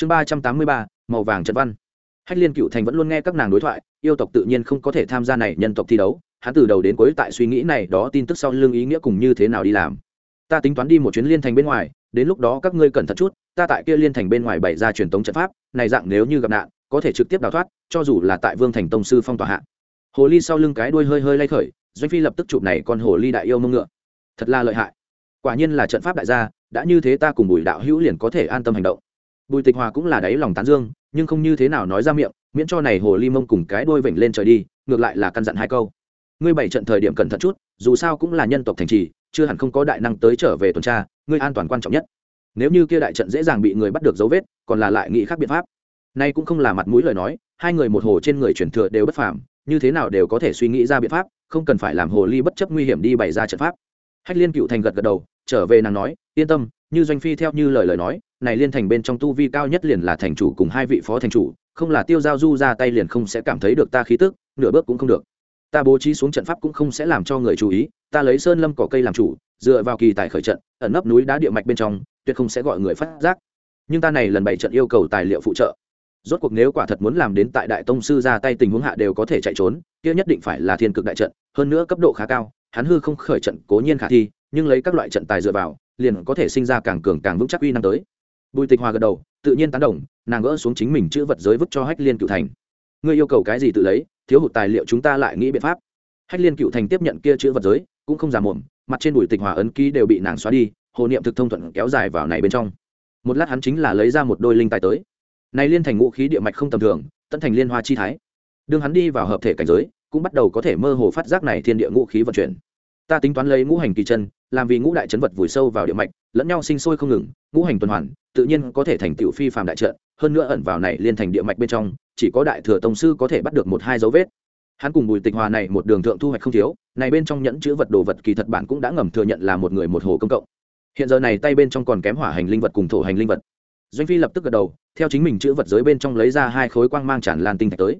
chương ba trăm tám mươi ba, màu vàng trần văn. Hách liên cựu thành vẫn luôn nghe các nàng đối thoại, yêu tộc tự nhiên không có thể tham gia này nhân tộc thi đấu. Hắn từ đầu đến cuối tại suy nghĩ này đó tin tức sau lưng ý nghĩa cùng như thế nào đi làm. Ta tính toán đi một chuyến liên thành bên ngoài, đến lúc đó các ngươi cẩn thận chút, ta tại kia liên thành bên ngoài bày ra truyền tống trận pháp, này dạng nếu như gặp nạn, có thể trực tiếp đào thoát, cho dù là tại vương thành tông sư phong tỏa hạ. Hồ ly sau lưng cái đuôi hơi hơi lay khởi, doanh phi lập tức chụp này con hồ ly đại yêu mông ngựa. Thật là lợi hại. Quả nhiên là trận pháp đại gia, đã như thế ta cùng bùi đạo hữu liền có thể an tâm hành động bùi tịch hòa cũng là đáy lòng tán dương, nhưng không như thế nào nói ra miệng, miễn cho này hồ ly mông cùng cái đuôi vểnh lên trời đi, ngược lại là căn dặn hai câu. Ngươi bảy trận thời điểm cẩn thận chút, dù sao cũng là nhân tộc thành trì, chưa hẳn không có đại năng tới trở về tuần tra, ngươi an toàn quan trọng nhất. Nếu như kia đại trận dễ dàng bị người bắt được dấu vết, còn là lại nghĩ khác biện pháp. Nay cũng không là mặt mũi lời nói, hai người một hồ trên người chuyển thừa đều bất phàm, như thế nào đều có thể suy nghĩ ra biện pháp, không cần phải làm hồ ly bất chấp nguy hiểm đi bày ra trận pháp. Hách liên cựu thành gật gật đầu, trở về nàng nói, yên tâm như doanh phi theo như lời lời nói, này liên thành bên trong tu vi cao nhất liền là thành chủ cùng hai vị phó thành chủ, không là tiêu giao du ra tay liền không sẽ cảm thấy được ta khí tức, nửa bước cũng không được. Ta bố trí xuống trận pháp cũng không sẽ làm cho người chú ý, ta lấy sơn lâm cỏ cây làm chủ, dựa vào kỳ tài khởi trận, ẩn nấp núi đá địa mạch bên trong, tuyệt không sẽ gọi người phát giác. Nhưng ta này lần bảy trận yêu cầu tài liệu phụ trợ. Rốt cuộc nếu quả thật muốn làm đến tại đại tông sư ra tay tình huống hạ đều có thể chạy trốn, kia nhất định phải là thiên cực đại trận, hơn nữa cấp độ khá cao, hắn hư không khởi trận cố nhiên khả thi, nhưng lấy các loại trận tài dựa vào liền có thể sinh ra càng cường càng vững chắc uy năng tới. Bùi tịch hòa gật đầu, tự nhiên tán đồng, nàng gỡ xuống chính mình chữ vật giới vứt cho hách liên cựu thành. Ngươi yêu cầu cái gì tự lấy, thiếu hụt tài liệu chúng ta lại nghĩ biện pháp. Hách liên cựu thành tiếp nhận kia chữ vật giới, cũng không giả mồm, mặt trên bùi tịch hòa ấn ký đều bị nàng xóa đi, hồ niệm thực thông thuận kéo dài vào này bên trong. Một lát hắn chính là lấy ra một đôi linh tài tới. Này liên thành ngũ khí địa mạch không tầm thường, tận thành liên hoa chi thái. Đương hắn đi vào hợp thể cảnh giới, cũng bắt đầu có thể mơ hồ phát giác này thiên địa ngũ khí vận chuyển ta tính toán lấy ngũ hành kỳ chân, làm vì ngũ đại chấn vật vùi sâu vào địa mạch, lẫn nhau sinh sôi không ngừng, ngũ hành tuần hoàn, tự nhiên có thể thành tựu phi phàm đại trận, hơn nữa ẩn vào này liên thành địa mạch bên trong, chỉ có đại thừa tông sư có thể bắt được một hai dấu vết. Hắn cùng bùi tịch hòa này một đường thượng thu hoạch không thiếu, này bên trong nhẫn chữ vật đồ vật kỳ thật bản cũng đã ngầm thừa nhận là một người một hồ công cộng. Hiện giờ này tay bên trong còn kém hỏa hành linh vật cùng thổ hành linh vật. Doanh phi lập tức gật đầu, theo chính mình chữ vật giới bên trong lấy ra hai khối quang mang tràn lan tinh thạch tới.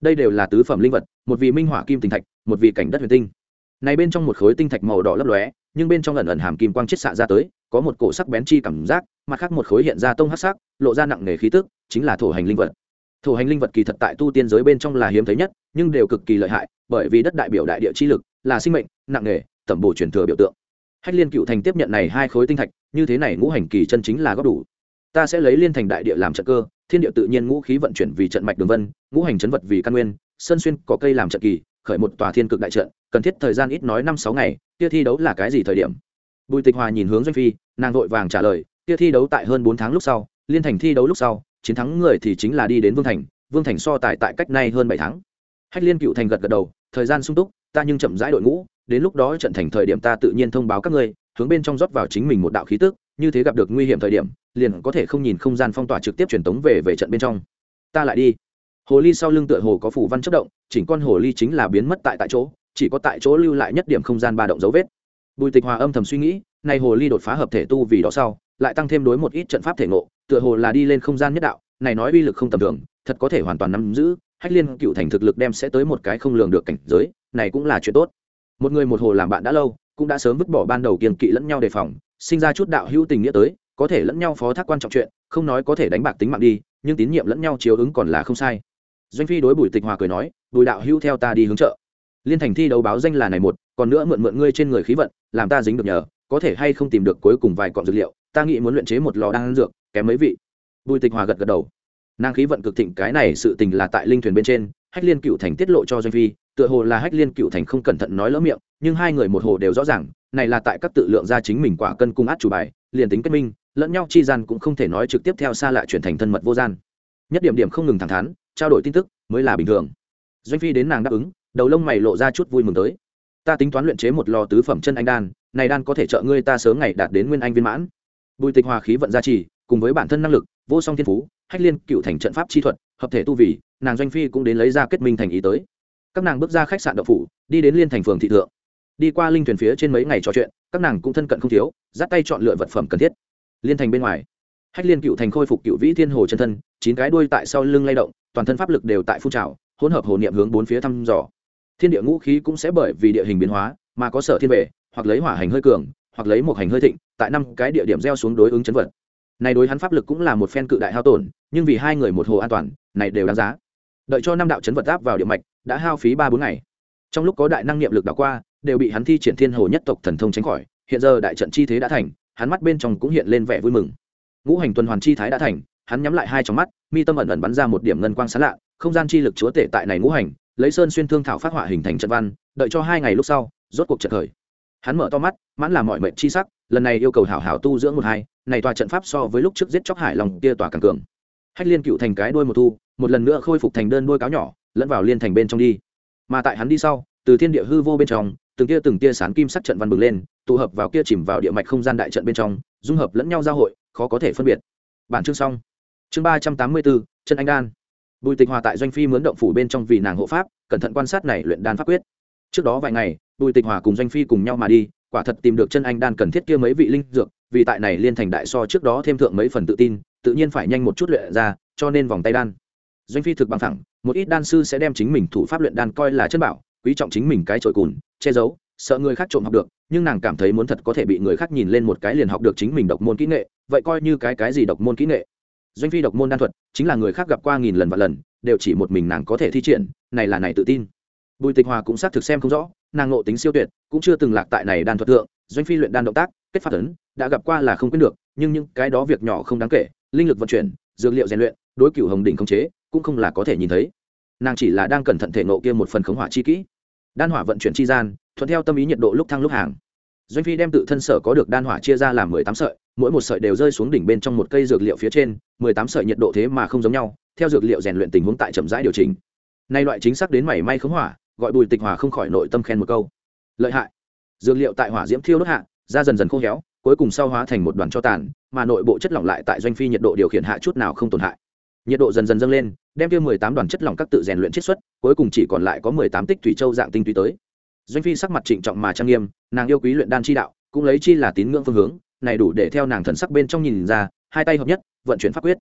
Đây đều là tứ phẩm linh vật, một vị minh hỏa kim tinh thạch, một vị cảnh đất huyền tinh này bên trong một khối tinh thạch màu đỏ lấp lóe, nhưng bên trong ẩn ẩn hàm kim quang chiết xạ ra tới, có một cổ sắc bén chi cảm giác, mặt khác một khối hiện ra tông hắc sắc, lộ ra nặng nề khí tức, chính là thổ hành linh vật. Thổ hành linh vật kỳ thật tại tu tiên giới bên trong là hiếm thấy nhất, nhưng đều cực kỳ lợi hại, bởi vì đất đại biểu đại địa chi lực, là sinh mệnh, nặng nề, tẩm bổ truyền thừa biểu tượng. Hách liên cựu thành tiếp nhận này hai khối tinh thạch, như thế này ngũ hành kỳ chân chính là góp đủ. Ta sẽ lấy liên thành đại địa làm trận cơ, thiên địa tự nhiên ngũ khí vận chuyển vì trận mạch đường vân, ngũ hành chấn vật vì căn nguyên, sơn xuyên có cây làm trận kỳ khởi một tòa thiên cực đại trận, cần thiết thời gian ít nói năm sáu ngày, kia thi đấu là cái gì thời điểm? Bùi tịch hòa nhìn hướng doanh phi, nàng vội vàng trả lời, kia thi đấu tại hơn bốn tháng lúc sau, liên thành thi đấu lúc sau, chiến thắng người thì chính là đi đến vương thành vương thành so tài tại cách nay hơn bảy tháng. Hách liên cựu thành gật gật đầu, thời gian sung túc, ta nhưng chậm rãi đội ngũ, đến lúc đó trận thành thời điểm ta tự nhiên thông báo các ngươi, hướng bên trong rót vào chính mình một đạo khí tức, như thế gặp được nguy hiểm thời điểm, liền có thể không nhìn không gian phong tỏa trực tiếp truyền tống về về trận bên trong. Ta lại đi hồ ly sau lưng tựa hồ có phủ văn chất động, chỉnh con hồ ly chính là biến mất tại tại chỗ, chỉ có tại chỗ lưu lại nhất điểm không gian ba động dấu vết. Bùi tịch hòa âm thầm suy nghĩ, nay hồ ly đột phá hợp thể tu vì đó sau, lại tăng thêm đối một ít trận pháp thể ngộ, tựa hồ là đi lên không gian nhất đạo, này nói uy lực không tầm thường, thật có thể hoàn toàn nắm giữ, hách liên cựu thành thực lực đem sẽ tới một cái không lường được cảnh giới, này cũng là chuyện tốt. Một người một hồ làm bạn đã lâu, cũng đã sớm vứt bỏ ban đầu kiềm kỵ lẫn nhau đề phòng, sinh ra chút đạo hữu tình nghĩa tới, có thể lẫn nhau phó thác quan trọng chuyện, không nói có thể đánh bạc tính mạng đi, nhưng tín nhiệm lẫn nhau chiếu ứng còn là không sai doanh phi đối bùi tịch hòa cười nói, bùi đạo hữu theo ta đi hướng chợ. Liên thành thi đấu báo danh là này một, còn nữa mượn mượn ngươi trên người khí vận, làm ta dính được nhờ, có thể hay không tìm được cuối cùng vài cọn dược liệu, ta nghĩ muốn luyện chế một lò đan dược, kém mấy vị. Bùi tịch hòa gật gật đầu. Nàng khí vận cực thịnh, cái này sự tình là tại linh thuyền bên trên, hách liên cựu thành tiết lộ cho doanh phi, tựa hồ là hách liên cựu thành không cẩn thận nói lỡ miệng, nhưng hai người một hồ đều rõ ràng, này là tại các tự lượng ra chính mình quả cân cung át chủ bài, liền tính kết minh, lẫn nhau chi gian cũng không thể nói trực tiếp theo xa lại chuyển thành thân mật vô gian. Nhất điểm điểm không ngừng thẳng thắn trao đổi tin tức mới là bình thường. Doanh phi đến nàng đáp ứng, đầu lông mày lộ ra chút vui mừng tới. Ta tính toán luyện chế một lò tứ phẩm chân anh đan, này đan có thể trợ ngươi ta sớm ngày đạt đến nguyên anh viên mãn. Bùi tịch hòa khí vận gia trì, cùng với bản thân năng lực, vô song thiên phú, hách liên cựu thành trận pháp chi thuật, hợp thể tu vì nàng doanh phi cũng đến lấy ra kết minh thành ý tới. Các nàng bước ra khách sạn đậu phủ, đi đến liên thành phường thị thượng. Đi qua linh thuyền phía trên mấy ngày trò chuyện, các nàng cũng thân cận không thiếu, dắt tay chọn lựa vật phẩm cần thiết. Liên thành bên ngoài, hách liên cựu thành khôi phục cựu vĩ thiên hồ chân thân, chín cái đuôi tại sau lưng lay động toàn thân pháp lực đều tại phun trào, hỗn hợp hồ niệm hướng bốn phía thăm dò. Thiên địa ngũ khí cũng sẽ bởi vì địa hình biến hóa, mà có sở thiên vệ hoặc lấy hỏa hành hơi cường, hoặc lấy một hành hơi thịnh, tại năm cái địa điểm gieo xuống đối ứng chấn vật. Này đối hắn pháp lực cũng là một phen cự đại hao tổn, nhưng vì hai người một hồ an toàn, này đều đáng giá. Đợi cho năm đạo chấn vật áp vào địa mạch, đã hao phí ba bốn ngày. Trong lúc có đại năng niệm lực đảo qua, đều bị hắn thi triển thiên hồ nhất tộc thần thông tránh khỏi, hiện giờ đại trận chi thế đã thành, hắn mắt bên trong cũng hiện lên vẻ vui mừng. Ngũ hành tuần hoàn chi thái đã thành, hắn nhắm lại hai trong mắt mi tâm ẩn ẩn bắn ra một điểm ngân quang sáng lạ, không gian chi lực chúa tể tại này ngũ hành, lấy sơn xuyên thương thảo phát họa hình thành trận văn, đợi cho hai ngày lúc sau, rốt cuộc trận khởi. Hắn mở to mắt, mãn là mọi mệnh chi sắc, lần này yêu cầu hảo hảo tu dưỡng một hai, này tòa trận pháp so với lúc trước giết chóc hải lòng kia tòa càng cường. Hách liên cựu thành cái đuôi một thu, một lần nữa khôi phục thành đơn đuôi cáo nhỏ, lẫn vào liên thành bên trong đi. Mà tại hắn đi sau, từ thiên địa hư vô bên trong, từng tia từng tia sán kim sắc trận văn bừng lên, tụ hợp vào kia chìm vào địa mạch không gian đại trận bên trong, dung hợp lẫn nhau giao hội, khó có thể phân biệt. Bản chương xong chương ba trăm tám mươi bốn, chân anh đan. Bùi tịch hòa tại doanh phi mướn động phủ bên trong vì nàng hộ pháp, cẩn thận quan sát này luyện đan pháp quyết. Trước đó vài ngày, bùi tịch hòa cùng doanh phi cùng nhau mà đi, quả thật tìm được chân anh đan cần thiết kia mấy vị linh dược, vì tại này liên thành đại so trước đó thêm thượng mấy phần tự tin, tự nhiên phải nhanh một chút luyện ra, cho nên vòng tay đan. Doanh phi thực bằng thẳng một ít đan sư sẽ đem chính mình thủ pháp luyện đan coi là chân bảo, quý trọng chính mình cái trội cùn, che giấu, sợ người khác trộm học được, nhưng nàng cảm thấy muốn thật có thể bị người khác nhìn lên một cái liền học được chính mình độc môn kỹ nghệ, vậy coi như cái cái gì độc môn kỹ nghệ doanh phi độc môn đan thuật, chính là người khác gặp qua nghìn lần và lần, đều chỉ một mình nàng có thể thi triển, này là này tự tin. Bùi tịch hòa cũng xác thực xem không rõ, nàng ngộ tính siêu tuyệt, cũng chưa từng lạc tại này đan thuật thượng, doanh phi luyện đan động tác, kết phát ấn, đã gặp qua là không quyết được, nhưng những cái đó việc nhỏ không đáng kể, linh lực vận chuyển, dược liệu rèn luyện, đối cửu hồng đỉnh khống chế, cũng không là có thể nhìn thấy. Nàng chỉ là đang cẩn thận thể nộ kia một phần khống hỏa chi kỹ. Đan hỏa vận chuyển chi gian, thuận theo tâm ý nhiệt độ lúc thăng lúc hàng. Doanh phi đem tự thân sở có được đan hỏa chia ra làm mười tám sợi mỗi một sợi đều rơi xuống đỉnh bên trong một cây dược liệu phía trên, mười tám sợi nhiệt độ thế mà không giống nhau, theo dược liệu rèn luyện tình huống tại chậm rãi điều chỉnh. Nay loại chính xác đến mảy may khống hỏa, gọi bùi tịch hỏa không khỏi nội tâm khen một câu. Lợi hại. Dược liệu tại hỏa diễm thiêu đốt hạ ra dần dần khô héo, cuối cùng sau hóa thành một đoàn cho tàn, mà nội bộ chất lỏng lại tại doanh phi nhiệt độ điều khiển hạ chút nào không tổn hại. Nhiệt độ dần dần dâng lên, đem tiêu mười tám đoàn chất lỏng các tự rèn luyện chiết xuất, cuối cùng chỉ còn lại có mười tám tích thủy châu dạng tinh túy tới. Doanh phi sắc mặt trịnh trọng mà trang nghiêm, nàng yêu quý luyện đan chi đạo, cũng lấy chi là tín ngưỡng phương hướng này đủ để theo nàng thần sắc bên trong nhìn ra, hai tay hợp nhất, vận chuyển pháp quyết.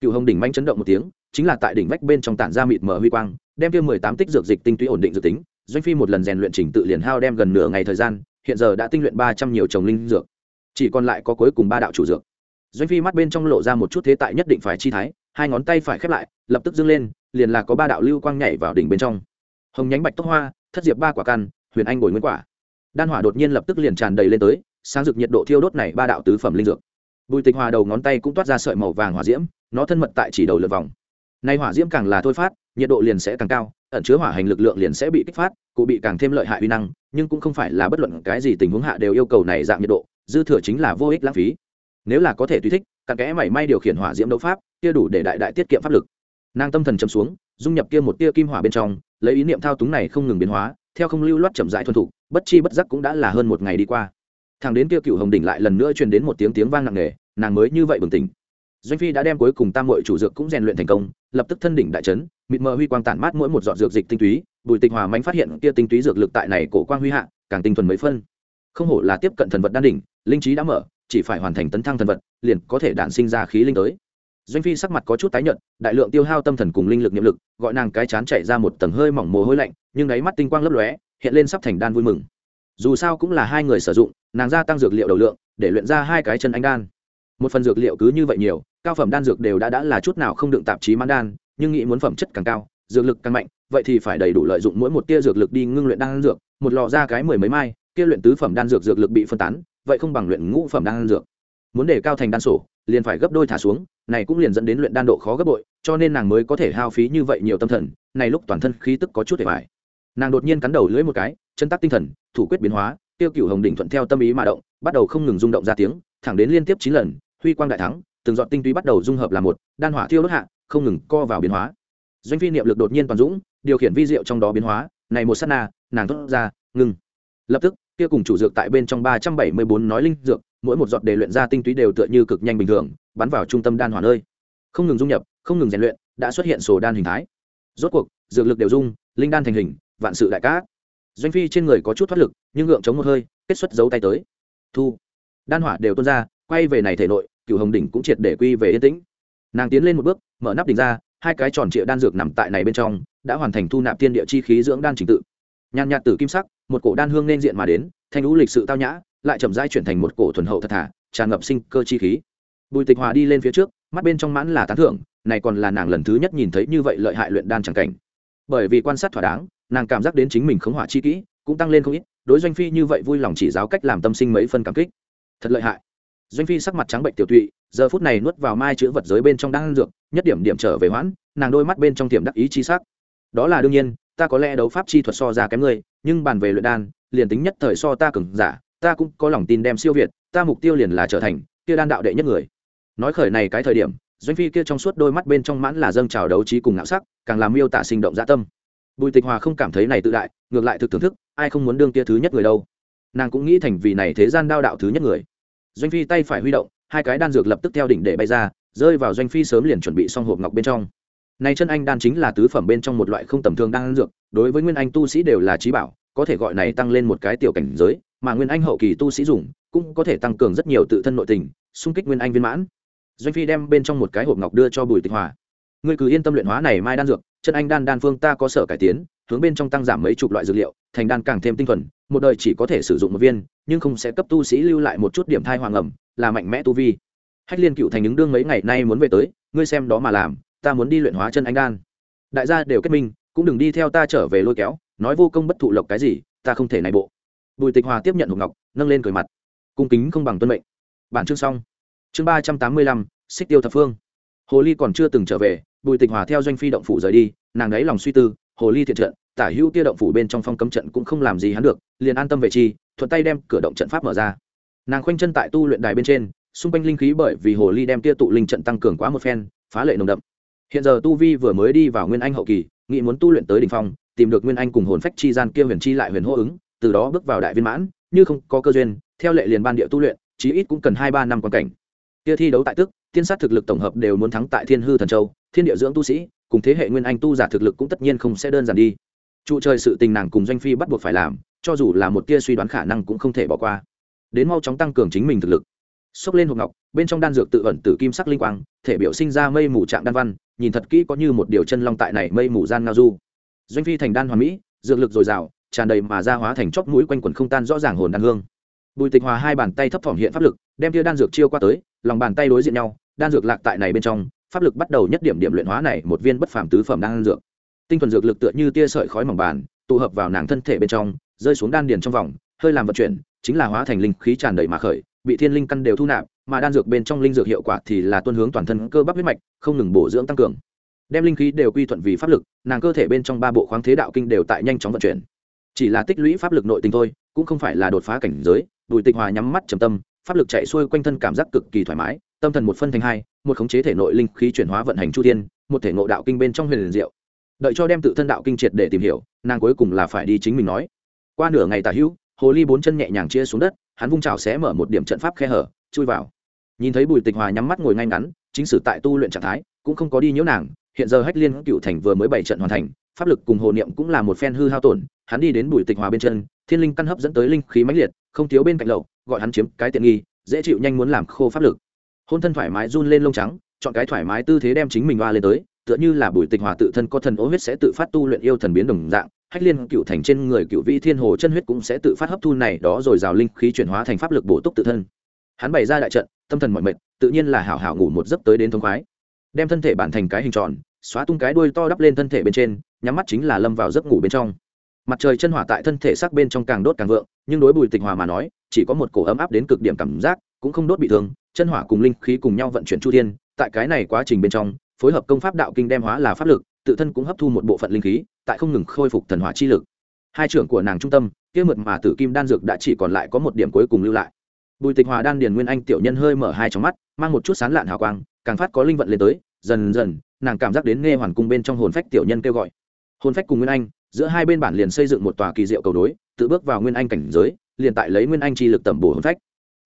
Cựu hồng đỉnh manh chấn động một tiếng, chính là tại đỉnh vách bên trong tản ra mịt mờ huy quang, đem kia mười tám tích dược dịch tinh túy ổn định dự tính, doanh phi một lần rèn luyện trình tự liền hao đem gần nửa ngày thời gian, hiện giờ đã tinh luyện ba trăm nhiều trồng linh dược. Chỉ còn lại có cuối cùng ba đạo chủ dược. Doanh phi mắt bên trong lộ ra một chút thế tại nhất định phải chi thái, hai ngón tay phải khép lại, lập tức dâng lên, liền là có ba đạo lưu quang nhảy vào đỉnh bên trong. Hồng nhánh bạch tốc hoa, thất diệp ba quả căn, huyền anh bồi nguyên quả. Đan hỏa đột nhiên lập tức liền tràn đầy lên tới sáng rực nhiệt độ thiêu đốt này ba đạo tứ phẩm linh dược. Bùi tịch hòa đầu ngón tay cũng toát ra sợi màu vàng hỏa diễm, nó thân mật tại chỉ đầu lượt vòng. Nay hỏa diễm càng là thôi phát, nhiệt độ liền sẽ càng cao, ẩn chứa hỏa hành lực lượng liền sẽ bị kích phát, cụ bị càng thêm lợi hại uy năng, nhưng cũng không phải là bất luận cái gì tình huống hạ đều yêu cầu này dạng nhiệt độ, dư thừa chính là vô ích lãng phí. Nếu là có thể tùy thích càng kẽ mảy may điều khiển hỏa diễm đấu pháp, kia đủ để đại đại tiết kiệm pháp lực. Nàng tâm thần chấm xuống, dung nhập kia một tia kim hỏa bên trong, lấy ý niệm thao túng này không ngừng biến hóa, theo không lưu loát chậm rãi thuần thục, bất chi bất giác cũng đã là hơn một ngày đi qua thằng đến kia cựu hồng đỉnh lại lần nữa truyền đến một tiếng tiếng vang nặng nề, nàng mới như vậy bừng tỉnh. Doanh phi đã đem cuối cùng tam mội chủ dược cũng rèn luyện thành công, lập tức thân đỉnh đại trấn mịt mờ huy quang tản mát mỗi một giọt dược dịch tinh túy, bùi tịch hòa mạnh phát hiện kia tinh túy dược lực tại này cổ quang huy hạ, càng tinh thuần mấy phân. Không hổ là tiếp cận thần vật đan đỉnh, linh trí đã mở, chỉ phải hoàn thành tấn thăng thần vật, liền có thể đản sinh ra khí linh tới. Doanh phi sắc mặt có chút tái nhợt, đại lượng tiêu hao tâm thần cùng linh lực nhiệm lực, gọi nàng cái chán chạy ra một tầng hơi mỏng mồ hôi lạnh, nhưng đáy mắt tinh quang lấp lóe, hiện lên sắp thành đan vui mừng dù sao cũng là hai người sử dụng, nàng gia tăng dược liệu đầu lượng, để luyện ra hai cái chân anh đan. Một phần dược liệu cứ như vậy nhiều, cao phẩm đan dược đều đã đã là chút nào không đựng tạp chí mãn đan, nhưng nghĩ muốn phẩm chất càng cao, dược lực càng mạnh, vậy thì phải đầy đủ lợi dụng mỗi một tia dược lực đi ngưng luyện đan dược, một lò ra cái mười mấy mai, kia luyện tứ phẩm đan dược dược lực bị phân tán, vậy không bằng luyện ngũ phẩm đan dược. Muốn để cao thành đan sổ, liền phải gấp đôi thả xuống, này cũng liền dẫn đến luyện đan độ khó gấp bội, cho nên nàng mới có thể hao phí như vậy nhiều tâm thần, này lúc toàn thân khí tức có chút để phải nàng đột nhiên cắn đầu lưỡi một cái, chân tắc tinh thần, thủ quyết biến hóa, tiêu cựu hồng đỉnh thuận theo tâm ý mà động, bắt đầu không ngừng rung động ra tiếng, thẳng đến liên tiếp chín lần, huy quang đại thắng, từng dọn tinh túy bắt đầu dung hợp là một, đan hỏa thiêu đốt hạ, không ngừng co vào biến hóa. Doanh phi niệm lực đột nhiên toàn dũng, điều khiển vi diệu trong đó biến hóa, này một sát na, nàng thốt ra, ngừng. Lập tức, kia cùng chủ dược tại bên trong ba trăm bảy mươi bốn nói linh dược, mỗi một giọt đề luyện ra tinh túy đều tựa như cực nhanh bình thường, bắn vào trung tâm đan hỏa nơi. Không ngừng dung nhập, không ngừng rèn luyện, đã xuất hiện sổ đan hình thái. Rốt cuộc, dược lực đều dung, linh đan thành hình vạn sự đại cát. Doanh phi trên người có chút thoát lực nhưng ngượng chống một hơi kết xuất giấu tay tới. Thu. Đan hỏa đều tuôn ra quay về này thể nội cựu hồng đỉnh cũng triệt để quy về yên tĩnh. Nàng tiến lên một bước mở nắp đỉnh ra hai cái tròn trịa đan dược nằm tại này bên trong đã hoàn thành thu nạp thiên địa chi khí dưỡng đan trình tự. Nhàn nhạt tử kim sắc một cổ đan hương nên diện mà đến thanh lũ lịch sự tao nhã lại chậm rãi chuyển thành một cổ thuần hậu thật thả, tràn ngập sinh cơ chi khí. Bùi tịch hòa đi lên phía trước mắt bên trong mãn là tán thưởng này còn là nàng lần thứ nhất nhìn thấy như vậy lợi hại luyện đan chẳng cảnh. Bởi vì quan sát thỏa đáng nàng cảm giác đến chính mình khống hỏa chi kỹ cũng tăng lên không ít, đối doanh phi như vậy vui lòng chỉ giáo cách làm tâm sinh mấy phân cảm kích. Thật lợi hại. Doanh phi sắc mặt trắng bệnh tiểu tụy, giờ phút này nuốt vào mai chữ vật giới bên trong đang dược, nhất điểm điểm trở về hoãn, nàng đôi mắt bên trong tiềm đắc ý chi sắc. Đó là đương nhiên, ta có lẽ đấu pháp chi thuật so ra kém ngươi, nhưng bàn về luyện đan, liền tính nhất thời so ta cứng giả, ta cũng có lòng tin đem siêu việt, ta mục tiêu liền là trở thành kia đan đạo đệ nhất người. Nói khởi này cái thời điểm, doanh phi kia trong suốt đôi mắt bên trong mãn là dâng trào đấu trí cùng ngạo sắc, càng làm miêu tả sinh động dạ tâm bùi tịch hòa không cảm thấy này tự đại, ngược lại thực thưởng thức, ai không muốn đương kia thứ nhất người đâu. Nàng cũng nghĩ thành vì này thế gian đao đạo thứ nhất người. Doanh phi tay phải huy động, hai cái đan dược lập tức theo đỉnh để bay ra, rơi vào doanh phi sớm liền chuẩn bị xong hộp ngọc bên trong. Này chân anh đan chính là tứ phẩm bên trong một loại không tầm thường đan dược, đối với nguyên anh tu sĩ đều là trí bảo, có thể gọi này tăng lên một cái tiểu cảnh giới, mà nguyên anh hậu kỳ tu sĩ dùng, cũng có thể tăng cường rất nhiều tự thân nội tình, xung kích nguyên anh viên mãn. Doanh phi đem bên trong một cái hộp ngọc đưa cho bùi tịch hòa. Ngươi cứ yên tâm luyện hóa này mai đan dược chân anh đan đan phương ta có sở cải tiến, hướng bên trong tăng giảm mấy chục loại dược liệu, thành đan càng thêm tinh thuần, một đời chỉ có thể sử dụng một viên, nhưng không sẽ cấp tu sĩ lưu lại một chút điểm thai hoàng ẩm, là mạnh mẽ tu vi. Hách liên cựu thành ứng đương mấy ngày nay muốn về tới, ngươi xem đó mà làm, ta muốn đi luyện hóa chân anh đan. Đại gia đều kết minh, cũng đừng đi theo ta trở về lôi kéo, nói vô công bất thụ lộc cái gì, ta không thể này bộ. Bùi tịch hòa tiếp nhận hộp ngọc, nâng lên cười mặt. Cung kính không bằng tuân mệnh. Bản chương xong. Chương ba trăm tám mươi lăm, xích tiêu thập phương. Hồ ly còn chưa từng trở về bùi tịch hòa theo doanh phi động phủ rời đi, nàng ấy lòng suy tư, hồ ly thiện trận, tả hữu tia động phủ bên trong phong cấm trận cũng không làm gì hắn được, liền an tâm về chi thuận tay đem cửa động trận pháp mở ra. Nàng khoanh chân tại tu luyện đài bên trên, xung quanh linh khí bởi vì hồ ly đem tia tụ linh trận tăng cường quá một phen, phá lệ nồng đậm. Hiện giờ tu vi vừa mới đi vào nguyên anh hậu kỳ nghị muốn tu luyện tới đ ỉ n h phong, tìm được nguyên anh cùng hồn phách chi gian kia huyền chi lại huyền hô ứng, từ đó bước vào đại viên mãn, như không có cơ duyên, theo lệ liền ban địa tu luyện, chí ít cũng cần hai ba năm quan cảnh. Kia thi đấu tại tức, tiên sát thực lực tổng hợp đều muốn thắng tại thiên hư thần châu thiên địa dưỡng tu sĩ, cùng thế hệ nguyên anh tu giả thực lực cũng tất nhiên không sẽ đơn giản đi. Trụ trời sự tình nàng cùng doanh phi bắt buộc phải làm, cho dù là một tia suy đoán khả năng cũng không thể bỏ qua. Đến mau chóng tăng cường chính mình thực lực. Xốc lên hộp ngọc, bên trong đan dược tự ẩn từ kim sắc linh quang, thể biểu sinh ra mây mù trạng đan văn, nhìn thật kỹ có như một điều chân long tại này mây mù gian ngao du. Doanh phi thành đan hoàn mỹ, dược lực dồi dào, tràn đầy mà ra hóa thành chóp mũi quanh quần không tan rõ ràng hồn đan hương. Bùi tịch hòa hai bàn tay thấp thỏm hiện pháp lực, đem tia đan dược chiêu qua tới, lòng bàn tay đối diện nhau, đan dược lạc tại này bên trong pháp lực bắt đầu nhất điểm điểm luyện hóa này, một viên bất phàm tứ phẩm đan dược. Tinh thuần dược lực tựa như tia sợi khói mỏng bàn, tụ hợp vào nàng thân thể bên trong, rơi xuống đan điền trong vòng, hơi làm vận chuyển, chính là hóa thành linh khí tràn đầy mà khởi, bị thiên linh căn đều thu nạp, mà đan dược bên trong linh dược hiệu quả thì là tuân hướng toàn thân cơ bắp huyết mạch, không ngừng bổ dưỡng tăng cường. Đem linh khí đều quy thuận vì pháp lực, nàng cơ thể bên trong ba bộ khoáng thế đạo kinh đều tại nhanh chóng vận chuyển. Chỉ là tích lũy pháp lực nội tình thôi, cũng không phải là đột phá cảnh giới bùi tịch hòa nhắm mắt trầm tâm, pháp lực chạy xuôi quanh thân cảm giác cực kỳ thoải mái tâm thần một phân thành hai, một khống chế thể nội linh khí chuyển hóa vận hành chu thiên, một thể ngộ đạo kinh bên trong huyền liền diệu. Đợi cho đem tự thân đạo kinh triệt để tìm hiểu, nàng cuối cùng là phải đi chính mình nói. Qua nửa ngày tả hữu, hồ ly bốn chân nhẹ nhàng chia xuống đất, hắn vung trào sẽ mở một điểm trận pháp khe hở, chui vào. Nhìn thấy bùi tịch hòa nhắm mắt ngồi ngay ngắn, chính sử tại tu luyện trạng thái, cũng không có đi nhiễu nàng, hiện giờ hách liên cựu thành vừa mới bảy trận hoàn thành, pháp lực cùng hồ niệm cũng là một phen hư hao tổn, hắn đi đến bùi tịch hòa bên chân, thiên linh căn hấp dẫn tới linh khí mãnh liệt, không thiếu bên cạnh lậu, gọi hắn chiếm cái tiện nghi, dễ chịu nhanh muốn làm khô pháp lực hôn thân thoải mái run lên lông trắng, chọn cái thoải mái tư thế đem chính mình hoa lên tới, tựa như là bùi tịch hòa tự thân có thần ố huyết sẽ tự phát tu luyện yêu thần biến đồng dạng, hách liên cựu thành trên người cựu vĩ thiên hồ chân huyết cũng sẽ tự phát hấp thu này đó rồi rào linh khí chuyển hóa thành pháp lực bổ túc tự thân. Hắn bày ra đại trận, tâm thần mọi mệt, tự nhiên là hảo hảo ngủ một giấc tới đến thông khoái. Đem thân thể bản thành cái hình tròn, xóa tung cái đuôi to đắp lên thân thể bên trên, nhắm mắt chính là lâm vào giấc ngủ bên trong. Mặt trời chân hỏa tại thân thể sắc bên trong càng đốt càng vượng, nhưng đối bùi tịch hòa mà nói, chỉ có một cổ ấm áp đến cực điểm cảm giác cũng không đốt bị thương, chân hỏa cùng linh khí cùng nhau vận chuyển chu thiên, tại cái này quá trình bên trong, phối hợp công pháp đạo kinh đem hóa là pháp lực, tự thân cũng hấp thu một bộ phận linh khí, tại không ngừng khôi phục thần hỏa chi lực. Hai trưởng của nàng trung tâm, kia mượt mà tử kim đan dược đã chỉ còn lại có một điểm cuối cùng lưu lại. Bùi tịch hòa đan điền nguyên anh tiểu nhân hơi mở hai trong mắt, mang một chút sán lạn hào quang, càng phát có linh vận lên tới, dần dần, nàng cảm giác đến nghe hoàn cung bên trong hồn phách tiểu nhân kêu gọi. Hồn phách cùng nguyên anh, giữa hai bên bản liền xây dựng một tòa kỳ diệu cầu đối, tự bước vào nguyên anh cảnh giới, liền tại lấy nguyên anh chi lực tẩm bổ hồn phách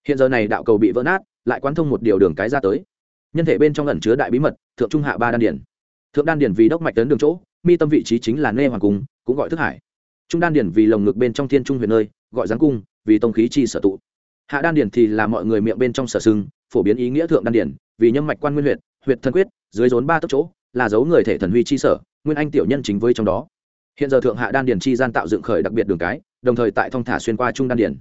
hiện giờ này đạo cầu bị vỡ nát, lại quán thông một điều đường cái ra tới. Nhân thể bên trong ẩn chứa đại bí mật, thượng trung hạ ba đan điển thượng đan điển vì đốc mạch tấn đường chỗ, mi tâm vị trí chính là nê hoàng cung, cũng gọi thức hải. Trung đan điển vì lồng ngực bên trong thiên trung huyền nơi, gọi giáng cung, vì tông khí chi sở tụ. Hạ đan điển thì là mọi người miệng bên trong sở sưng phổ biến ý nghĩa thượng đan điển vì nhâm mạch quan nguyên huyện huyện thần quyết, dưới rốn ba tấc chỗ, là dấu người thể thần huy chi sở, nguyên anh tiểu nhân chính với trong đó. Hiện giờ thượng hạ đan điển chi gian tạo dựng khởi đặc biệt đường cái, đồng thời tại thông thả xuyên qua trung đan điển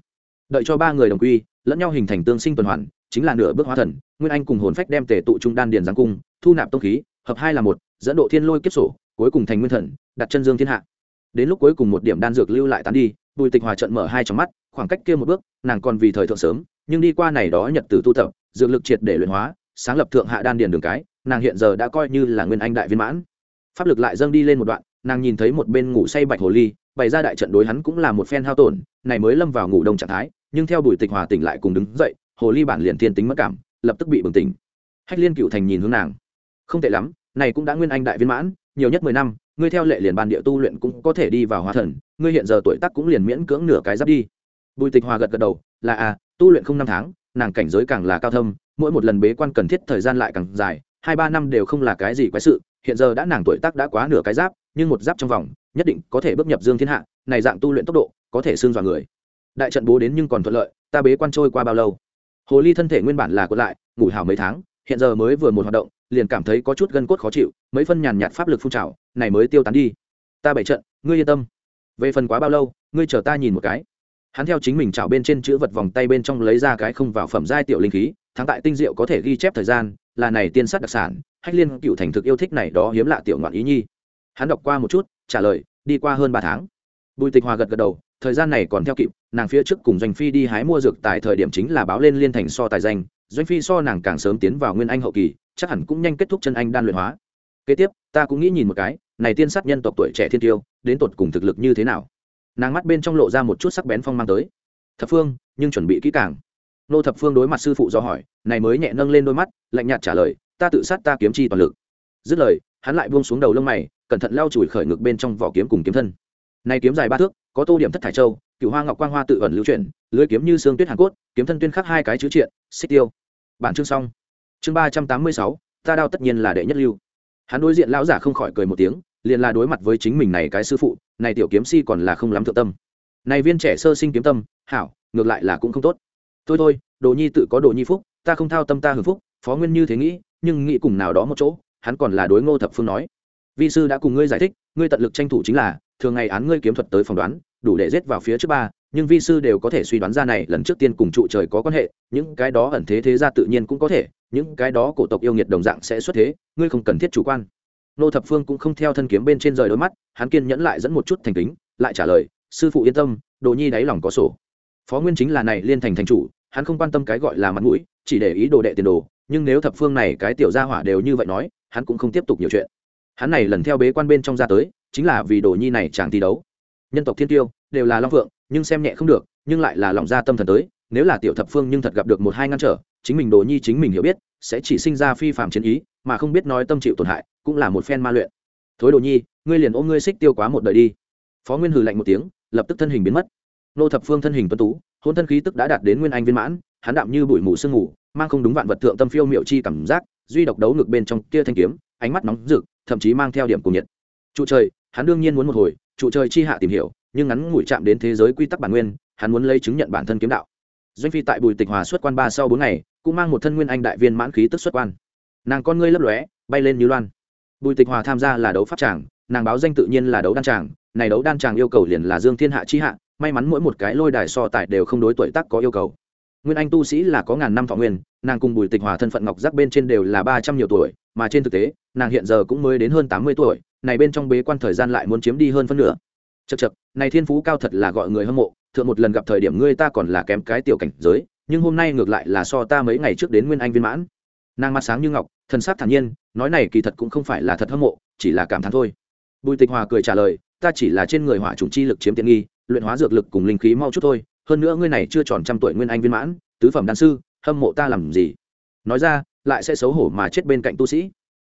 đợi cho ba người đồng quy, lẫn nhau hình thành tương sinh tuần hoàn, chính là nửa bước hóa thần, nguyên anh cùng hồn phách đem tề tụ trung đan điền giáng cung, thu nạp tông khí, hợp hai là một, dẫn độ thiên lôi kiếp sổ, cuối cùng thành nguyên thần, đặt chân dương thiên hạ. Đến lúc cuối cùng một điểm đan dược lưu lại tán đi, bùi tịch hòa trận mở hai trong mắt, khoảng cách kia một bước, nàng còn vì thời thượng sớm, nhưng đi qua này đó nhật tử tu tập, dược lực triệt để luyện hóa, sáng lập thượng hạ đan điền đường cái, nàng hiện giờ đã coi như là nguyên anh đại viên mãn. Pháp lực lại dâng đi lên một đoạn nàng nhìn thấy một bên ngủ say bạch hồ ly, bày ra đại trận đối hắn cũng là một phen hao tổn, này mới lâm vào ngủ đông trạng thái, nhưng theo bùi tịch hòa tỉnh lại cùng đứng dậy, hồ ly bản liền thiên tính mất cảm, lập tức bị bừng tỉnh. Hách liên cựu thành nhìn hướng nàng. Không tệ lắm, này cũng đã nguyên anh đại viên mãn, nhiều nhất mười năm, ngươi theo lệ liền ban địa tu luyện cũng có thể đi vào hóa thần, ngươi hiện giờ tuổi tác cũng liền miễn cưỡng nửa cái giáp đi. Bùi tịch hòa gật gật đầu, là à tu luyện không năm tháng, nàng cảnh giới càng là cao thâm, mỗi một lần bế quan cần thiết thời gian lại càng dài, hai ba năm đều không là cái gì quái sự, hiện giờ đã nàng tuổi tác đã quá nửa cái giáp nhưng một giáp trong vòng, nhất định có thể bước nhập dương thiên hạ, này dạng tu luyện tốc độ có thể xương dọa người. Đại trận bố đến nhưng còn thuận lợi, ta bế quan trôi qua bao lâu? Hồ ly thân thể nguyên bản là còn lại, ngủ hảo mấy tháng, hiện giờ mới vừa một hoạt động, liền cảm thấy có chút gân cốt khó chịu, mấy phân nhàn nhạt pháp lực phun trào, này mới tiêu tán đi. Ta bảy trận, ngươi yên tâm. Về phần quá bao lâu, ngươi chờ ta nhìn một cái. Hắn theo chính mình chảo bên trên chữ vật vòng tay bên trong lấy ra cái không vào phẩm giai tiểu linh khí, thắng tại tinh diệu có thể ghi chép thời gian, là này tiên sát đặc sản, hách liên cựu thành thực yêu thích này đó hiếm lạ tiểu ngoạn ý nhi hắn đọc qua một chút, trả lời, đi qua hơn ba tháng. Bùi tịch hòa gật gật đầu, thời gian này còn theo kịp, nàng phía trước cùng doanh phi đi hái mua dược tại thời điểm chính là báo lên liên thành so tài danh, doanh phi so nàng càng sớm tiến vào nguyên anh hậu kỳ, chắc hẳn cũng nhanh kết thúc chân anh đan luyện hóa. Kế tiếp, ta cũng nghĩ nhìn một cái, này tiên sát nhân tộc tuổi trẻ thiên tiêu, đến tột cùng thực lực như thế nào? Nàng mắt bên trong lộ ra một chút sắc bén phong mang tới. Thập phương, nhưng chuẩn bị kỹ càng. Nô thập phương đối mặt sư phụ do hỏi, này mới nhẹ nâng lên đôi mắt, lạnh nhạt trả lời, ta tự sát ta kiếm chi toàn lực. Dứt lời hắn lại buông xuống đầu lông mày, cẩn thận lau chùi khởi ngực bên trong vỏ kiếm cùng kiếm thân. Này kiếm dài ba thước, có tô điểm thất thải châu, cựu hoa ngọc quang hoa tự ẩn lưu chuyển, lưới kiếm như xương tuyết hàn cốt, kiếm thân tuyên khắc hai cái chữ triện, xích tiêu. Bản chương xong. Chương ba trăm tám mươi sáu, ta đao tất nhiên là đệ nhất lưu. Hắn đối diện lão giả không khỏi cười một tiếng, liền là đối mặt với chính mình này cái sư phụ, này tiểu kiếm si còn là không lắm thượng tâm. Này viên trẻ sơ sinh kiếm tâm, hảo, ngược lại là cũng không tốt. Thôi thôi, đồ nhi tự có đồ nhi phúc, ta không thao tâm ta hưởng phúc, phó nguyên như thế nghĩ, nhưng nghĩ cùng nào đó một chỗ hắn còn là đối ngô thập phương nói, vi sư đã cùng ngươi giải thích, ngươi tận lực tranh thủ chính là, thường ngày án ngươi kiếm thuật tới phỏng đoán, đủ để giết vào phía trước ba, nhưng vi sư đều có thể suy đoán ra này, lần trước tiên cùng trụ trời có quan hệ, những cái đó ẩn thế thế ra tự nhiên cũng có thể, những cái đó cổ tộc yêu nghiệt đồng dạng sẽ xuất thế, ngươi không cần thiết chủ quan. Nô thập phương cũng không theo thân kiếm bên trên rời đôi mắt, hắn kiên nhẫn lại dẫn một chút thành kính, lại trả lời, sư phụ yên tâm, đồ nhi đáy lòng có sổ. Phó nguyên chính là này liên thành thành chủ, hắn không quan tâm cái gọi là mặt mũi, chỉ để ý đồ đệ tiền đồ nhưng nếu thập phương này cái tiểu gia hỏa đều như vậy nói, hắn cũng không tiếp tục nhiều chuyện. Hắn này lần theo bế quan bên trong ra tới, chính là vì đồ nhi này chẳng thi đấu. Nhân tộc thiên tiêu, đều là long phượng nhưng xem nhẹ không được, nhưng lại là lòng ra tâm thần tới, nếu là tiểu thập phương nhưng thật gặp được một hai ngăn trở, chính mình đồ nhi chính mình hiểu biết, sẽ chỉ sinh ra phi phạm chiến ý, mà không biết nói tâm chịu tổn hại, cũng là một phen ma luyện. Thối đồ nhi, ngươi liền ôm ngươi xích tiêu quá một đời đi. Phó nguyên hừ lạnh một tiếng, lập tức thân hình biến mất. Nô thập phương thân hình tuân tú, hôn thân khí tức đã đạt đến nguyên anh viên mãn, hắn đạm như bụi mù sương mù mang không đúng vạn vật thượng tâm phiêu miệu chi cảm giác, duy độc đấu ngực bên trong kia thanh kiếm, ánh mắt nóng rực, thậm chí mang theo điểm cùng nhiệt. Trụ trời, hắn đương nhiên muốn một hồi, trụ trời chi hạ tìm hiểu, nhưng ngắn ngủi chạm đến thế giới quy tắc bản nguyên, hắn muốn lấy chứng nhận bản thân kiếm đạo. Doanh phi tại bùi tịch hòa xuất quan ba sau bốn ngày, cũng mang một thân nguyên anh đại viên mãn khí tức xuất quan. Nàng con ngươi lấp lóe, bay lên như loan. Bùi tịch hòa tham gia là đấu pháp tràng, nàng báo danh tự nhiên là đấu đan tràng, này đấu đan tràng yêu cầu liền là dương thiên hạ chi hạ, may mắn mỗi một cái lôi đài so tài đều không đối tuổi tác có yêu cầu nguyên anh tu sĩ là có ngàn năm thọ nguyên, nàng cùng bùi tịch hòa thân phận ngọc giác bên trên đều là ba trăm nhiều tuổi, mà trên thực tế, nàng hiện giờ cũng mới đến hơn tám mươi tuổi, này bên trong bế quan thời gian lại muốn chiếm đi hơn phân nửa. Chật chật này thiên phú cao thật là gọi người hâm mộ, thượng một lần gặp thời điểm ngươi ta còn là kém cái tiểu cảnh giới, nhưng hôm nay ngược lại là so ta mấy ngày trước đến nguyên anh viên mãn. Nàng mặt sáng như ngọc, thần sắc thản nhiên, nói này kỳ thật cũng không phải là thật hâm mộ, chỉ là cảm thán thôi. Bùi tịch hòa cười trả lời, ta chỉ là trên người hỏa trùng chi lực chiếm tiện nghi, luyện hóa dược lực cùng linh khí mau chút thôi hơn nữa ngươi này chưa tròn trăm tuổi nguyên anh viên mãn, tứ phẩm đan sư, hâm mộ ta làm gì? Nói ra, lại sẽ xấu hổ mà chết bên cạnh tu sĩ.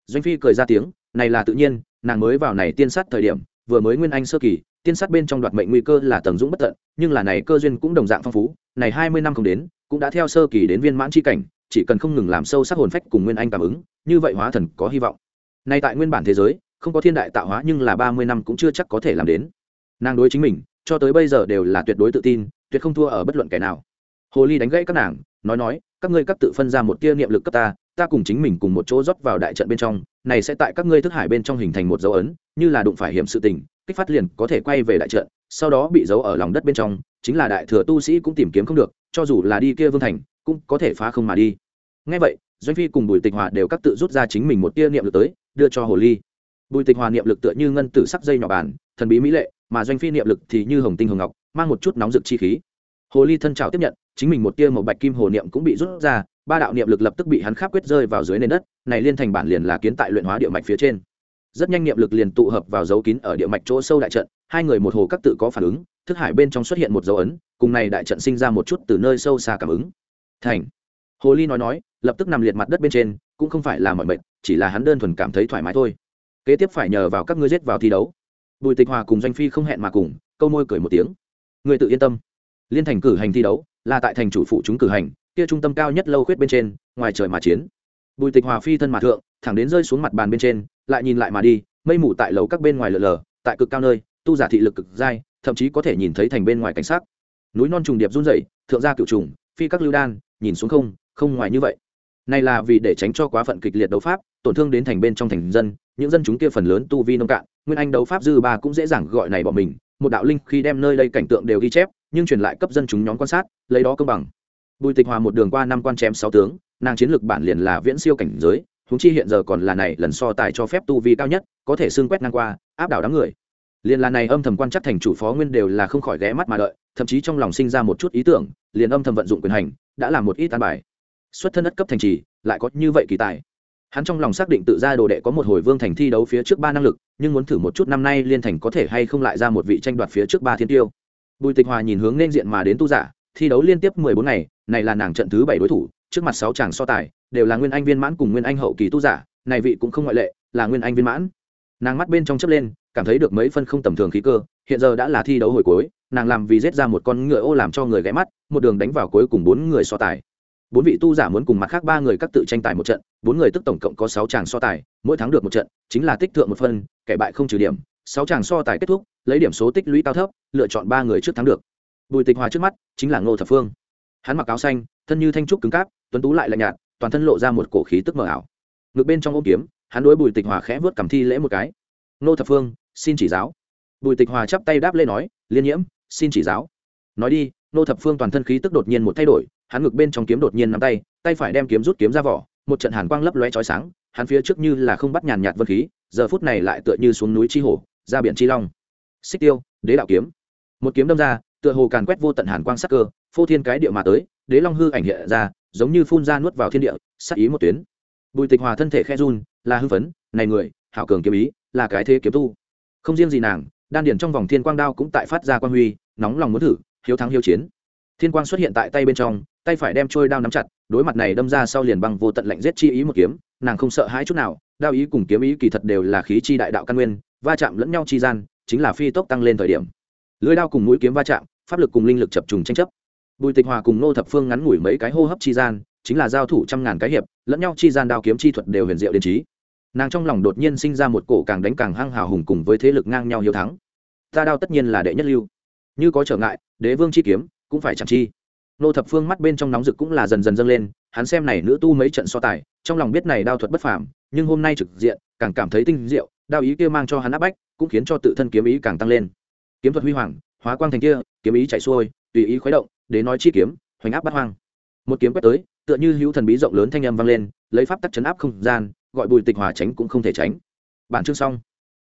Doanh phi cười ra tiếng, này là tự nhiên, nàng mới vào này tiên sát thời điểm, vừa mới nguyên anh sơ kỳ, tiên sát bên trong đoạt mệnh nguy cơ là tầng dũng bất tận, nhưng là này cơ duyên cũng đồng dạng phong phú, này hai mươi năm không đến, cũng đã theo sơ kỳ đến viên mãn chi cảnh, chỉ cần không ngừng làm sâu sắc hồn phách cùng nguyên anh cảm ứng, như vậy hóa thần có hy vọng. Nay tại nguyên bản thế giới, không có thiên đại tạo hóa nhưng là ba mươi năm cũng chưa chắc có thể làm đến. Nàng đối chính mình, cho tới bây giờ đều là tuyệt đối tự tin tuyệt không thua ở bất luận kẻ nào. Hồ ly đánh gãy các nàng, nói nói, các ngươi các tự phân ra một tia niệm lực cấp ta ta cùng chính mình cùng một chỗ rót vào đại trận bên trong, này sẽ tại các ngươi thức hải bên trong hình thành một dấu ấn, như là đụng phải hiểm sự tình, kích phát liền có thể quay về đại trận, sau đó bị giấu ở lòng đất bên trong, chính là đại thừa tu sĩ cũng tìm kiếm không được, cho dù là đi kia vương thành, cũng có thể phá không mà đi. Ngay vậy, doanh phi cùng bùi tịch hòa đều các tự rút ra chính mình một tia niệm lực tới, đưa cho hồ ly. Bùi tịch hòa niệm lực tựa như ngân tử sắc dây nhỏ bàn, thần bí mỹ lệ, mà doanh phi niệm lực thì như hồng tinh hồng ngọc mang một chút nóng rực chi khí. Hồ ly thân trào tiếp nhận, chính mình một tia một bạch kim hồ niệm cũng bị rút ra, ba đạo niệm lực lập tức bị hắn khắp quyết rơi vào dưới nền đất, này liên thành bản liền là kiến tại luyện hóa địa mạch phía trên. Rất nhanh niệm lực liền tụ hợp vào dấu kín ở địa mạch chỗ sâu đại trận, hai người một hồ các tự có phản ứng, thức hải bên trong xuất hiện một dấu ấn, cùng này đại trận sinh ra một chút từ nơi sâu xa cảm ứng. Thành. Hồ ly nói nói, lập tức nằm liệt mặt đất bên trên, cũng không phải là mọi mệt, chỉ là hắn đơn thuần cảm thấy thoải mái thôi. Kế tiếp phải nhờ vào các ngươi giết vào thi đấu. Bùi tịch hòa cùng doanh phi không hẹn mà cùng, câu môi cười một tiếng người tự yên tâm. Liên thành cử hành thi đấu, là tại thành chủ phụ chúng cử hành, kia trung tâm cao nhất lâu khuyết bên trên, ngoài trời mà chiến. Bùi tịch hòa phi thân mà thượng, thẳng đến rơi xuống mặt bàn bên trên, lại nhìn lại mà đi, mây mù tại lầu các bên ngoài lờ lờ, tại cực cao nơi, tu giả thị lực cực dai, thậm chí có thể nhìn thấy thành bên ngoài cảnh sát núi non trùng điệp run rẩy, thượng gia cựu trùng, phi các lưu đan, nhìn xuống không không ngoài như vậy. Này là vì để tránh cho quá phận kịch liệt đấu pháp, tổn thương đến thành bên trong thành dân, những dân chúng kia phần lớn tu vi nông cạn, nguyên anh đấu pháp dư ba cũng dễ dàng gọi này bỏ mình một đạo linh khi đem nơi đây cảnh tượng đều ghi chép, nhưng truyền lại cấp dân chúng nhóm quan sát, lấy đó công bằng. Bùi tịch hòa một đường qua năm quan chém sáu tướng, nàng chiến lược bản liền là viễn siêu cảnh giới húng chi hiện giờ còn là này lần so tài cho phép tu vi cao nhất, có thể xương quét ngang qua, áp đảo đám người. Liền là này âm thầm quan chắc thành chủ phó nguyên đều là không khỏi ghé mắt mà đợi, thậm chí trong lòng sinh ra một chút ý tưởng, liền âm thầm vận dụng quyền hành, đã làm một ít tan bài. Xuất thân đất cấp thành trì, lại có như vậy kỳ tài hắn trong lòng xác định tự ra đồ đệ có một hồi vương thành thi đấu phía trước ba năng lực, nhưng muốn thử một chút năm nay liên thành có thể hay không lại ra một vị tranh đoạt phía trước ba thiên tiêu. Bùi tịch hòa nhìn hướng nên diện mà đến tu giả, thi đấu liên tiếp mười bốn ngày, này là nàng trận thứ bảy đối thủ, trước mặt sáu chàng so tài, đều là nguyên anh viên mãn cùng nguyên anh hậu kỳ tu giả, này vị cũng không ngoại lệ, là nguyên anh viên mãn. Nàng mắt bên trong chớp lên, cảm thấy được mấy phân không tầm thường khí cơ, hiện giờ đã là thi đấu hồi cuối, nàng làm vì giết ra một con ngựa ô làm cho người ghé mắt, một đường đánh vào cuối cùng bốn người so tài bốn vị tu giả muốn cùng mặt khác ba người các tự tranh tài một trận, bốn người tức tổng cộng có sáu chàng so tài, mỗi thắng được một trận, chính là tích thượng một phân kẻ bại không trừ điểm. Sáu chàng so tài kết thúc, lấy điểm số tích lũy cao thấp, lựa chọn ba người trước thắng được. Bùi tịch hòa trước mắt chính là ngô thập phương. Hắn mặc áo xanh, thân như thanh trúc cứng cáp, tuấn tú lại lạnh nhạt, toàn thân lộ ra một cổ khí tức mờ ảo. Ngược bên trong ôm kiếm, hắn đối bùi tịch hòa khẽ vớt cầm thi lễ một cái. Ngô thập phương, xin chỉ giáo. Bùi tịch hòa chắp tay đáp lê nói, liên nhiễm, xin chỉ giáo. Nói đi. Ngô thập phương toàn thân khí tức đột nhiên một thay đổi hắn ngực bên trong kiếm đột nhiên nắm tay tay phải đem kiếm rút kiếm ra vỏ, một trận hàn quang lấp lóe chói sáng, hắn phía trước như là không bắt nhàn nhạt vân khí, giờ phút này lại tựa như xuống núi chi hổ ra biển chi long. Xích tiêu, đế đạo kiếm. Một kiếm đâm ra, tựa hồ càn quét vô tận hàn quang sắc cơ, phô thiên cái địa mà tới, đế long hư ảnh hiện ra, giống như phun ra nuốt vào thiên địa, sắc ý một tuyến. Bùi tịch hòa thân thể khe run, là hư phấn, này người, hảo cường kiếm ý, là cái thế kiếm tu. Không riêng gì nàng, đan điển trong vòng thiên quang đao cũng tại phát ra quang huy, nóng lòng muốn thử, hiếu thắng hiếu chiến thiên quang xuất hiện tại tay bên trong, tay phải đem trôi đao nắm chặt, đối mặt này đâm ra sau liền băng vô tận lạnh giết chi ý một kiếm, nàng không sợ hãi chút nào, đao ý cùng kiếm ý kỳ thật đều là khí chi đại đạo căn nguyên, va chạm lẫn nhau chi gian, chính là phi tốc tăng lên thời điểm. Lưới đao cùng mũi kiếm va chạm, pháp lực cùng linh lực chập trùng tranh chấp. Bùi tịch hòa cùng nô thập phương ngắn ngủi mấy cái hô hấp chi gian, chính là giao thủ trăm ngàn cái hiệp, lẫn nhau chi gian đao kiếm chi thuật đều huyền diệu đến trí. Nàng trong lòng đột nhiên sinh ra một cổ càng đánh càng hăng hào hùng cùng với thế lực ngang nhau hiếu thắng. Ta đao tất nhiên là đệ nhất lưu. Như có trở ngại, đế vương chi kiếm cũng phải chẳng chi. Nô thập phương mắt bên trong nóng rực cũng là dần dần dâng lên, hắn xem này nữ tu mấy trận so tài, trong lòng biết này đao thuật bất phàm, nhưng hôm nay trực diện, càng cảm thấy tinh diệu, đao ý kia mang cho hắn áp bách, cũng khiến cho tự thân kiếm ý càng tăng lên. Kiếm thuật huy hoàng, hóa quang thành kia, kiếm ý chạy xuôi, tùy ý khuấy động, để nói chi kiếm, hoành áp bắt hoang. Một kiếm quét tới, tựa như hữu thần bí rộng lớn thanh âm vang lên, lấy pháp tắc chấn áp không gian, gọi bùi tịch hòa tránh cũng không thể tránh. Bản chương xong.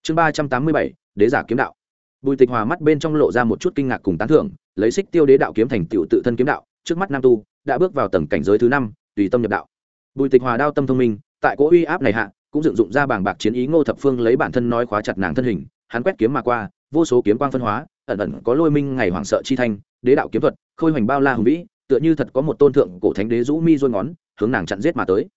Chương ba trăm tám mươi bảy, đế giả kiếm đạo. Bùi tịch hòa mắt bên trong lộ ra một chút kinh ngạc cùng tán thưởng lấy xích tiêu đế đạo kiếm thành tựu tự thân kiếm đạo, trước mắt nam tu, đã bước vào tầng cảnh giới thứ năm, tùy tâm nhập đạo. Bùi tịch hòa đao tâm thông minh, tại cỗ uy áp này hạ, cũng dựng dụng ra bảng bạc chiến ý ngô thập phương lấy bản thân nói khóa chặt nàng thân hình, hắn quét kiếm mà qua, vô số kiếm quang phân hóa, ẩn ẩn có lôi minh ngày hoảng sợ chi thanh, đế đạo kiếm thuật, khôi hoành bao la hùng vĩ, tựa như thật có một tôn thượng cổ thánh đế rũ mi rôi ngón, hướng nàng chặn giết mà tới.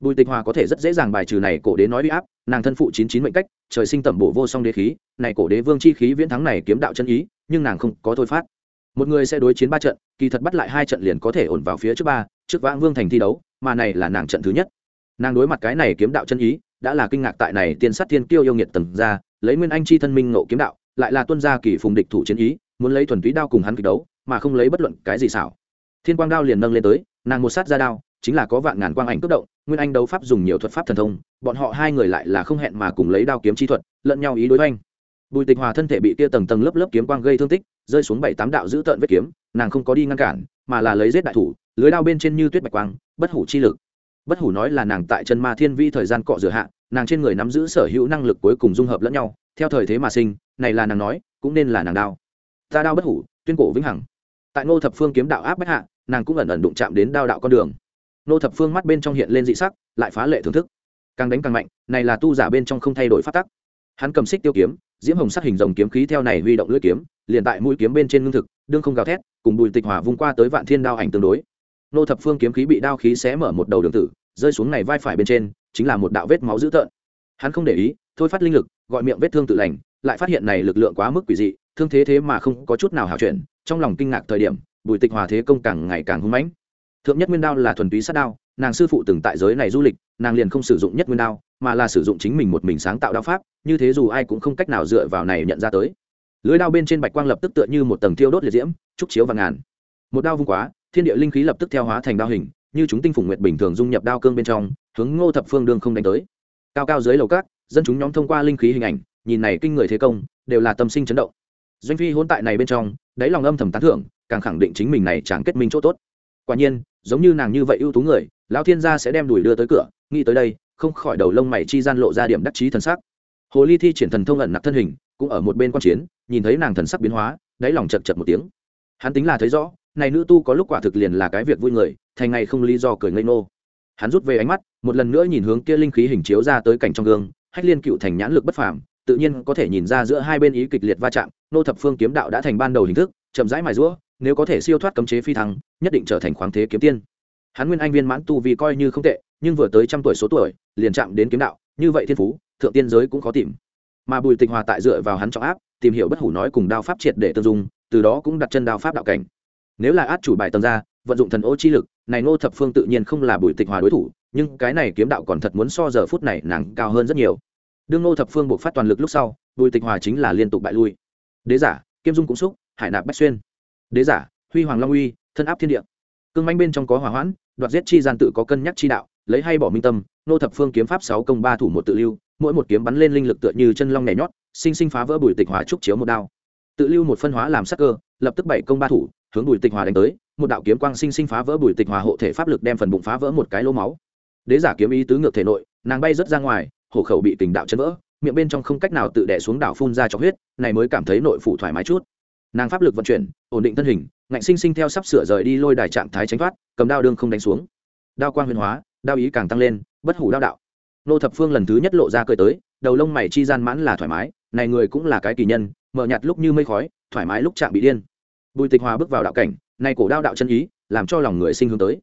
Bùi tịch hòa có thể rất dễ dàng bài trừ này cổ đế nói uy áp, nàng thân phụ chín chín mệnh cách, trời sinh tẩm bổ vô song đế khí, này cổ đế vương chi khí viễn thắng này kiếm đạo chân ý, nhưng nàng không có thôi phát một người sẽ đối chiến ba trận, kỳ thật bắt lại hai trận liền có thể ổn vào phía trước ba, trước vãng vương thành thi đấu, mà này là nàng trận thứ nhất. Nàng đối mặt cái này kiếm đạo chân ý, đã là kinh ngạc tại này tiên sát thiên kiêu yêu nghiệt tầng ra, lấy nguyên anh chi thân minh nộ kiếm đạo, lại là tuân gia kỳ phùng địch thủ chiến ý, muốn lấy thuần túy đao cùng hắn kịch đấu, mà không lấy bất luận cái gì xảo. Thiên quang đao liền nâng lên tới, nàng một sát ra đao, chính là có vạn ngàn quang ảnh cướp động, nguyên anh đấu pháp dùng nhiều thuật pháp thần thông, bọn họ hai người lại là không hẹn mà cùng lấy đao kiếm chi thuật, lẫn nhau ý đối oanh bùi tịch hòa thân thể bị tia tầng tầng lớp lớp kiếm quang gây thương tích rơi xuống bảy tám đạo giữ tợn vết kiếm, nàng không có đi ngăn cản, mà là lấy giết đại thủ, lưới đao bên trên như tuyết bạch quang, bất hủ chi lực. Bất hủ nói là nàng tại chân ma thiên vi thời gian cọ rửa hạ, nàng trên người nắm giữ sở hữu năng lực cuối cùng dung hợp lẫn nhau, theo thời thế mà sinh, này là nàng nói, cũng nên là nàng đao. Ta đao bất hủ, tuyên cổ vĩnh hằng. Tại ngô thập phương kiếm đạo áp bách hạ, nàng cũng ẩn ẩn đụng chạm đến đao đạo con đường. Ngô thập phương mắt bên trong hiện lên dị sắc, lại phá lệ thưởng thức. Càng đánh càng mạnh, này là tu giả bên trong không thay đổi phát tắc. Hắn cầm xích tiêu kiếm diễm hồng sắc hình rồng kiếm khí theo này huy động lưỡi kiếm, liền tại mũi kiếm bên trên ngưng thực, đương không gào thét, cùng bùi tịch hỏa vung qua tới vạn thiên đao ảnh tương đối. Nô thập phương kiếm khí bị đao khí xé mở một đầu đường tử, rơi xuống này vai phải bên trên, chính là một đạo vết máu dữ tợn. Hắn không để ý, thôi phát linh lực, gọi miệng vết thương tự lành, lại phát hiện này lực lượng quá mức quỷ dị, thương thế thế mà không có chút nào hảo chuyển, trong lòng kinh ngạc thời điểm, bùi tịch hòa thế công càng ngày càng hung mãnh. Thượng nhất nguyên đao là thuần túy sát đao, nàng sư phụ từng tại giới này du lịch, nàng liền không sử dụng nhất nguyên đao mà là sử dụng chính mình một mình sáng tạo đao pháp, như thế dù ai cũng không cách nào dựa vào này nhận ra tới. Lưới đao bên trên bạch quang lập tức tựa như một tầng thiêu đốt liệt diễm, trúc chiếu và ngàn. Một đao vung quá, thiên địa linh khí lập tức theo hóa thành đao hình, như chúng tinh phùng nguyệt bình thường dung nhập đao cương bên trong, hướng ngô thập phương đương không đánh tới. Cao cao dưới lầu cát dân chúng nhóm thông qua linh khí hình ảnh, nhìn này kinh người thế công, đều là tâm sinh chấn động. Doanh phi hôn tại này bên trong, đáy lòng âm thầm tán thưởng, càng khẳng định chính mình này chẳng kết minh chỗ tốt. Quả nhiên, giống như nàng như vậy ưu tú người, lão thiên gia sẽ đem đuổi đưa tới cửa, nghĩ tới đây không khỏi đầu lông mày chi gian lộ ra điểm đắc chí thần sắc. Hồ ly thi triển thần thông ẩn nặc thân hình, cũng ở một bên quan chiến, nhìn thấy nàng thần sắc biến hóa, đáy lòng chật chật một tiếng. Hắn tính là thấy rõ, này nữ tu có lúc quả thực liền là cái việc vui người, thành ngày không lý do cười ngây nô hắn rút về ánh mắt, một lần nữa nhìn hướng kia linh khí hình chiếu ra tới cảnh trong gương, hách liên cựu thành nhãn lực bất phàm, tự nhiên có thể nhìn ra giữa hai bên ý kịch liệt va chạm, nô thập phương kiếm đạo đã thành ban đầu hình thức, chậm rãi mài rũa nếu có thể siêu thoát cấm chế phi thăng, nhất định trở thành khoáng thế kiếm tiên. Hắn nguyên anh viên mãn tu vì coi như không tệ nhưng vừa tới trăm tuổi số tuổi, liền chạm đến kiếm đạo, như vậy thiên phú, thượng tiên giới cũng khó tìm. Mà bùi tịch hòa tại dựa vào hắn trọng áp, tìm hiểu bất hủ nói cùng đao pháp triệt để tương dung, từ đó cũng đặt chân đao pháp đạo cảnh. Nếu là át chủ bài tầng ra, vận dụng thần ô chi lực, này ngô thập phương tự nhiên không là bùi tịch hòa đối thủ, nhưng cái này kiếm đạo còn thật muốn so giờ phút này nàng cao hơn rất nhiều. Đương ngô thập phương buộc phát toàn lực lúc sau, bùi tịch hòa chính là liên tục bại lui. Đế giả kim dung cũng xúc, hải nạp bách xuyên. Đế giả, huy hoàng long uy, thân áp thiên địa. Cương manh bên trong có hỏa hoãn, đoạt giết chi gian tự có cân nhắc chi đạo lấy hay bỏ minh tâm, nô thập phương kiếm pháp sáu công ba thủ một tự lưu, mỗi một kiếm bắn lên linh lực tựa như chân long nhảy nhót, sinh sinh phá vỡ bùi tịch hòa trúc chiếu một đao. Tự lưu một phân hóa làm sắc cơ, lập tức bảy công ba thủ, hướng bùi tịch hòa đánh tới, một đạo kiếm quang sinh sinh phá vỡ bùi tịch hòa hộ thể pháp lực đem phần bụng phá vỡ một cái lỗ máu. Đế giả kiếm ý tứ ngược thể nội, nàng bay rớt ra ngoài, hổ khẩu bị tình đạo chấn vỡ, miệng bên trong không cách nào tự đẻ xuống đảo phun ra cho huyết, này mới cảm thấy nội phủ thoải mái chút. Nàng pháp lực vận chuyển, ổn định thân hình, ngạnh sinh sinh theo sắp sửa rời đi lôi đài trạng thái tránh thoát, cầm đao đương không đánh xuống. Đao quang huyền hóa đao ý càng tăng lên, bất hủ đao đạo. Nô thập phương lần thứ nhất lộ ra cười tới, đầu lông mày chi gian mãn là thoải mái, này người cũng là cái kỳ nhân mở nhạt lúc như mây khói, thoải mái lúc chạm bị điên. Bùi tịch hòa bước vào đạo cảnh này cổ đao đạo chân ý, làm cho lòng người sinh hướng tới.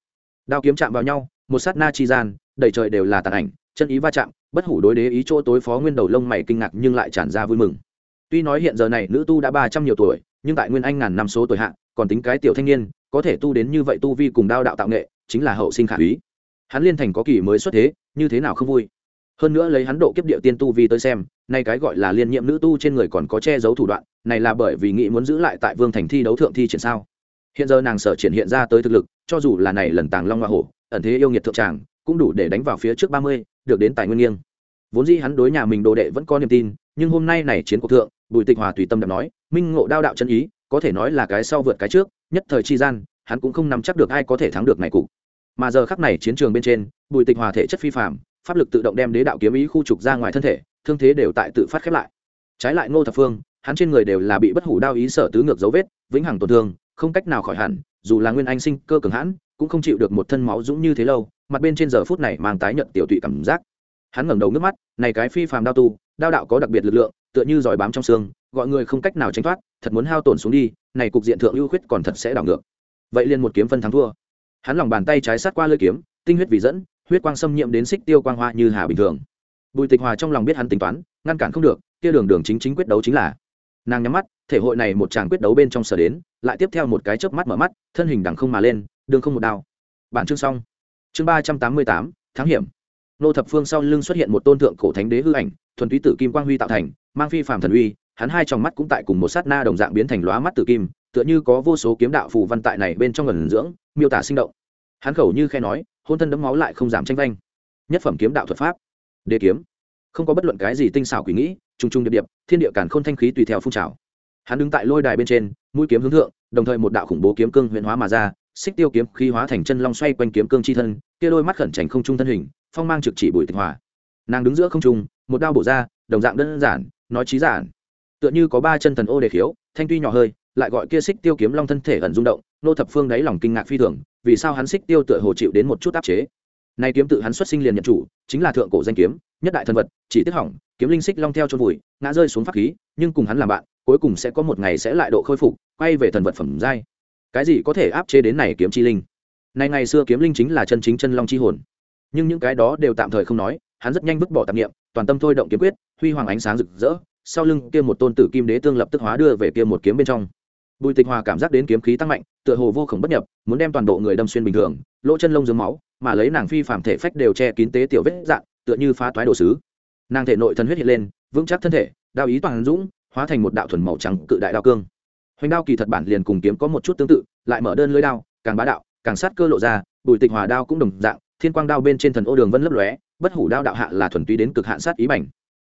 Đao kiếm chạm vào nhau, một sát na chi gian, đầy trời đều là tàn ảnh, chân ý va chạm, bất hủ đối đế ý chỗ tối phó nguyên đầu lông mày kinh ngạc nhưng lại tràn ra vui mừng. Tuy nói hiện giờ này nữ tu đã ba trăm nhiều tuổi, nhưng tại nguyên anh ngàn năm số tuổi hạ, còn tính cái tiểu thanh niên, có thể tu đến như vậy tu vi cùng đao đạo tạo nghệ, chính là hậu sinh khả úy hắn liên thành có kỳ mới xuất thế, như thế nào không vui? Hơn nữa lấy hắn độ kiếp địa tiên tu vi tới xem, nay cái gọi là liên nhiệm nữ tu trên người còn có che giấu thủ đoạn, này là bởi vì nghĩ muốn giữ lại tại vương thành thi đấu thượng thi triển sao? Hiện giờ nàng sở triển hiện ra tới thực lực, cho dù là này lần tàng long hoa hổ, ẩn thế yêu nghiệt thượng tràng, cũng đủ để đánh vào phía trước ba mươi, được đến tài nguyên nghiêng. Vốn dĩ hắn đối nhà mình đồ đệ vẫn có niềm tin, nhưng hôm nay này chiến cuộc thượng, bùi tịch hòa tùy tâm đ nói, minh ngộ đao đạo chân ý, có thể nói là cái sau vượt cái trước, nhất thời chi gian, hắn cũng không nắm chắc được ai có thể thắng được này cục mà giờ khắc này chiến trường bên trên, bùi tịch hòa thể chất phi phạm pháp lực tự động đem đế đạo kiếm ý khu trục ra ngoài thân thể, thương thế đều tại tự phát khép lại. Trái lại ngô thập phương, hắn trên người đều là bị bất hủ đao ý sở tứ ngược dấu vết, vĩnh hằng tổn thương, không cách nào khỏi hẳn, dù là nguyên anh sinh cơ cường hãn, cũng không chịu được một thân máu dũng như thế lâu, mặt bên trên giờ phút này mang tái nhận tiểu tụy cảm giác. Hắn ngẩng đầu nước mắt, này cái phi phàm đao tu, đao đạo có đặc biệt lực lượng, tựa như giỏi bám trong xương, gọi người không cách nào tránh thoát, thật muốn hao tổn xuống đi, này cục diện thượng ưu khuyết còn thật sẽ đảo ngược. Vậy liền một kiếm phân thắng thua hắn lòng bàn tay trái sát qua lưỡi kiếm, tinh huyết vì dẫn, huyết quang xâm nhiễm đến xích tiêu quang hoa như hà bình thường. Bùi tịch hòa trong lòng biết hắn tính toán, ngăn cản không được, kia đường đường chính chính quyết đấu chính là. Nàng nhắm mắt, thể hội này một chàng quyết đấu bên trong sở đến, lại tiếp theo một cái chớp mắt mở mắt, thân hình đằng không mà lên, đường không một đao. Bản chương xong. Chương ba trăm tám mươi tám tháng hiểm. Nô thập phương sau lưng xuất hiện một tôn tượng cổ thánh đế hư ảnh, thuần túy tử kim quang huy tạo thành, mang phi phàm thần uy, hắn hai trong mắt cũng tại cùng một sát na đồng dạng biến thành lóa mắt tử kim tựa như có vô số kiếm đạo phù văn tại này bên trong ngần dưỡng, miêu tả sinh động. Hắn khẩu như khe nói, hôn thân đấm máu lại không giảm tranh vanh. Nhất phẩm kiếm đạo thuật pháp, đế kiếm. Không có bất luận cái gì tinh xảo quỷ nghĩ, trùng trùng điệp điệp, thiên địa càn khôn thanh khí tùy theo phun trào. Hắn đứng tại lôi đài bên trên, mũi kiếm hướng thượng, đồng thời một đạo khủng bố kiếm cương huyện hóa mà ra, xích tiêu kiếm khí hóa thành chân long xoay quanh kiếm cương chi thân, kia đôi mắt khẩn trành không trung thân hình, phong mang trực chỉ bùi tịch hòa. Nàng đứng giữa không trung, một đao bổ ra, đồng dạng đơn giản, nói trí giản. Tựa như có ba chân thần ô đề khiếu, thanh tuy nhỏ hơi lại gọi kia xích tiêu kiếm long thân thể ẩn rung động, nô thập phương đáy lòng kinh ngạc phi thường, vì sao hắn xích tiêu tựa hồ chịu đến một chút áp chế? Nay kiếm tự hắn xuất sinh liền nhận chủ, chính là thượng cổ danh kiếm, nhất đại thần vật, chỉ tiết hỏng, kiếm linh xích long theo cho vùi, ngã rơi xuống pháp khí, nhưng cùng hắn làm bạn, cuối cùng sẽ có một ngày sẽ lại độ khôi phục, quay về thần vật phẩm giai. Cái gì có thể áp chế đến này kiếm chi linh? Nay ngày xưa kiếm linh chính là chân chính chân long chi hồn. Nhưng những cái đó đều tạm thời không nói, hắn rất nhanh vứt bỏ tạp niệm, toàn tâm thôi động kiếm quyết, huy hoàng ánh sáng rực rỡ, sau lưng kia một tôn tử kim đế tương lập tức hóa đưa về kia một kiếm bên trong bùi tịch hòa cảm giác đến kiếm khí tăng mạnh, tựa hồ vô khổng bất nhập, muốn đem toàn bộ người đâm xuyên bình thường, lỗ chân lông dưới máu, mà lấy nàng phi phạm thể phách đều che kín tế tiểu vết dạng, tựa như phá toái đồ sứ. Nàng thể nội thần huyết hiện lên, vững chắc thân thể, đao ý toàn dũng, hóa thành một đạo thuần màu trắng cự đại đao cương. Hoành đao kỳ thật bản liền cùng kiếm có một chút tương tự, lại mở đơn lưới đao, càng bá đạo, càng sát cơ lộ ra, bùi tịch hòa đao cũng đồng dạng, thiên quang đao bên trên thần ô đường vân lấp lóe, bất hủ đao đạo hạ là thuần túy đến cực hạn sát ý bảnh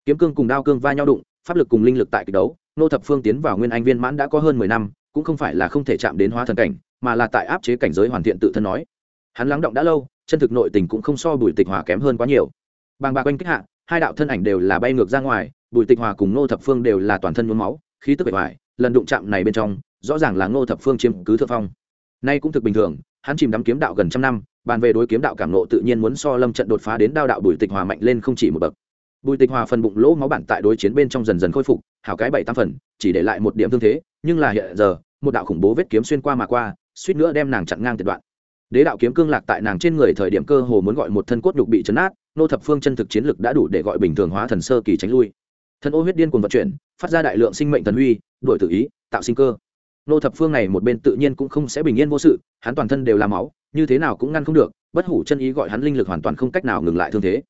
kiếm cương cùng đao cương va nhau đụng, pháp lực cùng linh lực tại kịch đấu nô thập phương tiến vào nguyên anh viên mãn đã có hơn mười năm, cũng không phải là không thể chạm đến hóa thần cảnh, mà là tại áp chế cảnh giới hoàn thiện tự thân nói. Hắn lắng động đã lâu, chân thực nội tình cũng không so bùi tịch hòa kém hơn quá nhiều. Bàng bạc quanh kích hạ, hai đạo thân ảnh đều là bay ngược ra ngoài, bùi tịch hòa cùng nô thập phương đều là toàn thân nhuốm máu, khí tức bề ngoài lần đụng chạm này bên trong, rõ ràng là nô thập phương chiếm cứ thượng phong. Nay cũng thực bình thường, hắn chìm đắm kiếm đạo gần trăm năm, bàn về đối kiếm đạo cảm nộ tự nhiên muốn so lâm trận đột phá đến đao đạo bùi tịch hòa mạnh lên không chỉ một bậc bùi tịch hòa phần bụng lỗ máu bản tại đối chiến bên trong dần dần khôi phục, hảo cái bảy tam phần, chỉ để lại một điểm thương thế, nhưng là hiện giờ, một đạo khủng bố vết kiếm xuyên qua mà qua, suýt nữa đem nàng chặn ngang tuyệt đoạn. Đế đạo kiếm cương lạc tại nàng trên người thời điểm cơ hồ muốn gọi một thân cốt nhục bị chấn át, nô thập phương chân thực chiến lực đã đủ để gọi bình thường hóa thần sơ kỳ tránh lui. Thần ô huyết điên cùng vận chuyển, phát ra đại lượng sinh mệnh thần huy đổi tự ý, tạo sinh cơ. Nô thập phương này một bên tự nhiên cũng không sẽ bình yên vô sự, hắn toàn thân đều là máu, như thế nào cũng ngăn không được, bất hủ chân ý gọi hắn linh lực hoàn toàn không cách nào ngừng lại thương thế.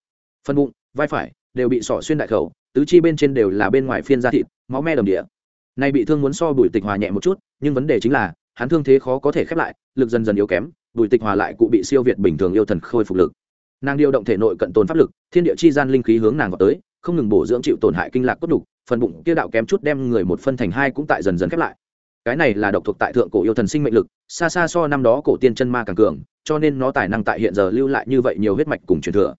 Phân bụng, vai phải đều bị sỏ xuyên đại khẩu, tứ chi bên trên đều là bên ngoài phiên da thịt, máu me đầm địa. Nay bị thương muốn so bùi tịch hòa nhẹ một chút, nhưng vấn đề chính là, hắn thương thế khó có thể khép lại, lực dần dần yếu kém, bùi tịch hòa lại cụ bị siêu việt bình thường yêu thần khôi phục lực. Nàng điều động thể nội cận tồn pháp lực, thiên địa chi gian linh khí hướng nàng vào tới, không ngừng bổ dưỡng chịu tổn hại kinh lạc cốt đục, phần bụng kia đạo kém chút đem người một phân thành hai cũng tại dần dần khép lại. Cái này là độc thuộc tại thượng cổ yêu thần sinh mệnh lực, xa xa so năm đó cổ tiên chân ma càng cường, cho nên nó tài năng tại hiện giờ lưu lại như vậy nhiều huyết mạch cùng truyền thừa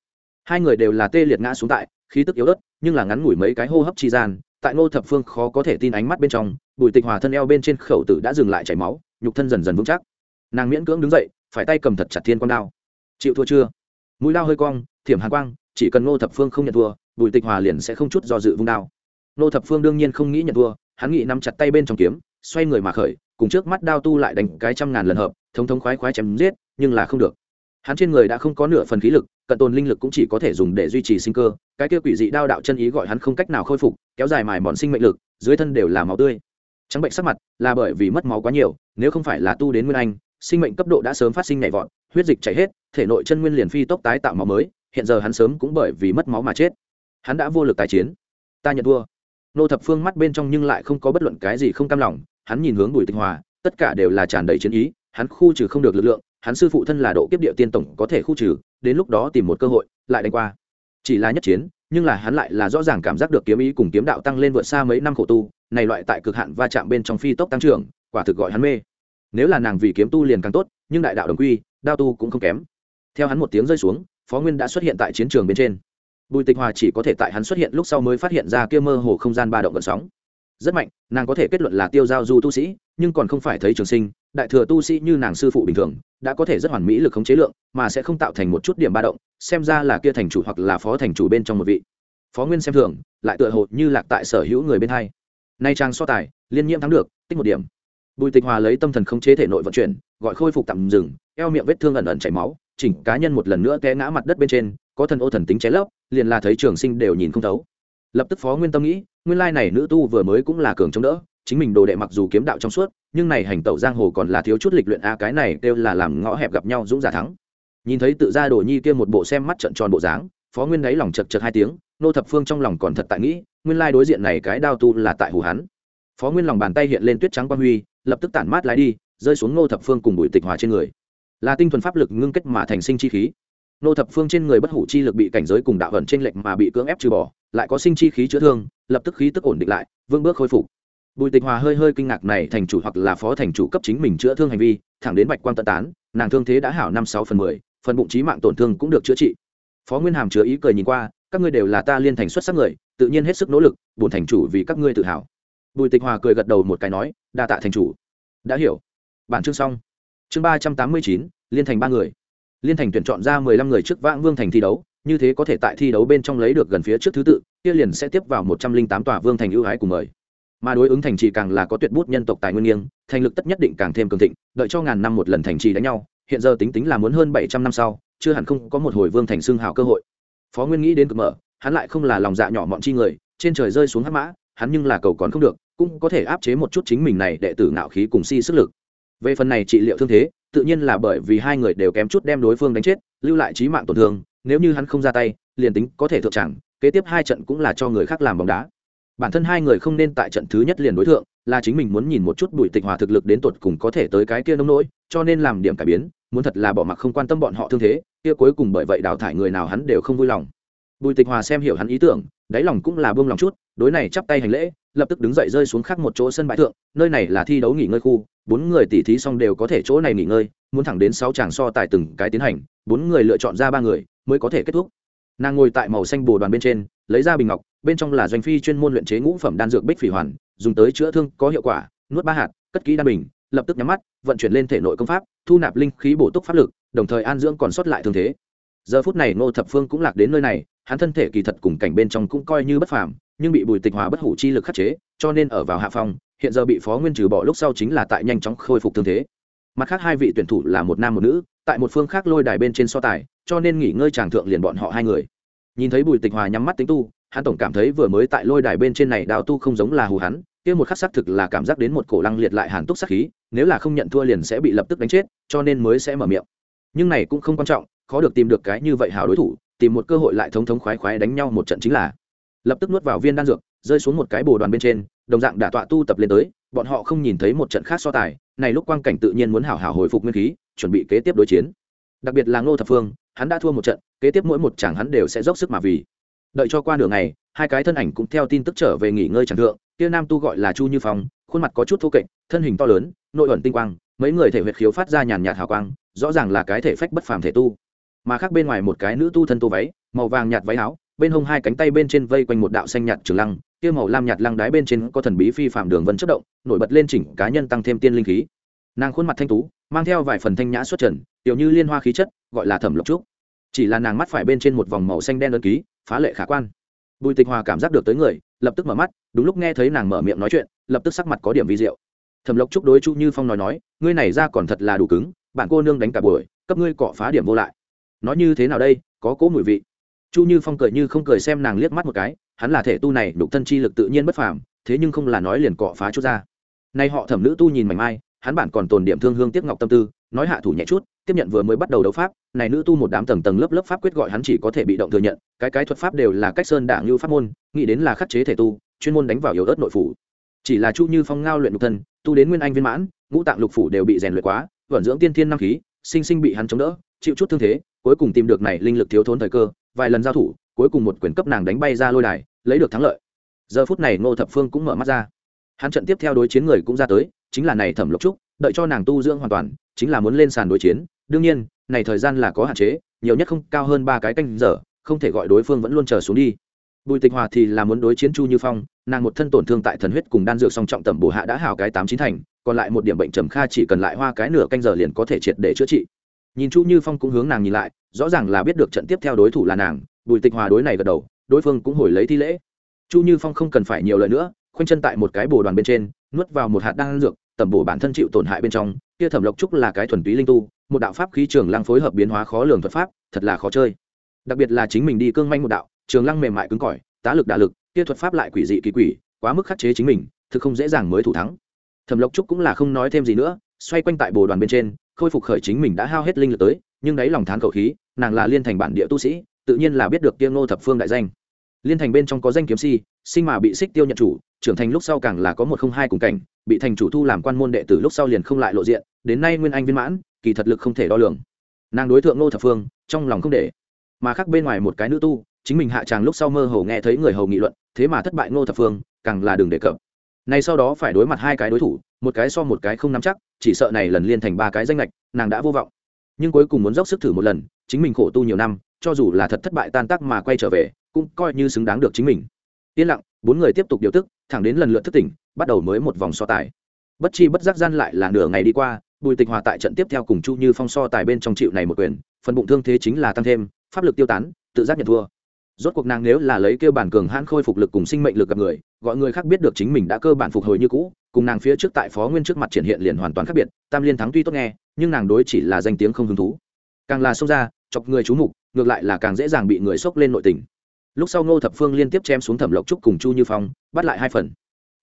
hai người đều là tê liệt ngã xuống tại, khí tức yếu ớt, nhưng là ngắn ngủi mấy cái hô hấp chi gian, tại ngô thập phương khó có thể tin ánh mắt bên trong, bùi tịch hòa thân eo bên trên khẩu tử đã dừng lại chảy máu, nhục thân dần dần vững chắc. Nàng miễn cưỡng đứng dậy, phải tay cầm thật chặt thiên con đao. Chịu thua chưa? Mũi lao hơi cong, thiểm hàn quang, chỉ cần ngô thập phương không nhận thua, bùi tịch hòa liền sẽ không chút do dự vung đao. Ngô thập phương đương nhiên không nghĩ nhận thua, hắn nghĩ nắm chặt tay bên trong kiếm, xoay người mà khởi, cùng trước mắt đao tu lại đánh cái trăm ngàn lần hợp, thống thống khoái khoái chém giết, nhưng là không được hắn trên người đã không có nửa phần khí lực, cận tồn linh lực cũng chỉ có thể dùng để duy trì sinh cơ, cái kia quỷ dị đao đạo chân ý gọi hắn không cách nào khôi phục, kéo dài mài mòn sinh mệnh lực, dưới thân đều là máu tươi. Trắng bệnh sắc mặt là bởi vì mất máu quá nhiều, nếu không phải là tu đến nguyên anh, sinh mệnh cấp độ đã sớm phát sinh nhảy vọt, huyết dịch chảy hết, thể nội chân nguyên liền phi tốc tái tạo máu mới, hiện giờ hắn sớm cũng bởi vì mất máu mà chết. Hắn đã vô lực tái chiến. Ta nhận thua. Nô thập phương mắt bên trong nhưng lại không có bất luận cái gì không cam lòng, hắn nhìn hướng bùi tinh hòa, tất cả đều là tràn đầy chiến ý, hắn khu trừ không được lực lượng hắn sư phụ thân là độ kiếp địa tiên tổng có thể khu trừ, đến lúc đó tìm một cơ hội, lại đánh qua. Chỉ là nhất chiến, nhưng là hắn lại là rõ ràng cảm giác được kiếm ý cùng kiếm đạo tăng lên vượt xa mấy năm khổ tu, này loại tại cực hạn va chạm bên trong phi tốc tăng trưởng, quả thực gọi hắn mê. Nếu là nàng vì kiếm tu liền càng tốt, nhưng đại đạo đồng quy, đao tu cũng không kém. Theo hắn một tiếng rơi xuống, phó nguyên đã xuất hiện tại chiến trường bên trên. Bùi tịch hòa chỉ có thể tại hắn xuất hiện lúc sau mới phát hiện ra kia mơ hồ không gian ba động gần sóng. Rất mạnh, nàng có thể kết luận là tiêu giao du tu sĩ, nhưng còn không phải thấy trường sinh, đại thừa tu sĩ như nàng sư phụ bình thường đã có thể rất hoàn mỹ lực khống chế lượng, mà sẽ không tạo thành một chút điểm ba động, xem ra là kia thành chủ hoặc là phó thành chủ bên trong một vị. Phó nguyên xem thường, lại tựa hồ như lạc tại sở hữu người bên hai. Nay trang so tài, liên nhiễm thắng được, tích một điểm. Bùi tịch hòa lấy tâm thần khống chế thể nội vận chuyển, gọi khôi phục tạm dừng, eo miệng vết thương ẩn ẩn chảy máu, chỉnh cá nhân một lần nữa té ngã mặt đất bên trên, có thần ô thần tính cháy lấp, liền là thấy trường sinh đều nhìn không thấu. Lập tức phó nguyên tâm nghĩ, nguyên lai này nữ tu vừa mới cũng là cường chống đỡ chính mình đồ đệ mặc dù kiếm đạo trong suốt, nhưng này hành tẩu giang hồ còn là thiếu chút lịch luyện a, cái này kêu là làm ngõ hẹp gặp nhau dũng giả thắng. Nhìn thấy tự ra đồ nhi kia một bộ xem mắt trận tròn bộ dáng, phó nguyên đáy lòng chật chật hai tiếng, nô thập phương trong lòng còn thật tại nghĩ, nguyên lai đối diện này cái đao tu là tại hủ hắn. Phó nguyên lòng bàn tay hiện lên tuyết trắng quang huy, lập tức tản mát lái đi, rơi xuống nô thập phương cùng bụi tịch hòa trên người. Là tinh thuần pháp lực ngưng kết mà thành sinh chi khí. Nô thập phương trên người bất hủ chi lực bị cảnh giới cùng đạo ẩn trên lệnh mà bị cưỡng ép trừ bỏ, lại có sinh chi khí chữa thương, lập tức khí tức ổn định lại vương bước khôi phục bùi tịch hòa hơi hơi kinh ngạc này thành chủ hoặc là phó thành chủ cấp chính mình chữa thương hành vi, thẳng đến bạch quang tận tán, nàng thương thế đã hảo năm sáu phần mười, phần bụng trí mạng tổn thương cũng được chữa trị. Phó nguyên hàm chứa ý cười nhìn qua, các ngươi đều là ta liên thành xuất sắc người, tự nhiên hết sức nỗ lực, bổn thành chủ vì các ngươi tự hào. Bùi tịch hòa cười gật đầu một cái nói, đa tạ thành chủ. Đã hiểu. Bản chương xong. Chương ba trăm tám mươi chín, liên thành ba người. Liên thành tuyển chọn ra mười lăm người trước vãng vương thành thi đấu, như thế có thể tại thi đấu bên trong lấy được gần phía trước thứ tự, kia liền sẽ tiếp vào một trăm linh tám tòa vương thành ưu ái cùng mời mà đối ứng thành trì càng là có tuyệt bút nhân tộc tài nguyên nghiêng, thành lực tất nhất định càng thêm cường thịnh, đợi cho ngàn năm một lần thành trì đánh nhau, hiện giờ tính tính là muốn hơn bảy trăm năm sau, chưa hẳn không có một hồi vương thành xương hào cơ hội. Phó nguyên nghĩ đến cực mở, hắn lại không là lòng dạ nhỏ mọn chi người, trên trời rơi xuống hắc mã, hắn nhưng là cầu còn không được, cũng có thể áp chế một chút chính mình này đệ tử ngạo khí cùng si sức lực. Về phần này trị liệu thương thế, tự nhiên là bởi vì hai người đều kém chút đem đối phương đánh chết, lưu lại trí mạng tổn thương, nếu như hắn không ra tay, liền tính có thể thượng chẳng, kế tiếp hai trận cũng là cho người khác làm bóng đá bản thân hai người không nên tại trận thứ nhất liền đối tượng là chính mình muốn nhìn một chút bùi tịch hòa thực lực đến tột cùng có thể tới cái kia nông nỗi, cho nên làm điểm cải biến, muốn thật là bỏ mặc không quan tâm bọn họ thương thế, kia cuối cùng bởi vậy đào thải người nào hắn đều không vui lòng. Bùi tịch hòa xem hiểu hắn ý tưởng, đáy lòng cũng là buông lòng chút, đối này chắp tay hành lễ, lập tức đứng dậy rơi xuống khác một chỗ sân bãi thượng, nơi này là thi đấu nghỉ ngơi khu, bốn người tỉ thí xong đều có thể chỗ này nghỉ ngơi, muốn thẳng đến sáu chàng so tài từng cái tiến hành, bốn người lựa chọn ra ba người, mới có thể kết thúc. Nàng ngồi tại màu xanh bồ đoàn bên trên lấy ra bình ngọc, bên trong là doanh phi chuyên môn luyện chế ngũ phẩm đan dược bích phỉ hoàn, dùng tới chữa thương có hiệu quả, nuốt ba hạt, cất kỹ đan bình, lập tức nhắm mắt, vận chuyển lên thể nội công pháp, thu nạp linh khí bổ túc pháp lực, đồng thời an dưỡng còn sót lại thương thế. Giờ phút này ngô thập phương cũng lạc đến nơi này, hắn thân thể kỳ thật cùng cảnh bên trong cũng coi như bất phàm, nhưng bị bùi tịch hòa bất hủ chi lực khắc chế, cho nên ở vào hạ phòng, hiện giờ bị phó nguyên trừ bỏ lúc sau chính là tại nhanh chóng khôi phục thương thế. Mặt khác hai vị tuyển thủ là một nam một nữ, tại một phương khác lôi đài bên trên so tài, cho nên nghỉ ngơi tràng thượng liền bọn họ hai người nhìn thấy bùi tịch hòa nhắm mắt tính tu, hắn tổng cảm thấy vừa mới tại lôi đài bên trên này đào tu không giống là hù hắn, kia một khắc xác thực là cảm giác đến một cổ lăng liệt lại hàn túc sắc khí, nếu là không nhận thua liền sẽ bị lập tức đánh chết, cho nên mới sẽ mở miệng. Nhưng này cũng không quan trọng, khó được tìm được cái như vậy hảo đối thủ, tìm một cơ hội lại thống thống khoái khoái đánh nhau một trận chính là. Lập tức nuốt vào viên đan dược, rơi xuống một cái bồ đoàn bên trên, đồng dạng đả tọa tu tập lên tới, bọn họ không nhìn thấy một trận khác so tài, này lúc quang cảnh tự nhiên muốn hảo hảo hồi phục nguyên khí, chuẩn bị kế tiếp đối chiến. Đặc biệt là ngô thập phương, hắn đã thua một trận kế tiếp mỗi một chàng hắn đều sẽ dốc sức mà vì. Đợi cho qua nửa ngày, hai cái thân ảnh cũng theo tin tức trở về nghỉ ngơi chẳng thượng, kia nam tu gọi là chu như phong, khuôn mặt có chút thô kệch, thân hình to lớn, nội ẩn tinh quang, mấy người thể huyệt khiếu phát ra nhàn nhạt hào quang, rõ ràng là cái thể phách bất phàm thể tu. Mà khác bên ngoài một cái nữ tu thân tu váy, màu vàng nhạt váy áo, bên hông hai cánh tay bên trên vây quanh một đạo xanh nhạt trường lăng, kia màu lam nhạt lăng đái bên trên có thần bí phi phạm đường vân chất động, nổi bật lên chỉnh cá nhân tăng thêm tiên linh khí. Nàng khuôn mặt thanh tú, mang theo vài phần thanh nhã xuất trần, tiểu như liên hoa khí chất, gọi là thẩm lộc trúc chỉ là nàng mắt phải bên trên một vòng màu xanh đen đơn ký, phá lệ khả quan. Bùi tịch hòa cảm giác được tới người, lập tức mở mắt, đúng lúc nghe thấy nàng mở miệng nói chuyện, lập tức sắc mặt có điểm vi diệu. Thẩm lộc trúc đối chu như phong nói nói, ngươi này ra còn thật là đủ cứng, bạn cô nương đánh cả buổi, cấp ngươi cọ phá điểm vô lại. Nói như thế nào đây, có cố mùi vị. Chu như phong cười như không cười xem nàng liếc mắt một cái, hắn là thể tu này đục thân chi lực tự nhiên bất phàm, thế nhưng không là nói liền cọ phá chút ra. Nay họ thẩm nữ tu nhìn mảnh mai hắn bản còn tồn điểm thương hương tiếc ngọc tâm tư, nói hạ thủ nhẹ chút, tiếp nhận vừa mới bắt đầu đấu pháp, này nữ tu một đám tầng tầng lớp lớp pháp quyết gọi hắn chỉ có thể bị động thừa nhận, cái cái thuật pháp đều là cách sơn đảng như pháp môn, nghĩ đến là khắc chế thể tu, chuyên môn đánh vào yếu ớt nội phủ. Chỉ là chu như phong ngao luyện lục thân, tu đến nguyên anh viên mãn, ngũ tạng lục phủ đều bị rèn luyện quá, vận dưỡng tiên thiên năm khí, sinh sinh bị hắn chống đỡ, chịu chút thương thế, cuối cùng tìm được này linh lực thiếu thốn thời cơ, vài lần giao thủ, cuối cùng một quyền cấp nàng đánh bay ra lôi đài, lấy được thắng lợi. Giờ phút này ngô thập phương cũng mở mắt ra. Hắn trận tiếp theo đối chiến người cũng ra tới chính là này thẩm lộc trúc, đợi cho nàng tu dưỡng hoàn toàn, chính là muốn lên sàn đối chiến. Đương nhiên, này thời gian là có hạn chế, nhiều nhất không cao hơn ba cái canh giờ, không thể gọi đối phương vẫn luôn chờ xuống đi. Bùi tịch hòa thì là muốn đối chiến chu như phong, nàng một thân tổn thương tại thần huyết cùng đan dược song trọng tầm bổ hạ đã hào cái tám chín thành, còn lại một điểm bệnh trầm kha chỉ cần lại hoa cái nửa canh giờ liền có thể triệt để chữa trị. Nhìn chu như phong cũng hướng nàng nhìn lại, rõ ràng là biết được trận tiếp theo đối thủ là nàng, bùi tịch hòa đối này gật đầu, đối phương cũng hồi lấy thi lễ. Chu như phong không cần phải nhiều lời nữa, khoanh chân tại một cái bồ đoàn bên trên nuốt vào một hạt đan dược, tẩm bổ bản thân chịu tổn hại bên trong, kia thẩm lộc trúc là cái thuần túy linh tu, một đạo pháp khí trường lăng phối hợp biến hóa khó lường thuật pháp, thật là khó chơi. Đặc biệt là chính mình đi cương manh một đạo, trường lăng mềm mại cứng cỏi, tá lực đả lực, kia thuật pháp lại quỷ dị kỳ quỷ, quá mức khắc chế chính mình, thực không dễ dàng mới thủ thắng. Thẩm lộc trúc cũng là không nói thêm gì nữa, xoay quanh tại bồ đoàn bên trên, khôi phục khởi chính mình đã hao hết linh lực tới, nhưng đáy lòng thán cầu khí, nàng là liên thành bản địa tu sĩ, tự nhiên là biết được tiêu ngô thập phương đại danh. Liên thành bên trong có danh kiếm si, sinh mà bị xích tiêu nhận chủ trưởng thành lúc sau càng là có một không hai cùng cảnh, bị thành chủ thu làm quan môn đệ tử lúc sau liền không lại lộ diện, đến nay nguyên anh viên mãn, kỳ thật lực không thể đo lường. Nàng đối tượng ngô thập phương, trong lòng không để. Mà khác bên ngoài một cái nữ tu, chính mình hạ tràng lúc sau mơ hồ nghe thấy người hầu nghị luận, thế mà thất bại ngô thập phương, càng là đường đề cập. Này sau đó phải đối mặt hai cái đối thủ, một cái so một cái không nắm chắc, chỉ sợ này lần liên thành ba cái danh lệch, nàng đã vô vọng. Nhưng cuối cùng muốn dốc sức thử một lần, chính mình khổ tu nhiều năm, cho dù là thật thất bại tan tác mà quay trở về, cũng coi như xứng đáng được chính mình. Yên lặng bốn người tiếp tục điều tức, thẳng đến lần lượt thức tỉnh, bắt đầu mới một vòng so tài. Bất chi bất giác gian lại là nửa ngày đi qua, bùi tịch hòa tại trận tiếp theo cùng chu như phong so tài bên trong chịu này một quyền, phần bụng thương thế chính là tăng thêm, pháp lực tiêu tán, tự giác nhận thua. Rốt cuộc nàng nếu là lấy kêu bản cường hãn khôi phục lực cùng sinh mệnh lực gặp người, gọi người khác biết được chính mình đã cơ bản phục hồi như cũ, cùng nàng phía trước tại phó nguyên trước mặt triển hiện liền hoàn toàn khác biệt, tam liên thắng tuy tốt nghe, nhưng nàng đối chỉ là danh tiếng không hứng thú. Càng là xông ra, chọc người chú mục, ngược lại là càng dễ dàng bị người sốc lên nội tình lúc sau ngô thập phương liên tiếp chém xuống thẩm lộc trúc cùng chu như phong, bắt lại hai phần.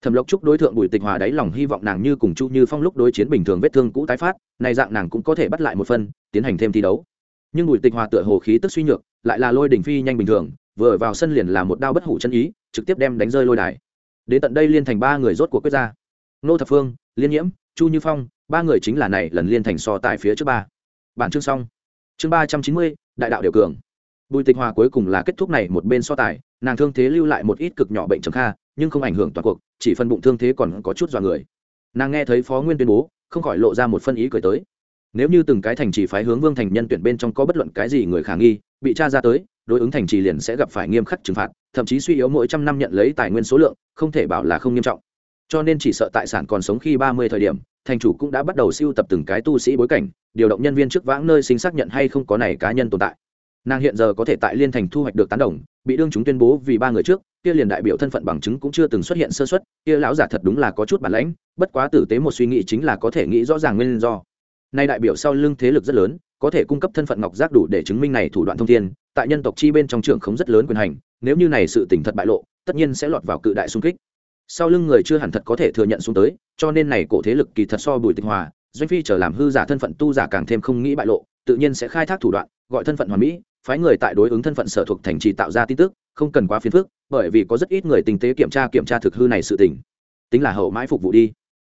Thẩm lộc trúc đối tượng bùi tịch hòa đáy lòng hy vọng nàng như cùng chu như phong lúc đối chiến bình thường vết thương cũ tái phát, này dạng nàng cũng có thể bắt lại một phần, tiến hành thêm thi đấu. Nhưng bùi tịch hòa tựa hồ khí tức suy nhược, lại là lôi đỉnh phi nhanh bình thường, vừa vào sân liền là một đao bất hủ chân ý, trực tiếp đem đánh rơi lôi đài. Đến tận đây liên thành ba người rốt cuộc quyết ra. Nô thập phương, liên nhiễm, chu như phong, ba người chính là này lần liên thành so tại phía trước ba. Bản chương xong. Chương ba trăm chín mươi, đại đạo đều cường bùi tịch hòa cuối cùng là kết thúc này một bên so tài, nàng thương thế lưu lại một ít cực nhỏ bệnh trầm kha, nhưng không ảnh hưởng toàn cuộc, chỉ phân bụng thương thế còn có chút dọa người. Nàng nghe thấy phó nguyên tuyên bố, không khỏi lộ ra một phân ý cười tới. Nếu như từng cái thành trì phái hướng vương thành nhân tuyển bên trong có bất luận cái gì người khả nghi, bị tra ra tới, đối ứng thành trì liền sẽ gặp phải nghiêm khắc trừng phạt, thậm chí suy yếu mỗi trăm năm nhận lấy tài nguyên số lượng, không thể bảo là không nghiêm trọng. Cho nên chỉ sợ tài sản còn sống khi ba mươi thời điểm, thành chủ cũng đã bắt đầu siêu tập từng cái tu sĩ bối cảnh, điều động nhân viên trước vãng nơi sinh xác nhận hay không có này cá nhân tồn tại nàng hiện giờ có thể tại liên thành thu hoạch được tán đồng, bị đương chúng tuyên bố vì ba người trước, kia liền đại biểu thân phận bằng chứng cũng chưa từng xuất hiện sơ xuất kia lão giả thật đúng là có chút bản lãnh, bất quá tử tế một suy nghĩ chính là có thể nghĩ rõ ràng nguyên do. Nay đại biểu sau lưng thế lực rất lớn, có thể cung cấp thân phận ngọc giác đủ để chứng minh này thủ đoạn thông thiên, tại nhân tộc chi bên trong trường không rất lớn quyền hành, nếu như này sự tỉnh thật bại lộ, tất nhiên sẽ lọt vào cự đại xung kích. Sau lưng người chưa hẳn thật có thể thừa nhận xuống tới, cho nên này cổ thế lực kỳ thật so bùi tịch hòa, doanh phi trở làm hư giả thân phận tu giả càng thêm không nghĩ bại lộ, tự nhiên sẽ khai thác thủ đoạn, gọi thân phận hoàn mỹ phái người tại đối ứng thân phận sở thuộc thành trì tạo ra tin tức, không cần quá phiền phức, bởi vì có rất ít người tinh tế kiểm tra kiểm tra thực hư này sự tình. Tính là hậu mãi phục vụ đi.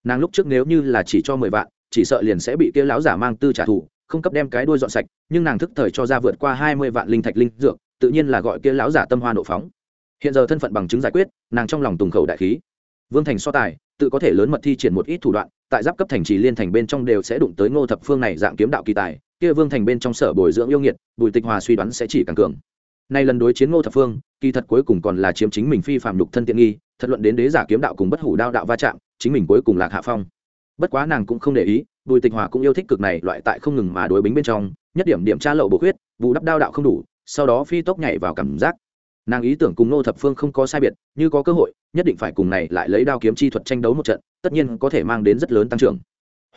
Nàng lúc trước nếu như là chỉ cho mười vạn, chỉ sợ liền sẽ bị kia lão giả mang tư trả thù, không cấp đem cái đuôi dọn sạch, nhưng nàng thức thời cho ra vượt qua hai mươi vạn linh thạch linh dược, tự nhiên là gọi kia lão giả tâm hoa nộ phóng. Hiện giờ thân phận bằng chứng giải quyết, nàng trong lòng tùng khẩu đại khí. Vương thành so tài, tự có thể lớn mật thi triển một ít thủ đoạn, tại giáp cấp thành trì liên thành bên trong đều sẽ đụng tới ngô thập phương này dạng kiếm đạo kỳ tài kia vương thành bên trong sở bồi dưỡng yêu nghiệt, bùi tịch hòa suy đoán sẽ chỉ càng cường. Nay lần đối chiến ngô thập phương, kỳ thật cuối cùng còn là chiếm chính mình phi phạm lục thân tiện nghi, thật luận đến đế giả kiếm đạo cùng bất hủ đao đạo va chạm, chính mình cuối cùng lạc hạ phong. Bất quá nàng cũng không để ý, bùi tịch hòa cũng yêu thích cực này loại tại không ngừng mà đối bính bên trong, nhất điểm điểm tra lậu bổ huyết vụ đắp đao đạo không đủ, sau đó phi tốc nhảy vào cảm giác. Nàng ý tưởng cùng nô thập phương không có sai biệt, như có cơ hội, nhất định phải cùng này lại lấy đao kiếm chi thuật tranh đấu một trận, tất nhiên có thể mang đến rất lớn tăng trưởng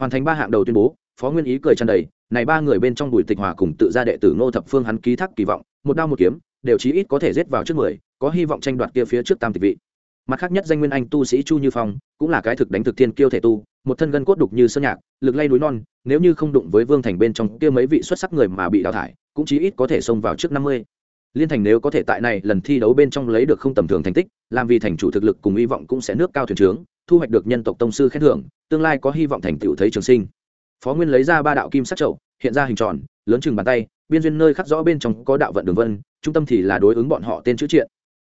hoàn thành ba hạng đầu tuyên bố, phó nguyên ý cười tràn đầy, này ba người bên trong bùi tịch hòa cùng tự ra đệ tử Ngô thập phương hắn ký thác kỳ vọng, một đao một kiếm, đều chí ít có thể giết vào trước mười, có hy vọng tranh đoạt kia phía trước tam tịch vị. Mặt khác nhất danh nguyên anh tu sĩ chu như phong, cũng là cái thực đánh thực thiên kiêu thể tu, một thân gân cốt đục như sơn nhạc, lực lay núi non, nếu như không đụng với vương thành bên trong kia mấy vị xuất sắc người mà bị đào thải, cũng chí ít có thể xông vào trước năm mươi. Liên thành nếu có thể tại này lần thi đấu bên trong lấy được không tầm thường thành tích, làm vì thành chủ thực lực cùng hy vọng cũng sẽ nước cao thuyền trướng, thu hoạch được nhân tộc tông sư khen thưởng tương lai có hy vọng thành tựu thấy trường sinh. Phó nguyên lấy ra ba đạo kim sắc trậu hiện ra hình tròn, lớn chừng bàn tay, biên duyên nơi khắc rõ bên trong có đạo vận đường vân, trung tâm thì là đối ứng bọn họ tên chữ triện.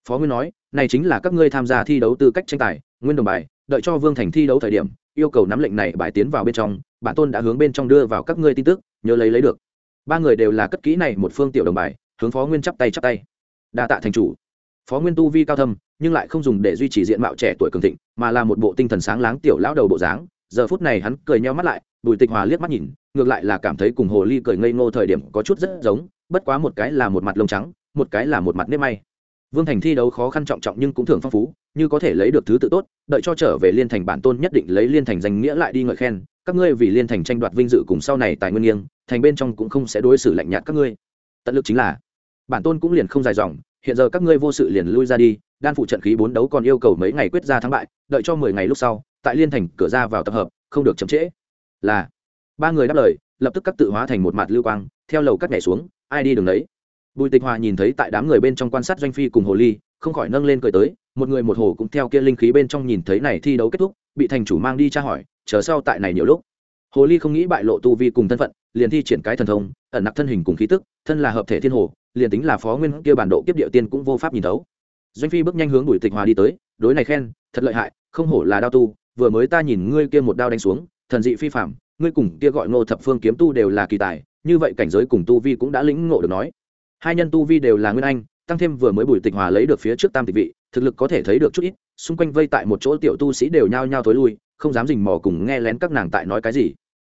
Phó nguyên nói, này chính là các ngươi tham gia thi đấu tư cách tranh tài, nguyên đồng bài, đợi cho vương thành thi đấu thời điểm, yêu cầu nắm lệnh này bài tiến vào bên trong, bản tôn đã hướng bên trong đưa vào các ngươi tin tức, nhớ lấy lấy được. Ba người đều là cất kỹ này một phương tiểu đồng bài, hướng phó nguyên chắp tay chắp tay. Đa tạ thành chủ phó nguyên tu vi cao thâm, nhưng lại không dùng để duy trì diện mạo trẻ tuổi cường thịnh, mà là một bộ tinh thần sáng láng tiểu lão đầu bộ dáng. Giờ phút này hắn cười nheo mắt lại, bùi tịch hòa liếc mắt nhìn, ngược lại là cảm thấy cùng hồ ly cười ngây ngô thời điểm có chút rất giống, bất quá một cái là một mặt lông trắng, một cái là một mặt nếp may. Vương thành thi đấu khó khăn trọng trọng nhưng cũng thường phong phú, như có thể lấy được thứ tự tốt, đợi cho trở về liên thành bản tôn nhất định lấy liên thành danh nghĩa lại đi ngợi khen. Các ngươi vì liên thành tranh đoạt vinh dự cùng sau này tài nguyên nghiêng, thành bên trong cũng không sẽ đối xử lạnh nhạt các ngươi. Tận lực chính là, bản tôn cũng liền không dài dòng hiện giờ các ngươi vô sự liền lui ra đi, đan phụ trận khí bốn đấu còn yêu cầu mấy ngày quyết ra thắng bại, đợi cho mười ngày lúc sau, tại liên thành cửa ra vào tập hợp, không được chậm trễ. Là, ba người đáp lời, lập tức các tự hóa thành một mặt lưu quang, theo lầu cắt nhảy xuống, ai đi đường đấy bùi tịch hòa nhìn thấy tại đám người bên trong quan sát doanh phi cùng hồ ly, không khỏi nâng lên cười tới, một người một hồ cũng theo kia linh khí bên trong nhìn thấy này thi đấu kết thúc, bị thành chủ mang đi tra hỏi, chờ sau tại này nhiều lúc. Hồ ly không nghĩ bại lộ tu vi cùng thân phận, liền thi triển cái thần thông, ẩn nặc thân hình cùng khí tức, thân là hợp thể thiên hồ liền tính là phó nguyên kia bản độ kiếp địa tiên cũng vô pháp nhìn thấu. Doanh phi bước nhanh hướng bùi tịch hòa đi tới, đối này khen, thật lợi hại, không hổ là đao tu, vừa mới ta nhìn ngươi kia một đao đánh xuống, thần dị phi phạm ngươi cùng kia gọi ngô thập phương kiếm tu đều là kỳ tài, như vậy cảnh giới cùng tu vi cũng đã lĩnh ngộ được nói. Hai nhân tu vi đều là nguyên anh, tăng thêm vừa mới bùi tịch hòa lấy được phía trước tam tịch vị, thực lực có thể thấy được chút ít, xung quanh vây tại một chỗ tiểu tu sĩ đều nhao nhao thối lui, không dám dình mò cùng nghe lén các nàng tại nói cái gì.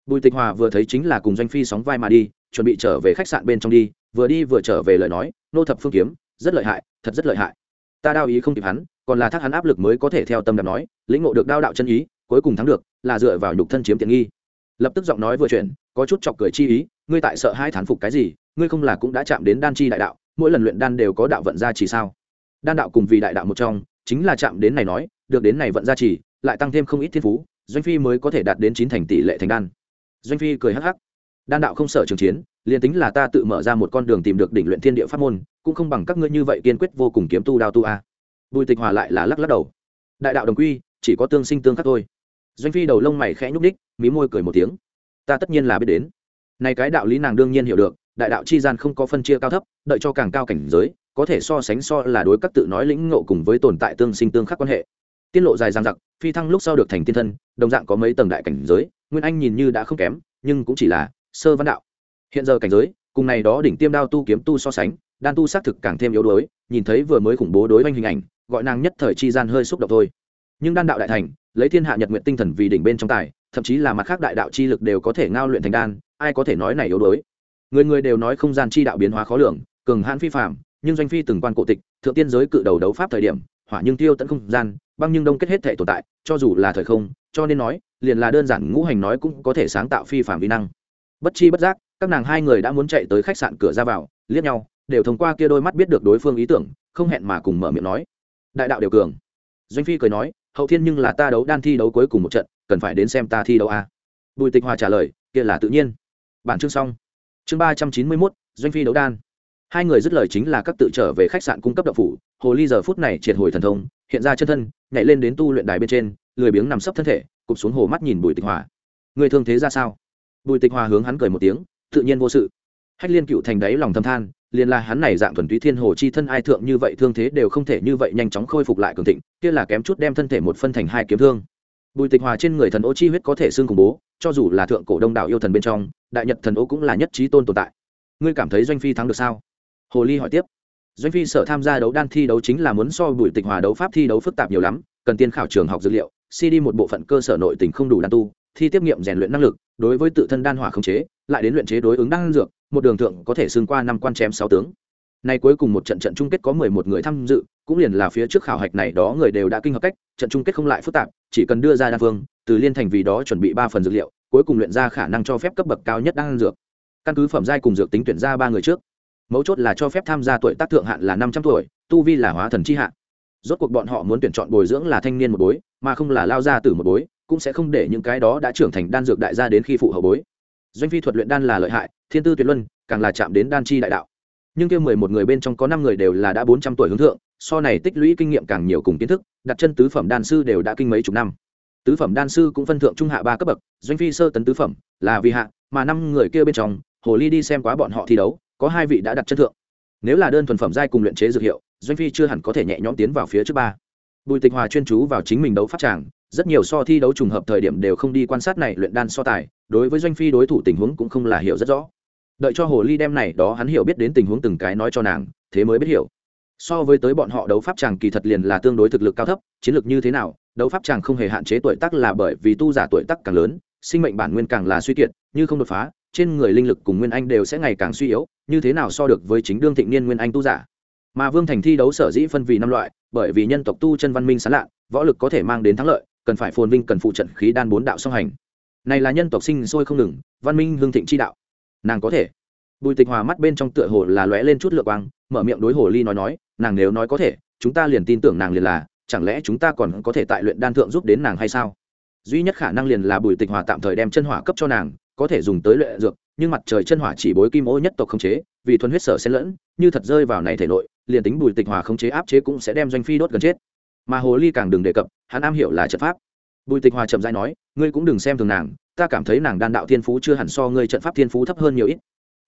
Bùi tịch hòa vừa thấy chính là cùng doanh phi sóng vai mà đi, chuẩn bị trở về khách sạn bên trong đi vừa đi vừa trở về lời nói, nô thập phương kiếm, rất lợi hại, thật rất lợi hại. Ta đao ý không kịp hắn, còn là thác hắn áp lực mới có thể theo tâm đạp nói, lĩnh ngộ được đao đạo chân ý, cuối cùng thắng được, là dựa vào nhục thân chiếm tiện nghi. Lập tức giọng nói vừa chuyển, có chút chọc cười chi ý, ngươi tại sợ hai thán phục cái gì, ngươi không là cũng đã chạm đến đan chi đại đạo, mỗi lần luyện đan đều có đạo vận gia chỉ sao? Đan đạo cùng vì đại đạo một trong, chính là chạm đến này nói, được đến này vận gia trì lại tăng thêm không ít thiên phú, doanh phi mới có thể đạt đến chín thành tỷ lệ thành đan. Doanh phi cười hắc hắc. Đan đạo không sợ trường chiến liền tính là ta tự mở ra một con đường tìm được đỉnh luyện thiên địa pháp môn, cũng không bằng các ngươi như vậy kiên quyết vô cùng kiếm tu đao tu a. Bùi tịch hòa lại là lắc lắc đầu. Đại đạo đồng quy, chỉ có tương sinh tương khắc thôi. Doanh phi đầu lông mày khẽ nhúc nhích, mí môi cười một tiếng. Ta tất nhiên là biết đến. Này cái đạo lý nàng đương nhiên hiểu được, đại đạo chi gian không có phân chia cao thấp, đợi cho càng cao cảnh giới, có thể so sánh so là đối các tự nói lĩnh ngộ cùng với tồn tại tương sinh tương khắc quan hệ. Tiết lộ dài dằng dặc, phi thăng lúc sau được thành tiên thân, đồng dạng có mấy tầng đại cảnh giới, nguyên anh nhìn như đã không kém, nhưng cũng chỉ là sơ văn đạo hiện giờ cảnh giới, cùng này đó đỉnh tiêm đao tu kiếm tu so sánh, đan tu xác thực càng thêm yếu đuối, nhìn thấy vừa mới khủng bố đối với hình ảnh, gọi nàng nhất thời chi gian hơi xúc động thôi. Nhưng đan đạo đại thành, lấy thiên hạ nhật nguyện tinh thần vì đỉnh bên trong tài, thậm chí là mặt khác đại đạo chi lực đều có thể ngao luyện thành đan, ai có thể nói này yếu đuối? Người người đều nói không gian chi đạo biến hóa khó lường, cường hãn phi phạm nhưng doanh phi từng quan cổ tịch, thượng tiên giới cự đầu đấu pháp thời điểm, hỏa nhưng tiêu tận không gian, băng nhưng đông kết hết thể tồn tại, cho dù là thời không, cho nên nói, liền là đơn giản ngũ hành nói cũng có thể sáng tạo phi phạm vi năng. Bất chi bất giác các nàng hai người đã muốn chạy tới khách sạn cửa ra vào, liếc nhau, đều thông qua kia đôi mắt biết được đối phương ý tưởng, không hẹn mà cùng mở miệng nói. Đại đạo đều cường. Doanh phi cười nói, hậu thiên nhưng là ta đấu đan thi đấu cuối cùng một trận, cần phải đến xem ta thi đấu a à? bùi tịch hòa trả lời, kia là tự nhiên. Bản chương xong. Chương ba trăm chín mươi mốt, doanh phi đấu đan. Hai người dứt lời chính là các tự trở về khách sạn cung cấp đậu phủ, hồ ly giờ phút này triệt hồi thần thông, hiện ra chân thân, nhảy lên đến tu luyện đài bên trên, lười biếng nằm sấp thân thể, cụp xuống hồ mắt nhìn bùi tịch hòa. Người thương thế ra sao? Bùi tịch hòa hướng hắn cười một tiếng tự nhiên vô sự. Hách liên cựu thành đáy lòng thâm than, liền là hắn này dạng thuần túy thiên hồ chi thân ai thượng như vậy thương thế đều không thể như vậy nhanh chóng khôi phục lại cường thịnh, kia là kém chút đem thân thể một phân thành hai kiếm thương. Bùi tịch hòa trên người thần ô chi huyết có thể xương khủng bố, cho dù là thượng cổ đông đảo yêu thần bên trong, đại nhật thần ô cũng là nhất trí tôn tồn tại. Ngươi cảm thấy doanh phi thắng được sao? Hồ ly hỏi tiếp. Doanh phi sở tham gia đấu đan thi đấu chính là muốn so bùi tịch hòa đấu pháp thi đấu phức tạp nhiều lắm, cần tiên khảo trường học dữ liệu, cd một bộ phận cơ sở nội tình không đủ đan tu thi tiếp nghiệm rèn luyện năng lực, đối với tự thân đan hỏa khống chế, lại đến luyện chế đối ứng đan dược, một đường thượng có thể xưng qua năm quan chém sáu tướng. Nay cuối cùng một trận trận chung kết có mười một người tham dự, cũng liền là phía trước khảo hạch này đó người đều đã kinh hợp cách, trận chung kết không lại phức tạp, chỉ cần đưa ra đan phương, từ liên thành vì đó chuẩn bị ba phần dược liệu, cuối cùng luyện ra khả năng cho phép cấp bậc cao nhất đan dược. Căn cứ phẩm giai cùng dược tính tuyển ra ba người trước. Mấu chốt là cho phép tham gia tuổi tác thượng hạn là năm trăm tuổi, tu vi là hóa thần chi hạn rốt cuộc bọn họ muốn tuyển chọn bồi dưỡng là thanh niên một bối, mà không là lao ra từ một bối cũng sẽ không để những cái đó đã trưởng thành đan dược đại gia đến khi phụ hậu bối. Doanh phi thuật luyện đan là lợi hại, thiên tư tuyệt luân, càng là chạm đến đan chi đại đạo. Nhưng kia mười một người bên trong có năm người đều là đã bốn trăm tuổi hướng thượng, so này tích lũy kinh nghiệm càng nhiều cùng kiến thức, đặt chân tứ phẩm đan sư đều đã kinh mấy chục năm. Tứ phẩm đan sư cũng phân thượng trung hạ ba cấp bậc, doanh phi sơ tấn tứ phẩm, là vì hạ, mà năm người kia bên trong, hồ ly đi xem quá bọn họ thi đấu, có hai vị đã đặt chân thượng. Nếu là đơn thuần phẩm giai cùng luyện chế dược hiệu, doanh phi chưa hẳn có thể nhẹ nhõm tiến vào phía trước ba. Bùi tịch hòa chuyên chú vào chính mình đấu phát tràng rất nhiều so thi đấu trùng hợp thời điểm đều không đi quan sát này luyện đan so tài, đối với doanh phi đối thủ tình huống cũng không là hiểu rất rõ. Đợi cho hồ ly đem này đó hắn hiểu biết đến tình huống từng cái nói cho nàng, thế mới biết hiểu. So với tới bọn họ đấu pháp tràng kỳ thật liền là tương đối thực lực cao thấp, chiến lược như thế nào, đấu pháp tràng không hề hạn chế tuổi tác là bởi vì tu giả tuổi tác càng lớn, sinh mệnh bản nguyên càng là suy kiệt, như không đột phá, trên người linh lực cùng nguyên anh đều sẽ ngày càng suy yếu, như thế nào so được với chính đương thịnh niên nguyên anh tu giả. Mà vương thành thi đấu sở dĩ phân vì năm loại, bởi vì nhân tộc tu chân văn minh sán lạ, võ lực có thể mang đến thắng lợi cần phải phồn vinh cần phụ trận khí đan bốn đạo song hành. Này là nhân tộc sinh sôi không ngừng, văn minh hương thịnh chi đạo. Nàng có thể. Bùi tịch hòa mắt bên trong tựa hồ là lóe lên chút lựa quang, mở miệng đối hồ ly nói nói, nàng nếu nói có thể, chúng ta liền tin tưởng nàng liền là, chẳng lẽ chúng ta còn có thể tại luyện đan thượng giúp đến nàng hay sao? Duy nhất khả năng liền là bùi tịch hòa tạm thời đem chân hỏa cấp cho nàng, có thể dùng tới luyện dược, nhưng mặt trời chân hỏa chỉ bối kim ô nhất tộc không chế, vì thuần huyết sở xen lẫn, như thật rơi vào này thể nội, liền tính bùi tịch hòa không chế áp chế cũng sẽ đem doanh phi đốt gần chết mà hồ ly càng đừng đề cập, hắn am hiểu là trận pháp. Bùi tịch hòa chậm dãi nói, ngươi cũng đừng xem thường nàng, ta cảm thấy nàng đan đạo thiên phú chưa hẳn so ngươi trận pháp thiên phú thấp hơn nhiều ít.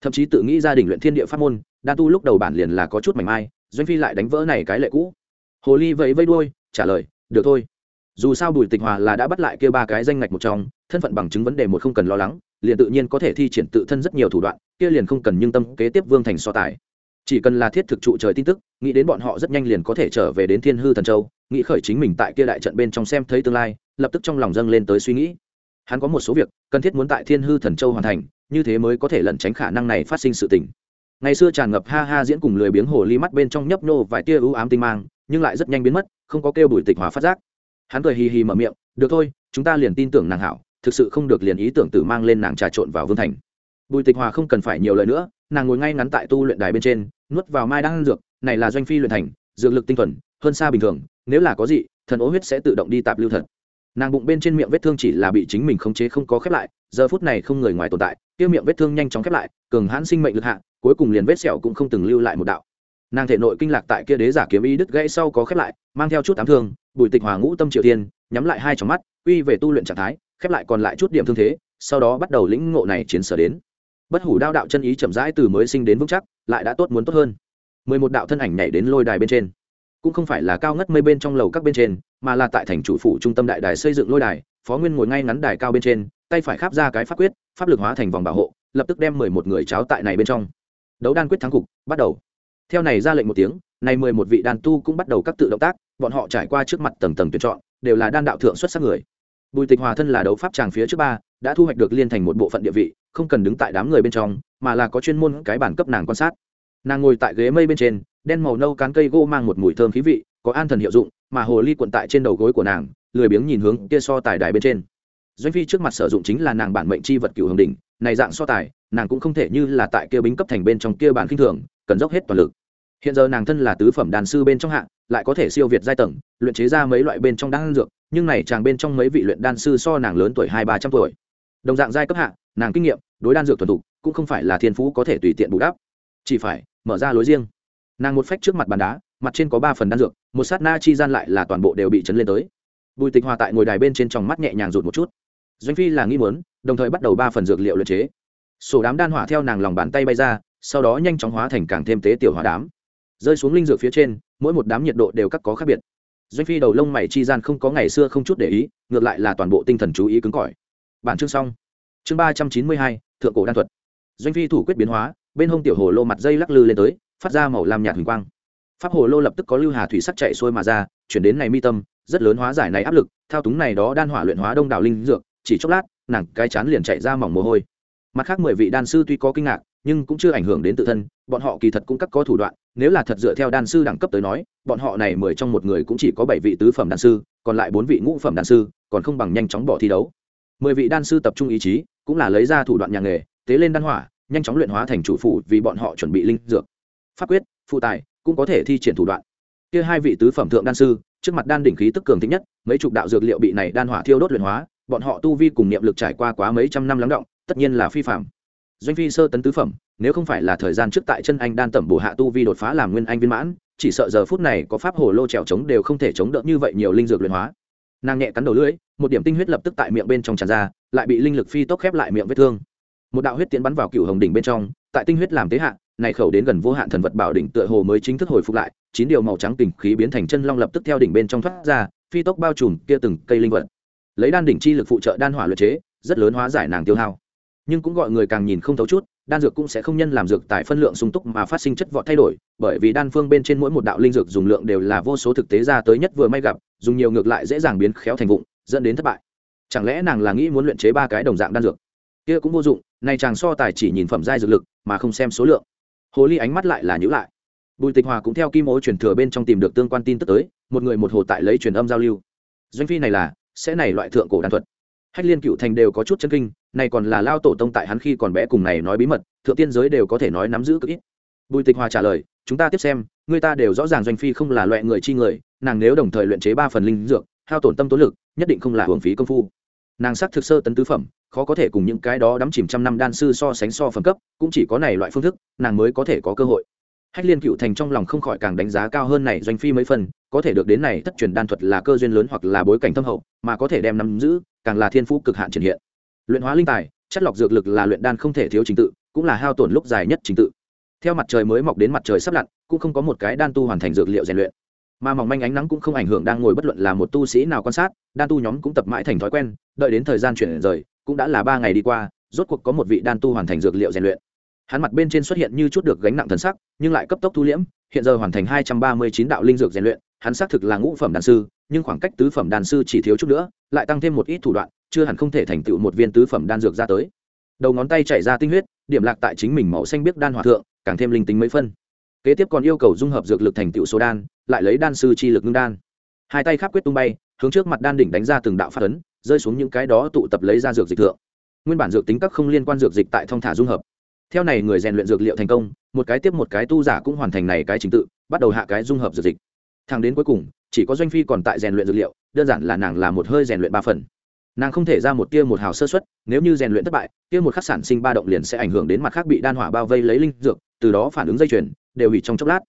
Thậm chí tự nghĩ gia đình luyện thiên địa pháp môn, đan tu lúc đầu bản liền là có chút mảnh mai, doanh phi lại đánh vỡ này cái lệ cũ. Hồ ly vẫy vây đuôi, trả lời, được thôi. Dù sao bùi tịch hòa là đã bắt lại kêu ba cái danh ngạch một trong, thân phận bằng chứng vấn đề một không cần lo lắng, liền tự nhiên có thể thi triển tự thân rất nhiều thủ đoạn, kia liền không cần nhưng tâm kế tiếp vương thành so tài chỉ cần là thiết thực trụ trời tin tức, nghĩ đến bọn họ rất nhanh liền có thể trở về đến thiên hư thần châu, nghĩ khởi chính mình tại kia đại trận bên trong xem thấy tương lai, lập tức trong lòng dâng lên tới suy nghĩ. Hắn có một số việc cần thiết muốn tại thiên hư thần châu hoàn thành, như thế mới có thể lẩn tránh khả năng này phát sinh sự tình. Ngày xưa tràn ngập ha ha diễn cùng lười biếng hồ ly mắt bên trong nhấp nô vài tia ưu ám tinh mang, nhưng lại rất nhanh biến mất, không có kêu bùi tịch hòa phát giác. Hắn cười hì hì mở miệng, được thôi, chúng ta liền tin tưởng nàng hảo, thực sự không được liền ý tưởng tử mang lên nàng trà trộn vào vương thành. Bùi tịch hòa không cần phải nhiều lời nữa nàng ngồi ngay ngắn tại tu luyện đài bên trên, nuốt vào mai đan dược, này là doanh phi luyện thành, dược lực tinh thuần, hơn xa bình thường, nếu là có gì, thần ố huyết sẽ tự động đi tạp lưu thật. Nàng bụng bên trên miệng vết thương chỉ là bị chính mình khống chế không có khép lại, giờ phút này không người ngoài tồn tại tiêu miệng vết thương nhanh chóng khép lại, cường hãn sinh mệnh lực hạ, cuối cùng liền vết sẹo cũng không từng lưu lại một đạo. Nàng thể nội kinh lạc tại kia đế giả kiếm ý đứt gãy sau có khép lại, mang theo chút ám thương, bùi tịch hòa ngũ tâm triều tiên, nhắm lại hai trong mắt uy về tu luyện trạng thái, khép lại còn lại chút điểm thương thế, sau đó bắt đầu lĩnh ngộ này chiến sở đến bất hủ đao đạo chân ý chậm rãi từ mới sinh đến vững chắc, lại đã tốt muốn tốt hơn. Mười một đạo thân ảnh nhảy đến lôi đài bên trên. Cũng không phải là cao ngất mây bên trong lầu các bên trên, mà là tại thành chủ phủ trung tâm đại đài xây dựng lôi đài, phó nguyên ngồi ngay ngắn đài cao bên trên, tay phải kháp ra cái pháp quyết, pháp lực hóa thành vòng bảo hộ, lập tức đem mười một người cháo tại này bên trong. Đấu đan quyết thắng cục, bắt đầu. Theo này ra lệnh một tiếng, này mười một vị đàn tu cũng bắt đầu các tự động tác, bọn họ trải qua trước mặt tầng tầng tuyển chọn, đều là đan đạo thượng xuất sắc người. Bùi tịch hòa thân là đấu pháp tràng phía trước ba, đã thu hoạch được liên thành một bộ phận địa vị không cần đứng tại đám người bên trong, mà là có chuyên môn cái bản cấp nàng quan sát. Nàng ngồi tại ghế mây bên trên, đen màu nâu cán cây gỗ mang một mùi thơm khí vị, có an thần hiệu dụng, mà hồ ly quận tại trên đầu gối của nàng, lười biếng nhìn hướng kia so tài đài bên trên. Doanh phi trước mặt sử dụng chính là nàng bản mệnh chi vật cựu hồng đỉnh, này dạng so tài, nàng cũng không thể như là tại kia bính cấp thành bên trong kia bản kinh thường, cần dốc hết toàn lực. Hiện giờ nàng thân là tứ phẩm đàn sư bên trong hạng lại có thể siêu việt giai tầng, luyện chế ra mấy loại bên trong đan dược, nhưng này chàng bên trong mấy vị luyện đan sư so nàng lớn tuổi hai ba trăm tuổi. Đồng dạng giai cấp hạng nàng kinh nghiệm, đối đan dược thuần thục, cũng không phải là thiên phú có thể tùy tiện bù đắp. Chỉ phải mở ra lối riêng. Nàng một phách trước mặt bàn đá, mặt trên có ba phần đan dược, một sát na chi gian lại là toàn bộ đều bị chấn lên tới. Bùi tịch hòa tại ngồi đài bên trên tròng mắt nhẹ nhàng rụt một chút. Doanh phi là nghi muốn, đồng thời bắt đầu ba phần dược liệu luyện chế. Sổ đám đan hỏa theo nàng lòng bàn tay bay ra, sau đó nhanh chóng hóa thành càng thêm tế tiểu hỏa đám. Rơi xuống linh dược phía trên, mỗi một đám nhiệt độ đều cắt có khác biệt. Doanh phi đầu lông mày chi gian không có ngày xưa không chút để ý, ngược lại là toàn bộ tinh thần chú ý cứng cỏi. Bản chương xong chương ba trăm chín mươi hai, thượng cổ đan thuật. Doanh phi thủ quyết biến hóa, bên hông tiểu hồ lô mặt dây lắc lư lên tới, phát ra màu lam nhạt huỳnh quang. Pháp hồ lô lập tức có lưu hà thủy sắc chạy xuôi mà ra, chuyển đến này mi tâm, rất lớn hóa giải này áp lực, thao túng này đó đan hỏa luyện hóa đông đảo linh dược, chỉ chốc lát, nàng cái chán liền chạy ra mỏng mồ hôi. Mặt khác mười vị đan sư tuy có kinh ngạc, nhưng cũng chưa ảnh hưởng đến tự thân, bọn họ kỳ thật cũng cắt có thủ đoạn, nếu là thật dựa theo đan sư đẳng cấp tới nói, bọn họ này mười trong một người cũng chỉ có bảy vị tứ phẩm đan sư, còn lại bốn vị ngũ phẩm đan sư, còn không bằng nhanh chóng bỏ thi đấu. Mười vị đan sư tập trung ý chí cũng là lấy ra thủ đoạn nhà nghề, tế lên đan hỏa, nhanh chóng luyện hóa thành chủ phủ vì bọn họ chuẩn bị linh dược. Pháp quyết, phụ tài, cũng có thể thi triển thủ đoạn. Kia hai vị tứ phẩm thượng đan sư, trước mặt đan đỉnh khí tức cường thích nhất, mấy chục đạo dược liệu bị này đan hỏa thiêu đốt luyện hóa, bọn họ tu vi cùng niệm lực trải qua quá mấy trăm năm lắng động, tất nhiên là phi phạm doanh phi sơ tấn tứ phẩm, nếu không phải là thời gian trước tại chân anh đan tẩm bổ hạ tu vi đột phá làm nguyên anh viên mãn, chỉ sợ giờ phút này có pháp hồ lô trèo trống đều không thể chống đỡ như vậy nhiều linh dược luyện hóa. Nàng nhẹ cắn đầu lưỡi một điểm tinh huyết lập tức tại miệng bên trong tràn ra, lại bị linh lực phi tốc khép lại miệng vết thương. Một đạo huyết tiến bắn vào cựu hồng đỉnh bên trong, tại tinh huyết làm tế hạn này khẩu đến gần vô hạn thần vật bảo đỉnh tựa hồ mới chính thức hồi phục lại, chín điều màu trắng tình khí biến thành chân long lập tức theo đỉnh bên trong thoát ra, phi tốc bao trùm kia từng cây linh vật. Lấy đan đỉnh chi lực phụ trợ đan hỏa luyện chế, rất lớn hóa giải nàng tiêu hao. Nhưng cũng gọi người càng nhìn không thấu chút, đan dược cũng sẽ không nhân làm dược tại phân lượng sung túc mà phát sinh chất vọt thay đổi, bởi vì đan phương bên trên mỗi một đạo linh dược dùng lượng đều là vô số thực tế ra tới nhất vừa may gặp, dùng nhiều ngược lại dễ dàng biến khéo thành vụng dẫn đến thất bại. Chẳng lẽ nàng là nghĩ muốn luyện chế ba cái đồng dạng đan dược? Kia cũng vô dụng, này chàng so tài chỉ nhìn phẩm giai dược lực, mà không xem số lượng. Hồ ly ánh mắt lại là nhữ lại. Bùi tịch hòa cũng theo kim ô truyền thừa bên trong tìm được tương quan tin tức tới, một người một hồ tại lấy truyền âm giao lưu. Doanh phi này là, sẽ này loại thượng cổ đan thuật. Hách liên cựu thành đều có chút chân kinh, này còn là lao tổ tông tại hắn khi còn bé cùng này nói bí mật, thượng tiên giới đều có thể nói nắm giữ cực ít. Bùi tịch hòa trả lời, chúng ta tiếp xem, người ta đều rõ ràng doanh phi không là loại người chi người, nàng nếu đồng thời luyện chế ba phần linh dược hao tổn tâm tố lực, nhất định không là hưởng phí công phu. Nàng sắc thực sơ tấn tứ phẩm, khó có thể cùng những cái đó đắm chìm trăm năm đan sư so sánh so phẩm cấp, cũng chỉ có này loại phương thức, nàng mới có thể có cơ hội. Hách liên cựu thành trong lòng không khỏi càng đánh giá cao hơn này doanh phi mấy phần, có thể được đến này thất truyền đan thuật là cơ duyên lớn hoặc là bối cảnh thâm hậu, mà có thể đem nắm giữ, càng là thiên phú cực hạn triển hiện. Luyện hóa linh tài, chất lọc dược lực là luyện đan không thể thiếu trình tự, cũng là hao tổn lúc dài nhất trình tự. Theo mặt trời mới mọc đến mặt trời sắp lặn, cũng không có một cái đan tu hoàn thành dược liệu rèn luyện mà mỏng manh ánh nắng cũng không ảnh hưởng đang ngồi bất luận là một tu sĩ nào quan sát, đan tu nhóm cũng tập mãi thành thói quen, đợi đến thời gian chuyển rời, cũng đã là ba ngày đi qua, rốt cuộc có một vị đan tu hoàn thành dược liệu rèn luyện. Hắn mặt bên trên xuất hiện như chút được gánh nặng thần sắc, nhưng lại cấp tốc thu liễm, hiện giờ hoàn thành hai trăm ba mươi chín đạo linh dược rèn luyện, hắn xác thực là ngũ phẩm đàn sư, nhưng khoảng cách tứ phẩm đàn sư chỉ thiếu chút nữa, lại tăng thêm một ít thủ đoạn, chưa hẳn không thể thành tựu một viên tứ phẩm đan dược ra tới. Đầu ngón tay chảy ra tinh huyết, điểm lạc tại chính mình màu xanh biết đan hòa thượng, càng thêm linh tính mấy phân. Kế tiếp còn yêu cầu dung hợp dược lực thành tựu số đan lại lấy đan sư chi lực ngưng đan. Hai tay khắp quyết tung bay, hướng trước mặt đan đỉnh đánh ra từng đạo phát ấn, rơi xuống những cái đó tụ tập lấy ra dược dịch thượng. Nguyên bản dược tính các không liên quan dược dịch tại thông thả dung hợp. Theo này người rèn luyện dược liệu thành công, một cái tiếp một cái tu giả cũng hoàn thành này cái trình tự, bắt đầu hạ cái dung hợp dược dịch. Thang đến cuối cùng, chỉ có doanh phi còn tại rèn luyện dược liệu, đơn giản là nàng là một hơi rèn luyện ba phần. Nàng không thể ra một tia một hào sơ xuất nếu như rèn luyện thất bại, tia một khắc sản sinh ba động liền sẽ ảnh hưởng đến mặt khác bị đan hỏa bao vây lấy linh dược, từ đó phản ứng dây chuyền, đều hủy trong chốc lát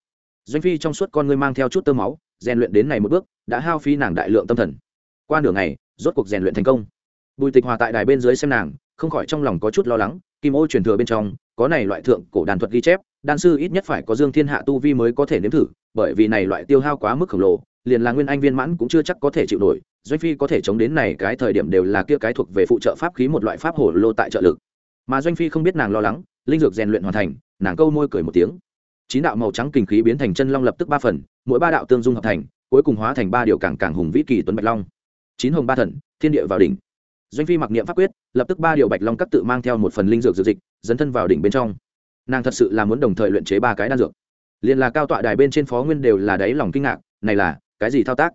doanh phi trong suốt con ngươi mang theo chút tơ máu, rèn luyện đến này một bước, đã hao phí nàng đại lượng tâm thần. Qua nửa ngày, rốt cuộc rèn luyện thành công. Bùi tịch hòa tại đài bên dưới xem nàng, không khỏi trong lòng có chút lo lắng, kim ô truyền thừa bên trong, có này loại thượng cổ đàn thuật ghi chép, đan sư ít nhất phải có dương thiên hạ tu vi mới có thể nếm thử, bởi vì này loại tiêu hao quá mức khổng lồ, liền là nguyên anh viên mãn cũng chưa chắc có thể chịu nổi, doanh phi có thể chống đến này cái thời điểm đều là kia cái thuộc về phụ trợ pháp khí một loại pháp hổ lô tại trợ lực. Mà doanh phi không biết nàng lo lắng, linh dược rèn luyện hoàn thành, nàng câu môi cười một tiếng chín đạo màu trắng kinh khí biến thành chân long lập tức ba phần, mỗi ba đạo tương dung hợp thành, cuối cùng hóa thành ba điều càng càng hùng vĩ kỳ tuấn bạch long. Chín hồng ba thần, thiên địa vào đỉnh. Doanh phi mặc niệm pháp quyết, lập tức ba điều bạch long các tự mang theo một phần linh dược dược dịch, dấn thân vào đỉnh bên trong. Nàng thật sự là muốn đồng thời luyện chế ba cái đan dược. Liền là cao tọa đài bên trên phó nguyên đều là đáy lòng kinh ngạc, này là, cái gì thao tác?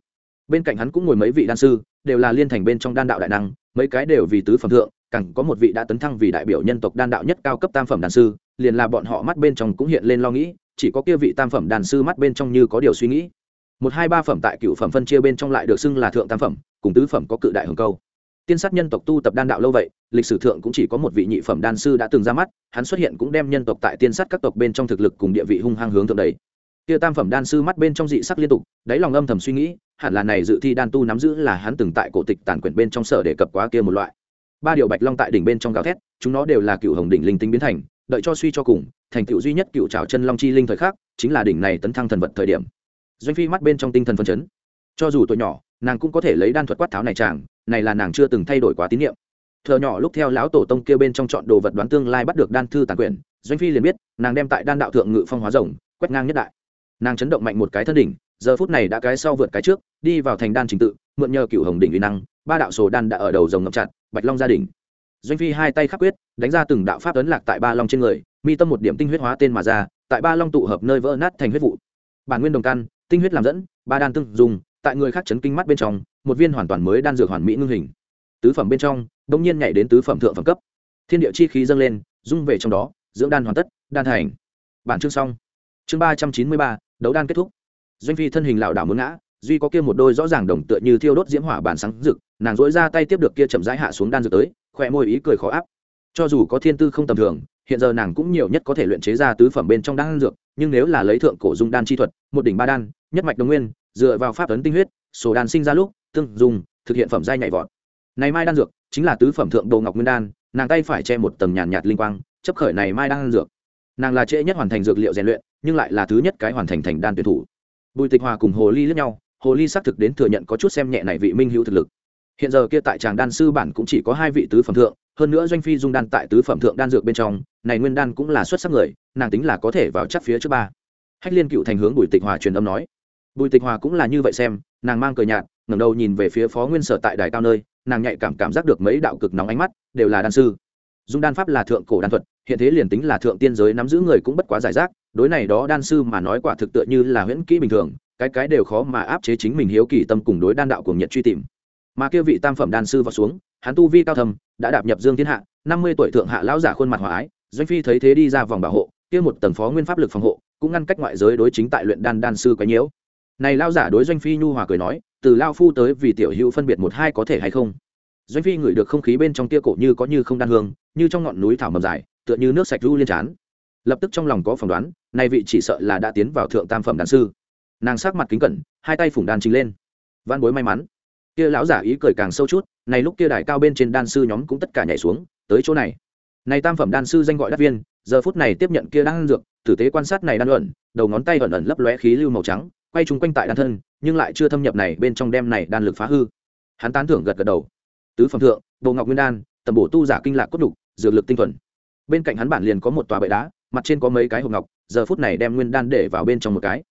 Bên cạnh hắn cũng ngồi mấy vị đan sư, đều là liên thành bên trong đan đạo đại năng, mấy cái đều vì tứ phẩm thượng càng có một vị đã tấn thăng vì đại biểu nhân tộc đan đạo nhất cao cấp tam phẩm đàn sư, liền là bọn họ mắt bên trong cũng hiện lên lo nghĩ, chỉ có kia vị tam phẩm đàn sư mắt bên trong như có điều suy nghĩ. Một, hai, ba phẩm tại cựu phẩm phân chia bên trong lại được xưng là thượng tam phẩm, cùng tứ phẩm có cự đại hồng câu. Tiên sát nhân tộc tu tập đan đạo lâu vậy, lịch sử thượng cũng chỉ có một vị nhị phẩm đan sư đã từng ra mắt, hắn xuất hiện cũng đem nhân tộc tại tiên sát các tộc bên trong thực lực cùng địa vị hung hăng hướng thượng đấy kia tam phẩm đan sư mắt bên trong dị sắc liên tục, đáy lòng âm thầm suy nghĩ, hẳn là này dự thi đan tu nắm giữ là hắn từng tại cổ tịch tàn quyển bên trong sở đề cập quá kia một loại ba điều bạch long tại đỉnh bên trong gào thét, chúng nó đều là cựu hồng đỉnh linh tinh biến thành, đợi cho suy cho cùng, thành tựu duy nhất cựu trào chân long chi linh thời khắc, chính là đỉnh này tấn thăng thần vật thời điểm. Doanh phi mắt bên trong tinh thần phân chấn. Cho dù tuổi nhỏ, nàng cũng có thể lấy đan thuật quát tháo này chàng, này là nàng chưa từng thay đổi quá tín nhiệm thợ nhỏ lúc theo lão tổ tông kia bên trong chọn đồ vật đoán tương lai bắt được đan thư tàn quyển, doanh phi liền biết, nàng đem tại đan đạo thượng ngự phong hóa rồng, quét ngang nhất đại. Nàng chấn động mạnh một cái thân đỉnh, giờ phút này đã cái sau vượt cái trước, đi vào thành đan trình tự, mượn nhờ cựu hồng đỉnh uy năng, ba đạo sổ đan đã ở đầu rồng ngập chặt bạch long gia đình. Doanh phi hai tay khắc quyết, đánh ra từng đạo pháp ấn lạc tại ba long trên người, mi tâm một điểm tinh huyết hóa tên mà ra, tại ba long tụ hợp nơi vỡ nát thành huyết vụ. Bản nguyên đồng căn, tinh huyết làm dẫn, ba đan tương dùng, tại người khác chấn kinh mắt bên trong, một viên hoàn toàn mới đan dược hoàn mỹ ngưng hình. Tứ phẩm bên trong, đông nhiên nhảy đến tứ phẩm thượng phẩm cấp. Thiên địa chi khí dâng lên dung về trong đó, dưỡng đan hoàn tất, đan thành. Bản chương xong. Chương ba trăm chín mươi ba, đấu đan kết thúc. Doanh phi thân hình lảo đảo muốn ngã duy có kia một đôi rõ ràng đồng tựa như thiêu đốt diễm hỏa bản sáng rực, nàng dỗi ra tay tiếp được kia chậm rãi hạ xuống đan dược tới khoe môi ý cười khó áp. Cho dù có thiên tư không tầm thường, hiện giờ nàng cũng nhiều nhất có thể luyện chế ra tứ phẩm bên trong đan dược, nhưng nếu là lấy thượng cổ dung đan chi thuật, một đỉnh ba đan, nhất mạch đồng nguyên, dựa vào pháp ấn tinh huyết, sổ đan sinh ra lúc, tương dùng, thực hiện phẩm giai nhảy vọt. Này mai đan dược chính là tứ phẩm thượng đồ ngọc nguyên đan, nàng tay phải che một tầng nhàn nhạt linh quang, chấp khởi này mai đan dược. Nàng là trễ nhất hoàn thành dược liệu rèn luyện, nhưng lại là thứ nhất cái hoàn thành thành đan tuyển thủ. Bùi tịch hòa cùng hồ ly lẫn nhau hồ ly xác thực đến thừa nhận có chút xem nhẹ này vị minh hữu thực lực. Hiện giờ kia tại tràng đan sư bản cũng chỉ có hai vị tứ phẩm thượng, hơn nữa doanh phi dung đan tại tứ phẩm thượng đan dược bên trong, này nguyên đan cũng là xuất sắc người, nàng tính là có thể vào chắc phía trước ba. Hách liên cựu thành hướng bùi tịch hòa truyền âm nói. Bùi tịch hòa cũng là như vậy xem, nàng mang cờ nhạt, ngẩng đầu nhìn về phía phó nguyên sở tại đài cao nơi, nàng nhạy cảm cảm giác được mấy đạo cực nóng ánh mắt, đều là đan sư. Dung đan pháp là thượng cổ đan thuật, hiện thế liền tính là thượng tiên giới nắm giữ người cũng bất quá giải rác, đối này đó đan sư mà nói quả thực tựa như là huyễn kỹ bình thường cái cái đều khó mà áp chế chính mình hiếu kỳ tâm cùng đối đan đạo cùng nhiệt truy tìm. Mà kia vị tam phẩm đan sư vào xuống, hắn tu vi cao thầm đã đạp nhập dương thiên hạ, năm mươi tuổi thượng hạ lão giả khuôn mặt hòa ái, doanh phi thấy thế đi ra vòng bảo hộ, kia một tầng phó nguyên pháp lực phòng hộ, cũng ngăn cách ngoại giới đối chính tại luyện đan đan sư quấy nhiễu. Này lao giả đối doanh phi nhu hòa cười nói, từ lao phu tới vì tiểu hữu phân biệt một hai có thể hay không? Doanh phi ngửi được không khí bên trong tia cổ như có như không đan hương, như trong ngọn núi thảo mầm dài, tựa như nước sạch ru liên chán lập tức trong lòng có phỏng đoán nay vị chỉ sợ là đã tiến vào thượng tam phẩm đan sư nàng sắc mặt kính cẩn, hai tay phủng đan chính lên. Văn bối may mắn. Kia lão giả ý cười càng sâu chút, này lúc kia đài cao bên trên đan sư nhóm cũng tất cả nhảy xuống, tới chỗ này. Này tam phẩm đan sư danh gọi đắc viên, giờ phút này tiếp nhận kia đan dược, tử tế quan sát này đan luận, đầu ngón tay ẩn ẩn lấp lóe khí lưu màu trắng, quay chúng quanh tại đan thân, nhưng lại chưa thâm nhập này bên trong đem này đan lực phá hư. Hắn tán thưởng gật gật đầu. Tứ phẩm thượng bộ ngọc nguyên đan, tầm bổ tu giả kinh lạc cốt đục, dược lực tinh thuần. Bên cạnh hắn bản liền có một tòa bệ đá, mặt trên có mấy cái hộp ngọc, giờ phút này đem nguyên đan để vào bên trong một cái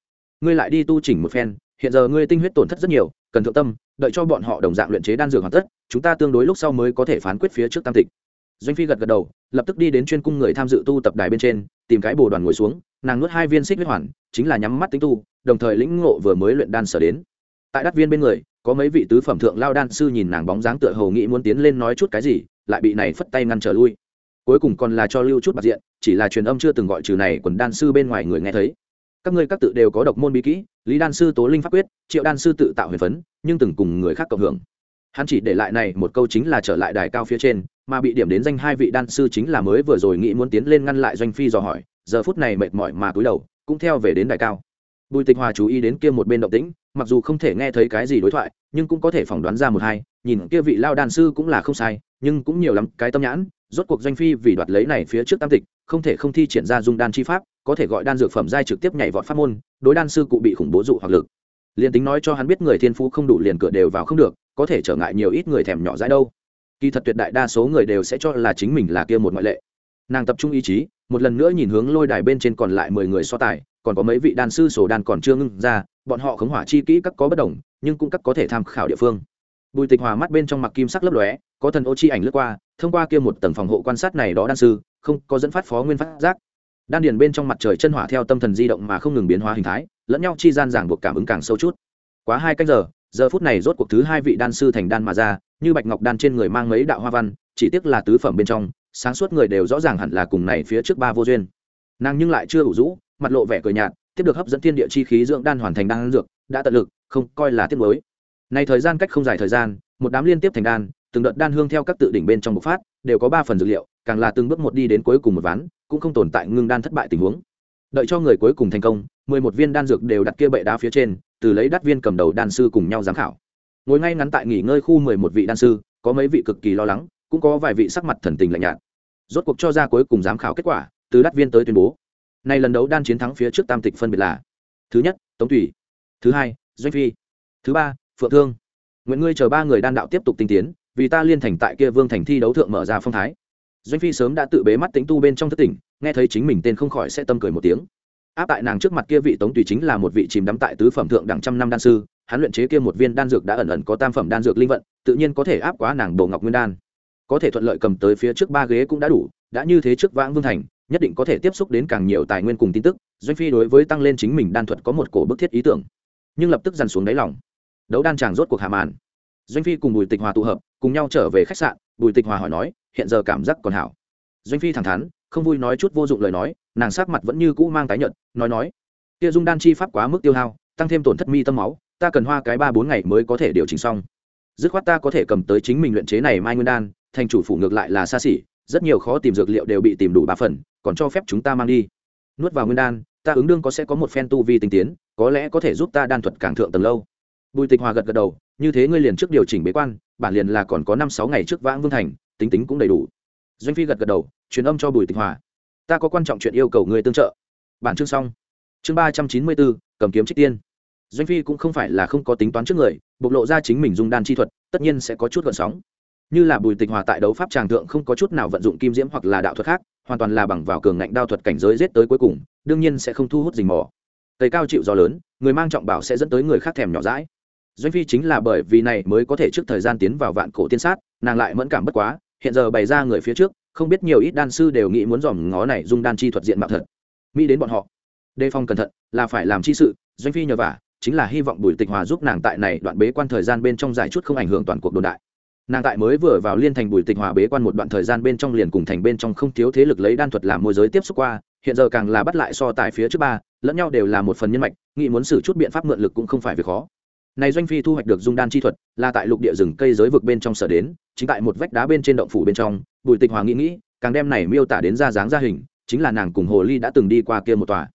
ngươi lại đi tu chỉnh một phen, hiện giờ ngươi tinh huyết tổn thất rất nhiều, cần thượng tâm, đợi cho bọn họ đồng dạng luyện chế đan dược hoàn tất, chúng ta tương đối lúc sau mới có thể phán quyết phía trước tam tịch. Doanh phi gật gật đầu, lập tức đi đến chuyên cung người tham dự tu tập đài bên trên, tìm cái bồ đoàn ngồi xuống, nàng nuốt hai viên xích huyết hoàn, chính là nhắm mắt tính tu, đồng thời lĩnh ngộ vừa mới luyện đan sở đến. Tại đắt viên bên người, có mấy vị tứ phẩm thượng lao đan sư nhìn nàng bóng dáng tựa hầu nghĩ muốn tiến lên nói chút cái gì, lại bị này phất tay ngăn trở lui. Cuối cùng còn là cho lưu chút bạc diện, chỉ là truyền âm chưa từng gọi trừ này quần đan sư bên ngoài người nghe thấy các ngươi các tự đều có độc môn bí kỹ, lý đan sư tố linh pháp quyết, triệu đan sư tự tạo huyền phấn, nhưng từng cùng người khác cộng hưởng. Hắn chỉ để lại này một câu chính là trở lại đài cao phía trên, mà bị điểm đến danh hai vị đan sư chính là mới vừa rồi nghĩ muốn tiến lên ngăn lại doanh phi dò hỏi, giờ phút này mệt mỏi mà cúi đầu, cũng theo về đến đài cao. Bùi tịch hòa chú ý đến kia một bên động tĩnh, mặc dù không thể nghe thấy cái gì đối thoại, nhưng cũng có thể phỏng đoán ra một hai, nhìn kia vị lao đan sư cũng là không sai, nhưng cũng nhiều lắm cái tâm nhãn, rốt cuộc doanh phi vì đoạt lấy này phía trước tam tịch, không thể không thi triển ra dung đan chi pháp có thể gọi đan dược phẩm giai trực tiếp nhảy vọt pháp môn, đối đan sư cụ bị khủng bố dụ hoặc lực. Liền tính nói cho hắn biết người thiên phú không đủ liền cửa đều vào không được, có thể trở ngại nhiều ít người thèm nhỏ dãi đâu. Kỳ thật tuyệt đại đa số người đều sẽ cho là chính mình là kia một ngoại lệ. Nàng tập trung ý chí, một lần nữa nhìn hướng lôi đài bên trên còn lại mười người so tài, còn có mấy vị đan sư sổ đan còn chưa ngưng ra, bọn họ khống hỏa chi kỹ các có bất đồng, nhưng cũng các có thể tham khảo địa phương. Bùi tịch hòa mắt bên trong mặc kim sắc lấp lóe, có thần ô chi ảnh lướt qua, thông qua kia một tầng phòng hộ quan sát này đó đan sư, không có dẫn phát phó nguyên phát giác đan điền bên trong mặt trời chân hỏa theo tâm thần di động mà không ngừng biến hóa hình thái, lẫn nhau chi gian giảng buộc cảm ứng càng sâu chút. Quá hai cách giờ giờ phút này rốt cuộc thứ hai vị đan sư thành đan mà ra, như bạch ngọc đan trên người mang mấy đạo hoa văn, chỉ tiếc là tứ phẩm bên trong, sáng suốt người đều rõ ràng hẳn là cùng này phía trước ba vô duyên. Nàng nhưng lại chưa đủ rũ, mặt lộ vẻ cười nhạt, tiếp được hấp dẫn thiên địa chi khí dưỡng đan hoàn thành đan dược, đã tận lực, không coi là tiết mới này thời gian cách không dài thời gian, một đám liên tiếp thành đan từng đợt đan hương theo các tự đỉnh bên trong bộc phát, đều có ba phần dược liệu, càng là từng bước một đi đến cuối cùng một ván, cũng không tồn tại ngưng đan thất bại tình huống. Đợi cho người cuối cùng thành công, mười một viên đan dược đều đặt kia bệ đá phía trên, từ lấy đắt viên cầm đầu đan sư cùng nhau giám khảo. Ngồi ngay ngắn tại nghỉ ngơi khu mười một vị đan sư, có mấy vị cực kỳ lo lắng, cũng có vài vị sắc mặt thần tình lạnh nhạt. Rốt cuộc cho ra cuối cùng giám khảo kết quả, từ đắt viên tới tuyên bố. Nay lần đấu đan chiến thắng phía trước tam tịch phân biệt là thứ nhất, tống thủy. Thứ hai, doanh phi. Thứ ba, phượng thương. Nguyện ngươi chờ ba người đan đạo tiếp tục tinh tiến vì ta liên thành tại kia vương thành thi đấu thượng mở ra phong thái. Doanh phi sớm đã tự bế mắt tính tu bên trong thất tỉnh, nghe thấy chính mình tên không khỏi sẽ tâm cười một tiếng. Áp tại nàng trước mặt kia vị tống tùy chính là một vị chìm đắm tại tứ phẩm thượng đẳng trăm năm đan sư, hắn luyện chế kia một viên đan dược đã ẩn ẩn có tam phẩm đan dược linh vận, tự nhiên có thể áp quá nàng đồ ngọc nguyên đan. Có thể thuận lợi cầm tới phía trước ba ghế cũng đã đủ, đã như thế trước vãng vương thành, nhất định có thể tiếp xúc đến càng nhiều tài nguyên cùng tin tức, doanh phi đối với tăng lên chính mình đan thuật có một cổ bức thiết ý tưởng, nhưng lập tức dằn xuống đáy lòng. Đấu đan chàng rốt cuộc hạ màn doanh phi cùng bùi tịch hòa tụ hợp, cùng nhau trở về khách sạn, bùi tịch hòa hỏi nói, hiện giờ cảm giác còn hảo. Doanh phi thẳng thắn, không vui nói chút vô dụng lời nói, nàng sát mặt vẫn như cũ mang tái nhợt, nói nói, kia dung đan chi pháp quá mức tiêu hao, tăng thêm tổn thất mi tâm máu, ta cần hoa cái ba bốn ngày mới có thể điều chỉnh xong. Dứt khoát ta có thể cầm tới chính mình luyện chế này mai nguyên đan, thành chủ phủ ngược lại là xa xỉ, rất nhiều khó tìm dược liệu đều bị tìm đủ ba phần, còn cho phép chúng ta mang đi. Nuốt vào nguyên đan, ta ứng đương có sẽ có một phen tu vi tinh tiến, có lẽ có thể giúp ta đan thuật càng thượng tầng lâu. Bùi tịch hòa gật gật đầu như thế ngươi liền trước điều chỉnh bế quan, bản liền là còn có năm sáu ngày trước vãng vương thành, tính tính cũng đầy đủ. Doanh phi gật gật đầu, truyền âm cho bùi tịch hòa. Ta có quan trọng chuyện yêu cầu người tương trợ. Bản chương xong. Chương ba trăm chín mươi bốn, cầm kiếm trích tiên. Doanh phi cũng không phải là không có tính toán trước người, bộc lộ ra chính mình dung đan chi thuật, tất nhiên sẽ có chút gợn sóng. Như là bùi tịch hòa tại đấu pháp tràng thượng không có chút nào vận dụng kim diễm hoặc là đạo thuật khác, hoàn toàn là bằng vào cường ngạnh đao thuật cảnh giới giết tới cuối cùng, đương nhiên sẽ không thu hút dình mò. Tầy cao chịu gió lớn, người mang trọng bảo sẽ dẫn tới người khác thèm nhỏ rãi doanh phi chính là bởi vì này mới có thể trước thời gian tiến vào vạn cổ tiên sát, nàng lại mẫn cảm bất quá, hiện giờ bày ra người phía trước, không biết nhiều ít đan sư đều nghĩ muốn dòm ngó này dung đan chi thuật diện mạo thật. Mỹ đến bọn họ. Đề phòng cẩn thận, là phải làm chi sự, doanh phi nhờ vả, chính là hy vọng bùi tịch hòa giúp nàng tại này đoạn bế quan thời gian bên trong giải chút không ảnh hưởng toàn cuộc đồn đại. Nàng tại mới vừa vào liên thành bùi tịch hòa bế quan một đoạn thời gian bên trong liền cùng thành bên trong không thiếu thế lực lấy đan thuật làm môi giới tiếp xúc qua, hiện giờ càng là bắt lại so tài phía trước ba, lẫn nhau đều là một phần nhân mạch, nghĩ muốn xử chút biện pháp mượn lực cũng không phải việc khó này doanh phi thu hoạch được dung đan chi thuật, là tại lục địa rừng cây giới vực bên trong sở đến, chính tại một vách đá bên trên động phủ bên trong, bùi tịch hòa nghĩ nghĩ, càng đem này miêu tả đến ra dáng ra hình, chính là nàng cùng hồ ly đã từng đi qua kia một tòa.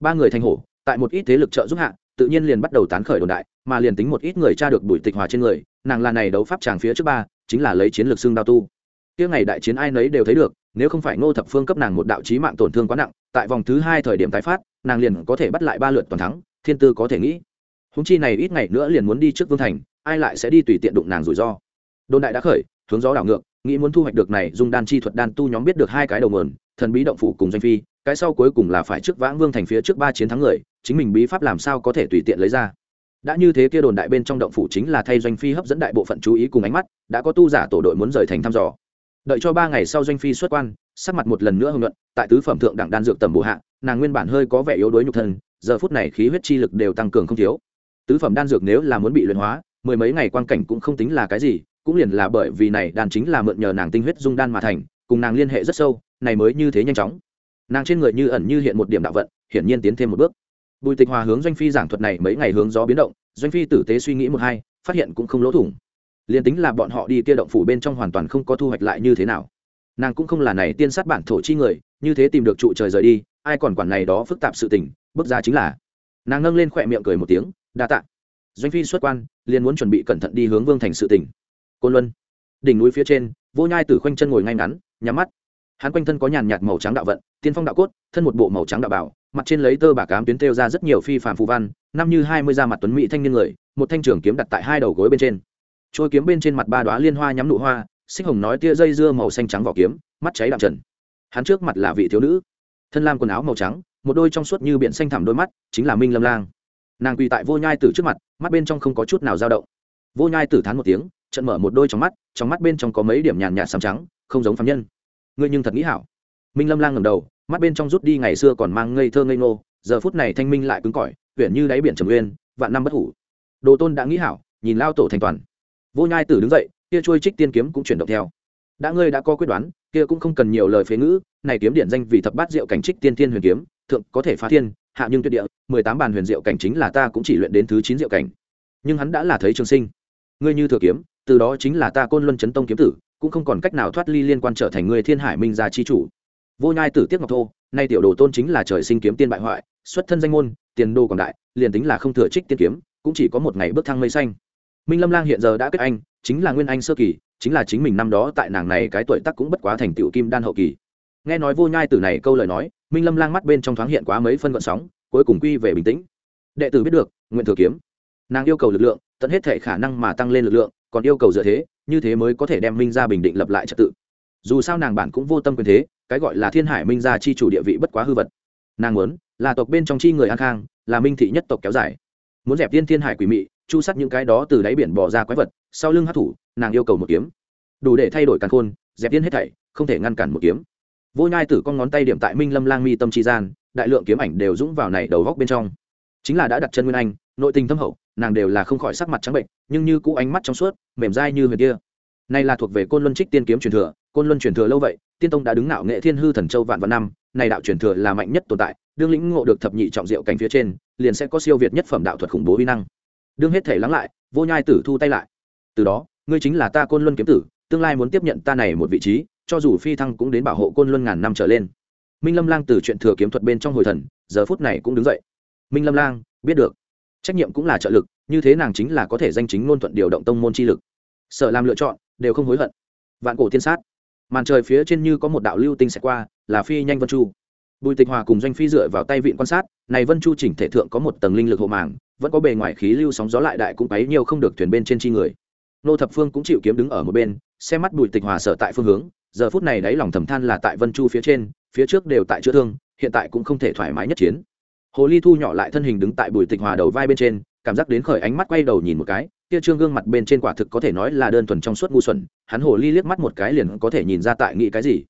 Ba người thành hổ, tại một ít thế lực trợ giúp hạ, tự nhiên liền bắt đầu tán khởi đồn đại, mà liền tính một ít người tra được bùi tịch hòa trên người, nàng là này đấu pháp tràng phía trước ba, chính là lấy chiến lược xương đao tu. Kia ngày đại chiến ai nấy đều thấy được, nếu không phải ngô thập phương cấp nàng một đạo chí mạng tổn thương quá nặng, tại vòng thứ hai thời điểm tái phát, nàng liền có thể bắt lại ba lượt toàn thắng, thiên tư có thể nghĩ húng chi này ít ngày nữa liền muốn đi trước vương thành, ai lại sẽ đi tùy tiện đụng nàng rủi ro? Đồn đại đã khởi, hướng gió đảo ngược, nghĩ muốn thu hoạch được này dùng đan chi thuật đan tu nhóm biết được hai cái đầu mườn thần bí động phủ cùng doanh phi, cái sau cuối cùng là phải trước vãng vương thành phía trước ba chiến thắng người, chính mình bí pháp làm sao có thể tùy tiện lấy ra. Đã như thế kia đồn đại bên trong động phủ chính là thay doanh phi hấp dẫn đại bộ phận chú ý cùng ánh mắt, đã có tu giả tổ đội muốn rời thành thăm dò. Đợi cho ba ngày sau doanh phi xuất quan, sắc mặt một lần nữa hưng luận, tại tứ phẩm thượng đẳng đan dược tầm bộ hạ, nàng nguyên bản hơi có vẻ yếu đuối nhục thân, giờ phút này khí huyết chi lực đều tăng cường không thiếu tứ phẩm đan dược nếu là muốn bị luyện hóa, mười mấy ngày quan cảnh cũng không tính là cái gì, cũng liền là bởi vì này đan chính là mượn nhờ nàng tinh huyết dung đan mà thành, cùng nàng liên hệ rất sâu, này mới như thế nhanh chóng. Nàng trên người như ẩn như hiện một điểm đạo vận, hiển nhiên tiến thêm một bước. Bùi tịch hòa hướng doanh phi giảng thuật này mấy ngày hướng gió biến động, doanh phi tử tế suy nghĩ một hai, phát hiện cũng không lỗ thủng. Liền tính là bọn họ đi kia động phủ bên trong hoàn toàn không có thu hoạch lại như thế nào. Nàng cũng không là này tiên sát bản thổ chi người, như thế tìm được trụ trời rời đi, ai còn quản này đó phức tạp sự tình, bước ra chính là. Nàng nâng lên khỏe miệng cười một tiếng đa tạ. Doanh phi xuất quan, liền muốn chuẩn bị cẩn thận đi hướng vương thành sự tỉnh. Côn luân, đỉnh núi phía trên, vô nhai tử khoanh chân ngồi ngay ngắn, nhắm mắt. Hắn quanh thân có nhàn nhạt màu trắng đạo vận, tiên phong đạo cốt, thân một bộ màu trắng đạo bảo, mặt trên lấy tơ bà cám tuyến têu ra rất nhiều phi phạm phù văn, năm như hai mươi da mặt tuấn mỹ thanh niên người, một thanh trường kiếm đặt tại hai đầu gối bên trên. Trôi kiếm bên trên mặt ba đoá liên hoa nhắm nụ hoa, xích hồng nói tia dây dưa màu xanh trắng vỏ kiếm, mắt cháy đạm trần. Hắn trước mặt là vị thiếu nữ, thân lam quần áo màu trắng, một đôi trong suốt như biển xanh thẳm đôi mắt, chính là minh lâm lang nàng quỳ tại vô nhai tử trước mặt, mắt bên trong không có chút nào dao động. Vô nhai tử thán một tiếng trận mở một đôi trong mắt trong mắt bên trong có mấy điểm nhàn nhạt xám trắng, không giống phạm nhân. Ngươi nhưng thật nghĩ hảo. Minh lâm lang ngầm đầu, mắt bên trong rút đi ngày xưa còn mang ngây thơ ngây ngô, giờ phút này thanh minh lại cứng cỏi huyện như đáy biển trầm uyên vạn năm bất hủ. Đồ tôn đã nghĩ hảo, nhìn lao tổ thành toàn. Vô nhai tử đứng dậy, kia trôi trích tiên kiếm cũng chuyển động theo. Đã ngươi đã có quyết đoán, kia cũng không cần nhiều lời phế ngữ, này kiếm điện danh vì thập bát diệu cảnh trích tiên tiên huyền kiếm, thượng có thể phá thiên hạ nhưng tuyệt địa, mười tám bàn huyền diệu cảnh chính là ta cũng chỉ luyện đến thứ chín diệu cảnh. Nhưng hắn đã là thấy trường sinh. Ngươi như thừa kiếm, từ đó chính là ta côn luân chấn tông kiếm tử, cũng không còn cách nào thoát ly liên quan trở thành người thiên hải minh gia chi chủ. Vô nhai tử tiết ngọc thô, nay tiểu đồ tôn chính là trời sinh kiếm tiên bại hoại, xuất thân danh môn, tiền đô còn đại, liền tính là không thừa trích tiên kiếm, cũng chỉ có một ngày bước thang mây xanh. Minh lâm lang hiện giờ đã kết anh, chính là nguyên anh sơ kỳ, chính là chính mình năm đó tại nàng này cái tuổi tắc cũng bất quá thành tựu kim đan hậu kỳ nghe nói vô nhai tử này câu lời nói, minh lâm lang mắt bên trong thoáng hiện quá mấy phân gọn sóng, cuối cùng quy về bình tĩnh. Đệ tử biết được, nguyện thừa kiếm. Nàng yêu cầu lực lượng, tận hết thể khả năng mà tăng lên lực lượng, còn yêu cầu dựa thế, như thế mới có thể đem minh ra bình định lập lại trật tự. Dù sao nàng bản cũng vô tâm quyền thế, cái gọi là thiên hải minh gia chi chủ địa vị bất quá hư vật. Nàng muốn, là tộc bên trong chi người an khang, là minh thị nhất tộc kéo dài. Muốn dẹp tiên thiên hải quỷ mị, chu sắt những cái đó từ đáy biển bỏ ra quái vật, sau lưng hát thủ nàng yêu cầu một kiếm. Đủ để thay đổi càn khôn, dẹp tiên hết thảy, không thể ngăn cản một kiếm vô nhai tử con ngón tay điểm tại minh lâm lang mi tâm tri gian, đại lượng kiếm ảnh đều dũng vào này đầu góc bên trong. Chính là đã đặt chân nguyên anh, nội tình thâm hậu, nàng đều là không khỏi sắc mặt trắng bệnh, nhưng như cũ ánh mắt trong suốt, mềm dai như huyền kia. Này là thuộc về côn luân trích tiên kiếm truyền thừa, côn luân truyền thừa lâu vậy, tiên tông đã đứng nạo nghệ thiên hư thần châu vạn vạn năm, này đạo truyền thừa là mạnh nhất tồn tại, đương lĩnh ngộ được thập nhị trọng diệu cảnh phía trên, liền sẽ có siêu việt nhất phẩm đạo thuật khủng bố uy năng. Đương hết thể lắng lại, vô nhai tử thu tay lại. Từ đó, ngươi chính là ta côn luân kiếm tử, tương lai muốn tiếp nhận ta này một vị trí cho dù phi thăng cũng đến bảo hộ côn luân ngàn năm trở lên. Minh lâm lang từ chuyện thừa kiếm thuật bên trong hồi thần, giờ phút này cũng đứng dậy. Minh lâm lang, biết được. Trách nhiệm cũng là trợ lực, như thế nàng chính là có thể danh chính ngôn thuận điều động tông môn chi lực. Sợ làm lựa chọn, đều không hối hận. Vạn cổ thiên sát. Màn trời phía trên như có một đạo lưu tinh sẽ qua, là phi nhanh vân chu. Bùi tịch hòa cùng doanh phi dựa vào tay vịn quan sát, này vân chu chỉnh thể thượng có một tầng linh lực hộ màng, vẫn có bề ngoài khí lưu sóng gió lại đại cũng bấy nhiều không được thuyền bên trên chi người. Nô thập phương cũng chịu kiếm đứng ở một bên, xem mắt bùi tịch hòa sở tại phương hướng giờ phút này đáy lòng thầm than là tại vân chu phía trên, phía trước đều tại chữa thương, hiện tại cũng không thể thoải mái nhất chiến. Hồ ly thu nhỏ lại thân hình đứng tại bùi tịch hòa đầu vai bên trên, cảm giác đến khởi ánh mắt quay đầu nhìn một cái, kia trương gương mặt bên trên quả thực có thể nói là đơn thuần trong suốt ngu xuẩn, hắn hồ ly liếc mắt một cái liền có thể nhìn ra tại nghĩ cái gì.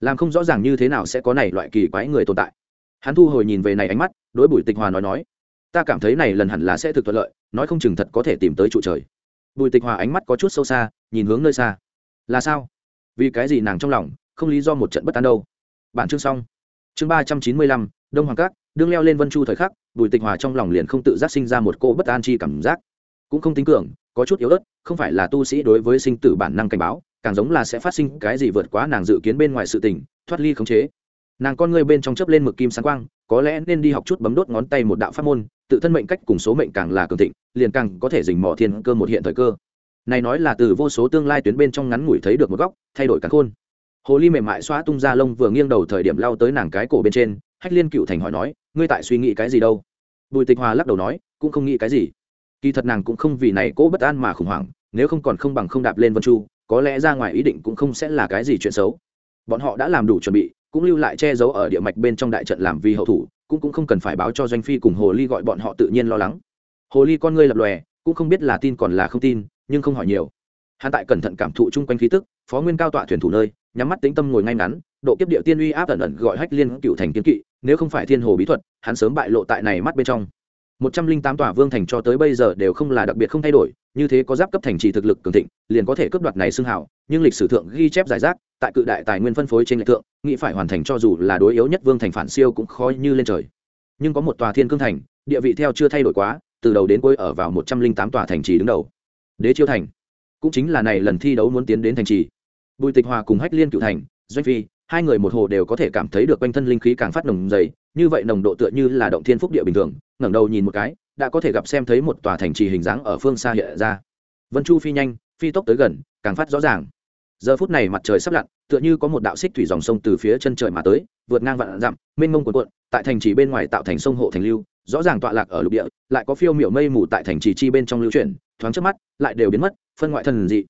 Làm không rõ ràng như thế nào sẽ có này loại kỳ quái người tồn tại. Hắn thu hồi nhìn về này ánh mắt, đối bùi tịch hòa nói nói, ta cảm thấy này lần hẳn là sẽ thực thuận lợi, nói không chừng thật có thể tìm tới trụ trời. Bùi tịch hòa ánh mắt có chút sâu xa, nhìn hướng nơi xa. Là sao? Vì cái gì nàng trong lòng, không lý do một trận bất an đâu. Bản chương xong. Chương ba trăm chín mươi lăm, đông hoàng cát đương leo lên vân chu thời khắc, bùi tịch hòa trong lòng liền không tự giác sinh ra một cô bất an chi cảm giác. Cũng không tính cường, có chút yếu ớt, không phải là tu sĩ đối với sinh tử bản năng cảnh báo, càng giống là sẽ phát sinh cái gì vượt quá nàng dự kiến bên ngoài sự tình, thoát ly khống chế. Nàng con ngươi bên trong chớp lên mực kim sáng quang, có lẽ nên đi học chút bấm đốt ngón tay một đạo pháp môn, tự thân mệnh cách cùng số mệnh càng là cường thịnh, liền càng có thể dình mò thiên cơ một hiện thời cơ này nói là từ vô số tương lai tuyến bên trong ngắn ngủi thấy được một góc, thay đổi cả khôn. Hồ ly mềm mại xóa tung ra lông vừa nghiêng đầu thời điểm lao tới nàng cái cổ bên trên, hách liên cựu thành hỏi nói, ngươi tại suy nghĩ cái gì đâu? Bùi tịch hòa lắc đầu nói, cũng không nghĩ cái gì. Kỳ thật nàng cũng không vì này cố bất an mà khủng hoảng, nếu không còn không bằng không đạp lên vân chu, có lẽ ra ngoài ý định cũng không sẽ là cái gì chuyện xấu. Bọn họ đã làm đủ chuẩn bị, cũng lưu lại che giấu ở địa mạch bên trong đại trận làm vì hậu thủ, cũng cũng không cần phải báo cho doanh phi cùng hồ ly gọi bọn họ tự nhiên lo lắng. Hồ ly con ngươi lập lòe, cũng không biết là tin còn là không tin nhưng không hỏi nhiều. Hắn tại cẩn thận cảm thụ chung quanh khí tức, phó nguyên cao tọa thuyền thủ nơi, nhắm mắt tính tâm ngồi ngay ngắn, độ kiếp địa tiên uy áp ẩn ẩn gọi hách liên cựu thành kiến kỵ, nếu không phải thiên hồ bí thuật, hắn sớm bại lộ tại này mắt bên trong. Một trăm linh tám tòa vương thành cho tới bây giờ đều không là đặc biệt không thay đổi, như thế có giáp cấp thành trì thực lực cường thịnh, liền có thể cướp đoạt này xưng hảo nhưng lịch sử thượng ghi chép giải rác, tại cự đại tài nguyên phân phối trên lệ thượng, nghĩ phải hoàn thành cho dù là đối yếu nhất vương thành phản siêu cũng khó như lên trời. Nhưng có một tòa thiên cương thành, địa vị theo chưa thay đổi quá, từ đầu đến cuối ở vào một trăm linh tám tòa thành trì đứng đầu đế chiêu thành. Cũng chính là này lần thi đấu muốn tiến đến thành trì. Bùi tịch hòa cùng hách liên cựu thành, doanh phi, hai người một hồ đều có thể cảm thấy được quanh thân linh khí càng phát nồng dày, như vậy nồng độ tựa như là động thiên phúc địa bình thường, ngẩng đầu nhìn một cái, đã có thể gặp xem thấy một tòa thành trì hình dáng ở phương xa hiện ra. Vân chu phi nhanh, phi tốc tới gần, càng phát rõ ràng. Giờ phút này mặt trời sắp lặn, tựa như có một đạo xích thủy dòng sông từ phía chân trời mà tới, vượt ngang vạn dặm, mênh mông cuộn cuộn, tại thành trì bên ngoài tạo thành sông hộ thành lưu, rõ ràng tọa lạc ở lục địa, lại có phiêu miểu mây mù tại thành trì chi bên trong lưu chuyển thoáng trước mắt, lại đều biến mất, phân ngoại thần dị.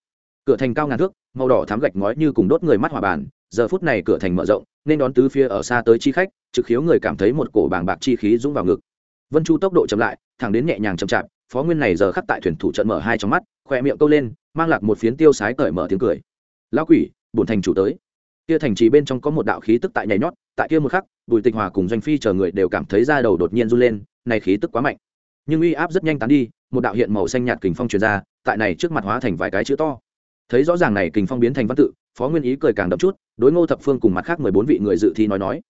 Cửa thành cao ngàn thước, màu đỏ thám gạch ngói như cùng đốt người mắt hỏa bàn, giờ phút này cửa thành mở rộng, nên đón tứ phía ở xa tới chi khách, trực khiếu người cảm thấy một cổ bàng bạc chi khí dũng vào ngực. Vân chu tốc độ chậm lại, thẳng đến nhẹ nhàng chậm chạp, phó nguyên này giờ khắc tại thuyền thủ trận mở hai trong mắt, khỏe miệng câu lên, mang lạc một phiến tiêu sái cởi mở tiếng cười. Lão quỷ, bổn thành chủ tới. Kia thành trì bên trong có một đạo khí tức tại nhảy nhót, tại kia một khắc, bùi tịch hòa cùng doanh phi chờ người đều cảm thấy da đầu đột nhiên run lên này khí tức quá mạnh. Nhưng uy áp rất nhanh tán đi một đạo hiện màu xanh nhạt kình phong truyền ra, tại này trước mặt hóa thành vài cái chữ to. Thấy rõ ràng này kình phong biến thành văn tự, phó nguyên ý cười càng đậm chút, đối ngô thập phương cùng mặt khác mười bốn vị người dự thi nói nói,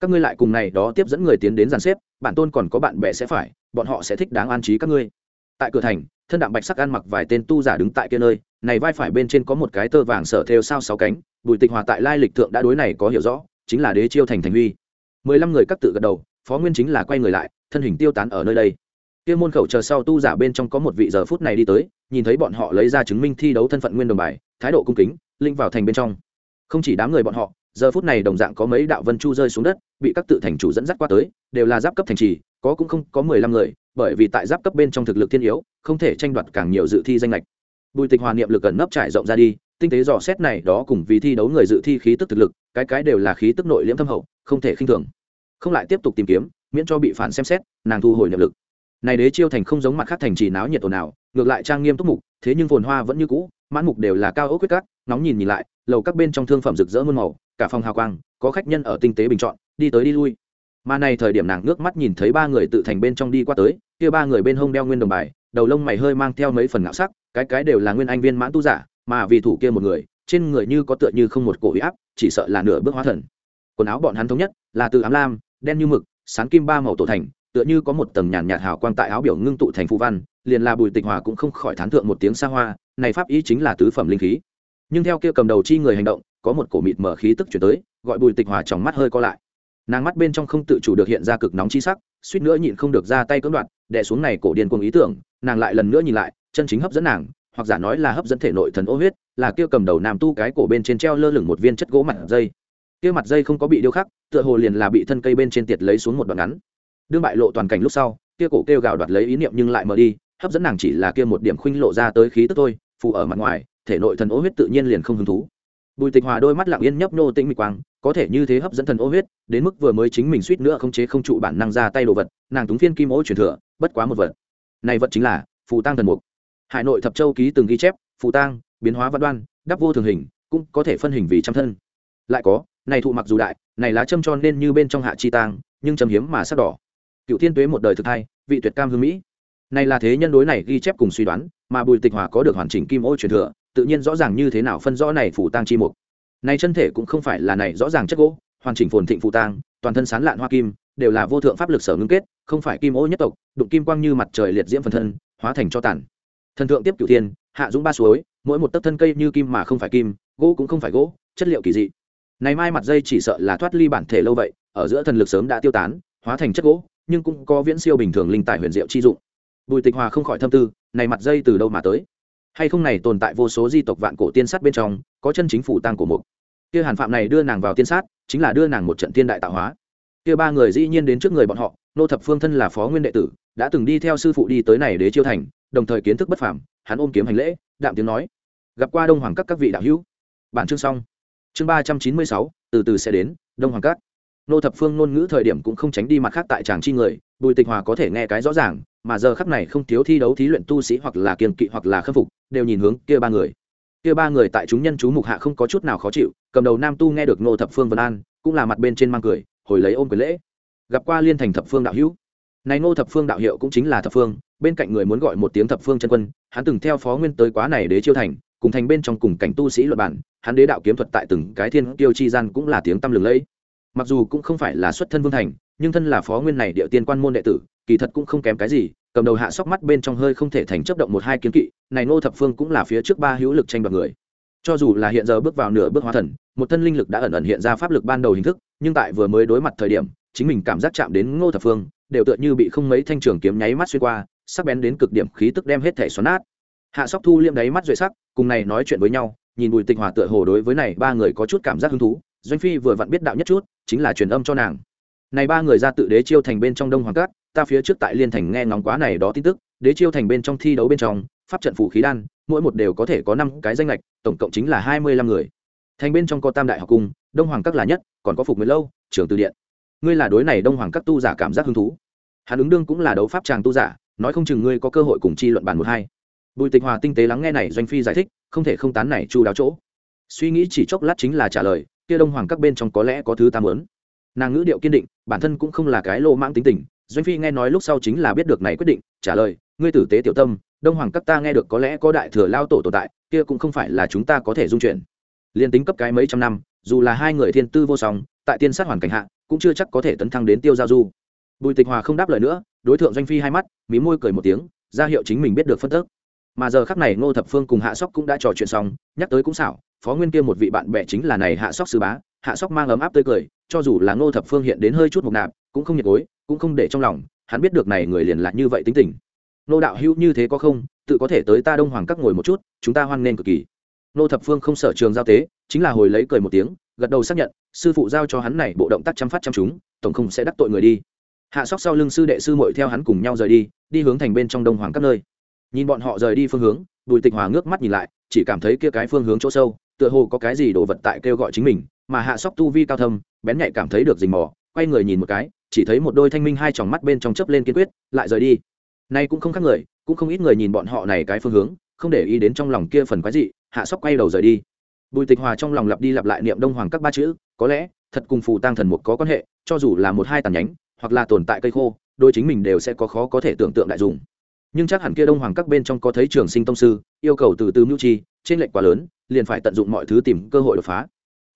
các ngươi lại cùng này đó tiếp dẫn người tiến đến dàn xếp, bản tôn còn có bạn bè sẽ phải, bọn họ sẽ thích đáng an trí các ngươi. Tại cửa thành, thân đạm bạch sắc ăn mặc vài tên tu giả đứng tại kia nơi, này vai phải bên trên có một cái tơ vàng sở theo sao sáu cánh, bùi tịch hòa tại lai lịch thượng đã đối này có hiểu rõ, chính là đế chiêu thành thành huy. Mười lăm người các tự gật đầu, phó nguyên chính là quay người lại, thân hình tiêu tán ở nơi đây kia môn khẩu chờ sau tu giả bên trong có một vị giờ phút này đi tới, nhìn thấy bọn họ lấy ra chứng minh thi đấu thân phận nguyên đồng bài, thái độ cung kính linh vào thành bên trong. Không chỉ đám người bọn họ, giờ phút này đồng dạng có mấy đạo vân chu rơi xuống đất, bị các tự thành chủ dẫn dắt qua tới, đều là giáp cấp thành trì, có cũng không, có mười lăm người, bởi vì tại giáp cấp bên trong thực lực thiên yếu, không thể tranh đoạt càng nhiều dự thi danh lệch bùi tịch hòa niệm lực gần nấp trải rộng ra đi, tinh tế dò xét này đó cùng vì thi đấu người dự thi khí tức thực lực, cái cái đều là khí tức nội liễm thâm hậu, không thể khinh thường. Không lại tiếp tục tìm kiếm, miễn cho bị phản xem xét, nàng thu hồi niệm lực này đế chiêu thành không giống mặt khác thành trì náo nhiệt ồn ào, ngược lại trang nghiêm túc mục, thế nhưng phồn hoa vẫn như cũ, mãn mục đều là cao ốc quyết cát, nóng nhìn nhìn lại, lầu các bên trong thương phẩm rực rỡ muôn màu, cả phòng hào quang, có khách nhân ở tinh tế bình chọn, đi tới đi lui. Mà này thời điểm nàng nước mắt nhìn thấy ba người tự thành bên trong đi qua tới, kia ba người bên hông đeo nguyên đồng bài, đầu lông mày hơi mang theo mấy phần ngạo sắc, cái cái đều là nguyên anh viên mãn tu giả, mà vì thủ kia một người, trên người như có tựa như không một cổ huy áp, chỉ sợ là nửa bước hóa thần. Quần áo bọn hắn thống nhất, là từ ám lam, đen như mực, sáng kim ba màu tổ thành tựa như có một tầng nhàn nhạt hào quang tại áo biểu ngưng tụ thành phù văn, liền là bùi tịch hòa cũng không khỏi thán thượng một tiếng xa hoa, này pháp ý chính là tứ phẩm linh khí. Nhưng theo kia cầm đầu chi người hành động, có một cổ mịt mở khí tức chuyển tới, gọi bùi tịch hòa trong mắt hơi co lại. Nàng mắt bên trong không tự chủ được hiện ra cực nóng chi sắc, suýt nữa nhịn không được ra tay cưỡng đoạt, đè xuống này cổ điên cuồng ý tưởng, nàng lại lần nữa nhìn lại, chân chính hấp dẫn nàng, hoặc giả nói là hấp dẫn thể nội thần ô huyết, là kia cầm đầu nam tu cái cổ bên trên treo lơ lửng một viên chất gỗ mặt dây. Kia mặt dây không có bị điêu khắc, tựa hồ liền là bị thân cây bên trên tiệt lấy xuống một đoạn ngắn đương bại lộ toàn cảnh lúc sau, kia cổ kêu gào đoạt lấy ý niệm nhưng lại mở đi, hấp dẫn nàng chỉ là kia một điểm khuynh lộ ra tới khí tức thôi, phù ở mặt ngoài, thể nội thần ô huyết tự nhiên liền không hứng thú. Bùi tịch hòa đôi mắt lặng yên nhấp nô tĩnh mịch quang, có thể như thế hấp dẫn thần ô huyết, đến mức vừa mới chính mình suýt nữa không chế không trụ bản năng ra tay đồ vật, nàng túng phiên kim ô truyền thừa, bất quá một vật. Này vật chính là phù tăng thần mục. Hải nội thập châu ký từng ghi chép, phù tăng biến hóa văn đoan, đắp vô thường hình, cũng có thể phân hình vì trăm thân. Lại có, này thụ mặc dù đại, này lá châm cho nên như bên trong hạ chi tang, nhưng châm hiếm mà sắc đỏ cựu thiên tuế một đời thực thay vị tuyệt cam hương mỹ. Này là thế nhân đối này ghi chép cùng suy đoán, mà bùi tịch hòa có được hoàn chỉnh kim ô truyền thừa, tự nhiên rõ ràng như thế nào phân rõ này phủ tang chi mục. Này chân thể cũng không phải là này rõ ràng chất gỗ, hoàn chỉnh phồn thịnh phủ tang, toàn thân sán lạn hoa kim, đều là vô thượng pháp lực sở ngưng kết, không phải kim ô nhất tộc, đụng kim quang như mặt trời liệt diễm phần thân, hóa thành cho tàn. Thần thượng tiếp cửu thiên, hạ dũng ba suối, mỗi một tấc thân cây như kim mà không phải kim, gỗ cũng không phải gỗ, chất liệu kỳ dị. Này mai mặt dây chỉ sợ là thoát ly bản thể lâu vậy, ở giữa thần lực sớm đã tiêu tán, hóa thành chất gỗ nhưng cũng có viễn siêu bình thường linh tài huyền diệu chi dụng. Bùi tịch hòa không khỏi thâm tư, này mặt dây từ đâu mà tới? Hay không này tồn tại vô số di tộc vạn cổ tiên sát bên trong, có chân chính phủ tăng của mục. Kia hàn phạm này đưa nàng vào tiên sát, chính là đưa nàng một trận tiên đại tạo hóa. Kia ba người dĩ nhiên đến trước người bọn họ, nô thập phương thân là phó nguyên đệ tử, đã từng đi theo sư phụ đi tới này đế chiêu thành, đồng thời kiến thức bất phàm, hắn ôm kiếm hành lễ, đạm tiếng nói. Gặp qua đông hoàng các các vị đạo hữu. Bản chương xong. Chương ba trăm chín mươi sáu, từ từ sẽ đến, đông hoàng cát nô thập phương ngôn ngữ thời điểm cũng không tránh đi mặt khác tại chàng chi người, bùi tịch hòa có thể nghe cái rõ ràng, mà giờ khắp này không thiếu thi đấu thí luyện tu sĩ hoặc là kiên kỵ hoặc là khâm phục, đều nhìn hướng kia ba người. Kia ba người tại chúng nhân chú mục hạ không có chút nào khó chịu, cầm đầu nam tu nghe được nô thập phương vân an, cũng là mặt bên trên mang cười, hồi lấy ôm quyền lễ. Gặp qua liên thành thập phương đạo hữu. Này nô thập phương đạo hiệu cũng chính là thập phương, bên cạnh người muốn gọi một tiếng thập phương chân quân, hắn từng theo phó nguyên tới quá này đế chiêu thành, cùng thành bên trong cùng cảnh tu sĩ luật bản, hắn đế đạo kiếm thuật tại từng cái thiên tiêu chi gian cũng là tiếng tăm lừng lẫy mặc dù cũng không phải là xuất thân vương thành, nhưng thân là phó nguyên này địa tiên quan môn đệ tử, kỳ thật cũng không kém cái gì, cầm đầu hạ sóc mắt bên trong hơi không thể thành chấp động một hai kiến kỵ, này nô thập phương cũng là phía trước ba hữu lực tranh đoạt người. Cho dù là hiện giờ bước vào nửa bước hóa thần, một thân linh lực đã ẩn ẩn hiện ra pháp lực ban đầu hình thức, nhưng tại vừa mới đối mặt thời điểm, chính mình cảm giác chạm đến ngô thập phương, đều tựa như bị không mấy thanh trường kiếm nháy mắt xuyên qua, sắc bén đến cực điểm khí tức đem hết thể xoắn nát. Hạ sóc thu liêm đáy mắt duệ sắc, cùng này nói chuyện với nhau, nhìn bùi tịch hòa tựa hồ đối với này ba người có chút cảm giác hứng thú doanh phi vừa vặn biết đạo nhất chút, chính là truyền âm cho nàng. Này ba người ra tự đế chiêu thành bên trong đông hoàng cát, ta phía trước tại liên thành nghe ngóng quá này đó tin tức, đế chiêu thành bên trong thi đấu bên trong, pháp trận phủ khí đan, mỗi một đều có thể có năm cái danh lệch tổng cộng chính là hai mươi lăm người. Thành bên trong có tam đại học cung, đông hoàng các là nhất, còn có phục nguyệt lâu, trường từ điện. Ngươi là đối này đông hoàng các tu giả cảm giác hứng thú. Hắn ứng đương cũng là đấu pháp tràng tu giả, nói không chừng ngươi có cơ hội cùng chi luận bàn một hai. Bùi tịch hòa tinh tế lắng nghe này, doanh phi giải thích, không thể không tán này chu đáo chỗ. Suy nghĩ chỉ chốc lát chính là trả lời kia đông hoàng các bên trong có lẽ có thứ ta muốn. Nàng ngữ điệu kiên định, bản thân cũng không là cái lô mãng tính tình, doanh phi nghe nói lúc sau chính là biết được này quyết định, trả lời, ngươi tử tế tiểu tâm, đông hoàng các ta nghe được có lẽ có đại thừa lao tổ tồn tại, kia cũng không phải là chúng ta có thể dung chuyển. Liên tính cấp cái mấy trăm năm, dù là hai người thiên tư vô song, tại tiên sát hoàn cảnh hạ, cũng chưa chắc có thể tấn thăng đến tiêu giao du. Bùi tịch hòa không đáp lời nữa, đối tượng doanh phi hai mắt, mí môi cười một tiếng, ra hiệu chính mình biết được phân tức. Mà giờ khắc này ngô thập phương cùng hạ sóc cũng đã trò chuyện xong, nhắc tới cũng xảo phó nguyên kia một vị bạn bè chính là này hạ sóc sư bá. Hạ sóc mang ấm áp tươi cười, cho dù là ngô thập phương hiện đến hơi chút mục nạp, cũng không nhiệt gối, cũng không để trong lòng, hắn biết được này người liền lại như vậy tính tình. Nô đạo hữu như thế có không? Tự có thể tới ta đông hoàng các ngồi một chút, chúng ta hoan nghênh cực kỳ. Nô thập phương không sợ trường giao tế, chính là hồi lấy cười một tiếng, gật đầu xác nhận, sư phụ giao cho hắn này bộ động tác chăm phát chăm chúng, tổng không sẽ đắc tội người đi. Hạ sóc sau lưng sư đệ sư mội theo hắn cùng nhau rời đi đi hướng thành bên trong đông hoàng các nơi. Nhìn bọn họ rời đi phương hướng, bùi tịch hòa ngước mắt nhìn lại, chỉ cảm thấy kia cái phương hướng chỗ sâu tựa hồ có cái gì đồ vật tại kêu gọi chính mình, mà hạ sóc tu vi cao thâm, bén nhạy cảm thấy được rình mò, quay người nhìn một cái, chỉ thấy một đôi thanh minh hai tròng mắt bên trong chớp lên kiên quyết, lại rời đi. Nay cũng không khác người, cũng không ít người nhìn bọn họ này cái phương hướng, không để ý đến trong lòng kia phần quái dị, hạ sóc quay đầu rời đi. Bùi tịch hòa trong lòng lặp đi lặp lại niệm đông hoàng các ba chữ, có lẽ, thật cùng phù tăng thần một có quan hệ, cho dù là một hai tàn nhánh, hoặc là tồn tại cây khô, đôi chính mình đều sẽ có khó có thể tưởng tượng đại dùng nhưng chắc hẳn kia đông hoàng các bên trong có thấy trường sinh tông sư, yêu cầu từ từ mưu chi trên lệch quá lớn, liền phải tận dụng mọi thứ tìm cơ hội đột phá.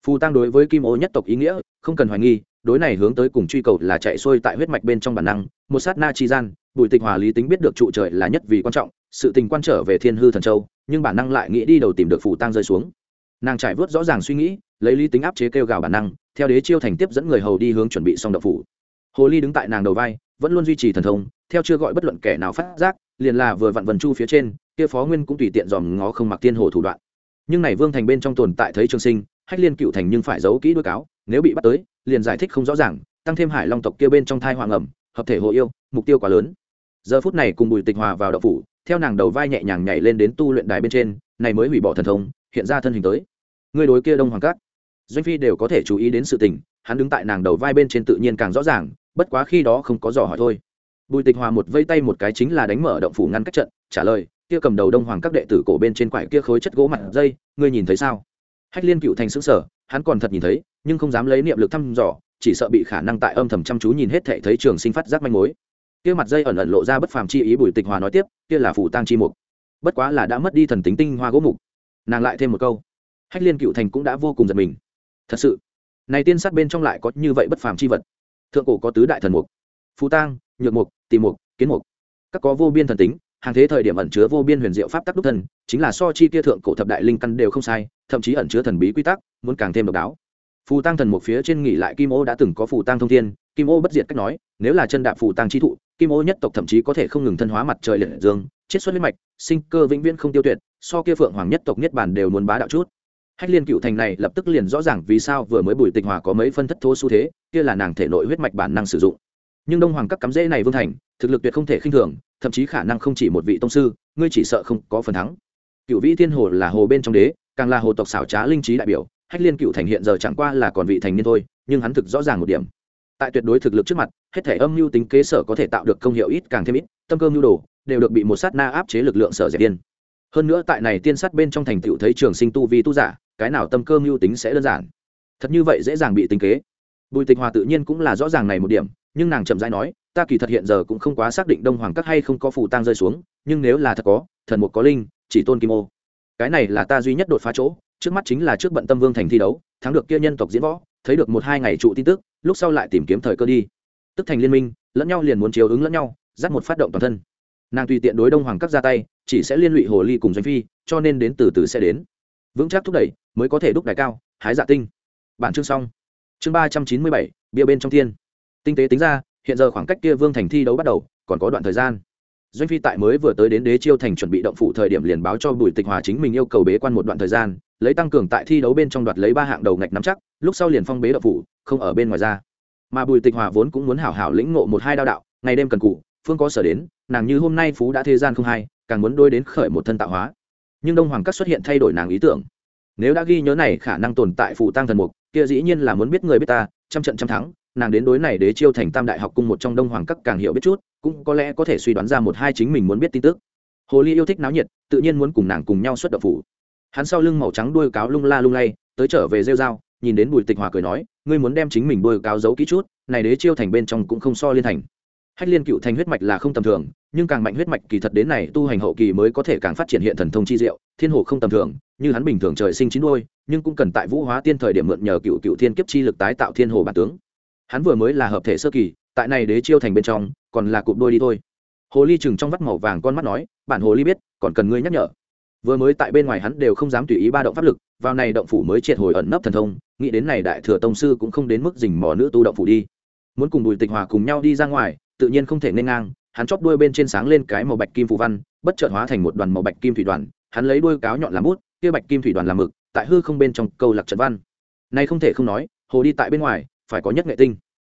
Phù tăng đối với kim ô nhất tộc ý nghĩa, không cần hoài nghi, đối này hướng tới cùng truy cầu là chạy xuôi tại huyết mạch bên trong bản năng, một sát na chi gian, bùi tịch hòa lý tính biết được trụ trời là nhất vì quan trọng, sự tình quan trở về thiên hư thần châu, nhưng bản năng lại nghĩ đi đầu tìm được phù tăng rơi xuống. Nàng trải vớt rõ ràng suy nghĩ, lấy lý tính áp chế kêu gào bản năng, theo đế chiêu thành tiếp dẫn người hầu đi hướng chuẩn bị xong đậu phủ. Hồ ly đứng tại nàng đầu vai, vẫn luôn duy trì thần thông, theo chưa gọi bất luận kẻ nào phát giác, liền là vừa vặn vần chu phía trên kia phó nguyên cũng tùy tiện dòm ngó không mặc tiên hồ thủ đoạn. Nhưng này vương thành bên trong tồn tại thấy trường sinh, hách liên cựu thành nhưng phải giấu kỹ đuôi cáo, nếu bị bắt tới, liền giải thích không rõ ràng, tăng thêm hải long tộc kia bên trong thai hoàng ẩm, hợp thể hộ yêu, mục tiêu quá lớn. Giờ phút này cùng bùi tịch hòa vào đậu phủ, theo nàng đầu vai nhẹ nhàng nhảy lên đến tu luyện đài bên trên, này mới hủy bỏ thần thông, hiện ra thân hình tới. Người đối kia đông hoàng cát doanh phi đều có thể chú ý đến sự tình, hắn đứng tại nàng đầu vai bên trên tự nhiên càng rõ ràng, bất quá khi đó không có dò hỏi thôi. Bùi tịch hòa một vây tay một cái chính là đánh mở động phủ ngăn cách trận, trả lời kia cầm đầu đông hoàng các đệ tử cổ bên trên quải kia khối chất gỗ mặt dây, ngươi nhìn thấy sao? Hách liên cựu thành xứng sở hắn còn thật nhìn thấy, nhưng không dám lấy niệm lực thăm dò, chỉ sợ bị khả năng tại âm thầm chăm chú nhìn hết thệ thấy trường sinh phát giác manh mối. Kia mặt dây ẩn ẩn lộ ra bất phàm chi ý bùi tịch hòa nói tiếp, kia là phủ tang chi mục. Bất quá là đã mất đi thần tính tinh hoa gỗ mục. Nàng lại thêm một câu, hách liên cựu thành cũng đã vô cùng giật mình. Thật sự, này tiên sát bên trong lại có như vậy bất phàm chi vật. Thượng cổ có tứ đại thần mục. Phú tang, nhược mục, tỳ mục, kiến mục. Các có vô biên thần tính hàng thế thời điểm ẩn chứa vô biên huyền diệu pháp tắc đúc thần chính là so chi kia thượng cổ thập đại linh căn đều không sai, thậm chí ẩn chứa thần bí quy tắc, muốn càng thêm độc đáo. Phù tăng thần một phía trên nghỉ lại kim ô đã từng có phù tăng thông thiên, kim ô bất diệt cách nói, nếu là chân đạp phù tăng chi thụ, kim ô nhất tộc thậm chí có thể không ngừng thân hóa mặt trời liệt dương, chiết xuất huyết mạch, sinh cơ vĩnh viễn không tiêu tuyệt, so kia phượng hoàng nhất tộc nhất bản đều muốn bá đạo chút. Hách liên cựu thành này lập tức liền rõ ràng vì sao vừa mới bùi tịch hòa có mấy phân thất thố xu thế, kia là nàng thể nội huyết mạch bản năng sử dụng. Nhưng đông hoàng các cắm rễ này vương thành, thực lực tuyệt không thể khinh thường thậm chí khả năng không chỉ một vị tông sư, ngươi chỉ sợ không có phần thắng. Cựu vĩ thiên hồ là hồ bên trong đế, càng là hồ tộc xảo trá linh trí đại biểu, hách liên cựu thành hiện giờ chẳng qua là còn vị thành niên thôi, nhưng hắn thực rõ ràng một điểm. Tại tuyệt đối thực lực trước mặt, hết thể âm mưu tính kế sở có thể tạo được công hiệu ít càng thêm ít, tâm cơ mưu đồ, đều được bị một sát na áp chế lực lượng sở dẹp điên. Hơn nữa tại này tiên sát bên trong thành tựu thấy trường sinh tu vi tu giả, cái nào tâm cơ mưu tính sẽ đơn giản. Thật như vậy dễ dàng bị tính kế. Bùi tịch hòa tự nhiên cũng là rõ ràng này một điểm, nhưng nàng chậm rãi nói ta kỳ thật hiện giờ cũng không quá xác định đông hoàng các hay không có phù tang rơi xuống, nhưng nếu là thật có, thần mục có linh, chỉ tôn kim ô. Cái này là ta duy nhất đột phá chỗ, trước mắt chính là trước bận tâm vương thành thi đấu, thắng được kia nhân tộc diễn võ, thấy được một hai ngày trụ tin tức, lúc sau lại tìm kiếm thời cơ đi. Tức thành liên minh, lẫn nhau liền muốn chiếu ứng lẫn nhau, dắt một phát động toàn thân. Nàng tùy tiện đối đông hoàng các ra tay, chỉ sẽ liên lụy hồ ly cùng doanh phi, cho nên đến từ từ sẽ đến. Vững chắc thúc đẩy, mới có thể đúc đại cao, hái dạ tinh. Bản chương xong. Chương ba trăm chín mươi bảy, bia bên trong thiên. Tinh tế tính ra hiện giờ khoảng cách kia vương thành thi đấu bắt đầu, còn có đoạn thời gian. Doanh phi tại mới vừa tới đến đế chiêu thành chuẩn bị động phủ thời điểm liền báo cho bùi tịch hòa chính mình yêu cầu bế quan một đoạn thời gian, lấy tăng cường tại thi đấu bên trong đoạt lấy ba hạng đầu ngạch nắm chắc, lúc sau liền phong bế động phủ, không ở bên ngoài ra. Mà bùi tịch hòa vốn cũng muốn hảo hảo lĩnh ngộ một hai đao đạo, ngày đêm cần cụ, phương có sở đến, nàng như hôm nay phú đã thế gian không hay, càng muốn đôi đến khởi một thân tạo hóa. Nhưng đông hoàng các xuất hiện thay đổi nàng ý tưởng. Nếu đã ghi nhớ này khả năng tồn tại phụ tăng thần mục, kia dĩ nhiên là muốn biết người biết ta, trăm trận trăm thắng nàng đến đối này đế chiêu thành tam đại học cung một trong đông hoàng các càng hiểu biết chút, cũng có lẽ có thể suy đoán ra một hai chính mình muốn biết tin tức. Hồ ly yêu thích náo nhiệt, tự nhiên muốn cùng nàng cùng nhau xuất đậu phủ. Hắn sau lưng màu trắng đuôi cáo lung la lung lay, tới trở về rêu dao nhìn đến bùi tịch hòa cười nói, ngươi muốn đem chính mình đuôi cáo giấu kỹ chút, này đế chiêu thành bên trong cũng không so liên thành. Hách liên cựu thành huyết mạch là không tầm thường, nhưng càng mạnh huyết mạch kỳ thật đến này tu hành hậu kỳ mới có thể càng phát triển hiện thần thông chi diệu, thiên hồ không tầm thường, như hắn bình thường trời sinh chín đôi nhưng cũng cần tại vũ hóa tiên thời điểm mượn nhờ cựu cựu thiên kiếp chi lực tái tạo thiên hồ bản tướng hắn vừa mới là hợp thể sơ kỳ, tại này đế chiêu thành bên trong, còn là cụp đôi đi thôi. Hồ ly chừng trong vắt màu vàng con mắt nói, bản hồ ly biết, còn cần ngươi nhắc nhở. Vừa mới tại bên ngoài hắn đều không dám tùy ý ba động pháp lực, vào này động phủ mới triệt hồi ẩn nấp thần thông, nghĩ đến này đại thừa tông sư cũng không đến mức dình mò nữ tu động phủ đi. Muốn cùng bùi tịch hòa cùng nhau đi ra ngoài, tự nhiên không thể nên ngang, hắn chóp đuôi bên trên sáng lên cái màu bạch kim phù văn, bất chợt hóa thành một đoàn màu bạch kim thủy đoàn, hắn lấy đuôi cáo nhọn làm bút, kia bạch kim thủy đoàn làm mực, tại hư không bên trong câu lạc trận văn. Nay không thể không nói, hồ đi tại bên ngoài phải có nhất nghệ tinh.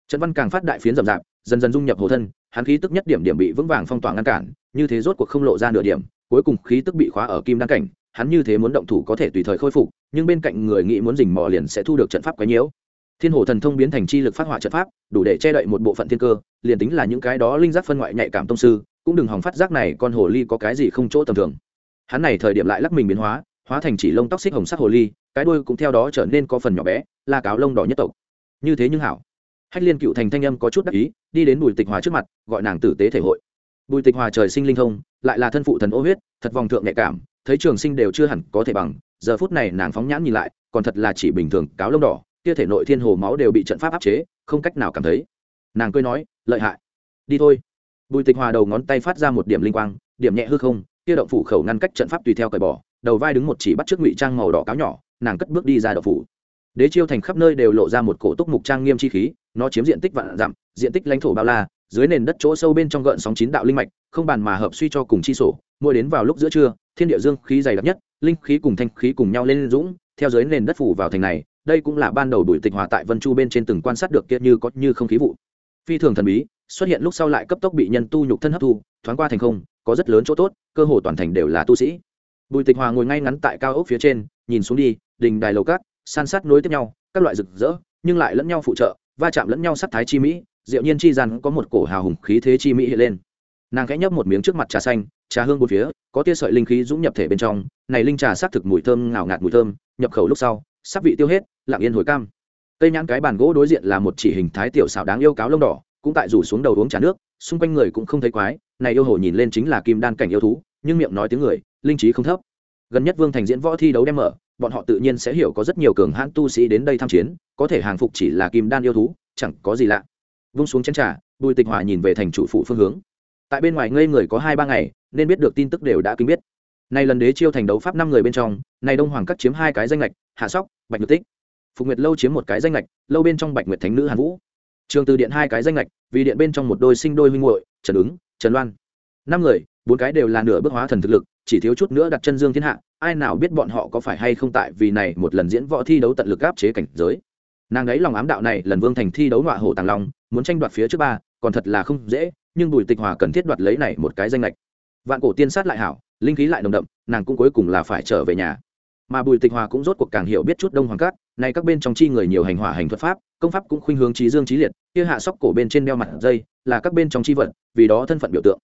Trần văn càng phát đại phiến rậm rạp, dần dần dung nhập hồ thân, hắn khí tức nhất điểm điểm bị vững vàng phong tỏa ngăn cản, như thế rốt cuộc không lộ ra nửa điểm, cuối cùng khí tức bị khóa ở kim đăng cảnh, hắn như thế muốn động thủ có thể tùy thời khôi phục, nhưng bên cạnh người nghĩ muốn dình mò liền sẽ thu được trận pháp quấy nhiễu. Thiên hồ thần thông biến thành chi lực phát họa trận pháp, đủ để che đậy một bộ phận thiên cơ, liền tính là những cái đó linh giác phân ngoại nhạy cảm tông sư, cũng đừng hòng phát giác này con hồ ly có cái gì không chỗ tầm thường. Hắn này thời điểm lại lắc mình biến hóa hóa thành chỉ lông tóc xích hồng sắc hồ ly, cái đuôi cũng theo đó trở nên có phần nhỏ bé, là cáo lông đỏ nhất tộc như thế nhưng hảo. Hách liên cựu thành thanh âm có chút đắc ý, đi đến bùi tịch hòa trước mặt, gọi nàng tử tế thể hội. Bùi tịch hòa trời sinh linh thông, lại là thân phụ thần ô huyết, thật vòng thượng nhạy cảm, thấy trường sinh đều chưa hẳn có thể bằng, giờ phút này nàng phóng nhãn nhìn lại, còn thật là chỉ bình thường, cáo lông đỏ, kia thể nội thiên hồ máu đều bị trận pháp áp chế, không cách nào cảm thấy. Nàng cười nói, lợi hại. Đi thôi. Bùi tịch hòa đầu ngón tay phát ra một điểm linh quang, điểm nhẹ hư không, kia động phủ khẩu ngăn cách trận pháp tùy theo cởi bỏ, đầu vai đứng một chỉ bắt trước ngụy trang màu đỏ cáo nhỏ, nàng cất bước đi ra động phủ đế chiêu thành khắp nơi đều lộ ra một cổ túc mục trang nghiêm chi khí, nó chiếm diện tích vạn dặm, diện tích lãnh thổ bao la, dưới nền đất chỗ sâu bên trong gợn sóng chín đạo linh mạch, không bàn mà hợp suy cho cùng chi sổ, mỗi đến vào lúc giữa trưa, thiên địa dương khí dày đặc nhất, linh khí cùng thanh khí cùng nhau lên dũng, theo dưới nền đất phủ vào thành này, đây cũng là ban đầu đuổi tịch hòa tại vân chu bên trên từng quan sát được kia như có như không khí vụ. Phi thường thần bí, xuất hiện lúc sau lại cấp tốc bị nhân tu nhục thân hấp thu, thoáng qua thành không, có rất lớn chỗ tốt, cơ hồ toàn thành đều là tu sĩ. Bùi tịch hòa ngồi ngay ngắn tại cao ốc phía trên, nhìn xuống đi, đình đài lầu cát san sát nối tiếp nhau, các loại rực rỡ, nhưng lại lẫn nhau phụ trợ, va chạm lẫn nhau sắc thái chi mỹ, diệu nhiên chi rằng có một cổ hào hùng khí thế chi mỹ hiện lên. Nàng khẽ nhấp một miếng trước mặt trà xanh, trà hương bốn phía, có tia sợi linh khí dũng nhập thể bên trong, này linh trà xác thực mùi thơm ngào ngạt mùi thơm, nhập khẩu lúc sau, sắp vị tiêu hết, lặng yên hồi cam. Cây nhãn cái bàn gỗ đối diện là một chỉ hình thái tiểu xảo đáng yêu cáo lông đỏ, cũng tại rủ xuống đầu uống trà nước, xung quanh người cũng không thấy quái, này yêu hồ nhìn lên chính là kim đan cảnh yêu thú, nhưng miệng nói tiếng người, linh trí không thấp. Gần nhất vương thành diễn võ thi đấu đem mở bọn họ tự nhiên sẽ hiểu có rất nhiều cường hãn tu sĩ đến đây tham chiến, có thể hàng phục chỉ là kim đan yêu thú, chẳng có gì lạ. Vung xuống chén trà, bùi tịch hòa nhìn về thành chủ phụ phương hướng. Tại bên ngoài ngây người có hai ba ngày, nên biết được tin tức đều đã kinh biết. Nay lần đế chiêu thành đấu pháp năm người bên trong, nay đông hoàng cắt chiếm hai cái danh lệch hạ sóc, bạch nhược tích. Phục nguyệt lâu chiếm một cái danh lệch lâu bên trong bạch nguyệt thánh nữ hàn vũ. Trường từ điện hai cái danh lệch vì điện bên trong một đôi sinh đôi huynh hội trần ứng, trần loan. Năm người, bốn cái đều là nửa bước hóa thần thực lực, chỉ thiếu chút nữa đặt chân dương thiên hạ ai nào biết bọn họ có phải hay không tại vì này một lần diễn võ thi đấu tận lực áp chế cảnh giới. Nàng ấy lòng ám đạo này lần vương thành thi đấu ngọa hổ tàng long, muốn tranh đoạt phía trước ba, còn thật là không dễ, nhưng bùi tịch hòa cần thiết đoạt lấy này một cái danh lệch. Vạn cổ tiên sát lại hảo, linh khí lại nồng đậm, nàng cũng cuối cùng là phải trở về nhà. Mà bùi tịch hòa cũng rốt cuộc càng hiểu biết chút đông hoàng cát, nay các bên trong chi người nhiều hành hỏa hành thuật pháp, công pháp cũng khuynh hướng trí dương trí liệt, kia hạ sóc cổ bên trên đeo mặt dây, là các bên trong chi vật, vì đó thân phận biểu tượng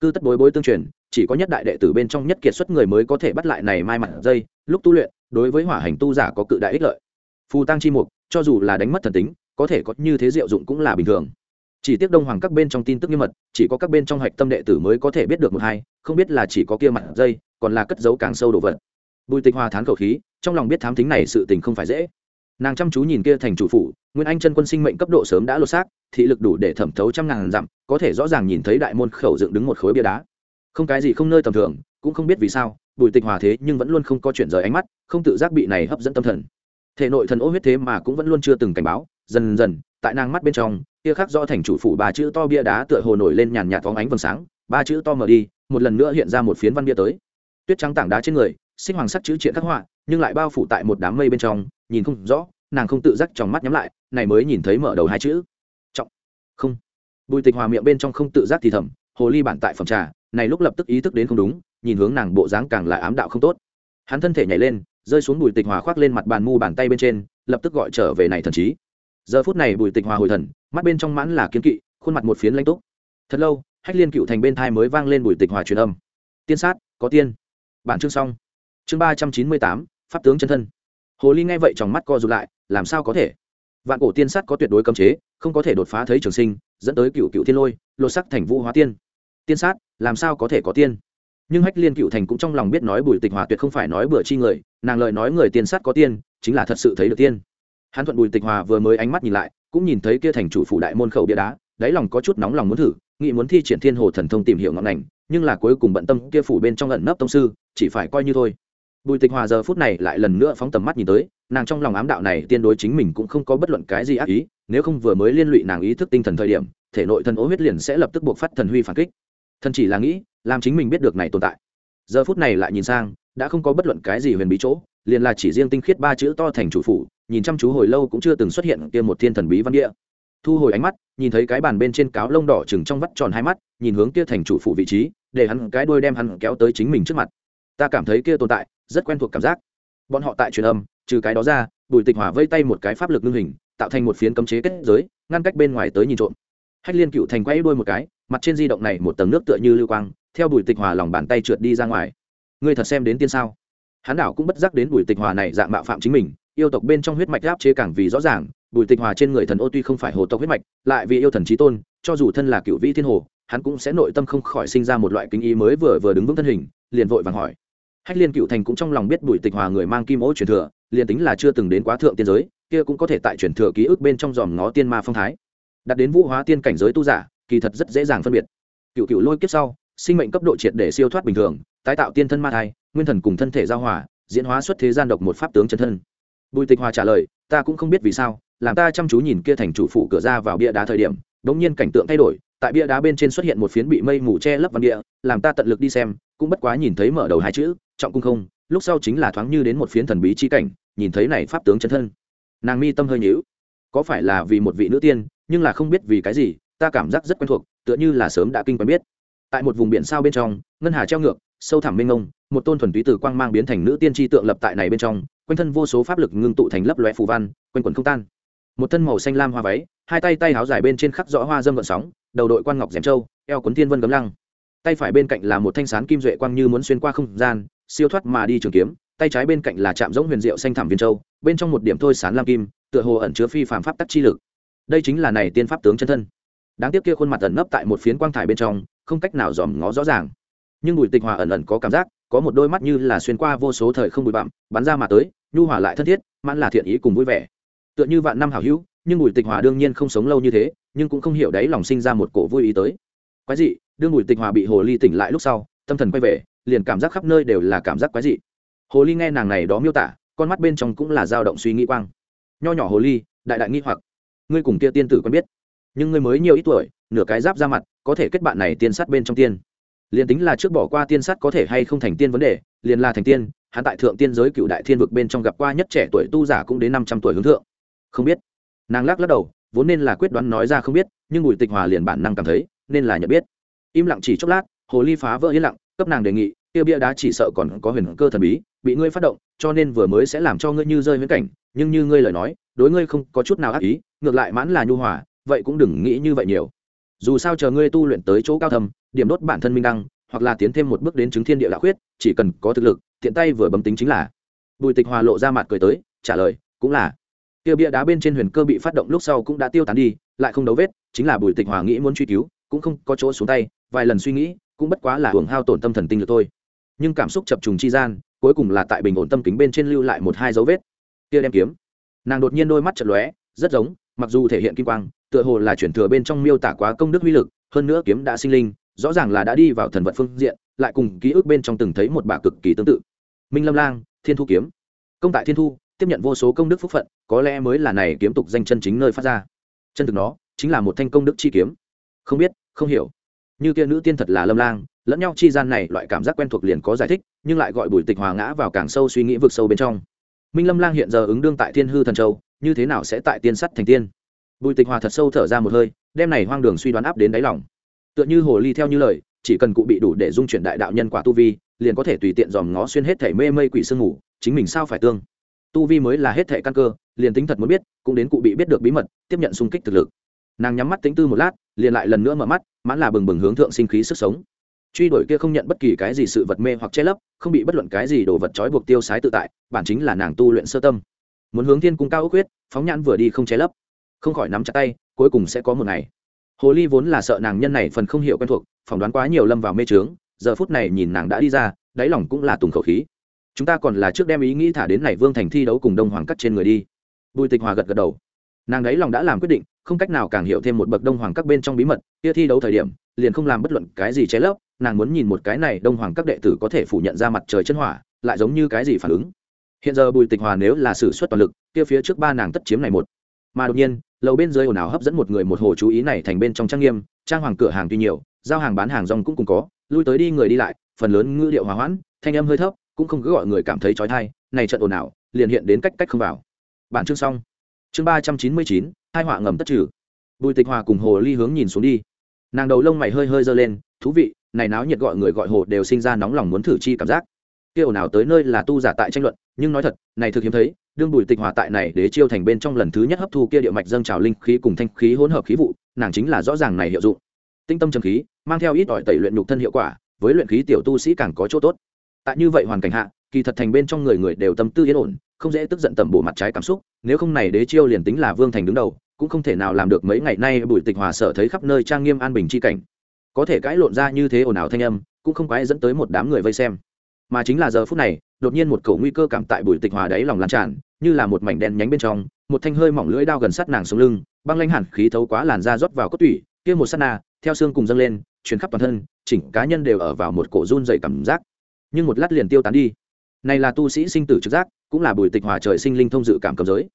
cư tất bối bối tương truyền, chỉ có nhất đại đệ tử bên trong nhất kiệt xuất người mới có thể bắt lại này mai mặt dây, lúc tu luyện, đối với hỏa hành tu giả có cự đại ích lợi. Phù tăng chi mục, cho dù là đánh mất thần tính, có thể có như thế diệu dụng cũng là bình thường. Chỉ tiếc đông hoàng các bên trong tin tức nghiêm mật, chỉ có các bên trong hạch tâm đệ tử mới có thể biết được một hai, không biết là chỉ có kia mặt dây, còn là cất giấu càng sâu đồ vật. Bùi tịch hòa thán khẩu khí, trong lòng biết thám tính này sự tình không phải dễ nàng chăm chú nhìn kia thành chủ phủ, nguyên anh chân quân sinh mệnh cấp độ sớm đã lột xác, thị lực đủ để thẩm thấu trăm ngàn dặm, có thể rõ ràng nhìn thấy đại môn khẩu dựng đứng một khối bia đá. Không cái gì không nơi tầm thường, cũng không biết vì sao, bùi tịch hòa thế nhưng vẫn luôn không có chuyển rời ánh mắt, không tự giác bị này hấp dẫn tâm thần. Thể nội thần ô huyết thế mà cũng vẫn luôn chưa từng cảnh báo, dần dần, tại nàng mắt bên trong, kia khắc do thành chủ phủ ba chữ to bia đá tựa hồ nổi lên nhàn nhạt phóng ánh vầng sáng, ba chữ to mở đi, một lần nữa hiện ra một phiến văn bia tới. Tuyết trắng tảng đá trên người, sinh hoàng sắc chữ triện khắc họa, nhưng lại bao phủ tại một đám mây bên trong nhìn không rõ, nàng không tự giác trong mắt nhắm lại, này mới nhìn thấy mở đầu hai chữ. Trọng. Không. Bùi tịch hòa miệng bên trong không tự giác thì thầm, hồ ly bản tại phòng trà, này lúc lập tức ý thức đến không đúng, nhìn hướng nàng bộ dáng càng lại ám đạo không tốt. Hắn thân thể nhảy lên, rơi xuống bùi tịch hòa khoác lên mặt bàn mu bàn tay bên trên, lập tức gọi trở về này thần trí. Giờ phút này bùi tịch hòa hồi thần, mắt bên trong mãn là kiến kỵ, khuôn mặt một phiến lanh túc. Thật lâu, hách liên cựu thành bên thai mới vang lên bùi tịch hòa truyền âm. Tiên sát, có tiên. Bản chương xong. Chương ba trăm chín mươi tám, pháp tướng chân thân hồ ly nghe vậy trong mắt co rụt lại, làm sao có thể? Vạn cổ tiên sát có tuyệt đối cấm chế, không có thể đột phá thấy trường sinh, dẫn tới cựu cựu thiên lôi, lột sắc thành vũ hóa tiên. Tiên sát, làm sao có thể có tiên? Nhưng hách liên cựu thành cũng trong lòng biết nói bùi tịch hòa tuyệt không phải nói bừa chi người, nàng lợi nói người tiên sát có tiên, chính là thật sự thấy được tiên. Hắn thuận bùi tịch hòa vừa mới ánh mắt nhìn lại, cũng nhìn thấy kia thành chủ phủ đại môn khẩu bia đá, đáy lòng có chút nóng lòng muốn thử, nghĩ muốn thi triển thiên hồ thần thông tìm hiểu ngọn ngành, nhưng là cuối cùng bận tâm kia phủ bên trong ẩn nấp tông sư, chỉ phải coi như thôi bùi tịch hòa giờ phút này lại lần nữa phóng tầm mắt nhìn tới, nàng trong lòng ám đạo này tiên đối chính mình cũng không có bất luận cái gì ác ý, nếu không vừa mới liên lụy nàng ý thức tinh thần thời điểm, thể nội thần ố huyết liền sẽ lập tức buộc phát thần huy phản kích. Thần chỉ là nghĩ, làm chính mình biết được này tồn tại. Giờ phút này lại nhìn sang, đã không có bất luận cái gì huyền bí chỗ, liền là chỉ riêng tinh khiết ba chữ to thành chủ phủ, nhìn chăm chú hồi lâu cũng chưa từng xuất hiện kia một thiên thần bí văn địa. Thu hồi ánh mắt, nhìn thấy cái bàn bên trên cáo lông đỏ chừng trong vắt tròn hai mắt, nhìn hướng kia thành chủ phủ vị trí, để hắn cái đuôi đem hắn kéo tới chính mình trước mặt. Ta cảm thấy kia tồn tại rất quen thuộc cảm giác. Bọn họ tại truyền âm, trừ cái đó ra, bùi tịch hỏa vây tay một cái pháp lực ngưng hình, tạo thành một phiến cấm chế kết giới, ngăn cách bên ngoài tới nhìn trộm. Hách liên cựu thành quay đuôi một cái, mặt trên di động này một tầng nước tựa như lưu quang, theo bùi tịch hòa lòng bàn tay trượt đi ra ngoài. Ngươi thật xem đến tiên sao? Hắn đảo cũng bất giác đến bùi tịch hòa này dạng mạo phạm chính mình, yêu tộc bên trong huyết mạch áp chế càng vì rõ ràng, bùi tịch hòa trên người thần ô tuy không phải hồ tộc huyết mạch, lại vì yêu thần trí tôn, cho dù thân là cựu vĩ thiên hồ, hắn cũng sẽ nội tâm không khỏi sinh ra một loại kính ý mới vừa vừa đứng vững thân hình, liền vội vàng hỏi hách liên cựu thành cũng trong lòng biết bùi tịch hòa người mang kim ô truyền thừa, liền tính là chưa từng đến quá thượng tiên giới, kia cũng có thể tại truyền thừa ký ức bên trong dòm ngó tiên ma phong thái. Đặt đến vũ hóa tiên cảnh giới tu giả, kỳ thật rất dễ dàng phân biệt. Cựu cựu lôi kiếp sau, sinh mệnh cấp độ triệt để siêu thoát bình thường, tái tạo tiên thân ma thai, nguyên thần cùng thân thể giao hòa, diễn hóa xuất thế gian độc một pháp tướng chân thân. Bùi tịch hòa trả lời, ta cũng không biết vì sao, làm ta chăm chú nhìn kia thành chủ phủ cửa ra vào bia đá thời điểm đột nhiên cảnh tượng thay đổi, tại bia đá bên trên xuất hiện một phiến bị mây mù che lấp văn địa, làm ta tận lực đi xem, cũng bất quá nhìn thấy mở đầu hai chữ trọng cung không lúc sau chính là thoáng như đến một phiến thần bí chi cảnh nhìn thấy này pháp tướng chân thân. Nàng mi tâm hơi nhíu. Có phải là vì một vị nữ tiên nhưng là không biết vì cái gì ta cảm giác rất quen thuộc tựa như là sớm đã kinh quen biết. Tại một vùng biển sao bên trong ngân hà treo ngược sâu thẳm mênh ngông một tôn thuần túy từ quang mang biến thành nữ tiên tri tượng lập tại này bên trong quanh thân vô số pháp lực ngưng tụ thành lấp loe phù văn quanh quần không tan. Một thân màu xanh lam hoa váy hai tay tay háo dài bên trên khắc rõ hoa dâm gợn sóng đầu đội quan ngọc dẻm châu, eo cuốn thiên vân gấm lăng. Tay phải bên cạnh là một thanh sán kim duệ quang như muốn xuyên qua không gian siêu thoát mà đi trường kiếm, tay trái bên cạnh là chạm giống huyền diệu xanh thảm viên châu, bên trong một điểm thôi sán lam kim, tựa hồ ẩn chứa phi phạm pháp tắc chi lực. Đây chính là này tiên pháp tướng chân thân. Đáng tiếc kia khuôn mặt ẩn nấp tại một phiến quang thải bên trong, không cách nào dòm ngó rõ ràng. Nhưng bùi tịch hòa ẩn ẩn có cảm giác, có một đôi mắt như là xuyên qua vô số thời không bụi bặm, bắn ra mà tới, nhu hòa lại thân thiết, mãn là thiện ý cùng vui vẻ. Tựa như vạn năm hảo hữu, nhưng bùi tịch hòa đương nhiên không sống lâu như thế, nhưng cũng không hiểu đấy lòng sinh ra một cổ vui ý tới. Quái dị, đương bùi tịch hòa bị hồ ly tỉnh lại lúc sau, tâm thần quay về liền cảm giác khắp nơi đều là cảm giác quái dị. Hồ ly nghe nàng này đó miêu tả, con mắt bên trong cũng là dao động suy nghĩ quang. Nho nhỏ hồ ly, đại đại nghi hoặc. Ngươi cùng kia tiên tử quen biết. Nhưng ngươi mới nhiều ít tuổi, nửa cái giáp ra mặt, có thể kết bạn này tiên sát bên trong tiên. Liền tính là trước bỏ qua tiên sát có thể hay không thành tiên vấn đề, liền là thành tiên, hắn tại thượng tiên giới cựu đại thiên vực bên trong gặp qua nhất trẻ tuổi tu giả cũng đến năm trăm tuổi hướng thượng. Không biết. Nàng lắc lắc đầu, vốn nên là quyết đoán nói ra không biết, nhưng bùi tịch hòa liền bản năng cảm thấy, nên là nhận biết. Im lặng chỉ chốc lát hồ ly phá vỡ yên lặng, cấp nàng đề nghị tiêu bia đá chỉ sợ còn có huyền cơ thần bí, bị ngươi phát động, cho nên vừa mới sẽ làm cho ngươi như rơi viễn cảnh, nhưng như ngươi lời nói, đối ngươi không có chút nào ác ý, ngược lại mãn là nhu hòa, vậy cũng đừng nghĩ như vậy nhiều. Dù sao chờ ngươi tu luyện tới chỗ cao thầm điểm đốt bản thân minh đăng, hoặc là tiến thêm một bước đến chứng thiên địa đạo khuyết, chỉ cần có thực lực, tiện tay vừa bấm tính chính là. Bùi tịch hòa lộ ra mặt cười tới, trả lời, cũng là. Kia bia đá bên trên huyền cơ bị phát động lúc sau cũng đã tiêu tán đi, lại không đấu vết, chính là bùi tịch hòa nghĩ muốn truy cứu, cũng không có chỗ xuống tay, vài lần suy nghĩ cũng bất quá là hưởng hao tổn tâm thần tinh lực thôi. Nhưng cảm xúc chập trùng chi gian, cuối cùng là tại bình ổn tâm kính bên trên lưu lại một hai dấu vết. Kia đem kiếm. Nàng đột nhiên đôi mắt chật lóe, rất giống, mặc dù thể hiện kim quang, tựa hồ là chuyển thừa bên trong miêu tả quá công đức uy lực, hơn nữa kiếm đã sinh linh, rõ ràng là đã đi vào thần vật phương diện, lại cùng ký ức bên trong từng thấy một bà cực kỳ tương tự. Minh lâm lang, thiên thu kiếm. Công tại thiên thu, tiếp nhận vô số công đức phúc phận, có lẽ mới là này kiếm tục danh chân chính nơi phát ra. Chân thực nó, chính là một thanh công đức chi kiếm. Không biết, không hiểu như kia nữ tiên thật là lâm lang, lẫn nhau chi gian này loại cảm giác quen thuộc liền có giải thích, nhưng lại gọi bùi tịch hòa ngã vào càng sâu suy nghĩ vực sâu bên trong. Minh lâm lang hiện giờ ứng đương tại thiên hư thần châu, như thế nào sẽ tại tiên sắt thành tiên? Bùi tịch hòa thật sâu thở ra một hơi, đem này hoang đường suy đoán áp đến đáy lòng. Tựa như hồ ly theo như lời, chỉ cần cụ bị đủ để dung chuyển đại đạo nhân quả tu vi, liền có thể tùy tiện dòm ngó xuyên hết thể mê mây quỷ sương ngủ, chính mình sao phải tương? Tu vi mới là hết thể căn cơ, liền tính thật muốn biết, cũng đến cụ bị biết được bí mật, tiếp nhận xung kích thực lực. Nàng nhắm mắt tính tư một lát liền lại lần nữa mở mắt, mãn là bừng bừng hướng thượng sinh khí sức sống. Truy đuổi kia không nhận bất kỳ cái gì sự vật mê hoặc che lấp, không bị bất luận cái gì đồ vật trói buộc tiêu sái tự tại, bản chính là nàng tu luyện sơ tâm. Muốn hướng thiên cung cao ước huyết, phóng nhãn vừa đi không che lấp. Không khỏi nắm chặt tay, cuối cùng sẽ có một ngày. Hồ ly vốn là sợ nàng nhân này phần không hiểu quen thuộc, phỏng đoán quá nhiều lâm vào mê trướng giờ phút này nhìn nàng đã đi ra, đáy lòng cũng là tùng khẩu khí. Chúng ta còn là trước đem ý nghĩ thả đến này vương thành thi đấu cùng đông hoàng cắt trên người đi. Bùi tịch hòa gật gật đầu nàng đấy lòng đã làm quyết định, không cách nào càng hiểu thêm một bậc đông hoàng các bên trong bí mật, kia thi đấu thời điểm, liền không làm bất luận cái gì trái lấp, nàng muốn nhìn một cái này đông hoàng các đệ tử có thể phủ nhận ra mặt trời chân hỏa, lại giống như cái gì phản ứng. Hiện giờ bùi tịch hòa nếu là xử suất toàn lực, kia phía trước ba nàng tất chiếm này một. Mà đột nhiên, lầu bên dưới ồn ào hấp dẫn một người một hồ chú ý này thành bên trong trang nghiêm, trang hoàng cửa hàng tuy nhiều, giao hàng bán hàng rong cũng cùng có, lui tới đi người đi lại, phần lớn ngữ điệu hòa hoãn, thanh âm hơi thấp, cũng không cứ gọi người cảm thấy trói thai này trận ồn ào, liền hiện đến cách cách không vào. Bản chương xong chương ba trăm chín mươi chín, hai họa ngầm tất trừ. Bùi tịch hòa cùng hồ ly hướng nhìn xuống đi. Nàng đầu lông mày hơi hơi giơ lên, thú vị, này náo nhiệt gọi người gọi hồ đều sinh ra nóng lòng muốn thử chi cảm giác. Kêu nào tới nơi là tu giả tại tranh luận, nhưng nói thật, này thực hiếm thấy, đương bùi tịch hòa tại này đế chiêu thành bên trong lần thứ nhất hấp thu kia địa mạch dâng trào linh khí cùng thanh khí hỗn hợp khí vụ, nàng chính là rõ ràng này hiệu dụng. Tinh tâm trầm khí, mang theo ít ỏi tẩy luyện nhục thân hiệu quả, với luyện khí tiểu tu sĩ càng có chỗ tốt. Tại như vậy hoàn cảnh hạ, kỳ thật thành bên trong người người đều tâm tư yên ổn không dễ tức giận tầm bổ mặt trái cảm xúc, nếu không này đế chiêu liền tính là vương thành đứng đầu, cũng không thể nào làm được mấy ngày nay bùi tịch hòa sợ thấy khắp nơi trang nghiêm an bình chi cảnh. Có thể cãi lộn ra như thế ồn ào thanh âm, cũng không quái dẫn tới một đám người vây xem. Mà chính là giờ phút này, đột nhiên một cầu nguy cơ cảm tại bùi tịch hòa đáy lòng lan tràn, như là một mảnh đen nhánh bên trong, một thanh hơi mỏng lưỡi đao gần sát nàng xuống lưng, băng lanh hẳn khí thấu quá làn da rót vào cốt tủy, kia một sát na, theo xương cùng dâng lên chuyển khắp toàn thân, chỉnh cá nhân đều ở vào một cổ run dày cảm giác. Nhưng một lát liền tiêu tán đi này là tu sĩ sinh tử trực giác, cũng là bùi tịch hòa trời sinh linh thông dự cảm cầm giới.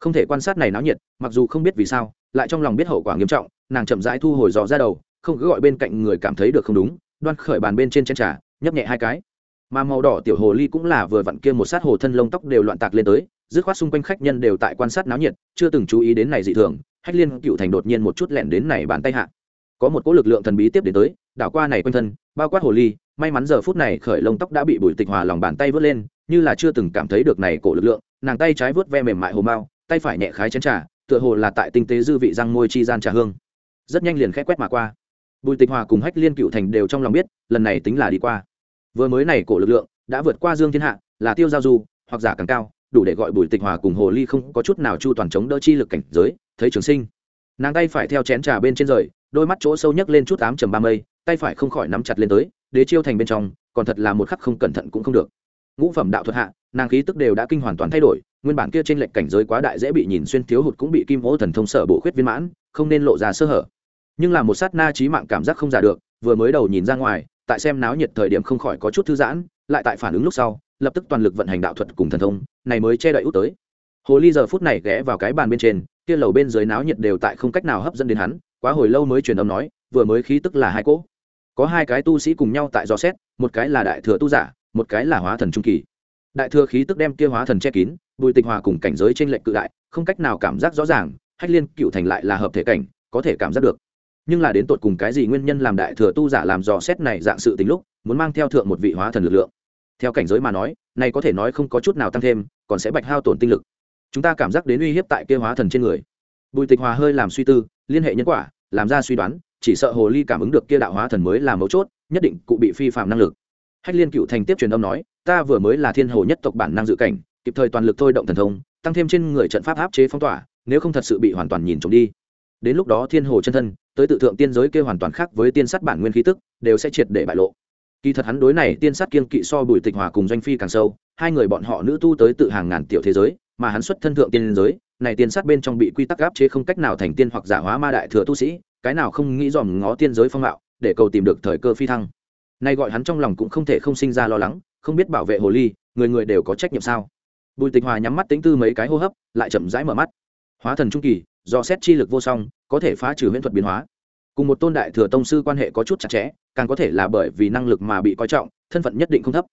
Không thể quan sát này náo nhiệt, mặc dù không biết vì sao, lại trong lòng biết hậu quả nghiêm trọng, nàng chậm rãi thu hồi dò ra đầu, không cứ gọi bên cạnh người cảm thấy được không đúng, đoan khởi bàn bên trên chén trà, nhấp nhẹ hai cái. Mà màu đỏ tiểu hồ ly cũng là vừa vặn kia một sát hồ thân lông tóc đều loạn tạc lên tới, dứt khoát xung quanh khách nhân đều tại quan sát náo nhiệt, chưa từng chú ý đến này dị thường, hách liên cựu thành đột nhiên một chút lẻn đến này bàn tay hạ. Có một cỗ lực lượng thần bí tiếp đến tới đảo qua này quanh thân, bao quát hồ ly, may mắn giờ phút này khởi lông tóc đã bị bùi tịch hòa lòng bàn tay vớt lên, như là chưa từng cảm thấy được này cổ lực lượng, nàng tay trái vớt ve mềm mại hồ mao, tay phải nhẹ khái chén trà, tựa hồ là tại tinh tế dư vị răng môi chi gian trà hương. Rất nhanh liền khẽ quét mà qua. Bùi tịch hòa cùng hách liên cựu thành đều trong lòng biết, lần này tính là đi qua. Vừa mới này cổ lực lượng đã vượt qua dương thiên hạ, là tiêu giao du, hoặc giả càng cao, đủ để gọi bùi tịch hòa cùng hồ ly không có chút nào chu toàn chống đỡ chi lực cảnh giới, thấy trường sinh. Nàng tay phải theo chén trà bên trên rời, đôi mắt chỗ sâu nhấc lên chút tám trầm ba mây tay phải không khỏi nắm chặt lên tới, đế chiêu thành bên trong, còn thật là một khắc không cẩn thận cũng không được. Ngũ phẩm đạo thuật hạ, nàng khí tức đều đã kinh hoàn toàn thay đổi, nguyên bản kia trên lệnh cảnh giới quá đại dễ bị nhìn xuyên thiếu hụt cũng bị kim ô thần thông sở bộ khuyết viên mãn, không nên lộ ra sơ hở. Nhưng là một sát na trí mạng cảm giác không giả được, vừa mới đầu nhìn ra ngoài, tại xem náo nhiệt thời điểm không khỏi có chút thư giãn, lại tại phản ứng lúc sau, lập tức toàn lực vận hành đạo thuật cùng thần thông, này mới che đậy út tới. Hồ ly giờ phút này ghé vào cái bàn bên trên, kia lầu bên dưới náo nhiệt đều tại không cách nào hấp dẫn đến hắn, quá hồi lâu mới truyền âm nói, vừa mới khí tức là hai cỗ có hai cái tu sĩ cùng nhau tại dò xét, một cái là đại thừa tu giả, một cái là hóa thần trung kỳ. Đại thừa khí tức đem kia hóa thần che kín, bùi tịch hòa cùng cảnh giới trên lệnh cự đại, không cách nào cảm giác rõ ràng, hách liên cựu thành lại là hợp thể cảnh, có thể cảm giác được. Nhưng là đến tột cùng cái gì nguyên nhân làm đại thừa tu giả làm dò xét này dạng sự tính lúc, muốn mang theo thượng một vị hóa thần lực lượng. Theo cảnh giới mà nói, này có thể nói không có chút nào tăng thêm, còn sẽ bạch hao tổn tinh lực. Chúng ta cảm giác đến uy hiếp tại kia hóa thần trên người. Bùi tịch hòa hơi làm suy tư, liên hệ nhân quả, làm ra suy đoán chỉ sợ hồ ly cảm ứng được kia đạo hóa thần mới là mấu chốt, nhất định cụ bị phi phạm năng lực. Hách liên cựu thành tiếp truyền âm nói, ta vừa mới là thiên hồ nhất tộc bản năng dự cảnh, kịp thời toàn lực thôi động thần thông, tăng thêm trên người trận pháp áp chế phong tỏa, nếu không thật sự bị hoàn toàn nhìn trộm đi. Đến lúc đó thiên hồ chân thân, tới tự thượng tiên giới kia hoàn toàn khác với tiên sát bản nguyên khí tức, đều sẽ triệt để bại lộ. Kỳ thật hắn đối này tiên sát kiên kỵ so bùi tịch hòa cùng doanh phi càng sâu, hai người bọn họ nữ tu tới tự hàng ngàn tiểu thế giới, mà hắn xuất thân thượng tiên giới, này tiên sát bên trong bị quy tắc áp chế không cách nào thành tiên hoặc giả hóa ma đại thừa tu sĩ cái nào không nghĩ dòm ngó tiên giới phong mạo, để cầu tìm được thời cơ phi thăng. Nay gọi hắn trong lòng cũng không thể không sinh ra lo lắng, không biết bảo vệ hồ ly, người người đều có trách nhiệm sao? Bùi tịch hòa nhắm mắt tính tư mấy cái hô hấp, lại chậm rãi mở mắt. Hóa thần trung kỳ, do xét chi lực vô song, có thể phá trừ huyễn thuật biến hóa. Cùng một tôn đại thừa tông sư quan hệ có chút chặt chẽ, càng có thể là bởi vì năng lực mà bị coi trọng, thân phận nhất định không thấp.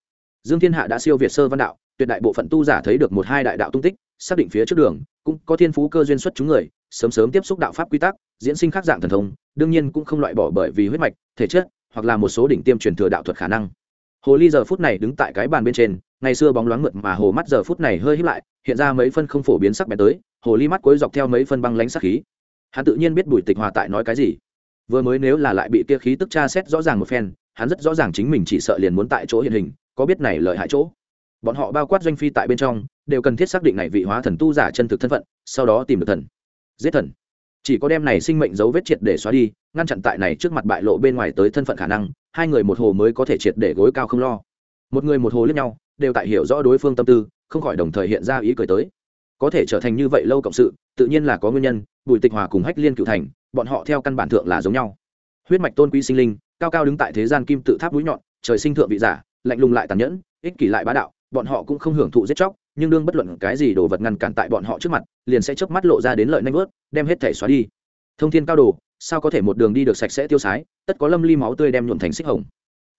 Dương thiên hạ đã siêu việt sơ văn đạo, tuyệt đại bộ phận tu giả thấy được một hai đại đạo tung tích, xác định phía trước đường, cũng có thiên phú cơ duyên xuất chúng người, sớm sớm tiếp xúc đạo pháp quy tắc diễn sinh khác dạng thần thông, đương nhiên cũng không loại bỏ bởi vì huyết mạch, thể chất, hoặc là một số đỉnh tiêm truyền thừa đạo thuật khả năng. Hồ ly giờ phút này đứng tại cái bàn bên trên, ngày xưa bóng loáng mượt mà hồ mắt giờ phút này hơi hít lại, hiện ra mấy phân không phổ biến sắc bén tới, hồ ly mắt cuối dọc theo mấy phân băng lánh sắc khí. Hắn tự nhiên biết bùi tịch hòa tại nói cái gì. Vừa mới nếu là lại bị tia khí tức tra xét rõ ràng một phen, hắn rất rõ ràng chính mình chỉ sợ liền muốn tại chỗ hiện hình, có biết này lợi hại chỗ. Bọn họ bao quát doanh phi tại bên trong, đều cần thiết xác định này vị hóa thần tu giả chân thực thân phận, sau đó tìm được thần. Giết thần chỉ có đem này sinh mệnh dấu vết triệt để xóa đi, ngăn chặn tại này trước mặt bại lộ bên ngoài tới thân phận khả năng, hai người một hồ mới có thể triệt để gối cao không lo. Một người một hồ lẫn nhau, đều tại hiểu rõ đối phương tâm tư, không khỏi đồng thời hiện ra ý cười tới. Có thể trở thành như vậy lâu cộng sự, tự nhiên là có nguyên nhân, bùi tịch hòa cùng hách liên cựu thành, bọn họ theo căn bản thượng là giống nhau. Huyết mạch tôn quý sinh linh, cao cao đứng tại thế gian kim tự tháp mũi nhọn, trời sinh thượng vị giả, lạnh lùng lại tàn nhẫn, ích kỷ lại bá đạo, bọn họ cũng không hưởng thụ giết chóc nhưng đương bất luận cái gì đồ vật ngăn cản tại bọn họ trước mặt, liền sẽ chớp mắt lộ ra đến lợi nanh vớt, đem hết thể xóa đi. Thông thiên cao đồ, sao có thể một đường đi được sạch sẽ tiêu sái, tất có lâm ly máu tươi đem nhuộm thành xích hồng.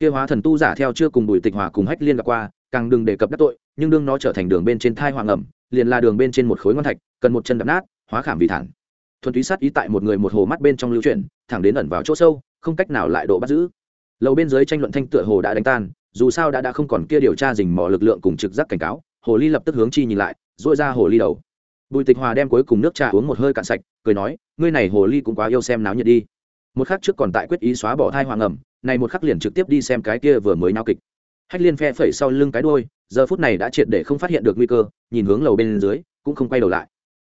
Kia hóa thần tu giả theo chưa cùng bùi tịch hòa cùng hách liên gặp qua, càng đừng đề cập đắc tội, nhưng đương nó trở thành đường bên trên thai hoàng ẩm, liền là đường bên trên một khối ngon thạch, cần một chân đập nát, hóa khảm vì thản. Thuần túy sát ý tại một người một hồ mắt bên trong lưu chuyển, thẳng đến ẩn vào chỗ sâu, không cách nào lại độ bắt giữ. Lầu bên dưới tranh luận thanh tựa hồ đã đánh tan, dù sao đã đã không còn kia điều tra dình mò lực lượng cùng trực giác cảnh cáo hồ ly lập tức hướng chi nhìn lại dội ra hồ ly đầu. Bùi tịch hòa đem cuối cùng nước trà uống một hơi cạn sạch, cười nói, ngươi này hồ ly cũng quá yêu xem náo nhiệt đi. Một khắc trước còn tại quyết ý xóa bỏ thai hoàng ẩm, này một khắc liền trực tiếp đi xem cái kia vừa mới nao kịch. Hách liên phe phẩy sau lưng cái đôi giờ phút này đã triệt để không phát hiện được nguy cơ, nhìn hướng lầu bên dưới, cũng không quay đầu lại.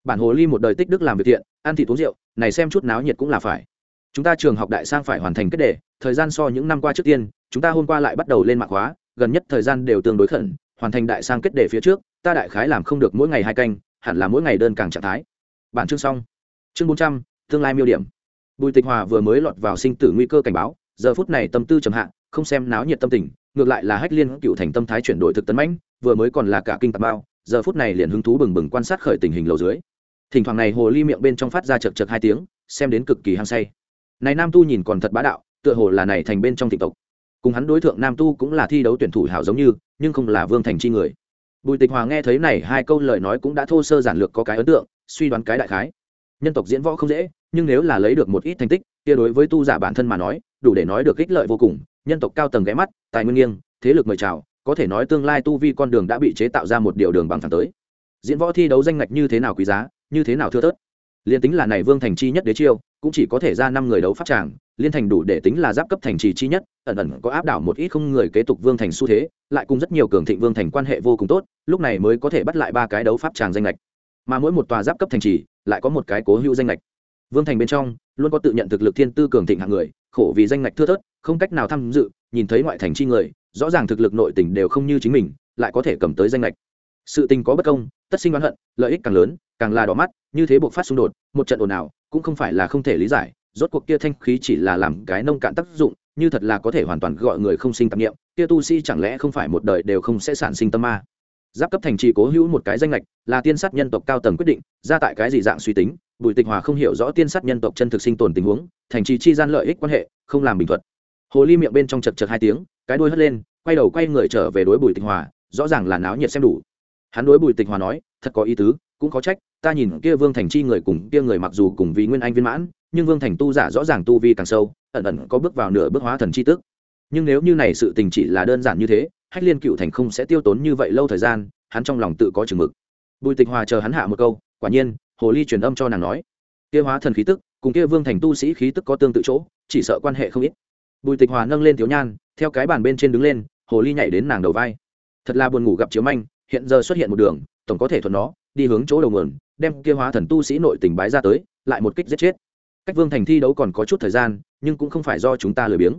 Bản hồ ly một đời tích đức làm việc thiện, ăn thịt uống rượu, này xem chút náo nhiệt cũng là phải. Chúng ta trường học đại sang phải hoàn thành kết đề, thời gian so những năm qua trước tiên, chúng ta hôm qua lại bắt đầu lên mạng hóa, gần nhất thời gian đều tương đối khẩn hoàn thành đại sang kết đề phía trước, ta đại khái làm không được mỗi ngày hai canh, hẳn là mỗi ngày đơn càng trạng thái. Bản chương xong. Chương bốn trăm, tương lai miêu điểm. Bùi tịch hòa vừa mới lọt vào sinh tử nguy cơ cảnh báo, giờ phút này tâm tư trầm hạ, không xem náo nhiệt tâm tình, ngược lại là hách liên cựu thành tâm thái chuyển đổi thực tấn mãnh, vừa mới còn là cả kinh tạp bao, giờ phút này liền hứng thú bừng bừng quan sát khởi tình hình lầu dưới. Thỉnh thoảng này hồ ly miệng bên trong phát ra chật chật hai tiếng, xem đến cực kỳ hăng say. Này nam tu nhìn còn thật bá đạo, tựa hồ là này thành bên trong tịnh tộc cùng hắn đối tượng nam tu cũng là thi đấu tuyển thủ hảo giống như, nhưng không là vương thành chi người. Bùi tịch hòa nghe thấy này hai câu lời nói cũng đã thô sơ giản lược có cái ấn tượng, suy đoán cái đại khái. Nhân tộc diễn võ không dễ, nhưng nếu là lấy được một ít thành tích, kia đối với tu giả bản thân mà nói, đủ để nói được ích lợi vô cùng, nhân tộc cao tầng ghé mắt, tài nguyên nghiêng, thế lực mời chào, có thể nói tương lai tu vi con đường đã bị chế tạo ra một điều đường bằng thẳng tới. Diễn võ thi đấu danh ngạch như thế nào quý giá, như thế nào thưa thớt? Liên tính là này vương thành chi nhất đế chiêu, cũng chỉ có thể ra năm người đấu pháp tràng liên thành đủ để tính là giáp cấp thành trì chi nhất, ẩn ẩn có áp đảo một ít không người kế tục vương thành xu thế, lại cùng rất nhiều cường thịnh vương thành quan hệ vô cùng tốt, lúc này mới có thể bắt lại ba cái đấu pháp tràng danh lệch. Mà mỗi một tòa giáp cấp thành trì, lại có một cái cố hữu danh lệch. Vương thành bên trong, luôn có tự nhận thực lực thiên tư cường thịnh hạng người, khổ vì danh lệch thưa thớt, không cách nào tham dự, nhìn thấy ngoại thành chi người, rõ ràng thực lực nội tình đều không như chính mình, lại có thể cầm tới danh lệch. Sự tình có bất công, tất sinh oán hận, lợi ích càng lớn, càng là đỏ mắt, như thế buộc phát xung đột, một trận ồn ào, cũng không phải là không thể lý giải rốt cuộc kia thanh khí chỉ là làm cái nông cạn tác dụng, như thật là có thể hoàn toàn gọi người không sinh tạp nghiệm kia tu sĩ chẳng lẽ không phải một đời đều không sẽ sản sinh tâm ma. Giáp cấp thành trì cố hữu một cái danh lệch là tiên sát nhân tộc cao tầng quyết định, ra tại cái gì dạng suy tính, bùi tịch hòa không hiểu rõ tiên sát nhân tộc chân thực sinh tồn tình huống, thành trì chi gian lợi ích quan hệ, không làm bình thuật hồ ly miệng bên trong chật chật hai tiếng, cái đuôi hất lên, quay đầu quay người trở về đối bùi tịch hòa, rõ ràng là náo nhiệt xem đủ. Hắn đối bùi tịch hòa nói, thật có ý tứ, cũng có trách, ta nhìn kia vương thành chi người cùng kia người mặc dù cùng vì nguyên anh viên mãn nhưng vương thành tu giả rõ ràng tu vi càng sâu, ẩn ẩn có bước vào nửa bước hóa thần chi tức. Nhưng nếu như này sự tình chỉ là đơn giản như thế, hách liên cựu thành không sẽ tiêu tốn như vậy lâu thời gian, hắn trong lòng tự có chừng mực. Bùi tịch hòa chờ hắn hạ một câu, quả nhiên, hồ ly truyền âm cho nàng nói. Kia hóa thần khí tức, cùng kia vương thành tu sĩ khí tức có tương tự chỗ, chỉ sợ quan hệ không ít. Bùi tịch hòa nâng lên thiếu nhan, theo cái bàn bên trên đứng lên, hồ ly nhảy đến nàng đầu vai. Thật là buồn ngủ gặp chiếu manh, hiện giờ xuất hiện một đường, tổng có thể thuận nó, đi hướng chỗ đầu nguồn, đem kia hóa thần tu sĩ nội tình bái ra tới, lại một kích giết chết cách vương thành thi đấu còn có chút thời gian, nhưng cũng không phải do chúng ta lười biếng.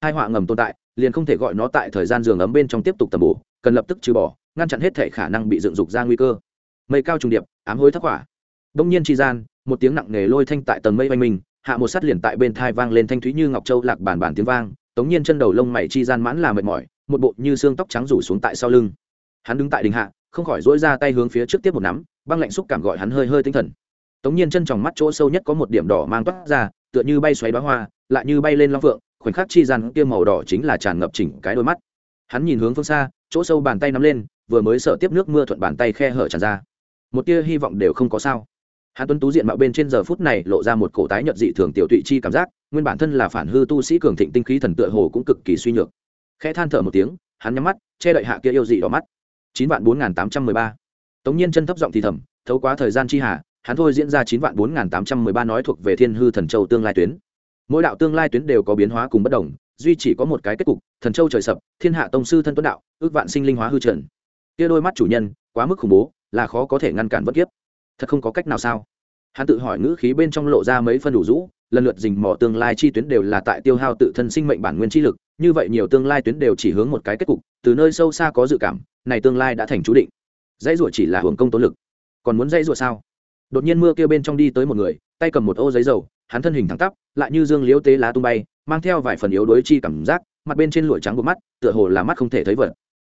Hai họa ngầm tồn tại, liền không thể gọi nó tại thời gian giường ấm bên trong tiếp tục tầm bổ, cần lập tức trừ bỏ, ngăn chặn hết thể khả năng bị dựng dục ra nguy cơ. Mây cao trùng điệp, ám hối thất hỏa đông nhiên tri gian, một tiếng nặng nề lôi thanh tại tầng mây oanh minh hạ một sắt liền tại bên thai vang lên thanh thúy như ngọc châu lạc bản bản tiếng vang, tống nhiên chân đầu lông mày chi gian mãn là mệt mỏi, một bộ như xương tóc trắng rủ xuống tại sau lưng. Hắn đứng tại đình hạ, không khỏi dỗi ra tay hướng phía trước tiếp một nắm, băng lạnh xúc cảm gọi hắn hơi hơi tinh thần tống nhiên chân tròng mắt chỗ sâu nhất có một điểm đỏ mang toát ra, tựa như bay xoáy đoá hoa, lại như bay lên long phượng, khoảnh khắc chi gian kia màu đỏ chính là tràn ngập chỉnh cái đôi mắt. Hắn nhìn hướng phương xa, chỗ sâu bàn tay nắm lên, vừa mới sợ tiếp nước mưa thuận bàn tay khe hở tràn ra. Một tia hy vọng đều không có sao. Hắn tuấn tú diện mạo bên trên giờ phút này lộ ra một cổ tái nhợt dị thường tiểu tụy chi cảm giác, nguyên bản thân là phản hư tu sĩ cường thịnh tinh khí thần tựa hồ cũng cực kỳ suy nhược. Khẽ than thở một tiếng, hắn nhắm mắt, che đậy hạ kia yêu dị đỏ mắt. Chín vạn bốn nghìn tám trăm mười ba. Tống nhiên chân thấp giọng thì thầm, thấu quá thời gian chi hạ hắn thôi diễn ra chín vạn bốn nghìn tám trăm mười ba nói thuộc về thiên hư thần châu tương lai tuyến. Mỗi đạo tương lai tuyến đều có biến hóa cùng bất đồng, duy chỉ có một cái kết cục, thần châu trời sập, thiên hạ tông sư thân tuấn đạo, ước vạn sinh linh hóa hư trần. Kia đôi mắt chủ nhân, quá mức khủng bố, là khó có thể ngăn cản bất kiếp. Thật không có cách nào sao? Hắn tự hỏi ngữ khí bên trong lộ ra mấy phân đủ rũ, lần lượt dình mò tương lai chi tuyến đều là tại tiêu hao tự thân sinh mệnh bản nguyên chi lực, như vậy nhiều tương lai tuyến đều chỉ hướng một cái kết cục, từ nơi sâu xa có dự cảm, này tương lai đã thành chú định. Dãy rủa chỉ là hưởng công tố lực. Còn muốn dãy rủa sao? Đột nhiên mưa kia bên trong đi tới một người, tay cầm một ô giấy dầu, hắn thân hình thẳng tắp, lại như dương liễu tế lá tung bay, mang theo vài phần yếu đối chi cảm giác, mặt bên trên lụi trắng bộ mắt, tựa hồ là mắt không thể thấy vật.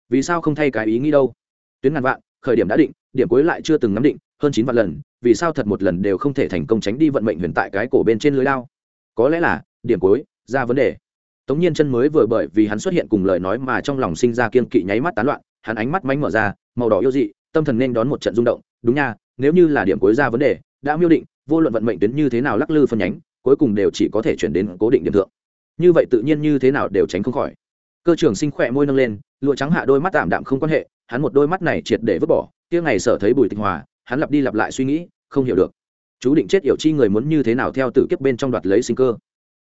Vì sao không thay cái ý nghĩ đâu? Tuyến ngàn vạn, khởi điểm đã định, điểm cuối lại chưa từng nắm định, hơn chín vạn lần, vì sao thật một lần đều không thể thành công tránh đi vận mệnh huyền tại cái cổ bên trên lưới lao? Có lẽ là, điểm cuối, ra vấn đề. Tống nhiên chân mới vừa bởi vì hắn xuất hiện cùng lời nói mà trong lòng sinh ra kiên kỵ nháy mắt tán loạn, hắn ánh mắt mánh mở ra, màu đỏ yêu dị, tâm thần nên đón một trận rung động, đúng nha nếu như là điểm cuối ra vấn đề, đã miêu định, vô luận vận mệnh tuyến như thế nào lắc lư phân nhánh, cuối cùng đều chỉ có thể chuyển đến cố định điểm thượng. Như vậy tự nhiên như thế nào đều tránh không khỏi. Cơ trưởng sinh khỏe môi nâng lên, lụa trắng hạ đôi mắt tạm đạm không quan hệ, hắn một đôi mắt này triệt để vứt bỏ, kia ngày sở thấy bùi tịch hòa, hắn lặp đi lặp lại suy nghĩ, không hiểu được. Chú định chết yểu chi người muốn như thế nào theo tử kiếp bên trong đoạt lấy sinh cơ.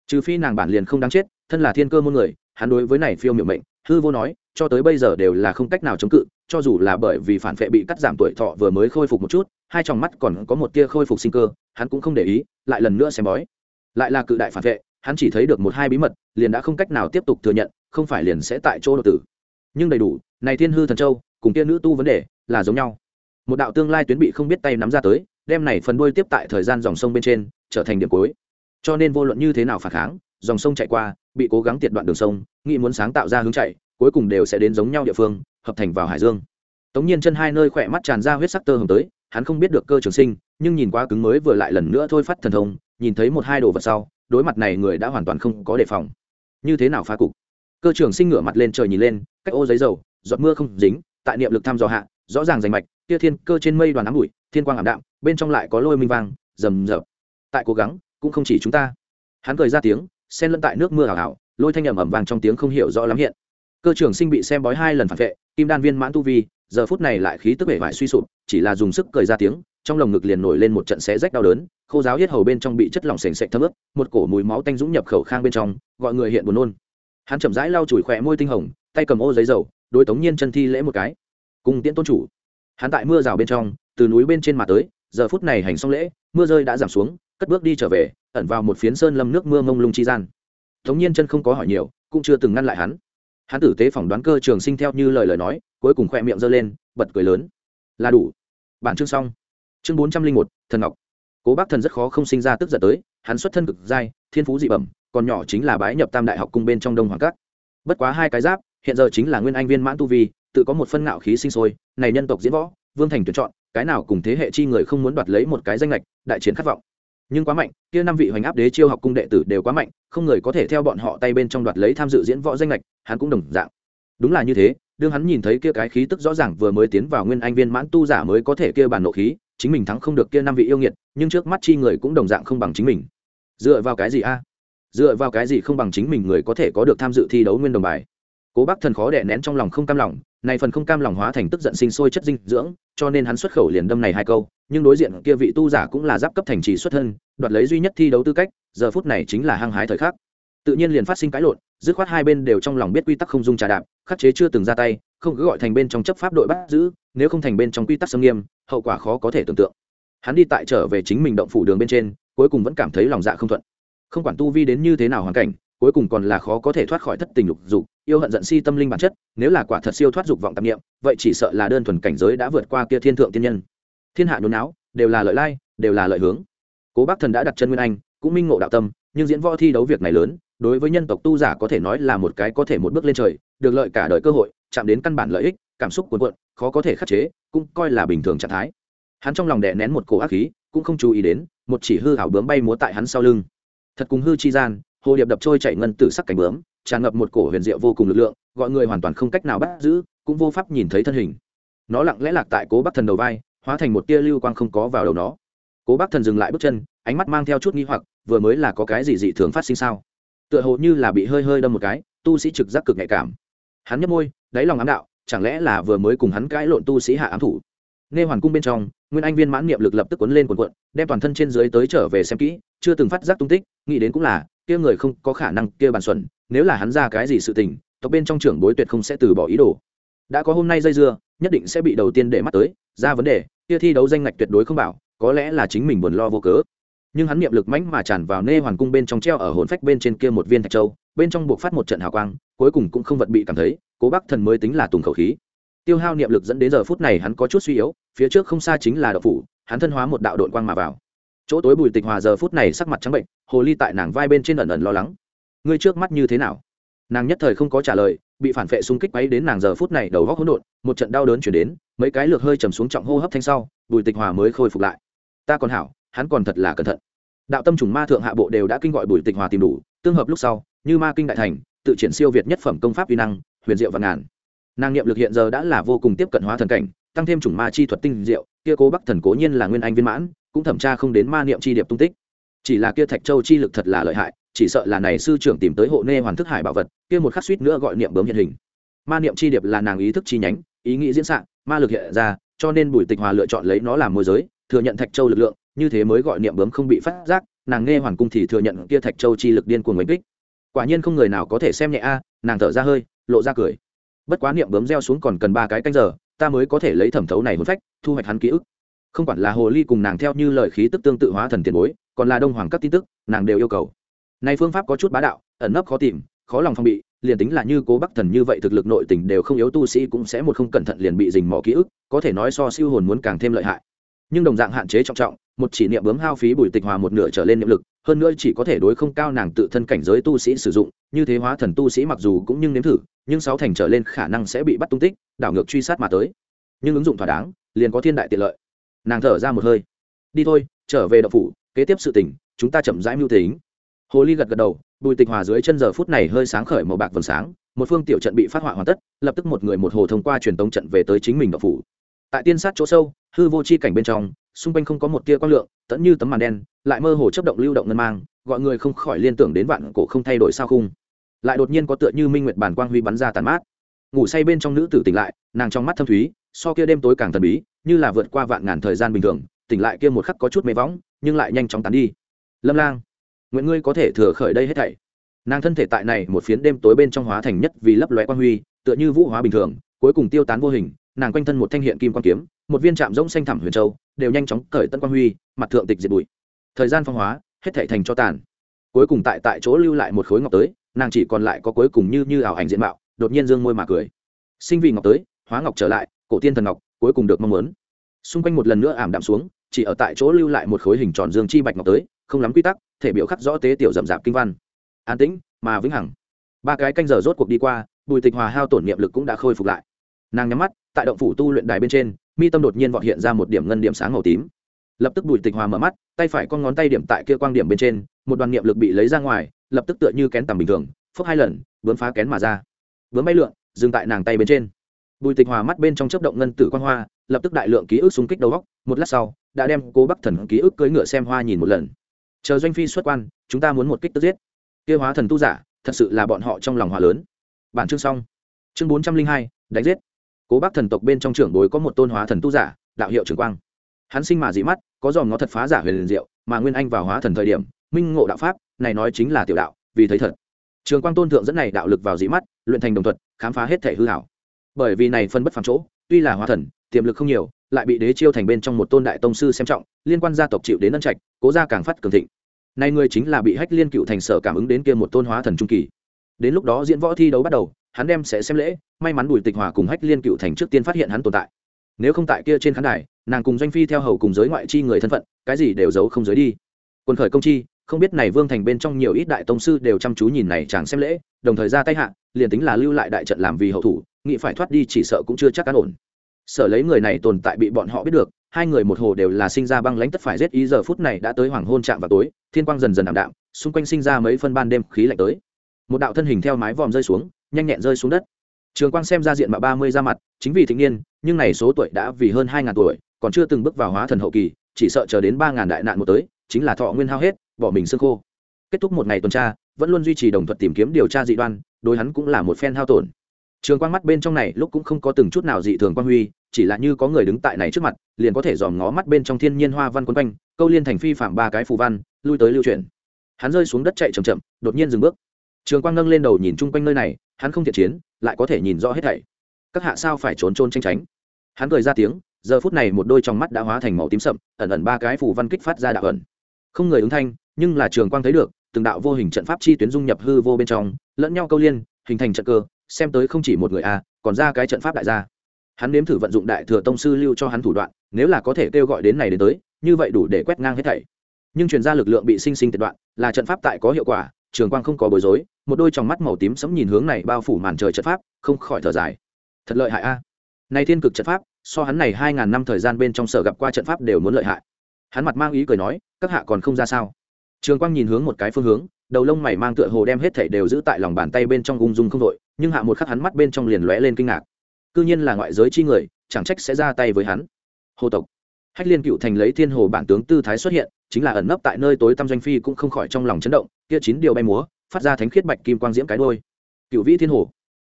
Trừ phi nàng bản liền không đáng chết, thân là thiên cơ môn người, hắn đối với này phiêu miệng mệnh, hư vô nói cho tới bây giờ đều là không cách nào chống cự, cho dù là bởi vì phản vệ bị cắt giảm tuổi thọ vừa mới khôi phục một chút, hai tròng mắt còn có một tia khôi phục sinh cơ, hắn cũng không để ý, lại lần nữa xem bói. Lại là cự đại phản vệ, hắn chỉ thấy được một hai bí mật, liền đã không cách nào tiếp tục thừa nhận, không phải liền sẽ tại chỗ đột tử. Nhưng đầy đủ, này thiên hư thần châu, cùng tiên nữ tu vấn đề, là giống nhau. Một đạo tương lai tuyến bị không biết tay nắm ra tới, đem này phần đuôi tiếp tại thời gian dòng sông bên trên, trở thành điểm cuối. Cho nên vô luận như thế nào phản kháng, dòng sông chạy qua, bị cố gắng tiệt đoạn đường sông, nghĩ muốn sáng tạo ra hướng chạy cuối cùng đều sẽ đến giống nhau địa phương, hợp thành vào hải dương. Tống nhiên chân hai nơi khỏe mắt tràn ra huyết sắc tơ hồng tới, hắn không biết được cơ trường sinh, nhưng nhìn qua cứng mới vừa lại lần nữa thôi phát thần thông, nhìn thấy một hai đồ vật sau, đối mặt này người đã hoàn toàn không có đề phòng. Như thế nào phá cục? Cơ trường sinh ngửa mặt lên trời nhìn lên, cách ô giấy dầu, giọt mưa không dính, tại niệm lực thăm dò hạ, rõ ràng rành mạch tia thiên cơ trên mây đoàn ám bụi, thiên quang ảm đạm, bên trong lại có lôi minh vang, rầm rập. Tại cố gắng, cũng không chỉ chúng ta. Hắn cười ra tiếng, xen lẫn tại nước mưa hào hào lôi thanh ẩm ẩm vàng trong tiếng không hiểu rõ lắm hiện cơ trưởng sinh bị xem bói hai lần phản vệ, kim đan viên mãn tu vi, giờ phút này lại khí tức vẻ vải suy sụp, chỉ là dùng sức cười ra tiếng, trong lồng ngực liền nổi lên một trận xé rách đau đớn, khô giáo hết hầu bên trong bị chất lỏng sền sệt thấm ướt, một cổ mùi máu tanh dũng nhập khẩu khang bên trong, gọi người hiện buồn nôn. Hắn chậm rãi lau chùi khỏe môi tinh hồng, tay cầm ô giấy dầu, đối tống nhiên chân thi lễ một cái. Cùng tiễn tôn chủ. Hắn tại mưa rào bên trong, từ núi bên trên mà tới, giờ phút này hành xong lễ, mưa rơi đã giảm xuống, cất bước đi trở về, ẩn vào một phiến sơn lâm nước mưa mông lung chi gian. Tống nhiên chân không có hỏi nhiều, cũng chưa từng ngăn lại hắn hắn tử tế phỏng đoán cơ trường sinh theo như lời lời nói, cuối cùng khoe miệng giơ lên, bật cười lớn. Là đủ. Bản chương xong. Chương bốn trăm linh một, thần ngọc. Cố bác thần rất khó không sinh ra tức giận tới, hắn xuất thân cực giai thiên phú dị bẩm, còn nhỏ chính là bái nhập tam đại học cung bên trong đông hoàng cát bất quá hai cái giáp, hiện giờ chính là nguyên anh viên mãn tu vi, tự có một phân ngạo khí sinh sôi, này nhân tộc diễn võ, vương thành tuyển chọn, cái nào cùng thế hệ chi người không muốn đoạt lấy một cái danh lệch đại chiến khát vọng nhưng quá mạnh, kia năm vị hoành áp đế chiêu học cung đệ tử đều quá mạnh, không người có thể theo bọn họ tay bên trong đoạt lấy tham dự diễn võ danh lệch hắn cũng đồng dạng. Đúng là như thế, đương hắn nhìn thấy kia cái khí tức rõ ràng vừa mới tiến vào nguyên anh viên mãn tu giả mới có thể kia bản nộ khí, chính mình thắng không được kia năm vị yêu nghiệt, nhưng trước mắt chi người cũng đồng dạng không bằng chính mình. Dựa vào cái gì a? Dựa vào cái gì không bằng chính mình người có thể có được tham dự thi đấu nguyên đồng bài? Cố bác thần khó đẻ nén trong lòng không cam lòng này phần không cam lòng hóa thành tức giận sinh sôi chất dinh dưỡng, cho nên hắn xuất khẩu liền đâm này hai câu nhưng đối diện kia vị tu giả cũng là giáp cấp thành trì xuất thân, đoạt lấy duy nhất thi đấu tư cách, giờ phút này chính là hăng hái thời khắc. Tự nhiên liền phát sinh cãi lộn, dứt khoát hai bên đều trong lòng biết quy tắc không dung trà đạp, khắc chế chưa từng ra tay, không cứ gọi thành bên trong chấp pháp đội bắt giữ, nếu không thành bên trong quy tắc xâm nghiêm, hậu quả khó có thể tưởng tượng. Hắn đi tại trở về chính mình động phủ đường bên trên, cuối cùng vẫn cảm thấy lòng dạ không thuận. Không quản tu vi đến như thế nào hoàn cảnh, cuối cùng còn là khó có thể thoát khỏi thất tình lục dục, yêu hận giận si tâm linh bản chất, nếu là quả thật siêu thoát dục vọng tạp nghiệm vậy chỉ sợ là đơn thuần cảnh giới đã vượt qua kia thiên thượng tiên nhân thiên hạ nhốn não đều là lợi lai, đều là lợi hướng. Cố bác thần đã đặt chân nguyên anh, cũng minh ngộ đạo tâm, nhưng diễn võ thi đấu việc này lớn, đối với nhân tộc tu giả có thể nói là một cái có thể một bước lên trời, được lợi cả đời cơ hội, chạm đến căn bản lợi ích, cảm xúc cuồn cuộn, khó có thể khắc chế, cũng coi là bình thường trạng thái. Hắn trong lòng đè nén một cổ ác khí, cũng không chú ý đến, một chỉ hư hảo bướm bay múa tại hắn sau lưng. Thật cùng hư chi gian, hồ điệp đập trôi chạy ngân tử sắc cảnh bướm, tràn ngập một cổ huyền diệu vô cùng lực lượng, gọi người hoàn toàn không cách nào bắt giữ, cũng vô pháp nhìn thấy thân hình. Nó lặng lẽ lạc tại cố bắc thần đầu vai hóa thành một tia lưu quang không có vào đầu nó. Cố bắc thần dừng lại bước chân, ánh mắt mang theo chút nghi hoặc, vừa mới là có cái gì dị thường phát sinh sao? Tựa hồ như là bị hơi hơi đâm một cái, tu sĩ trực giác cực nhạy cảm. Hắn nhấp môi, đáy lòng ám đạo, chẳng lẽ là vừa mới cùng hắn cãi lộn tu sĩ hạ ám thủ? Nghe hoàn cung bên trong, nguyên anh viên mãn niệm lực lập tức cuốn lên quần quận đem toàn thân trên dưới tới trở về xem kỹ, chưa từng phát giác tung tích, nghĩ đến cũng là, kia người không có khả năng, kia bàn xuẩn, nếu là hắn ra cái gì sự tình, tộc bên trong trưởng bối tuyệt không sẽ từ bỏ ý đồ. Đã có hôm nay dây dưa, nhất định sẽ bị đầu tiên để mắt tới, ra vấn đề kia thi đấu danh ngạch tuyệt đối không bảo, có lẽ là chính mình buồn lo vô cớ. Nhưng hắn niệm lực mãnh mà tràn vào nê hoàn cung bên trong treo ở hồn phách bên trên kia một viên thạch châu, bên trong buộc phát một trận hào quang, cuối cùng cũng không vật bị cảm thấy, cố bắc thần mới tính là tùng khẩu khí. Tiêu hao niệm lực dẫn đến giờ phút này hắn có chút suy yếu, phía trước không xa chính là đậu phủ, hắn thân hóa một đạo đội quang mà vào. Chỗ tối bùi tịch hòa giờ phút này sắc mặt trắng bệnh, hồ ly tại nàng vai bên trên ẩn ẩn lo lắng. Ngươi trước mắt như thế nào? Nàng nhất thời không có trả lời, bị phản vệ xung kích bay đến nàng giờ phút này đầu góc hỗn độn, một trận đau đớn chuyển đến, mấy cái lược hơi trầm xuống trọng hô hấp thanh sau, bùi tịch hòa mới khôi phục lại. Ta còn hảo, hắn còn thật là cẩn thận. Đạo tâm trùng ma thượng hạ bộ đều đã kinh gọi bùi tịch hòa tìm đủ, tương hợp lúc sau, như ma kinh đại thành, tự triển siêu việt nhất phẩm công pháp vi năng, huyền diệu và ngàn. Nàng niệm lực hiện giờ đã là vô cùng tiếp cận hóa thần cảnh, tăng thêm chủng ma chi thuật tinh diệu, kia cố bắc thần cố nhiên là nguyên anh viên mãn, cũng thẩm tra không đến ma niệm chi điệp tung tích chỉ là kia thạch châu chi lực thật là lợi hại, chỉ sợ là này sư trưởng tìm tới hộ nê hoàn thức hải bảo vật, kia một khắc suýt nữa gọi niệm bướm hiện hình. Ma niệm chi điệp là nàng ý thức chi nhánh, ý nghĩ diễn sạng ma lực hiện ra, cho nên bùi tịch hòa lựa chọn lấy nó làm môi giới, thừa nhận thạch châu lực lượng, như thế mới gọi niệm bướm không bị phát giác, nàng nghe hoàn cung thì thừa nhận kia thạch châu chi lực điên cuồng đánh kích. Quả nhiên không người nào có thể xem nhẹ a, nàng thở ra hơi, lộ ra cười. Bất quá niệm bướm gieo xuống còn cần ba cái canh giờ, ta mới có thể lấy thẩm thấu này hôn phách, thu hoạch hắn ký ức. Không quản là hồ ly cùng nàng theo như lời khí tức tương tự hóa thần tiền bối còn là đông hoàng các tin tức, nàng đều yêu cầu. Nay phương pháp có chút bá đạo, ẩn nấp khó tìm, khó lòng phong bị, liền tính là như cố bắc thần như vậy thực lực nội tình đều không yếu tu sĩ cũng sẽ một không cẩn thận liền bị dình mỏ ký ức, có thể nói so siêu hồn muốn càng thêm lợi hại. Nhưng đồng dạng hạn chế trọng trọng, một chỉ niệm bướm hao phí bùi tịch hòa một nửa trở lên niệm lực, hơn nữa chỉ có thể đối không cao nàng tự thân cảnh giới tu sĩ sử dụng, như thế hóa thần tu sĩ mặc dù cũng nhưng nếm thử, nhưng sáu thành trở lên khả năng sẽ bị bắt tung tích, đảo ngược truy sát mà tới. Nhưng ứng dụng thỏa đáng, liền có thiên đại tiện lợi. Nàng thở ra một hơi. Đi thôi, trở về đậu phủ kế tiếp sự tình, chúng ta chậm rãi mưu tính. Hồ ly gật gật đầu, bùi tịch hòa dưới chân giờ phút này hơi sáng khởi màu bạc vầng sáng, một phương tiểu trận bị phát họa hoàn tất, lập tức một người một hồ thông qua truyền tống trận về tới chính mình đậu phủ. Tại tiên sát chỗ sâu, hư vô chi cảnh bên trong, xung quanh không có một tia quang lượng, tẫn như tấm màn đen, lại mơ hồ chấp động lưu động ngân mang, gọi người không khỏi liên tưởng đến vạn cổ không thay đổi sao khung. Lại đột nhiên có tựa như minh nguyệt bản quang huy bắn ra tàn mát. Ngủ say bên trong nữ tử tỉnh lại, nàng trong mắt thâm thúy, so kia đêm tối càng thần bí, như là vượt qua vạn ngàn thời gian bình thường, tỉnh lại kia một khắc có chút mê võng nhưng lại nhanh chóng tán đi. Lâm lang, nguyện ngươi có thể thừa khởi đây hết thảy. Nàng thân thể tại này một phiến đêm tối bên trong hóa thành nhất vì lấp lóe quang huy, tựa như vũ hóa bình thường, cuối cùng tiêu tán vô hình, nàng quanh thân một thanh hiện kim quan kiếm, một viên trạm rỗng xanh thẳm huyền châu, đều nhanh chóng cởi tân quang huy, mặt thượng tịch diệt bụi. Thời gian phong hóa, hết thảy thành cho tàn. Cuối cùng tại tại chỗ lưu lại một khối ngọc tới, nàng chỉ còn lại có cuối cùng như như ảo ảnh diện mạo, đột nhiên dương môi mà cười. Sinh vị ngọc tới, hóa ngọc trở lại, cổ tiên thần ngọc, cuối cùng được mong muốn. Xung quanh một lần nữa ảm đạm xuống chỉ ở tại chỗ lưu lại một khối hình tròn dương chi bạch ngọc tới, không lắm quy tắc, thể biểu khắc rõ tế tiểu rậm rạp kinh văn. An tĩnh, mà vĩnh hằng. Ba cái canh giờ rốt cuộc đi qua, bùi tịch hòa hao tổn niệm lực cũng đã khôi phục lại. Nàng nhắm mắt, tại động phủ tu luyện đài bên trên, mi tâm đột nhiên vọt hiện ra một điểm ngân điểm sáng màu tím. Lập tức bùi tịch hòa mở mắt, tay phải con ngón tay điểm tại kia quang điểm bên trên, một đoàn niệm lực bị lấy ra ngoài, lập tức tựa như kén tầm bình thường phước hai lần, vướng phá kén mà ra. Vướng bay lượn, dừng tại nàng tay bên trên. Bùi tịch hòa mắt bên trong chớp động ngân tử quan hoa, lập tức đại lượng ký ức xung kích đầu góc một lát sau đã đem cố bắc thần ký ức cưỡi ngựa xem hoa nhìn một lần. Chờ doanh phi xuất quan, chúng ta muốn một kích tức giết. Kia hóa thần tu giả, thật sự là bọn họ trong lòng hòa lớn. Bản chương xong. Chương bốn trăm linh hai, đánh giết. Cố bắc thần tộc bên trong trưởng bối có một tôn hóa thần tu giả, đạo hiệu trường quang. Hắn sinh mà dị mắt, có dòm ngó thật phá giả huyền liền diệu, mà nguyên anh vào hóa thần thời điểm, minh ngộ đạo pháp, này nói chính là tiểu đạo, vì thấy thật. Trường quang tôn thượng dẫn này đạo lực vào dị mắt, luyện thành đồng thuật, khám phá hết thể hư hảo bởi vì này phân bất phàm chỗ, tuy là hóa thần, tiềm lực không nhiều lại bị đế chiêu thành bên trong một tôn đại tông sư xem trọng, liên quan gia tộc chịu đến ân trạch, cố gia càng phát cường thịnh. Nay người chính là bị hách liên cựu thành sở cảm ứng đến kia một tôn hóa thần trung kỳ. Đến lúc đó diễn võ thi đấu bắt đầu, hắn đem sẽ xem lễ, may mắn bùi tịch hòa cùng hách liên cựu thành trước tiên phát hiện hắn tồn tại. Nếu không tại kia trên khán đài, nàng cùng doanh phi theo hầu cùng giới ngoại chi người thân phận, cái gì đều giấu không giới đi. Quân khởi công chi, không biết này vương thành bên trong nhiều ít đại tông sư đều chăm chú nhìn này chàng xem lễ, đồng thời ra tay hạ, liền tính là lưu lại đại trận làm vì hậu thủ nghị phải thoát đi chỉ sợ cũng chưa chắc cán ổn sở lấy người này tồn tại bị bọn họ biết được, hai người một hồ đều là sinh ra băng lãnh tất phải giết ý giờ phút này đã tới hoàng hôn chạm vào tối, thiên quang dần dần ảm đạm, xung quanh sinh ra mấy phân ban đêm khí lạnh tới. Một đạo thân hình theo mái vòm rơi xuống, nhanh nhẹn rơi xuống đất. Trường quang xem ra diện mạo ba mươi ra mặt, chính vì thịnh niên, nhưng này số tuổi đã vì hơn hai ngàn tuổi, còn chưa từng bước vào hóa thần hậu kỳ, chỉ sợ chờ đến ba ngàn đại nạn một tới, chính là thọ nguyên hao hết, bỏ mình xương khô. Kết thúc một ngày tuần tra, vẫn luôn duy trì đồng thuận tìm kiếm điều tra dị đoan, đối hắn cũng là một phen hao tổn trường quang mắt bên trong này lúc cũng không có từng chút nào dị thường quang huy, chỉ là như có người đứng tại này trước mặt, liền có thể dòm ngó mắt bên trong thiên nhiên hoa văn quấn quanh, câu liên thành phi phạm ba cái phù văn, lui tới lưu chuyển. Hắn rơi xuống đất chạy chậm chậm, đột nhiên dừng bước. Trường quang nâng lên đầu nhìn chung quanh nơi này, hắn không thiện chiến, lại có thể nhìn rõ hết thảy. Các hạ sao phải trốn trôn tranh tránh? Hắn cười ra tiếng, giờ phút này một đôi trong mắt đã hóa thành màu tím sậm, ẩn ẩn ba cái phù văn kích phát ra đạo ẩn. Không người ứng thanh, nhưng là trường quang thấy được, từng đạo vô hình trận pháp chi tuyến dung nhập hư vô bên trong, lẫn nhau câu liên, hình thành trận cơ xem tới không chỉ một người a, còn ra cái trận pháp đại gia. Hắn nếm thử vận dụng đại thừa tông sư lưu cho hắn thủ đoạn, nếu là có thể kêu gọi đến này đến tới, như vậy đủ để quét ngang hết thảy. Nhưng truyền ra lực lượng bị sinh sinh tuyệt đoạn, là trận pháp tại có hiệu quả, trường quang không có bối rối, một đôi tròng mắt màu tím sẫm nhìn hướng này bao phủ màn trời trận pháp, không khỏi thở dài. Thật lợi hại a. Này thiên cực trận pháp, so hắn này hai ngàn năm thời gian bên trong sở gặp qua trận pháp đều muốn lợi hại. Hắn mặt mang ý cười nói, các hạ còn không ra sao? Trường quang nhìn hướng một cái phương hướng đầu lông mày mang tựa hồ đem hết thảy đều giữ tại lòng bàn tay bên trong ung dung không đội, nhưng hạ một khắc hắn mắt bên trong liền lóe lên kinh ngạc. Cư nhiên là ngoại giới chi người, chẳng trách sẽ ra tay với hắn. Hồ tộc. Hách liên cựu thành lấy thiên hồ bản tướng tư thái xuất hiện, chính là ẩn nấp tại nơi tối tăm doanh phi cũng không khỏi trong lòng chấn động, kia chín điều bay múa, phát ra thánh khiết bạch kim quang diễm cái đôi cựu vĩ thiên hồ.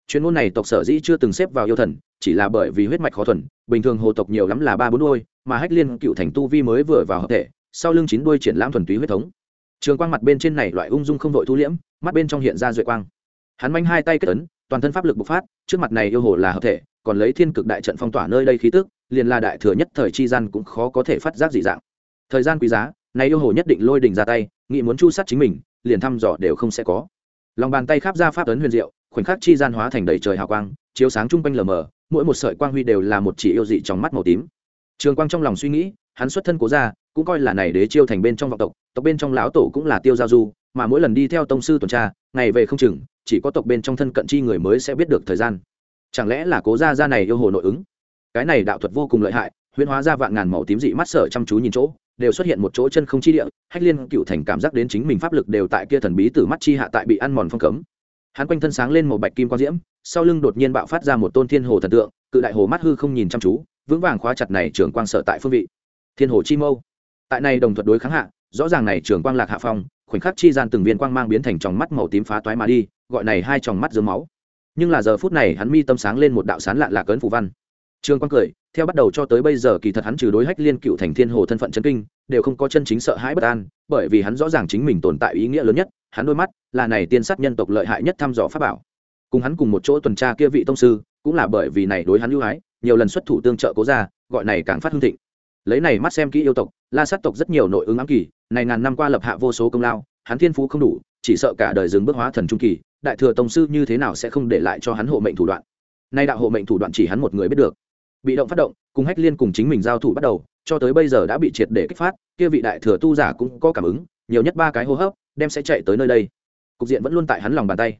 Chuyên môn này tộc sở dĩ chưa từng xếp vào yêu thần, chỉ là bởi vì huyết mạch khó thuần, bình thường hồ tộc nhiều lắm là ba bốn đôi mà hách liên cựu thành tu vi mới vừa vào hợp thể, sau lưng chín đuôi triển lãm thuần túy huyết thống trường quang mặt bên trên này loại ung dung không vội thu liễm, mắt bên trong hiện ra duệ quang. Hắn manh hai tay kết ấn, toàn thân pháp lực bộc phát, trước mặt này yêu hồ là hợp thể, còn lấy thiên cực đại trận phong tỏa nơi đây khí tức, liền là đại thừa nhất thời chi gian cũng khó có thể phát giác dị dạng. Thời gian quý giá, này yêu hồ nhất định lôi đình ra tay, nghĩ muốn chu sát chính mình, liền thăm dò đều không sẽ có. Lòng bàn tay khắp ra pháp ấn huyền diệu, khoảnh khắc chi gian hóa thành đầy trời hào quang, chiếu sáng chung quanh lờ mờ, mỗi một sợi quang huy đều là một chỉ yêu dị trong mắt màu tím. Trường quang trong lòng suy nghĩ, hắn xuất thân cố ra cũng coi là này đế chiêu thành bên trong vọng tộc tộc bên trong lão tổ cũng là tiêu giao du, mà mỗi lần đi theo tông sư tuần tra, ngày về không chừng, chỉ có tộc bên trong thân cận chi người mới sẽ biết được thời gian. Chẳng lẽ là cố gia gia này yêu hồ nội ứng? Cái này đạo thuật vô cùng lợi hại, huyễn hóa ra vạn ngàn màu tím dị mắt sở chăm chú nhìn chỗ, đều xuất hiện một chỗ chân không chi địa, hách liên cựu thành cảm giác đến chính mình pháp lực đều tại kia thần bí từ mắt chi hạ tại bị ăn mòn phong cấm. Hắn quanh thân sáng lên một bạch kim quang diễm, sau lưng đột nhiên bạo phát ra một tôn thiên hồ thần tượng, cự đại hồ mắt hư không nhìn chăm chú, vững vàng khóa chặt này trường quang sở tại phương vị. Thiên hồ chi mâu tại này đồng thuật đối kháng hạ, rõ ràng này trường quang lạc hạ phong, khoảnh khắc chi gian từng viên quang mang biến thành tròng mắt màu tím phá toái mà đi, gọi này hai tròng mắt dưới máu. Nhưng là giờ phút này hắn mi tâm sáng lên một đạo sán lạ lạc ấn phù văn. Trường quang cười, theo bắt đầu cho tới bây giờ kỳ thật hắn trừ đối hách liên cựu thành thiên hồ thân phận chân kinh, đều không có chân chính sợ hãi bất an, bởi vì hắn rõ ràng chính mình tồn tại ý nghĩa lớn nhất, hắn đôi mắt là này tiên sát nhân tộc lợi hại nhất thăm dò pháp bảo. Cùng hắn cùng một chỗ tuần tra kia vị tông sư, cũng là bởi vì này đối hắn ưu ái, nhiều lần xuất thủ tương trợ cố ra gọi này càng phát hương thịnh lấy này mắt xem kỹ yêu tộc, la sát tộc rất nhiều nội ứng ám kỳ, này ngàn năm qua lập hạ vô số công lao, hắn thiên phú không đủ, chỉ sợ cả đời dừng bước hóa thần trung kỳ, đại thừa tông sư như thế nào sẽ không để lại cho hắn hộ mệnh thủ đoạn. Nay đạo hộ mệnh thủ đoạn chỉ hắn một người biết được. Bị động phát động, cùng hách liên cùng chính mình giao thủ bắt đầu, cho tới bây giờ đã bị triệt để kích phát, kia vị đại thừa tu giả cũng có cảm ứng, nhiều nhất ba cái hô hấp, đem sẽ chạy tới nơi đây. Cục diện vẫn luôn tại hắn lòng bàn tay.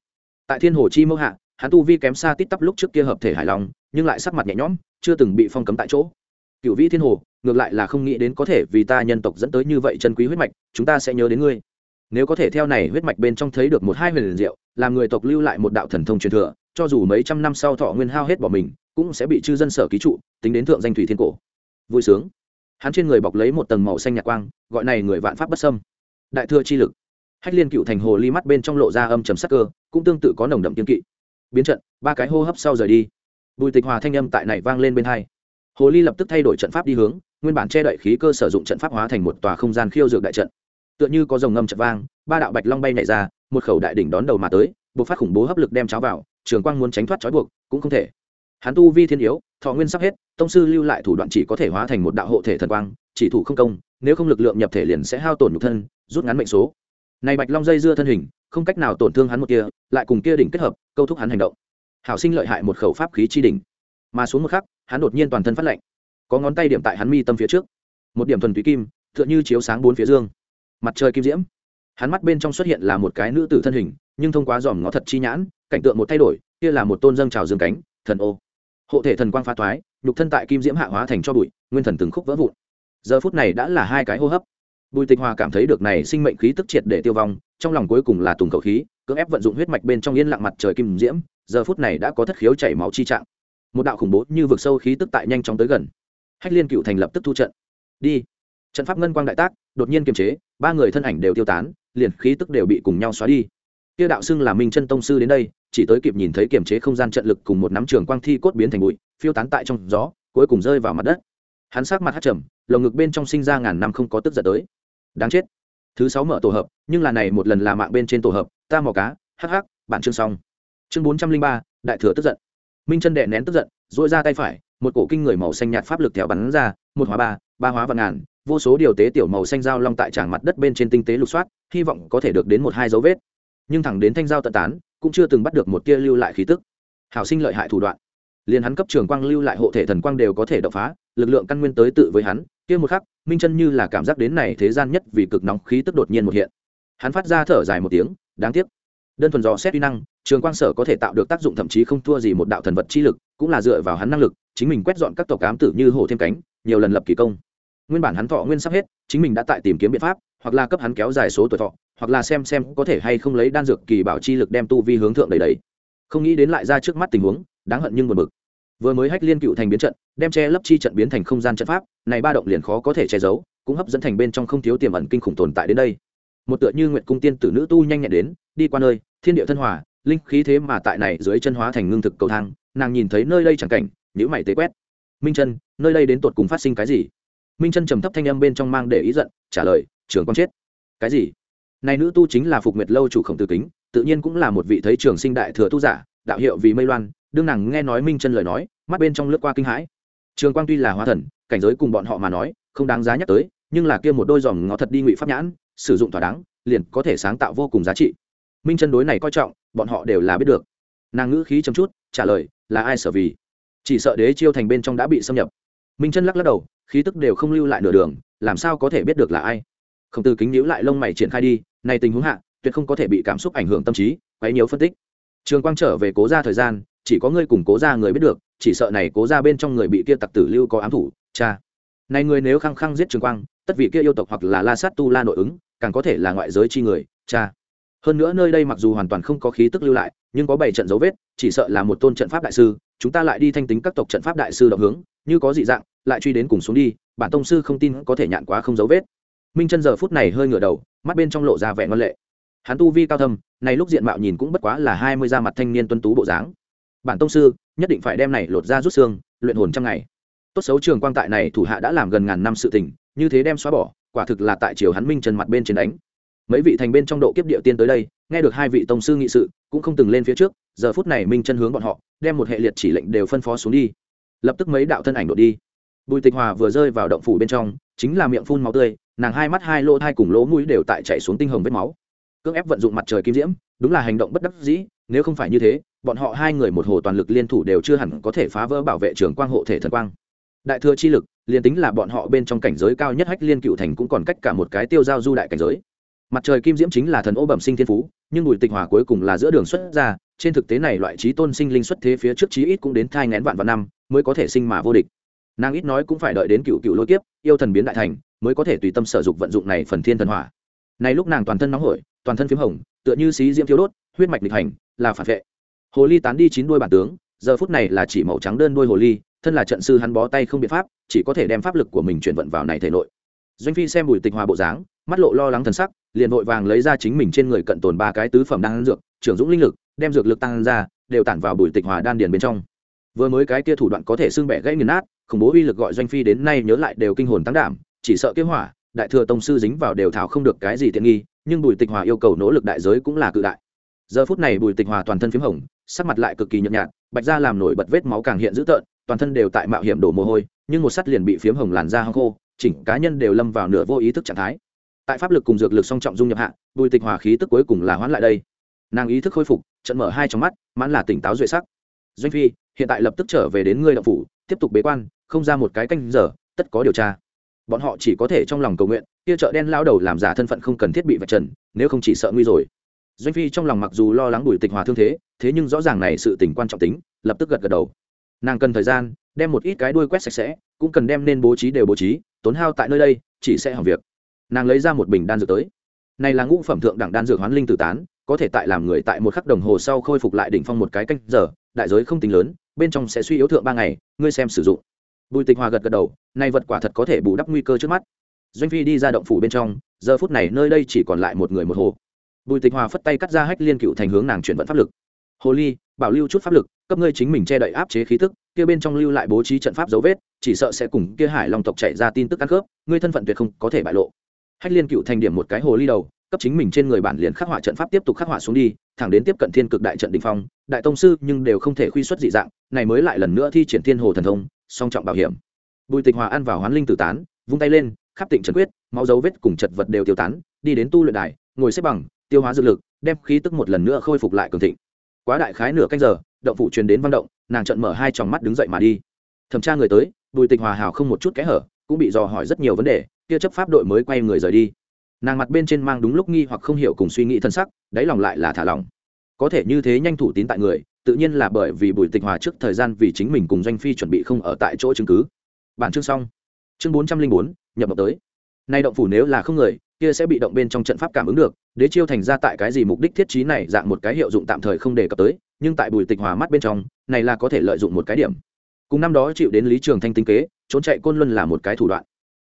Tại thiên hồ chi mẫu hạ, hắn tu vi kém xa tít tắp lúc trước kia hợp thể hài lòng nhưng lại sắc mặt nhẹ nhõm, chưa từng bị phong cấm tại chỗ cựu vĩ thiên hồ, ngược lại là không nghĩ đến có thể vì ta nhân tộc dẫn tới như vậy chân quý huyết mạch, chúng ta sẽ nhớ đến ngươi. Nếu có thể theo này huyết mạch bên trong thấy được một hai huyền diệu, làm người tộc lưu lại một đạo thần thông truyền thừa, cho dù mấy trăm năm sau thọ nguyên hao hết bỏ mình, cũng sẽ bị chư dân sở ký trụ, tính đến thượng danh thủy thiên cổ. Vui sướng. Hắn trên người bọc lấy một tầng màu xanh nhạt quang, gọi này người vạn pháp bất sâm đại thừa chi lực. Hách liên cựu thành hồ ly mắt bên trong lộ ra âm trầm sắc cơ, cũng tương tự có nồng đậm kiên kỵ. Biến trận, ba cái hô hấp sau rời đi. Bùi tịch hòa thanh âm tại này vang lên bên hai hồ ly lập tức thay đổi trận pháp đi hướng, nguyên bản che đậy khí cơ sử dụng trận pháp hóa thành một tòa không gian khiêu dược đại trận. Tựa như có dòng ngâm trận vang, ba đạo bạch long bay nhảy ra, một khẩu đại đỉnh đón đầu mà tới buộc phát khủng bố hấp lực đem cháo vào, trường quang muốn tránh thoát trói buộc, cũng không thể. Hắn tu vi thiên yếu, thọ nguyên sắp hết, tông sư lưu lại thủ đoạn chỉ có thể hóa thành một đạo hộ thể thần quang, chỉ thủ không công, nếu không lực lượng nhập thể liền sẽ hao tổn nhục thân, rút ngắn mệnh số. Này bạch long dây dưa thân hình, không cách nào tổn thương hắn một kia, lại cùng kia đỉnh kết hợp, câu thúc hắn hành động. Hảo sinh lợi hại một khẩu pháp khí chi đỉnh mà xuống một khắc, hắn đột nhiên toàn thân phát lạnh. Có ngón tay điểm tại hắn mi tâm phía trước. Một điểm thuần túy kim, tựa như chiếu sáng bốn phía dương. Mặt trời kim diễm. Hắn mắt bên trong xuất hiện là một cái nữ tử thân hình, nhưng thông qua dòm ngó thật chi nhãn, cảnh tượng một thay đổi, kia là một tôn dâng trào dương cánh, thần ô. Hộ thể thần quang pha thoái, nhục thân tại kim diễm hạ hóa thành cho bụi, nguyên thần từng khúc vỡ vụn. Giờ phút này đã là hai cái hô hấp. Bùi tịch hòa cảm thấy được này sinh mệnh khí tức triệt để tiêu vong, trong lòng cuối cùng là tùng cầu khí, cưỡng ép vận dụng huyết mạch bên trong yên lặng mặt trời kim diễm, giờ phút này đã có thất khiếu chảy máu chi trạng một đạo khủng bố như vực sâu khí tức tại nhanh chóng tới gần. Hách liên cựu thành lập tức thu trận. Đi. Trận pháp ngân quang đại tác, đột nhiên kiềm chế, ba người thân ảnh đều tiêu tán, liền khí tức đều bị cùng nhau xóa đi. Kia đạo xưng là minh chân tông sư đến đây, chỉ tới kịp nhìn thấy kiềm chế không gian trận lực cùng một nắm trường quang thi cốt biến thành bụi, phiêu tán tại trong gió, cuối cùng rơi vào mặt đất. Hắn sát mặt hát trầm, lồng ngực bên trong sinh ra ngàn năm không có tức giận tới. Đáng chết. Thứ sáu mở tổ hợp, nhưng là này một lần là mạng bên trên tổ hợp, ta mò cá, hắc hắc, bản chương xong. Chương bốn trăm linh ba, đại thừa tức giận minh chân đệ nén tức giận dội ra tay phải, một cổ kinh người màu xanh nhạt pháp lực theo bắn ra, một hóa ba ba hóa vạn ngàn, vô số điều tế tiểu màu xanh dao long tại tràng mặt đất bên trên tinh tế lục soát, hy vọng có thể được đến một hai dấu vết. Nhưng thẳng đến thanh dao tận tán, cũng chưa từng bắt được một tia lưu lại khí tức. Hảo sinh lợi hại thủ đoạn. Liền hắn cấp trường quang lưu lại hộ thể thần quang đều có thể đập phá, lực lượng căn nguyên tới tự với hắn. Kia một khắc, minh chân như là cảm giác đến này thế gian nhất vì cực nóng khí tức đột nhiên một hiện. Hắn phát ra thở dài một tiếng, đáng tiếc. Đơn thuần dò xét uy năng trường quang sở có thể tạo được tác dụng thậm chí không thua gì một đạo thần vật chi lực, cũng là dựa vào hắn năng lực, chính mình quét dọn các tộc cám tử như hổ thêm cánh, nhiều lần lập kỳ công. Nguyên bản hắn thọ nguyên sắp hết, chính mình đã tại tìm kiếm biện pháp, hoặc là cấp hắn kéo dài số tuổi thọ, hoặc là xem xem có thể hay không lấy đan dược kỳ bảo chi lực đem tu vi hướng thượng đầy đầy. Không nghĩ đến lại ra trước mắt tình huống, đáng hận nhưng buồn bực. Vừa mới hách liên cựu thành biến trận, đem che lấp chi trận biến thành không gian trận pháp, này ba động liền khó có thể che giấu, cũng hấp dẫn thành bên trong không thiếu tiềm ẩn kinh khủng tồn tại đến đây. Một tựa như nguyệt cung tiên tử nữ tu nhanh nhẹn đến, đi qua nơi, thiên địa thân hòa linh khí thế mà tại này dưới chân hóa thành ngưng thực cầu thang, nàng nhìn thấy nơi đây chẳng cảnh nhữ mày tế quét. Minh chân, nơi đây đến tột cùng phát sinh cái gì? Minh chân trầm thấp thanh âm bên trong mang để ý giận, trả lời, trường con chết. Cái gì? Này nữ tu chính là phục nguyệt lâu chủ khổng tử kính, tự nhiên cũng là một vị thấy trường sinh đại thừa tu giả, đạo hiệu vì mây loan, đương nàng nghe nói minh chân lời nói, mắt bên trong lướt qua kinh hãi. Trường quang tuy là hóa thần, cảnh giới cùng bọn họ mà nói, không đáng giá nhắc tới, nhưng là kia một đôi dòng ngó thật đi ngụy pháp nhãn, sử dụng thỏa đáng, liền có thể sáng tạo vô cùng giá trị. Minh chân đối này coi trọng bọn họ đều là biết được. Nàng ngữ khí chấm chút, trả lời, là ai sợ vì? Chỉ sợ đế chiêu thành bên trong đã bị xâm nhập. Minh chân lắc lắc đầu, khí tức đều không lưu lại nửa đường, làm sao có thể biết được là ai? Không từ kính nhíu lại lông mày triển khai đi, này tình huống hạ, tuyệt không có thể bị cảm xúc ảnh hưởng tâm trí, quấy nhiều phân tích. Trường quang trở về cố ra thời gian, chỉ có ngươi cùng cố ra người biết được, chỉ sợ này cố ra bên trong người bị kia tặc tử lưu có ám thủ, cha. Này người nếu khăng khăng giết trường quang, tất vị kia yêu tộc hoặc là la sát tu la nội ứng, càng có thể là ngoại giới chi người, cha hơn nữa nơi đây mặc dù hoàn toàn không có khí tức lưu lại, nhưng có bảy trận dấu vết, chỉ sợ là một tôn trận pháp đại sư, chúng ta lại đi thanh tính các tộc trận pháp đại sư động hướng, như có dị dạng, lại truy đến cùng xuống đi, bản tông sư không tin có thể nhạn quá không dấu vết. Minh chân giờ phút này hơi ngửa đầu, mắt bên trong lộ ra vẻ ngon lệ. Hắn tu vi cao thâm, này lúc diện mạo nhìn cũng bất quá là hai mươi da mặt thanh niên tuân tú bộ dáng. Bản tông sư, nhất định phải đem này lột ra rút xương, luyện hồn trăm ngày. Tốt xấu trường quang tại này thủ hạ đã làm gần ngàn năm sự tình, như thế đem xóa bỏ, quả thực là tại triều hắn minh chân mặt bên trên đánh mấy vị thành bên trong độ kiếp địa tiên tới đây, nghe được hai vị tông sư nghị sự, cũng không từng lên phía trước, giờ phút này minh chân hướng bọn họ, đem một hệ liệt chỉ lệnh đều phân phó xuống đi. Lập tức mấy đạo thân ảnh đột đi. Bùi tịch hòa vừa rơi vào động phủ bên trong, chính là miệng phun máu tươi, nàng hai mắt hai lỗ hai cùng lỗ mũi đều tại chạy xuống tinh hồng vết máu. Cưỡng ép vận dụng mặt trời kim diễm, đúng là hành động bất đắc dĩ, nếu không phải như thế, bọn họ hai người một hồ toàn lực liên thủ đều chưa hẳn có thể phá vỡ bảo vệ trường quang hộ thể thần quang. Đại thừa chi lực, liền tính là bọn họ bên trong cảnh giới cao nhất hách liên cựu thành cũng còn cách cả một cái tiêu giao du đại cảnh giới mặt trời kim diễm chính là thần ô bẩm sinh thiên phú, nhưng bùi tịch hòa cuối cùng là giữa đường xuất ra, trên thực tế này loại trí tôn sinh linh xuất thế phía trước chí ít cũng đến thai ngén vạn vạn năm, mới có thể sinh mà vô địch. Nàng ít nói cũng phải đợi đến cựu cựu lôi kiếp, yêu thần biến đại thành, mới có thể tùy tâm sở dục vận dụng này phần thiên thần hỏa. Này lúc nàng toàn thân nóng hổi, toàn thân p h í m hồng, tựa như xí diễm thiếu đốt, huyết mạch lịch hành, là phản vệ. Hồ ly tán đi chín đuôi bản tướng, giờ phút này là chỉ màu trắng đơn đuôi hồ ly, thân là trận sư hắn bó tay không biện pháp, chỉ có thể đem pháp lực của mình chuyển vận vào này thể nội. Doanh phi xem bùi tịch hòa bộ dáng mắt lộ lo lắng thần sắc, liền vội vàng lấy ra chính mình trên người cận tồn ba cái tứ phẩm đan dược, trưởng dũng linh lực, đem dược lực tăng ra, đều tản vào bùi tịch hòa đan điền bên trong. Vừa mới cái kia thủ đoạn có thể xưng bẻ gãy nghiền nát, khủng bố uy lực gọi doanh phi đến nay nhớ lại đều kinh hồn tăng đảm, chỉ sợ kế hỏa, đại thừa tông sư dính vào đều thảo không được cái gì tiện nghi, nhưng bùi tịch hòa yêu cầu nỗ lực đại giới cũng là cự đại. Giờ phút này bùi tịch hòa toàn thân p h í m hồng, sắc mặt lại cực kỳ nhợt nhạt, bạch ra làm nổi bật vết máu càng hiện dữ tợn, toàn thân đều tại mạo hiểm đổ mồ hôi, nhưng một sắt liền bị phiếm hồng làn da hăng khô, chỉnh cá nhân đều lâm vào nửa vô ý thức trạng thái tại pháp lực cùng dược lực song trọng dung nhập hạ, bùi tịch hòa khí tức cuối cùng là hoãn lại đây. Nàng ý thức khôi phục, trận mở hai trong mắt, mãn là tỉnh táo duệ sắc. Doanh phi, hiện tại lập tức trở về đến ngươi đậu phủ, tiếp tục bế quan, không ra một cái canh giờ, tất có điều tra. Bọn họ chỉ có thể trong lòng cầu nguyện, kia chợ đen lao đầu làm giả thân phận không cần thiết bị vạch trần, nếu không chỉ sợ nguy rồi. Doanh phi trong lòng mặc dù lo lắng bùi tịch hòa thương thế thế nhưng rõ ràng này sự tình quan trọng tính, lập tức gật gật đầu. Nàng cần thời gian, đem một ít cái đuôi quét sạch sẽ, cũng cần đem nên bố trí đều bố trí, tốn hao tại nơi đây, chỉ sẽ hỏng việc nàng lấy ra một bình đan dược tới. Này là ngũ phẩm thượng đẳng đan dược hoán linh tử tán, có thể tại làm người tại một khắc đồng hồ sau khôi phục lại đỉnh phong một cái canh giờ, đại giới không tính lớn, bên trong sẽ suy yếu thượng ba ngày, ngươi xem sử dụng. Bùi tịch hòa gật gật đầu nay vật quả thật có thể bù đắp nguy cơ trước mắt. Doanh phi đi ra động phủ bên trong, giờ phút này nơi đây chỉ còn lại một người một hồ. Bùi tịch hòa phất tay cắt ra hách liên cựu thành hướng nàng chuyển vận pháp lực. Hồ ly, bảo lưu chút pháp lực, cấp ngươi chính mình che đậy áp chế khí tức, kia bên trong lưu lại bố trí trận pháp dấu vết, chỉ sợ sẽ cùng kia hải long tộc chạy ra tin tức ăn khớp ngươi thân phận tuyệt không có thể bại lộ hách liên cựu thành điểm một cái hồ ly đầu, cấp chính mình trên người bản liền khắc họa trận pháp tiếp tục khắc họa xuống đi, thẳng đến tiếp cận thiên cực đại trận đình phong, đại tông sư nhưng đều không thể khuy xuất dị dạng, này mới lại lần nữa thi triển thiên hồ thần thông, song trọng bảo hiểm. Bùi tịch hòa ăn vào hoán linh tử tán, vung tay lên, khắp tịnh trần quyết, máu dấu vết cùng chật vật đều tiêu tán, đi đến tu luyện đài, ngồi xếp bằng, tiêu hóa dược lực, đem khí tức một lần nữa khôi phục lại cường thịnh. Quá đại khái nửa canh giờ, động phủ truyền đến văn động, nàng trận mở hai tròng mắt đứng dậy mà đi. Thẩm tra người tới, bùi tịch hòa hào không một chút kẽ hở, cũng bị dò hỏi rất nhiều vấn đề kia chấp pháp đội mới quay người rời đi. Nàng mặt bên trên mang đúng lúc nghi hoặc không hiểu cùng suy nghĩ thân sắc, đáy lòng lại là thả lòng có thể như thế nhanh thủ tín tại người, tự nhiên là bởi vì bùi tịch hòa trước thời gian vì chính mình cùng doanh phi chuẩn bị không ở tại chỗ chứng cứ. Bản chương xong. Chương bốn trăm linh bốn, nhập động tới. Nay động phủ nếu là không người, kia sẽ bị động bên trong trận pháp cảm ứng được, đế chiêu thành ra tại cái gì mục đích thiết trí này dạng một cái hiệu dụng tạm thời không đề cập tới, nhưng tại bùi tịch hòa mắt bên trong, này là có thể lợi dụng một cái điểm. Cùng năm đó chịu đến lý trường thanh tinh kế, trốn chạy côn luân là một cái thủ đoạn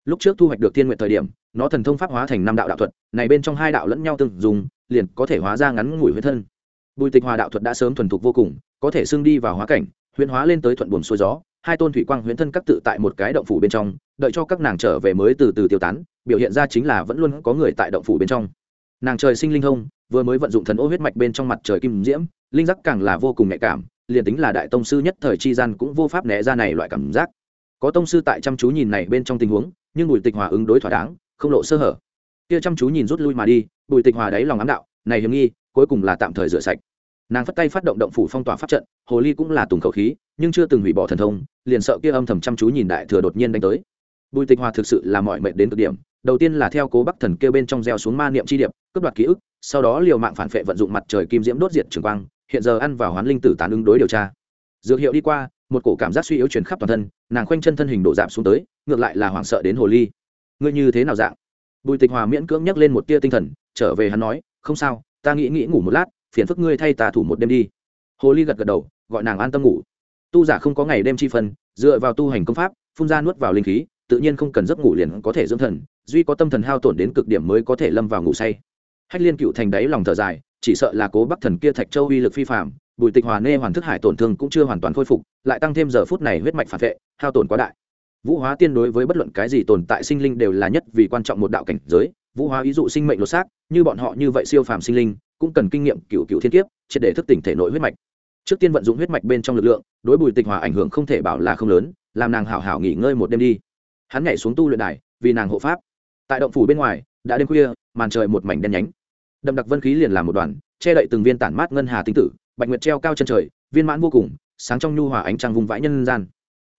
lúc trước thu hoạch được thiên nguyện thời điểm, nó thần thông pháp hóa thành năm đạo đạo thuật, này bên trong hai đạo lẫn nhau tương dùng, liền có thể hóa ra ngắn ngủi huyết thân. Bùi tịch hòa đạo thuật đã sớm thuần thục vô cùng, có thể xưng đi vào hóa cảnh, huyễn hóa lên tới thuận buồn xuôi gió, hai tôn thủy quang huyễn thân các tự tại một cái động phủ bên trong, đợi cho các nàng trở về mới từ từ tiêu tán, biểu hiện ra chính là vẫn luôn có người tại động phủ bên trong. Nàng trời sinh linh thông vừa mới vận dụng thần ô huyết mạch bên trong mặt trời kim diễm, linh giác càng là vô cùng nhạy cảm, liền tính là đại tông sư nhất thời chi gian cũng vô pháp né ra này loại cảm giác có tông sư tại chăm chú nhìn này bên trong tình huống, nhưng bùi tịch hòa ứng đối thỏa đáng, không lộ sơ hở. Kia chăm chú nhìn rút lui mà đi, bùi tịch hòa đáy lòng ám đạo, này hiểm nghi, cuối cùng là tạm thời rửa sạch. Nàng phất tay phát động động phủ phong tỏa pháp trận, hồ ly cũng là tùng khẩu khí, nhưng chưa từng hủy bỏ thần thông, liền sợ kia âm thầm chăm chú nhìn đại thừa đột nhiên đánh tới. Bùi tịch hòa thực sự là mọi mệnh đến cực điểm, đầu tiên là theo cố bắc thần kêu bên trong gieo xuống ma niệm chi điệp, cướp đoạt ký ức, sau đó liều mạng phản phệ vận dụng mặt trời kim diễm đốt diệt trường quang, hiện giờ ăn vào hoán linh tử tán ứng đối điều tra. Dược hiệu đi qua một cổ cảm giác suy yếu chuyển khắp toàn thân, nàng khoanh chân thân hình đổ giảm xuống tới, ngược lại là hoảng sợ đến hồ ly. Ngươi như thế nào dạng? Bùi tịch hòa miễn cưỡng nhắc lên một tia tinh thần, trở về hắn nói, không sao, ta nghĩ nghĩ ngủ một lát, phiền phức ngươi thay ta thủ một đêm đi. Hồ ly gật gật đầu, gọi nàng an tâm ngủ. Tu giả không có ngày đêm chi phân, dựa vào tu hành công pháp, phun ra nuốt vào linh khí, tự nhiên không cần giấc ngủ liền có thể dưỡng thần, duy có tâm thần hao tổn đến cực điểm mới có thể lâm vào ngủ say. Hách liên cựu thành đáy lòng thở dài, chỉ sợ là cố bắc thần kia thạch châu uy lực phi phạm bùi tịch hòa nê hoàn thức hải tổn thương cũng chưa hoàn toàn khôi phục, lại tăng thêm giờ phút này huyết mạch phản vệ, hao tổn quá đại. Vũ hóa tiên đối với bất luận cái gì tồn tại sinh linh đều là nhất vì quan trọng một đạo cảnh giới, vũ hóa ví dụ sinh mệnh lột xác, như bọn họ như vậy siêu phàm sinh linh, cũng cần kinh nghiệm cựu cựu thiên kiếp, triệt để thức tỉnh thể nội huyết mạch. Trước tiên vận dụng huyết mạch bên trong lực lượng, đối bùi tịch hòa ảnh hưởng không thể bảo là không lớn, làm nàng hảo hảo nghỉ ngơi một đêm đi. Hắn nhảy xuống tu luyện đài, vì nàng hộ pháp. Tại động phủ bên ngoài, đã đêm khuya, màn trời một mảnh đen nhánh. Đậm đặc vân khí liền làm một đoàn, che đậy từng viên tản mát ngân hà tinh tử bạch nguyệt treo cao chân trời, viên mãn vô cùng, sáng trong nhu hòa ánh trăng vùng vãi nhân gian.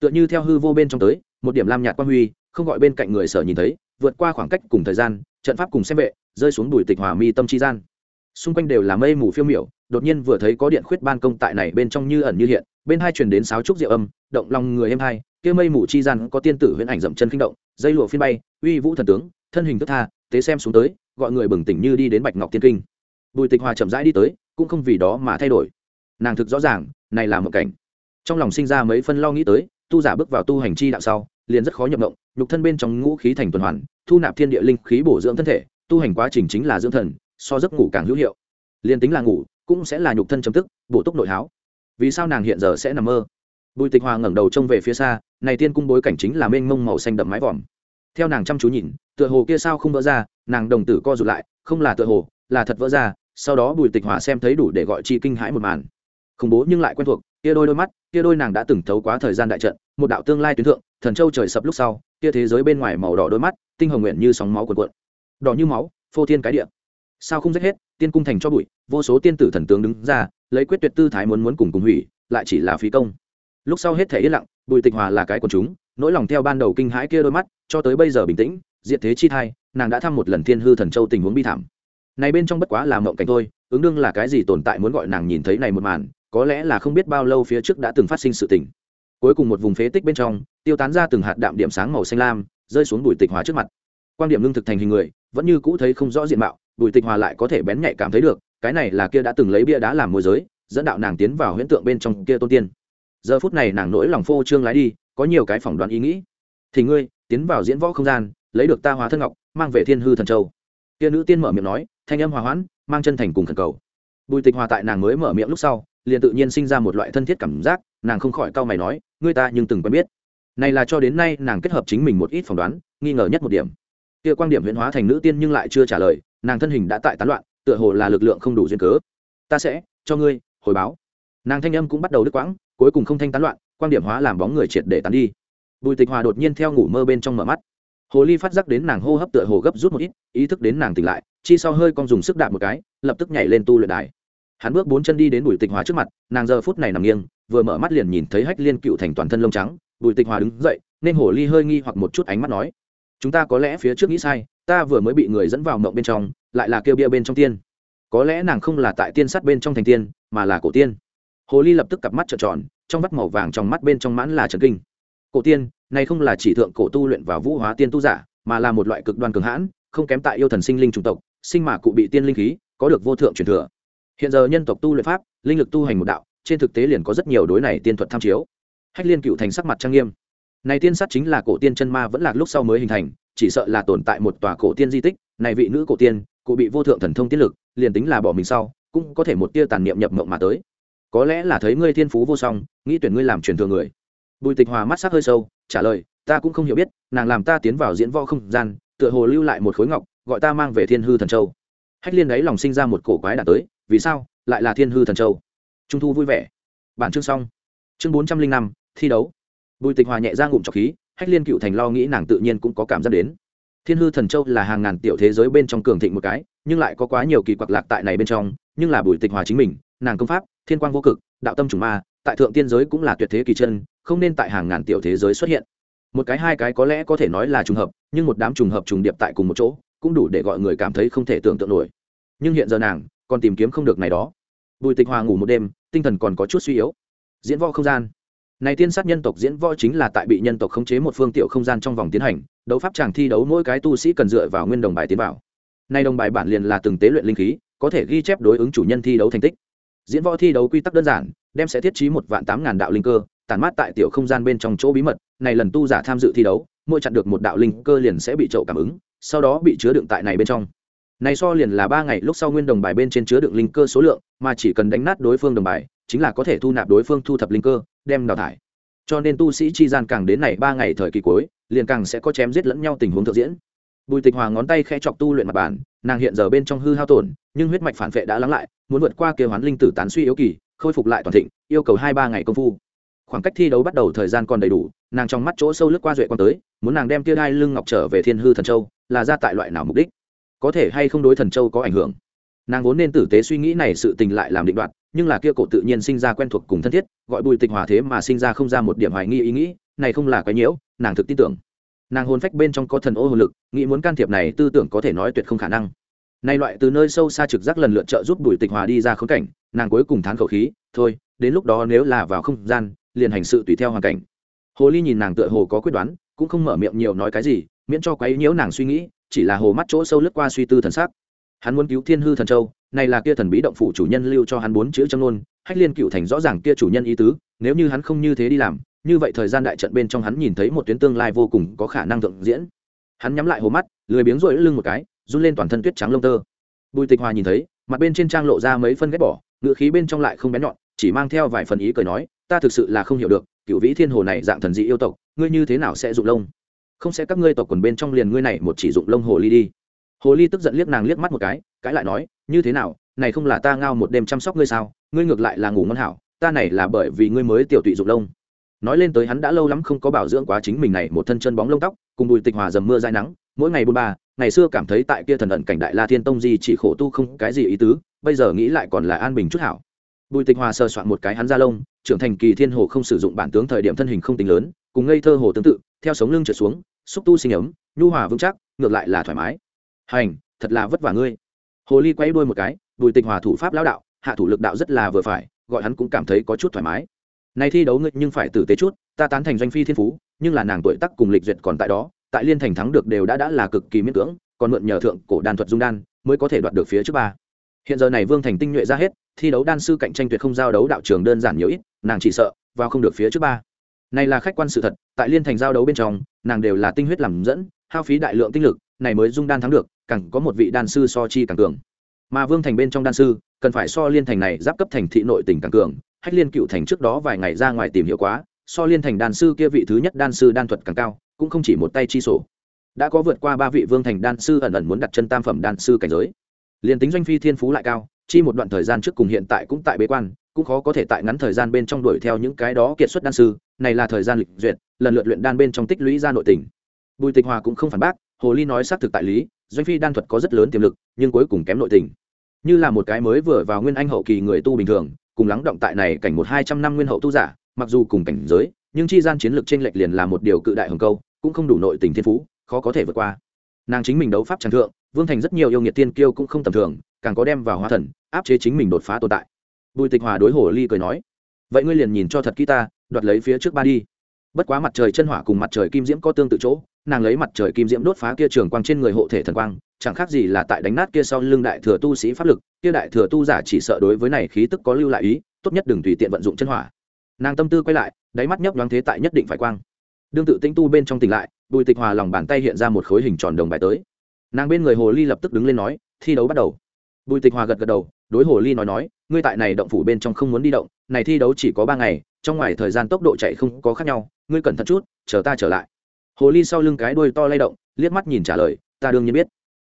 Tựa như theo hư vô bên trong tới, một điểm lam nhạt quan huy, không gọi bên cạnh người sở nhìn thấy, vượt qua khoảng cách cùng thời gian, trận pháp cùng xem vệ, rơi xuống đùi tịch hòa mi tâm chi gian. Xung quanh đều là mây mù phiêu miểu, đột nhiên vừa thấy có điện khuyết ban công tại này bên trong như ẩn như hiện, bên hai truyền đến sáo trúc diệu âm, động lòng người êm hai, kia mây mù chi gian có tiên tử huyễn ảnh dậm chân kinh động, dây lụa phiên bay, uy vũ thần tướng, thân hình thức tha, tế xem xuống tới, gọi người bừng tỉnh như đi đến bạch ngọc tiên kinh. Bùi tịch hòa chậm rãi đi tới cũng không vì đó mà thay đổi. Nàng thực rõ ràng, này là một cảnh. Trong lòng sinh ra mấy phân lo nghĩ tới, tu giả bước vào tu hành chi đạo sau, liền rất khó nhập động, nhục thân bên trong ngũ khí thành tuần hoàn, thu nạp thiên địa linh khí bổ dưỡng thân thể, tu hành quá trình chính là dưỡng thần, so giấc ngủ càng hữu hiệu. Liền tính là ngủ, cũng sẽ là nhục thân chấm tức, bổ túc nội háo. Vì sao nàng hiện giờ sẽ nằm mơ? Bùi tịch hòa ngẩng đầu trông về phía xa, này tiên cung bối cảnh chính là mênh mông màu xanh đậm mái vòm. Theo nàng chăm chú nhìn, tựa hồ kia sao không vỡ ra, nàng đồng tử co rụt lại, không là tựa hồ, là thật vỡ ra sau đó bùi tịch hòa xem thấy đủ để gọi chi kinh hãi một màn. Khủng bố nhưng lại quen thuộc, kia đôi đôi mắt, kia đôi nàng đã từng thấu quá thời gian đại trận, một đạo tương lai tuyến thượng, thần châu trời sập lúc sau, kia thế giới bên ngoài màu đỏ đôi mắt, tinh hồng nguyện như sóng máu cuộn cuộn. Đỏ như máu, phô thiên cái địa. Sao không rách hết, tiên cung thành cho bụi, vô số tiên tử thần tướng đứng ra, lấy quyết tuyệt tư thái muốn muốn cùng cùng hủy, lại chỉ là phí công. Lúc sau hết thể yên lặng, bùi tịch hòa là cái của chúng, nỗi lòng theo ban đầu kinh hãi kia đôi mắt, cho tới bây giờ bình tĩnh diện thế chi thai, nàng đã thăm một lần thiên hư thần châu tình huống bi thảm này bên trong bất quá là mộng cảnh thôi, ứng đương là cái gì tồn tại muốn gọi nàng nhìn thấy này một màn, có lẽ là không biết bao lâu phía trước đã từng phát sinh sự tình. Cuối cùng một vùng phế tích bên trong, tiêu tán ra từng hạt đạm điểm sáng màu xanh lam, rơi xuống bùi tịch hòa trước mặt. Quan điểm lương thực thành hình người, vẫn như cũ thấy không rõ diện mạo, bùi tịch hòa lại có thể bén nhạy cảm thấy được, cái này là kia đã từng lấy bia đá làm môi giới, dẫn đạo nàng tiến vào huyễn tượng bên trong kia tôn tiên. Giờ phút này nàng nỗi lòng phô trương lái đi, có nhiều cái phỏng đoán ý nghĩ. Thì ngươi, tiến vào diễn võ không gian, lấy được ta hóa thân ngọc, mang về thiên hư thần châu. Kia nữ tiên mở miệng nói thanh âm hòa hoãn, mang chân thành cùng khẩn cầu. Bùi tịch hòa tại nàng mới mở miệng lúc sau, liền tự nhiên sinh ra một loại thân thiết cảm giác, nàng không khỏi cau mày nói, ngươi ta nhưng từng quen biết. Này là cho đến nay nàng kết hợp chính mình một ít phỏng đoán, nghi ngờ nhất một điểm. Kia quan điểm huyễn hóa thành nữ tiên nhưng lại chưa trả lời, nàng thân hình đã tại tán loạn, tựa hồ là lực lượng không đủ duyên cớ. Ta sẽ cho ngươi hồi báo. Nàng thanh âm cũng bắt đầu đứt quãng, cuối cùng không thanh tán loạn, quan điểm hóa làm bóng người triệt để tán đi. Bùi tịch hòa đột nhiên theo ngủ mơ bên trong mở mắt hồ ly phát giác đến nàng hô hấp tựa hồ gấp rút một ít, ý thức đến nàng tỉnh lại, chi sau hơi con dùng sức đạp một cái, lập tức nhảy lên tu luyện đài. Hắn bước bốn chân đi đến bùi tịch hòa trước mặt, nàng giờ phút này nằm nghiêng, vừa mở mắt liền nhìn thấy hách liên cựu thành toàn thân lông trắng. Bùi tịch hòa đứng dậy, nên hồ ly hơi nghi hoặc một chút ánh mắt nói, chúng ta có lẽ phía trước nghĩ sai, ta vừa mới bị người dẫn vào mộng bên trong, lại là kêu bia bên trong tiên. Có lẽ nàng không là tại tiên sát bên trong thành tiên, mà là cổ tiên. Hồ ly lập tức cặp mắt trợn tròn, trong mắt màu vàng trong mắt bên trong mãn là trần kinh. Cổ tiên này không là chỉ thượng cổ tu luyện và vũ hóa tiên tu giả, mà là một loại cực đoan cường hãn, không kém tại yêu thần sinh linh chủng tộc, sinh mà cụ bị tiên linh khí, có được vô thượng truyền thừa. Hiện giờ nhân tộc tu luyện pháp, linh lực tu hành một đạo, trên thực tế liền có rất nhiều đối này tiên thuật tham chiếu. Hách liên cựu thành sắc mặt trang nghiêm. Này tiên sát chính là cổ tiên chân ma vẫn lạc lúc sau mới hình thành, chỉ sợ là tồn tại một tòa cổ tiên di tích, này vị nữ cổ tiên, cụ bị vô thượng thần thông tiết lực, liền tính là bỏ mình sau, cũng có thể một tia tàn niệm nhập mộng mà tới. Có lẽ là thấy ngươi thiên phú vô song, nghĩ tuyển ngươi làm truyền thừa người. Bùi tịch hòa mắt sắc hơi sâu trả lời, ta cũng không hiểu biết, nàng làm ta tiến vào diễn võ không gian, tựa hồ lưu lại một khối ngọc, gọi ta mang về thiên hư thần châu. Hách liên đấy lòng sinh ra một cổ quái đã tới, vì sao? Lại là thiên hư thần châu. Trung thu vui vẻ. Bản chương xong. Chương bốn trăm linh năm, thi đấu. Bùi tịch hòa nhẹ ra ngụm trọc khí, hách liên cựu thành lo nghĩ nàng tự nhiên cũng có cảm giác đến. Thiên hư thần châu là hàng ngàn tiểu thế giới bên trong cường thịnh một cái, nhưng lại có quá nhiều kỳ quặc lạc tại này bên trong, nhưng là bùi tịch hòa chính mình, nàng công pháp thiên quang vô cực, đạo tâm trùng ma, tại thượng tiên giới cũng là tuyệt thế kỳ chân, không nên tại hàng ngàn tiểu thế giới xuất hiện. Một cái hai cái có lẽ có thể nói là trùng hợp, nhưng một đám trùng hợp trùng điệp tại cùng một chỗ, cũng đủ để gọi người cảm thấy không thể tưởng tượng nổi. Nhưng hiện giờ nàng còn tìm kiếm không được này đó. Bùi tịch hòa ngủ một đêm, tinh thần còn có chút suy yếu. Diễn võ không gian. Này tiên sát nhân tộc diễn võ chính là tại bị nhân tộc khống chế một phương tiểu không gian trong vòng tiến hành, đấu pháp chàng thi đấu mỗi cái tu sĩ cần dựa vào nguyên đồng bài tiến vào. Nay đồng bài bản liền là từng tế luyện linh khí, có thể ghi chép đối ứng chủ nhân thi đấu thành tích diễn võ thi đấu quy tắc đơn giản, đem sẽ thiết trí một vạn tám ngàn đạo linh cơ, tản mát tại tiểu không gian bên trong chỗ bí mật. Này lần tu giả tham dự thi đấu, mỗi chặn được một đạo linh cơ liền sẽ bị trậu cảm ứng, sau đó bị chứa đựng tại này bên trong. Này so liền là ba ngày lúc sau nguyên đồng bài bên trên chứa đựng linh cơ số lượng, mà chỉ cần đánh nát đối phương đồng bài, chính là có thể thu nạp đối phương thu thập linh cơ, đem đào thải. Cho nên tu sĩ chi gian càng đến này ba ngày thời kỳ cuối, liền càng sẽ có chém giết lẫn nhau tình huống thực diễn. Bùi tịch hòa ngón tay khẽ chọc tu luyện mặt bàn, nàng hiện giờ bên trong hư hao tổn, nhưng huyết mạch phản vệ đã lắng lại muốn vượt qua kia hoán linh tử tán suy yếu kỳ, khôi phục lại toàn thịnh, yêu cầu hai ba ngày công phu. Khoảng cách thi đấu bắt đầu thời gian còn đầy đủ, nàng trong mắt chỗ sâu lướt qua duệ quan tới, muốn nàng đem tia đai lưng ngọc trở về thiên hư thần châu, là ra tại loại nào mục đích? Có thể hay không đối thần châu có ảnh hưởng? Nàng vốn nên tử tế suy nghĩ này sự tình lại làm định đoạt, nhưng là kia cổ tự nhiên sinh ra quen thuộc cùng thân thiết, gọi bùi tịch hòa thế mà sinh ra không ra một điểm hoài nghi ý nghĩ, này không là cái nhiễu, nàng thực tin tưởng. Nàng hồn phách bên trong có thần ô hồn lực, nghĩ muốn can thiệp này tư tưởng có thể nói tuyệt không khả năng nay loại từ nơi sâu xa trực giác lần lượt trợ giúp bùi tịch hòa đi ra khốn cảnh, nàng cuối cùng thán khẩu khí, thôi, đến lúc đó nếu là vào không gian, liền hành sự tùy theo hoàn cảnh. Hồ ly nhìn nàng tựa hồ có quyết đoán, cũng không mở miệng nhiều nói cái gì, miễn cho quấy nhiễu nàng suy nghĩ, chỉ là hồ mắt chỗ sâu lướt qua suy tư thần sắc. Hắn muốn cứu thiên hư thần châu, này là kia thần bí động phủ chủ nhân lưu cho hắn bốn chữ châm nôn hách liên cựu thành rõ ràng kia chủ nhân ý tứ, nếu như hắn không như thế đi làm, như vậy thời gian đại trận bên trong hắn nhìn thấy một tuyến tương lai vô cùng có khả năng thượng diễn. Hắn nhắm lại hồ mắt, lười biếng rội lưng một cái run lên toàn thân tuyết trắng lông tơ. Bùi tịch hòa nhìn thấy, mặt bên trên trang lộ ra mấy phân ghép bỏ ngựa khí bên trong lại không bén nhọn, chỉ mang theo vài phần ý cười nói, ta thực sự là không hiểu được, cựu vĩ thiên hồ này dạng thần dị yêu tộc, ngươi như thế nào sẽ dụng lông? Không sẽ các ngươi tộc quần bên trong liền ngươi này một chỉ dụng lông hồ ly đi. Hồ ly tức giận liếc nàng liếc mắt một cái cãi lại nói, như thế nào, này không là ta ngao một đêm chăm sóc ngươi sao? Ngươi ngược lại là ngủ ngon hảo, ta này là bởi vì ngươi mới tiểu tụy dụng lông. Nói lên tới hắn đã lâu lắm không có bảo dưỡng quá chính mình này một thân chân bóng lông tóc, cùng bùi tịch hòa dầm mưa dai nắng, mỗi ngày bôn ba ngày xưa cảm thấy tại kia thần ẩn cảnh đại la thiên tông gì chỉ khổ tu không cái gì ý tứ, bây giờ nghĩ lại còn là an bình chút hảo. Bùi tịch hòa sờ soạn một cái hắn ra lông, trưởng thành kỳ thiên hồ không sử dụng bản tướng thời điểm thân hình không tính lớn, cùng ngây thơ hồ tương tự, theo sống lưng trở xuống, xúc tu sinh ấm, nhu hòa vững chắc, ngược lại là thoải mái. Hành, thật là vất vả ngươi. Hồ ly quay đuôi một cái, bùi tịch hòa thủ pháp lão đạo, hạ thủ lực đạo rất là vừa phải, gọi hắn cũng cảm thấy có chút thoải mái. Này thi đấu ngươi nhưng phải tử tế chút, ta tán thành doanh phi thiên phú, nhưng là nàng tuổi tác cùng lịch duyệt còn tại đó tại liên thành thắng được đều đã đã là cực kỳ miễn cưỡng, còn mượn nhờ thượng cổ đan thuật dung đan mới có thể đoạt được phía trước ba. Hiện giờ này vương thành tinh nhuệ ra hết, thi đấu đan sư cạnh tranh tuyệt không giao đấu đạo trường đơn giản nhiều ít, nàng chỉ sợ vào không được phía trước ba. Này là khách quan sự thật, tại liên thành giao đấu bên trong, nàng đều là tinh huyết làm dẫn, hao phí đại lượng tinh lực, này mới dung đan thắng được, càng có một vị đan sư so chi càng cường. Mà vương thành bên trong đan sư, cần phải so liên thành này giáp cấp thành thị nội tỉnh càng cường, hách liên cựu thành trước đó vài ngày ra ngoài tìm hiểu quá, so liên thành đan sư kia vị thứ nhất đan sư đan thuật càng cao cũng không chỉ một tay chi sổ. Đã có vượt qua ba vị vương thành đan sư ẩn ẩn muốn đặt chân tam phẩm đan sư cảnh giới. Liền tính doanh phi thiên phú lại cao, chi một đoạn thời gian trước cùng hiện tại cũng tại bế quan, cũng khó có thể tại ngắn thời gian bên trong đuổi theo những cái đó kiệt xuất đan sư. Này là thời gian lịch duyệt, lần lượt luyện đan bên trong tích lũy ra nội tình. Bùi tịch hòa cũng không phản bác, hồ ly nói xác thực tại lý, doanh phi đan thuật có rất lớn tiềm lực, nhưng cuối cùng kém nội tình. Như là một cái mới vừa vào nguyên anh hậu kỳ người tu bình thường, cùng lắng động tại này cảnh một hai trăm năm nguyên hậu tu giả, mặc dù cùng cảnh giới nhưng chi gian chiến lược trên lệch liền là một điều cự đại hồng câu, cũng không đủ nội tình thiên phú, khó có thể vượt qua. Nàng chính mình đấu pháp tràng thượng, vương thành rất nhiều yêu nghiệt tiên kiêu cũng không tầm thường, càng có đem vào hóa thần, áp chế chính mình đột phá tồn tại. Bùi tịch hòa đối hồ ly cười nói, vậy ngươi liền nhìn cho thật kỹ ta, đoạt lấy phía trước ba đi. Bất quá mặt trời chân hỏa cùng mặt trời kim diễm có tương tự chỗ, nàng lấy mặt trời kim diễm đốt phá kia trường quang trên người hộ thể thần quang, chẳng khác gì là tại đánh nát kia sau lưng đại thừa tu sĩ pháp lực, kia đại thừa tu giả chỉ sợ đối với này khí tức có lưu lại ý, tốt nhất đừng tùy tiện vận dụng chân hỏa nàng tâm tư quay lại, đáy mắt nhấp nhoáng thế tại nhất định phải quang. Đương tự tĩnh tu bên trong tỉnh lại, bùi tịch hòa lòng bàn tay hiện ra một khối hình tròn đồng bài tới. Nàng bên người hồ ly lập tức đứng lên nói, thi đấu bắt đầu. Bùi tịch hòa gật gật đầu, đối hồ ly nói nói, ngươi tại này động phủ bên trong không muốn đi động, này thi đấu chỉ có ba ngày, trong ngoài thời gian tốc độ chạy không có khác nhau, ngươi cẩn thận chút, chờ ta trở lại. Hồ ly sau lưng cái đuôi to lay động, liếc mắt nhìn trả lời, ta đương nhiên biết.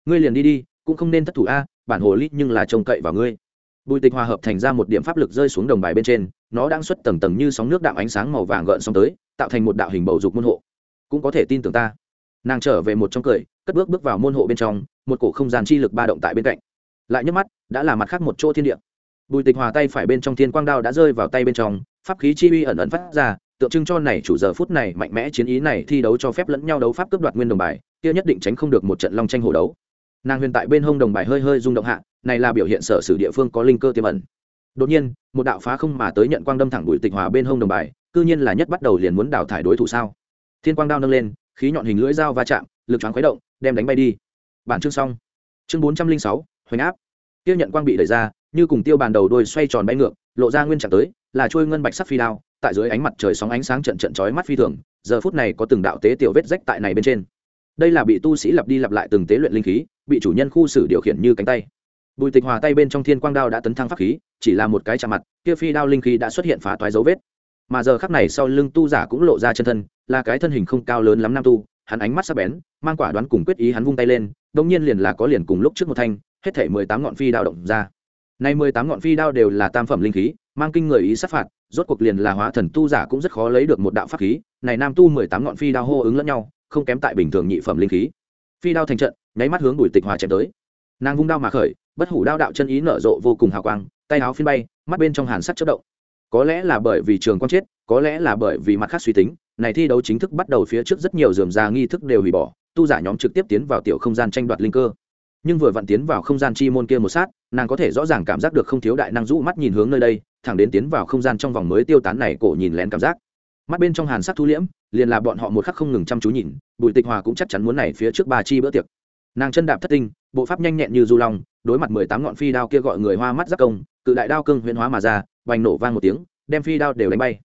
Ngươi liền đi đi, cũng không nên thất thủ a, bản hồ ly nhưng là trông cậy vào ngươi bùi tịch hòa hợp thành ra một điểm pháp lực rơi xuống đồng bài bên trên, nó đang xuất tầng tầng như sóng nước đạo ánh sáng màu vàng gợn xong tới, tạo thành một đạo hình bầu dục môn hộ. Cũng có thể tin tưởng ta. Nàng trở về một trong cười, cất bước bước vào môn hộ bên trong, một cổ không gian chi lực ba động tại bên cạnh. Lại nhấc mắt, đã là mặt khác một chỗ thiên địa. Bùi tịch hòa tay phải bên trong thiên quang đao đã rơi vào tay bên trong, pháp khí chi uy ẩn ẩn phát ra, tượng trưng cho này chủ giờ phút này mạnh mẽ chiến ý này thi đấu cho phép lẫn nhau đấu pháp cướp đoạt nguyên đồng bài, kia nhất định tránh không được một trận long tranh hổ đấu. Nàng huyền tại bên hông đồng bài hơi hơi rung động hạ này là biểu hiện sở sử địa phương có linh cơ tiềm ẩn. Đột nhiên, một đạo phá không mà tới nhận quang đâm thẳng bùi tịch hòa bên hông đồng bài, cư nhiên là nhất bắt đầu liền muốn đào thải đối thủ sao? Thiên quang đao nâng lên, khí nhọn hình lưỡi dao va chạm, lực choáng khuấy động, đem đánh bay đi. Bản chương xong. Chương bốn trăm linh sáu, hoành áp. Tiêu nhận quang bị đẩy ra, như cùng tiêu bàn đầu đôi xoay tròn bay ngược, lộ ra nguyên trạng tới, là trôi ngân bạch sắc phi đao, tại dưới ánh mặt trời sóng ánh sáng trận trận chói mắt phi thường, giờ phút này có từng đạo tế tiểu vết rách tại này bên trên. Đây là bị tu sĩ lặp đi lặp lại từng tế luyện linh khí, bị chủ nhân khu xử điều khiển như cánh tay bùi tịch hòa tay bên trong thiên quang đao đã tấn thăng pháp khí, chỉ là một cái chạm mặt, kia phi đao linh khí đã xuất hiện phá toái dấu vết. Mà giờ khắc này sau lưng tu giả cũng lộ ra chân thân, là cái thân hình không cao lớn lắm nam tu, hắn ánh mắt sắc bén, mang quả đoán cùng quyết ý hắn vung tay lên đông nhiên liền là có liền cùng lúc trước một thanh, hết thể mười tám ngọn phi đao động ra. Nay mười tám ngọn phi đao đều là tam phẩm linh khí, mang kinh người ý sát phạt, rốt cuộc liền là hóa thần tu giả cũng rất khó lấy được một đạo pháp khí, này nam tu mười tám ngọn phi đao hô ứng lẫn nhau, không kém tại bình thường nhị phẩm linh khí. Phi đao thành trận, nháy mắt hướng bùi tịch hòa chém tới nàng vung đao mà khởi, bất hủ đao đạo chân ý nở rộ vô cùng hào quang, tay áo phiên bay, mắt bên trong hàn sắt chất động. Có lẽ là bởi vì trường quang chết, có lẽ là bởi vì mặt khác suy tính, này thi đấu chính thức bắt đầu phía trước rất nhiều dườm già nghi thức đều hủy bỏ, tu giả nhóm trực tiếp tiến vào tiểu không gian tranh đoạt linh cơ. Nhưng vừa vặn tiến vào không gian chi môn kia một sát, nàng có thể rõ ràng cảm giác được không thiếu đại năng rũ mắt nhìn hướng nơi đây, thẳng đến tiến vào không gian trong vòng mới tiêu tán này cổ nhìn lén cảm giác. Mắt bên trong hàn sắc thu liễm, liền là bọn họ một khắc không ngừng chăm chú nhìn, bùi tịch hòa cũng chắc chắn muốn này phía trước ba chi bữa tiệc. Nàng chân đạp thất tinh bộ pháp nhanh nhẹn như du long, đối mặt mười tám ngọn phi đao kia gọi người hoa mắt giác công, cự đại đao cưng huyễn hóa mà ra, vành nổ vang một tiếng, đem phi đao đều đánh bay.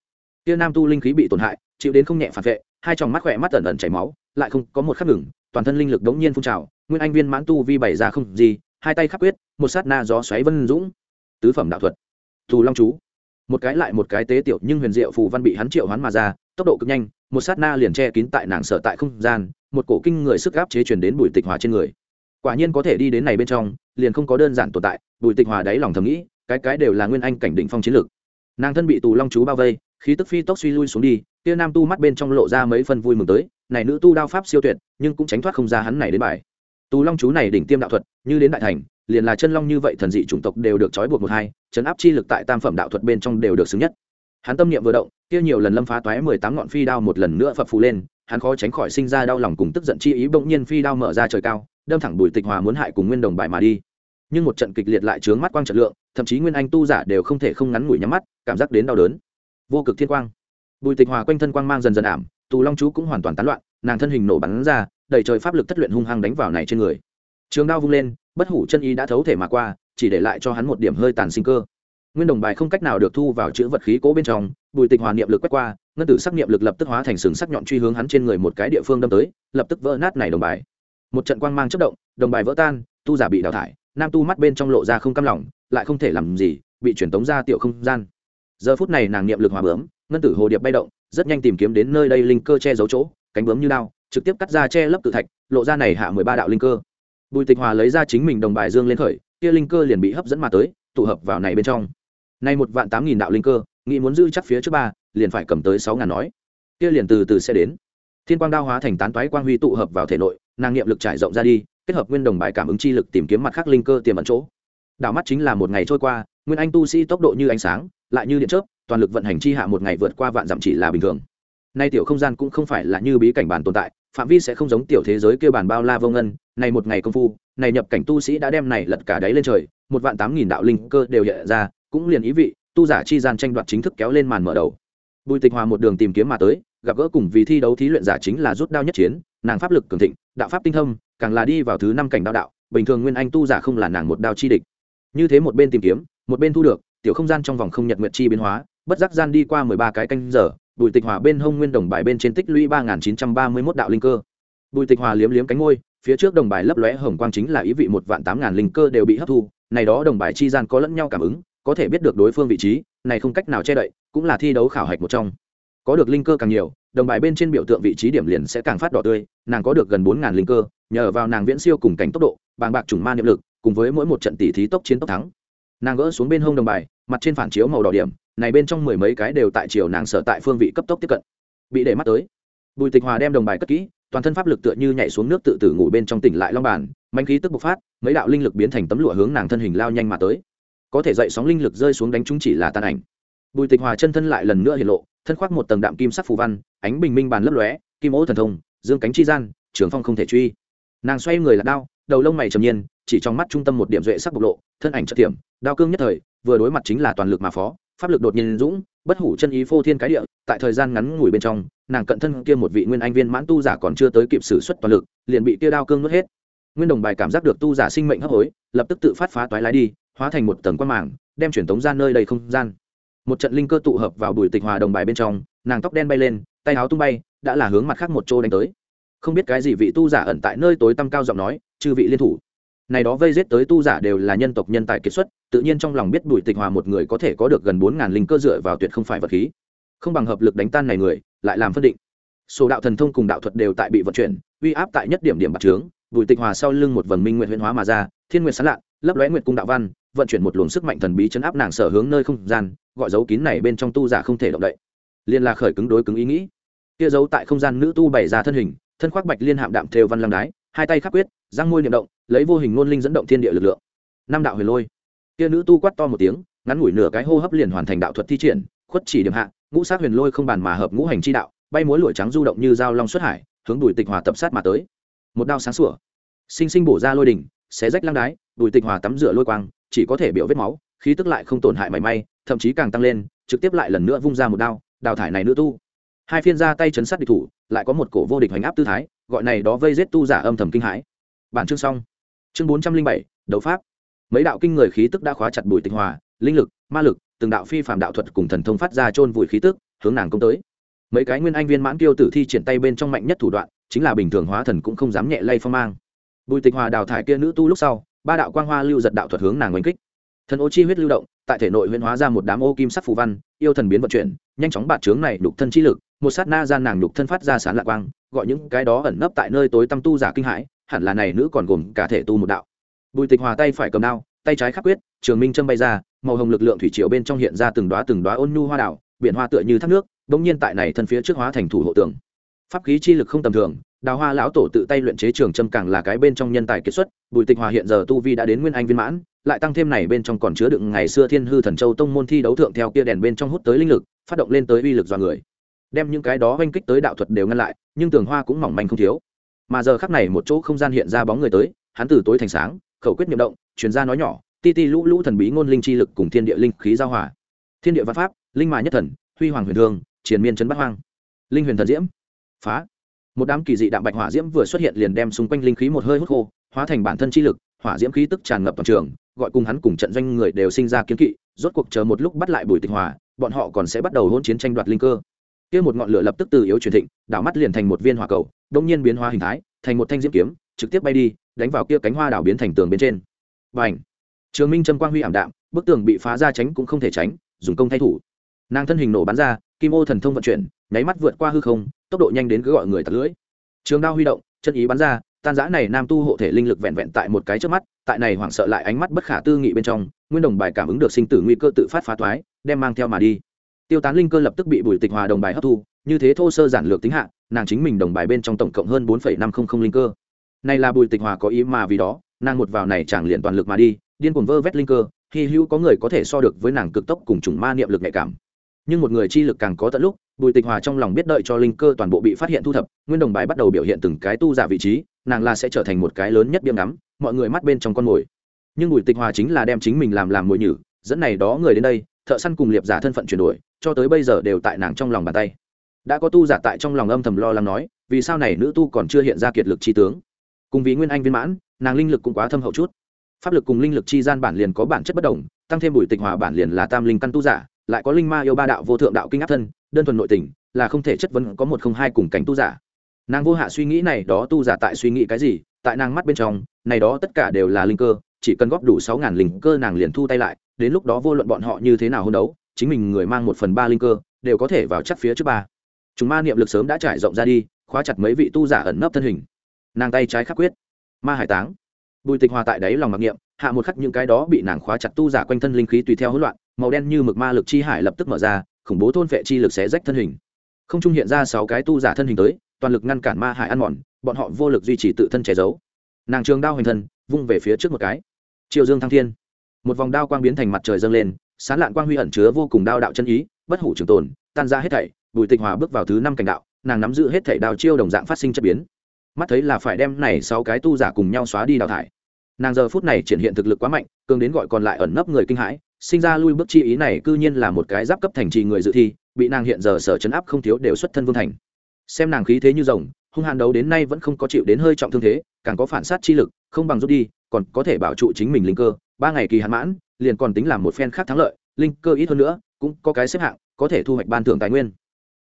Kia nam tu linh khí bị tổn hại, chịu đến không nhẹ phản vệ, hai tròng mắt khỏe mắt ẩn ẩn chảy máu, lại không có một khắc ngừng, toàn thân linh lực đống nhiên phun trào, nguyên anh viên mãn tu vi bảy ra không gì, hai tay khắc quyết, một sát na gió xoáy vân dũng. Tứ phẩm đạo thuật. Thù long chú. Một cái lại một cái tế tiểu nhưng huyền diệu phù văn bị hắn triệu hoán mà ra, tốc độ cực nhanh, một sát na liền che kín tại nàng sở tại không gian, một cổ kinh người sức gáp chế truyền đến bùi tịch hòa trên người quả nhiên có thể đi đến này bên trong, liền không có đơn giản tồn tại, bùi tịch hòa đáy lòng thầm nghĩ, cái cái đều là nguyên anh cảnh đỉnh phong chiến lược. Nàng thân bị tù long chú bao vây, khí tức phi tốc suy lui xuống đi tia nam tu mắt bên trong lộ ra mấy phân vui mừng tới, này nữ tu đao pháp siêu tuyệt, nhưng cũng tránh thoát không ra hắn này đến bài. Tù long chú này đỉnh tiêm đạo thuật, như đến đại thành, liền là chân long như vậy thần dị chủng tộc đều được trói buộc một hai, chấn áp chi lực tại tam phẩm đạo thuật bên trong đều được xứng nhất. Hắn tâm niệm vừa động, kia nhiều lần lâm phá toái mười tám ngọn phi đao một lần nữa phập phù lên, hắn khó tránh khỏi sinh ra đau lòng cùng tức giận chi ý bỗng nhiên phi đao mở ra trời cao đâm thẳng bùi tịch hòa muốn hại cùng nguyên đồng bài mà đi. Nhưng một trận kịch liệt lại trướng mắt quang trận lượng, thậm chí nguyên anh tu giả đều không thể không ngắn ngủi nhắm mắt, cảm giác đến đau đớn. Vô cực thiên quang. Bùi tịch hòa quanh thân quang mang dần dần ảm, tù long chú cũng hoàn toàn tán loạn, nàng thân hình nổ bắn ra đẩy trời pháp lực thất luyện hung hăng đánh vào này trên người. Trường đao vung lên, bất hủ chân ý đã thấu thể mà qua, chỉ để lại cho hắn một điểm hơi tàn sinh cơ. Nguyên đồng bài không cách nào được thu vào chữ vật khí cố bên trong, bùi tịch hòa niệm lực quét qua, ngân tử sắc niệm lực lập tức hóa thành sừng sắc nhọn truy hướng hắn trên người một cái địa phương đâm tới, lập tức vỡ nát này đồng bài một trận quang mang chất động, đồng bài vỡ tan, tu giả bị đào thải, nam tu mắt bên trong lộ ra không cam lòng, lại không thể làm gì, bị truyền tống ra tiểu không gian. Giờ phút này nàng niệm lực hòa bướm, ngân tử hồ điệp bay động, rất nhanh tìm kiếm đến nơi đây linh cơ che giấu chỗ, cánh bướm như lao trực tiếp cắt ra che lấp tự thạch, lộ ra này hạ mười ba đạo linh cơ. Bùi tịch hòa lấy ra chính mình đồng bài dương lên khởi, kia linh cơ liền bị hấp dẫn mà tới, tụ hợp vào này bên trong. Nay một vạn tám nghìn đạo linh cơ, nghĩ muốn giữ chắc phía trước ba, liền phải cầm tới sáu ngàn nói. Kia liền từ từ sẽ đến. Thiên quang đao hóa thành tán toái quang huy tụ hợp vào thể nội nàng nghiệm lực trải rộng ra đi, kết hợp nguyên đồng bài cảm ứng chi lực tìm kiếm mặt khác linh cơ tiềm ẩn chỗ. Đảo mắt chính là một ngày trôi qua, nguyên anh tu sĩ tốc độ như ánh sáng, lại như điện chớp, toàn lực vận hành chi hạ một ngày vượt qua vạn dặm chỉ là bình thường. Nay tiểu không gian cũng không phải là như bí cảnh bản tồn tại, phạm vi sẽ không giống tiểu thế giới kêu bản bao la vô ngân, này một ngày công phu, này nhập cảnh tu sĩ đã đem này lật cả đáy lên trời, một vạn tám nghìn đạo linh cơ đều hiện ra, cũng liền ý vị, tu giả chi gian tranh đoạt chính thức kéo lên màn mở đầu. Bùi tịch hòa một đường tìm kiếm mà tới, gặp gỡ cùng vì thi đấu thí luyện giả chính là rút đao nhất chiến nàng pháp lực cường thịnh, đạo pháp tinh thông, càng là đi vào thứ năm cảnh đạo đạo, bình thường nguyên anh tu giả không là nàng một đao chi địch. Như thế một bên tìm kiếm, một bên thu được, tiểu không gian trong vòng không nhật nguyệt chi biến hóa, bất giác gian đi qua mười ba cái canh giờ, bùi tịch hòa bên hông nguyên đồng bài bên trên tích lũy ba nghìn chín trăm ba mươi mốt đạo linh cơ. Bùi tịch hòa liếm liếm cánh ngôi phía trước đồng bài lấp lóe hồng quang chính là ý vị một vạn tám ngàn linh cơ đều bị hấp thu, này đó đồng bài chi gian có lẫn nhau cảm ứng, có thể biết được đối phương vị trí, này không cách nào che đậy, cũng là thi đấu khảo hạch một trong có được linh cơ càng nhiều, đồng bài bên trên biểu tượng vị trí điểm liền sẽ càng phát đỏ tươi, nàng có được gần bốn ngàn linh cơ, nhờ vào nàng viễn siêu cùng cảnh tốc độ, bàng bạc chủng ma niệm lực, cùng với mỗi một trận tỷ thí tốc chiến tốc thắng. Nàng gỡ xuống bên hông đồng bài, mặt trên phản chiếu màu đỏ điểm, này bên trong mười mấy cái đều tại chiều nàng sở tại phương vị cấp tốc tiếp cận. Bị để mắt tới, bùi tịch hòa đem đồng bài cất kỹ, toàn thân pháp lực tựa như nhảy xuống nước tự tử ngủ bên trong tỉnh lại long bàn mạnh khí tức bộc phát, mấy đạo linh lực biến thành tấm lụa hướng nàng thân hình lao nhanh mà tới. Có thể dậy sóng linh lực rơi xuống đánh chúng chỉ là tàn ảnh bùi tịch hòa chân thân lại lần nữa hiện lộ, thân khoác một tầng đạm kim sắc phù văn, ánh bình minh bàn lấp lóe, kim ô thần thông, dương cánh chi gian, trường phong không thể truy. Nàng xoay người là đao, đầu lông mày trầm nhiên, chỉ trong mắt trung tâm một điểm duệ sắc bộc lộ, thân ảnh trợ tiệm, đao cương nhất thời, vừa đối mặt chính là toàn lực mà phó, pháp lực đột nhiên dũng, bất hủ chân ý phô thiên cái địa, tại thời gian ngắn ngủi bên trong, nàng cận thân kia một vị nguyên anh viên mãn tu giả còn chưa tới kịp sử xuất toàn lực, liền bị kia đao cương nuốt hết. Nguyên đồng bài cảm giác được tu giả sinh mệnh hấp hối, lập tức tự phát phá toái lái đi, hóa thành một tầng quan mảng đem truyền tống ra nơi đầy không gian một trận linh cơ tụ hợp vào bùi tịch hòa đồng bài bên trong, nàng tóc đen bay lên, tay áo tung bay, đã là hướng mặt khác một chỗ đánh tới. Không biết cái gì vị tu giả ẩn tại nơi tối tăm cao giọng nói, chư vị liên thủ. Này đó vây giết tới tu giả đều là nhân tộc nhân tài kiệt xuất, tự nhiên trong lòng biết bùi tịch hòa một người có thể có được gần bốn ngàn linh cơ dựa vào tuyệt không phải vật khí. Không bằng hợp lực đánh tan này người, lại làm phân định. Số đạo thần thông cùng đạo thuật đều tại bị vận chuyển, uy áp tại nhất điểm điểm bạc trướng, bùi tịch hòa sau lưng một vần minh nguyện huyễn hóa mà ra, thiên nguyện sán lạ lấp lóe nguyệt cung đạo văn, vận chuyển một luồng sức mạnh thần bí chấn áp nàng sở hướng nơi không gian, gọi dấu kín này bên trong tu giả không thể động đậy. Liên là khởi cứng đối cứng ý nghĩ. Kia dấu tại không gian nữ tu bày ra thân hình, thân khoác bạch liên hạm đạm thêu văn lăng đái, hai tay khắc quyết, răng môi niệm động, lấy vô hình ngôn linh dẫn động thiên địa lực lượng. Năm đạo huyền lôi. Kia nữ tu quát to một tiếng, ngắn ngủi nửa cái hô hấp liền hoàn thành đạo thuật thi triển, khuất chỉ điểm hạ, ngũ sát huyền lôi không bàn mà hợp ngũ hành chi đạo, bay múa lụa trắng du động như dao long xuất hải, hướng đuổi tịch hòa tập sát mà tới. Một đao sáng sủa. Sinh sinh bổ ra lôi đỉnh xé rách lăng đái, bùi tịch hòa tắm rửa lôi quang, chỉ có thể biểu vết máu, khí tức lại không tổn hại mảy may, thậm chí càng tăng lên, trực tiếp lại lần nữa vung ra một đao, đào thải này nữ tu. Hai phiên ra tay chấn sát địch thủ, lại có một cổ vô địch hoành áp tư thái, gọi này đó vây giết tu giả âm thầm kinh hãi. Bản chương xong. Chương bốn trăm linh bảy, đấu pháp. Mấy đạo kinh người khí tức đã khóa chặt bùi tịch hòa, linh lực, ma lực, từng đạo phi phạm đạo thuật cùng thần thông phát ra chôn vùi khí tức, hướng nàng công tới. Mấy cái nguyên anh viên mãn tiêu tử thi triển tay bên trong mạnh nhất thủ đoạn, chính là bình thường hóa thần cũng không dám nhẹ lay phong mang bùi tịch hòa đào thải kia nữ tu lúc sau, ba đạo quang hoa lưu giật đạo thuật hướng nàng oanh kích. Thần ô chi huyết lưu động, tại thể nội huyễn hóa ra một đám ô kim sắc phù văn, yêu thần biến vận chuyển, nhanh chóng bạt trướng này đục thân chi lực, một sát na gian nàng đục thân phát ra sáng lạc quang, gọi những cái đó ẩn nấp tại nơi tối tăm tu giả kinh hãi, hẳn là này nữ còn gồm cả thể tu một đạo. Bùi tịch hòa tay phải cầm đao, tay trái khắc quyết, trường minh châm bay ra, màu hồng lực lượng thủy triều bên trong hiện ra từng đóa từng đóa ôn nhu hoa đảo biển hoa tựa như thác nước, bỗng nhiên tại này thân phía trước hóa thành thủ hộ tường. Pháp khí chi lực không tầm thường đào hoa lão tổ tự tay luyện chế trường châm càng là cái bên trong nhân tài kiệt xuất, bùi tịch hòa hiện giờ tu vi đã đến nguyên anh viên mãn, lại tăng thêm này bên trong còn chứa đựng ngày xưa thiên hư thần châu tông môn thi đấu thượng theo kia đèn bên trong hút tới linh lực, phát động lên tới uy lực do người. Đem những cái đó oanh kích tới đạo thuật đều ngăn lại, nhưng tường hoa cũng mỏng manh không thiếu. Mà giờ khắc này một chỗ không gian hiện ra bóng người tới, hắn từ tối thành sáng, khẩu quyết nhiệm động, truyền ra nói nhỏ, ti ti lũ lũ thần bí ngôn linh chi lực cùng thiên địa linh khí giao hòa. Thiên địa văn pháp, linh mà nhất thần, huy hoàng huyền thương triền miên trấn bắc hoang. Linh huyền thần diễm. Phá một đám kỳ dị đạm bạch hỏa diễm vừa xuất hiện liền đem xung quanh linh khí một hơi hút khô, hóa thành bản thân chi lực, hỏa diễm khí tức tràn ngập toàn trường, gọi cùng hắn cùng trận doanh người đều sinh ra kiến kỵ, rốt cuộc chờ một lúc bắt lại bùi tịch hòa, bọn họ còn sẽ bắt đầu hôn chiến tranh đoạt linh cơ. Kia một ngọn lửa lập tức từ yếu truyền thịnh, đảo mắt liền thành một viên hỏa cầu đông nhiên biến hóa hình thái, thành một thanh diễm kiếm, trực tiếp bay đi, đánh vào kia cánh hoa đảo biến thành tường bên trên. Và ảnh trường minh trâm quang huy ảm đạm, bức tường bị phá ra tránh cũng không thể tránh, dùng công thay thủ. Nàng thân hình nổ bắn ra, kim ô thần thông vận chuyển, nháy mắt vượt qua hư không tốc độ nhanh đến cứ gọi người tạt lưỡi. Trường đao huy động, chân ý bắn ra, tan giã này nam tu hộ thể linh lực vẹn vẹn tại một cái trước mắt, tại này hoảng sợ lại ánh mắt bất khả tư nghị bên trong, nguyên đồng bài cảm ứng được sinh tử nguy cơ tự phát phá thoái, đem mang theo mà đi. Tiêu tán linh cơ lập tức bị bùi tịch hòa đồng bài hấp thu, như thế thô sơ giản lược tính hạ, nàng chính mình đồng bài bên trong tổng cộng hơn bốn năm trăm linh linh cơ. Này là bùi tịch hòa có ý mà vì đó, nàng một vào này chẳng liền toàn lực mà đi, điên cuồng vơ vét linh cơ, hy hữu có người có thể so được với nàng cực tốc cùng chủng ma niệm lực nhạy cảm. Nhưng một người chi lực càng có tận lúc bùi tịch hòa trong lòng biết đợi cho linh cơ toàn bộ bị phát hiện thu thập, nguyên đồng bài bắt đầu biểu hiện từng cái tu giả vị trí, nàng là sẽ trở thành một cái lớn nhất biêm ngắm, mọi người mắt bên trong con mồi. Nhưng bùi tịch hòa chính là đem chính mình làm làm mồi nhử, dẫn này đó người đến đây, thợ săn cùng liệp giả thân phận chuyển đổi, cho tới bây giờ đều tại nàng trong lòng bàn tay. Đã có tu giả tại trong lòng âm thầm lo lắng nói, vì sao này nữ tu còn chưa hiện ra kiệt lực chi tướng? Cùng vì nguyên anh viên mãn, nàng linh lực cũng quá thâm hậu chút. Pháp lực cùng linh lực chi gian bản liền có bản chất bất đồng, tăng thêm bùi tịch hòa bản liền là tam linh căn tu giả lại có linh ma yêu ba đạo vô thượng đạo kinh áp thân, đơn thuần nội tình, là không thể chất vấn có một không hai cùng cảnh tu giả. Nàng vô hạ suy nghĩ này đó tu giả tại suy nghĩ cái gì, tại nàng mắt bên trong, này đó tất cả đều là linh cơ, chỉ cần góp đủ sáu ngàn linh cơ nàng liền thu tay lại, đến lúc đó vô luận bọn họ như thế nào hôn đấu, chính mình người mang một phần ba linh cơ, đều có thể vào chắc phía trước ba. Chúng ma niệm lực sớm đã trải rộng ra đi, khóa chặt mấy vị tu giả ẩn nấp thân hình. Nàng tay trái khắc quyết. Ma hải táng. Bùi tịch hòa tại đáy lòng mặc niệm hạ một khắc những cái đó bị nàng khóa chặt tu giả quanh thân linh khí tùy theo hỗn loạn, màu đen như mực ma lực chi hải lập tức mở ra, khủng bố thôn vệ chi lực xé rách thân hình. Không trung hiện ra sáu cái tu giả thân hình tới, toàn lực ngăn cản ma hải ăn mòn, bọn họ vô lực duy trì tự thân che giấu. Nàng trường đao hành thân, vung về phía trước một cái. Triều dương thăng thiên. Một vòng đao quang biến thành mặt trời dâng lên, sán lạn quang huy ẩn chứa vô cùng đao đạo chân ý, bất hủ trường tồn, tan ra hết thảy, bùi tịch hòa bước vào thứ năm cảnh đạo, nàng nắm giữ hết thảy đao chiêu đồng dạng phát sinh chất biến. Mắt thấy là phải đem này sáu cái tu giả cùng nhau xóa đi đào thải nàng giờ phút này triển hiện thực lực quá mạnh, cường đến gọi còn lại ẩn nấp người kinh hãi, sinh ra lui bước chi ý này cư nhiên là một cái giáp cấp thành trì người dự thi, bị nàng hiện giờ sở chấn áp không thiếu đều xuất thân vương thành. Xem nàng khí thế như rồng, hung hàn đấu đến nay vẫn không có chịu đến hơi trọng thương thế, càng có phản sát chi lực, không bằng rút đi, còn có thể bảo trụ chính mình linh cơ, ba ngày kỳ hạn mãn, liền còn tính làm một phen khác thắng lợi, linh cơ ít hơn nữa, cũng có cái xếp hạng, có thể thu hoạch ban thưởng tài nguyên.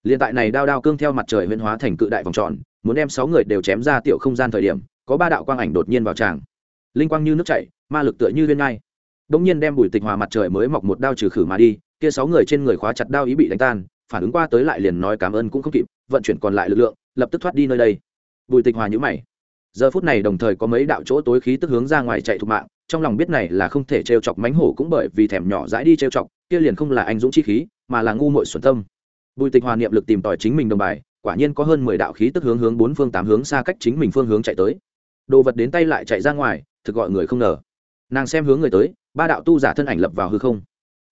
Liền tại này đao đao cương theo mặt trời huyễn hóa thành cự đại vòng tròn, muốn đem sáu người đều chém ra tiểu không gian thời điểm, có ba đạo quang ảnh đột nhiên vào tràng linh quang như nước chảy, ma lực tựa như viên ngai. Bỗng nhiên đem bùi tịch hòa mặt trời mới mọc một đao trừ khử mà đi, kia sáu người trên người khóa chặt đao ý bị đánh tan, phản ứng qua tới lại liền nói cảm ơn cũng không kịp, vận chuyển còn lại lực lượng, lập tức thoát đi nơi đây. Bùi tịch hòa nhữ mày. Giờ phút này đồng thời có mấy đạo chỗ tối khí tức hướng ra ngoài chạy thục mạng, trong lòng biết này là không thể trêu chọc mánh hổ cũng bởi vì thèm nhỏ dãi đi trêu chọc, kia liền không là anh dũng chi khí, mà là ngu muội xuẩn tâm. Bùi tịch hòa niệm lực tìm tòi chính mình đồng bài, quả nhiên có hơn mười đạo khí tức hướng hướng bốn phương tám hướng xa cách chính mình phương hướng chạy tới. Đồ vật đến tay lại chạy ra ngoài thực gọi người không ngờ. Nàng xem hướng người tới, ba đạo tu giả thân ảnh lập vào hư không.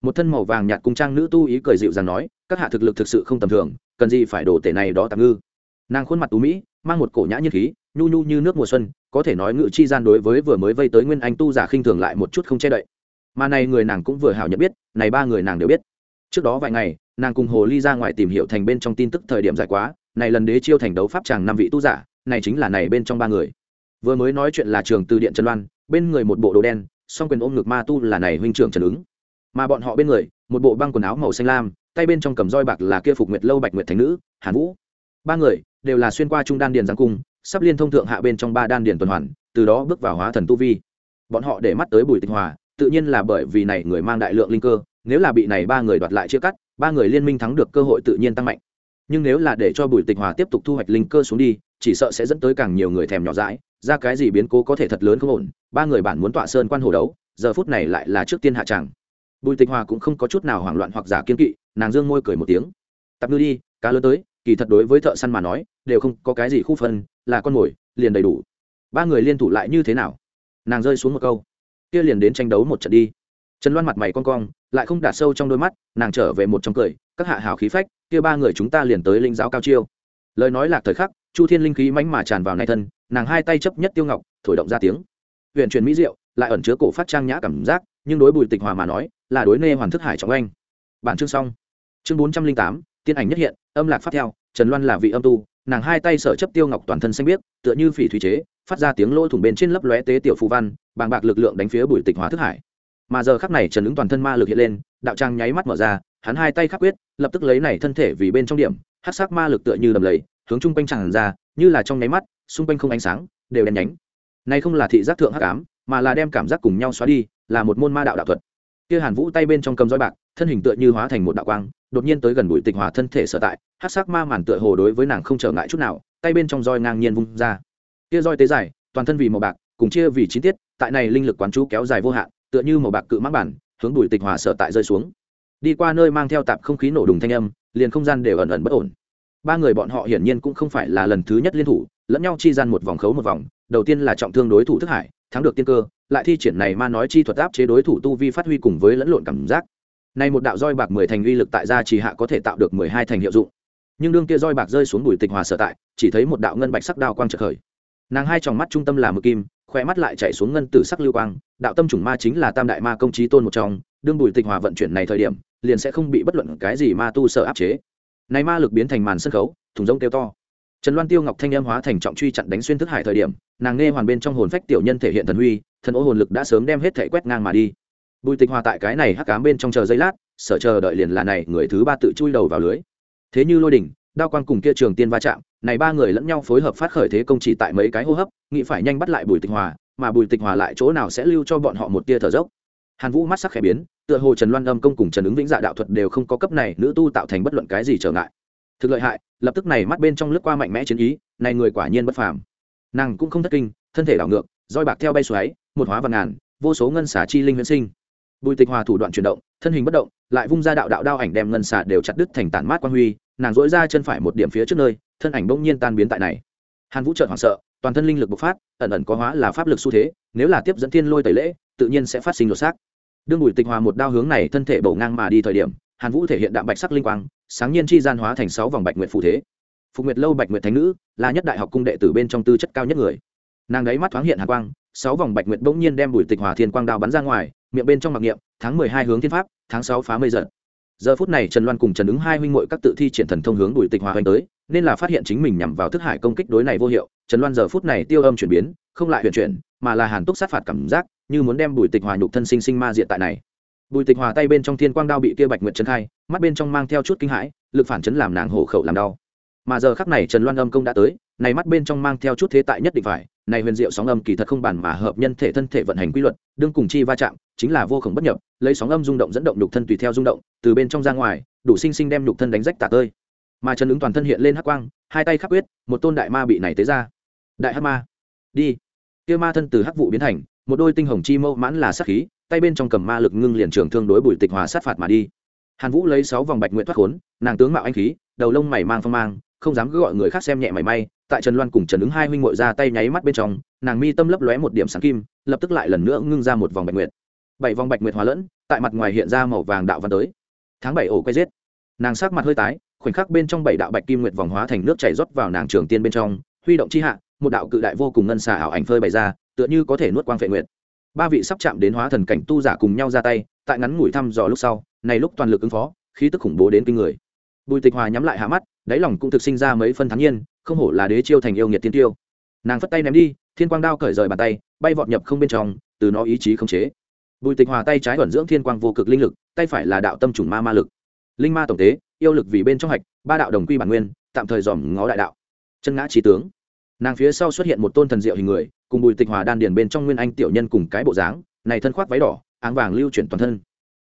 Một thân màu vàng nhạt cung trang nữ tu ý cười dịu dàng nói, các hạ thực lực thực sự không tầm thường, cần gì phải đổ tể này đó tạm ngư. Nàng khuôn mặt tú mỹ, mang một cổ nhã nhiên khí, nhu nhu như nước mùa xuân, có thể nói ngự chi gian đối với vừa mới vây tới nguyên anh tu giả khinh thường lại một chút không che đậy. Mà này người nàng cũng vừa hảo nhận biết, này ba người nàng đều biết. Trước đó vài ngày, nàng cùng hồ ly ra ngoài tìm hiểu thành bên trong tin tức thời điểm dài quá, này lần đế chiêu thành đấu pháp chàng năm vị tu giả, này chính là này bên trong ba người vừa mới nói chuyện là trường từ điện trần loan, bên người một bộ đồ đen, song quyền ôm ngực ma tu là này huynh trưởng trần ứng. Mà bọn họ bên người, một bộ băng quần áo màu xanh lam, tay bên trong cầm roi bạc là kia phục nguyệt lâu bạch nguyệt thành nữ, hàn vũ. Ba người đều là xuyên qua trung đan điền giang cung, sắp liên thông thượng hạ bên trong ba đan điền tuần hoàn, từ đó bước vào hóa thần tu vi. Bọn họ để mắt tới bùi tịch hòa, tự nhiên là bởi vì này người mang đại lượng linh cơ, nếu là bị này ba người đoạt lại chia cắt, ba người liên minh thắng được cơ hội tự nhiên tăng mạnh. Nhưng nếu là để cho bùi tịch hòa tiếp tục thu hoạch linh cơ xuống đi, chỉ sợ sẽ dẫn tới càng nhiều người thèm nhỏ dãi ra cái gì biến cố có thể thật lớn không ổn, ba người bản muốn tọa sơn quan hồ đấu, giờ phút này lại là trước tiên hạ tràng. Bùi tịch hòa cũng không có chút nào hoảng loạn hoặc giả kiên kỵ, nàng dương môi cười một tiếng. Tập ngư đi, cá lớn tới, kỳ thật đối với thợ săn mà nói, đều không có cái gì khu phân, là con mồi, liền đầy đủ. Ba người liên thủ lại như thế nào? Nàng rơi xuống một câu. Kia liền đến tranh đấu một trận đi. Trần loan mặt mày con cong, lại không đạt sâu trong đôi mắt, nàng trở về một trong cười, các hạ hào khí phách, kia ba người chúng ta liền tới linh giáo cao chiêu. Lời nói lạc thời khắc, chu thiên linh khí mánh mà tràn vào nay thân nàng hai tay chấp nhất tiêu ngọc, thổi động ra tiếng. Huyện truyền mỹ diệu, lại ẩn chứa cổ phát trang nhã cảm giác, nhưng đối bùi tịch hòa mà nói, là đối nê hoàn thức hải trọng anh. Bản chương xong. Chương bốn trăm linh tám, tiên ảnh nhất hiện, âm lạc phát theo, trần loan là vị âm tu, nàng hai tay sở chấp tiêu ngọc toàn thân xanh biếc, tựa như phỉ thủy chế, phát ra tiếng lỗ thủng bên trên lấp lóe tế tiểu phù văn, bàng bạc lực lượng đánh phía bùi tịch hòa thức hải. Mà giờ khắc này trần ứng toàn thân ma lực hiện lên, đạo trang nháy mắt mở ra, hắn hai tay khắc quyết, lập tức lấy này thân thể vì bên trong điểm hát sắc ma lực tựa như đầm lầy, hướng chung quanh tràn ra, như là trong nháy mắt xung quanh không ánh sáng, đều đen nhánh. Này không là thị giác thượng hắc ám, mà là đem cảm giác cùng nhau xóa đi, là một môn ma đạo đạo thuật. Kia hàn vũ tay bên trong cầm roi bạc, thân hình tựa như hóa thành một đạo quang, đột nhiên tới gần bụi tịch hòa thân thể sở tại hát sắc ma màn tựa hồ đối với nàng không trở ngại chút nào, tay bên trong roi ngang nhiên vung ra. Kia roi tế dài, toàn thân vì màu bạc, cùng chia vì chi tiết, tại này linh lực quán chú kéo dài vô hạn, tựa như màu bạc cự mắc bản, hướng bụi tịch hòa sở tại rơi xuống. Đi qua nơi mang theo tạp không khí nổ đùng thanh âm, liền không gian đều ẩn ẩn bất ổn ba người bọn họ hiển nhiên cũng không phải là lần thứ nhất liên thủ, lẫn nhau chi gian một vòng khấu một vòng, đầu tiên là trọng thương đối thủ thức hải, thắng được tiên cơ, lại thi triển này ma nói chi thuật áp chế đối thủ tu vi phát huy cùng với lẫn lộn cảm giác. Này một đạo roi bạc mười thành uy lực tại gia trì hạ có thể tạo được mười hai thành hiệu dụng. Nhưng đương kia roi bạc rơi xuống bùi tịch hòa sở tại, chỉ thấy một đạo ngân bạch sắc đao quang trợ khởi. Nàng hai tròng mắt trung tâm là mực kim khoe mắt lại chạy xuống ngân tử sắc lưu quang, đạo tâm chủng ma chính là tam đại ma công trí tôn một trong, đương bùi tịch hòa vận chuyển này thời điểm, liền sẽ không bị bất luận cái gì ma tu sở áp chế này ma lực biến thành màn sân khấu, thùng rông kêu to. Trần loan tiêu ngọc thanh âm hóa thành trọng truy chặn đánh xuyên thức hải thời điểm, nàng nghe hoàn bên trong hồn phách tiểu nhân thể hiện thần huy, thần ô hồn lực đã sớm đem hết thể quét ngang mà đi. Bùi tịch hòa tại cái này hắc cám bên trong chờ giây lát, sợ chờ đợi liền là này, người thứ ba tự chui đầu vào lưới. Thế như lôi đỉnh, đao quang cùng kia trường tiên va chạm, này ba người lẫn nhau phối hợp phát khởi thế công chỉ tại mấy cái hô hấp, nghĩ phải nhanh bắt lại bùi tịch hòa, mà bùi tịch hòa lại chỗ nào sẽ lưu cho bọn họ một tia thở dốc hàn vũ mắt sắc khẽ biến, tựa hồ trần loan âm công cùng trần ứng vĩnh dạ đạo thuật đều không có cấp này nữ tu tạo thành bất luận cái gì trở ngại. Thực lợi hại, lập tức này mắt bên trong lướt qua mạnh mẽ chiến ý, này người quả nhiên bất phàm. Nàng cũng không thất kinh, thân thể đảo ngược, roi bạc theo bay xoáy, một hóa và ngàn, vô số ngân xả chi linh huyễn sinh. Bùi tịch hòa thủ đoạn chuyển động, thân hình bất động, lại vung ra đạo đạo đao ảnh đem ngân xả đều chặt đứt thành tản mát quan huy, nàng dỗi ra chân phải một điểm phía trước nơi, thân ảnh bỗng nhiên tan biến tại này. Hàn vũ trợn hoảng sợ toàn thân linh lực bộc phát, ẩn ẩn có hóa là pháp lực xu thế, nếu là tiếp dẫn thiên lôi tẩy lễ, tự nhiên sẽ phát sinh đột xác. Đương bùi tịch hòa một đao hướng này thân thể bổ ngang mà đi thời điểm, hàn vũ thể hiện đạm bạch sắc linh quang, sáng nhiên chi gian hóa thành sáu vòng bạch nguyện phụ thế. Phục nguyệt lâu bạch nguyện thánh nữ, là nhất đại học cung đệ tử bên trong tư chất cao nhất người. Nàng đấy mắt thoáng hiện hàn quang, sáu vòng bạch nguyện bỗng nhiên đem bùi tịch hòa thiên quang đao bắn ra ngoài, miệng bên trong mặc niệm, tháng mười hai hướng thiên pháp, tháng sáu phá mây giật giờ phút này trần loan cùng trần ứng hai huynh muội các tự thi triển thần thông hướng bùi tịch hòa hoành tới nên là phát hiện chính mình nhằm vào thức hải công kích đối này vô hiệu. Trần loan giờ phút này tiêu âm chuyển biến, không lại huyền chuyển, mà là hàn túc sát phạt cảm giác, như muốn đem bùi tịch hòa nhục thân sinh sinh ma diện tại này. Bùi tịch hòa tay bên trong thiên quang đao bị kia bạch nguyệt trấn khai, mắt bên trong mang theo chút kinh hãi, lực phản chấn làm nàng hổ khẩu làm đau. Mà giờ khắc này trần loan âm công đã tới, này mắt bên trong mang theo chút thế tại nhất định phải, này huyền diệu sóng âm kỳ thật không bản mà hợp nhân thể thân thể vận hành quy luật, đương cùng chi va chạm, chính là vô khổng bất nhập, lấy sóng âm rung động dẫn động nhục thân tùy theo rung động, từ bên trong ra ngoài, đủ sinh sinh đem nhục thân đánh rách tả tơi mà trần ứng toàn thân hiện lên hắc quang, hai tay khắc quyết, một tôn đại ma bị này tế ra. Đại hắc ma, đi. Kia ma thân từ hắc vụ biến thành, một đôi tinh hồng chi mâu mãn là sát khí, tay bên trong cầm ma lực ngưng liền trường thương đối bùi tịch hòa sát phạt mà đi. Hàn vũ lấy sáu vòng bạch nguyện thoát khốn, nàng tướng mạo anh khí, đầu lông mày mang phong mang, không dám cứ gọi người khác xem nhẹ mảy may, tại trần loan cùng trần ứng hai huynh ngội ra tay nháy mắt bên trong, nàng mi tâm lấp lóe một điểm sáng kim, lập tức lại lần nữa ngưng ra một vòng bạch nguyệt. Bảy vòng bạch nguyệt hòa lẫn, tại mặt ngoài hiện ra màu vàng đạo văn tới. Tháng bảy ổ quay giết. Nàng sắc mặt hơi tái khoảnh khắc bên trong bảy đạo bạch kim nguyệt vòng hóa thành nước chảy rót vào nàng trường tiên bên trong, huy động chi hạ, một đạo cự đại vô cùng ngân xà ảo ảnh phơi bày ra, tựa như có thể nuốt quang phệ nguyệt. Ba vị sắp chạm đến hóa thần cảnh tu giả cùng nhau ra tay, tại ngắn ngủi thăm dò lúc sau, này lúc toàn lực ứng phó, khí tức khủng bố đến kinh người. Bùi tịch hòa nhắm lại hạ mắt, đáy lòng cũng thực sinh ra mấy phân thắng nhiên, không hổ là đế chiêu thành yêu nghiệt tiên tiêu. Nàng phất tay ném đi, thiên quang đao cởi rời bàn tay, bay vọt nhập không bên trong, từ nó ý chí khống chế. Bùi tịch hòa tay trái thuận dưỡng thiên quang vô cực linh lực, tay phải là đạo tâm chủng ma ma lực. Linh ma tổng tế yêu lực vì bên trong hạch, ba đạo đồng quy bản nguyên, tạm thời dòm ngó đại đạo. Chân ngã trí tướng. Nàng phía sau xuất hiện một tôn thần diệu hình người, cùng bùi tịch hòa đan điền bên trong nguyên anh tiểu nhân cùng cái bộ dáng, này thân khoác váy đỏ, áng vàng lưu chuyển toàn thân.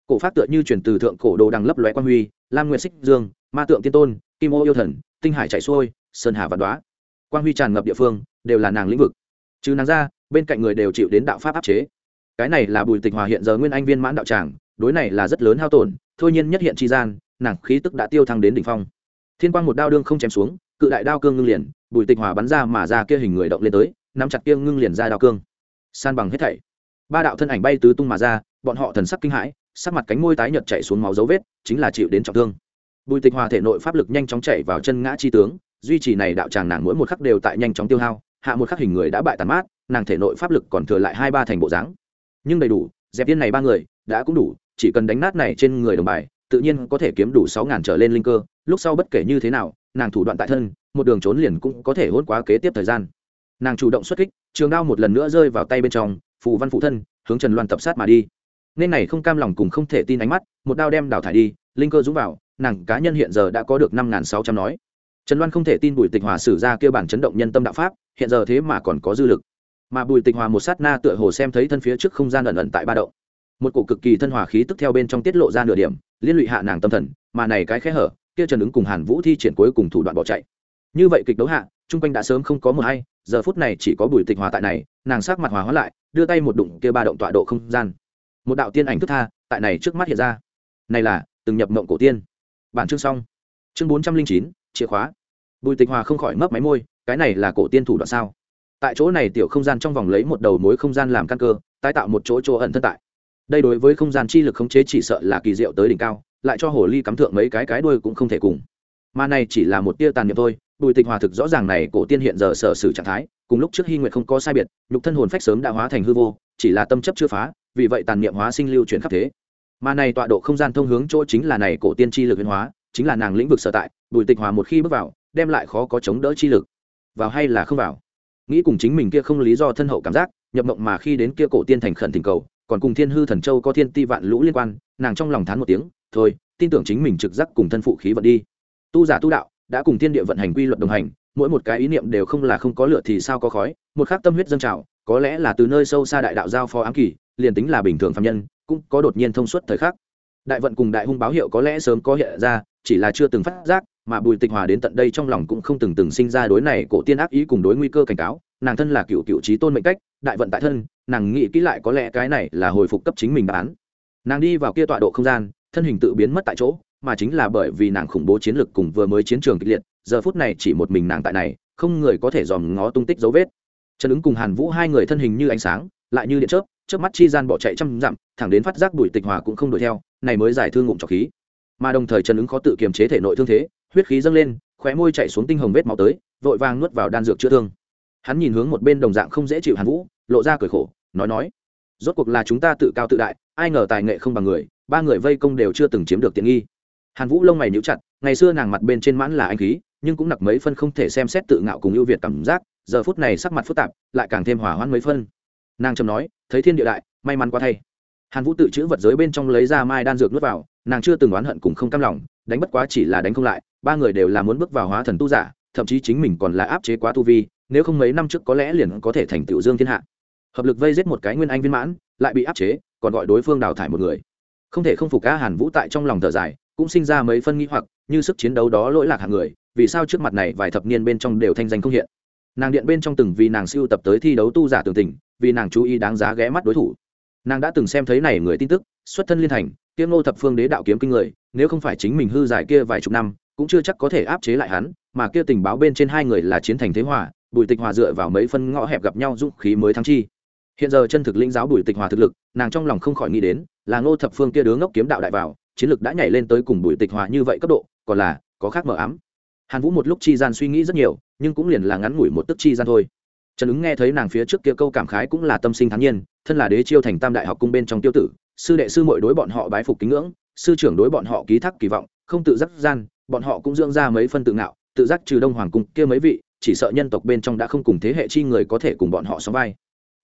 Cổ pháp tựa như chuyển từ thượng cổ đồ đằng lấp lóe quan huy, lam nguyệt xích dương, ma tượng tiên tôn, kim ô yêu thần, tinh hải chạy xuôi, sơn hà vạn đoá. Quan huy tràn ngập địa phương, đều là nàng lĩnh vực. Chứ nàng ra, bên cạnh người đều chịu đến đạo pháp áp chế. Cái này là bùi tịch hòa hiện giờ nguyên anh viên mãn đạo tràng, đối này là rất lớn hao tổn, thôi nhiên nhất hiện tri gian nàng khí tức đã tiêu thăng đến đỉnh phong. Thiên quang một đao đương không chém xuống, cự đại đao cương ngưng liền, bùi tịch hòa bắn ra mà ra kia hình người động lên tới, nắm chặt kia ngưng liền ra đao cương. San bằng hết thảy. Ba đạo thân ảnh bay tứ tung mà ra, bọn họ thần sắc kinh hãi, sắc mặt cánh môi tái nhợt chảy xuống máu dấu vết, chính là chịu đến trọng thương. Bùi tịch hòa thể nội pháp lực nhanh chóng chạy vào chân ngã chi tướng, duy trì này đạo tràng nàng mỗi một khắc đều tại nhanh chóng tiêu hao, hạ một khắc hình người đã bại tàn mát, nàng thể nội pháp lực còn thừa lại hai ba thành bộ dáng. Nhưng đầy đủ, dẹp tiên này ba người, đã cũng đủ, chỉ cần đánh nát này trên người đồng bài tự nhiên có thể kiếm đủ sáu ngàn trở lên linh cơ, lúc sau bất kể như thế nào, nàng thủ đoạn tại thân, một đường trốn liền cũng có thể hôn quá kế tiếp thời gian. Nàng chủ động xuất kích, trường đao một lần nữa rơi vào tay bên trong, phù văn phụ thân, hướng trần loan tập sát mà đi. Nên này không cam lòng cùng không thể tin ánh mắt, một đao đem đào thải đi, linh cơ dũng vào, nàng cá nhân hiện giờ đã có được năm sáu trăm nói. Trần loan không thể tin bùi tịch hòa sử ra kêu bản chấn động nhân tâm đạo pháp, hiện giờ thế mà còn có dư lực. Mà bùi tịch hòa một sát na tựa hồ xem thấy thân phía trước không gian ẩn ẩn tại ba động. Một cổ cực kỳ thân hòa khí tức theo bên trong tiết lộ ra nửa điểm liên lụy hạ nàng tâm thần, mà này cái khẽ hở, kia trần ứng cùng hàn vũ thi triển cuối cùng thủ đoạn bỏ chạy. Như vậy kịch đấu hạ, chung quanh đã sớm không có mờ hay, giờ phút này chỉ có bùi tịch hòa tại này, nàng sắc mặt hòa hóa lại, đưa tay một đụng kia ba động tọa độ không gian. Một đạo tiên ảnh thức tha, tại này trước mắt hiện ra. Này là, từng nhập mộng cổ tiên. Bản chương xong. Chương bốn trăm linh chín, chìa khóa. Bùi tịch hòa không khỏi mấp máy môi, cái này là cổ tiên thủ đoạn sao? Tại chỗ này tiểu không gian trong vòng lấy một đầu mối không gian làm căn cơ, tái tạo một chỗ chỗ ẩn thân tại đây đối với không gian chi lực khống chế chỉ sợ là kỳ diệu tới đỉnh cao, lại cho hồ ly cắm thượng mấy cái cái đuôi cũng không thể cùng. Mà này chỉ là một tia tàn niệm thôi, bùi tịch hòa thực rõ ràng này cổ tiên hiện giờ sở sử trạng thái, cùng lúc trước hy nguyệt không có sai biệt, nhục thân hồn phách sớm đã hóa thành hư vô, chỉ là tâm chấp chưa phá, vì vậy tàn niệm hóa sinh lưu chuyển khắp thế. Mà này tọa độ không gian thông hướng chỗ chính là này cổ tiên chi lực biến hóa, chính là nàng lĩnh vực sở tại, bùi tịch hòa một khi bước vào, đem lại khó có chống đỡ chi lực. Vào hay là không vào? Nghĩ cùng chính mình kia không lý do thân hậu cảm giác, nhập mộng mà khi đến kia cổ tiên thành khẩn tình cầu còn cùng thiên hư thần châu có thiên ti vạn lũ liên quan, nàng trong lòng thán một tiếng, thôi, tin tưởng chính mình trực giác cùng thân phụ khí vận đi. Tu giả tu đạo, đã cùng thiên địa vận hành quy luật đồng hành, mỗi một cái ý niệm đều không là không có lửa thì sao có khói, một khắc tâm huyết dâng trào, có lẽ là từ nơi sâu xa đại đạo giao phó ám kỳ, liền tính là bình thường phạm nhân, cũng có đột nhiên thông suốt thời khắc đại vận cùng đại hung báo hiệu có lẽ sớm có hiện ra, chỉ là chưa từng phát giác, mà bùi tịch hòa đến tận đây trong lòng cũng không từng từng sinh ra đối này cổ tiên ác ý cùng đối nguy cơ cảnh cáo, nàng thân là cựu cựu trí tôn mệnh cách, đại vận tại thân, nàng nghĩ kỹ lại có lẽ cái này là hồi phục cấp chính mình bán nàng đi vào kia tọa độ không gian, thân hình tự biến mất tại chỗ, mà chính là bởi vì nàng khủng bố chiến lực cùng vừa mới chiến trường kịch liệt, giờ phút này chỉ một mình nàng tại này, không người có thể dòm ngó tung tích dấu vết. Trần ứng cùng hàn vũ hai người thân hình như ánh sáng, lại như điện chớp chớp mắt chi gian bỏ chạy trăm dặm, thẳng đến phát giác bùi tịch hòa cũng không đuổi theo này mới giải thương ngụm trọc khí. Mà đồng thời trần ứng khó tự kiềm chế thể nội thương thế, huyết khí dâng lên, khóe môi chạy xuống tinh hồng vết máu tới, vội vàng nuốt vào đan dược chữa thương. Hắn nhìn hướng một bên đồng dạng không dễ chịu hàn vũ, lộ ra cười khổ, nói nói, rốt cuộc là chúng ta tự cao tự đại, ai ngờ tài nghệ không bằng người, ba người vây công đều chưa từng chiếm được tiện nghi. Hàn vũ lông mày níu chặt, ngày xưa nàng mặt bên trên mãn là anh khí, nhưng cũng nặc mấy phân không thể xem xét tự ngạo cùng ưu việt cảm giác, giờ phút này sắc mặt phức tạp, lại càng thêm hỏa hoãn mấy phân. Nàng trầm nói, thấy thiên địa đại, may mắn quá thay hàn vũ tự chữ vật giới bên trong lấy ra mai đan dược nuốt vào, nàng chưa từng oán hận cùng không cam lòng, đánh bất quá chỉ là đánh không lại, ba người đều là muốn bước vào hóa thần tu giả, thậm chí chính mình còn là áp chế quá tu vi, nếu không mấy năm trước có lẽ liền có thể thành tựu dương thiên hạ. Hợp lực vây giết một cái nguyên anh viên mãn, lại bị áp chế, còn gọi đối phương đào thải một người. Không thể không phục ca hàn vũ tại trong lòng thở dài, cũng sinh ra mấy phân nghi hoặc, như sức chiến đấu đó lỗi lạc hạng người, vì sao trước mặt này vài thập niên bên trong đều thanh danh không hiện? Nàng điện bên trong từng vì nàng siêu tập tới thi đấu tu giả tường tình, vì nàng chú ý đáng giá ghé mắt đối thủ nàng đã từng xem thấy này người tin tức, xuất thân liên thành tiêm ngô thập phương đế đạo kiếm kinh người, nếu không phải chính mình hư giải kia vài chục năm, cũng chưa chắc có thể áp chế lại hắn, mà kia tình báo bên trên hai người là chiến thành thế hòa, bùi tịch hòa dựa vào mấy phân ngõ hẹp gặp nhau dũng khí mới thắng chi. Hiện giờ chân thực linh giáo bùi tịch hòa thực lực, nàng trong lòng không khỏi nghĩ đến, là ngô thập phương kia đứa ngốc kiếm đạo đại vào, chiến lực đã nhảy lên tới cùng bùi tịch hòa như vậy cấp độ, còn là có khác mờ ám. Hàn vũ một lúc chi gian suy nghĩ rất nhiều, nhưng cũng liền là ngắn ngủi một tức chi gian thôi trần ứng nghe thấy nàng phía trước kia câu cảm khái cũng là tâm sinh thắng nhiên, thân là đế chiêu thành tam đại học cung bên trong tiêu tử, sư đệ sư mội đối bọn họ bái phục kính ngưỡng, sư trưởng đối bọn họ ký thác kỳ vọng, không tự giác gian, bọn họ cũng dưỡng ra mấy phân tự ngạo, tự giác trừ đông hoàng cung kia mấy vị, chỉ sợ nhân tộc bên trong đã không cùng thế hệ chi người có thể cùng bọn họ sóng vai.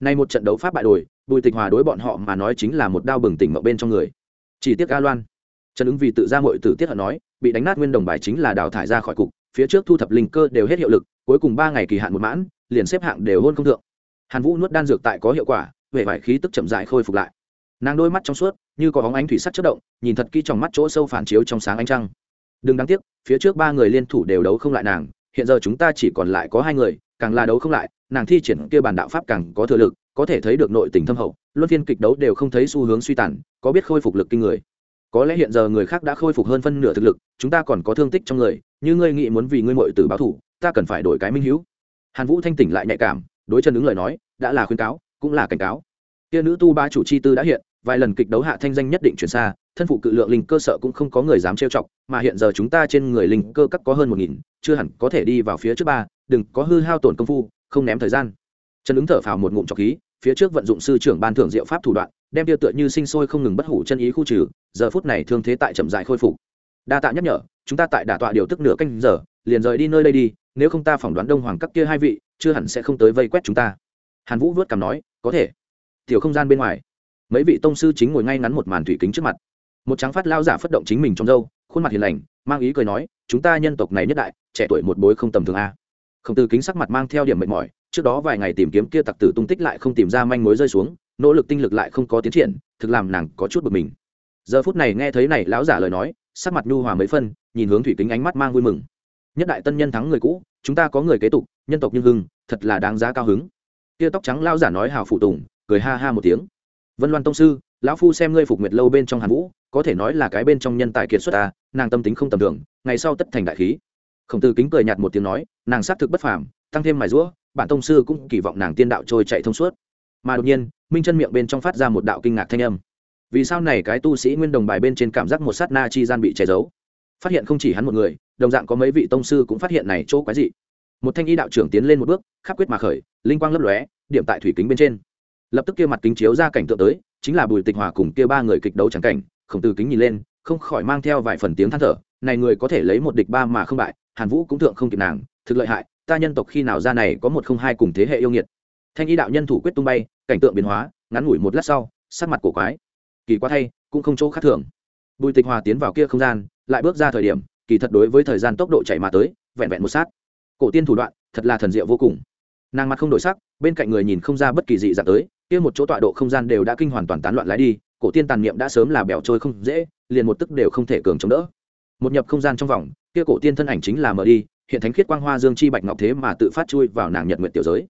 Nay một trận đấu pháp bại đồi bùi tịch hòa đối bọn họ mà nói chính là một đao bừng tỉnh mậu bên trong người. Chỉ tiếc ca loan. Trần ứng vì tự ra mội tử tiết hận nói, bị đánh nát nguyên đồng bài chính là đào thải ra khỏi cục, phía trước thu thập linh cơ đều hết hiệu lực cuối cùng ba ngày kỳ hạn một mãn, liền xếp hạng đều hôn không thượng. Hàn vũ nuốt đan dược tại có hiệu quả về vải khí tức chậm dại khôi phục lại. Nàng đôi mắt trong suốt, như có bóng ánh thủy sắc chất động, nhìn thật kỹ trong mắt chỗ sâu phản chiếu trong sáng ánh trăng. Đừng đáng tiếc, phía trước ba người liên thủ đều đấu không lại nàng, hiện giờ chúng ta chỉ còn lại có hai người, càng là đấu không lại, nàng thi triển kia bản đạo pháp càng có thừa lực, có thể thấy được nội tình thâm hậu, luân phiên kịch đấu đều không thấy xu hướng suy tàn, có biết khôi phục lực kinh người. Có lẽ hiện giờ người khác đã khôi phục hơn phân nửa thực lực, chúng ta còn có thương tích trong người, như ngươi nghĩ muốn vì ngươi mội tử báo thủ ta cần phải đổi cái minh hữu hàn vũ thanh tỉnh lại nhạy cảm, đối chân ứng lời nói, đã là khuyên cáo, cũng là cảnh cáo. Kia nữ tu ba chủ chi tư đã hiện, vài lần kịch đấu hạ thanh danh nhất định chuyển xa, thân phụ cự lượng linh cơ sở cũng không có người dám trêu chọc, mà hiện giờ chúng ta trên người linh cơ cắt có hơn một nghìn, chưa hẳn có thể đi vào phía trước ba, đừng có hư hao tổn công phu, không ném thời gian. Trần ứng thở phào một ngụm trọc khí, phía trước vận dụng sư trưởng ban thưởng diệu pháp thủ đoạn, đem tiêu tựa như sinh sôi không ngừng bất hủ chân ý khu trừ, giờ phút này thương thế tại chậm dại khôi phục. Đa tạ nhắc nhở, chúng ta tại đả tọa điều tức nửa canh giờ liền rời đi nơi đây đi, nếu không ta phỏng đoán đông hoàng các kia hai vị, chưa hẳn sẽ không tới vây quét chúng ta. Hàn vũ vớt cảm nói, có thể. Tiểu không gian bên ngoài. Mấy vị tông sư chính ngồi ngay ngắn một màn thủy kính trước mặt. Một trắng phát lao giả phất động chính mình trong dâu khuôn mặt hiền lành, mang ý cười nói, chúng ta nhân tộc này nhất đại, trẻ tuổi một bối không tầm thường a. Không từ kính sắc mặt mang theo điểm mệt mỏi, trước đó vài ngày tìm kiếm kia tặc tử tung tích lại không tìm ra manh mối rơi xuống, nỗ lực tinh lực lại không có tiến triển, thực làm nàng có chút bực mình. Giờ phút này nghe thấy này, lão giả lời nói, sắc mặt nhu hòa mấy phân, nhìn hướng thủy kính ánh mắt mang vui mừng nhất đại tân nhân thắng người cũ, chúng ta có người kế tục, nhân tộc như hưng, thật là đáng giá cao hứng. Tia tóc trắng lão giả nói hào phụ tùng, cười ha ha một tiếng. Vân loan tông sư, lão phu xem ngươi phục nguyệt lâu bên trong hàn vũ, có thể nói là cái bên trong nhân tài kiệt xuất ta, nàng tâm tính không tầm thường, ngày sau tất thành đại khí. Khổng tử kính cười nhạt một tiếng nói, nàng xác thực bất phàm, tăng thêm mài rũa bản tông sư cũng kỳ vọng nàng tiên đạo trôi chạy thông suốt. Mà đột nhiên, minh chân miệng bên trong phát ra một đạo kinh ngạc thanh âm. Vì sao này cái tu sĩ nguyên đồng bài bên trên cảm giác một sát na chi gian bị che giấu? Phát hiện không chỉ hắn một người đồng dạng có mấy vị tông sư cũng phát hiện này chỗ quái dị. Một thanh y đạo trưởng tiến lên một bước khắc quyết mà khởi, linh quang lấp lóe, điểm tại thủy kính bên trên. Lập tức kia mặt kính chiếu ra cảnh tượng tới, chính là bùi tịch hòa cùng kia ba người kịch đấu trắng cảnh khổng tử kính nhìn lên, không khỏi mang theo vài phần tiếng than thở, này người có thể lấy một địch ba mà không bại, hàn vũ cũng thượng không kịp nàng, thực lợi hại, ta nhân tộc khi nào ra này có một không hai cùng thế hệ yêu nghiệt. Thanh y đạo nhân thủ quyết tung bay, cảnh tượng biến hóa, ngắn ngủi một lát sau, sắc mặt cổ quái. Kỳ quá thay, cũng không chỗ khác thường. Bùi tịch hòa tiến vào kia không gian, lại bước ra thời điểm kỳ thật đối với thời gian tốc độ chạy mà tới, vẹn vẹn một sát. Cổ tiên thủ đoạn, thật là thần diệu vô cùng. Nàng mặt không đổi sắc, bên cạnh người nhìn không ra bất kỳ dị dạng tới, kia một chỗ tọa độ không gian đều đã kinh hoàn toàn tán loạn lái đi, cổ tiên tàn niệm đã sớm là bẻo trôi không dễ, liền một tức đều không thể cường chống đỡ. Một nhập không gian trong vòng, kia cổ tiên thân ảnh chính là mở đi, hiện thánh khiết quang hoa dương chi bạch ngọc thế mà tự phát chui vào nàng nhật nguyện tiểu giới.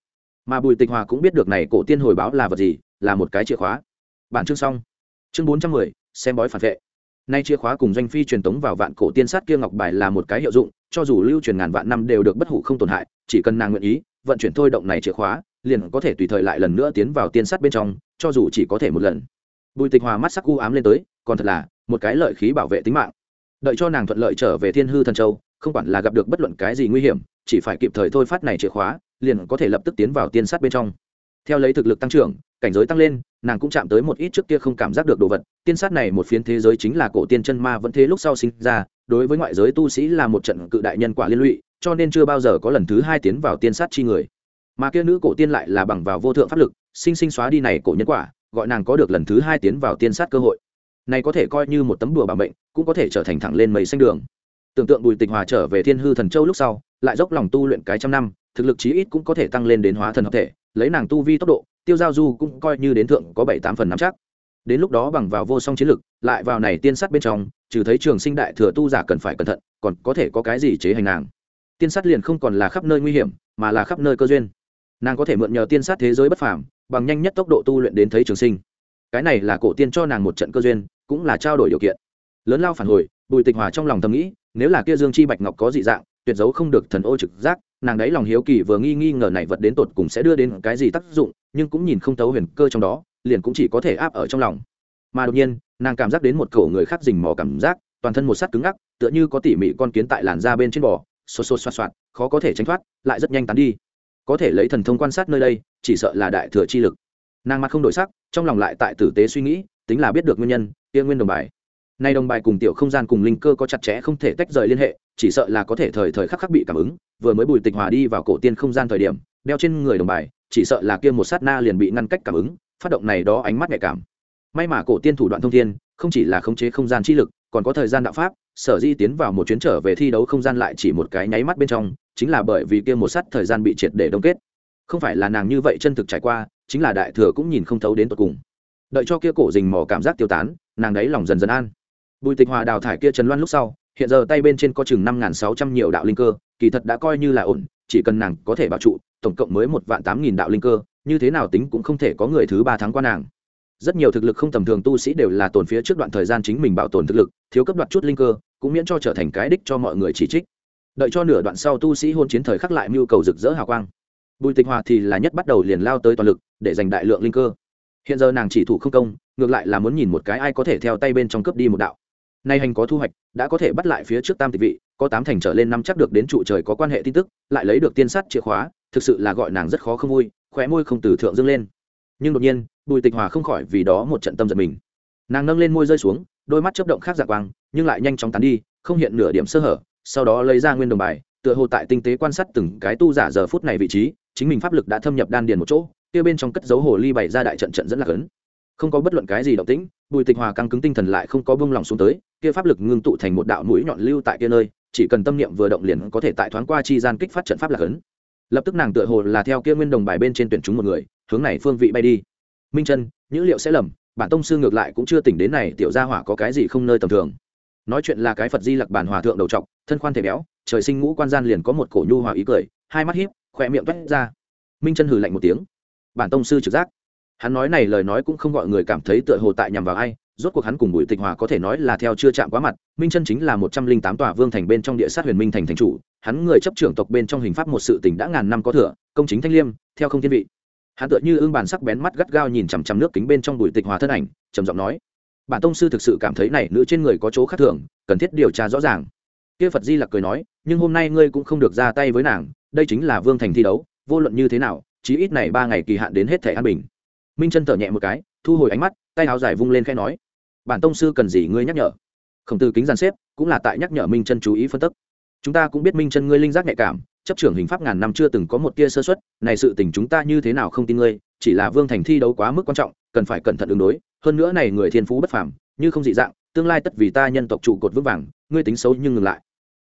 Mà bùi tịch hòa cũng biết được này cổ tiên hồi báo là vật gì, là một cái chìa khóa. Bản chương xong. Chương bốn trăm mười, xem bói phản vệ nay chìa khóa cùng doanh phi truyền tống vào vạn cổ tiên sát kia ngọc bài là một cái hiệu dụng, cho dù lưu truyền ngàn vạn năm đều được bất hủ không tổn hại, chỉ cần nàng nguyện ý, vận chuyển thôi động này chìa khóa, liền có thể tùy thời lại lần nữa tiến vào tiên sát bên trong, cho dù chỉ có thể một lần. Bùi tịch hòa mắt sắc u ám lên tới, còn thật là một cái lợi khí bảo vệ tính mạng. Đợi cho nàng thuận lợi trở về thiên hư thần châu, không quản là gặp được bất luận cái gì nguy hiểm, chỉ phải kịp thời thôi phát này chìa khóa, liền có thể lập tức tiến vào tiên sát bên trong. Theo lấy thực lực tăng trưởng cảnh giới tăng lên, nàng cũng chạm tới một ít trước kia không cảm giác được đồ vật. Tiên sát này một phiến thế giới chính là cổ tiên chân ma vẫn thế lúc sau sinh ra, đối với ngoại giới tu sĩ là một trận cự đại nhân quả liên lụy, cho nên chưa bao giờ có lần thứ hai tiến vào tiên sát chi người. Mà kia nữ cổ tiên lại là bằng vào vô thượng pháp lực, sinh sinh xóa đi này cổ nhân quả, gọi nàng có được lần thứ hai tiến vào tiên sát cơ hội. Này có thể coi như một tấm đùa bảo mệnh, cũng có thể trở thành thẳng lên mây xanh đường. Tưởng tượng bùi tịch hòa trở về thiên hư thần châu lúc sau, lại dốc lòng tu luyện cái trăm năm, thực lực chí ít cũng có thể tăng lên đến hóa thần hợp thể, lấy nàng tu vi tốc độ tiêu giao du cũng coi như đến thượng có bảy tám phần nắm chắc. Đến lúc đó bằng vào vô song chiến lực, lại vào này tiên sát bên trong, trừ thấy trường sinh đại thừa tu giả cần phải cẩn thận, còn có thể có cái gì chế hành nàng. Tiên sát liền không còn là khắp nơi nguy hiểm, mà là khắp nơi cơ duyên. Nàng có thể mượn nhờ tiên sát thế giới bất phàm, bằng nhanh nhất tốc độ tu luyện đến thấy trường sinh. Cái này là cổ tiên cho nàng một trận cơ duyên, cũng là trao đổi điều kiện. Lớn lao phản hồi, bùi tịch hòa trong lòng thầm nghĩ, nếu là kia dương chi bạch ngọc có dị dạng, tuyệt giấu không được thần ô trực giác nàng đấy lòng hiếu kỳ vừa nghi nghi ngờ này vật đến tột cùng sẽ đưa đến cái gì tác dụng, nhưng cũng nhìn không thấu huyền cơ trong đó, liền cũng chỉ có thể áp ở trong lòng. Mà đột nhiên, nàng cảm giác đến một cổ người khác rình mò cảm giác, toàn thân một sắt cứng ngắc, tựa như có tỉ mỉ con kiến tại làn da bên trên bò xô xô xoa xoạt, khó có thể tránh thoát, lại rất nhanh tán đi. Có thể lấy thần thông quan sát nơi đây, chỉ sợ là đại thừa chi lực. Nàng mặt không đổi sắc, trong lòng lại tại tử tế suy nghĩ, tính là biết được nguyên nhân, kia nguyên đồng bài. Nay đồng bài cùng tiểu không gian cùng linh cơ có chặt chẽ không thể tách rời liên hệ chỉ sợ là có thể thời thời khắc khắc bị cảm ứng, vừa mới bùi tịch hòa đi vào cổ tiên không gian thời điểm, đeo trên người đồng bài, chỉ sợ là kia một sát na liền bị ngăn cách cảm ứng, phát động này đó ánh mắt nhạy cảm. May mà cổ tiên thủ đoạn thông thiên, không chỉ là khống chế không gian chi lực, còn có thời gian đạo pháp, sở di tiến vào một chuyến trở về thi đấu không gian lại chỉ một cái nháy mắt bên trong, chính là bởi vì kia một sát thời gian bị triệt để đông kết. Không phải là nàng như vậy chân thực trải qua, chính là đại thừa cũng nhìn không thấu đến tột cùng. Đợi cho kia cổ dình mò cảm giác tiêu tán, nàng đấy lòng dần dần an. Bùi tịch hòa đào thải kia trần loan lúc sau hiện giờ tay bên trên có chừng năm sáu trăm nhiều đạo linh cơ, kỳ thật đã coi như là ổn, chỉ cần nàng có thể bảo trụ, tổng cộng mới một vạn tám nghìn đạo linh cơ, như thế nào tính cũng không thể có người thứ ba tháng qua nàng. Rất nhiều thực lực không tầm thường tu sĩ đều là tồn phía trước đoạn thời gian chính mình bảo tồn thực lực, thiếu cấp đoạt chút linh cơ, cũng miễn cho trở thành cái đích cho mọi người chỉ trích. Đợi cho nửa đoạn sau tu sĩ hôn chiến thời khắc lại mưu cầu rực rỡ hào quang. Bùi tịch hòa thì là nhất bắt đầu liền lao tới toàn lực, để giành đại lượng linh cơ. Hiện giờ nàng chỉ thủ không công, ngược lại là muốn nhìn một cái ai có thể theo tay bên trong cướp đi một đạo nay hành có thu hoạch, đã có thể bắt lại phía trước tam tịch vị, có tám thành trở lên năm chắc được đến trụ trời có quan hệ tin tức, lại lấy được tiên sát chìa khóa, thực sự là gọi nàng rất khó không vui, khóe môi không từ thượng dâng lên. Nhưng đột nhiên, bùi tịch hòa không khỏi vì đó một trận tâm giật mình. Nàng nâng lên môi rơi xuống, đôi mắt chấp động khác dạng quang, nhưng lại nhanh chóng tán đi, không hiện nửa điểm sơ hở, sau đó lấy ra nguyên đồng bài, tựa hồ tại tinh tế quan sát từng cái tu giả giờ phút này vị trí, chính mình pháp lực đã thâm nhập đan điền một chỗ, kia bên trong cất dấu hồ ly bày ra đại trận trận dẫn lạc ấn không có bất luận cái gì động tĩnh, bùi tịch hòa căng cứng tinh thần lại không có bông lòng xuống tới, kia pháp lực ngưng tụ thành một đạo mũi nhọn lưu tại kia nơi, chỉ cần tâm niệm vừa động liền có thể tại thoáng qua chi gian kích phát trận pháp lạc ấn. Lập tức nàng tựa hồ là theo kia nguyên đồng bài bên trên tuyển chúng một người, hướng này phương vị bay đi. Minh chân nhữ liệu sẽ lầm, bản tông sư ngược lại cũng chưa tỉnh đến này, tiểu gia hỏa có cái gì không nơi tầm thường. Nói chuyện là cái phật di lặc bản hòa thượng đầu trọc, thân khoan thể béo, trời sinh ngũ quan gian liền có một cổ nhu hòa ý cười, hai mắt hiếp khỏe miệng toét ra. Minh chân hừ lạnh một tiếng. Bản tông sư trực giác hắn nói này lời nói cũng không gọi người cảm thấy tựa hồ tại nhằm vào ai, rốt cuộc hắn cùng bùi tịch hòa có thể nói là theo chưa chạm quá mặt, minh chân chính là một trăm linh tám tòa vương thành bên trong địa sát huyền minh thành thành chủ, hắn người chấp trưởng tộc bên trong hình pháp một sự tỉnh đã ngàn năm có thừa, công chính thanh liêm, theo không thiên vị. Hắn tựa như ưng bàn sắc bén mắt gắt gao nhìn chằm chằm nước kính bên trong bùi tịch hòa thân ảnh, trầm giọng nói, bản tông sư thực sự cảm thấy này nữ trên người có chỗ khác thường, cần thiết điều tra rõ ràng. Kia phật di lặc cười nói, nhưng hôm nay ngươi cũng không được ra tay với nàng, đây chính là vương thành thi đấu, vô luận như thế nào, chí ít này ba ngày kỳ hạn đến hết thể an bình minh chân thở nhẹ một cái, thu hồi ánh mắt, tay áo dài vung lên khẽ nói, bản tông sư cần gì ngươi nhắc nhở? Khổng tử kính giàn xếp, cũng là tại nhắc nhở minh chân chú ý phân tích. Chúng ta cũng biết minh chân ngươi linh giác nhạy cảm, chấp trưởng hình pháp ngàn năm chưa từng có một tia sơ xuất này sự tình chúng ta như thế nào không tin ngươi, chỉ là vương thành thi đấu quá mức quan trọng, cần phải cẩn thận ứng đối, hơn nữa này người thiên phú bất phàm, như không dị dạng, tương lai tất vì ta nhân tộc trụ cột vững vàng, ngươi tính xấu nhưng ngừng lại.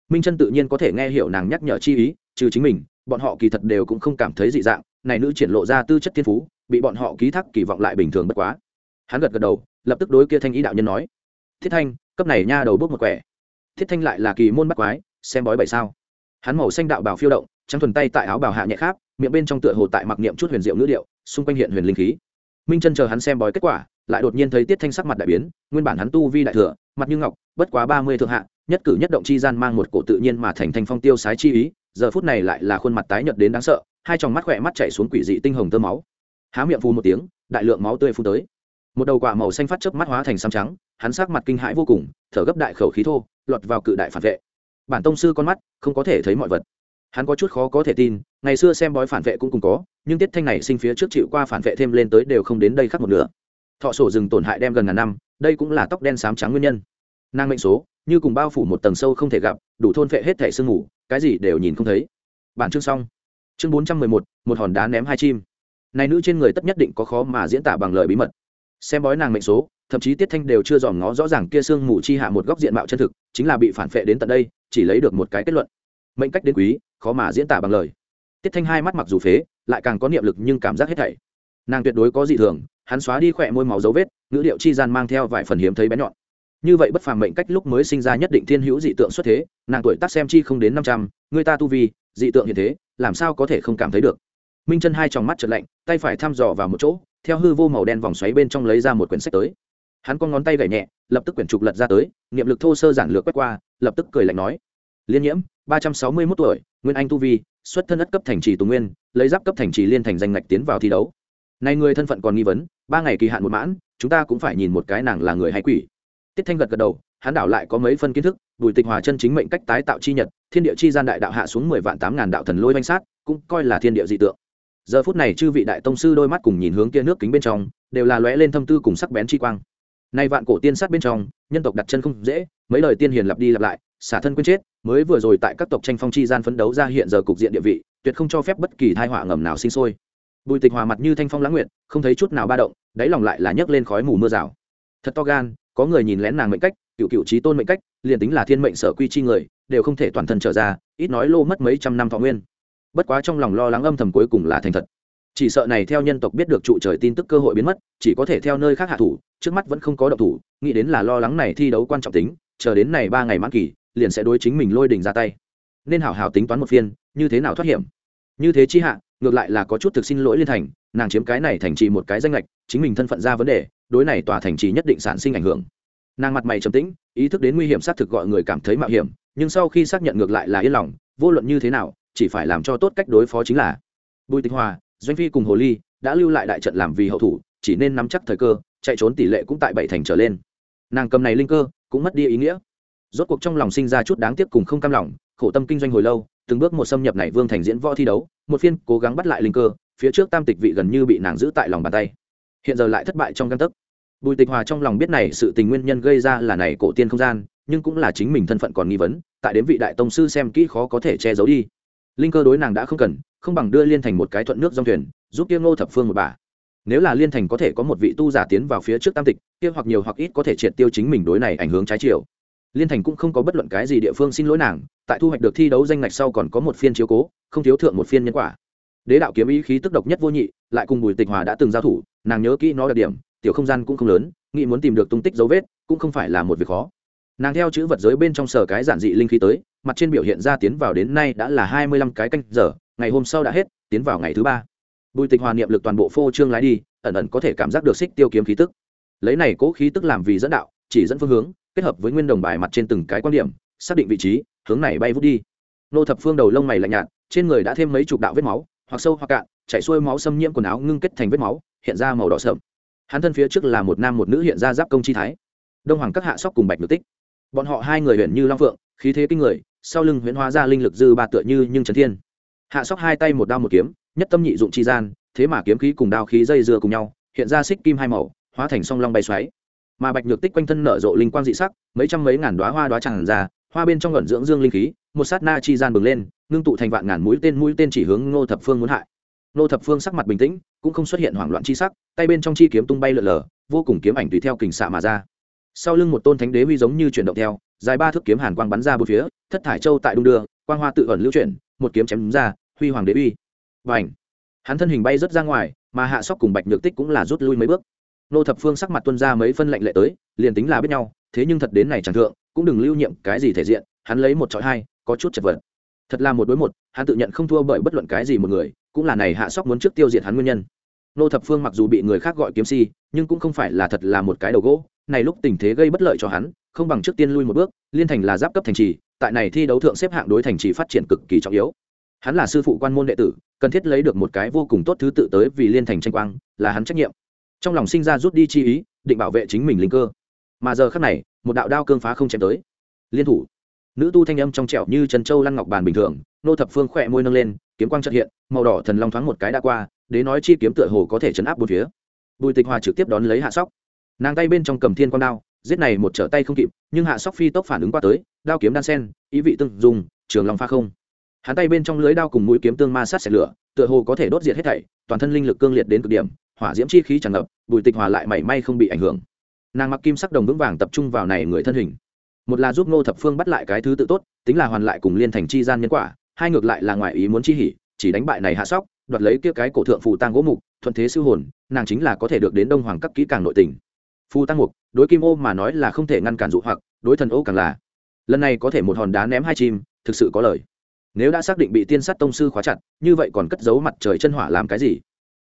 Minh chân tự nhiên có thể nghe hiểu nàng nhắc nhở chi ý, trừ chính mình, bọn họ kỳ thật đều cũng không cảm thấy dị dạng, này nữ triển lộ ra tư chất thiên phú bị bọn họ ký thác kỳ vọng lại bình thường bất quá. Hắn gật gật đầu, lập tức đối kia thanh ý đạo nhân nói, thiết thanh, cấp này nha đầu bước một quẻ. Thiết thanh lại là kỳ môn bắt quái, xem bói bảy sao. Hắn màu xanh đạo bào phiêu động, trắng thuần tay tại áo bào hạ nhẹ kháp miệng bên trong tựa hồ tại mặc niệm chút huyền diệu ngữ điệu, xung quanh hiện huyền linh khí. Minh chân chờ hắn xem bói kết quả, lại đột nhiên thấy tiết thanh sắc mặt đại biến, nguyên bản hắn tu vi đại thừa, mặt như ngọc, bất quá ba mươi thượng hạ, nhất cử nhất động chi gian mang một cổ tự nhiên mà thành thanh phong tiêu sái chi ý, giờ phút này lại là khuôn mặt tái nhợt đến đáng sợ, hai tròng mắt khỏe mắt chảy xuống quỷ dị tinh hồng tơ máu há miệng phù một tiếng, đại lượng máu tươi phun tới. Một đầu quả màu xanh phát chớp mắt hóa thành xám trắng, hắn sắc mặt kinh hãi vô cùng, thở gấp đại khẩu khí thô, lọt vào cự đại phản vệ. Bản tông sư con mắt, không có thể thấy mọi vật. Hắn có chút khó có thể tin, ngày xưa xem bói phản vệ cũng cùng có, nhưng tiết thanh này sinh phía trước chịu qua phản vệ thêm lên tới đều không đến đây khắc một nửa. Thọ sổ rừng tổn hại đem gần ngàn năm, đây cũng là tóc đen xám trắng nguyên nhân. Nàng mệnh số, như cùng bao phủ một tầng sâu không thể gặp, đủ thôn vệ hết thể sương ngủ cái gì đều nhìn không thấy. Bản chương xong. Chương bốn trăm mười một một hòn đá ném hai chim này nữ trên người tất nhất định có khó mà diễn tả bằng lời bí mật. Xem bói nàng mệnh số, thậm chí tiết thanh đều chưa dòm ngó rõ ràng kia sương mù chi hạ một góc diện mạo chân thực, chính là bị phản phệ đến tận đây, chỉ lấy được một cái kết luận. Mệnh cách đến quý, khó mà diễn tả bằng lời. Tiết thanh hai mắt mặc dù phế, lại càng có niệm lực nhưng cảm giác hết thảy. Nàng tuyệt đối có dị thường, hắn xóa đi khỏe môi máu dấu vết, ngữ điệu chi gian mang theo vài phần hiếm thấy bé nhọn. Như vậy bất phàm mệnh cách lúc mới sinh ra nhất định thiên hữu dị tượng xuất thế, nàng tuổi tác xem chi không đến năm trăm, người ta tu vi, dị tượng như thế, làm sao có thể không cảm thấy được? Minh chân hai tròng mắt trật lạnh, tay phải thăm dò vào một chỗ, theo hư vô màu đen vòng xoáy bên trong lấy ra một quyển sách tới. Hắn con ngón tay gảy nhẹ, lập tức quyển trục lật ra tới, niệm lực thô sơ giản lược quét qua, lập tức cười lạnh nói, liên nhiễm, ba trăm sáu mươi mốt tuổi, nguyên anh tu vi, xuất thân ất cấp thành trì tùng nguyên, lấy giáp cấp thành trì liên thành danh ngạch tiến vào thi đấu. Này người thân phận còn nghi vấn, ba ngày kỳ hạn một mãn, chúng ta cũng phải nhìn một cái nàng là người hay quỷ. Tiết thanh gật gật đầu, hắn đảo lại có mấy phân kiến thức, bùi tịch hòa chân chính mệnh cách tái tạo chi nhật, thiên địa chi gian đại đạo hạ xuống mười vạn tám ngàn đạo thần lôi danh sát, cũng coi là thiên địa dị tượng giờ phút này chư vị đại tông sư đôi mắt cùng nhìn hướng kia nước kính bên trong, đều là lóe lên thâm tư cùng sắc bén chi quang. Nay vạn cổ tiên sát bên trong, nhân tộc đặt chân không dễ, mấy lời tiên hiền lặp đi lặp lại, xả thân quên chết, mới vừa rồi tại các tộc tranh phong chi gian phấn đấu ra hiện giờ cục diện địa vị, tuyệt không cho phép bất kỳ thai họa ngầm nào sinh sôi. Bùi tịch hòa mặt như thanh phong lãng nguyện không thấy chút nào ba động, đáy lòng lại là nhấc lên khói mù mưa rào. Thật to gan, có người nhìn lén nàng mệnh cách, cựu cựu trí tôn mệnh cách, liền tính là thiên mệnh sở quy chi người, đều không thể toàn thân trở ra, ít nói lô mất mấy trăm năm thọ nguyên bất quá trong lòng lo lắng âm thầm cuối cùng là thành thật. Chỉ sợ này theo nhân tộc biết được trụ trời tin tức cơ hội biến mất, chỉ có thể theo nơi khác hạ thủ, trước mắt vẫn không có động thủ, nghĩ đến là lo lắng này thi đấu quan trọng tính, chờ đến này ba ngày mãn kỳ, liền sẽ đối chính mình lôi đình ra tay. Nên hảo hảo tính toán một phiên, như thế nào thoát hiểm? Như thế chi hạ, ngược lại là có chút thực xin lỗi liên thành, nàng chiếm cái này thành trì một cái danh lệch chính mình thân phận ra vấn đề, đối này tòa thành trì nhất định sản sinh ảnh hưởng. Nàng mặt mày trầm tĩnh, ý thức đến nguy hiểm xác thực gọi người cảm thấy mạo hiểm, nhưng sau khi xác nhận ngược lại là yên lòng, vô luận như thế nào chỉ phải làm cho tốt cách đối phó chính là. Bùi tịch hòa, doanh phi cùng hồ ly đã lưu lại đại trận làm vì hậu thủ, chỉ nên nắm chắc thời cơ, chạy trốn tỷ lệ cũng tại bảy thành trở lên. Nàng cầm này linh cơ, cũng mất đi ý nghĩa. Rốt cuộc trong lòng sinh ra chút đáng tiếc cùng không cam lòng, khổ tâm kinh doanh hồi lâu, từng bước một xâm nhập này vương thành diễn võ thi đấu, một phiên cố gắng bắt lại linh cơ, phía trước tam tịch vị gần như bị nàng giữ tại lòng bàn tay. Hiện giờ lại thất bại trong căn tấc. Bùi tịch hòa trong lòng biết này sự tình nguyên nhân gây ra là này cổ tiên không gian, nhưng cũng là chính mình thân phận còn nghi vấn, tại đến vị đại tông sư xem kỹ khó có thể che giấu đi linh cơ đối nàng đã không cần, không bằng đưa liên thành một cái thuận nước dòng thuyền, giúp kia ngô thập phương một bà. Nếu là liên thành có thể có một vị tu giả tiến vào phía trước tam tịch, kia hoặc nhiều hoặc ít có thể triệt tiêu chính mình đối này ảnh hưởng trái chiều. Liên thành cũng không có bất luận cái gì địa phương xin lỗi nàng, tại thu hoạch được thi đấu danh ngạch sau còn có một phiên chiếu cố, không thiếu thượng một phiên nhân quả. Đế đạo kiếm ý khí tức độc nhất vô nhị, lại cùng bùi tịch hòa đã từng giao thủ, nàng nhớ kỹ nó đặc điểm, tiểu không gian cũng không lớn, nghĩ muốn tìm được tung tích dấu vết, cũng không phải là một việc khó. Nàng theo chữ vật giới bên trong sở cái giản dị linh khí tới mặt trên biểu hiện ra tiến vào đến nay đã là hai mươi lăm cái canh giờ, ngày hôm sau đã hết, tiến vào ngày thứ ba. Bùi tịch hòa niệm lực toàn bộ phô trương lái đi, ẩn ẩn có thể cảm giác được xích tiêu kiếm khí tức. Lấy này cố khí tức làm vì dẫn đạo, chỉ dẫn phương hướng, kết hợp với nguyên đồng bài mặt trên từng cái quan điểm, xác định vị trí, hướng này bay vút đi. Nô thập phương đầu lông mày lạnh nhạt, trên người đã thêm mấy chục đạo vết máu, hoặc sâu hoặc cạn, chảy xuôi máu xâm nhiễm quần áo ngưng kết thành vết máu, hiện ra màu đỏ sợm hắn thân phía trước là một nam một nữ hiện ra giáp công chi thái. Đông hoàng các hạ sóc cùng bạch nữ tích. Bọn họ hai người huyền như long phượng khí thế kinh người, sau lưng huyễn hóa ra linh lực dư ba tựa như nhưng trấn thiên. Hạ sóc hai tay một đao một kiếm, nhất tâm nhị dụng chi gian, thế mà kiếm khí cùng đao khí dây dưa cùng nhau, hiện ra xích kim hai màu, hóa thành song long bay xoáy. Mà bạch nhược tích quanh thân nở rộ linh quang dị sắc, mấy trăm mấy ngàn đoá hoa đoá tràn ra, hoa bên trong gần dưỡng dương linh khí, một sát na chi gian bừng lên, ngưng tụ thành vạn ngàn mũi tên mũi tên chỉ hướng ngô thập phương muốn hại. Ngô thập phương sắc mặt bình tĩnh, cũng không xuất hiện hoảng loạn chi sắc, tay bên trong chi kiếm tung bay lượn lờ, vô cùng kiếm ảnh tùy theo kình xạ mà ra. Sau lưng một tôn thánh đế huy giống như chuyển động theo dài ba thước kiếm hàn quang bắn ra bốn phía, thất thải châu tại đung đưa, quang hoa tự ẩn lưu chuyển, một kiếm chém ra, huy hoàng đế uy. Và ảnh hắn thân hình bay rớt ra ngoài, mà hạ sóc cùng bạch nhược tích cũng là rút lui mấy bước. Nô thập phương sắc mặt tuân ra mấy phân lệnh lệ tới, liền tính là biết nhau, thế nhưng thật đến này chẳng thượng, cũng đừng lưu nhiệm cái gì thể diện, hắn lấy một trọi hai, có chút chật vật. Thật là một đối một, hắn tự nhận không thua bởi bất luận cái gì một người, cũng là này hạ sóc muốn trước tiêu diệt hắn nguyên nhân nô thập phương mặc dù bị người khác gọi kiếm si, nhưng cũng không phải là thật là một cái đầu gỗ. Này lúc tình thế gây bất lợi cho hắn, không bằng trước tiên lui một bước, liên thành là giáp cấp thành trì, tại này thi đấu thượng xếp hạng đối thành trì phát triển cực kỳ trọng yếu. Hắn là sư phụ quan môn đệ tử, cần thiết lấy được một cái vô cùng tốt thứ tự tới vì liên thành tranh quang, là hắn trách nhiệm. Trong lòng sinh ra rút đi chi ý, định bảo vệ chính mình linh cơ. Mà giờ khắc này, một đạo đao cương phá không chém tới. Liên thủ. Nữ tu thanh âm trong trẻo như trần châu lăn ngọc bàn bình thường, nô thập phương khỏe môi nâng lên kiếm quang chợt hiện, màu đỏ thần long thoáng một cái đã qua, đế nói chi kiếm tựa hồ có thể chấn áp bốn phía. Bùi tịch hòa trực tiếp đón lấy hạ sóc. Nàng tay bên trong cầm thiên quang đao, giết này một trở tay không kịp, nhưng hạ sóc phi tốc phản ứng qua tới, đao kiếm đan sen, ý vị tương dùng trường long pha không. Hắn tay bên trong lưới đao cùng mũi kiếm tương ma sát xẹt lửa, tựa hồ có thể đốt diệt hết thảy, toàn thân linh lực cương liệt đến cực điểm, hỏa diễm chi khí tràn ngập, bùi tịch hòa lại mảy may không bị ảnh hưởng. Nàng mặc kim sắc đồng vững vàng tập trung vào này người thân hình. Một là giúp ngô thập phương bắt lại cái thứ tự tốt, tính là hoàn lại cùng liên thành chi gian nhân quả hai ngược lại là ngoài ý muốn chi hỉ, chỉ đánh bại này hạ sóc, đoạt lấy kia cái cổ thượng phù tăng gỗ mục, thuận thế sư hồn, nàng chính là có thể được đến đông hoàng cấp kỹ càng nội tình. Phù tăng mục, đối kim ô mà nói là không thể ngăn cản dụ hoặc, đối thần ô càng là. Lần này có thể một hòn đá ném hai chim, thực sự có lời. Nếu đã xác định bị tiên sát tông sư khóa chặt, như vậy còn cất giấu mặt trời chân hỏa làm cái gì?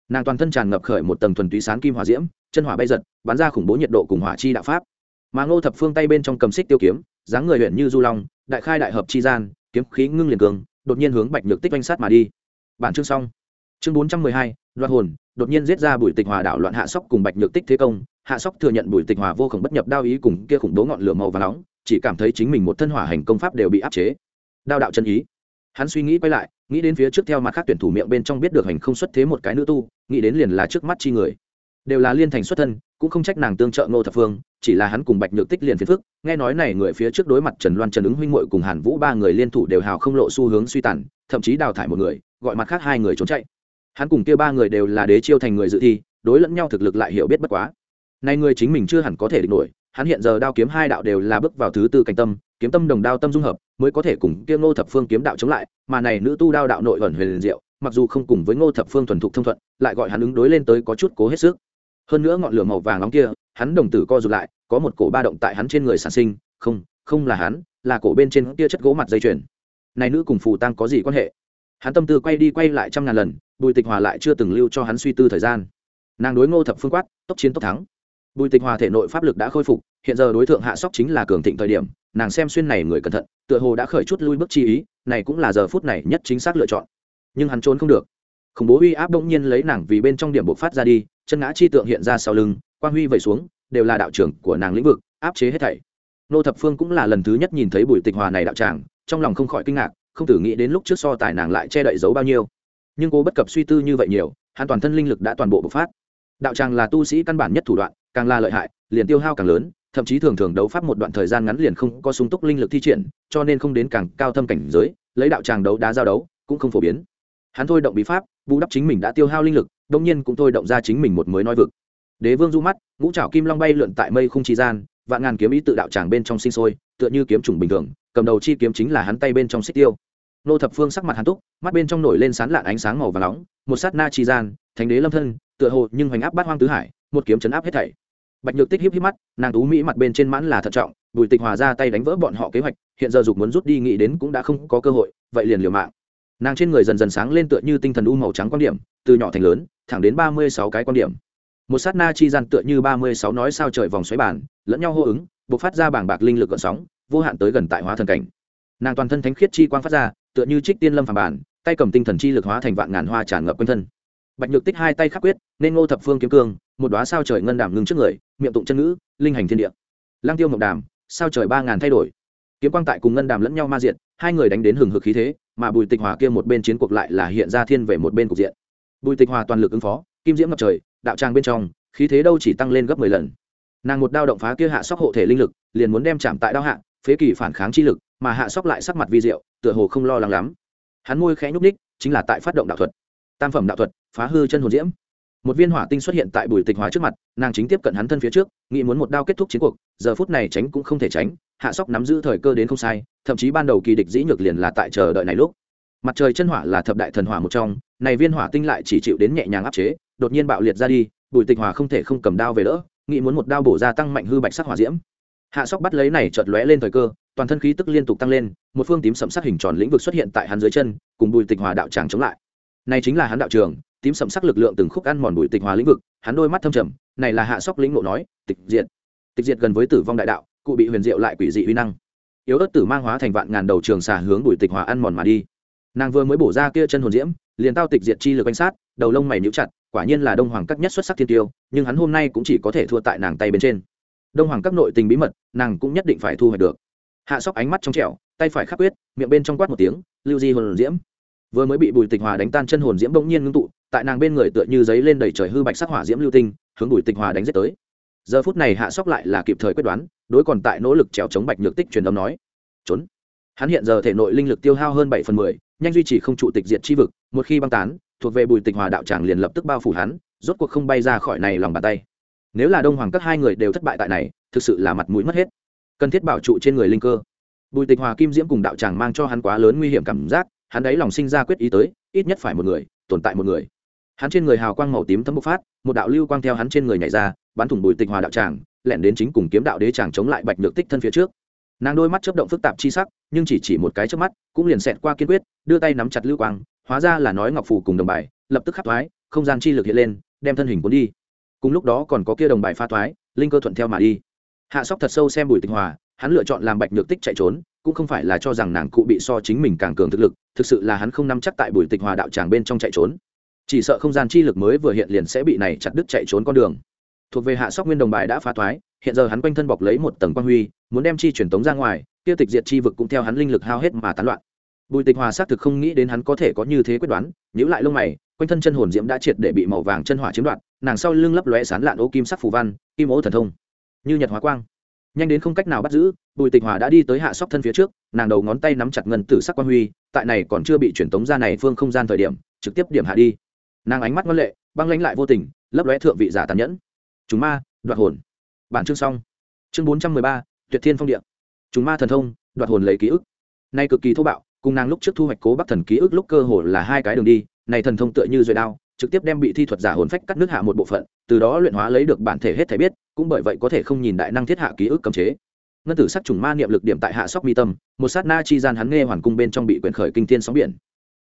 Nàng toàn thân tràn ngập khởi một tầng thuần túy sáng kim hỏa diễm, chân hỏa bay giật, bắn ra khủng bố nhiệt độ cùng hỏa chi đạo pháp. Mà ngô thập phương tay bên trong cầm xích tiêu kiếm, dáng người huyện như du long, đại khai đại hợp chi gian, kiếm khí ngưng liền cường đột nhiên hướng bạch nhược tích oanh sát mà đi. Bản chương xong. Chương bốn trăm mười hai loạt hồn, đột nhiên giết ra bùi tịch hòa đảo loạn hạ sóc cùng bạch nhược tích thế công. Hạ sóc thừa nhận bùi tịch hòa vô khổng bất nhập đao ý cùng kia khủng bố ngọn lửa màu và nóng, chỉ cảm thấy chính mình một thân hỏa hành công pháp đều bị áp chế. Đao đạo chân ý. Hắn suy nghĩ quay lại, nghĩ đến phía trước theo mặt khác tuyển thủ miệng bên trong biết được hành không xuất thế một cái nữ tu, nghĩ đến liền là trước mắt chi người. Đều là liên thành xuất thân, cũng không trách nàng tương trợ ngô thập phương chỉ là hắn cùng bạch nhược tích liền phiền phức, nghe nói này người phía trước đối mặt trần loan trần ứng huynh muội cùng hàn vũ ba người liên thủ đều hào không lộ xu hướng suy tàn, thậm chí đào thải một người, gọi mặt khác hai người trốn chạy. Hắn cùng kia ba người đều là đế chiêu thành người dự thi, đối lẫn nhau thực lực lại hiểu biết bất quá. Nay người chính mình chưa hẳn có thể địch nổi, hắn hiện giờ đao kiếm hai đạo đều là bước vào thứ tư cảnh tâm, kiếm tâm đồng đao tâm dung hợp, mới có thể cùng kia ngô thập phương kiếm đạo chống lại, mà này nữ tu đao đạo nội ẩn huyền diệu, mặc dù không cùng với ngô thập phương thuần thục thông thuận, lại gọi hắn ứng đối lên tới có chút cố hết sức. Hơn nữa ngọn lửa màu vàng nóng kia hắn đồng tử co rụt lại, có một cổ ba động tại hắn trên người sản sinh, không không là hắn, là cổ bên trên kia chất gỗ mặt dây chuyền. Này nữ cùng phù tăng có gì quan hệ? Hắn tâm tư quay đi quay lại trăm ngàn lần, bùi tịch hòa lại chưa từng lưu cho hắn suy tư thời gian. Nàng đối ngô thập phương quát, tốc chiến tốc thắng. Bùi tịch hòa thể nội pháp lực đã khôi phục, hiện giờ đối tượng hạ sóc chính là cường thịnh thời điểm, nàng xem xuyên này người cẩn thận, tựa hồ đã khởi chút lui bước chi ý, này cũng là giờ phút này nhất chính xác lựa chọn. Nhưng hắn trốn không được. Khủng bố uy áp đông nhiên lấy nàng vì bên trong điểm bộc phát ra đi, chân ngã chi tượng hiện ra sau lưng quang huy vẩy xuống, đều là đạo trưởng của nàng lĩnh vực, áp chế hết thảy. Nô thập phương cũng là lần thứ nhất nhìn thấy bùi tịch hòa này đạo tràng, trong lòng không khỏi kinh ngạc, không tử nghĩ đến lúc trước so tài nàng lại che đậy giấu bao nhiêu. Nhưng cô bất cập suy tư như vậy nhiều, hắn toàn thân linh lực đã toàn bộ bộc phát. Đạo tràng là tu sĩ căn bản nhất thủ đoạn, càng là lợi hại, liền tiêu hao càng lớn, thậm chí thường thường đấu pháp một đoạn thời gian ngắn liền không có sung túc linh lực thi triển, cho nên không đến càng cao thâm cảnh giới, lấy đạo tràng đấu đá giao đấu, cũng không phổ biến. Hắn thôi động bí pháp vũ đắp chính mình đã tiêu hao linh lực đông nhiên cũng thôi động ra chính mình một mới nói vực đế vương du mắt, ngũ trảo kim long bay lượn tại mây khung chi gian, vạn ngàn kiếm ý tự đạo tràng bên trong sinh sôi, tựa như kiếm trùng bình thường, cầm đầu chi kiếm chính là hắn tay bên trong xích tiêu. Nô thập phương sắc mặt hắn túc, mắt bên trong nổi lên sán lạn ánh sáng màu và nóng, một sát na chi gian, thánh đế lâm thân, tựa hồ nhưng hoành áp bát hoang tứ hải, một kiếm chấn áp hết thảy. Bạch nhược tích híp híp mắt, nàng tú mỹ mặt bên trên mãn là thận trọng, bùi tịch hòa ra tay đánh vỡ bọn họ kế hoạch, hiện giờ dục muốn rút đi nghĩ đến cũng đã không có cơ hội, vậy liền liều mạng. Nàng trên người dần dần sáng lên tựa như tinh thần u màu trắng quan điểm, từ nhỏ thành lớn, thẳng đến ba mươi sáu cái quan điểm một sát na chi gian tựa như ba mươi sáu nói sao trời vòng xoáy bàn, lẫn nhau hô ứng b ộ c phát ra bảng bạc linh lực gợn sóng, vô hạn tới gần tại hóa thần cảnh. Nàng toàn thân thánh khiết chi quang phát ra, tựa như trích tiên lâm phàm bản tay cầm tinh thần chi lực hóa thành vạn ngàn hoa tràn ngập quanh thân. Bạch nhược tích hai tay khắc quyết, nên ngô thập phương kiếm cương, một đoá sao trời ngân đàm ngưng trước người, miệng tụng chân ngữ, linh hành thiên địa. Lang tiêu mộc đàm, sao trời ba ngàn thay đổi. Kiếm quang tại cùng ngân đàm lẫn nhau ma diện hai người đánh đến hừng hực khí thế, mà bùi tịch hòa kia một bên chiến cuộc lại là hiện ra thiên về một bên cục diện. Bùi tịch hòa toàn lực ứng phó, kim diễm ngập trời đạo trang bên trong, khí thế đâu chỉ tăng lên gấp mười lần. Nàng một đao động phá kia hạ sóc hộ thể linh lực, liền muốn đem chạm tại đao hạ, phế kỳ phản kháng chi lực, mà hạ sóc lại sắc mặt vi diệu, tựa hồ không lo lắng lắm. Hắn môi khẽ nhúc ních chính là tại phát động đạo thuật. Tam phẩm đạo thuật, phá hư chân hồn diễm. Một viên hỏa tinh xuất hiện tại bùi tịch hóa trước mặt, nàng chính tiếp cận hắn thân phía trước, nghĩ muốn một đao kết thúc chiến cuộc, giờ phút này tránh cũng không thể tránh, hạ sóc nắm giữ thời cơ đến không sai, thậm chí ban đầu kỳ địch dĩ nhược liền là tại chờ đợi này lúc. Mặt trời chân hỏa là thập đại thần hỏa một trong, này viên hỏa tinh lại chỉ chịu đến nhẹ nhàng áp chế đột nhiên bạo liệt ra đi, bùi tịch hòa không thể không cầm đao về đỡ, nghĩ muốn một đao bổ ra tăng mạnh hư bạch sắc hỏa diễm. Hạ sóc bắt lấy này chợt lóe lên thời cơ, toàn thân khí tức liên tục tăng lên, một phương tím sẫm sắc hình tròn lĩnh vực xuất hiện tại hắn dưới chân, cùng bùi tịch hòa đạo tràng chống lại. Này chính là hắn đạo trường, tím sẫm sắc lực lượng từng khúc ăn mòn bùi tịch hòa lĩnh vực, hắn đôi mắt thâm trầm, này là hạ sóc lĩnh ngộ nói, tịch diệt. Tịch diệt gần với tử vong đại đạo, cụ bị huyền diệu lại quỷ dị uy năng. Yếu ớt tử mang hóa thành vạn ngàn đầu trường xà hướng bùi tịch hòa ăn mòn mà đi. Nàng vừa mới bổ ra kia chân hồn diễm, liền tao tịch diệt chi lực quan sát, đầu lông mày nhíu chặt quả nhiên là đông hoàng các nhất xuất sắc thiên tiêu, nhưng hắn hôm nay cũng chỉ có thể thua tại nàng tay bên trên. Đông hoàng các nội tình bí mật, nàng cũng nhất định phải thu hoạch được. Hạ sóc ánh mắt trong trẻo, tay phải khắc quyết, miệng bên trong quát một tiếng, lưu di hồn diễm. Vừa mới bị bùi tịch hòa đánh tan chân hồn diễm bỗng nhiên ngưng tụ, tại nàng bên người tựa như giấy lên đầy trời hư bạch sắc hỏa diễm lưu tinh, hướng bùi tịch hòa đánh giết tới. Giờ phút này hạ sóc lại là kịp thời quyết đoán, đối còn tại nỗ lực trèo chống bạch nhược tích truyền âm nói, trốn. Hắn hiện giờ thể nội linh lực tiêu hao hơn bảy phần mười, nhanh duy trì không trụ tịch diệt chi vực, một khi băng tán thuộc về bùi tịch hòa đạo tràng liền lập tức bao phủ hắn, rốt cuộc không bay ra khỏi này lòng bàn tay. Nếu là đông hoàng các hai người đều thất bại tại này, thực sự là mặt mũi mất hết. Cần thiết bảo trụ trên người linh cơ. Bùi tịch hòa, kim diễm cùng đạo tràng mang cho hắn quá lớn nguy hiểm cảm giác, hắn ấy lòng sinh ra quyết ý tới, ít nhất phải một người, tồn tại một người. Hắn trên người hào quang màu tím thấm bộc phát, một đạo lưu quang theo hắn trên người nhảy ra, bắn thủng bùi tịch hòa đạo tràng, lẻn đến chính cùng kiếm đạo đế tràng chống lại bạch nhược tích thân phía trước. Nàng đôi mắt chấp động phức tạp chi sắc, nhưng chỉ chỉ một cái trước mắt, cũng liền xẹt qua kiên quyết, đưa tay nắm chặt lưu quang hóa ra là nói ngọc phù cùng đồng bài, lập tức khắc thoái, không gian chi lực hiện lên, đem thân hình cuốn đi. Cùng lúc đó còn có kia đồng bài pha thoái, linh cơ thuận theo mà đi. Hạ sóc thật sâu xem bùi Tịnh hòa, hắn lựa chọn làm bạch nhược tích chạy trốn, cũng không phải là cho rằng nàng cụ bị so chính mình càng cường thực lực, thực sự là hắn không nắm chắc tại bùi tịch hòa đạo tràng bên trong chạy trốn. Chỉ sợ không gian chi lực mới vừa hiện liền sẽ bị này chặt đứt chạy trốn con đường. Thuộc về hạ sóc nguyên đồng bài đã phá thoái, hiện giờ hắn quanh thân bọc lấy một tầng quan huy, muốn đem chi truyền tống ra ngoài tiêu tịch diệt chi vực cũng theo hắn linh lực hao hết mà tán loạn bùi tịch hòa xác thực không nghĩ đến hắn có thể có như thế quyết đoán nhữ lại lông mày, quanh thân chân hồn diễm đã triệt để bị màu vàng chân hỏa chiếm đoạt, nàng sau lưng lấp lóe sán lạn ô kim sắc phù văn, kim ố thần thông. Như nhật hóa quang. Nhanh đến không cách nào bắt giữ, bùi tịch hòa đã đi tới hạ sóc thân phía trước, nàng đầu ngón tay nắm chặt ngân tử sắc quan huy, tại này còn chưa bị truyền tống ra này phương không gian thời điểm, trực tiếp điểm hạ đi. Nàng ánh mắt ngân lệ, băng lãnh lại vô tình, lấp lóe thượng vị giả tàn nhẫn. Chúng ma, đoạt hồn. Bản chương xong. Chương bốn trăm mười ba, tuyệt thiên phong điện. chúng ma thần thông, đoạt hồn lấy ký ức. Nay cực kỳ thô bạo cùng nàng lúc trước thu hoạch cố bắc thần ký ức lúc cơ hồ là hai cái đường đi, này thần thông tựa như duệ đao, trực tiếp đem bị thi thuật giả hồn phách cắt nước hạ một bộ phận, từ đó luyện hóa lấy được bản thể hết thể biết, cũng bởi vậy có thể không nhìn đại năng thiết hạ ký ức cấm chế. Ngân tử sắc trùng ma niệm lực điểm tại hạ sóc mi tâm, một sát na chi gian hắn nghe hoàn cung bên trong bị quyển khởi kinh thiên sóng biển.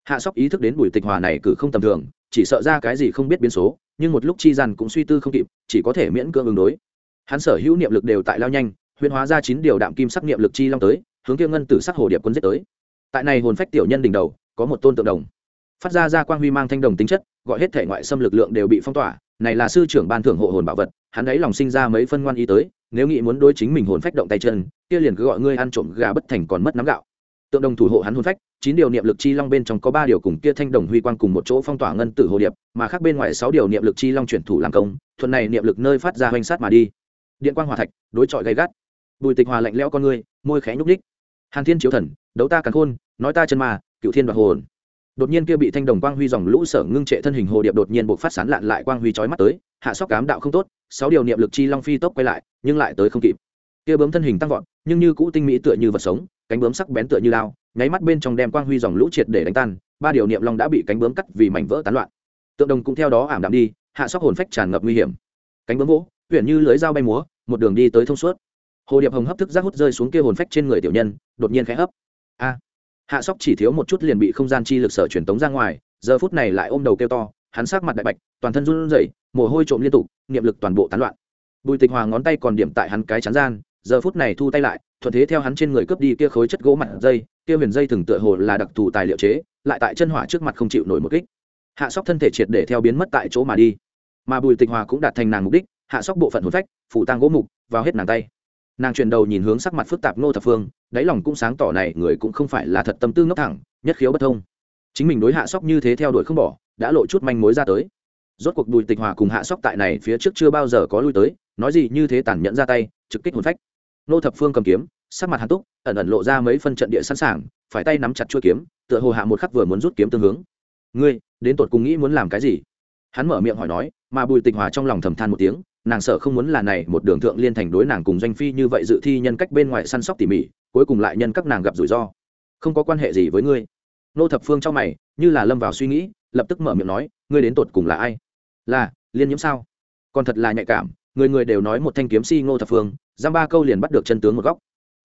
Hạ sóc ý thức đến bùi tịch hòa này cử không tầm thường, chỉ sợ ra cái gì không biết biến số, nhưng một lúc chi gian cũng suy tư không kịp, chỉ có thể miễn cưỡng ứng đối. Hắn sở hữu niệm lực đều tại lao nhanh huyền hóa ra chín điều đạm kim sắc niệm lực chi long tới, hướng kia ngân tử sắc hồ điệp quân giết tới tại này hồn phách tiểu nhân đỉnh đầu, có một tôn tượng đồng. Phát ra ra quang huy mang thanh đồng tính chất, gọi hết thể ngoại xâm lực lượng đều bị phong tỏa, này là sư trưởng ban thưởng hộ hồn bảo vật, hắn ấy lòng sinh ra mấy phân ngoan ý tới, nếu nghĩ muốn đối chính mình hồn phách động tay chân, kia liền cứ gọi ngươi ăn trộm gà bất thành còn mất nắm gạo. Tượng đồng thủ hộ hắn hồn phách, chín điều niệm lực chi long bên trong có ba điều cùng kia thanh đồng huy quang cùng một chỗ phong tỏa ngân tử hồ điệp, mà khác bên ngoài sáu điều niệm lực chi long chuyển thủ làm công, thuận này niệm lực nơi phát ra hoành sát mà đi. Điện quang hòa thạch, đối chọi gay gắt. Bùi tịch hòa lạnh lẽo con ngươi, môi khẽ nhúc đích hàn thiên chiếu thần đấu ta càn khôn nói ta chân ma, cựu thiên đoạt hồn. Đột nhiên kia bị thanh đồng quang huy dòng lũ sở ngưng trệ thân hình hồ điệp đột nhiên buộc phát sán lạn lại quang huy chói mắt tới hạ sóc cám đạo không tốt sáu điều niệm lực chi long phi tốc quay lại nhưng lại tới không kịp. Kia bướm thân hình tăng vọt nhưng như cũ tinh mỹ tựa như vật sống cánh bướm sắc bén tựa như lao nháy mắt bên trong đem quang huy dòng lũ triệt để đánh tan ba điều niệm long đã bị cánh bướm cắt vì mảnh vỡ tán loạn. Tượng đồng cũng theo đó ảm đạm đi hạ sóc hồn phách tràn ngập nguy hiểm. Cánh bướm vỗ huyện như lưới dao bay múa một đường đi tới thông suốt hồ điệp hồng hấp thức giác hút rơi xuống kia hồn phách trên người tiểu nhân, đột nhiên khẽ hấp. A! Hạ sóc chỉ thiếu một chút liền bị không gian chi lực sở truyền tống ra ngoài, giờ phút này lại ôm đầu kêu to, hắn sát mặt đại bạch, toàn thân run rẩy, mồ hôi trộm liên tục, niệm lực toàn bộ tán loạn. Bùi tịch hòa ngón tay còn điểm tại hắn cái chắn gian, giờ phút này thu tay lại, thuận thế theo hắn trên người cướp đi kia khối chất gỗ mặt dây, kia huyền dây thường tựa hồ là đặc thù tài liệu chế, lại tại chân hỏa trước mặt không chịu nổi một kích. Hạ sóc thân thể triệt để theo biến mất tại chỗ mà đi. Mà bùi tịch hòa cũng đạt thành nàng mục đích, hạ sóc bộ phận hồn phách, phủ tang gỗ mục, vào hết nàng tay nàng chuyển đầu nhìn hướng sắc mặt phức tạp nô thập phương, đáy lòng cũng sáng tỏ này người cũng không phải là thật tâm tư ngốc thẳng, nhất khiếu bất thông. Chính mình đối hạ sóc như thế theo đuổi không bỏ, đã lộ chút manh mối ra tới. Rốt cuộc bùi tịch hòa cùng hạ sóc tại này phía trước chưa bao giờ có lui tới, nói gì như thế tàn nhẫn ra tay, trực kích hồn phách. Nô thập phương cầm kiếm, sắc mặt hàn túc, ẩn ẩn lộ ra mấy phân trận địa sẵn sàng, phải tay nắm chặt chuôi kiếm, tựa hồ hạ một khắc vừa muốn rút kiếm tương hướng. Ngươi, đến tột cùng nghĩ muốn làm cái gì? Hắn mở miệng hỏi nói, mà bùi tịch hòa trong lòng thầm than một tiếng nàng sợ không muốn là này một đường thượng liên thành đối nàng cùng doanh phi như vậy dự thi nhân cách bên ngoài săn sóc tỉ mỉ, cuối cùng lại nhân các nàng gặp rủi ro. Không có quan hệ gì với ngươi. Nô thập phương trong mày, như là lâm vào suy nghĩ, lập tức mở miệng nói, ngươi đến tột cùng là ai? Là, liên nhiễm sao? Còn thật là nhạy cảm, người người đều nói một thanh kiếm si ngô thập phương giam ba câu liền bắt được chân tướng một góc.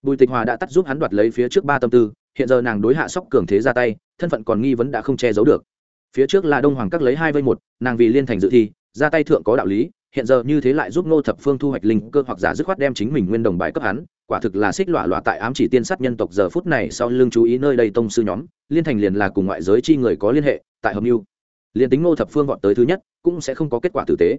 Bùi tịch hòa đã tắt giúp hắn đoạt lấy phía trước ba tâm tư, hiện giờ nàng đối hạ sóc cường thế ra tay, thân phận còn nghi vấn đã không che giấu được. Phía trước là đông hoàng các lấy hai vây một, nàng vì liên thành dự thi, ra tay thượng có đạo lý hiện giờ như thế lại giúp ngô thập phương thu hoạch linh cơ hoặc giả dứt khoát đem chính mình nguyên đồng bài cấp hắn, quả thực là xích lọa lọa tại ám chỉ tiên sát nhân tộc giờ phút này sau lưng chú ý nơi đây tông sư nhóm, liên thành liền là cùng ngoại giới chi người có liên hệ, tại hợp mưu. Liền tính ngô thập phương vọt tới thứ nhất, cũng sẽ không có kết quả tử tế.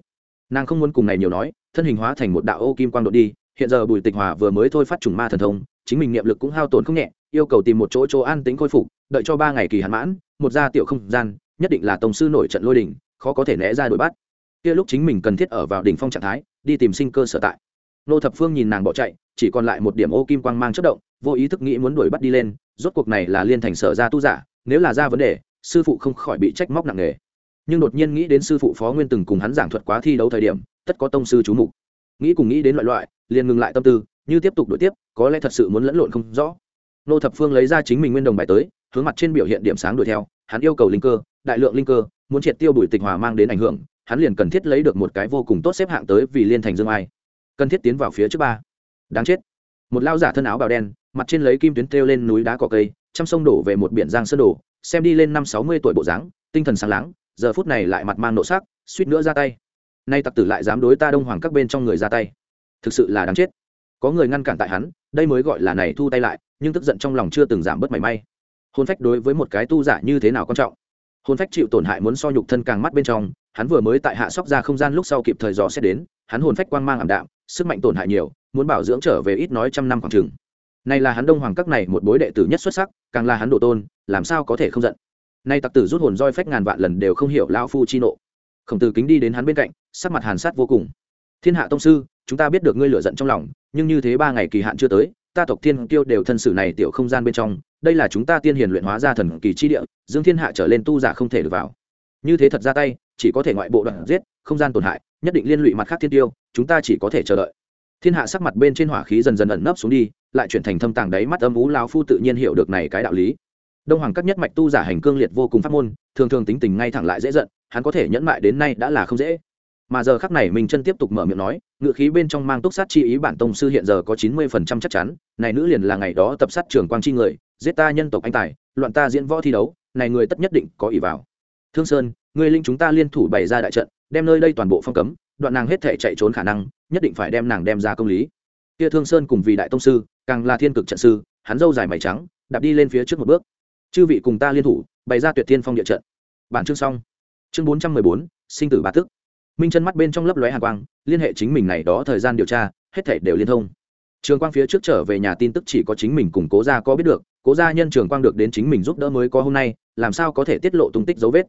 Nàng không muốn cùng này nhiều nói, thân hình hóa thành một đạo ô kim quang độ đi, hiện giờ bùi tịch hòa vừa mới thôi phát trùng ma thần thông, chính mình niệm lực cũng hao tổn không nhẹ, yêu cầu tìm một chỗ chỗ an tính khôi phục, đợi cho ba ngày kỳ hạn mãn, một gia tiểu không gian, nhất định là tổng sư nổi trận lôi đình, khó có thể né ra đuổi bắt kia lúc chính mình cần thiết ở vào đỉnh phong trạng thái, đi tìm sinh cơ sở tại. Nô thập phương nhìn nàng bỏ chạy, chỉ còn lại một điểm ô kim quang mang chất động, vô ý thức nghĩ muốn đuổi bắt đi lên, rốt cuộc này là liên thành sở ra tu giả, nếu là ra vấn đề, sư phụ không khỏi bị trách móc nặng nề. Nhưng đột nhiên nghĩ đến sư phụ phó nguyên từng cùng hắn giảng thuật quá thi đấu thời điểm, tất có tông sư chú mục. Nghĩ cùng nghĩ đến loại loại, liền ngừng lại tâm tư, như tiếp tục đổi tiếp, có lẽ thật sự muốn lẫn lộn không rõ. Nô thập phương lấy ra chính mình nguyên đồng bài tới, hướng mặt trên biểu hiện điểm sáng đuổi theo, hắn yêu cầu linh cơ, đại lượng linh cơ, muốn triệt tiêu bùi tịch hòa mang đến ảnh hưởng hắn liền cần thiết lấy được một cái vô cùng tốt xếp hạng tới vì liên thành dương ai. Cần thiết tiến vào phía trước ba. Đáng chết. Một lao giả thân áo bào đen, mặt trên lấy kim tuyến treo lên núi đá cỏ cây, trăm sông đổ về một biển giang sơn đổ, xem đi lên năm sáu mươi tuổi bộ dáng, tinh thần sáng láng, giờ phút này lại mặt mang nộ sắc, suýt nữa ra tay. Nay tặc tử lại dám đối ta đông hoàng các bên trong người ra tay. Thực sự là đáng chết. Có người ngăn cản tại hắn, đây mới gọi là này thu tay lại, nhưng tức giận trong lòng chưa từng giảm bớt mảy may. Hôn phách đối với một cái tu giả như thế nào quan trọng? Hôn phách chịu tổn hại muốn so nhục thân càng mắt bên trong hắn vừa mới tại hạ sóc ra không gian lúc sau kịp thời dò xét đến, hắn hồn phách quang mang ảm đạm, sức mạnh tổn hại nhiều, muốn bảo dưỡng trở về ít nói trăm năm khoảng chừng. Này là hắn đông hoàng các này một bối đệ tử nhất xuất sắc, càng là hắn độ tôn, làm sao có thể không giận? Nay tặc tử rút hồn roi phách ngàn vạn lần đều không hiểu lão phu chi nộ. Khổng tử kính đi đến hắn bên cạnh, sắc mặt hàn sát vô cùng. Thiên hạ tông sư, chúng ta biết được ngươi lựa giận trong lòng, nhưng như thế ba ngày kỳ hạn chưa tới, ta tộc thiên tiêu đều thân sử này tiểu không gian bên trong, đây là chúng ta tiên hiền luyện hóa ra thần kỳ chi địa, dương thiên hạ trở lên tu giả không thể được vào. Như thế thật ra tay chỉ có thể ngoại bộ đoạn giết, không gian tổn hại, nhất định liên lụy mặt khác thiên tiêu, chúng ta chỉ có thể chờ đợi. Thiên hạ sắc mặt bên trên hỏa khí dần dần ẩn nấp xuống đi, lại chuyển thành thâm tàng đáy mắt âm ú lao phu tự nhiên hiểu được này cái đạo lý. Đông hoàng các nhất mạch tu giả hành cương liệt vô cùng pháp môn, thường thường tính tình ngay thẳng lại dễ giận, hắn có thể nhẫn mại đến nay đã là không dễ. Mà giờ khắc này mình chân tiếp tục mở miệng nói, ngựa khí bên trong mang túc sát chi ý bản tông sư hiện giờ có chín mươi phần trăm chắc chắn, này nữ liền là ngày đó tập sát trường quang chi người, giết ta nhân tộc anh tài, loạn ta diễn võ thi đấu, này người tất nhất định có ỷ vào. Thương sơn người linh chúng ta liên thủ bày ra đại trận, đem nơi đây toàn bộ phong cấm, đoạn nàng hết thể chạy trốn khả năng, nhất định phải đem nàng đem ra công lý. Kia thương sơn cùng vị đại tông sư, càng là thiên cực trận sư, hắn dâu dài mày trắng, đạp đi lên phía trước một bước. Chư vị cùng ta liên thủ, bày ra tuyệt thiên phong địa trận. Bản chương xong. Chương bốn trăm mười bốn, sinh tử ba tức minh chân mắt bên trong lấp lóe hàng quang, liên hệ chính mình này đó thời gian điều tra, hết thể đều liên thông. Trường quang phía trước trở về nhà tin tức chỉ có chính mình cùng cố gia có biết được, cố gia nhân trường quang được đến chính mình giúp đỡ mới có hôm nay, làm sao có thể tiết lộ tung tích dấu vết?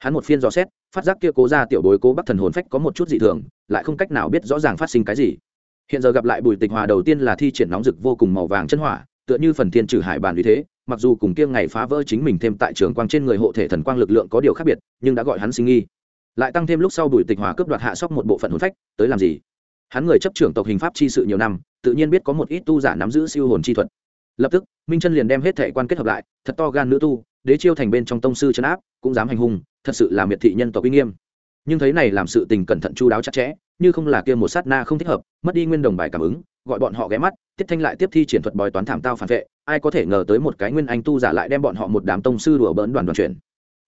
Hắn một phiên dò xét, phát giác kia cố ra tiểu bối cố bắc thần hồn phách có một chút dị thường, lại không cách nào biết rõ ràng phát sinh cái gì. Hiện giờ gặp lại bùi tịch hòa đầu tiên là thi triển nóng rực vô cùng màu vàng chân hỏa, tựa như phần thiên trừ hải bàn vì thế, mặc dù cùng kia ngày phá vỡ chính mình thêm tại trường quang trên người hộ thể thần quang lực lượng có điều khác biệt, nhưng đã gọi hắn sinh nghi. Lại tăng thêm lúc sau bùi tịch hòa cướp đoạt hạ sóc một bộ phận hồn phách, tới làm gì? Hắn người chấp trưởng tộc hình pháp chi sự nhiều năm, tự nhiên biết có một ít tu giả nắm giữ siêu hồn chi thuật. Lập tức, minh chân liền đem hết thể quan kết hợp lại, thật to gan nữ tu, đế chiêu thành bên trong tông sư chấn áp, cũng dám hành hung thật sự là miệt thị nhân tộc uy nghiêm. Nhưng thấy này làm sự tình cẩn thận chu đáo chặt chẽ, như không là kia một sát na không thích hợp, mất đi nguyên đồng bài cảm ứng, gọi bọn họ ghé mắt, tiết thanh lại tiếp thi triển thuật bói toán thảm tao phản vệ, ai có thể ngờ tới một cái nguyên anh tu giả lại đem bọn họ một đám tông sư đùa bỡn đoàn đoàn chuyển.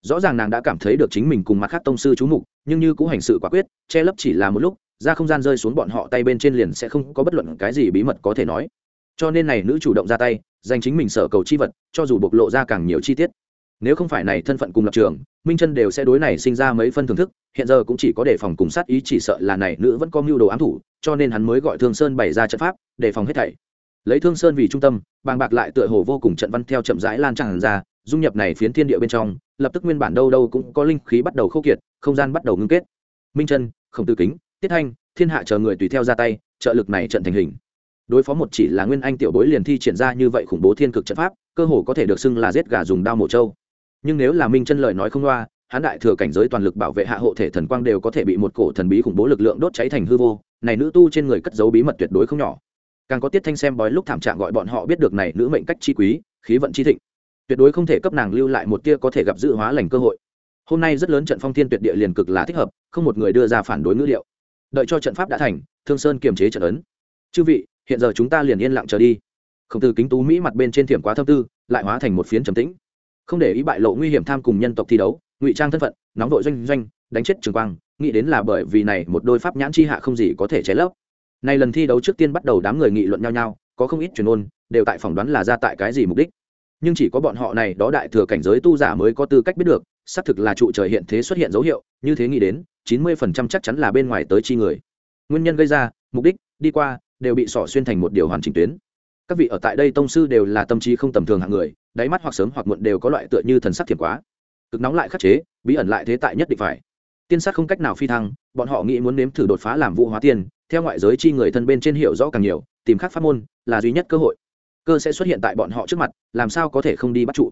Rõ ràng nàng đã cảm thấy được chính mình cùng mặt khác tông sư chú mục, nhưng như cũng hành sự quả quyết, che lấp chỉ là một lúc, ra không gian rơi xuống bọn họ tay bên trên liền sẽ không có bất luận cái gì bí mật có thể nói. Cho nên này nữ chủ động ra tay, dành chính mình sở cầu chi vật, cho dù bộc lộ ra càng nhiều chi tiết. Nếu không phải này thân phận cùng lập trường minh chân đều sẽ đối này sinh ra mấy phân thưởng thức, hiện giờ cũng chỉ có đề phòng cùng sát ý, chỉ sợ là này nữ vẫn có mưu đồ ám thủ, cho nên hắn mới gọi thương sơn bày ra trận pháp, đề phòng hết thảy. Lấy thương sơn vì trung tâm, bàng bạc lại tựa hồ vô cùng trận văn theo chậm rãi lan tràn ra, dung nhập này phiến thiên địa bên trong, lập tức nguyên bản đâu đâu cũng có linh khí bắt đầu khô kiệt, không gian bắt đầu ngưng kết. Minh chân không tư kính, tiết thanh, thiên hạ chờ người tùy theo ra tay, trợ lực này trận thành hình. Đối phó một chỉ là nguyên anh tiểu bối liền thi triển ra như vậy khủng bố thiên cực trận pháp, cơ hồ có thể được xưng là giết gà dùng đao mổ trâu nhưng nếu là minh chân lời nói không loa, hắn đại thừa cảnh giới toàn lực bảo vệ hạ hộ thể thần quang đều có thể bị một cổ thần bí khủng bố lực lượng đốt cháy thành hư vô, này nữ tu trên người cất giấu bí mật tuyệt đối không nhỏ. Càng có tiết thanh xem bói lúc thảm trạng gọi bọn họ biết được này nữ mệnh cách chi quý, khí vận chi thịnh. Tuyệt đối không thể cấp nàng lưu lại một tia có thể gặp dự hóa lành cơ hội. Hôm nay rất lớn trận phong thiên tuyệt địa liền cực là thích hợp, không một người đưa ra phản đối ngữ liệu. Đợi cho trận pháp đã thành, thương sơn kiềm chế trận ấn. Chư vị, hiện giờ chúng ta liền yên lặng chờ đi. Không từ kính tú mỹ mặt bên trên thiểm quá thâm tư, lại hóa thành một phiến trầm tĩnh không để ý bại lộ nguy hiểm tham cùng nhân tộc thi đấu, ngụy trang thân phận, nóng vội doanh doanh, đánh chết trường quang, nghĩ đến là bởi vì này một đôi pháp nhãn chi hạ không gì có thể cháy lấp. Này lần thi đấu trước tiên bắt đầu đám người nghị luận nhau nhau, có không ít truyền ôn, đều tại phỏng đoán là ra tại cái gì mục đích. Nhưng chỉ có bọn họ này đó đại thừa cảnh giới tu giả mới có tư cách biết được, xác thực là trụ trời hiện thế xuất hiện dấu hiệu, như thế nghĩ đến, chín mươi phần trăm chắc chắn là bên ngoài tới chi người. Nguyên nhân gây ra, mục đích, đi qua, đều bị sỏ xuyên thành một điều hoàn chỉnh tuyến. Các vị ở tại đây tông sư đều là tâm trí không tầm thường hạng người đáy mắt hoặc sớm hoặc muộn đều có loại tựa như thần sắc thiểm quá. Cực nóng lại khắc chế, bí ẩn lại thế tại nhất định phải. Tiên sát không cách nào phi thăng, bọn họ nghĩ muốn nếm thử đột phá làm vũ hóa tiên, theo ngoại giới chi người thân bên trên hiểu rõ càng nhiều, tìm khắc pháp môn là duy nhất cơ hội. Cơ sẽ xuất hiện tại bọn họ trước mặt, làm sao có thể không đi bắt trụ.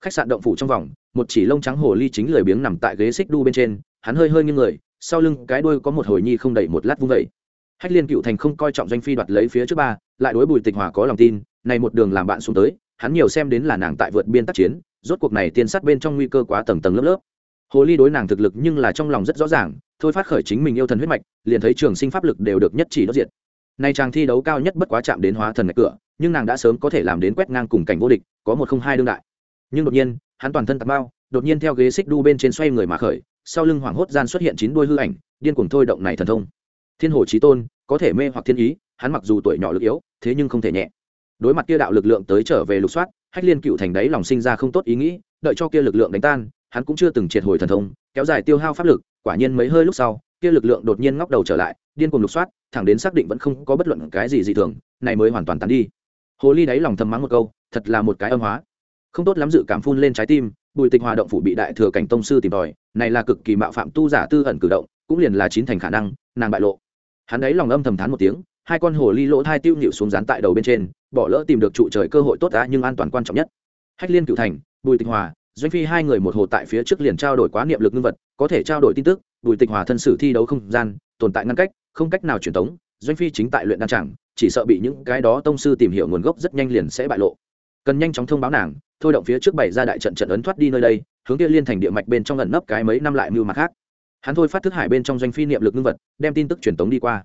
Khách sạn động phủ trong vòng, một chỉ lông trắng hồ ly chính lười biếng nằm tại ghế xích đu bên trên, hắn hơi hơi như người, sau lưng cái đuôi có một hồi nhi không đẩy một lát vung vẩy hách liên cựu thành không coi trọng doanh phi đoạt lấy phía trước ba, lại đối bùi tịch hòa có lòng tin, này một đường làm bạn xuống tới hắn nhiều xem đến là nàng tại vượt biên tác chiến, rốt cuộc này tiên sát bên trong nguy cơ quá tầng tầng lớp lớp. Hồ ly đối nàng thực lực nhưng là trong lòng rất rõ ràng, thôi phát khởi chính mình yêu thần huyết mạch, liền thấy trường sinh pháp lực đều được nhất chỉ đốt diệt. Nay chàng thi đấu cao nhất bất quá chạm đến hóa thần ngạch cửa, nhưng nàng đã sớm có thể làm đến quét ngang cùng cảnh vô địch, có một không hai đương đại. Nhưng đột nhiên, hắn toàn thân tạt bao đột nhiên theo ghế xích đu bên trên xoay người mà khởi, sau lưng hoảng hốt gian xuất hiện chín đôi hư ảnh, điên cuồng thôi động này thần thông. Thiên hồ trí tôn, có thể mê hoặc thiên ý, hắn mặc dù tuổi nhỏ lực yếu, thế nhưng không thể nhẹ đối mặt kia đạo lực lượng tới trở về lục soát, hách liên cựu thành đấy lòng sinh ra không tốt ý nghĩ, đợi cho kia lực lượng đánh tan, hắn cũng chưa từng triệt hồi thần thông, kéo dài tiêu hao pháp lực, quả nhiên mấy hơi lúc sau, kia lực lượng đột nhiên ngóc đầu trở lại, điên cuồng lục soát, thẳng đến xác định vẫn không có bất luận cái gì dị thường, này mới hoàn toàn tán đi. Hồ ly đáy lòng thầm mắng một câu, thật là một cái âm hóa. Không tốt lắm dự cảm phun lên trái tim, bùi tịch hòa động phủ bị đại thừa cảnh tông sư tìm tòi, này là cực kỳ mạo phạm tu giả tư ẩn cử động, cũng liền là chín thành khả năng, nàng bại lộ. Hắn ấy lòng âm thầm thán một tiếng hai con hồ ly lỗ thai tiêu nhịu xuống dán tại đầu bên trên, bỏ lỡ tìm được trụ trời cơ hội tốt đã nhưng an toàn quan trọng nhất. Hách liên cựu thành, bùi tịch hòa, doanh phi hai người một hồ tại phía trước liền trao đổi quá niệm lực ngưng vật, có thể trao đổi tin tức, bùi tịch hòa thân sử thi đấu không gian, tồn tại ngăn cách, không cách nào truyền tống, doanh phi chính tại luyện đan chẳng, chỉ sợ bị những cái đó tông sư tìm hiểu nguồn gốc rất nhanh liền sẽ bại lộ. Cần nhanh chóng thông báo nàng, thôi động phía trước bảy ra đại trận trận ấn thoát đi nơi đây, hướng kia liên thành địa mạch bên trong lần nấp cái mấy năm lại mưu mặt khác. Hắn thôi phát thức hải bên trong doanh phi niệm lực ngưng vật, đem tin tức truyền tống đi qua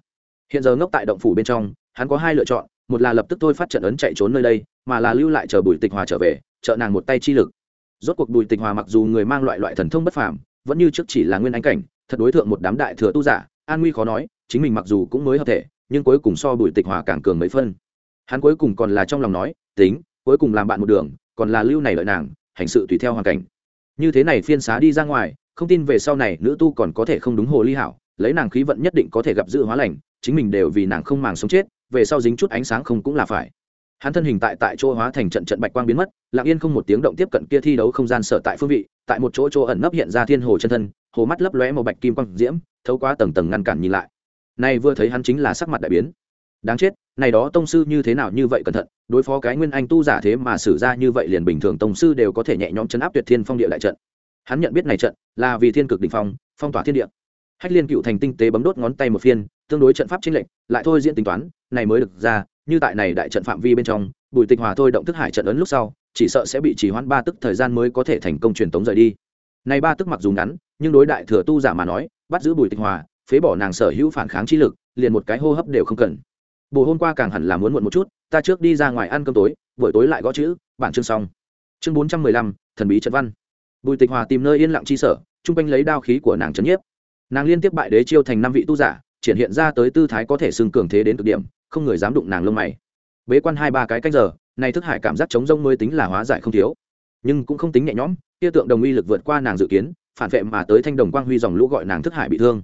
hiện giờ ngốc tại động phủ bên trong, hắn có hai lựa chọn, một là lập tức thôi phát trận ấn chạy trốn nơi đây, mà là lưu lại chờ bùi tịch hòa trở về, trợ nàng một tay chi lực. Rốt cuộc bùi tịch hòa mặc dù người mang loại loại thần thông bất phàm, vẫn như trước chỉ là nguyên anh cảnh, thật đối tượng một đám đại thừa tu giả, an nguy khó nói, chính mình mặc dù cũng mới hợp thể, nhưng cuối cùng so bùi tịch hòa càng cường mấy phân. Hắn cuối cùng còn là trong lòng nói, tính, cuối cùng làm bạn một đường, còn là lưu này lợi nàng, hành sự tùy theo hoàn cảnh. Như thế này phiên xá đi ra ngoài, không tin về sau này nữ tu còn có thể không đúng hồ ly hảo lấy nàng khí vận nhất định có thể gặp dự hóa lành, chính mình đều vì nàng không màng sống chết, về sau dính chút ánh sáng không cũng là phải. Hắn thân hình tại tại chỗ hóa thành trận trận bạch quang biến mất, lặng yên không một tiếng động tiếp cận kia thi đấu không gian sở tại phương vị, tại một chỗ chỗ ẩn nấp hiện ra thiên hồ chân thân, hồ mắt lấp lóe màu bạch kim quang diễm, thấu qua tầng tầng ngăn cản nhìn lại. Nay vừa thấy hắn chính là sắc mặt đại biến. Đáng chết, này đó tông sư như thế nào như vậy cẩn thận, đối phó cái nguyên anh tu giả thế mà xử ra như vậy liền bình thường tông sư đều có thể nhẹ nhõm chấn áp tuyệt thiên phong địa đại trận. Hắn nhận biết này trận là vì thiên cực đỉnh phong phong tỏa thiên địa hách liên cựu thành tinh tế bấm đốt ngón tay một phiên, tương đối trận pháp chính lệnh lại thôi diễn tính toán, này mới được ra, như tại này đại trận phạm vi bên trong, bùi tịch hòa thôi động thức hải trận ấn lúc sau, chỉ sợ sẽ bị trì hoãn ba tức thời gian mới có thể thành công truyền tống rời đi. Này ba tức mặc dù ngắn, nhưng đối đại thừa tu giả mà nói, bắt giữ bùi tịch hòa, phế bỏ nàng sở hữu phản kháng trí lực, liền một cái hô hấp đều không cần. Bồ hôm qua càng hẳn là muốn muộn một chút, ta trước đi ra ngoài ăn cơm tối, buổi tối lại gõ chữ, bản chương xong. Chương bốn trăm mười lăm, thần bí trận văn. Bùi tịch hòa tìm nơi yên lặng chi sở, chung quanh lấy đao khí của nàng trấn nhiếp nàng liên tiếp bại đế chiêu thành năm vị tu giả, triển hiện ra tới tư thái có thể xưng cường thế đến cực điểm, không người dám đụng nàng lông mày. Bế quan hai ba cái canh giờ, nay thức hải cảm giác chống rông mới tính là hóa giải không thiếu. Nhưng cũng không tính nhẹ nhõm, kia tượng đồng uy lực vượt qua nàng dự kiến, phản vệ mà tới thanh đồng quang huy dòng lũ gọi nàng thức hải bị thương.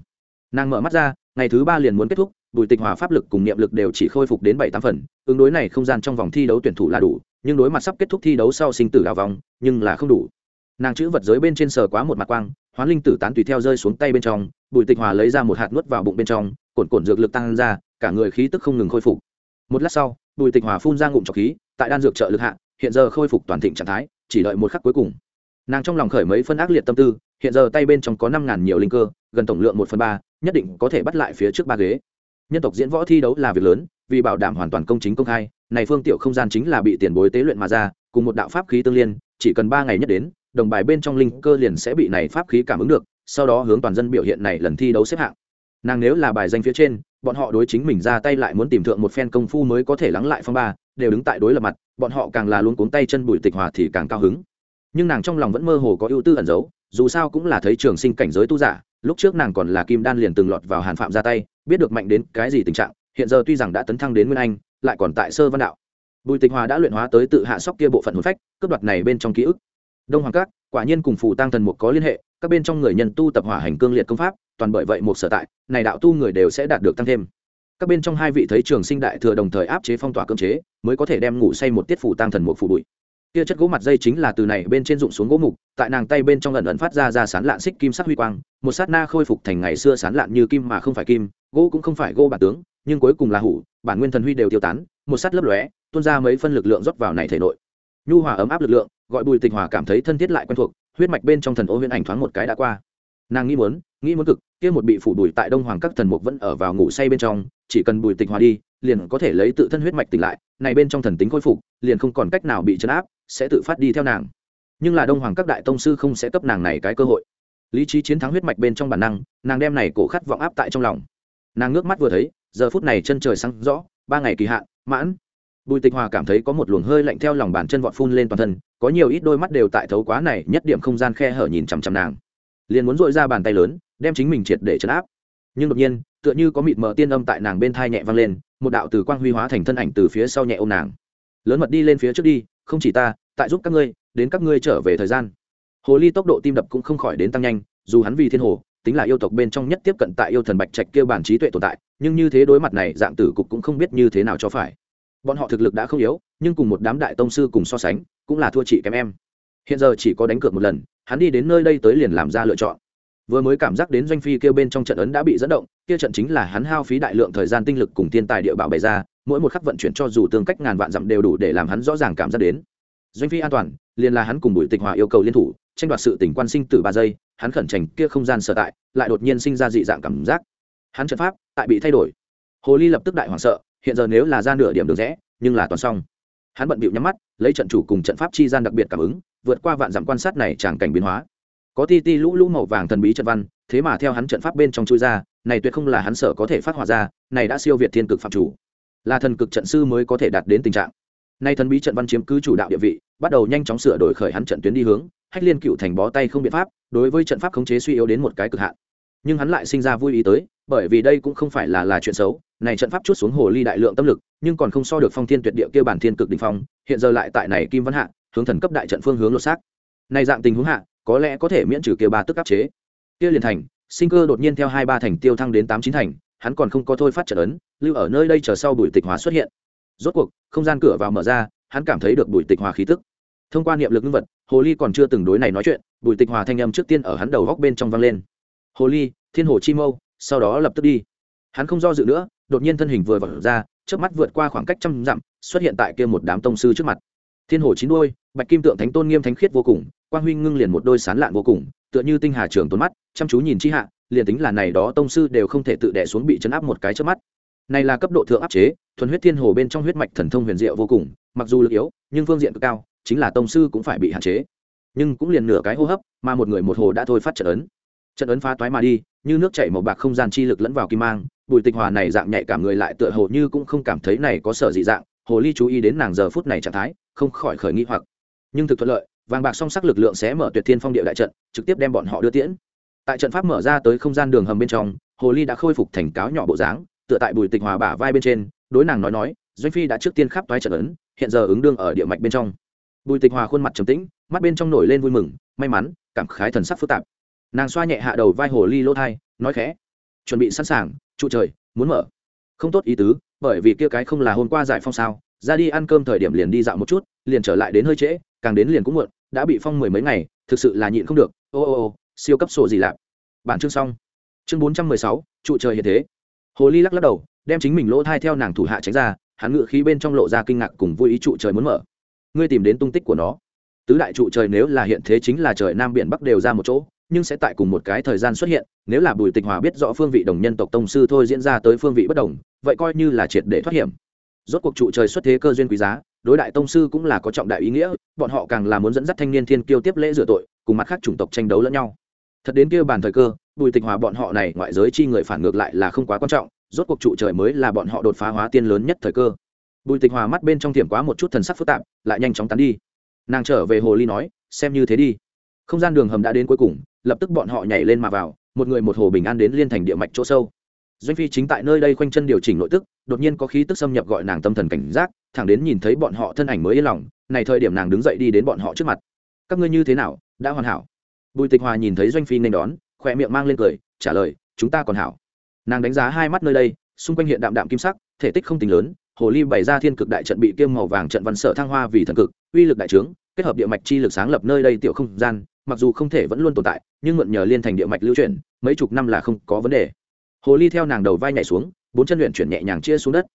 Nàng mở mắt ra, ngày thứ ba liền muốn kết thúc, bùi tịch hòa pháp lực cùng niệm lực đều chỉ khôi phục đến bảy tám phần, ứng đối này không gian trong vòng thi đấu tuyển thủ là đủ, nhưng đối mặt sắp kết thúc thi đấu sau sinh tử đào vòng, nhưng là không đủ. Nàng chữ vật giới bên trên sờ quá một mặt quang hoán linh tử tán tùy theo rơi xuống tay bên trong, bùi tịch hòa lấy ra một hạt nuốt vào bụng bên trong cồn cồn dược lực tăng ra, cả người khí tức không ngừng khôi phục. Một lát sau, bùi tịch hòa phun ra ngụm trọc khí, tại đan dược trợ lực hạ, hiện giờ khôi phục toàn thịnh trạng thái, chỉ đợi một khắc cuối cùng. Nàng trong lòng khởi mấy phân ác liệt tâm tư, hiện giờ tay bên trong có năm ngàn nhiều linh cơ, gần tổng lượng một phần ba, nhất định có thể bắt lại phía trước ba ghế. Nhân tộc diễn võ thi đấu là việc lớn, vì bảo đảm hoàn toàn công chính công khai, này phương tiểu không gian chính là bị tiền bối tế luyện mà ra, cùng một đạo pháp khí tương liên, chỉ cần ba ngày nhất đến đồng bài bên trong linh cơ liền sẽ bị này pháp khí cảm ứng được, sau đó hướng toàn dân biểu hiện này lần thi đấu xếp hạng. Nàng nếu là bài danh phía trên, bọn họ đối chính mình ra tay lại muốn tìm thượng một phen công phu mới có thể lắng lại phong ba, đều đứng tại đối lập mặt, bọn họ càng là luôn cuống tay chân bùi tịch hòa thì càng cao hứng. Nhưng nàng trong lòng vẫn mơ hồ có ưu tư ẩn giấu, dù sao cũng là thấy trường sinh cảnh giới tu giả, lúc trước nàng còn là kim đan liền từng lọt vào hàn phạm ra tay, biết được mạnh đến cái gì tình trạng, hiện giờ tuy rằng đã tấn thăng đến nguyên anh, lại còn tại sơ văn đạo. Bùi tịch hòa đã luyện hóa tới tự hạ sóc kia bộ phận hồn phách, cướp đoạt này bên trong ký ức đông hoàng các, quả nhiên cùng phù tăng thần mục có liên hệ, các bên trong người nhân tu tập hỏa hành cương liệt công pháp, toàn bởi vậy một sở tại, này đạo tu người đều sẽ đạt được tăng thêm. Các bên trong hai vị thấy trường sinh đại thừa đồng thời áp chế phong tỏa cơm chế, mới có thể đem ngủ say một tiết phủ tăng thần mục phủ bụi. Kia chất gỗ mặt dây chính là từ này bên trên rụng xuống gỗ mục, tại nàng tay bên trong lần ẩn phát ra ra sán lạn xích kim sắc huy quang, một sát na khôi phục thành ngày xưa sán lạn như kim mà không phải kim, gỗ cũng không phải gỗ bản tướng, nhưng cuối cùng là hủ, bản nguyên thần huy đều tiêu tán, một sát lấp lóe, tuôn ra mấy phân lực lượng rót vào này thể nội. Nhu hòa ấm áp lực lượng gọi bùi tịch hòa cảm thấy thân thiết lại quen thuộc, huyết mạch bên trong thần ô huyễn ảnh thoáng một cái đã qua. Nàng nghĩ muốn nghĩ muốn cực, kia một bị phủ bùi tại đông hoàng các thần mục vẫn ở vào ngủ say bên trong, chỉ cần bùi tịch hòa đi, liền có thể lấy tự thân huyết mạch tỉnh lại, này bên trong thần tính khôi phục, liền không còn cách nào bị chấn áp, sẽ tự phát đi theo nàng. Nhưng là đông hoàng các đại tông sư không sẽ cấp nàng này cái cơ hội. Lý trí chiến thắng huyết mạch bên trong bản năng, nàng đem này cổ khát vọng áp tại trong lòng. Nàng ngước mắt vừa thấy, giờ phút này chân trời sáng rõ, ba ngày kỳ hạn, mãn bùi tịch hòa cảm thấy có một luồng hơi lạnh theo lòng bàn chân vọt phun lên toàn thân, có nhiều ít đôi mắt đều tại thấu quá này nhất điểm không gian khe hở nhìn chằm chằm nàng. Liền muốn dội ra bàn tay lớn, đem chính mình triệt để chấn áp. Nhưng đột nhiên, tựa như có mịt mờ tiên âm tại nàng bên thai nhẹ vang lên, một đạo từ quang huy hóa thành thân ảnh từ phía sau nhẹ ô m nàng. Lớn mật đi lên phía trước đi, không chỉ ta, tại giúp các ngươi, đến các ngươi trở về thời gian. Hồ ly tốc độ tim đập cũng không khỏi đến tăng nhanh, dù hắn vì thiên hồ, tính là yêu tộc bên trong nhất tiếp cận tại yêu thần bạch trạch kêu bản trí tuệ tồn tại, nhưng như thế đối mặt này, dạng tử cục cũng không biết như thế nào cho phải bọn họ thực lực đã không yếu, nhưng cùng một đám đại tông sư cùng so sánh, cũng là thua chị kém em. Hiện giờ chỉ có đánh cược một lần, hắn đi đến nơi đây tới liền làm ra lựa chọn. Vừa mới cảm giác đến doanh phi kêu bên trong trận ấn đã bị dẫn động, kia trận chính là hắn hao phí đại lượng thời gian tinh lực cùng thiên tài địa bảo bày ra, mỗi một khắc vận chuyển cho dù tương cách ngàn vạn dặm đều đủ để làm hắn rõ ràng cảm giác đến. Doanh phi an toàn, liền là hắn cùng bùi tịch hòa yêu cầu liên thủ, tranh đoạt sự tỉnh quan sinh từ ba giây, hắn khẩn trành kia không gian sở tại, lại đột nhiên sinh ra dị dạng cảm giác. Hắn trận pháp, tại bị thay đổi. Hồ ly lập tức đại hoảng sợ hiện giờ nếu là ra nửa điểm được rẽ, nhưng là toàn xong. Hắn bận bịu nhắm mắt, lấy trận chủ cùng trận pháp chi gian đặc biệt cảm ứng, vượt qua vạn dặm quan sát này tràng cảnh biến hóa. Có ti ti lũ lũ màu vàng thần bí trận văn, thế mà theo hắn trận pháp bên trong chui ra, này tuyệt không là hắn sở có thể phát hỏa ra, này đã siêu việt thiên cực phạm chủ. Là thần cực trận sư mới có thể đạt đến tình trạng. Nay thần bí trận văn chiếm cứ chủ đạo địa vị, bắt đầu nhanh chóng sửa đổi khởi hắn trận tuyến đi hướng, hách liên cựu thành bó tay không biện pháp, đối với trận pháp khống chế suy yếu đến một cái cực hạn. Nhưng hắn lại sinh ra vui ý tới bởi vì đây cũng không phải là là chuyện xấu, này trận pháp chút xuống hồ ly đại lượng tâm lực, nhưng còn không so được phong thiên tuyệt địa kia bản thiên cực đỉnh phong, hiện giờ lại tại này kim văn hạ, hướng thần cấp đại trận phương hướng lột xác. Này dạng tình huống hạ, có lẽ có thể miễn trừ kia ba tức áp chế. Kia liền thành, sinh cơ đột nhiên theo hai ba thành tiêu thăng đến tám chín thành, hắn còn không có thôi phát trận ấn, lưu ở nơi đây chờ sau bùi tịch hóa xuất hiện. Rốt cuộc, không gian cửa vào mở ra, hắn cảm thấy được bùi tịch hòa khí tức. Thông qua niệm lực ngưng vật, hồ ly còn chưa từng đối này nói chuyện, bùi tịch hòa thanh âm trước tiên ở hắn đầu góc bên trong vang lên. Hồ ly, thiên hồ chi mâu sau đó lập tức đi. Hắn không do dự nữa, đột nhiên thân hình vừa vọt ra trước mắt vượt qua khoảng cách trăm dặm, xuất hiện tại kia một đám tông sư trước mặt. Thiên hồ chín đôi bạch kim tượng thánh tôn nghiêm thánh khiết vô cùng, quang huy ngưng liền một đôi sán lạn vô cùng, tựa như tinh hà trường tốn mắt, chăm chú nhìn chi hạ, liền tính là này đó tông sư đều không thể tự đẻ xuống bị chấn áp một cái trước mắt. Này là cấp độ thượng áp chế, thuần huyết thiên hồ bên trong huyết mạch thần thông huyền diệu vô cùng, mặc dù lực yếu, nhưng phương diện cực cao, chính là tông sư cũng phải bị hạn chế. Nhưng cũng liền nửa cái hô hấp, mà một người một hồ đã thôi phát trận ấn. Trận ấn phá toái mà đi như nước chảy màu bạc không gian chi lực lẫn vào kim mang, bùi tịch hòa này dạng nhạy cảm người lại tựa hồ như cũng không cảm thấy này có sở dị dạng, hồ ly chú ý đến nàng giờ phút này trạng thái, không khỏi khởi nghi hoặc. Nhưng thực thuận lợi, vàng bạc song sắc lực lượng sẽ mở tuyệt thiên phong địa đại trận, trực tiếp đem bọn họ đưa tiễn. Tại trận pháp mở ra tới không gian đường hầm bên trong, hồ ly đã khôi phục thành cáo nhỏ bộ dáng, tựa tại bùi tịch hòa bả vai bên trên, đối nàng nói nói, doanh phi đã trước tiên khắp toái trận ấn, hiện giờ ứng đương ở địa mạch bên trong. Bùi tịch hòa khuôn mặt trầm tĩnh, mắt bên trong nổi lên vui mừng, may mắn, cảm khái thần sắc phức tạp nàng xoa nhẹ hạ đầu vai hồ ly lỗ thai, nói khẽ, chuẩn bị sẵn sàng, trụ trời, muốn mở. Không tốt ý tứ, bởi vì kia cái không là hôm qua giải phong sao, ra đi ăn cơm thời điểm liền đi dạo một chút, liền trở lại đến hơi trễ, càng đến liền cũng muộn, đã bị phong mười mấy ngày, thực sự là nhịn không được. Ô ô ô, siêu cấp sổ gì lạp? Bản chương xong. Chương bốn trăm mười sáu, trụ trời hiện thế. Hồ ly lắc lắc đầu, đem chính mình lỗ thai theo nàng thủ hạ tránh ra, hắn ngự khí bên trong lộ ra kinh ngạc cùng vui ý trụ trời muốn mở. Ngươi tìm đến tung tích của nó. Tứ đại trụ trời nếu là hiện thế chính là trời nam biển bắc đều ra một chỗ nhưng sẽ tại cùng một cái thời gian xuất hiện, nếu là bùi tịch hòa biết rõ phương vị đồng nhân tộc tông sư thôi diễn ra tới phương vị bất đồng, vậy coi như là triệt để thoát hiểm. Rốt cuộc trụ trời xuất thế cơ duyên quý giá, đối đại tông sư cũng là có trọng đại ý nghĩa, bọn họ càng là muốn dẫn dắt thanh niên thiên kiêu tiếp lễ rửa tội, cùng mặt khác chủng tộc tranh đấu lẫn nhau. Thật đến kia bàn thời cơ, bùi tịch hòa bọn họ này ngoại giới chi người phản ngược lại là không quá quan trọng, rốt cuộc trụ trời mới là bọn họ đột phá hóa tiên lớn nhất thời cơ. Bùi tịch hòa mắt bên trong thiểm quá một chút thần sắc phức tạp, lại nhanh chóng tán đi. Nàng trở về hồ ly nói, xem như thế đi. Không gian đường hầm đã đến cuối cùng lập tức bọn họ nhảy lên mà vào, một người một hồ bình an đến liên thành địa mạch chỗ sâu. Doanh phi chính tại nơi đây khoanh chân điều chỉnh nội tức, đột nhiên có khí tức xâm nhập gọi nàng tâm thần cảnh giác, thẳng đến nhìn thấy bọn họ thân ảnh mới yên lòng, này thời điểm nàng đứng dậy đi đến bọn họ trước mặt. Các ngươi như thế nào? Đã hoàn hảo. Bùi tịch hòa nhìn thấy doanh phi nên đón, khỏe miệng mang lên cười, trả lời, chúng ta còn hảo. Nàng đánh giá hai mắt nơi đây, xung quanh hiện đạm đạm kim sắc, thể tích không tính lớn, hồ ly bày ra thiên cực đại trận bị kiêm màu vàng trận văn sở thăng hoa vì thần cực, uy lực đại trướng, kết hợp địa mạch chi lực sáng lập nơi đây tiểu không gian mặc dù không thể vẫn luôn tồn tại, nhưng mượn nhờ liên thành địa mạch lưu chuyển, mấy chục năm là không có vấn đề. Hồ ly theo nàng đầu vai nhảy xuống, bốn chân luyện chuyển nhẹ nhàng chia xuống đất.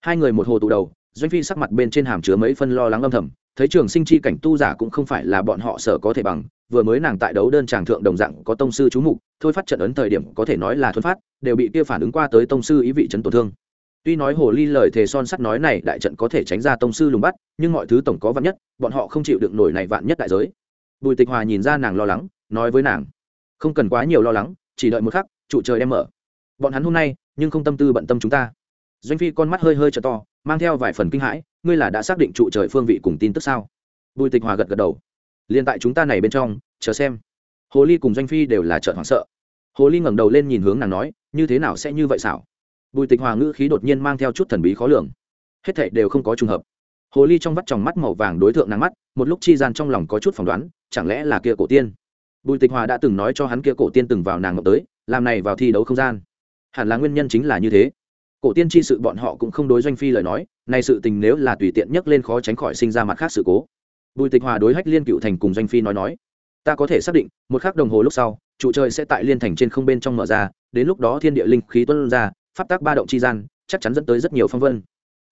Hai người một hồ tụ đầu, doanh phi sắc mặt bên trên hàm chứa mấy phân lo lắng âm thầm, thấy trường sinh chi cảnh tu giả cũng không phải là bọn họ sở có thể bằng, vừa mới nàng tại đấu đơn tràng thượng đồng dạng có tông sư chú mục, thôi phát trận ấn thời điểm có thể nói là thuần phát, đều bị kia phản ứng qua tới tông sư ý vị chấn tổn thương. Tuy nói hồ ly lời thề son sắt nói này đại trận có thể tránh ra tông sư lùng bắt, nhưng mọi thứ tổng có vạn nhất, bọn họ không chịu được nổi này vạn nhất đại giới bùi tịch hòa nhìn ra nàng lo lắng, nói với nàng, không cần quá nhiều lo lắng, chỉ đợi một khắc, trụ trời em mở. Bọn hắn hôm nay, nhưng không tâm tư bận tâm chúng ta. Doanh phi con mắt hơi hơi t to, mang theo vài phần kinh hãi, ngươi là đã xác định trụ trời phương vị cùng tin tức sao? Bùi tịch hòa gật gật đầu liền tại chúng ta này bên trong, chờ xem. Hồ ly cùng doanh phi đều là trợn hoảng sợ. Hồ ly ngẩng đầu lên nhìn hướng nàng nói, như thế nào sẽ như vậy xảo? Bùi tịch hòa ngữ khí đột nhiên mang theo chút thần bí khó lường. Hết thệ đều không có trùng hợp. Hồ ly trong vắt tròng mắt màu vàng đối tượng nắng mắt, một lúc chi gian trong lòng có chút phỏng đoán chẳng lẽ là kia cổ tiên? Bùi tịch hòa đã từng nói cho hắn kia cổ tiên từng vào nàng ngọc tới, làm này vào thi đấu không gian. Hẳn là nguyên nhân chính là như thế. Cổ tiên chi sự bọn họ cũng không đối doanh phi lời nói này sự tình nếu là tùy tiện nhấc lên khó tránh khỏi sinh ra mặt khác sự cố. Bùi tịch hòa đối hách liên cựu thành cùng doanh phi nói nói, ta có thể xác định, một khắc đồng hồ lúc sau, trụ trời sẽ tại liên thành trên không bên trong mở ra, đến lúc đó thiên địa linh khí tuân ra, pháp tác ba động chi gian, chắc chắn dẫn tới rất nhiều phong vân.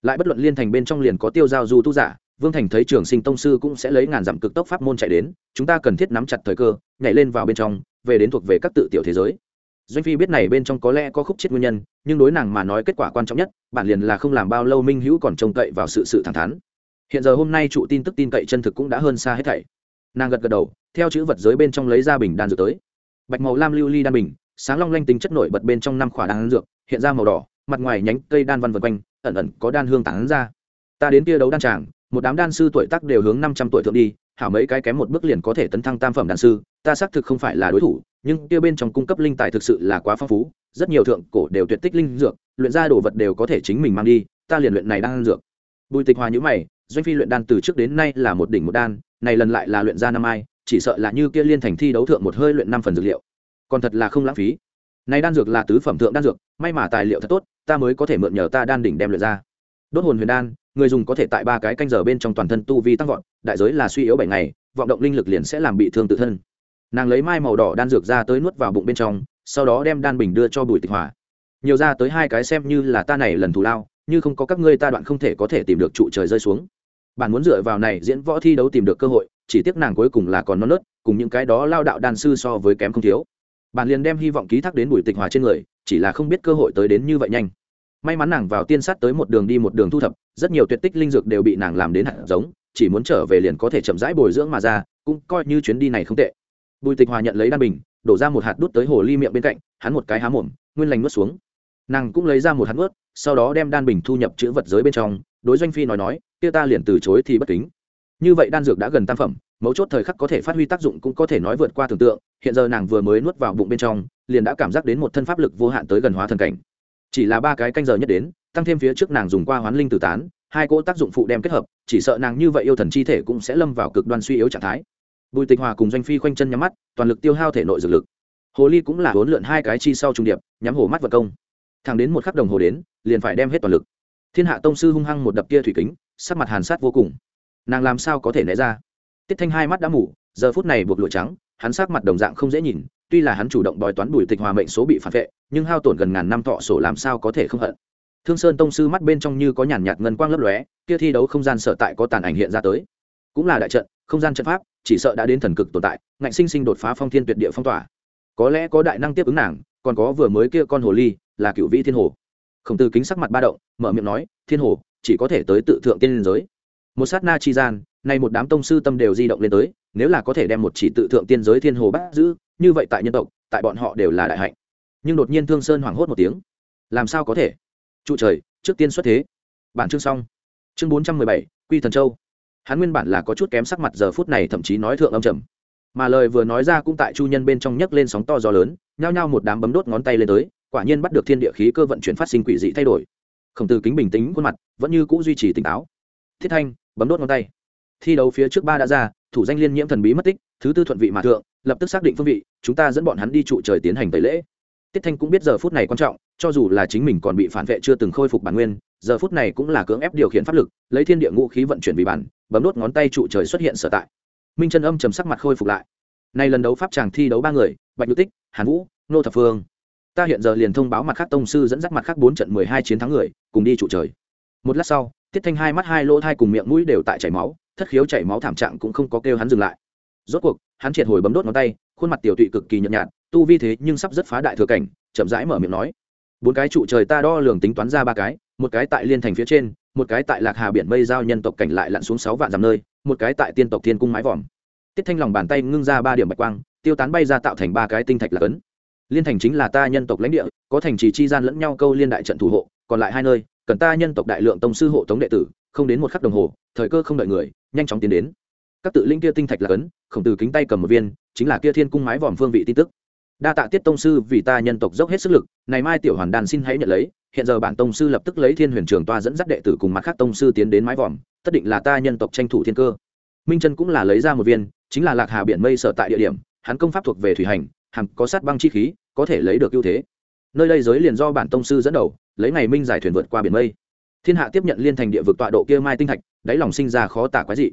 Lại bất luận liên thành bên trong liền có tiêu giao du tu giả vương thành thấy trường sinh tông sư cũng sẽ lấy ngàn dặm cực tốc pháp môn chạy đến, chúng ta cần thiết nắm chặt thời cơ, nhảy lên vào bên trong, về đến thuộc về các tự tiểu thế giới. Doanh phi biết này bên trong có lẽ có khúc chết nguyên nhân, nhưng đối nàng mà nói kết quả quan trọng nhất, bản liền là không làm bao lâu minh hữu còn trông cậy vào sự sự thẳng thắn. Hiện giờ hôm nay trụ tin tức tin cậy chân thực cũng đã hơn xa hết thảy. Nàng gật gật đầu, theo chữ vật giới bên trong lấy ra bình đan dược tới. Bạch màu lam lưu ly đan bình, sáng long lanh tính chất nổi bật bên trong năm khỏa đan dược, hiện ra màu đỏ, mặt ngoài nhánh cây đan văn vật quanh, ẩn ẩn có đan hương tán ra. Ta đến kia đấu đan tràng một đám đan sư tuổi tác đều hướng năm trăm tuổi thượng đi, hảo mấy cái kém một bước liền có thể tấn thăng tam phẩm đan sư, ta xác thực không phải là đối thủ, nhưng kia bên trong cung cấp linh tài thực sự là quá phong phú, rất nhiều thượng cổ đều tuyệt tích linh dược, luyện ra đồ vật đều có thể chính mình mang đi, ta liền luyện này đan dược. Bùi tịch hòa nhữ mày, doanh phi luyện đan từ trước đến nay là một đỉnh một đan, này lần lại là luyện ra năm ai, chỉ sợ là như kia liên thành thi đấu thượng một hơi luyện năm phần dược liệu. Còn thật là không lãng phí. Này đan dược là tứ phẩm thượng đan dược, may mà tài liệu thật tốt, ta mới có thể mượn nhờ ta đan đỉnh đem luyện ra. Đốt hồn huyền đan người dùng có thể tại ba cái canh giờ bên trong toàn thân tu vi tăng vọt, đại giới là suy yếu bảy ngày, vọng động linh lực liền sẽ làm bị thương tự thân. Nàng lấy mai màu đỏ đan dược ra tới nuốt vào bụng bên trong, sau đó đem đan bình đưa cho bùi tịch hỏa nhiều ra tới hai cái xem như là ta này lần thù lao, như không có các ngươi ta đoạn không thể có thể tìm được trụ trời rơi xuống. Bạn muốn dựa vào này diễn võ thi đấu tìm được cơ hội, chỉ tiếc nàng cuối cùng là còn non nớt, cùng những cái đó lao đạo đan sư so với kém không thiếu. Bạn liền đem hy vọng ký thác đến bùi tịch hòa trên người, chỉ là không biết cơ hội tới đến như vậy nhanh may mắn nàng vào tiên sát tới một đường đi một đường thu thập, rất nhiều tuyệt tích linh dược đều bị nàng làm đến hạt giống, chỉ muốn trở về liền có thể chậm rãi bồi dưỡng mà ra, cũng coi như chuyến đi này không tệ. Bùi tịch hòa nhận lấy đan bình, đổ ra một hạt đút tới hồ ly miệng bên cạnh, hắn một cái há mồm, nguyên lành nuốt xuống. Nàng cũng lấy ra một hạt nuốt, sau đó đem đan bình thu nhập chữ vật giới bên trong, đối doanh phi nói nói, kia ta liền từ chối thì bất kính. Như vậy đan dược đã gần tam phẩm, mấu chốt thời khắc có thể phát huy tác dụng cũng có thể nói vượt qua tưởng tượng, hiện giờ nàng vừa mới nuốt vào bụng bên trong, liền đã cảm giác đến một thân pháp lực vô hạn tới gần hóa thần cảnh chỉ là ba cái canh giờ nhất đến, tăng thêm phía trước nàng dùng qua hoán linh tử tán, hai cỗ tác dụng phụ đem kết hợp, chỉ sợ nàng như vậy yêu thần chi thể cũng sẽ lâm vào cực đoan suy yếu trạng thái. Bùi tịch hòa cùng doanh phi khoanh chân nhắm mắt, toàn lực tiêu hao thể nội dược lực. Hồ ly cũng là huấn lượn hai cái chi sau trung điệp, nhắm hồ mắt vật công. Thẳng đến một khắc đồng hồ đến, liền phải đem hết toàn lực. Thiên hạ tông sư hung hăng một đập kia thủy kính, sắc mặt hàn sát vô cùng. Nàng làm sao có thể né ra? Tiết thanh hai mắt đã mủ giờ phút này buộc lụa trắng, hắn sắc mặt đồng dạng không dễ nhìn, tuy là hắn chủ động đòi toán bùi tịch hòa mệnh số bị phản vệ nhưng hao tổn gần ngàn năm thọ sổ làm sao có thể không hận. Thương sơn tông sư mắt bên trong như có nhàn nhạt ngân quang lấp lóe, kia thi đấu không gian sở tại có tàn ảnh hiện ra tới. Cũng là đại trận, không gian trận pháp, chỉ sợ đã đến thần cực tồn tại, ngạnh sinh sinh đột phá phong thiên tuyệt địa phong tỏa. Có lẽ có đại năng tiếp ứng nàng, còn có vừa mới kia con hồ ly, là cựu vĩ thiên hồ. Khổng tử kính sắc mặt ba động, mở miệng nói, thiên hồ, chỉ có thể tới tự thượng tiên liên giới. Một sát na chi gian, nay một đám tông sư tâm đều di động lên tới, nếu là có thể đem một chỉ tự thượng tiên giới thiên hồ bắt giữ, như vậy tại nhân tộc, tại bọn họ đều là đại hạnh nhưng đột nhiên thương sơn hoảng hốt một tiếng làm sao có thể trụ trời trước tiên xuất thế bản chương xong chương bốn trăm mười bảy quy thần châu hắn nguyên bản là có chút kém sắc mặt giờ phút này thậm chí nói thượng âm trầm mà lời vừa nói ra cũng tại chu nhân bên trong nhấc lên sóng to gió lớn nhao nhao một đám bấm đốt ngón tay lên tới quả nhiên bắt được thiên địa khí cơ vận chuyển phát sinh quỷ dị thay đổi khổng tử kính bình tĩnh khuôn mặt vẫn như cũ duy trì tỉnh táo thiết thanh bấm đốt ngón tay thi đấu phía trước ba đã ra thủ danh liên nhiễm thần bí mất tích thứ tư thuận vị mà thượng lập tức xác định phương vị chúng ta dẫn bọn hắn đi trụ trời tiến hành tẩy lễ tiết thanh cũng biết giờ phút này quan trọng, cho dù là chính mình còn bị phản vệ chưa từng khôi phục bản nguyên, giờ phút này cũng là cưỡng ép điều khiển pháp lực, lấy thiên địa ngũ khí vận chuyển vì bản, bấm đốt ngón tay trụ trời xuất hiện sở tại. Minh chân âm trầm sắc mặt khôi phục lại. Nay lần đấu pháp chàng thi đấu ba người, bạch nhược tích, hàn vũ, nô thập phương. Ta hiện giờ liền thông báo mặt khác tông sư dẫn dắt mặt khác bốn trận mười hai chiến thắng người, cùng đi trụ trời. Một lát sau, tiết thanh hai mắt hai lỗ thai cùng miệng mũi đều tại chảy máu, thất khiếu chảy máu thảm trạng cũng không có kêu hắn dừng lại. Rốt cuộc, hắn triệt hồi bấm đốt ngón tay, khuôn mặt tiểu tụy cực kỳ nhợt nhạt tu vi thế nhưng sắp rất phá đại thừa cảnh, chậm rãi mở miệng nói. Bốn cái trụ trời ta đo lường tính toán ra ba cái, một cái tại liên thành phía trên, một cái tại lạc hà biển mây giao nhân tộc cảnh lại lặn xuống sáu vạn dặm nơi, một cái tại tiên tộc thiên cung mái vòm. Tiết thanh lòng bàn tay ngưng ra ba điểm bạch quang, tiêu tán bay ra tạo thành ba cái tinh thạch lạc ấn liên thành chính là ta nhân tộc lãnh địa, có thành trì chi gian lẫn nhau câu liên đại trận thủ hộ, còn lại hai nơi, cần ta nhân tộc đại lượng tông sư hộ tống đệ tử, không đến một khắc đồng hồ, thời cơ không đợi người, nhanh chóng tiến đến. Các tự linh kia tinh thạch lạc ấn khổng tử kính tay cầm một viên, chính là kia thiên cung mái vòm phương vị tin tức đa tạ tiết tông sư vì ta nhân tộc dốc hết sức lực, này mai tiểu hoàn đàn xin hãy nhận lấy, hiện giờ bản tông sư lập tức lấy thiên huyền trường toa dẫn dắt đệ tử cùng mặt khác tông sư tiến đến mái vòm, tất định là ta nhân tộc tranh thủ thiên cơ. Minh chân cũng là lấy ra một viên, chính là lạc hà biển mây sở tại địa điểm, hắn công pháp thuộc về thủy hành hẳn có sát băng chi khí, có thể lấy được ưu thế. Nơi đây giới liền do bản tông sư dẫn đầu, lấy ngày minh giải thuyền vượt qua biển mây. Thiên hạ tiếp nhận liên thành địa vực tọa độ kia mai tinh thạch đáy lòng sinh ra khó tả quái dị.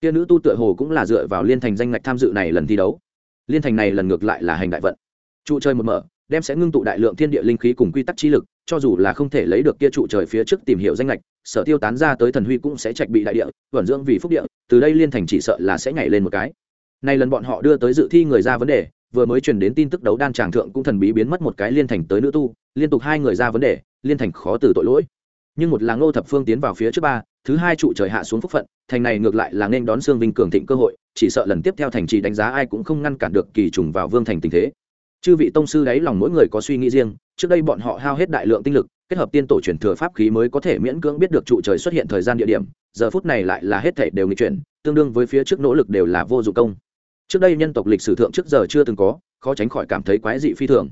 Kia nữ tu tựa hồ cũng là dựa vào liên thành danh ngạch tham dự này lần thi đấu. Liên thành này lần ngược lại là hành đại vận trụ trời một mở, đem sẽ ngưng tụ đại lượng thiên địa linh khí cùng quy tắc chi lực, cho dù là không thể lấy được kia trụ trời phía trước tìm hiểu danh lệch sở tiêu tán ra tới thần huy cũng sẽ trạch bị đại địa vẩn dưỡng vì phúc địa, từ đây liên thành chỉ sợ là sẽ nhảy lên một cái. Nay lần bọn họ đưa tới dự thi người ra vấn đề, vừa mới truyền đến tin tức đấu đan tràng thượng cũng thần bí biến mất một cái liên thành tới nữ tu, liên tục hai người ra vấn đề, liên thành khó từ tội lỗi. Nhưng một là ngô thập phương tiến vào phía trước ba, thứ hai trụ trời hạ xuống phúc phận, thành này ngược lại là nên đón xương vinh cường thịnh cơ hội, chỉ sợ lần tiếp theo thành trì đánh giá ai cũng không ngăn cản được kỳ trùng vào vương thành tình thế chư vị tông sư đáy lòng mỗi người có suy nghĩ riêng, trước đây bọn họ hao hết đại lượng tinh lực, kết hợp tiên tổ truyền thừa pháp khí mới có thể miễn cưỡng biết được trụ trời xuất hiện thời gian địa điểm, giờ phút này lại là hết thể đều nghịch chuyển, tương đương với phía trước nỗ lực đều là vô dụng công. Trước đây nhân tộc lịch sử thượng trước giờ chưa từng có, khó tránh khỏi cảm thấy quái dị phi thường.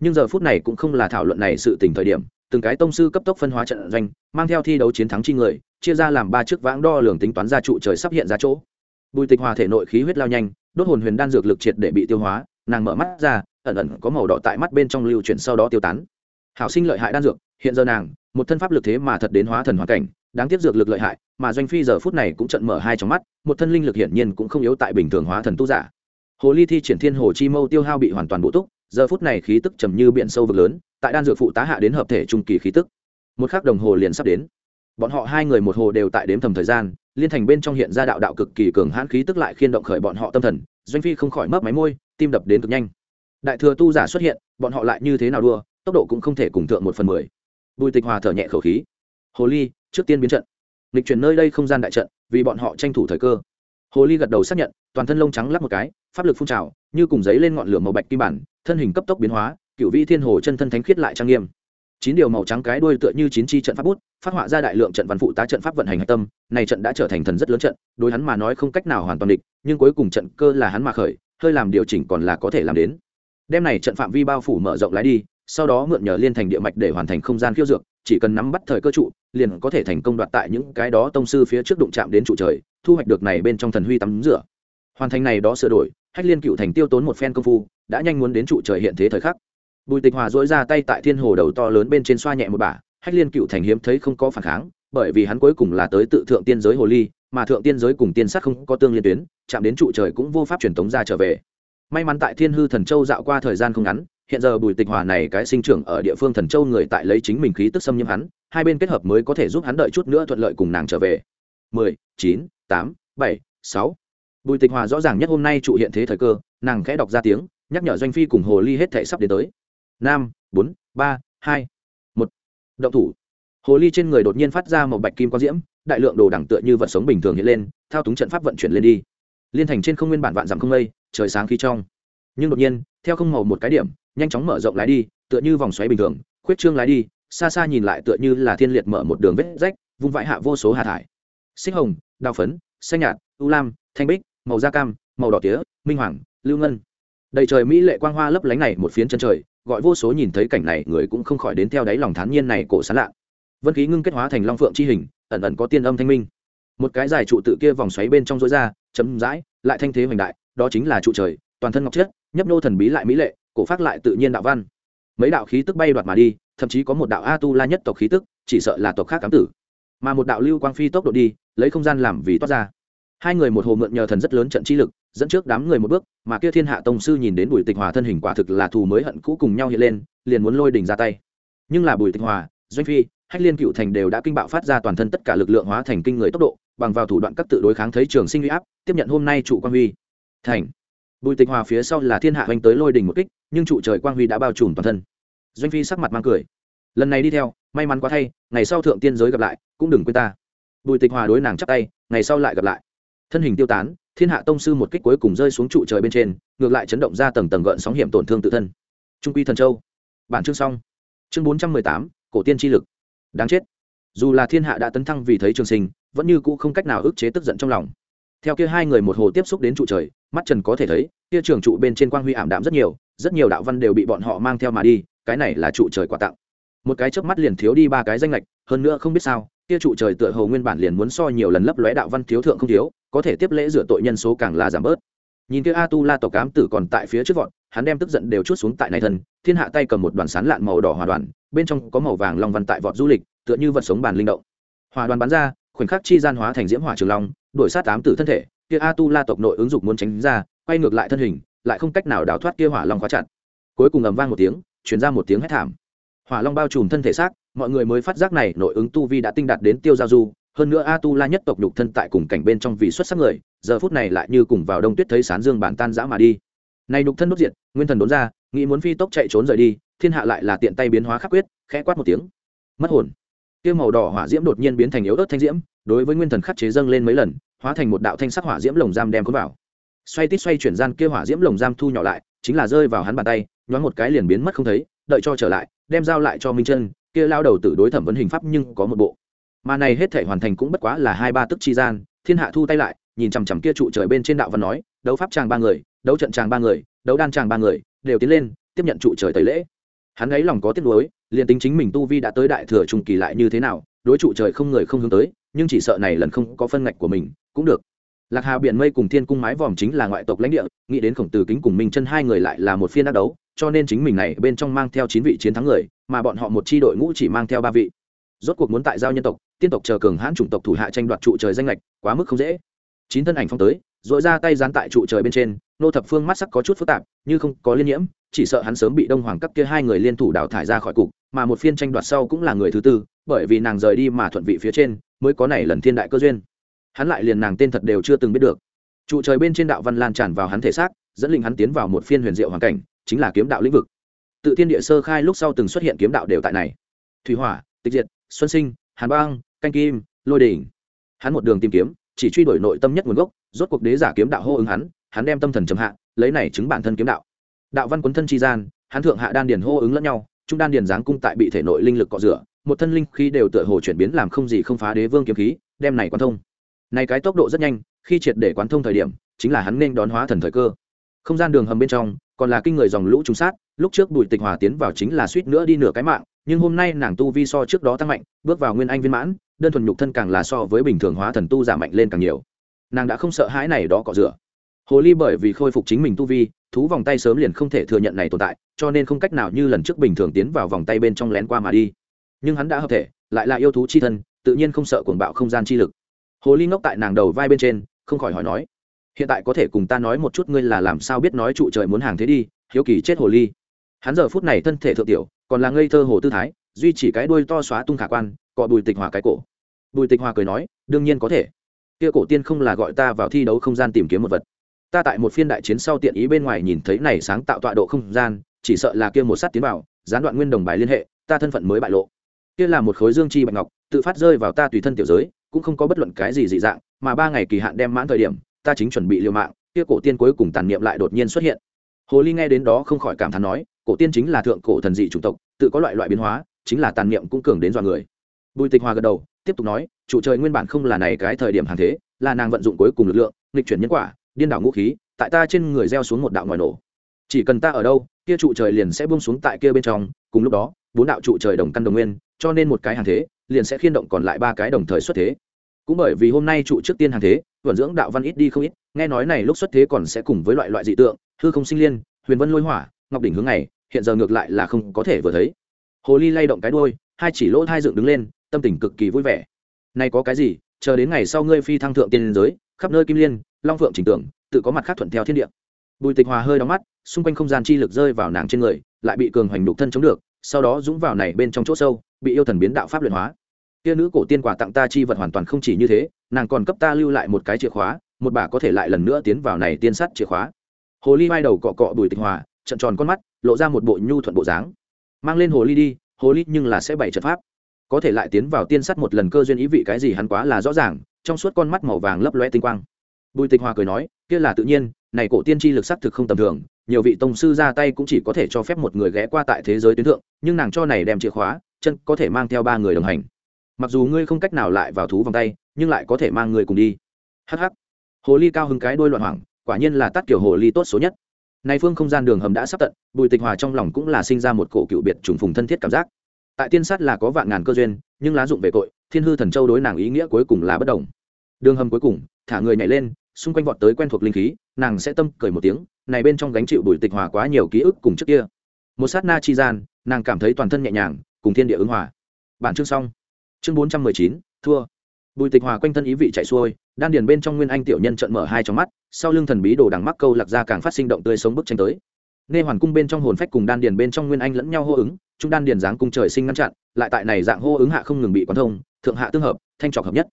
Nhưng giờ phút này cũng không là thảo luận này sự tình thời điểm, từng cái tông sư cấp tốc phân hóa trận doanh, mang theo thi đấu chiến thắng chi người, chia ra làm ba chiếc vãng đo lường tính toán ra trụ trời sắp hiện ra chỗ. Bùi tịch hòa thể nội khí huyết lao nhanh, đốt hồn huyền đan dược lực triệt để bị tiêu hóa, nàng mở mắt ra ẩn ẩn có màu đỏ tại mắt bên trong lưu chuyển sau đó tiêu tán. Hảo sinh lợi hại đan dược, hiện giờ nàng, một thân pháp lực thế mà thật đến hóa thần hoàn cảnh, đáng tiếc dược lực lợi hại, mà doanh phi giờ phút này cũng trận mở hai trong mắt, một thân linh lực hiển nhiên cũng không yếu tại bình thường hóa thần tu giả. Hồ ly thi triển thiên hồ chi mâu tiêu hao bị hoàn toàn bổ túc, giờ phút này khí tức trầm như biển sâu vực lớn, tại đan dược phụ tá hạ đến hợp thể trung kỳ khí tức. Một khắc đồng hồ liền sắp đến. Bọn họ hai người một hồ đều tại đếm thầm thời gian, liên thành bên trong hiện ra đạo đạo cực kỳ cường hãn khí tức lại khiên động khởi bọn họ tâm thần. Doanh phi không khỏi mấp máy môi, tim đập đến cực nhanh đại thừa tu giả xuất hiện, bọn họ lại như thế nào đua, tốc độ cũng không thể cùng thượng một phần mười. Bùi tịch hòa thở nhẹ khẩu khí. Hồ ly, trước tiên biến trận. Lịch chuyển nơi đây không gian đại trận, vì bọn họ tranh thủ thời cơ. Hồ ly gật đầu xác nhận, toàn thân lông trắng lắp một cái, pháp lực phun trào, như cùng giấy lên ngọn lửa màu bạch kim bản, thân hình cấp tốc biến hóa cựu vi thiên hồ chân thân thánh khiết lại trang nghiêm. Chín điều màu trắng cái đuôi tựa như chín chi trận pháp bút, phát họa ra đại lượng trận văn phụ tá trận pháp vận hành hạch tâm. Này trận đã trở thành thần rất lớn trận, đối hắn mà nói không cách nào hoàn toàn địch, nhưng cuối cùng trận cơ là hắn mà khởi, hơi làm điều chỉnh còn là có thể làm đến đem này trận phạm vi bao phủ mở rộng lái đi, sau đó mượn nhờ liên thành địa mạch để hoàn thành không gian khiêu dược, chỉ cần nắm bắt thời cơ trụ, liền có thể thành công đoạt tại những cái đó tông sư phía trước đụng chạm đến trụ trời, thu hoạch được này bên trong thần huy tắm rửa. Hoàn thành này đó sửa đổi, hách liên cựu thành tiêu tốn một phen công phu, đã nhanh muốn đến trụ trời hiện thế thời khắc. Bùi tịch hòa dỗi ra tay tại thiên hồ đầu to lớn bên trên xoa nhẹ một bả, hách liên cựu thành hiếm thấy không có phản kháng, bởi vì hắn cuối cùng là tới tự thượng tiên giới hồ ly, mà thượng tiên giới cùng tiên sát không có tương liên tuyến, chạm đến trụ trời cũng vô pháp truyền tống ra trở về may mắn tại thiên hư thần châu dạo qua thời gian không ngắn, hiện giờ bùi tịch hòa này cái sinh trưởng ở địa phương thần châu người tại lấy chính mình khí tức xâm nhiễm hắn, hai bên kết hợp mới có thể giúp hắn đợi chút nữa thuận lợi cùng nàng trở về. Mười, chín, tám, bảy, sáu. Bùi tịch hòa rõ ràng nhất hôm nay trụ hiện thế thời cơ, nàng khẽ đọc ra tiếng, nhắc nhở doanh phi cùng hồ ly hết thể sắp đến tới. Năm bốn, ba, hai, một. Động thủ. Hồ ly trên người đột nhiên phát ra một bạch kim quang diễm, đại lượng đồ đẳng tựa như vật sống bình thường hiện lên, thao túng trận pháp vận chuyển lên đi. Liên thành trên không nguyên bản vạn dặm không lây trời sáng khí trong. Nhưng đột nhiên, theo không màu một cái điểm, nhanh chóng mở rộng lái đi, tựa như vòng xoáy bình thường, khuyết trương lái đi, xa xa nhìn lại tựa như là thiên liệt mở một đường vết rách, vung vãi hạ vô số hạ thải. Xích hồng, đào phấn, xanh nhạt, u lam, thanh bích, màu da cam, màu đỏ tía, minh hoàng, lưu ngân. Đầy trời mỹ lệ quang hoa lấp lánh này một phiến chân trời, gọi vô số nhìn thấy cảnh này người cũng không khỏi đến theo đáy lòng thán nhiên này cổ sán lạ. Vân khí ngưng kết hóa thành long phượng chi hình, ẩn ẩn có tiên âm thanh minh. Một cái dài trụ tự kia vòng xoáy bên trong rối ra chấm dãi lại thanh thế hoành đại đó chính là trụ trời, toàn thân ngọc chất, nhấp nô thần bí lại mỹ lệ, cổ phát lại tự nhiên đạo văn. Mấy đạo khí tức bay đoạt mà đi, thậm chí có một đạo a tu la nhất tộc khí tức, chỉ sợ là tộc khác cám tử. Mà một đạo lưu quang phi tốc độ đi, lấy không gian làm vì toát ra. Hai người một hồ mượn nhờ thần rất lớn trận chi lực, dẫn trước đám người một bước, mà kia thiên hạ tông sư nhìn đến bùi tịch hòa thân hình quả thực là thù mới hận cũ cùng nhau hiện lên, liền muốn lôi đỉnh ra tay. Nhưng là bùi tịch hòa, doanh phi, hách liên cựu thành đều đã kinh bạo phát ra toàn thân tất cả lực lượng hóa thành kinh người tốc độ, bằng vào thủ đoạn các tự đối kháng thấy trường sinh huy áp, tiếp nhận hôm nay trụ quang huy thành. Bùi tịch hòa phía sau là thiên hạ oanh tới lôi đỉnh một kích, nhưng trụ trời quang huy đã bao trùm toàn thân. Doanh phi sắc mặt mang cười. Lần này đi theo, may mắn quá thay, ngày sau thượng tiên giới gặp lại, cũng đừng quên ta. Bùi tịch hòa đối nàng chắp tay, ngày sau lại gặp lại. Thân hình tiêu tán, thiên hạ tông sư một kích cuối cùng rơi xuống trụ trời bên trên, ngược lại chấn động ra tầng tầng gợn sóng hiểm tổn thương tự thân. Trung quy thần châu. Bản chương xong. Chương bốn trăm mười tám, cổ tiên tri lực. Đáng chết. Dù là thiên hạ đã tấn thăng vì thấy trường sinh, vẫn như cũ không cách nào ức chế tức giận trong lòng. Theo kia hai người một hồ tiếp xúc đến trụ trời mắt trần có thể thấy, kia trường trụ bên trên quang huy ảm đạm rất nhiều rất nhiều đạo văn đều bị bọn họ mang theo mà đi, cái này là trụ trời quà tặng. Một cái chớp mắt liền thiếu đi ba cái danh lệch hơn nữa không biết sao, kia trụ trời tựa hồ nguyên bản liền muốn so nhiều lần lấp lóe đạo văn thiếu thượng không thiếu, có thể tiếp lễ rửa tội nhân số càng là giảm bớt. Nhìn kia a tu la tộc cám tử còn tại phía trước vọt, hắn đem tức giận đều chút xuống tại này thân, thiên hạ tay cầm một đoàn sán lạn màu đỏ hòa đoàn, bên trong có màu vàng long văn tại vọt du lịch, tựa như vật sống bàn linh động. Hòa đoàn bắn ra, khoảnh khắc chi gian hóa thành diễm hỏa trường long đổi sát tám tử thân thể kia a tu la tộc nội ứng dụng muốn tránh ra, quay ngược lại thân hình, lại không cách nào đào thoát kia hỏa long khóa chặt. Cuối cùng ầm vang một tiếng chuyển ra một tiếng hét thảm. Hỏa long bao trùm thân thể xác, mọi người mới phát giác này nội ứng tu vi đã tinh đạt đến tiêu giao du. Hơn nữa a tu la nhất tộc nhục thân tại cùng cảnh bên trong vì xuất sắc người, giờ phút này lại như cùng vào đông tuyết thấy sán dương bản tan dã mà đi. Này nhục thân đốt diệt, nguyên thần đốn ra, nghĩ muốn phi tốc chạy trốn rời đi, thiên hạ lại là tiện tay biến hóa khắc quyết, khẽ quát một tiếng. Mất hồn. Tiêu màu đỏ hỏa diễm đột nhiên biến thành yếu ớt thanh diễm, đối với nguyên thần khắc chế dâng lên mấy lần hóa thành một đạo thanh sắc hỏa diễm lồng giam đem cuốn vào. Xoay tít xoay chuyển gian kia hỏa diễm lồng giam thu nhỏ lại, chính là rơi vào hắn bàn tay, nhoáng một cái liền biến mất không thấy, đợi cho trở lại, đem giao lại cho minh chân, kia lao đầu tử đối thẩm vấn hình pháp nhưng có một bộ. Mà này hết thể hoàn thành cũng bất quá là hai ba tức chi gian, thiên hạ thu tay lại, nhìn chằm chằm kia trụ trời bên trên đạo văn nói, đấu pháp tràng ba người, đấu trận tràng ba người, đấu đan tràng ba người, đều tiến lên, tiếp nhận trụ trời tẩy lễ. Hắn ấy lòng có tiếc nuối, liền tính chính mình tu vi đã tới đại thừa trùng kỳ lại như thế nào, đối trụ trời không người không hướng tới nhưng chỉ sợ này lần không có phân ngạch của mình, cũng được. Lạc hà biển mây cùng thiên cung mái vòm chính là ngoại tộc lãnh địa, nghĩ đến khổng tử kính cùng minh chân hai người lại là một phiên đắc đấu, cho nên chính mình này bên trong mang theo chín vị chiến thắng người, mà bọn họ một chi đội ngũ chỉ mang theo ba vị. Rốt cuộc muốn tại giao nhân tộc, tiên tộc chờ cường hãn chủng tộc thủ hạ tranh đoạt trụ trời danh lệch quá mức không dễ. Chín thân ảnh phong tới dội ra tay dán tại trụ trời bên trên, nô thập phương mắt sắc có chút phức tạp, như không có liên nhiễm, chỉ sợ hắn sớm bị đông hoàng cấp kia hai người liên thủ đào thải ra khỏi cục, mà một phiên tranh đoạt sau cũng là người thứ tư bởi vì nàng rời đi mà thuận vị phía trên, mới có này lần thiên đại cơ duyên. Hắn lại liền nàng tên thật đều chưa từng biết được. Trụ trời bên trên đạo văn lan tràn vào hắn thể xác, dẫn linh hắn tiến vào một phiên huyền diệu hoàn cảnh, chính là kiếm đạo lĩnh vực. Tự thiên địa sơ khai lúc sau từng xuất hiện kiếm đạo đều tại này. Thủy hỏa, tịch diệt, xuân sinh, hàn băng, canh kim, lôi đỉnh. Hắn một đường tìm kiếm, chỉ truy đuổi nội tâm nhất nguồn gốc, rốt cuộc đế giả kiếm đạo hô ứng hắn hắn đem tâm thần trầm hạ, lấy này chứng bản thân kiếm đạo. Đạo văn quấn thân chi gian, hắn thượng hạ đan điền hô ứng lẫn nhau, trung đan điền giáng cung tại bị thể nội linh lực cọ rửa một thân linh khí đều tựa hồ chuyển biến làm không gì không phá đế vương kiếm khí, đem này quan thông. Này cái tốc độ rất nhanh, khi triệt để quán thông thời điểm, chính là hắn nên đón hóa thần thời cơ. Không gian đường hầm bên trong, còn là kinh người dòng lũ trùng sát, lúc trước bùi tịch hòa tiến vào chính là suýt nữa đi nửa cái mạng, nhưng hôm nay nàng tu vi so trước đó tăng mạnh, bước vào nguyên anh viên mãn, đơn thuần nhục thân càng là so với bình thường hóa thần tu giảm mạnh lên càng nhiều. Nàng đã không sợ hãi này đó cọ rửa. Hồ ly bởi vì khôi phục chính mình tu vi, thú vòng tay sớm liền không thể thừa nhận này tồn tại, cho nên không cách nào như lần trước bình thường tiến vào vòng tay bên trong lén qua mà đi nhưng hắn đã hợp thể, lại là yêu thú chi thân, tự nhiên không sợ cuồng bạo không gian chi lực. Hồ ly ngốc tại nàng đầu vai bên trên, không khỏi hỏi nói, hiện tại có thể cùng ta nói một chút ngươi là làm sao biết nói trụ trời muốn hàng thế đi, hiếu kỳ chết hồ ly. Hắn giờ phút này thân thể thượng tiểu, còn là ngây thơ hồ tư thái, duy chỉ cái đuôi to xóa tung khả quan, cọ bùi tịch hòa cái cổ. Bùi tịch hòa cười nói, đương nhiên có thể. Kia cổ tiên không là gọi ta vào thi đấu không gian tìm kiếm một vật. Ta tại một phiên đại chiến sau tiện ý bên ngoài nhìn thấy này sáng tạo tọa độ không gian, chỉ sợ là kia một sát tiến vào, gián đoạn nguyên đồng bài liên hệ, ta thân phận mới bại lộ kia là một khối dương chi bạch ngọc, tự phát rơi vào ta tùy thân tiểu giới, cũng không có bất luận cái gì dị dạng, mà ba ngày kỳ hạn đem mãn thời điểm, ta chính chuẩn bị liều mạng, kia cổ tiên cuối cùng tàn niệm lại đột nhiên xuất hiện. Hồ ly nghe đến đó không khỏi cảm thán nói, cổ tiên chính là thượng cổ thần dị chủng tộc, tự có loại loại biến hóa, chính là tàn niệm cũng cường đến dọa người. Bùi tịch hòa gật đầu, tiếp tục nói trụ trời nguyên bản không là này cái thời điểm hàng thế, là nàng vận dụng cuối cùng lực lượng, nghịch chuyển nhân quả, điên đảo ngũ khí, tại ta trên người gieo xuống một đạo ngòi nổ. Chỉ cần ta ở đâu, kia trụ trời liền sẽ buông xuống tại kia bên trong, cùng lúc đó, bốn đạo trụ trời đồng căn đồng nguyên cho nên một cái hàng thế, liền sẽ khiên động còn lại ba cái đồng thời xuất thế. Cũng bởi vì hôm nay trụ trước tiên hàng thế vận dưỡng đạo văn ít đi không ít, nghe nói này lúc xuất thế còn sẽ cùng với loại loại dị tượng, hư không sinh liên, huyền vân lôi hỏa, ngọc đỉnh hướng này hiện giờ ngược lại là không có thể vừa thấy. Hồ ly lay động cái đôi hai chỉ lỗ hai dựng đứng lên, tâm tình cực kỳ vui vẻ. Nay có cái gì, chờ đến ngày sau ngươi phi thăng thượng tiên giới, khắp nơi kim liên, long phượng trình tưởng tự có mặt khác thuận theo thiên địa. Bùi tịch hòa hơi đóng mắt, xung quanh không gian chi lực rơi vào nàng trên người, lại bị cường hoành đục thân chống được sau đó dũng vào này bên trong chỗ sâu, bị yêu thần biến đạo pháp luyện hóa. Tia nữ cổ tiên quả tặng ta chi vật hoàn toàn không chỉ như thế, nàng còn cấp ta lưu lại một cái chìa khóa, một bà có thể lại lần nữa tiến vào này tiên sắt chìa khóa. Hồ ly vai đầu cọ cọ bùi tịch hòa, trận tròn con mắt, lộ ra một bộ nhu thuận bộ dáng. Mang lên hồ ly đi, hồ ly nhưng là sẽ bày trận pháp. Có thể lại tiến vào tiên sắt một lần cơ duyên ý vị cái gì hắn quá là rõ ràng, trong suốt con mắt màu vàng lấp loe tinh quang. Bùi tịch hòa cười nói, kia là tự nhiên, này cổ tiên tri lực sắc thực không tầm thường nhiều vị tông sư ra tay cũng chỉ có thể cho phép một người ghé qua tại thế giới tuyến thượng nhưng nàng cho này đem chìa khóa chân có thể mang theo ba người đồng hành. Mặc dù ngươi không cách nào lại vào thú vòng tay nhưng lại có thể mang người cùng đi. Hh hồ ly cao hứng cái đôi loạn hoảng quả nhiên là tắt kiểu hồ ly tốt số nhất. Nay phương không gian đường hầm đã sắp tận bùi tịch hòa trong lòng cũng là sinh ra một cổ cựu biệt trùng phùng thân thiết cảm giác. Tại tiên sát là có vạn ngàn cơ duyên nhưng lá dụng về cội, thiên hư thần châu đối nàng ý nghĩa cuối cùng là bất đồng. Đường hầm cuối cùng thả người nhảy lên xung quanh vọt tới quen thuộc linh khí, nàng sẽ tâm cười một tiếng, này bên trong gánh chịu bùi tịch hòa quá nhiều ký ức cùng trước kia. Một sát na chi gian, nàng cảm thấy toàn thân nhẹ nhàng, cùng thiên địa ứng hòa. Bản chương xong. Chương bốn trăm mười chín, thua. Bùi tịch hòa quanh thân ý vị chạy xuôi, đan điền bên trong nguyên anh tiểu nhân trận mở hai trong mắt, sau lưng thần bí đồ đằng mắc câu lạc ra càng phát sinh động tươi sống bức tranh tới. Nê hoàn cung bên trong hồn phách cùng đan điền bên trong nguyên anh lẫn nhau hô ứng, chúng đan điền dáng cung trời sinh ngăn chặn, lại tại này dạng hô ứng hạ không ngừng bị quán thông, thượng hạ tương hợp, thanh trọc hợp nhất.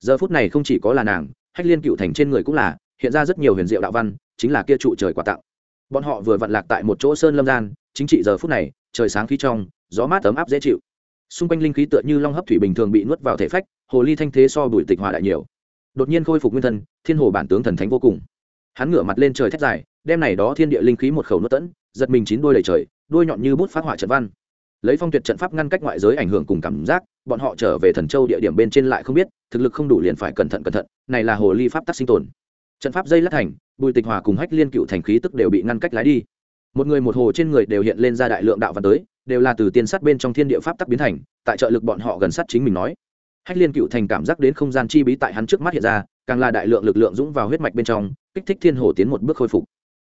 Giờ phút này không chỉ có là nàng hách liên cựu thành trên người cũng là, hiện ra rất nhiều huyền diệu đạo văn, chính là kia trụ trời quà tặng. Bọn họ vừa vặn lạc tại một chỗ sơn lâm gian, chính trị giờ phút này, trời sáng khí trong, gió mát ấm áp dễ chịu. Xung quanh linh khí tựa như long hấp thủy bình thường bị nuốt vào thể phách, hồ ly thanh thế so bùi tịch hòa đại nhiều. Đột nhiên khôi phục nguyên thân, thiên hồ bản tướng thần thánh vô cùng. Hắn ngửa mặt lên trời thét dài đem này đó thiên địa linh khí một khẩu nuốt tẫn, giật mình chín đuôi đầy trời đuôi nhọn như bút phát hỏa trận văn. Lấy phong tuyệt trận pháp ngăn cách ngoại giới ảnh hưởng cùng cảm giác, bọn họ trở về thần châu địa điểm bên trên lại không biết thực lực không đủ liền phải cẩn thận cẩn thận, này là hồ ly pháp tắc sinh tồn. Trận pháp dây lát thành, bùi tịch hòa cùng hách liên cựu thành khí tức đều bị ngăn cách lái đi. Một người một hồ trên người đều hiện lên ra đại lượng đạo văn tới, đều là từ tiên sát bên trong thiên địa pháp tắc biến thành, tại trợ lực bọn họ gần sát chính mình nói. Hách liên cựu thành cảm giác đến không gian chi bí tại hắn trước mắt hiện ra, càng là đại lượng lực lượng dũng vào huyết mạch bên trong, kích thích thiên hồ tiến một bước khôi phục.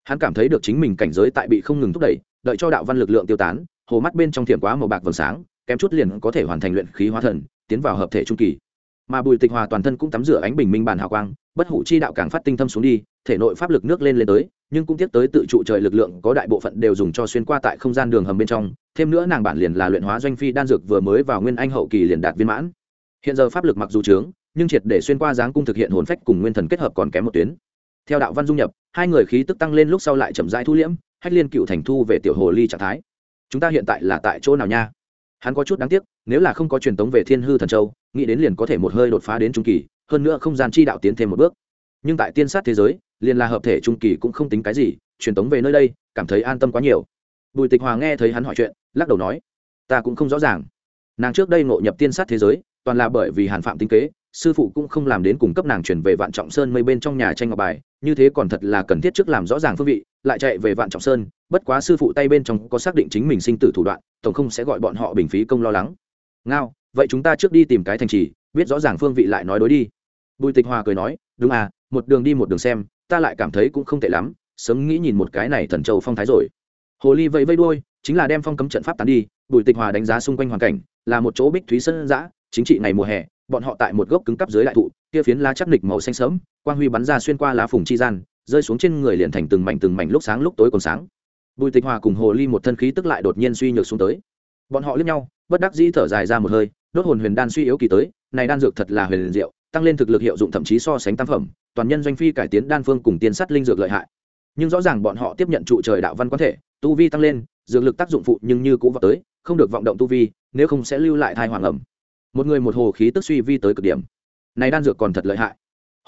Hắn cảm thấy được chính mình cảnh giới tại bị không ngừng thúc đẩy, đợi cho đạo văn lực lượng tiêu tán, hồ mắt bên trong thiểm quá màu bạc vầng sáng, kém chút liền có thể hoàn thành luyện khí hóa thần, tiến vào hợp thể trung kỳ mà bùi tịch hòa toàn thân cũng tắm rửa ánh bình minh bản hào quang, bất hủ chi đạo càng phát tinh thâm xuống đi, thể nội pháp lực nước lên lên tới, nhưng cũng tiếp tới tự trụ trời lực lượng có đại bộ phận đều dùng cho xuyên qua tại không gian đường hầm bên trong, thêm nữa nàng bản liền là luyện hóa doanh phi đan dược vừa mới vào nguyên anh hậu kỳ liền đạt viên mãn. Hiện giờ pháp lực mặc dù trướng, nhưng triệt để xuyên qua dáng cung thực hiện hồn phách cùng nguyên thần kết hợp còn kém một tuyến. Theo đạo văn dung nhập, hai người khí tức tăng lên lúc sau lại chậm rãi thu liễm, hách liên cựu thành thu về tiểu hồ ly trạng thái. Chúng ta hiện tại là tại chỗ nào nha? Hắn có chút đáng tiếc, nếu là không có truyền tống về thiên hư thần châu nghĩ đến liền có thể một hơi đột phá đến trung kỳ, hơn nữa không gian chi đạo tiến thêm một bước. Nhưng tại tiên sát thế giới, liền là hợp thể trung kỳ cũng không tính cái gì, truyền tống về nơi đây, cảm thấy an tâm quá nhiều. Bùi tịch hòa nghe thấy hắn hỏi chuyện, lắc đầu nói, ta cũng không rõ ràng. Nàng trước đây ngộ nhập tiên sát thế giới, toàn là bởi vì hàn phạm tính kế, sư phụ cũng không làm đến cung cấp nàng chuyển về vạn trọng sơn mây bên trong nhà tranh ngọc bài, như thế còn thật là cần thiết trước làm rõ ràng phương vị, lại chạy về vạn trọng sơn, bất quá sư phụ tay bên trong có xác định chính mình sinh tử thủ đoạn, tổng không sẽ gọi bọn họ bình phí công lo lắng. Ngao vậy chúng ta trước đi tìm cái thành trì biết rõ ràng phương vị lại nói đối đi. Bùi tịch hòa cười nói đúng à một đường đi một đường xem ta lại cảm thấy cũng không tệ lắm sớm nghĩ nhìn một cái này thần châu phong thái rồi. Hồ ly vẫy vây đôi, chính là đem phong cấm trận pháp tán đi bùi tịch hòa đánh giá xung quanh hoàn cảnh là một chỗ bích thúy sơn giã chính trị ngày mùa hè bọn họ tại một gốc cứng cắp dưới đại thụ kia phiến lá chắc nịch màu xanh sớm quang huy bắn ra xuyên qua lá phùng chi gian rơi xuống trên người liền thành từng mảnh từng mảnh lúc sáng lúc tối còn sáng. Bùi tịch hòa cùng hồ ly một thân khí tức lại đột nhiên suy nhược xuống tới. Bọn họ lướt nhau bất đắc dĩ thở dài ra một hơi đốt hồn huyền đan suy yếu kỳ tới, này đan dược thật là huyền liền diệu, tăng lên thực lực hiệu dụng thậm chí so sánh tam phẩm, toàn nhân doanh phi cải tiến đan phương cùng tiên sắt linh dược lợi hại. Nhưng rõ ràng bọn họ tiếp nhận trụ trời đạo văn có thể, tu vi tăng lên, dược lực tác dụng phụ nhưng như cũ vào tới, không được vọng động tu vi, nếu không sẽ lưu lại thai hoàng ẩm. Một người một hồ khí tức suy vi tới cực điểm. Này đan dược còn thật lợi hại.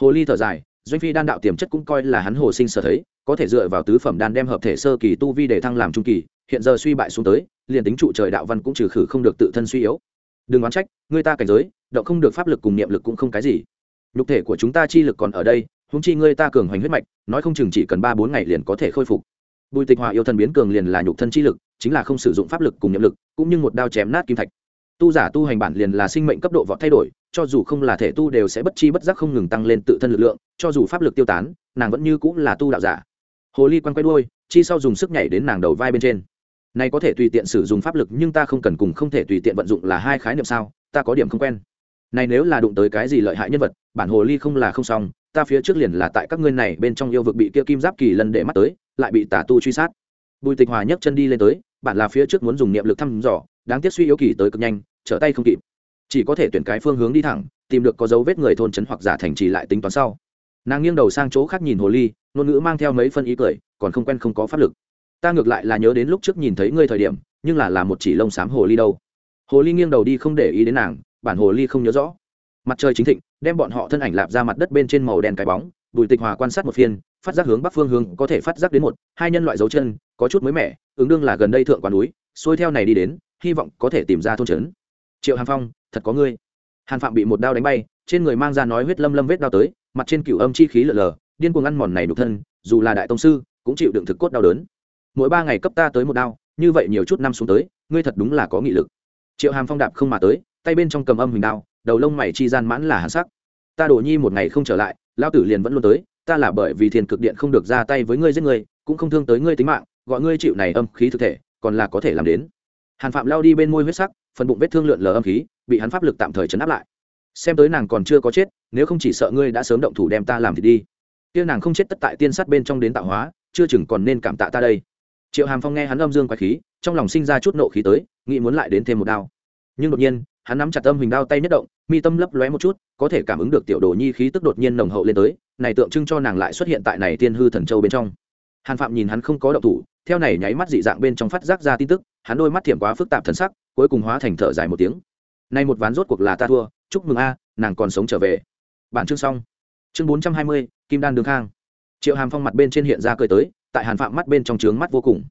Hồ ly thở dài, doanh phi đan đạo tiềm chất cũng coi là hắn hồ sinh sở thấy, có thể dựa vào tứ phẩm đan đem hợp thể sơ kỳ tu vi để thăng làm trung kỳ, hiện giờ suy bại xuống tới, liền tính trụ trời đạo văn cũng trừ khử không được tự thân suy yếu đừng oán trách, người ta cảnh giới, động không được pháp lực cùng niệm lực cũng không cái gì. Nhục thể của chúng ta chi lực còn ở đây húng chi ngươi ta cường hoành huyết mạch, nói không chừng chỉ cần ba bốn ngày liền có thể khôi phục. Bùi tịch hòa yêu thân biến cường liền là nhục thân chi lực, chính là không sử dụng pháp lực cùng niệm lực, cũng như một đao chém nát kim thạch. Tu giả tu hành bản liền là sinh mệnh cấp độ vọt thay đổi, cho dù không là thể tu đều sẽ bất chi bất giác không ngừng tăng lên tự thân lực lượng, cho dù pháp lực tiêu tán, nàng vẫn như cũng là tu đạo giả. Hồ ly quanh quay đuôi, chi sau dùng sức nhảy đến nàng đầu vai bên trên này có thể tùy tiện sử dụng pháp lực nhưng ta không cần cùng không thể tùy tiện vận dụng là hai khái niệm sao? Ta có điểm không quen. Này nếu là đụng tới cái gì lợi hại nhân vật, bản hồ ly không là không xong, ta phía trước liền là tại các ngươi này bên trong yêu vực bị kia kim giáp kỳ lần để mắt tới, lại bị tả tu truy sát. Bùi tịch hòa nhấc chân đi lên tới bản là phía trước muốn dùng niệm lực thăm dò, đáng tiếc suy yếu kỳ tới cực nhanh, trở tay không kịp. Chỉ có thể tuyển cái phương hướng đi thẳng, tìm được có dấu vết người thôn trấn hoặc giả thành trì lại tính toán sau. Nàng nghiêng đầu sang chỗ khác nhìn hồ ly, ngôn ngữ mang theo mấy phân ý cười, còn không quen không có pháp lực ta ngược lại là nhớ đến lúc trước nhìn thấy ngươi thời điểm, nhưng là là một chỉ lông xám hồ ly đâu. Hồ ly nghiêng đầu đi không để ý đến nàng, bản hồ ly không nhớ rõ. Mặt trời chính thịnh, đem bọn họ thân ảnh lạp ra mặt đất bên trên màu đen cái bóng, bùi tịch hòa quan sát một phiên, phát giác hướng bắc phương hướng, có thể phát giác đến một, hai nhân loại dấu chân, có chút mới mẻ, ứng đương là gần đây thượng quán núi, xuôi theo này đi đến, hy vọng có thể tìm ra thôn trấn. Triệu hàn phong, thật có ngươi. Hàn phạm bị một đao đánh bay, trên người mang ra nói huyết lâm lâm vết đao tới, mặt trên cửu âm chi khí lờ lờ điên cuồng ăn mòn này đục thân, dù là đại tông sư, cũng chịu đựng thực cốt đau đớn mỗi ba ngày cấp ta tới một đao, như vậy nhiều chút năm xuống tới, ngươi thật đúng là có nghị lực. Triệu hàm phong đạp không mà tới, tay bên trong cầm âm hình đao, đầu lông mày chi gian mãn là hàn sắc. Ta đổ nhi một ngày không trở lại lao tử liền vẫn luôn tới, ta là bởi vì thiền cực điện không được ra tay với ngươi giết ngươi, cũng không thương tới ngươi tính mạng, gọi ngươi chịu này âm khí thực thể, còn là có thể làm đến. Hàn phạm lao đi bên môi huyết sắc, phần bụng vết thương lượn lờ âm khí, bị hắn pháp lực tạm thời chấn áp lại. Xem tới nàng còn chưa có chết, nếu không chỉ sợ ngươi đã sớm động thủ đem ta làm thì đi. Kia nàng không chết tất tại tiên sát bên trong đến tạo hóa, chưa chừng còn nên cảm tạ ta đây triệu hàm phong nghe hắn âm dương quái khí, trong lòng sinh ra chút nộ khí tới, nghĩ muốn lại đến thêm một đao. Nhưng đột nhiên, hắn nắm chặt âm hình đao tay nhất động, mi tâm lấp lóe một chút, có thể cảm ứng được tiểu đồ nhi khí tức đột nhiên nồng hậu lên tới, này tượng trưng cho nàng lại xuất hiện tại này tiên hư thần châu bên trong. Hàn phạm nhìn hắn không có động thủ, theo này nháy mắt dị dạng bên trong phát giác ra tin tức, hắn đôi mắt thiểm quá phức tạp thần sắc, cuối cùng hóa thành thở dài một tiếng. Nay một ván rốt cuộc là ta thua, chúc mừng a, nàng còn sống trở về. Bản chương xong. Chương bốn trăm hai mươi, kim đan đường khang. Triệu hàm phong mặt bên trên hiện ra cười tới tại hàn phạm mắt bên trong trướng mắt vô cùng.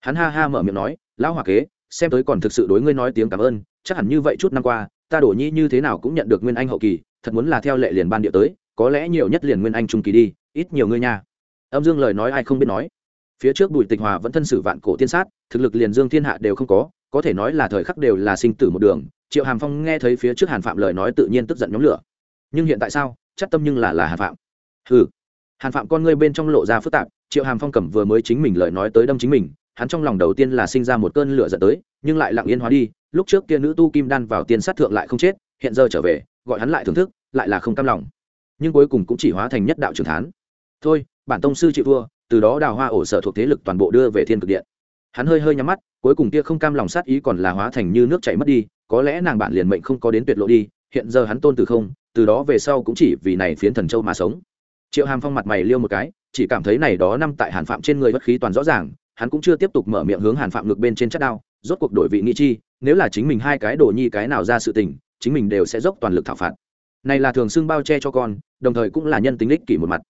Hắn ha ha mở miệng nói, lão hòa kế, xem tới còn thực sự đối ngươi nói tiếng cảm ơn, chắc hẳn như vậy chút năm qua, ta đổ nhi như thế nào cũng nhận được nguyên anh hậu kỳ, thật muốn là theo lệ liền ban địa tới, có lẽ nhiều nhất liền nguyên anh trung kỳ đi, ít nhiều ngươi nha. Âm dương lời nói ai không biết nói. Phía trước bùi tịch hòa vẫn thân sử vạn cổ tiên sát, thực lực liền dương thiên hạ đều không có có thể nói là thời khắc đều là sinh tử một đường. Triệu hàm phong nghe thấy phía trước hàn phạm lời nói tự nhiên tức giận nhóm lửa. Nhưng hiện tại sao? Chắc tâm nhưng là là hàn phạm. Ừ hàn phạm con ngươi bên trong lộ ra phức tạp triệu hàm phong cẩm vừa mới chính mình lời nói tới đâm chính mình, hắn trong lòng đầu tiên là sinh ra một cơn lửa dẫn tới, nhưng lại lặng yên hóa đi, lúc trước kia nữ tu kim đan vào tiên sát thượng lại không chết, hiện giờ trở về, gọi hắn lại thưởng thức, lại là không cam lòng. Nhưng cuối cùng cũng chỉ hóa thành nhất đạo trưởng thán. Thôi, bản tông sư chịu thua, từ đó đào hoa ổ sở thuộc thế lực toàn bộ đưa về thiên cực điện. Hắn hơi hơi nhắm mắt, cuối cùng kia không cam lòng sát ý còn là hóa thành như nước chảy mất đi, có lẽ nàng bạn liền mệnh không có đến tuyệt lộ đi, hiện giờ hắn tôn từ không, từ đó về sau cũng chỉ vì này phiến thần châu mà sống. Triệu hàm phong mặt mày liêu một cái chỉ cảm thấy này đó năm tại hàn phạm trên người bất khí toàn rõ ràng, hắn cũng chưa tiếp tục mở miệng hướng hàn phạm ngược bên trên chất đao, rốt cuộc đổi vị nghĩ chi, nếu là chính mình hai cái đồ nhi cái nào ra sự tình, chính mình đều sẽ dốc toàn lực thảo phạt. Này là thường xưng bao che cho con, đồng thời cũng là nhân tính lích kỷ một mặt.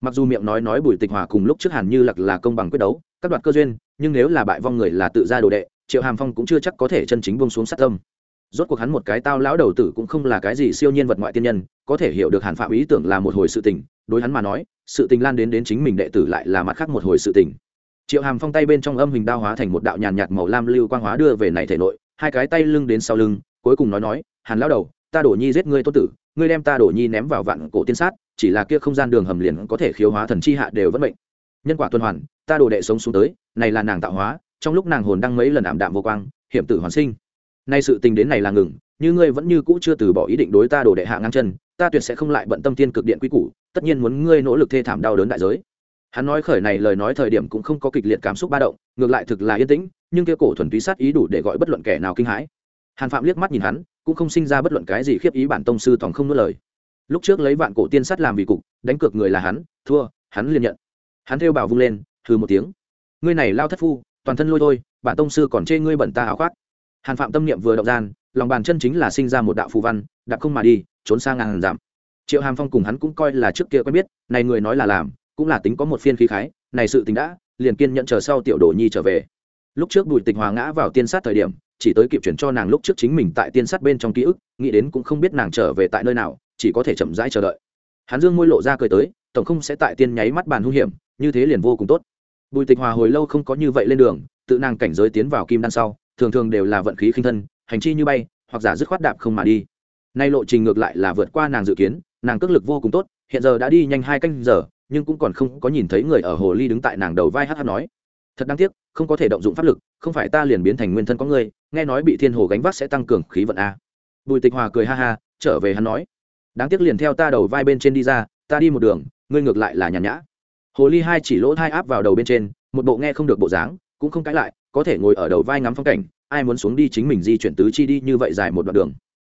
Mặc dù miệng nói nói bùi tịch hòa cùng lúc trước hàn như lặc là công bằng quyết đấu, các đoạt cơ duyên, nhưng nếu là bại vong người là tự ra đồ đệ, triệu hàm phong cũng chưa chắc có thể chân chính buông xuống sát tâm rốt cuộc hắn một cái tao lão đầu tử cũng không là cái gì siêu nhiên vật ngoại tiên nhân, có thể hiểu được hàn phạm ý tưởng là một hồi sự tình, đối hắn mà nói, sự tình lan đến đến chính mình đệ tử lại là mặt khác một hồi sự tình. Triệu hàm phong tay bên trong âm hình đao hóa thành một đạo nhàn nhạt màu lam lưu quang hóa đưa về này thể nội, hai cái tay lưng đến sau lưng, cuối cùng nói nói, hàn lão đầu, ta đổ nhi giết ngươi tốt tử, ngươi đem ta đổ nhi ném vào vạn cổ tiên sát, chỉ là kia không gian đường hầm liền có thể khiếu hóa thần chi hạ đều vẫn bệnh nhân quả tuần hoàn, ta đồ đệ sống xuống tới, này là nàng tạo hóa, trong lúc nàng hồn đăng mấy lần ảm đạm vô quang, hiểm tử hoàn sinh nay sự tình đến này là ngừng, như ngươi vẫn như cũ chưa từ bỏ ý định đối ta đổ đệ hạ ngang chân, ta tuyệt sẽ không lại bận tâm tiên cực điện quy củ, tất nhiên muốn ngươi nỗ lực thê thảm đau đớn đại giới. Hắn nói khởi này lời nói thời điểm cũng không có kịch liệt cảm xúc ba động, ngược lại thực là yên tĩnh, nhưng kia cổ thuần túy sát ý đủ để gọi bất luận kẻ nào kinh hãi. Hàn phạm liếc mắt nhìn hắn, cũng không sinh ra bất luận cái gì khiếp ý bản tông sư tòng không nuốt lời. Lúc trước lấy vạn cổ tiên sắt làm vì cục, đánh cược người là hắn, thua, hắn liền nhận. Hắn theo bảo vung lên, hừ một tiếng. Ngươi này lao thất phu, toàn thân lôi thôi, bản tông sư còn chê ngươi bẩn ta áo khoác hàn phạm tâm niệm vừa động gian, lòng bàn chân chính là sinh ra một đạo phù văn, đạp không mà đi, trốn sang ngàn giảm. Triệu hàm phong cùng hắn cũng coi là trước kia quen biết, này người nói là làm, cũng là tính có một phiên khí khái, này sự tính đã, liền kiên nhận chờ sau tiểu đồ nhi trở về. Lúc trước bùi tịch hòa ngã vào tiên sát thời điểm, chỉ tới kịp chuyển cho nàng lúc trước chính mình tại tiên sát bên trong ký ức, nghĩ đến cũng không biết nàng trở về tại nơi nào, chỉ có thể chậm rãi chờ đợi. Hắn dương môi lộ ra cười tới, tổng không sẽ tại tiên nháy mắt bàn hung hiểm, như thế liền vô cùng tốt. Bùi tịch hòa hồi lâu không có như vậy lên đường, tự nàng cảnh giới tiến vào kim đan sau thường thường đều là vận khí khinh thân, hành chi như bay, hoặc giả dứt khoát đạp không mà đi. Nay lộ trình ngược lại là vượt qua nàng dự kiến, nàng cước lực vô cùng tốt, hiện giờ đã đi nhanh hai canh giờ, nhưng cũng còn không có nhìn thấy người ở hồ ly đứng tại nàng đầu vai hát hát nói. Thật đáng tiếc, không có thể động dụng pháp lực, không phải ta liền biến thành nguyên thân có người nghe nói bị thiên hồ gánh vác sẽ tăng cường khí vận a. Bùi tịch hòa cười ha ha, trở về hắn nói. Đáng tiếc liền theo ta đầu vai bên trên đi ra, ta đi một đường, ngươi ngược lại là nhàn nhã. Hồ ly hai chỉ lỗ thai áp vào đầu bên trên, một bộ nghe không được bộ dáng cũng không cãi lại, có thể ngồi ở đầu vai ngắm phong cảnh, ai muốn xuống đi chính mình di chuyển tứ chi đi như vậy dài một đoạn đường.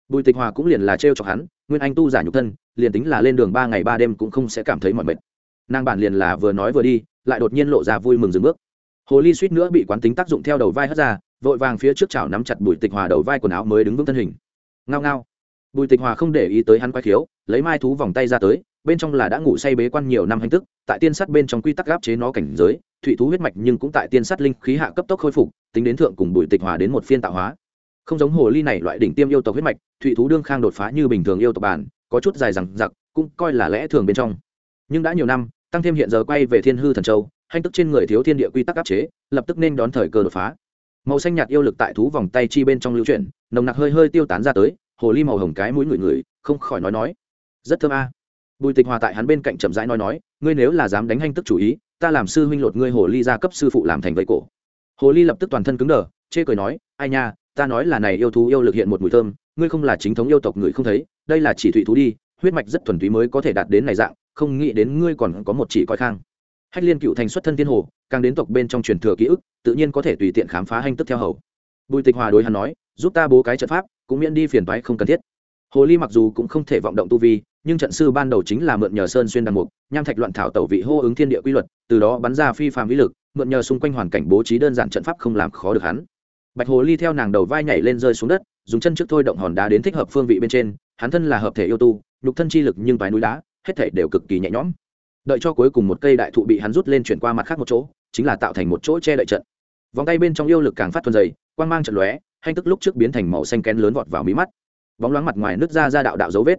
Bùi tịch hòa cũng liền là trêu chọc hắn, nguyên anh tu giả nhục thân, liền tính là lên đường ba ngày ba đêm cũng không sẽ cảm thấy mỏi mệt. Nàng bản liền là vừa nói vừa đi, lại đột nhiên lộ ra vui mừng dừng bước. Hồ ly suýt nữa bị quán tính tác dụng theo đầu vai hất ra, vội vàng phía trước chảo nắm chặt bùi tịch hòa đầu vai quần áo mới đứng vững thân hình. Ngao ngao. Bùi tịch hòa không để ý tới hắn quay khiếu, lấy mai thú vòng tay ra tới, bên trong là đã ngủ say bế quan nhiều năm hành tức, tại tiên sát bên trong quy tắc gáp chế nó cảnh giới thủy thú huyết mạch nhưng cũng tại tiên sát linh khí hạ cấp tốc khôi phục, tính đến thượng cùng bùi tịch hòa đến một phiên tạo hóa. Không giống hồ ly này loại đỉnh tiêm yêu tộc huyết mạch, thủy thú đương khang đột phá như bình thường yêu tộc bản, có chút dài rằng giặc cũng coi là lẽ thường bên trong. Nhưng đã nhiều năm, tăng thêm hiện giờ quay về thiên hư thần châu, hành tức trên người thiếu thiên địa quy tắc áp chế, lập tức nên đón thời cơ đột phá. Màu xanh nhạt yêu lực tại thú vòng tay chi bên trong lưu chuyển, nồng nặc hơi hơi tiêu tán ra tới, hồ ly màu hồng cái mũi người người không khỏi nói nói. Rất thơm a. Bùi tịch hòa tại hắn bên cạnh chậm rãi nói nói, ngươi nếu là dám đánh hành tức chủ ý ta làm sư huynh lột ngươi hồ ly ra cấp sư phụ làm thành vây cổ. Hồ ly lập tức toàn thân cứng đờ, chê cười nói, ai nha, ta nói là này yêu thú yêu lực hiện một mùi thơm, ngươi không là chính thống yêu tộc người không thấy, đây là chỉ thủy thú đi, huyết mạch rất thuần túy mới có thể đạt đến này dạng, không nghĩ đến ngươi còn có một chỉ coi khang. Hách liên cựu thành xuất thân thiên hồ, càng đến tộc bên trong truyền thừa ký ức, tự nhiên có thể tùy tiện khám phá hành tức theo hầu. Bùi tịch hòa đối hắn nói, giúp ta bố cái trận pháp, cũng miễn đi phiền toái không cần thiết. Hồ ly mặc dù cũng không thể vọng động tu vi nhưng trận sư ban đầu chính là mượn nhờ sơn xuyên đằng mục, nham thạch loạn thảo tẩu vị hô ứng thiên địa quy luật, từ đó bắn ra phi phàm vĩ lực, mượn nhờ xung quanh hoàn cảnh bố trí đơn giản trận pháp không làm khó được hắn. Bạch hồ ly theo nàng đầu vai nhảy lên rơi xuống đất, dùng chân trước thôi động hòn đá đến thích hợp phương vị bên trên, hắn thân là hợp thể yêu tu, nhục thân chi lực nhưng vài núi đá, hết thể đều cực kỳ nhẹ nhõm. Đợi cho cuối cùng một cây đại thụ bị hắn rút lên chuyển qua mặt khác một chỗ, chính là tạo thành một chỗ che đậy trận. Vòng tay bên trong yêu lực càng phát thuần dày, quang mang trận lóe hành tức lúc trước biến thành màu xanh kén lớn vọt vào mí mắt. Bóng loáng mặt ngoài nước ra ra đạo đạo dấu vết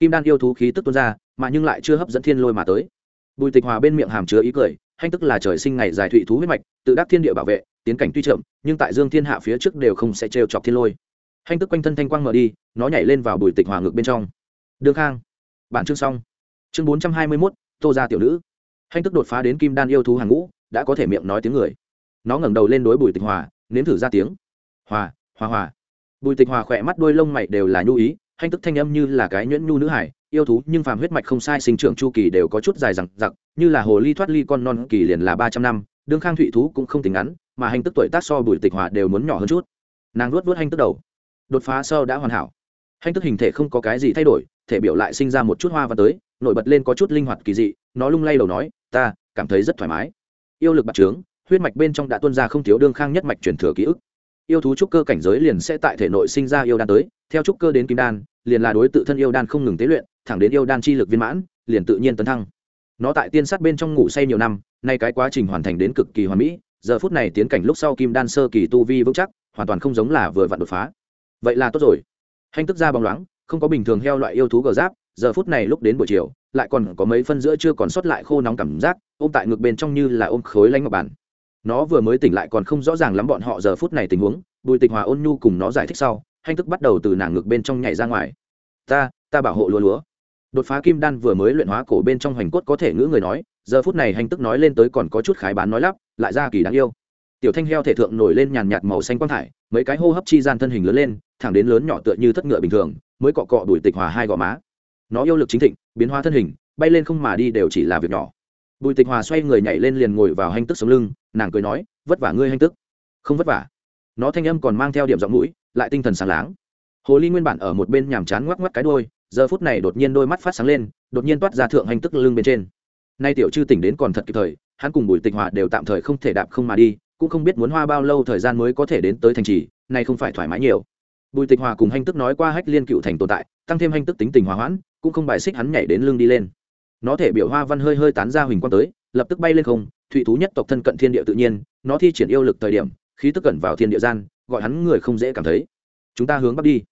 kim đan yêu thú khí tức tuôn ra, mà nhưng lại chưa hấp dẫn thiên lôi mà tới. Bùi tịch hòa bên miệng hàm chứa ý cười, hanh tức là trời sinh ngày dài thụy thú huyết mạch, tự đắc thiên địa bảo vệ, tiến cảnh tuy chậm, nhưng tại dương thiên hạ phía trước đều không sẽ trêu chọc thiên lôi. Hanh tức quanh thân thanh quang mở đi, nó nhảy lên vào bùi tịch hòa ngực bên trong. Đương khang, bản chương xong. Chương bốn trăm hai mươi mốt, tô gia tiểu nữ. Hanh tức đột phá đến kim đan yêu thú hàng ngũ, đã có thể miệng nói tiếng người. Nó ngẩng đầu lên đối bùi tịch hòa, nếm thử ra tiếng. Hòa hòa hòa. Bùi tịch hòa khỏe mắt đôi lông mày đều là nhu ý hành tức thanh âm như là cái nhuyễn nhu nữ hải, yêu thú, nhưng phàm huyết mạch không sai, sinh trưởng chu kỳ đều có chút dài rằng giặc như là hồ ly thoát ly con non kỳ liền là ba trăm năm, đương khang thụy thú cũng không tính ngắn, mà hành tức tuổi tác so bùi tịch hòa đều muốn nhỏ hơn chút. Nàng luốt vớt hành tức đầu. Đột phá sơ đã hoàn hảo. Hành tức hình thể không có cái gì thay đổi, thể biểu lại sinh ra một chút hoa văn tới, nổi bật lên có chút linh hoạt kỳ dị, nó lung lay đầu nói, ta cảm thấy rất thoải mái. Yêu lực bạc trướng, huyết mạch bên trong đã tuân ra không thiếu đương khang nhất mạch truyền thừa ký ức. Yêu thú trúc cơ cảnh giới liền sẽ tại thể nội sinh ra yêu đan tới, theo trúc cơ đến kim đan liền là đối tự thân yêu đan không ngừng tế luyện, thẳng đến yêu đan chi lực viên mãn, liền tự nhiên tấn thăng. Nó tại tiên sát bên trong ngủ say nhiều năm, nay cái quá trình hoàn thành đến cực kỳ hoàn mỹ, giờ phút này tiến cảnh lúc sau kim đan sơ kỳ tu vi vững chắc, hoàn toàn không giống là vừa vặn đột phá. Vậy là tốt rồi. Hành tức ra bóng loáng, không có bình thường heo loại yêu thú gờ giáp, giờ phút này lúc đến buổi chiều, lại còn có mấy phân giữa chưa còn sót lại khô nóng cảm giác, ôm tại ngực bên trong như là ôm khối lánh ngọc bản nó vừa mới tỉnh lại còn không rõ ràng lắm bọn họ giờ phút này tình huống, bùi tịch hòa ôn nhu cùng nó giải thích sau hành tức bắt đầu từ nàng ngực bên trong nhảy ra ngoài. Ta ta bảo hộ lúa lúa. Đột phá kim đan vừa mới luyện hóa cổ bên trong hoành cốt có thể ngữ người nói, giờ phút này hành tức nói lên tới còn có chút khái bán nói lắp, lại ra kỳ đáng yêu. Tiểu thanh heo thể thượng nổi lên nhàn nhạt màu xanh quang thải, mấy cái hô hấp chi gian thân hình lớn lên, thẳng đến lớn nhỏ tựa như thất ngựa bình thường, mới cọ cọ đuổi tịch hòa hai gò má. Nó yêu lực chính thịnh, biến hóa thân hình, bay lên không mà đi đều chỉ là việc nhỏ. Bùi tịch hòa xoay người nhảy lên liền ngồi vào hành tức sống lưng, nàng cười nói, vất vả ngươi hành tức không vất vả. Nó thanh âm còn mang theo điểm giọng mũi lại tinh thần sáng láng. Hồ ly nguyên bản ở một bên nhàm chán ngoắc ngoắc cái đôi giờ phút này đột nhiên đôi mắt phát sáng lên, đột nhiên toát ra thượng hành tức lưng bên trên. Nay tiểu chư tỉnh đến còn thật kịp thời, hắn cùng bùi tịch hòa đều tạm thời không thể đạp không mà đi, cũng không biết muốn hoa bao lâu thời gian mới có thể đến tới thành trì, nay không phải thoải mái nhiều. Bùi tịch hòa cùng hành tức nói qua hách liên cựu thành tồn tại, tăng thêm hành tức tính tình hòa hoãn, cũng không bài xích hắn nhảy đến lưng đi lên. Nó thể biểu hoa văn hơi hơi tán ra huỳnh quang tới, lập tức bay lên không, thụy thú nhất tộc thân cận thiên địa tự nhiên, nó thi triển yêu lực thời điểm, khí tức cẩn vào thiên địa gian gọi hắn người không dễ cảm thấy. Chúng ta hướng bắc đi.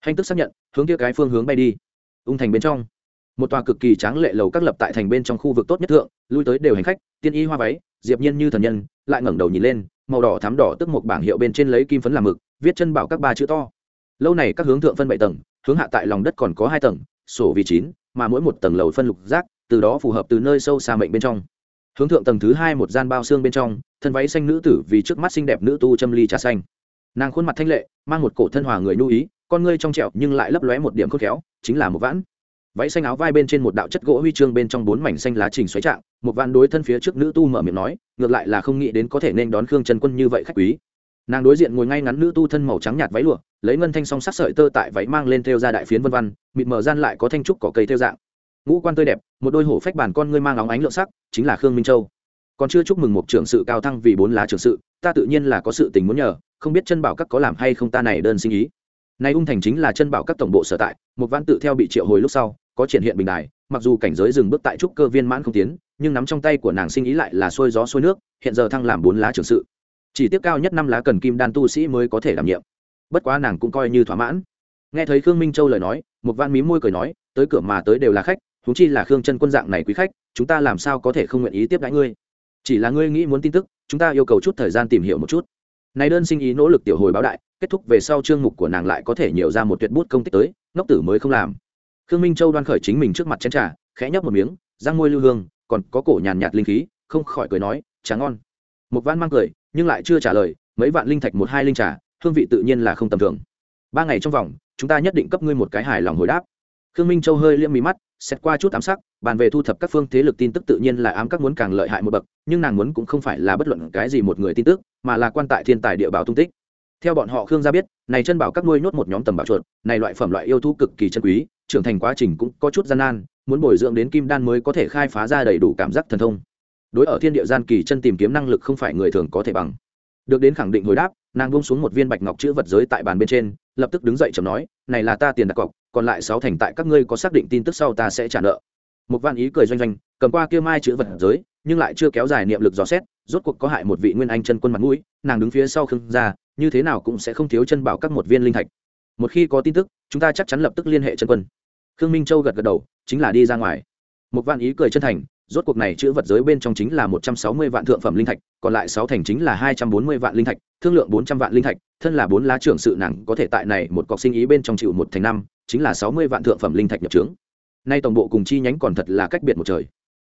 Hành tức xác nhận, hướng kia cái phương hướng bay đi. Ung thành bên trong. Một tòa cực kỳ tráng lệ lầu các lập tại thành bên trong khu vực tốt nhất thượng, lui tới đều hành khách, tiên y hoa váy, diệp nhiên như thần nhân, lại ngẩng đầu nhìn lên, màu đỏ thắm đỏ tức một bảng hiệu bên trên lấy kim phấn làm mực, viết chân bảo các ba chữ to. Lâu này các hướng thượng phân bảy tầng, hướng hạ tại lòng đất còn có hai tầng, sổ vì chín, mà mỗi một tầng lầu phân lục giác từ đó phù hợp từ nơi sâu xa mệnh bên trong. Hướng thượng tầng thứ hai một gian bao xương bên trong, thân váy xanh nữ tử vì trước mắt xinh đẹp nữ tu châm ly trà xanh nàng khuôn mặt thanh lệ, mang một cổ thân hòa người nhu ý, con ngươi trong trẹo nhưng lại lấp lóe một điểm khôn khéo, chính là một vãn. Váy xanh áo vai bên trên một đạo chất gỗ huy chương bên trong bốn mảnh xanh lá trình xoáy trạng, một vãn đối thân phía trước nữ tu mở miệng nói, ngược lại là không nghĩ đến có thể nên đón khương trần quân như vậy khách quý. Nàng đối diện ngồi ngay ngắn nữ tu thân màu trắng nhạt váy lụa, lấy ngân thanh song sắc sợi tơ tại váy mang lên theo ra đại phiến vân văn, mịt mở gian lại có thanh trúc cỏ cây theo dạng. Ngũ quan tươi đẹp, một đôi hổ phách bản con ngươi mang óng ánh lượng sắc, chính là khương minh châu còn chưa chúc mừng một trưởng sự cao thăng vì bốn lá trưởng sự, ta tự nhiên là có sự tình muốn nhờ, không biết chân bảo các có làm hay không ta này đơn sinh ý. Nay ung thành chính là chân bảo các tổng bộ sở tại, một văn tự theo bị triệu hồi lúc sau, có triển hiện bình đài, mặc dù cảnh giới dừng bước tại trúc cơ viên mãn không tiến, nhưng nắm trong tay của nàng sinh ý lại là xuôi gió xuôi nước, hiện giờ thăng làm bốn lá trưởng sự. Chỉ tiếp cao nhất năm lá cần kim đan tu sĩ mới có thể đảm nhiệm. Bất quá nàng cũng coi như thỏa mãn. Nghe thấy khương minh châu lời nói, một văn mí môi cười nói, tới cửa mà tới đều là khách thú chi là khương chân quân dạng này quý khách, chúng ta làm sao có thể không nguyện ý tiếp đãi ngươi? Chỉ là ngươi nghĩ muốn tin tức, chúng ta yêu cầu chút thời gian tìm hiểu một chút. Này đơn sinh ý nỗ lực tiểu hồi báo đại, kết thúc về sau chương mục của nàng lại có thể nhiều ra một tuyệt bút công tích tới, ngốc tử mới không làm. Khương minh châu đoan khởi chính mình trước mặt chén trà, khẽ nhấp một miếng, răng môi lưu hương, còn có cổ nhàn nhạt linh khí, không khỏi cười nói, trà ngon. Một van mang cười, nhưng lại chưa trả lời, mấy vạn linh thạch một hai linh trà, hương vị tự nhiên là không tầm thường. Ba ngày trong vòng, chúng ta nhất định cấp ngươi một cái hài lòng hồi đáp khương minh châu hơi liêm mí mắt, xét qua chút ám sắc, bàn về thu thập các phương thế lực tin tức tự nhiên là ám các muốn càng lợi hại một bậc, nhưng nàng muốn cũng không phải là bất luận cái gì một người tin tức, mà là quan tại thiên tài địa bảo tung tích. Theo bọn họ khương gia biết, này chân bảo các nuôi nhốt một nhóm tầm bảo chuột, này loại phẩm loại yêu thú cực kỳ chân quý, trưởng thành quá trình cũng có chút gian nan, muốn bồi dưỡng đến kim đan mới có thể khai phá ra đầy đủ cảm giác thần thông. Đối ở thiên địa gian kỳ chân tìm kiếm năng lực không phải người thường có thể bằng. Được đến khẳng định hồi đáp, nàng bông xuống một viên bạch ngọc chữ vật giới tại bàn bên trên, lập tức đứng dậy chầm nói, này là ta tiền đặt cọc còn lại sáu thành tại các ngươi có xác định tin tức sau ta sẽ trả nợ. Một văn ý cười doanh doanh, cầm qua kia mai chữ vật giới, nhưng lại chưa kéo dài niệm lực dò xét, rốt cuộc có hại một vị nguyên anh chân quân mặt mũi, nàng đứng phía sau khương ra như thế nào cũng sẽ không thiếu chân bảo các một viên linh thạch. Một khi có tin tức, chúng ta chắc chắn lập tức liên hệ chân quân. Khương minh châu gật gật đầu, chính là đi ra ngoài. Một vạn ý cười chân thành rốt cuộc này chữ vật giới bên trong chính là một trăm sáu mươi vạn thượng phẩm linh thạch, còn lại sáu thành chính là hai trăm bốn mươi vạn linh thạch, thương lượng bốn trăm vạn linh thạch, thân là bốn lá trưởng sự nặng có thể tại này một cọc sinh ý bên trong chịu một thành năm, chính là sáu mươi vạn thượng phẩm linh thạch nhập trướng. Nay tổng bộ cùng chi nhánh còn thật là cách biệt một trời.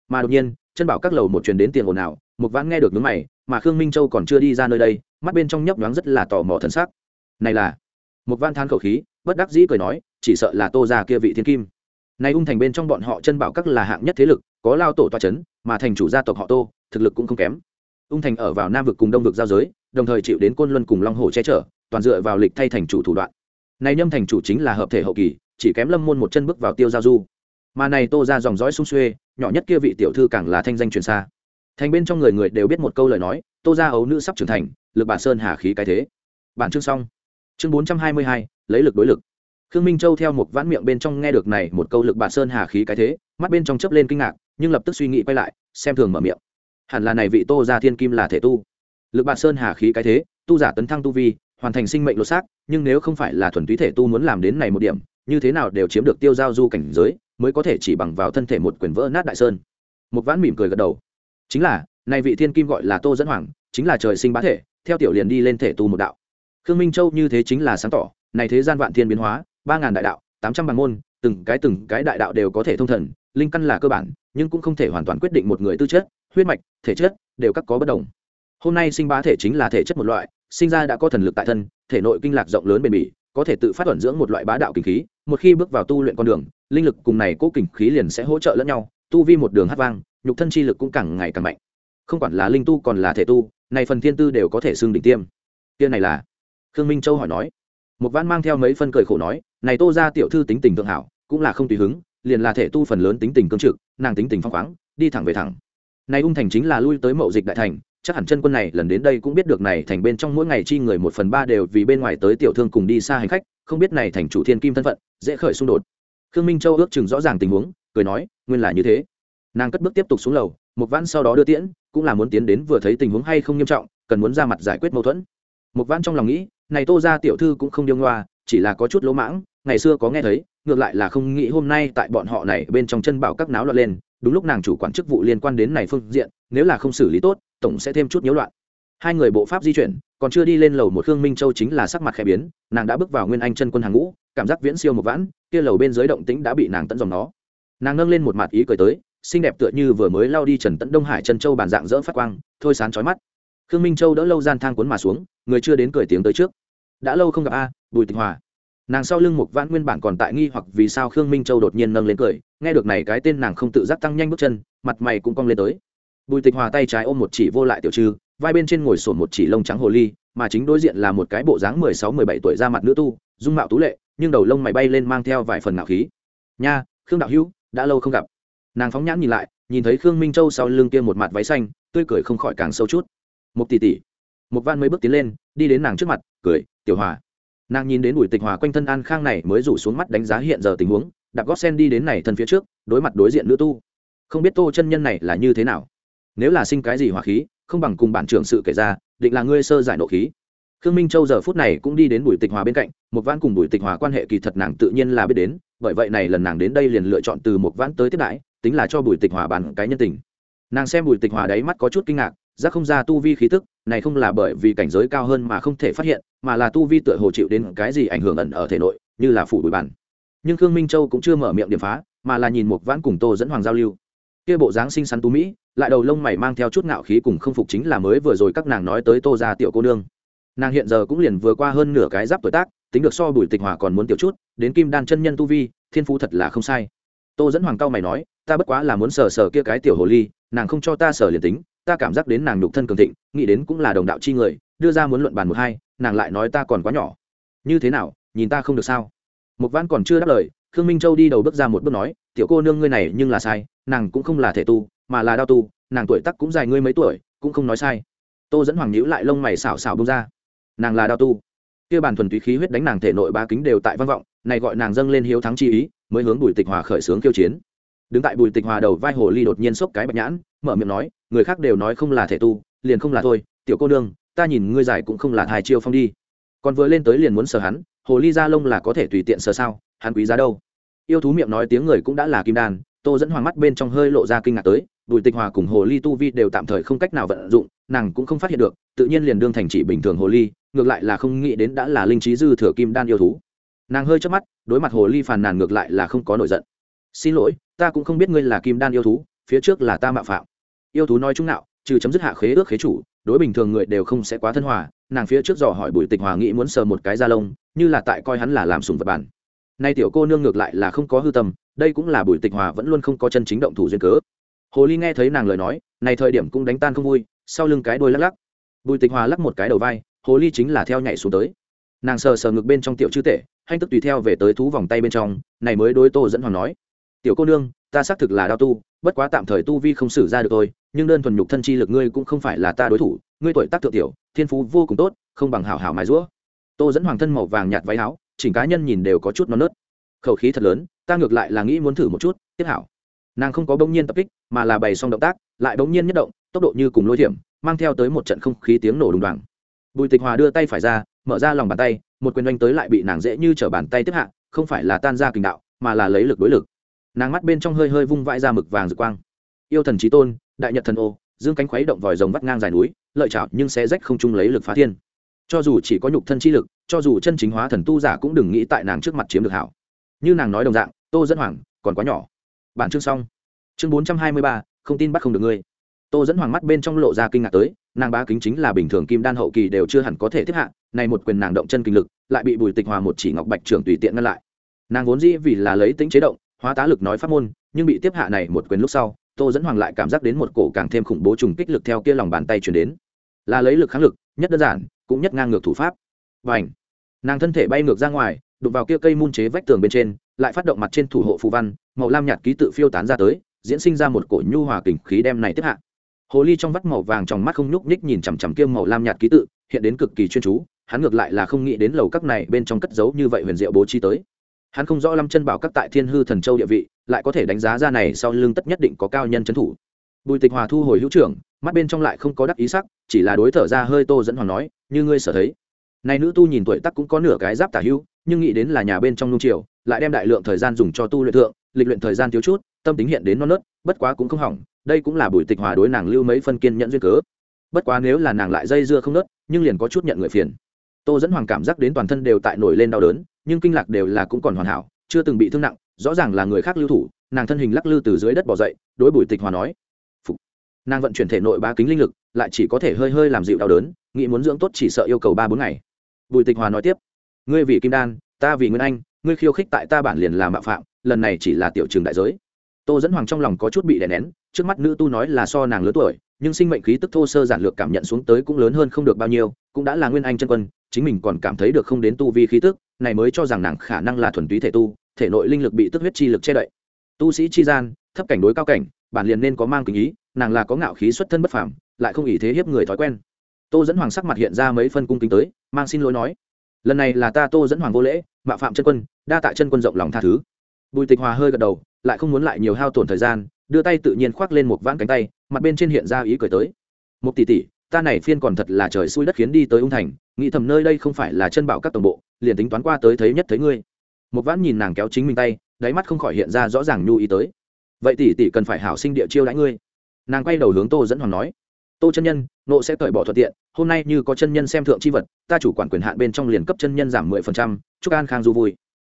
Mà đột nhiên, chân bảo các lầu một truyền đến tiền ồn ào một vãn nghe được nhướng mày, mà khương minh châu còn chưa đi ra nơi đây, mắt bên trong nhấp nhoáng rất là tò mò thần sắc. Này là một vãn than khẩu khí, bất đắc dĩ cười nói, chỉ sợ là tô gia kia vị thiên kim. Nay ung thành bên trong bọn họ chân bảo các là hạng nhất thế lực có lao tổ toa c h ấ n mà thành chủ gia tộc họ tô, thực lực cũng không kém. Ung thành ở vào nam vực cùng đông vực giao giới, đồng thời chịu đến côn luân cùng long hồ che chở, toàn dựa vào lịch thay thành chủ thủ đoạn. Này nhâm thành chủ chính là hợp thể hậu kỳ, chỉ kém lâm môn một chân bước vào tiêu giao du. Mà này tô ra dòng dõi sung xuê, nhỏ nhất kia vị tiểu thư càng là thanh danh truyền xa. Thành bên trong người người đều biết một câu lời nói, tô ra ấu nữ sắp trưởng thành, lực bản sơn hà khí cái thế. Bản chương xong. Chương bốn trăm hai mươi hai, lấy lực đối lực. Khương minh châu theo một vãn miệng bên trong nghe được này một câu lực bản sơn hà khí cái thế, mắt bên trong chớp lên kinh ngạc nhưng lập tức suy nghĩ quay lại, xem thường mở miệng. Hẳn là này vị tô gia thiên kim là thể tu. Lực bản sơn hà khí cái thế, tu giả tấn thăng tu vi, hoàn thành sinh mệnh lột xác, nhưng nếu không phải là thuần túy thể tu muốn làm đến này một điểm, như thế nào đều chiếm được tiêu giao du cảnh giới, mới có thể chỉ bằng vào thân thể một quyền vỡ nát đại sơn. Một vãn mỉm cười gật đầu. Chính là, này vị thiên kim gọi là tô dẫn hoàng, chính là trời sinh bá thể, theo tiểu liền đi lên thể tu một đạo. Khương minh châu như thế chính là sáng tỏ, này thế gian vạn thiên biến hóa, ba ngàn đại đạo, tám trăm bằng môn, từng cái từng cái đại đạo đều có thể thông thần linh căn là cơ bản, nhưng cũng không thể hoàn toàn quyết định một người tư chất, huyết mạch, thể chất, đều các có bất đồng. Hôm nay sinh bá thể chính là thể chất một loại, sinh ra đã có thần lực tại thân, thể nội kinh lạc rộng lớn bền bỉ, có thể tự phát thuận dưỡng một loại bá đạo kinh khí, một khi bước vào tu luyện con đường, linh lực cùng này cố kinh khí liền sẽ hỗ trợ lẫn nhau, tu vi một đường hát vang, nhục thân chi lực cũng càng ngày càng mạnh. Không quản là linh tu còn là thể tu, này phần thiên tư đều có thể xưng đỉnh tiêm. Tiên này là? Khương minh châu hỏi nói. Một văn mang theo mấy phân cười khổ nói, này tô ra tiểu thư tính tình thượng hảo, cũng là không tùy hứng liền là thể tu phần lớn tính tình cương trực, nàng tính tình phong khoáng, đi thẳng về thẳng. Nay ung thành chính là lui tới mậu dịch đại thành, chắc hẳn chân quân này lần đến đây cũng biết được này thành bên trong mỗi ngày chi người một phần ba đều vì bên ngoài tới tiểu thương cùng đi xa hành khách, không biết này thành chủ thiên kim thân phận, dễ khởi xung đột. Khương minh châu ước chừng rõ ràng tình huống, cười nói, nguyên là như thế. Nàng cất bước tiếp tục xuống lầu một vãn sau đó đưa tiễn, cũng là muốn tiến đến vừa thấy tình huống hay không nghiêm trọng, cần muốn ra mặt giải quyết mâu thuẫn. Một vãn trong lòng nghĩ, này tô ra tiểu thư cũng không điêu ngoa, chỉ là có chút lỗ mãng, ngày xưa có nghe thấy ngược lại là không nghĩ hôm nay tại bọn họ này bên trong chân bảo các náo loạn lên, đúng lúc nàng chủ quản chức vụ liên quan đến này phương diện, nếu là không xử lý tốt, tổng sẽ thêm chút nhiễu loạn. Hai người bộ pháp di chuyển, còn chưa đi lên lầu một khương minh châu chính là sắc mặt khẽ biến, nàng đã bước vào nguyên anh chân quân hàng ngũ, cảm giác viễn siêu một vãn, kia lầu bên dưới động tĩnh đã bị nàng tận dòng nó. Nàng nâng lên một mặt ý cười tới, xinh đẹp tựa như vừa mới lao đi trần tận đông hải chân châu bàn dạng dỡ phát quang, thôi sán chói mắt. Khương minh châu đỡ lâu gian thang cuốn mà xuống, người chưa đến cười tiếng tới trước. Đã lâu không gặp a, bùi tịch hòa nàng sau lưng một vãn nguyên bản còn tại nghi hoặc vì sao khương minh châu đột nhiên nâng lên cười, nghe được này cái tên nàng không tự giác tăng nhanh bước chân, mặt mày cũng cong lên tới. Bùi tịch hòa tay trái ôm một chỉ vô lại tiểu trư, vai bên trên ngồi sổn một chỉ lông trắng hồ ly, mà chính đối diện là một cái bộ dáng mười sáu, mười bảy tuổi ra mặt nữ tu, dung mạo tú lệ, nhưng đầu lông mày bay lên mang theo vài phần ngạo khí. Nha, khương đạo hữu, đã lâu không gặp. Nàng phóng nhãn nhìn lại, nhìn thấy khương minh châu sau lưng kia một mặt váy xanh, tươi cười không khỏi càng sâu chút. Một tỷ tỷ. Một van mấy bước tiến lên, đi đến nàng trước mặt, cười, tiểu hòa nàng nhìn đến bùi tịch hòa quanh thân an khang này mới rủ xuống mắt đánh giá hiện giờ tình huống, đạp gót sen đi đến này thân phía trước, đối mặt đối diện nữ tu. Không biết tô chân nhân này là như thế nào. Nếu là sinh cái gì hỏa khí, không bằng cùng bản trưởng sự kể ra, định là ngươi sơ giải nộ khí. Khương minh châu giờ phút này cũng đi đến bùi tịch hòa bên cạnh, một vãn cùng bùi tịch hòa quan hệ kỳ thật nàng tự nhiên là biết đến, bởi vậy này lần nàng đến đây liền lựa chọn từ một vãn tới tiếp đãi, tính là cho bùi tịch hòa bàn cái nhân tình. Nàng xem bùi tịch hòa đáy mắt có chút kinh ngạc giác không ra tu vi khí tức, này không là bởi vì cảnh giới cao hơn mà không thể phát hiện, mà là tu vi tựa hồ chịu đến cái gì ảnh hưởng ẩn ở thể nội, như là phủ bụi bản. Nhưng khương minh châu cũng chưa mở miệng điểm phá, mà là nhìn một vãn cùng tô dẫn hoàng giao lưu. Kia bộ dáng xinh xắn tú mỹ, lại đầu lông mày mang theo chút ngạo khí cùng không phục chính là mới vừa rồi các nàng nói tới tô ra tiểu cô nương. Nàng hiện giờ cũng liền vừa qua hơn nửa cái giáp tuổi tác, tính được so bùi tịch hòa còn muốn tiểu chút, đến kim đan chân nhân tu vi, thiên phú thật là không sai. Tô dẫn hoàng cao mày nói, ta bất quá là muốn sờ sờ kia cái tiểu hồ ly, nàng không cho ta sờ liền tính ta cảm giác đến nàng nhục thân cường thịnh, nghĩ đến cũng là đồng đạo chi người, đưa ra muốn luận bàn một hai, nàng lại nói ta còn quá nhỏ. Như thế nào, nhìn ta không được sao? Một văn còn chưa đáp lời, khương minh châu đi đầu bước ra một bước nói, tiểu cô nương ngươi này nhưng là sai, nàng cũng không là thể tu, mà là đao tu, nàng tuổi tắc cũng dài ngươi mấy tuổi, cũng không nói sai. Tô dẫn hoàng nhữ lại lông mày xảo xảo bông ra. Nàng là đao tu. Kia bàn thuần túy khí huyết đánh nàng thể nội ba kính đều tại văn vọng, này gọi nàng dâng lên hiếu thắng chi ý, mới hướng bùi tịch hòa khởi xướng kiêu chiến. Đứng tại bùi tịch hòa đầu vai hồ ly đột nhiên sốc cái bạch nhãn mở miệng nói, người khác đều nói không là thể tu, liền không là thôi, tiểu cô nương, ta nhìn ngươi giải cũng không là thai chiêu phong đi. Còn vừa lên tới liền muốn sờ hắn, hồ ly da lông là có thể tùy tiện sờ sao, hắn quý giá đâu. Yêu thú miệng nói tiếng người cũng đã là kim đan, tô dẫn hoàng mắt bên trong hơi lộ ra kinh ngạc tới, bùi tịch hòa cùng hồ ly tu vi đều tạm thời không cách nào vận dụng, nàng cũng không phát hiện được, tự nhiên liền đương thành chỉ bình thường hồ ly, ngược lại là không nghĩ đến đã là linh trí dư thừa kim đan yêu thú. Nàng hơi chớp mắt, đối mặt hồ ly phàn nàn ngược lại là không có nổi giận. Xin lỗi, ta cũng không biết ngươi là kim đan yêu thú, phía trước là ta mạo phạm yêu thú nói chung nạo, trừ chấm dứt hạ khế ước khế chủ, đối bình thường người đều không sẽ quá thân hòa, nàng phía trước dò hỏi bùi tịch hòa nghĩ muốn sờ một cái da lông, như là tại coi hắn là làm sùng vật bản. Nay tiểu cô nương ngược lại là không có hư tâm, đây cũng là bùi tịch hòa vẫn luôn không có chân chính động thủ duyên cớ. Hồ ly nghe thấy nàng lời nói, này thời điểm cũng đánh tan không vui, sau lưng cái đôi lắc lắc. Bùi tịch hòa lắc một cái đầu vai, hồ ly chính là theo nhảy xuống tới. Nàng sờ sờ ngực bên trong tiểu chư tệ hanh tức tùy theo về tới thú vòng tay bên trong, này mới đối tô dẫn hoàng nói, tiểu cô nương, ta xác thực là đao tu bất quá tạm thời tu vi không xử ra được tôi nhưng đơn thuần nhục thân chi lực ngươi cũng không phải là ta đối thủ, ngươi tuổi tác thượng tiểu, thiên phú vô cùng tốt, không bằng hảo hảo mài rũa tô dẫn hoàng thân màu vàng nhạt váy áo, chỉnh cá nhân nhìn đều có chút non nớt. Khẩu khí thật lớn, ta ngược lại là nghĩ muốn thử một chút, tiếp hảo. Nàng không có bỗng nhiên tập kích, mà là bày xong động tác, lại bỗng nhiên nhất động, tốc độ như cùng lôi thiểm, mang theo tới một trận không khí tiếng nổ đùng đoàng. Bùi tịch hòa đưa tay phải ra, mở ra lòng bàn tay, một quyền oanh tới lại bị nàng dễ như t bàn tay tiếp hạ, không phải là tan ra kình đạo, mà là lấy lực đối lực nàng mắt bên trong hơi hơi vung vãi ra mực vàng rực quang. Yêu thần trí tôn, đại nhật thần ô, dương cánh khuấy động vòi rồng vắt ngang dài núi, lợi chảo nhưng sẽ rách không chung lấy lực phá thiên. Cho dù chỉ có nhục thân chi lực, cho dù chân chính hóa thần tu giả cũng đừng nghĩ tại nàng trước mặt chiếm được hảo. Như nàng nói đồng dạng, tô dẫn hoàng còn quá nhỏ. Bản chương xong. Chương bốn trăm hai mươi ba, không tin bắt không được ngươi. Tô dẫn hoàng mắt bên trong lộ ra kinh ngạc tới, nàng bá kính chính là bình thường kim đan hậu kỳ đều chưa hẳn có thể tiếp hạ, này một quyền nàng động chân kinh lực, lại bị bùi tịch hòa một chỉ ngọc bạch trưởng tùy tiện ngăn lại. Nàng vốn dĩ vì là lấy tính chế động hóa tá lực nói pháp môn, nhưng bị tiếp hạ này một quyền lúc sau, tô dẫn hoàng lại cảm giác đến một cổ càng thêm khủng bố trùng kích lực theo kia lòng bàn tay chuyển đến. Là lấy lực kháng lực, nhất đơn giản, cũng nhất ngang ngược thủ pháp. Và ảnh nàng thân thể bay ngược ra ngoài, đụng vào kia cây môn chế vách tường bên trên, lại phát động mặt trên thủ hộ phù văn, màu lam nhạt ký tự phiêu tán ra tới, diễn sinh ra một cổ nhu hòa kình khí đem này tiếp hạ. Hồ ly trong vắt màu vàng trong mắt không nhúc nhích nhìn chằm chằm kia màu lam nhạt ký tự, hiện đến cực kỳ chuyên chú, hắn ngược lại là không nghĩ đến lầu các này bên trong cất giấu như vậy huyền diệu bố trí tới hắn không rõ lâm chân bảo các tại thiên hư thần châu địa vị, lại có thể đánh giá ra này sau lưng tất nhất định có cao nhân trấn thủ. Bùi tịch hòa thu hồi hữu trưởng, mắt bên trong lại không có đắc ý sắc, chỉ là đối thở ra hơi tô dẫn hoàng nói, như ngươi sở thấy. Này nữ tu nhìn tuổi tắc cũng có nửa cái giáp tả hữu, nhưng nghĩ đến là nhà bên trong nung triều, lại đem đại lượng thời gian dùng cho tu luyện thượng, lịch luyện thời gian thiếu chút, tâm tính hiện đến non nớt, bất quá cũng không hỏng, đây cũng là bùi tịch hòa đối nàng lưu mấy phân kiên nhận duyên cớ. Bất quá nếu là nàng lại dây dưa không nớt, nhưng liền có chút nhận người phiền. Tô dẫn hoàng cảm giác đến toàn thân đều tại nổi lên đau đớn nhưng kinh lạc đều là cũng còn hoàn hảo, chưa từng bị thương nặng, rõ ràng là người khác lưu thủ, nàng thân hình lắc lư từ dưới đất bỏ dậy, đối bùi tịch hòa nói, Phục. nàng vận chuyển thể nội ba kính linh lực, lại chỉ có thể hơi hơi làm dịu đau đớn, nghĩ muốn dưỡng tốt chỉ sợ yêu cầu ba bốn ngày bùi tịch hòa nói tiếp, ngươi vì kim đan, ta vì nguyên anh, ngươi khiêu khích tại ta bản liền là mạo phạm, lần này chỉ là tiểu trường đại giới tô dẫn hoàng trong lòng có chút bị đè nén, trước mắt nữ tu nói là so nàng lớn tuổi, nhưng sinh mệnh khí tức thô sơ giản lược cảm nhận xuống tới cũng lớn hơn không được bao nhiêu, cũng đã là nguyên anh chân quân, chính mình còn cảm thấy được không đến tu vi khí tức này mới cho rằng nàng khả năng là thuần túy thể tu, thể nội linh lực bị tức huyết chi lực che đậy. Tu sĩ chi gian, thấp cảnh đối cao cảnh, bản liền nên có mang kính ý, nàng là có ngạo khí xuất thân bất phàm, lại không ý thế hiếp người thói quen. Tô dẫn hoàng sắc mặt hiện ra mấy phân cung kính tới, mang xin lỗi nói, lần này là ta tô dẫn hoàng vô lễ mạ phạm chân quân, đa tạ chân quân rộng lòng tha thứ. Bùi tịch hòa hơi gật đầu, lại không muốn lại nhiều hao tổn thời gian, đưa tay tự nhiên khoác lên một vãn cánh tay, mặt bên trên hiện ra ý cười tới. Một tỷ tỷ ta này phiên còn thật là trời xui đất khiến đi tới ung thành, nghĩ thầm nơi đây không phải là chân bảo các tổng bộ, liền tính toán qua tới thấy nhất thấy ngươi. Một vãn nhìn nàng kéo chính mình tay, đáy mắt không khỏi hiện ra rõ ràng nhu ý tới. Vậy tỷ tỷ cần phải hảo sinh địa chiêu đãi ngươi. Nàng quay đầu hướng tô dẫn hoàng nói, tô chân nhân, nộ sẽ cởi bỏ thuận tiện, hôm nay như có chân nhân xem thượng c h i vật, ta chủ quản quyền hạn bên trong liền cấp chân nhân giảm mười phần trăm, chúc an khang du vui.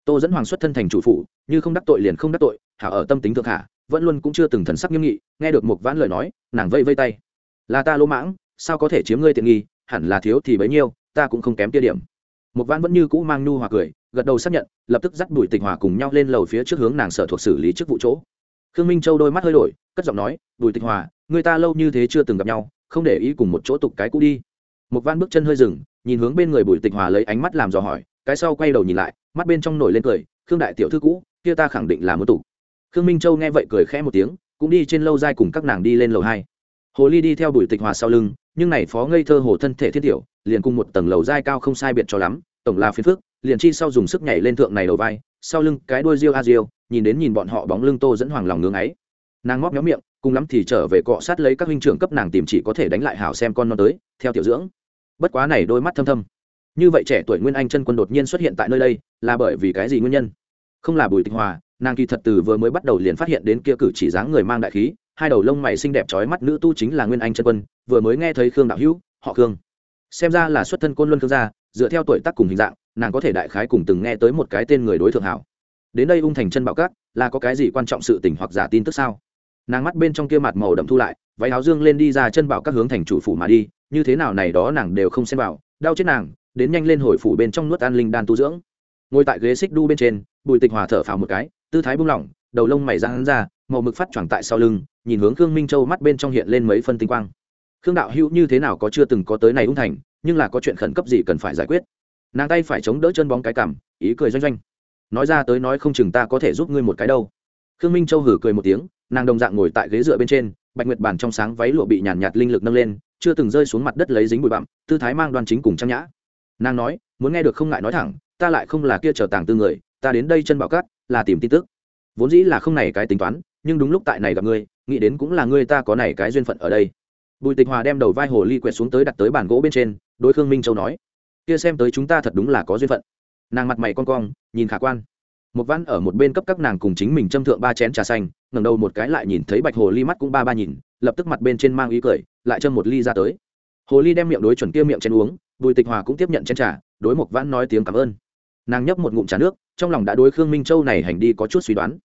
Tô dẫn hoàng xuất thân thành chủ phụ như không đắc tội liền không đắc tội hảo ở tâm tính thượng hạ, vẫn luôn cũng chưa từng thần sắc nghiêm nghị, nghe được một vãn lời nói, nàng vây vây tay. Là ta lỗ mãng sao có thể chiếm ngươi tiện nghi, hẳn là thiếu thì bấy nhiêu, ta cũng không kém tia điểm. Một vãn vẫn như cũ mang nhu hòa cười, gật đầu xác nhận, lập tức dắt đuổi tịch hòa cùng nhau lên lầu phía trước hướng nàng sở thuộc xử lý chức vụ chỗ. Khương minh châu đôi mắt hơi đổi, cất giọng nói bùi tịch hòa, người ta lâu như thế chưa từng gặp nhau, không để ý cùng một chỗ tục cái cũ đi. Một van bước chân hơi dừng, nhìn hướng bên người bùi tịch hòa lấy ánh mắt làm dò hỏi, cái sau quay đầu nhìn lại, mắt bên trong nổi lên cười, khương đại tiểu thư cũ, kia ta khẳng định là muốn tục. Khương minh châu nghe vậy cười khẽ một tiếng, cũng đi trên lâu dai cùng các nàng đi lên lầu hai hồ ly đi theo bùi tịch hòa sau lưng, nhưng này phó ngây thơ hồ thân thể thiết tiểu, liền cùng một tầng lầu dai cao không sai biệt cho lắm, tổng là phiền phước. liền chi sau dùng sức nhảy lên thượng này đầu vai, sau lưng cái đuôi riêu a riêu, nhìn đến nhìn bọn họ bóng lưng tô dẫn hoàng lòng ngưng ấy. Nàng móc méo miệng, cùng lắm thì trở về cọ sát lấy các huynh trưởng cấp nàng tìm chỉ có thể đánh lại hảo xem con non tới, theo tiểu dưỡng. Bất quá này đôi mắt thâm thâm. Như vậy trẻ tuổi nguyên anh chân quân đột nhiên xuất hiện tại nơi đây, là bởi vì cái gì nguyên nhân? Không là bùi tịch hòa, nàng kỳ thật từ vừa mới bắt đầu liền phát hiện đến kia cử chỉ dáng người mang đại khí hai đầu lông mày xinh đẹp trói mắt nữ tu chính là nguyên anh chân quân, vừa mới nghe thấy khương đạo hữu, họ khương. Xem ra là xuất thân côn luân khương gia, dựa theo tuổi tác cùng hình dạng, nàng có thể đại khái cùng từng nghe tới một cái tên người đối thượng hảo. Đến đây ung thành chân bảo cát, là có cái gì quan trọng sự tình hoặc giả tin tức sao? Nàng mắt bên trong kia mặt màu đậm thu lại, váy áo dương lên đi ra chân bảo các hướng thành chủ phủ mà đi, như thế nào này đó nàng đều không xem vào, đau chết nàng, đến nhanh lên hồi phủ bên trong nuốt an linh đan tu dưỡng. Ngồi tại ghế xích đu bên trên, bùi tịch hòa thở phào một cái, tư thái buông lỏng đầu lông mày ra hắn ra màu mực phát choàng tại sau lưng nhìn hướng khương minh châu mắt bên trong hiện lên mấy phân tinh quang. Khương đạo hữu như thế nào có chưa từng có tới này ung thành nhưng là có chuyện khẩn cấp gì cần phải giải quyết. Nàng tay phải chống đỡ chân bóng cái cảm ý cười doanh doanh. Nói ra tới nói không chừng ta có thể giúp ngươi một cái đâu. Khương minh châu hử cười một tiếng nàng đồng dạng ngồi tại ghế dựa bên trên bạch nguyệt bản trong sáng váy lụa bị nhàn nhạt, nhạt linh lực nâng lên chưa từng rơi xuống mặt đất lấy dính bụi bặm tư thái mang đoan chính cùng trang nhã. Nàng nói muốn nghe được không ngại nói thẳng ta lại không là kia chờ tàng tư người ta đến đây chân bảo cát là tìm tin tức vốn dĩ là không này cái tính toán, nhưng đúng lúc tại này gặp ngươi, nghĩ đến cũng là ngươi ta có này cái duyên phận ở đây. Bùi tịch hòa đem đầu vai hồ ly quẹt xuống tới đặt tới bàn gỗ bên trên, đối khương minh châu nói, kia xem tới chúng ta thật đúng là có duyên phận. Nàng mặt mày con cong, nhìn khả quan. Một văn ở một bên cấp các nàng cùng chính mình châm thượng ba chén trà xanh, ngẩng đầu một cái lại nhìn thấy bạch hồ ly mắt cũng ba ba nhìn, lập tức mặt bên trên mang ý cười, lại châm một ly ra tới. Hồ ly đem miệng đối chuẩn kia miệng chén uống, bùi tịch hòa cũng tiếp nhận chén trà, đối một văn nói tiếng cảm ơn. Nàng nhấp một ngụm trà nước trong lòng đã đối khương minh châu này hành đi có chút suy đoán.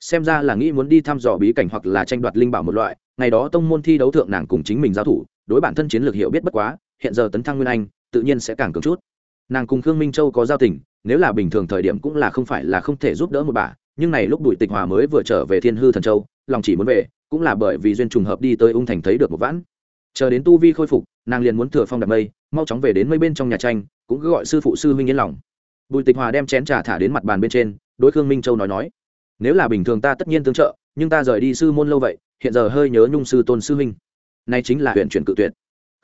Xem ra là nghĩ muốn đi thăm dò bí cảnh hoặc là tranh đoạt linh bảo một loại, ngày đó tông môn thi đấu thượng nàng cùng chính mình giao thủ, đối bản thân chiến lược hiểu biết bất quá, hiện giờ tấn thăng nguyên anh, tự nhiên sẽ càng cường chút. Nàng cùng khương minh châu có giao tình, nếu là bình thường thời điểm cũng là không phải là không thể giúp đỡ một bà, nhưng này lúc đuổi tịch hòa mới vừa trở về thiên hư thần châu, lòng chỉ muốn về, cũng là bởi vì duyên trùng hợp đi tới ung thành thấy được một vãn. Chờ đến tu vi khôi phục, nàng liền muốn thừa phong đặt mây, mau chóng về đến mây bên trong nhà tranh, cũng cứ gọi sư phụ sư minh yên lòng bùi tịch hòa đem chén trà thả đến mặt bàn bên trên, đối khương minh châu nói nói, nếu là bình thường ta tất nhiên tương trợ, nhưng ta rời đi sư môn lâu vậy, hiện giờ hơi nhớ nhung sư tôn sư huynh. Nay chính là huyện chuyển cự tuyệt.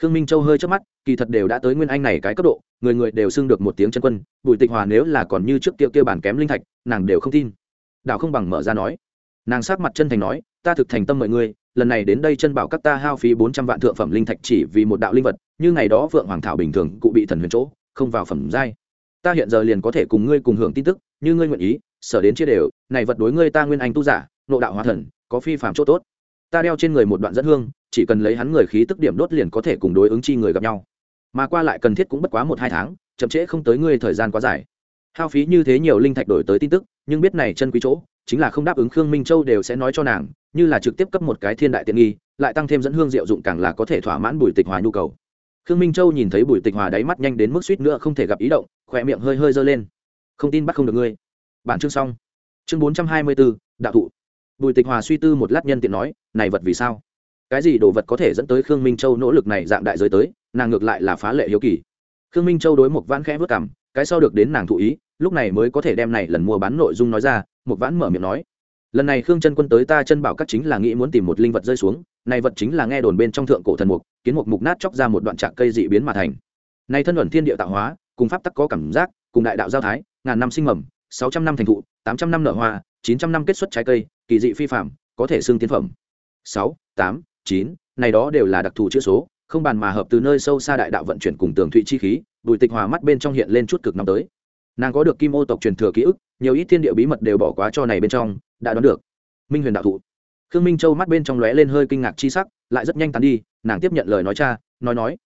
Khương minh châu hơi chớp mắt, kỳ thật đều đã tới nguyên anh này cái cấp độ, người người đều xưng được một tiếng chân quân, bùi tịch hòa nếu là còn như trước kia kia bản kém linh thạch, nàng đều không tin. Đạo không bằng mở ra nói. Nàng sát mặt chân thành nói, ta thực thành tâm mọi người lần này đến đây chân bảo các ta hao phí bốn trăm vạn thượng phẩm linh thạch chỉ vì một đạo linh vật, như ngày đó vượng hoàng thảo bình thường cụ bị thần huyền chỗ, không vào phẩm giai ta hiện giờ liền có thể cùng ngươi cùng hưởng tin tức, như ngươi nguyện ý, sở đến chia đều, này vật đối ngươi ta nguyên anh tu giả nộ đạo hóa thần, có phi phạm chỗ tốt. Ta đeo trên người một đoạn dẫn hương, chỉ cần lấy hắn người khí tức điểm đốt liền có thể cùng đối ứng chi người gặp nhau. Mà qua lại cần thiết cũng bất quá một hai tháng, chậm trễ không tới ngươi thời gian quá dài. Hao phí như thế nhiều linh thạch đổi tới tin tức, nhưng biết này chân quý chỗ, chính là không đáp ứng khương minh châu đều sẽ nói cho nàng, như là trực tiếp cấp một cái thiên đại tiện nghi, lại tăng thêm dẫn hương diệu dụng càng là có thể thỏa mãn bùi tịch hòa nhu cầu khương minh châu nhìn thấy bùi tịch hòa đáy mắt nhanh đến mức suýt nữa không thể gặp ý động, khỏe miệng hơi hơi dơ lên. Không tin bắt không được ngươi. Bản chương xong. Chương bốn trăm hai mươi bốn đạo thụ. Bùi tịch hòa suy tư một lát nhân tiện nói, này vật vì sao? Cái gì đồ vật có thể dẫn tới khương minh châu nỗ lực này dạng đại giới tới, nàng ngược lại là phá lệ hiếu kỳ. Khương minh châu đối một vãn khẽ vất cảm cái sau được đến nàng thụ ý, lúc này mới có thể đem này lần mua bán nội dung nói ra một vãn mở miệng nói, lần này khương chân quân tới ta chân bảo các chính là nghĩ muốn tìm một linh vật rơi xuống, này vật chính là nghe đồn bên trong thượng cổ thần mục kiến một mục nát chóc ra một đoạn trạc cây dị biến mà thành. Nay thân luận thiên địa tạo hóa, cùng pháp tắc có cảm giác, cùng đại đạo giao thái, ngàn năm sinh mầm, sáu trăm năm thành thụ, tám trăm năm nở hoa, chín trăm năm kết xuất trái cây, kỳ dị phi phạm có thể xưng tiến phẩm. Sáu, tám, chín, này đó đều là đặc thù chữ số, không bàn mà hợp từ nơi sâu xa đại đạo vận chuyển cùng tường thụy chi khí, bùi tịch hòa mắt bên trong hiện lên chút cực năm tới. Nàng có được kim ô tộc truyền thừa ký ức, nhiều ít thiên địa bí mật đều bỏ quá cho này bên trong, đã đoán được. Minh huyền đạo thụ. Khương minh châu mắt bên trong lóe lên hơi kinh ngạc chi sắc, lại rất nhanh tán đi nàng tiếp nhận lời nói cha, nói nói,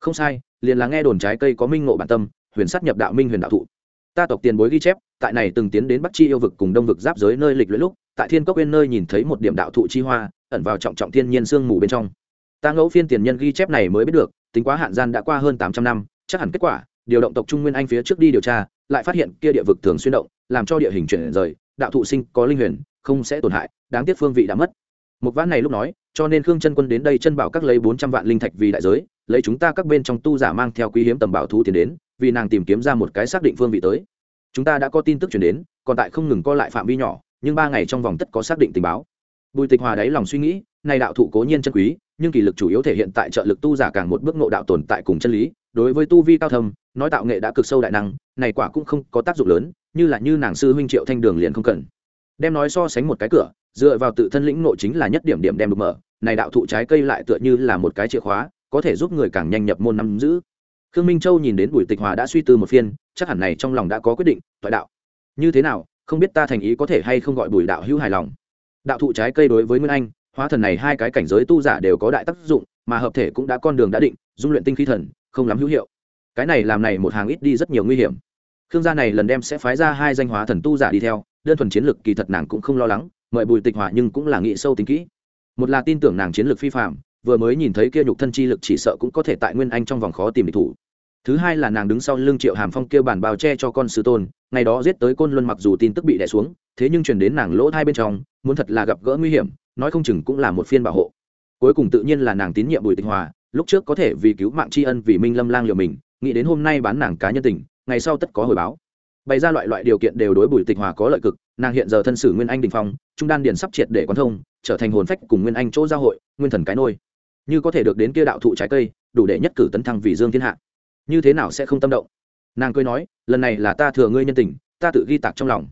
không sai, liền là nghe đồn trái cây có minh ngộ bản tâm, huyền sát nhập đạo minh huyền đạo thụ. Ta tộc tiền bối ghi chép, tại này từng tiến đến bắc chi yêu vực cùng đông vực giáp giới nơi lịch luyện lúc, tại thiên cốc bên nơi nhìn thấy một điểm đạo thụ chi hoa, ẩn vào trọng trọng thiên nhiên sương mù bên trong. Ta ngẫu phiên tiền nhân ghi chép này mới biết được, tính quá hạn gian đã qua hơn tám trăm năm, chắc hẳn kết quả, điều động tộc trung nguyên anh phía trước đi điều tra, lại phát hiện kia địa vực thường xuyên động, làm cho địa hình chuyển rời, đạo thụ sinh có linh huyền, không sẽ tổn hại, đáng tiếc phương vị đã mất. Một ván này lúc nói cho nên khương chân quân đến đây chân bảo các lấy bốn trăm vạn linh thạch vì đại giới, lấy chúng ta các bên trong tu giả mang theo quý hiếm tầm bảo thú tiền đến, vì nàng tìm kiếm ra một cái xác định phương vị tới. Chúng ta đã có tin tức chuyển đến, còn tại không ngừng co lại phạm vi nhỏ, nhưng ba ngày trong vòng tất có xác định tình báo. Bùi tịch hòa đáy lòng suy nghĩ, này đạo thụ cố nhiên chân quý, nhưng kỳ lực chủ yếu thể hiện tại trợ lực tu giả càng một bước ngộ đạo tồn tại cùng chân lý, đối với tu vi cao thâm, nói tạo nghệ đã cực sâu đại năng, này quả cũng không có tác dụng lớn, như là như nàng sư huynh triệu thanh đường liền không cần. Đem nói so sánh một cái cửa dựa vào tự thân lĩnh nội chính là nhất điểm điểm đem được mở. Này đạo thụ trái cây lại tựa như là một cái chìa khóa, có thể giúp người càng nhanh nhập môn nắm giữ. Khương minh châu nhìn đến bùi tịch hòa đã suy tư một phiên, chắc hẳn này trong lòng đã có quyết định, thoại đạo. Như thế nào, không biết ta thành ý có thể hay không gọi bùi đạo hữu hài lòng. Đạo thụ trái cây đối với nguyên anh, hóa thần này hai cái cảnh giới tu giả đều có đại tác dụng, mà hợp thể cũng đã con đường đã định, dung luyện tinh khí thần, không lắm hữu hiệu. Cái này làm này một hàng ít đi rất nhiều nguy hiểm. Khương gia này lần đem sẽ phái ra hai danh hóa thần tu giả đi theo, đơn thuần chiến lược kỳ thật nàng cũng không lo lắng mời bùi tịch hòa nhưng cũng là nghĩ sâu tính kỹ. Một là tin tưởng nàng chiến lược phi phạm, vừa mới nhìn thấy kia nhục thân chi lực chỉ sợ cũng có thể tại nguyên anh trong vòng khó tìm địch thủ. Thứ hai là nàng đứng sau lưng triệu hàm phong kêu bản bào che cho con sư tôn, ngày đó giết tới côn luân mặc dù tin tức bị đẻ xuống, thế nhưng truyền đến nàng lỗ hai bên trong, muốn thật là gặp gỡ nguy hiểm, nói không chừng cũng là một phiên bảo hộ. Cuối cùng tự nhiên là nàng tín nhiệm bùi tịch hòa, lúc trước có thể vì cứu mạng tri ân vì minh lâm lang liều mình, nghĩ đến hôm nay bán nàng cá nhân tình, ngày sau tất có hồi báo bày ra loại loại điều kiện đều đối bùi tịch hòa có lợi cực, nàng hiện giờ thân sử nguyên anh đình phong, trung đan điền sắp triệt để quán thông, trở thành hồn phách cùng nguyên anh chỗ giao hội, nguyên thần cái nôi. Như có thể được đến kia đạo thụ trái cây, đủ để nhất cử tấn thăng vì dương thiên hạ. Như thế nào sẽ không tâm động? Nàng cười nói, lần này là ta thừa ngươi nhân tình, ta tự ghi tạc trong lòng.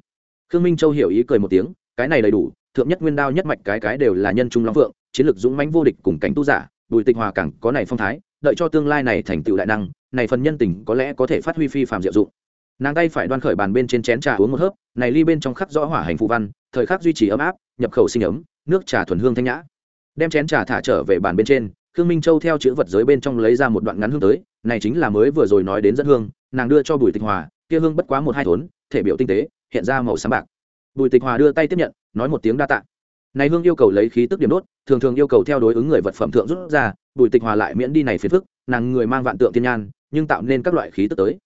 Khương minh châu hiểu ý cười một tiếng, cái này đầy đủ, thượng nhất nguyên đao nhất mạch cái cái đều là nhân trung long phượng, chiến lược dũng mãnh vô địch cùng cảnh tu giả, bùi tịch hòa càng có này phong thái, đợi cho tương lai này thành tựu đại năng, này phần nhân tình có lẽ có thể phát huy phi phàm diệu dụng nàng tay phải đoan khởi bàn bên trên chén trà uống một hớp, này ly bên trong khắc rõ hỏa hành phụ văn, thời khắc duy trì ấm áp, nhập khẩu sinh ấm, nước trà thuần hương thanh nhã. Đem chén trà thả trở về bàn bên trên, khương minh châu theo chữ vật giới bên trong lấy ra một đoạn ngắn hương tới, này chính là mới vừa rồi nói đến dẫn hương, nàng đưa cho bùi tịch hòa, kia hương bất quá một hai thốn thể biểu tinh tế, hiện ra màu sáng bạc. Bùi tịch hòa đưa tay tiếp nhận, nói một tiếng đa tạ. Này hương yêu cầu lấy khí tức điểm đốt, thường thường yêu cầu theo đối ứng người vật phẩm thượng rút ra, bùi tịch hòa lại miễn đi này phiền phức, nàng người mang vạn tượng thiên nhan, nhưng tạo nên các loại khí tức tới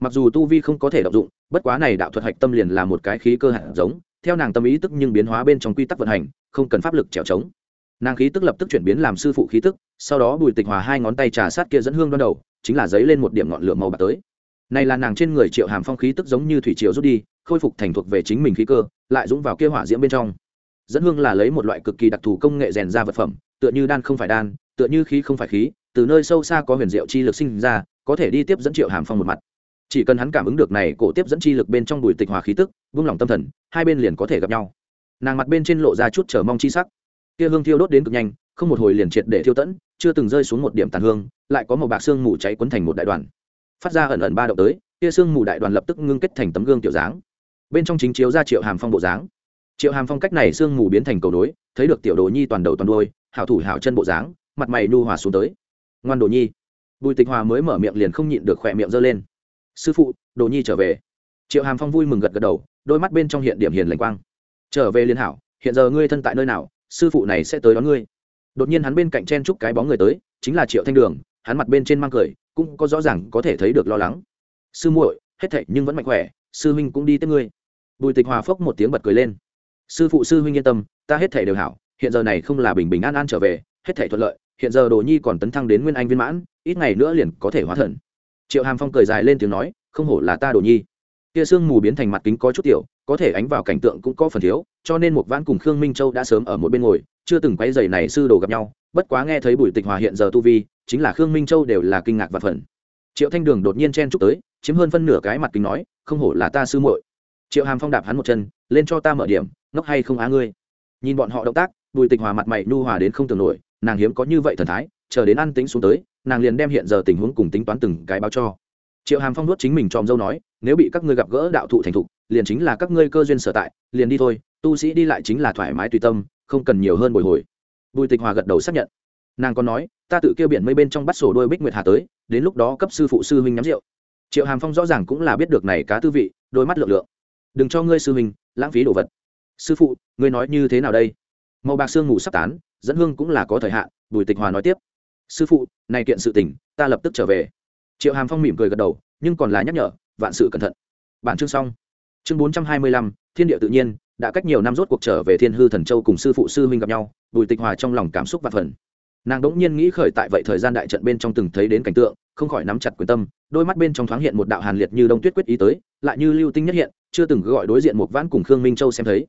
mặc dù tu vi không có thể động dụng, bất quá này đạo thuật hạch tâm liền là một cái khí cơ hạt giống, theo nàng tâm ý tức nhưng biến hóa bên trong quy tắc vận hành, không cần pháp lực trèo trống. Nàng khí tức lập tức chuyển biến làm sư phụ khí tức, sau đó bùi tịch hòa hai ngón tay trà sát kia dẫn hương đoan đầu, chính là giấy lên một điểm ngọn lửa màu bạc tới. Này là nàng trên người triệu hàm phong khí tức giống như thủy triều rút đi, khôi phục thành thuộc về chính mình khí cơ, lại dũng vào kia hỏa diễm bên trong. Dẫn hương là lấy một loại cực kỳ đặc thù công nghệ rèn ra vật phẩm, tựa như đan không phải đan, tựa như khí không phải khí, từ nơi sâu xa có huyền diệu chi lực sinh ra, có thể đi tiếp dẫn triệu hàm phong một mặt chỉ cần hắn cảm ứng được này cổ tiếp dẫn chi lực bên trong bùi tịch hòa khí tức, vung lòng tâm thần, hai bên liền có thể gặp nhau. Nàng mặt bên trên lộ ra chút chờ mong chi sắc. Kia hương thiêu đốt đến cực nhanh, không một hồi liền triệt để thiêu tẫn, chưa từng rơi xuống một điểm tàn hương, lại có một bạc xương mù cháy quấn thành một đại đoàn. Phát ra ẩn ẩn ba động tới, kia xương mù đại đoàn lập tức ngưng kết thành tấm gương tiểu dáng. Bên trong chính chiếu ra triệu hàm phong bộ dáng. Triệu hàm phong cách này xương mù biến thành cầu đối thấy được tiểu đồ nhi toàn đầu toàn đôi hảo thủ hảo chân bộ dáng, mặt mày nu hòa xuống tới. Ngoan đồ nhi. Bùi tịch hòa mới mở miệng liền không nhịn được khỏe miệng giơ lên sư phụ, đồ nhi trở về. Triệu hàm phong vui mừng gật gật đầu, đôi mắt bên trong hiện điểm hiền lành quang. Trở về liên hảo, hiện giờ ngươi thân tại nơi nào, sư phụ này sẽ tới đón ngươi. Đột nhiên hắn bên cạnh chen chúc cái bóng người tới, chính là triệu thanh đường, hắn mặt bên trên mang cười, cũng có rõ ràng có thể thấy được lo lắng. Sư muội, hết thệ nhưng vẫn mạnh khỏe, sư huynh cũng đi tới ngươi. Bùi tịch hòa phốc một tiếng bật cười lên. Sư phụ sư huynh yên tâm, ta hết thệ đều hảo, hiện giờ này không là bình bình an an trở về, hết thệ thuận lợi, hiện giờ đồ nhi còn tấn thăng đến nguyên anh viên mãn, ít ngày nữa liền có thể hóa thần triệu hàm phong cười dài lên tiếng nói, không hổ là ta đồ nhi. Kia sương mù biến thành mặt kính có chút tiểu, có thể ánh vào cảnh tượng cũng có phần thiếu, cho nên một vãn cùng khương minh châu đã sớm ở một bên ngồi, chưa từng quay giày này sư đồ gặp nhau, bất quá nghe thấy bùi tịch hòa hiện giờ tu vi, chính là khương minh châu đều là kinh ngạc và phần triệu thanh đường đột nhiên chen chúc tới, chiếm hơn phân nửa cái mặt kính nói, không hổ là ta sư muội. Triệu hàm phong đạp hắn một chân, lên cho ta mở điểm, ngốc hay không á ngươi? Nhìn bọn họ động tác bùi tịch hòa mặt mày nu hòa đến không tưởng nổi, nàng hiếm có như vậy thần thái, chờ đến ăn tính xuống tới nàng liền đem hiện giờ tình huống cùng tính toán từng cái báo cho. Triệu hàm phong nuốt chính mình tròm dâu nói, nếu bị các ngươi gặp gỡ đạo thụ thành thục, liền chính là các ngươi cơ duyên sở tại, liền đi thôi, tu sĩ đi lại chính là thoải mái tùy tâm, không cần nhiều hơn bồi hồi. Bùi tịch hòa gật đầu xác nhận. Nàng còn nói, ta tự kêu biển mây bên trong bắt sổ đôi bích nguyệt hà tới, đến lúc đó cấp sư phụ sư huynh nhắm rượu. Triệu hàm phong rõ ràng cũng là biết được này cá tư vị, đôi mắt lượng lượng. Đừng cho ngươi sư huynh lãng phí đồ vật. Sư phụ, ngươi nói như thế nào đây? Màu bạc sương ngủ sắp tán, dẫn hương cũng là có thời hạn, bùi tịch hòa nói tiếp sư phụ, này kiện sự tình, ta lập tức trở về. Triệu hàm phong mỉm cười gật đầu, nhưng còn là nhắc nhở, vạn sự cẩn thận. Bản chương xong. Chương bốn trăm hai mươi lăm, thiên địa tự nhiên, đã cách nhiều năm rốt cuộc trở về thiên hư thần châu cùng sư phụ sư huynh gặp nhau, bùi tịch hòa trong lòng cảm xúc và phần. Nàng đỗng nhiên nghĩ khởi tại vậy thời gian đại trận bên trong từng thấy đến cảnh tượng, không khỏi nắm chặt quyền tâm, đôi mắt bên trong thoáng hiện một đạo hàn liệt như đông tuyết quyết ý tới, lại như lưu tinh nhất hiện, chưa từng gọi đối diện một vãn cùng khương minh châu xem thấy.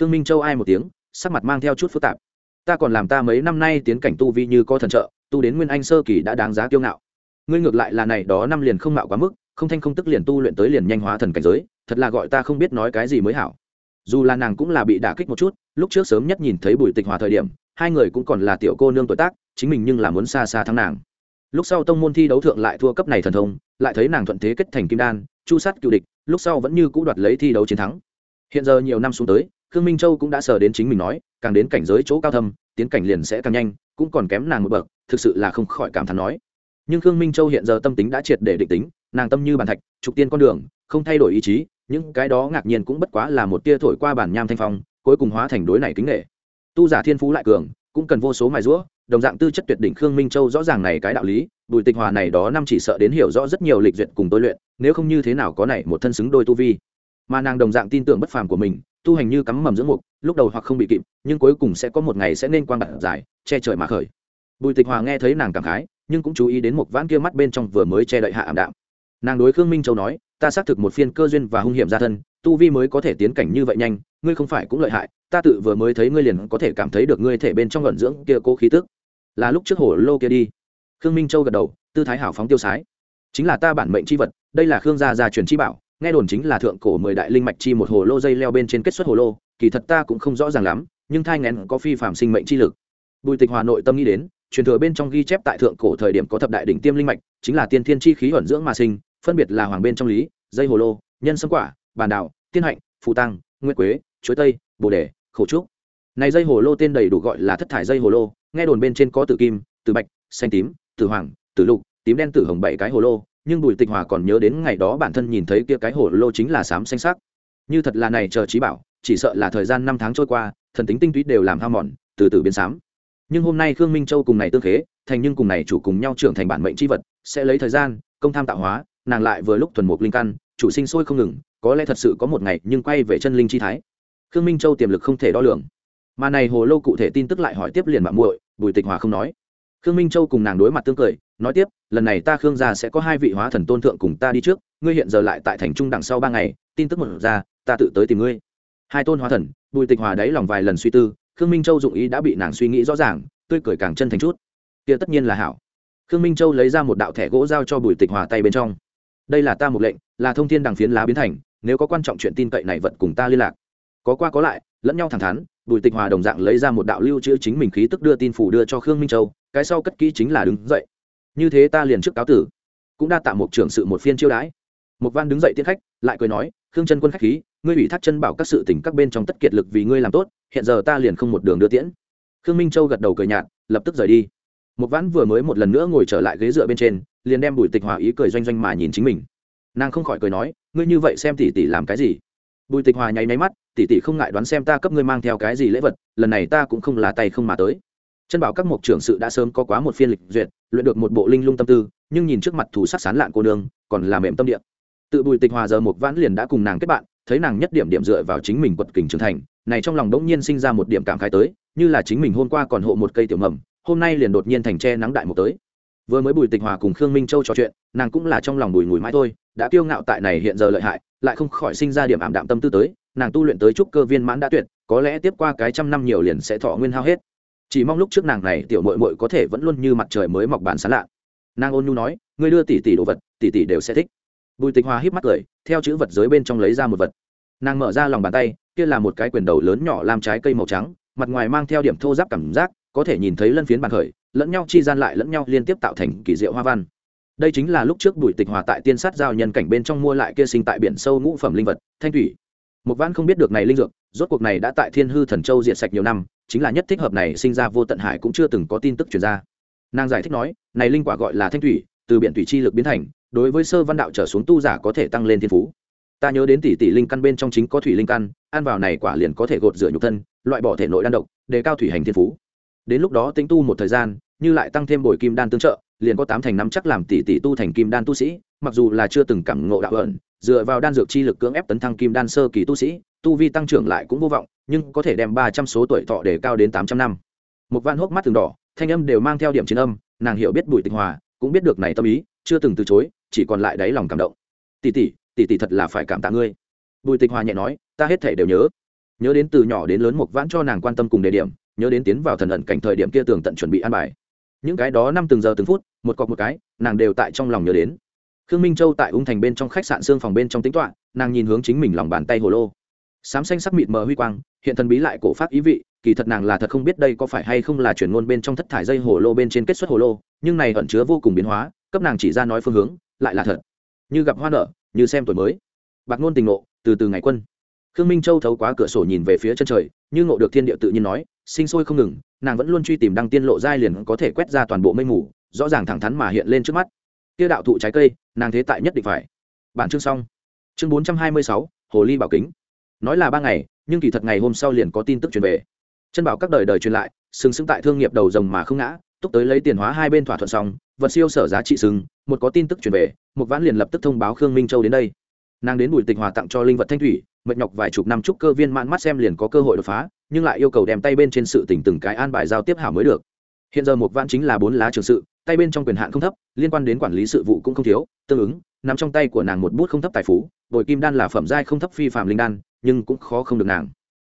Khương minh châu ai một tiếng, sắc mặt mang theo chút phức tạp. Ta còn làm ta mấy năm nay tiến cảnh tu vi như có thần trợ tu đến nguyên anh sơ kỳ đã đáng giá kiêu ngạo. Ngươi ngược lại là này đó năm liền không mạo quá mức, không thanh không tức liền tu luyện tới liền nhanh hóa thần cảnh giới, thật là gọi ta không biết nói cái gì mới hảo. Dù là nàng cũng là bị đả kích một chút, lúc trước sớm nhất nhìn thấy bùi tịch hòa thời điểm, hai người cũng còn là tiểu cô nương tuổi tác, chính mình nhưng là muốn xa xa thắng nàng. Lúc sau tông môn thi đấu thượng lại thua cấp này thần thông, lại thấy nàng thuận thế kết thành kim đan, chu sát cựu địch, lúc sau vẫn như cũ đoạt lấy thi đấu chiến thắng. Hiện giờ nhiều năm xuống tới, khương minh châu cũng đã sờ đến chính mình nói, càng đến cảnh giới chỗ cao thâm tiến cảnh liền sẽ càng nhanh, cũng còn kém nàng một bậc, thực sự là không khỏi cảm thán nói. Nhưng khương minh châu hiện giờ tâm tính đã triệt để định tính, nàng tâm như bàn thạch, trục tiên con đường, không thay đổi ý chí, những cái đó ngạc nhiên cũng bất quá là một tia thổi qua bản nham thanh phong, cuối cùng hóa thành đối này kính nghệ. Tu giả thiên phú lại cường, cũng cần vô số mài rũa đồng dạng tư chất tuyệt đỉnh khương minh châu rõ ràng này cái đạo lý, bùi tịch hòa này đó năm chỉ sợ đến hiểu rõ rất nhiều lịch duyệt cùng tôi luyện, nếu không như thế nào có này một thân xứng đôi tu vi. Mà nàng đồng dạng tin tưởng bất phàm của mình, tu hành như cắm mầm dưỡng mục lúc đầu hoặc không bị kịp, nhưng cuối cùng sẽ có một ngày sẽ nên quang bạc dài, che trời mà khởi. Bùi tịch hòa nghe thấy nàng cảm khái, nhưng cũng chú ý đến một vãn kia mắt bên trong vừa mới che đậy hạ ảm đạm. Nàng đối khương minh châu nói, ta xác thực một phiên cơ duyên và hung hiểm gia thân, tu vi mới có thể tiến cảnh như vậy nhanh, ngươi không phải cũng lợi hại, ta tự vừa mới thấy ngươi liền có thể cảm thấy được ngươi thể bên trong vận dưỡng kia cố khí tức. Là lúc trước hồ lô kia đi. Khương minh châu gật đầu, tư thái hảo phóng tiêu sái. Chính là ta bản mệnh chi vật, đây là khương gia gia truyền chi bảo nghe đồn chính là thượng cổ mười đại linh mạch chi một hồ lô dây leo bên trên kết xuất hồ lô, kỳ thật ta cũng không rõ ràng lắm, nhưng thai ngén có phi phạm sinh mệnh chi lực. Bùi tịch hòa nội tâm nghĩ đến, truyền thừa bên trong ghi chép tại thượng cổ thời điểm có thập đại đỉnh tiêm linh mạch, chính là tiên thiên chi khí ẩn dưỡng mà sinh, phân biệt là hoàng bên trong lý, dây hồ lô, nhân sâm quả, bàn đảo, tiên hạnh, phù tăng, nguyệt quế, chuối tây, bồ đề khẩu trúc. Này dây hồ lô tên đầy đủ gọi là thất thải dây hồ lô, nghe đồn bên trên có tử kim, tử bạch, xanh tím, tử hoàng, tử lục, tím đen tử hồng bảy cái hồ lô nhưng bùi tịch hòa còn nhớ đến ngày đó bản thân nhìn thấy kia cái hồ lô chính là xám xanh sắc. Như thật là này chờ trí bảo, chỉ sợ là thời gian năm tháng trôi qua, thần tính tinh túy đều làm hao mòn, từ từ biến xám. Nhưng hôm nay khương minh châu cùng này tương khế, thành nhưng cùng này chủ cùng nhau trưởng thành bản mệnh c h i vật, sẽ lấy thời gian, công tham tạo hóa, nàng lại vừa lúc thuần mục linh căn, chủ sinh sôi không ngừng, có lẽ thật sự có một ngày nhưng quay về chân linh chi thái. Khương minh châu tiềm lực không thể đo lường. Mà này hồ lô cụ thể tin tức lại hỏi tiếp liền mạng muội, bùi tịch hòa không nói khương minh châu cùng nàng đối mặt tương cười, nói tiếp, lần này ta khương gia sẽ có hai vị hóa thần tôn thượng cùng ta đi trước, ngươi hiện giờ lại tại thành trung đằng sau ba ngày, tin tức một ra, ta tự tới tìm ngươi. Hai tôn hóa thần, bùi tịch hòa đáy lòng vài lần suy tư, khương minh châu dụng ý đã bị nàng suy nghĩ rõ ràng, tươi cười càng chân thành chút. Kia tất nhiên là hảo. Khương minh châu lấy ra một đạo thẻ gỗ giao cho bùi tịch hòa tay bên trong. Đây là ta một lệnh, là thông thiên đằng phiến lá biến thành, nếu có quan trọng chuyện tin cậy này vật cùng ta liên lạc. Có qua có lại, lẫn nhau thẳng thắn, bùi tịch hòa đồng dạng lấy ra một đạo lưu trữ chính mình khí tức đưa tin phủ đưa cho khương minh châu cái sau cất kỹ chính là đứng dậy. Như thế ta liền trước cáo tử. Cũng đa tạ một trưởng sự một phiên chiêu đãi. Một văn đứng dậy tiến khách, lại cười nói, khương chân quân khách khí, ngươi ủy thác chân bảo các sự tỉnh các bên trong tất kiệt lực vì ngươi làm tốt, hiện giờ ta liền không một đường đưa tiễn. Khương minh châu gật đầu cười nhạt, lập tức rời đi. Một vãn vừa mới một lần nữa ngồi trở lại ghế dựa bên trên, liền đem bùi tịch hòa ý cười doanh doanh mà nhìn chính mình. Nàng không khỏi cười nói, ngươi như vậy xem tỷ tỷ làm cái gì? Bùi tịch hòa nháy máy mắt, tỷ tỷ không ngại đoán xem ta cấp ngươi mang theo cái gì lễ vật, lần này ta cũng không là tay không mà tới chân bảo các mục trưởng sự đã sớm có quá một phiên lịch duyệt, luyện được một bộ linh lung tâm tư, nhưng nhìn trước mặt thủ sắc sán lạn cô nương, còn làm mềm tâm địa. Tự bùi tịch hòa giờ một vãn liền đã cùng nàng kết bạn, thấy nàng nhất điểm điểm dựa vào chính mình quật kình trưởng thành, này trong lòng đỗng nhiên sinh ra một điểm cảm khái tới, như là chính mình hôm qua còn hộ một cây tiểu mầm, hôm nay liền đột nhiên thành tre nắng đại một tới. Vừa mới bùi tịch hòa cùng khương minh châu trò chuyện, nàng cũng là trong lòng bùi ngùi mãi thôi, đã kiêu ngạo tại này hiện giờ lợi hại, lại không khỏi sinh ra điểm ảm đạm tâm tư tới, nàng tu luyện tới trúc cơ viên mãn đã tuyệt, có lẽ tiếp qua cái trăm năm nhiều liền sẽ thọ nguyên hao hết chỉ mong lúc trước nàng này tiểu mội mội có thể vẫn luôn như mặt trời mới mọc bản sán lạ. Nàng ôn nhu nói, ngươi đưa tỷ tỷ đồ vật, tỷ tỷ đều sẽ thích. Bùi tịch hòa híp mắt cười, theo chữ vật giới bên trong lấy ra một vật. Nàng mở ra lòng bàn tay, kia là một cái quyền đầu lớn nhỏ làm trái cây màu trắng, mặt ngoài mang theo điểm thô giáp cảm giác, có thể nhìn thấy lân phiến bàn khởi, lẫn nhau chi gian lại lẫn nhau liên tiếp tạo thành kỳ diệu hoa văn. Đây chính là lúc trước bùi tịch hòa tại tiên sát giao nhân cảnh bên trong mua lại kia sinh tại biển sâu ngũ phẩm linh vật, thanh thủy một vãn không biết được này linh dược, rốt cuộc này đã tại thiên hư thần châu diệt sạch nhiều năm, chính là nhất thích hợp này sinh ra vô tận hải cũng chưa từng có tin tức truyền ra. Nàng giải thích nói, này linh quả gọi là thanh thủy, từ biển thủy chi lực biến thành, đối với sơ văn đạo trở xuống tu giả có thể tăng lên thiên phú. Ta nhớ đến tỷ tỷ linh căn bên trong chính có thủy linh căn, ăn vào này quả liền có thể gột rửa nhục thân, loại bỏ thể nội đan độc, đề cao thủy hành thiên phú. Đến lúc đó tính tu một thời gian, như lại tăng thêm bồi kim đan tương trợ, liền có tám thành năm chắc làm tỷ tỷ tu thành kim đan tu sĩ, mặc dù là chưa từng cảm ngộ đạo ẩn dựa vào đan dược chi lực cưỡng ép tấn thăng kim đan sơ kỳ tu sĩ, tu vi tăng trưởng lại cũng vô vọng, nhưng có thể đem ba trăm số tuổi thọ để cao đến tám trăm năm. Một vạn hốc mắt thường đỏ, thanh âm đều mang theo điểm chiến âm, nàng hiểu biết bùi tịnh hòa, cũng biết được này tâm ý, chưa từng từ chối, chỉ còn lại đáy lòng cảm động. Tỷ tỷ tỷ tỷ thật là phải cảm tạ ngươi. Bùi tịnh hòa nhẹ nói, ta hết thể đều nhớ. Nhớ đến từ nhỏ đến lớn một vãn cho nàng quan tâm cùng đề điểm, nhớ đến tiến vào thần ẩn cảnh thời điểm kia tường tận chuẩn bị an bài. Những cái đó năm từng giờ từng phút, một cọc một cái, nàng đều tại trong lòng nhớ đến khương minh châu tại ung thành bên trong khách sạn xương phòng bên trong tính toạ nàng nhìn hướng chính mình lòng bàn tay hồ lô. Sám xanh sắc mịt mờ huy quang, hiện thần bí lại cổ pháp ý vị, kỳ thật nàng là thật không biết đây có phải hay không là chuyển ngôn bên trong thất thải dây hồ lô bên trên kết xuất hồ lô, nhưng này ẩn chứa vô cùng biến hóa, cấp nàng chỉ ra nói phương hướng, lại là thật. Như gặp hoa nở, như xem tuổi mới. Bạc ngôn tình nộ từ từ ngày quân. Khương minh châu thấu quá cửa sổ nhìn về phía chân trời, như ngộ được thiên địa tự nhiên nói, sinh sôi không ngừng, nàng vẫn luôn truy tìm đăng tiên lộ giai liền có thể quét ra toàn bộ mây mù, rõ ràng thẳng thắn mà hiện lên trước mắt kia đạo thụ trái cây, nàng thế tại nhất định phải. Bản chương xong. Chương bốn trăm hai mươi sáu, hồ ly bảo kính. Nói là ba ngày, nhưng kỳ thật ngày hôm sau liền có tin tức truyền về. Chân bảo các đời đời truyền lại, sừng sững tại thương nghiệp đầu rồng mà không ngã, túc tới lấy tiền hóa hai bên thỏa thuận xong, vật siêu sở giá trị sừng, một có tin tức truyền về một vãn liền lập tức thông báo khương minh châu đến đây. Nàng đến bùi tịch hòa tặng cho linh vật thanh thủy, mệt nhọc vài chục năm trúc cơ viên mãn mắt xem liền có cơ hội đột phá, nhưng lại yêu cầu đem tay bên trên sự tỉnh từng cái an bài giao tiếp hảo mới được hiện giờ một vạn chính là bốn lá trường sự, tay bên trong quyền hạn không thấp, liên quan đến quản lý sự vụ cũng không thiếu, tương ứng, nằm trong tay của nàng một bút không thấp tài phú, bồi kim đan là phẩm giai không thấp phi phạm linh đan, nhưng cũng khó không được nàng.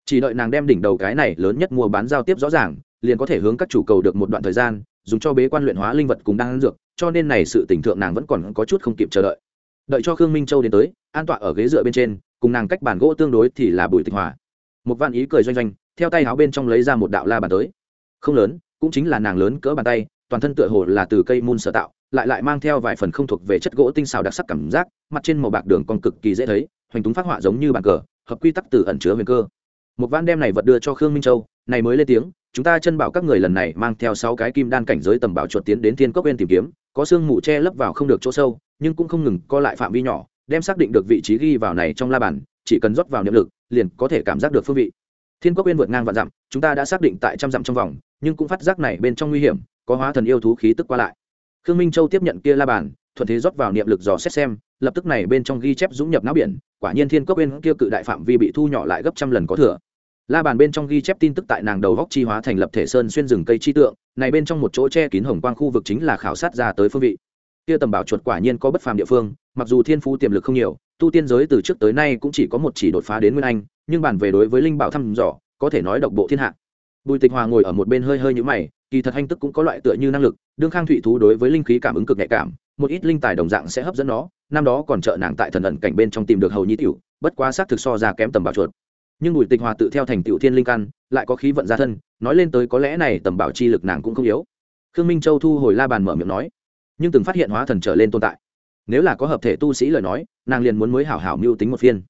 Chỉ đợi nàng đem đỉnh đầu cái này lớn nhất mua bán giao tiếp rõ ràng, liền có thể hướng các chủ cầu được một đoạn thời gian, dùng cho bế quan luyện hóa linh vật cùng đan dược, cho nên này sự tỉnh thượng nàng vẫn còn có chút không kịp chờ đợi. Đợi cho khương minh châu đến tới, an tọa ở ghế dựa bên trên, cùng nàng cách bàn gỗ tương đối thì là bùi tịch hòa. Một vạn ý cười doanh doanh, theo tay áo bên trong lấy ra một đạo la bàn tới. Không lớn cũng chính là nàng lớn cỡ bàn tay, toàn thân tựa hồ là từ cây mun sở tạo, lại lại mang theo vài phần không thuộc về chất gỗ tinh xào đặc sắc cảm giác, mặt trên màu bạc đường còn cực kỳ dễ thấy, hoành túng phát họa giống như bàn cờ, hợp quy tắc từ ẩn chứa huyền cơ. Một van đem này vật đưa cho khương minh châu, này mới lên tiếng, chúng ta chân bảo các người lần này mang theo sáu cái kim đan cảnh giới tầm bảo chuột tiến đến thiên cốc bên tìm kiếm, có xương mù che lấp vào không được chỗ sâu, nhưng cũng không ngừng co lại phạm vi nhỏ, đem xác định được vị trí ghi vào này trong la bàn, chỉ cần rót vào niệm lực, liền có thể cảm giác được phương vị thiên quốc uyên vượt ngang vạn dặm, chúng ta đã xác định tại trăm dặm trong vòng, nhưng cũng phát giác này bên trong nguy hiểm, có hóa thần yêu thú khí tức qua lại. Khương minh châu tiếp nhận kia la bàn, thuận thế rót vào niệm lực dò xét xem, lập tức này bên trong ghi chép dũng nhập não biển, quả nhiên thiên cốc bên kia cự đại phạm vi bị thu nhỏ lại gấp trăm lần có thừa. La bàn bên trong ghi chép tin tức tại nàng đầu góc chi hóa thành lập thể sơn xuyên rừng cây chi tượng, này bên trong một chỗ che kín hồng quang khu vực chính là khảo sát ra tới phương vị. Kia tầm bảo chuột quả nhiên có bất phàm địa phương, mặc dù thiên phú tiềm lực không nhiều tu tiên giới từ trước tới nay cũng chỉ có một chỉ đột phá đến nguyên anh, nhưng bản về đối với linh bảo thăm dò, có thể nói độc bộ thiên hạ. Bùi tịch hòa ngồi ở một bên hơi hơi nhũ mày, kỳ thật hành tức cũng có loại tựa như năng lực, đương khang thụy thú đối với linh khí cảm ứng cực nhạy cảm, một ít linh tài đồng dạng sẽ hấp dẫn nó, năm đó còn trợ nàng tại thần ẩn cảnh bên trong tìm được hầu nhi tiểu, bất quá xác thực so ra kém tầm bảo chuột. Nhưng bùi tịch hòa tự theo thành tiểu thiên linh căn, lại có khí vận gia thân, nói lên tới có lẽ này tầm bảo chi lực nàng cũng không yếu. Khương minh châu thu hồi la bàn mở miệng nói, nhưng từng phát hiện hóa thần trở lên tồn tại nếu là có hợp thể tu sĩ lời nói, nàng liền muốn mới hảo hảo mưu tính một phiên.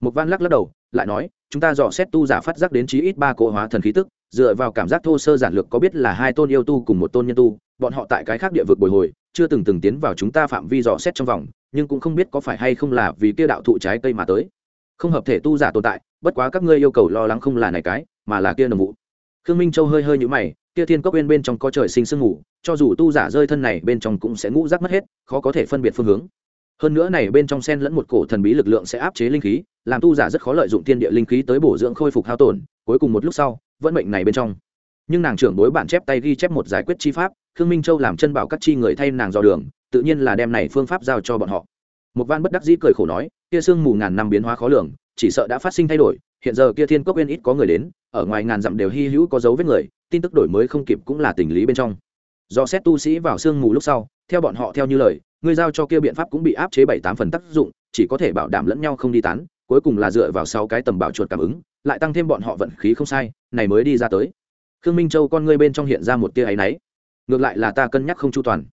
Một Văn lắc lắc đầu, lại nói, chúng ta dò xét tu giả phát giác đến chí ít ba cỗ hóa thần khí tức, dựa vào cảm giác thô sơ giản lược có biết là hai tôn yêu tu cùng một tôn nhân tu, bọn họ tại cái khác địa vực bồi hồi, chưa từng từng tiến vào chúng ta phạm vi dò xét trong vòng, nhưng cũng không biết có phải hay không là vì kia đạo thụ trái cây mà tới. Không hợp thể tu giả tồn tại, bất quá các ngươi yêu cầu lo lắng không là này cái, mà là kia nồng vụ khương minh châu hơi hơi nhũ mày, kia thiên cốc bên bên trong có trời sinh sương ngủ cho dù tu giả rơi thân này bên trong cũng sẽ ngũ rác mất hết, khó có thể phân biệt phương hướng. Hơn nữa này bên trong sen lẫn một cổ thần bí lực lượng sẽ áp chế linh khí, làm tu giả rất khó lợi dụng thiên địa linh khí tới bổ dưỡng khôi phục hao tổn, cuối cùng một lúc sau, vẫn mệnh này bên trong. Nhưng nàng trưởng đối bản chép tay ghi chép một giải quyết chi pháp, khương minh châu làm chân bảo các chi người thay nàng dò đường, tự nhiên là đem này phương pháp giao cho bọn họ. Một van bất đắc dĩ cười khổ nói, kia sương mù ngàn năm biến hóa khó lường, chỉ sợ đã phát sinh thay đổi hiện giờ kia thiên cốc bên ít có người đến, ở ngoài ngàn dặm đều hy hữu có dấu vết người, tin tức đổi mới không kịp cũng là tình lý bên trong. Do xét tu sĩ vào sương mù lúc sau, theo bọn họ theo như lời người giao cho kia biện pháp cũng bị áp chế bảy tám phần tác dụng, chỉ có thể bảo đảm lẫn nhau không đi tán, cuối cùng là dựa vào sáu cái tầm bảo chuột cảm ứng, lại tăng thêm bọn họ vận khí không sai, này mới đi ra tới. Khương minh châu con ngươi bên trong hiện ra một tia áy náy. Ngược lại là ta cân nhắc không chu toàn.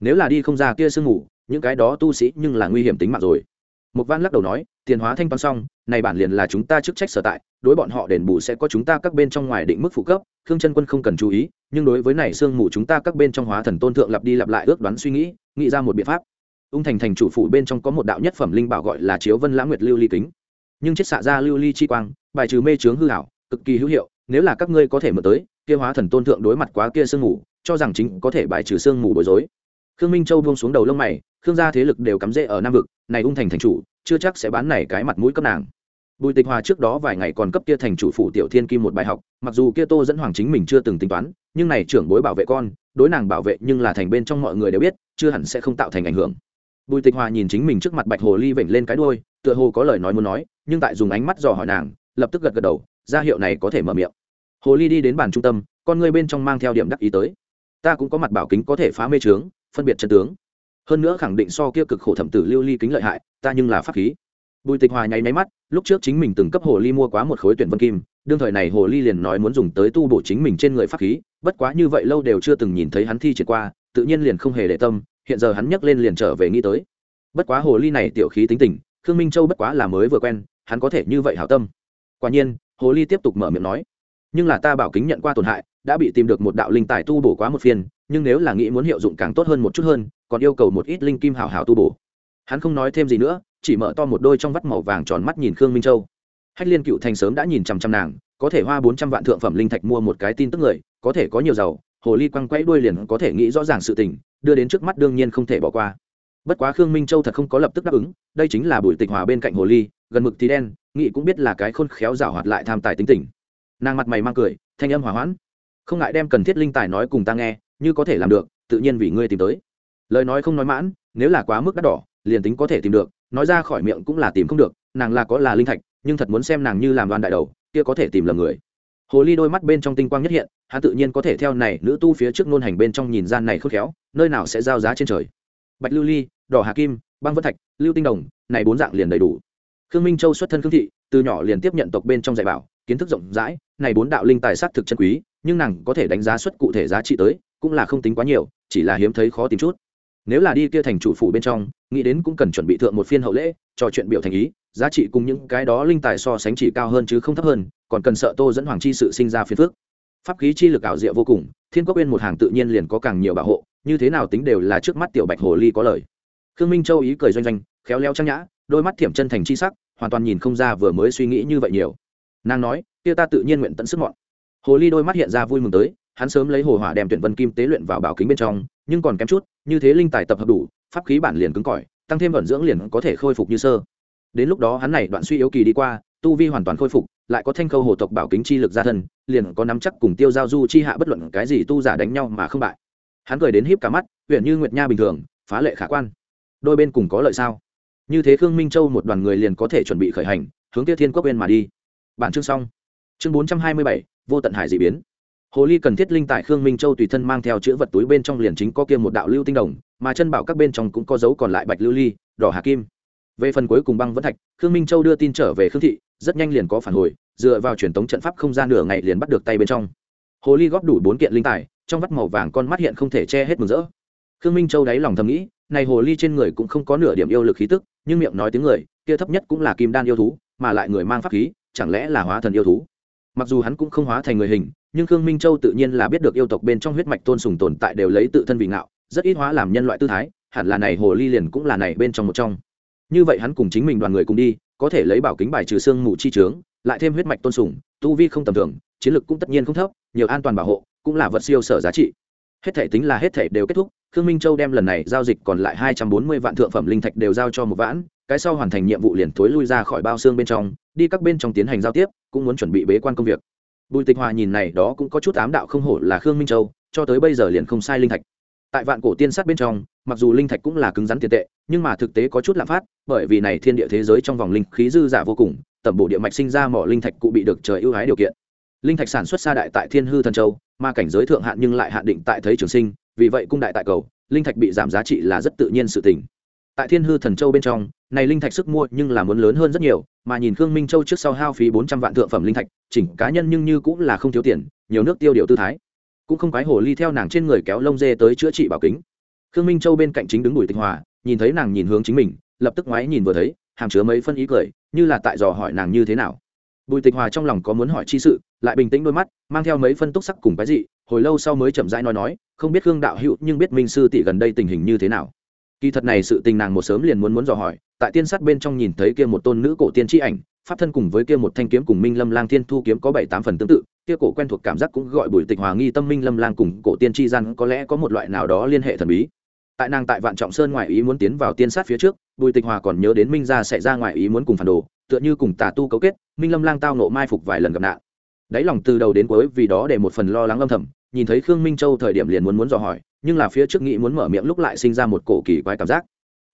Nếu là đi không ra kia sương mù, những cái đó tu sĩ nhưng là nguy hiểm tính mạng rồi. Một Văn lắc đầu nói tiền hóa thanh toán xong, này bản liền là chúng ta chức trách sở tại, đối bọn họ đền bù sẽ có chúng ta các bên trong ngoài định mức phụ cấp, khương chân quân không cần chú ý, nhưng đối với này sương mù chúng ta các bên trong hóa thần tôn thượng lặp đi lặp lại ước đoán suy nghĩ nghĩ ra một biện pháp. Ung thành thành chủ phủ bên trong có một đạo nhất phẩm linh bảo gọi là chiếu vân lãng nguyệt lưu ly kính. Nhưng chết xạ ra lưu ly chi quang, bài trừ mê chướng hư hảo cực kỳ hữu hiệu, nếu là các ngươi có thể mở tới, kia hóa thần tôn thượng đối mặt quá kia sương mù, cho rằng chính có thể bài trừ sương mù bối rối. Khương minh châu buông xuống đầu lông mày, khương gia thế lực đều cắm rễ ở nam vực, này ung thành thành chủ chưa chắc sẽ bán này cái mặt mũi cấp nàng. Bùi tịch hòa trước đó vài ngày còn cấp kia thành chủ phủ tiểu thiên kim một bài học, mặc dù kia tô dẫn hoàng chính mình chưa từng tính toán, nhưng này trưởng bối bảo vệ con, đối nàng bảo vệ nhưng là thành bên trong mọi người đều biết, chưa hẳn sẽ không tạo thành ảnh hưởng. Bùi tịch hòa nhìn chính mình trước mặt bạch hồ ly vểnh lên cái đôi tựa hồ có lời nói muốn nói, nhưng tại dùng ánh mắt dò hỏi nàng, lập tức gật gật đầu, ra hiệu này có thể mở miệng. Hồ ly đi đến bàn trung tâm, con người bên trong mang theo điểm đắc ý tới. Ta cũng có mặt bảo kính có thể phá mê trướng phân biệt chân tướng. Hơn nữa khẳng định so kia cực khổ thẩm tử lưu ly kính lợi hại ta nhưng là pháp khí. Bùi tịch hòa nháy máy mắt, lúc trước chính mình từng cấp hồ ly mua quá một khối tuyển vân kim, đương thời này hồ ly liền nói muốn dùng tới tu bổ chính mình trên người pháp khí, bất quá như vậy lâu đều chưa từng nhìn thấy hắn thi triển qua, tự nhiên liền không hề để tâm, hiện giờ hắn nhấc lên liền trở về nghĩ tới. Bất quá hồ ly này tiểu khí tính tình, khương minh châu bất quá là mới vừa quen, hắn có thể như vậy hảo tâm. Quả nhiên, hồ ly tiếp tục mở miệng nói, nhưng là ta bảo kính nhận qua tổn hại, đã bị tìm được một đạo linh tài tu bổ quá một phiên, nhưng nếu là nghĩ muốn hiệu dụng càng tốt hơn một chút hơn, còn yêu cầu một ít linh kim hảo hảo tu bổ hắn không nói thêm gì nữa, chỉ mở to một đôi trong vắt màu vàng tròn mắt nhìn khương minh châu. Hách liên cựu thành sớm đã nhìn chằm chằm nàng, có thể hoa bốn trăm vạn thượng phẩm linh thạch mua một cái tin tức người, có thể có nhiều giàu, hồ ly quăng quẫy đuôi liền có thể nghĩ rõ ràng sự tình, đưa đến trước mắt đương nhiên không thể bỏ qua. Bất quá khương minh châu thật không có lập tức đáp ứng, đây chính là buổi tịch hòa bên cạnh hồ ly, gần mực thì đen nghị cũng biết là cái khôn khéo rào hoạt lại tham tài tính tình. Nàng mặt mày mang cười, thanh âm hỏa hoãn. Không ngại đem cần thiết linh tài nói cùng ta nghe, như có thể làm được, tự nhiên vì ngươi tìm tới. Lời nói không nói mãn, nếu là quá mức đắt đỏ liền tính có thể tìm được, nói ra khỏi miệng cũng là tìm không được, nàng là có là linh thạch, nhưng thật muốn xem nàng như làm đoan đại đầu, kia có thể tìm lầm người. Hồ ly đôi mắt bên trong tinh quang nhất hiện, hắn tự nhiên có thể theo này nữ tu phía trước nôn hành bên trong nhìn gian này khôn khéo, nơi nào sẽ giao giá trên trời. Bạch lưu ly, đỏ hà kim, băng vân thạch, lưu tinh đồng, này bốn dạng liền đầy đủ. Khương minh châu xuất thân khương thị, từ nhỏ liền tiếp nhận tộc bên trong dạy bảo, kiến thức rộng rãi, này bốn đạo linh tài sắc thực chân quý, nhưng nàng có thể đánh giá xuất cụ thể giá trị tới, cũng là không tính quá nhiều, chỉ là hiếm thấy khó tìm chút nếu là đi kia thành chủ phủ bên trong, nghĩ đến cũng cần chuẩn bị thượng một phiên hậu lễ, trò chuyện biểu thành ý, giá trị cùng những cái đó linh tài so sánh chỉ cao hơn chứ không thấp hơn, còn cần sợ tô dẫn hoàng chi sự sinh ra phiên phước pháp khí chi lực ảo diệu vô cùng, thiên quốc bên một hàng tự nhiên liền có càng nhiều bảo hộ, như thế nào tính đều là trước mắt tiểu bạch hồ ly có lời. Khương minh châu ý cười doanh doanh, khéo léo trang nhã, đôi mắt thiểm chân thành chi sắc, hoàn toàn nhìn không ra vừa mới suy nghĩ như vậy nhiều. Nàng nói, kia ta tự nhiên nguyện tận sức mọn. Hồ ly đôi mắt hiện ra vui mừng tới hắn sớm lấy hồ hỏa đem tuyển vân kim tế luyện vào bảo kính bên trong, nhưng còn kém chút, như thế linh tài tập hợp đủ, pháp khí bản liền cứng cỏi, tăng thêm vận dưỡng liền có thể khôi phục như sơ. Đến lúc đó hắn này đoạn suy yếu kỳ đi qua, tu vi hoàn toàn khôi phục, lại có thanh khâu hồ tộc bảo kính chi lực ra thân, liền có nắm chắc cùng tiêu giao du chi hạ bất luận cái gì tu giả đánh nhau mà không bại. Hắn cười đến híp cả mắt, huyện như nguyệt nha bình thường, phá lệ khả quan. Đôi bên cùng có lợi sao? Như thế khương minh châu một đoàn người liền có thể chuẩn bị khởi hành, hướng tiêu thiên quốc bên mà đi. Bản chương xong. Chương bốn trăm hai mươi bảy, vô tận hải d ị biến hồ ly cần thiết linh tại khương minh châu tùy thân mang theo chữ vật túi bên trong liền chính có kia một đạo lưu tinh đồng, mà chân bảo các bên trong cũng có dấu còn lại bạch lưu ly, đỏ hà kim. Về phần cuối cùng băng vẫn thạch, khương minh châu đưa tin trở về khương thị, rất nhanh liền có phản hồi, dựa vào truyền thống trận pháp không gian nửa ngày liền bắt được tay bên trong. Hồ ly góp đủ bốn kiện linh tài, trong vắt màu vàng con mắt hiện không thể che hết mừng rỡ. Khương minh châu đáy lòng thầm nghĩ, này hồ ly trên người cũng không có nửa điểm yêu lực khí tức, nhưng miệng nói tiếng người, kia thấp nhất cũng là kim đan yêu thú, mà lại người mang pháp khí, chẳng lẽ là hóa thần yêu thú? Mặc dù hắn cũng không hóa thành người hình, nhưng khương minh châu tự nhiên là biết được yêu tộc bên trong huyết mạch tôn sùng tồn tại đều lấy tự thân vị ngạo, rất ít hóa làm nhân loại tư thái, hẳn là này hồ ly liền cũng là này bên trong một trong. Như vậy hắn cùng chính mình đoàn người cùng đi, có thể lấy bảo kính bài trừ xương mù chi trướng, lại thêm huyết mạch tôn sùng, tu vi không tầm thường, chiến lực cũng tất nhiên không thấp, nhiều an toàn bảo hộ, cũng là vật siêu sở giá trị. Hết thể tính là hết thể đều kết thúc, khương minh châu đem lần này giao dịch còn lại hai trăm bốn mươi vạn thượng phẩm linh thạch đều giao cho một vãn, cái sau hoàn thành nhiệm vụ liền thối lui ra khỏi bao xương bên trong, đi các bên trong tiến hành giao tiếp cũng muốn chuẩn bị bế quan công việc. Bùi tịch hòa nhìn này đó cũng có chút ám đạo không hổ là khương minh châu, cho tới bây giờ liền không sai linh thạch. Tại vạn cổ tiên sát bên trong, mặc dù linh thạch cũng là cứng rắn tiền tệ, nhưng mà thực tế có chút lạm phát, bởi vì này thiên địa thế giới trong vòng linh khí dư giả vô cùng, tẩm bộ địa mạch sinh ra mỏ linh thạch cụ bị được trời ưu ái điều kiện. Linh thạch sản xuất xa đại tại thiên hư thần châu, mà cảnh giới thượng hạn nhưng lại hạn định tại thấy trường sinh, vì vậy cung đại tại cầu, linh thạch bị giảm giá trị là rất tự nhiên sự tình tại thiên hư thần châu bên trong, này linh thạch sức mua nhưng là muốn lớn hơn rất nhiều, mà nhìn khương minh châu trước sau hao phí bốn trăm vạn thượng phẩm linh thạch, chỉnh cá nhân nhưng như cũng là không thiếu tiền, nhiều nước tiêu điều tư thái. Cũng không quái hồ ly theo nàng trên người kéo lông dê tới chữa trị bảo kính. Khương minh châu bên cạnh chính đứng bùi Tịnh hòa, nhìn thấy nàng nhìn hướng chính mình, lập tức ngoái nhìn vừa thấy, hàm chứa mấy phân ý cười, như là tại dò hỏi nàng như thế nào. Bùi tịch hòa trong lòng có muốn hỏi chi sự, lại bình tĩnh đôi mắt, mang theo mấy phân túc sắc cùng cái gì, hồi lâu sau mới chậm rãi nói nói, không biết khương đạo hữu nhưng biết minh sư tỷ gần đây tình hình như thế nào kỳ thật này sự tình nàng một sớm liền muốn muốn dò hỏi, tại tiên sát bên trong nhìn thấy kia một tôn nữ cổ tiên tri ảnh, pháp thân cùng với kia một thanh kiếm cùng minh lâm lang thiên thu kiếm có bảy tám phần tương tự, kia cổ quen thuộc cảm giác cũng gọi bùi tịch hòa nghi tâm minh lâm lang cùng cổ tiên tri gian có lẽ có một loại nào đó liên hệ thần bí. Tại nàng tại vạn trọng sơn ngoại ý muốn tiến vào tiên sát phía trước, bùi tịch hòa còn nhớ đến minh gia sẽ ra ngoại ý muốn cùng phản đồ, tựa như cùng tà tu cấu kết, minh lâm lang tao nộ mai phục vài lần gặp nạn. Đáy lòng từ đầu đến cuối vì đó để một phần lo lắng âm thầm nhìn thấy khương minh châu thời điểm liền muốn muốn dò hỏi, nhưng là phía trước nghĩ muốn mở miệng lúc lại sinh ra một cổ kỳ quái cảm giác.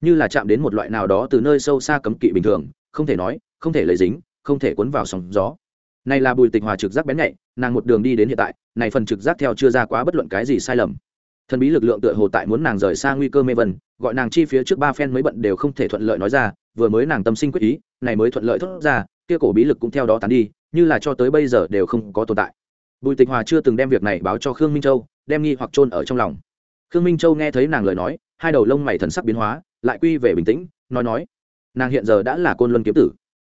Như là chạm đến một loại nào đó từ nơi sâu xa cấm kỵ bình thường, không thể nói, không thể lấy dính, không thể cuốn vào sóng gió. Này là bùi tịch hòa trực giác bén nhạy, nàng một đường đi đến hiện tại, này phần trực giác theo chưa ra quá bất luận cái gì sai lầm. Thần bí lực lượng tựa hồ tại muốn nàng rời xa nguy cơ mê vân, gọi nàng chi phía trước ba phen mới bận đều không thể thuận lợi nói ra, vừa mới nàng tâm sinh quyết ý, này mới thuận lợi thốt ra, kia cổ bí lực cũng theo đó tán đi, như là cho tới bây giờ đều không có tồn tại bùi tịch hòa chưa từng đem việc này báo cho khương minh châu, đem nghi hoặc chôn ở trong lòng. Khương minh châu nghe thấy nàng lời nói, hai đầu lông mày thần sắc biến hóa, lại quy về bình tĩnh, nói nói, nàng hiện giờ đã là côn luân kiếm tử.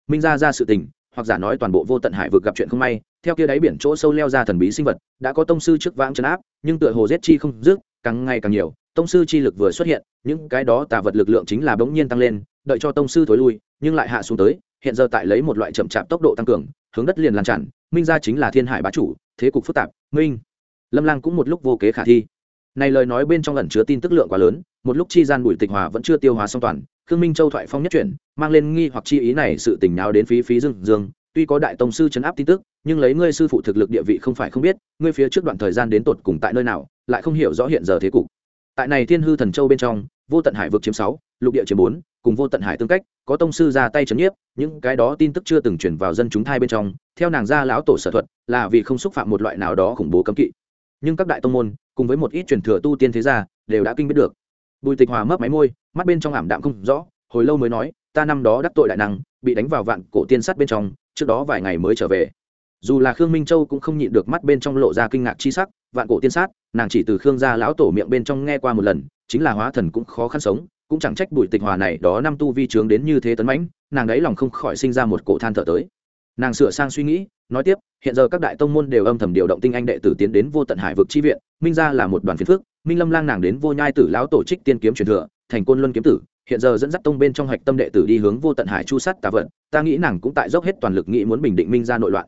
Minh ra ra sự tình, hoặc giả nói toàn bộ vô tận hải vực gặp chuyện không may, theo kia đáy biển chỗ sâu leo ra thần bí sinh vật, đã có tông sư trước vãng chấn áp, nhưng tựa hồ giết chi không dứt, càng ngày càng nhiều, tông sư chi lực vừa xuất hiện, những cái đó tà vật lực lượng chính là bỗng nhiên tăng lên, đợi cho tông sư thối lui, nhưng lại hạ xuống tới, hiện giờ tại lấy một loại chậm chạp tốc độ tăng cường, hướng đất liền lan tràn, minh ra chính là thiên hải bá chủ thế cục phức tạp, minh. Lâm lang cũng một lúc vô kế khả thi. Này lời nói bên trong ẩn chứa tin tức lượng quá lớn, một lúc chi gian bùi tịch hòa vẫn chưa tiêu hóa song toàn, khương minh châu thoại phong nhất chuyển, mang lên nghi hoặc chi ý này sự tình nào đến phí phí dương dương. Tuy có đại tông sư chấn áp tin tức, nhưng lấy ngươi sư phụ thực lực địa vị không phải không biết, ngươi phía trước đoạn thời gian đến tột cùng tại nơi nào, lại không hiểu rõ hiện giờ thế cục. Tại này thiên hư thần châu bên trong, vô tận hải vực chiếm sáu lục địa chiếm bốn, cùng vô tận hải tương cách, có tông sư ra tay chấn nhiếp, những cái đó tin tức chưa từng chuyển vào dân chúng thai bên trong, theo nàng gia lão tổ sở thuật, là vì không xúc phạm một loại nào đó khủng bố cấm kỵ. Nhưng các đại tông môn, cùng với một ít truyền thừa tu tiên thế gia, đều đã kinh biết được. Bùi tịch hòa mấp máy môi, mắt bên trong ảm đạm không rõ, hồi lâu mới nói, ta năm đó đắc tội đại năng, bị đánh vào vạn cổ tiên sắt bên trong, trước đó vài ngày mới trở về. Dù là khương minh châu cũng không nhịn được mắt bên trong lộ ra kinh ngạc chi sắc, vạn cổ tiên sát, nàng chỉ từ khương gia lão tổ miệng bên trong nghe qua một lần, chính là hóa thần cũng khó khăn sống cũng chẳng trách bùi tịch hòa này đó năm tu vi trướng đến như thế tấn mãnh, nàng ấy lòng không khỏi sinh ra một cổ than thở tới. Nàng sửa sang suy nghĩ, nói tiếp, hiện giờ các đại tông môn đều âm thầm điều động tinh anh đệ tử tiến đến vô tận hải vực chi viện, minh ra là một đoàn phiến phước minh lâm lang nàng đến vô nhai tử lão tổ trích tiên kiếm truyền thừa, thành côn luân kiếm tử, hiện giờ dẫn dắt tông bên trong hạch tâm đệ tử đi hướng vô tận hải chu sắt tà vận, ta nghĩ nàng cũng tại dốc hết toàn lực nghĩ muốn bình định minh ra nội loạn.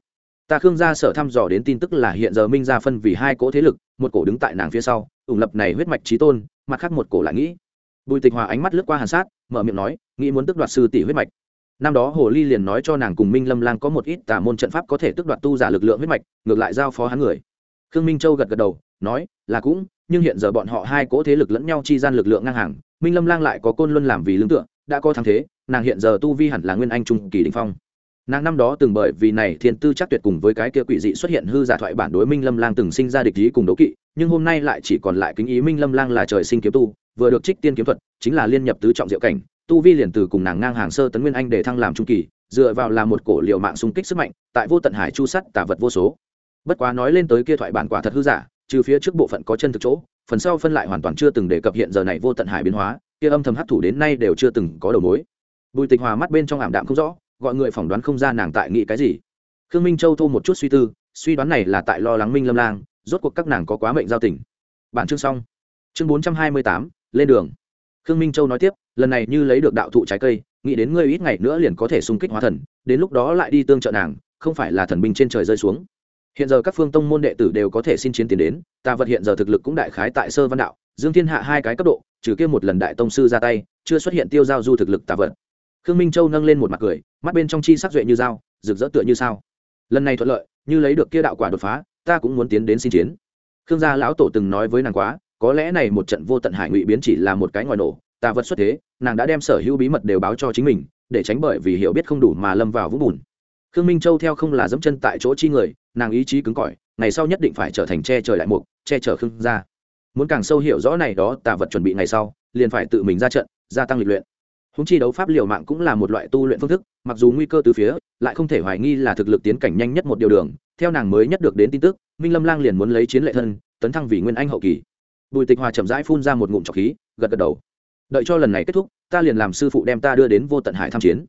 Ta khương gia sở thăm dò đến tin tức là hiện giờ minh ra phân vì hai cỗ thế lực, một cổ đứng tại nàng phía sau, ủng lập này huyết mạch trí tôn, mặt khác một cổ lại nghĩ bùi tịch hòa ánh mắt lướt qua hàn sát, mở miệng nói, nghĩ muốn tức đoạt sư tỷ huyết mạch. Năm đó hồ ly liền nói cho nàng cùng minh lâm lang có một ít tà môn trận pháp có thể tức đoạt tu giả lực lượng huyết mạch, ngược lại giao phó hắn người. Khương minh châu gật gật đầu, nói, là cũng, nhưng hiện giờ bọn họ hai cỗ thế lực lẫn nhau chi gian lực lượng ngang hàng, minh lâm lang lại có côn luân làm vì lương tựa, đã có thắng thế, nàng hiện giờ tu vi hẳn là nguyên anh trung kỳ đình phong nàng năm đó từng bởi vì này thiên tư chắc tuyệt cùng với cái kia quỷ dị xuất hiện hư giả thoại bản đối minh lâm lang từng sinh ra địch ý cùng đấu kỵ, nhưng hôm nay lại chỉ còn lại kính ý minh lâm lang là trời sinh kiếm tu, vừa được trích tiên kiếm thuật, chính là liên nhập tứ trọng diệu cảnh, tu vi liền từ cùng nàng ngang hàng sơ tấn nguyên anh để thăng làm trung kỳ, dựa vào là một cổ liệu mạng xung kích sức mạnh, tại vô tận hải chu sắt tả vật vô số. Bất quá nói lên tới kia thoại bản quả thật hư giả, trừ phía trước bộ phận có chân thực chỗ, phần sau phân lại hoàn toàn chưa từng đề cập hiện giờ này vô tận hải biến hóa, kia âm thầm hấp thủ đến nay đều chưa từng có đầu mối. Bùi tịch hòa mắt bên trong ảm đạm không rõ gọi người phỏng đoán không ra nàng tại nghĩ cái gì. Khương minh châu thu một chút suy tư, suy đoán này là tại lo lắng minh lâm lang, rốt cuộc các nàng có quá mệnh giao tình. Bản chương xong. Chương bốn trăm hai mươi tám, lên đường. Khương minh châu nói tiếp, lần này như lấy được đạo thụ trái cây, nghĩ đến ngươi ít ngày nữa liền có thể xung kích hóa thần, đến lúc đó lại đi tương trợ nàng, không phải là thần binh trên trời rơi xuống. Hiện giờ các phương tông môn đệ tử đều có thể xin chiến tiến đến tà vật hiện giờ thực lực cũng đại khái tại sơ văn đạo, dương thiên hạ hai cái cấp độ, trừ kia một lần đại tông sư ra tay, chưa xuất hiện tiêu giao du thực lực tà vật khương minh châu nâng lên một mặt cười, mắt bên trong chi sắc duệ như dao, rực rỡ tựa như sao. Lần này thuận lợi, như lấy được kia đạo quả đột phá, ta cũng muốn tiến đến xin chiến. Khương gia lão tổ từng nói với nàng quá, có lẽ này một trận vô tận hải ngụy biến chỉ là một cái ngoài nổ ta vật xuất thế, nàng đã đem sở hữu bí mật đều báo cho chính mình, để tránh bởi vì hiểu biết không đủ mà lâm vào vũng bùn. Khương minh châu theo không là dẫm chân tại chỗ chi người, nàng ý chí cứng cỏi, ngày sau nhất định phải trở thành che trời lại mục, che chở khương gia. Muốn càng sâu hiểu rõ này đó tà vật chuẩn bị ngày sau, liền phải tự mình ra trận, gia tăng lịch luyện húng chi đấu pháp liều mạng cũng là một loại tu luyện phương thức, mặc dù nguy cơ từ phía, lại không thể hoài nghi là thực lực tiến cảnh nhanh nhất một điều đường. Theo nàng mới nhất được đến tin tức, minh lâm lang liền muốn lấy chiến lệ thân, tấn thăng vì nguyên anh hậu kỳ. Bùi tịch hòa chậm rãi phun ra một ngụm trọc khí, gật gật đầu. Đợi cho lần này kết thúc, ta liền làm sư phụ đem ta đưa đến vô tận hải tham chiến.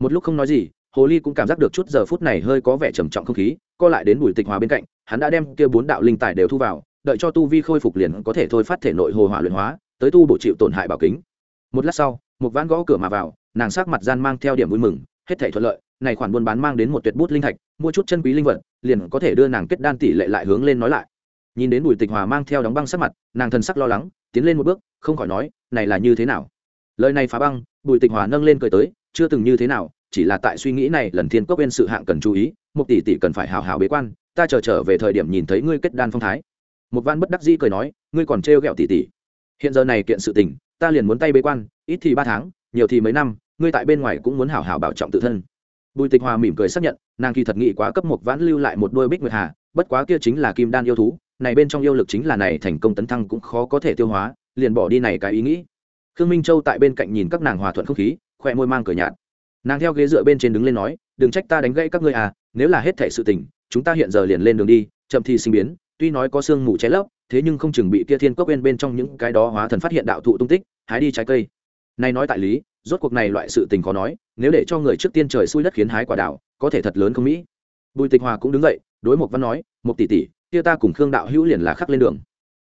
Một lúc không nói gì, hồ ly cũng cảm giác được chút giờ phút này hơi có vẻ trầm trọng không khí, co lại đến bùi tịch hòa bên cạnh, hắn đã đem kia bốn đạo linh tài đều thu vào, đợi cho tu vi khôi phục liền có thể thôi phát thể nội hồ hỏa luyện hóa, tới tu bổ chịu tổn hại bảo kính. Một lát sau một ván gõ cửa mà vào nàng sắc mặt gian mang theo điểm vui mừng hết thể thuận lợi này khoản buôn bán mang đến một tuyệt bút linh thạch mua chút chân quý linh vật liền có thể đưa nàng kết đan tỷ lệ lại hướng lên nói lại. Nhìn đến bùi tịch hòa mang theo đóng băng sắc mặt nàng thần sắc lo lắng tiến lên một bước không khỏi nói này là như thế nào? Lời này phá băng bùi tịch hòa nâng lên cười tới chưa từng như thế nào chỉ là tại suy nghĩ này lần thiên cốc bên sự hạng cần chú ý một tỷ tỷ cần phải hào hào bế quan ta chờ trở, trở về thời điểm nhìn thấy ngươi kết đan phong thái. Một văn bất đắc dĩ cười nói ngươi còn trêu ghẹo tỷ tỷ. Hiện giờ này kiện sự tình ta liền muốn tay bế quan, ít thì ba tháng, nhiều thì mấy năm, ngươi tại bên ngoài cũng muốn hảo hảo bảo trọng tự thân. Bùi tịch hòa mỉm cười xác nhận, nàng kỳ thật nghị quá cấp một vãn lưu lại một đôi bích nguyệt hà, bất quá kia chính là kim đan yêu thú, này bên trong yêu lực chính là này thành công tấn thăng cũng khó có thể tiêu hóa, liền bỏ đi này cái ý nghĩ. Khương minh châu tại bên cạnh nhìn các nàng hòa thuận không khí khoe môi mang cười nhạt. Nàng theo ghế dựa bên trên đứng lên nói, đừng trách ta đánh gãy các ngươi à nếu là hết thể sự tình, chúng ta hiện giờ liền lên đường đi, chậm thì sinh biến, tuy nói có sương mù cháy lấp thế nhưng không chừng bị kia thiên cốc bên bên trong những cái đó hóa thần phát hiện đạo thụ tung tích, hái đi trái cây. Này nói tại lý, rốt cuộc này loại sự tình khó nói, nếu để cho người trước tiên trời xui đất khiến hái quả đảo, có thể thật lớn không mỹ. Bùi tịch hòa cũng đứng dậy, đối một văn nói một tỷ tỷ, kia ta cùng khương đạo hữu liền là khắc lên đường.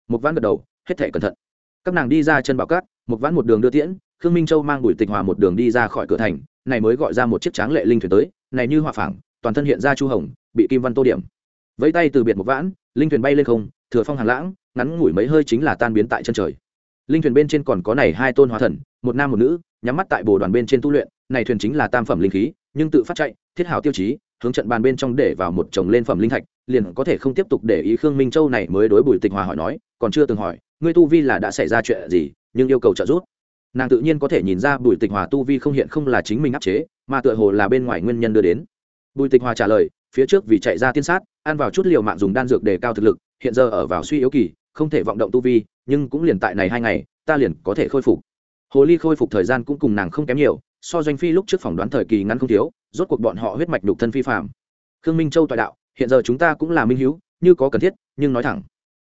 Một văn gật đầu, hết thể cẩn thận. Các nàng đi ra chân bảo cát một vãn một đường đưa tiễn, khương minh châu mang bùi tịch hòa một đường đi ra khỏi cửa thành, này mới gọi ra một chiếc tráng lệ linh thuyền tới, này như hỏa phảng, toàn thân hiện ra chu hồng, bị kim văn tô điểm. Vẫy tay từ biệt một vãn, linh thuyền bay lên không thừa phong hàng lãng, ngắn ngủi mấy hơi chính là tan biến tại chân trời. Linh thuyền bên trên còn có này hai tôn hóa thần, một nam một nữ, nhắm mắt tại bồ đoàn bên trên tu luyện, này thuyền chính là tam phẩm linh khí, nhưng tự phát chạy, thiết hảo tiêu chí, hướng trận bàn bên trong để vào một chồng lên phẩm linh thạch, liền có thể không tiếp tục để ý khương minh châu này mới đối bùi tịch hòa hỏi nói, còn chưa từng hỏi, ngươi tu vi là đã xảy ra chuyện gì, nhưng yêu cầu trợ giúp. Nàng tự nhiên có thể nhìn ra bùi tịch hòa tu vi không hiện không là chính mình áp chế, mà tựa hồ là bên ngoài nguyên nhân đưa đến. Bùi tịch hòa trả lời, phía trước vì chạy ra tiên sát, ăn vào chút liều mạng dùng đan dược để cao thực lực hiện giờ ở vào suy yếu kỳ, không thể vọng động tu vi, nhưng cũng liền tại này hai ngày, ta liền có thể khôi phục. Hồ ly khôi phục thời gian cũng cùng nàng không kém nhiều, so doanh phi lúc trước phỏng đoán thời kỳ ngắn không thiếu, rốt cuộc bọn họ huyết mạch đục thân phi phạm khương minh châu toại đạo, hiện giờ chúng ta cũng là minh hiếu, như có cần thiết, nhưng nói thẳng.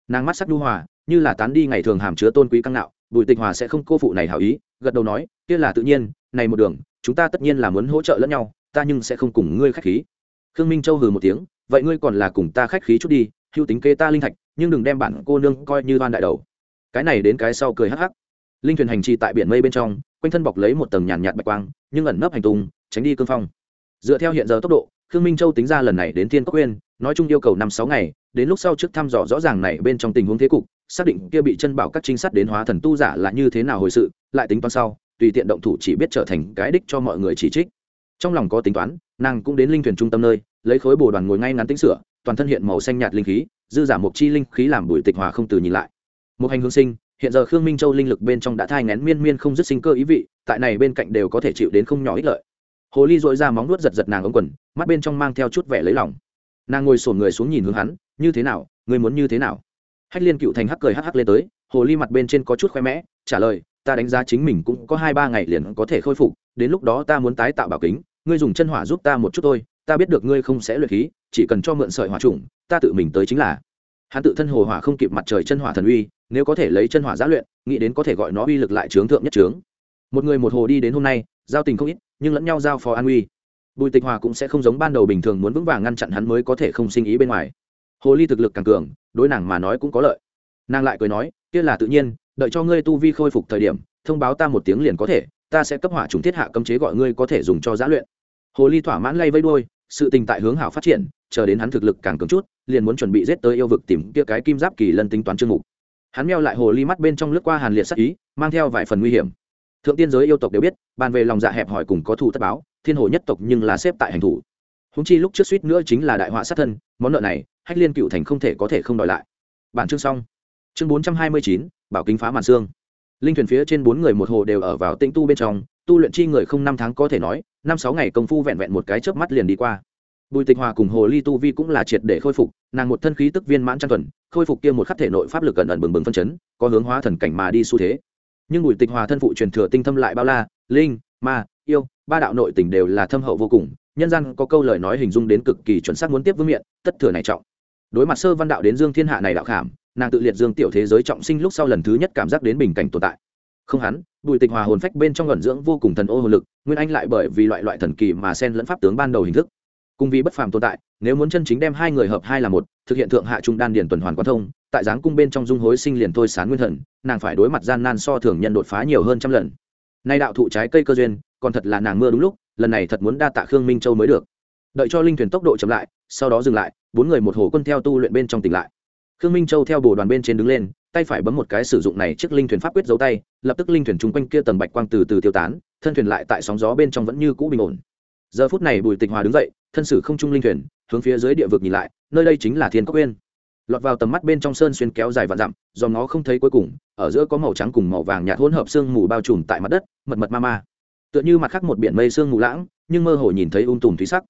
Nàng mắt sắc đu hòa, như là tán đi ngày thường hàm chứa tôn quý căng nạo, bùi tịch hòa sẽ không cô phụ này hảo ý, gật đầu nói, kia là tự nhiên, này một đường, chúng ta tất nhiên là muốn hỗ trợ lẫn nhau, ta nhưng sẽ không cùng ngươi khách khí. Khương minh châu hừ một tiếng, vậy ngươi còn là cùng ta khách khí chút đi hữu tính kê ta linh thạch, nhưng đừng đem bản cô nương coi như đoan đại đầu. Cái này đến cái sau cười hắc hắc. Linh thuyền hành trì tại biển mây bên trong, quanh thân bọc lấy một tầng nhàn nhạt bạch quang, nhưng ẩn nấp hành tung, tránh đi cương phong. Dựa theo hiện giờ tốc độ, khương minh châu tính ra lần này đến thiên cốc uyên, nói chung yêu cầu năm sáu ngày, đến lúc sau trước thăm dò rõ ràng này bên trong tình huống thế cục, xác định kia bị chân bảo các trinh sát đến hóa thần tu giả là như thế nào hồi sự, lại tính toán sau, tùy tiện động thủ chỉ biết trở thành cái đích cho mọi người chỉ trích. Trong lòng có tính toán, nàng cũng đến linh thuyền trung tâm nơi, lấy khối bồ đoàn ngồi ngay ngắn tính sửa toàn thân hiện màu xanh nhạt linh khí, dư giả một chi linh khí làm bùi tịch hòa không từ nhìn lại. Một hành hương sinh, hiện giờ khương minh châu linh lực bên trong đã thai ngén miên miên không dứt sinh cơ ý vị, tại này bên cạnh đều có thể chịu đến không nhỏ ích lợi. Hồ ly dội ra móng nuốt giật giật nàng ống quần, mắt bên trong mang theo chút vẻ lấy lòng. Nàng ngồi sổn người xuống nhìn hướng hắn, như thế nào? Người muốn như thế nào? Hách liên cựu thành hắc cười hắc hắc lên tới, hồ ly mặt bên trên có chút khoe mẽ, trả lời, ta đánh giá chính mình cũng có hai ba ngày liền có thể khôi phục, đến lúc đó ta muốn tái tạo bảo kính, ngươi dùng chân hỏa giúp ta một chút thôi ta biết được ngươi không sẽ luyện khí, chỉ cần cho mượn sợi hỏa trùng, ta tự mình tới chính là. Hắn tự thân hồ hỏa không kịp mặt trời chân hỏa thần uy, nếu có thể lấy chân hỏa giá luyện, nghĩ đến có thể gọi nó uy lực lại trướng thượng nhất trướng một người một hồ đi đến hôm nay, giao tình không ít, nhưng lẫn nhau giao phó an uy. Bùi tịch hòa cũng sẽ không giống ban đầu bình thường muốn vững vàng ngăn chặn hắn mới có thể không sinh ý bên ngoài. Hồ ly thực lực càng cường, đối nàng mà nói cũng có lợi. Nàng lại cười nói, kia là tự nhiên, đợi cho ngươi tu vi khôi phục thời điểm, thông báo ta một tiếng liền có thể, ta sẽ cấp hỏa trùng thiết hạ cấm chế gọi ngươi có thể dùng cho giã luyện. Hồ ly thỏa mãn lay vây đuôi sự tình tại hướng hảo phát triển, chờ đến hắn thực lực càng cứng chút, liền muốn chuẩn bị giết tới yêu vực tìm kia cái kim giáp kỳ lân tính toán chương mục. Hắn meo lại hồ ly mắt bên trong lướt qua hàn liệt sắc ý, mang theo vài phần nguy hiểm. Thượng tiên giới yêu tộc đều biết, bàn về lòng dạ hẹp hỏi cùng có thù tất báo, thiên hồ nhất tộc nhưng là xếp tại hành thủ. Húng chi lúc trước suýt nữa chính là đại họa sát thân, món nợ này, hách liên cựu thành không thể có thể không đòi lại. Bản chương xong. Chương bốn trăm hai mươi chín, bảo kính phá màn xương. Linh thuyền phía trên bốn người một hồ đều ở vào tĩnh tu bên trong tu luyện chi người không năm tháng có thể nói, năm sáu ngày công phu vẹn vẹn một cái chớp mắt liền đi qua. Bùi tịch hòa cùng hồ ly tu vi cũng là triệt để khôi phục, nàng một thân khí tức viên mãn trang tuần khôi phục kia một khắc thể nội pháp lực cẩn ẩn bừng bừng phân chấn, có hướng hóa thần cảnh mà đi xu thế. Nhưng bùi tịch hòa thân phụ truyền thừa tinh thâm lại bao la, linh, ma, yêu, ba đạo nội tình đều là thâm hậu vô cùng, nhân gian có câu lời nói hình dung đến cực kỳ chuẩn xác muốn tiếp vương miện, tất thừa này trọng. Đối mặt sơ văn đạo đến dương thiên hạ này đạo khảm, nàng tự liệt dương tiểu thế giới trọng sinh lúc sau lần thứ nhất cảm giác đến bình cảnh tồn tại không hắn, bùi tịch hòa hồn phách bên trong gần dưỡng vô cùng thần ô hồn lực, nguyên anh lại bởi vì loại loại thần kỳ mà sen lẫn pháp tướng ban đầu hình thức. Cùng vì bất phàm tồn tại, nếu muốn chân chính đem hai người hợp hai là một, thực hiện thượng hạ trung đan điển tuần hoàn quan thông, tại giáng cung bên trong dung hối sinh liền thôi sán nguyên thần, nàng phải đối mặt gian nan so thường nhân đột phá nhiều hơn trăm lần. Nay đạo thụ trái cây cơ duyên, còn thật là nàng mưa đúng lúc, lần này thật muốn đa tạ khương minh châu mới được. Đợi cho linh thuyền tốc độ chậm lại, sau đó dừng lại, bốn người một hồ quân theo tu luyện bên trong tỉnh lại. Khương minh châu theo bồ đoàn bên trên đứng lên tay phải bấm một cái sử dụng này chiếc linh thuyền pháp quyết dấu tay, lập tức linh thuyền chung quanh kia tầng bạch quang từ từ tiêu tán, thân thuyền lại tại sóng gió bên trong vẫn như cũ bình ổn. Giờ phút này bùi tịch hòa đứng dậy, thân sử không trung linh thuyền, hướng phía dưới địa vực nhìn lại, nơi đây chính là thiên cốc uyên. Lọt vào tầm mắt bên trong sơn xuyên kéo dài vạn dặm do nó không thấy cuối cùng, ở giữa có màu trắng cùng màu vàng nhạt hỗn hợp sương mù bao trùm tại mặt đất, mật mật ma ma. Tựa như mặt khác một biển mây sương mù lãng, nhưng mơ hồ nhìn thấy ung tùm thúy sắc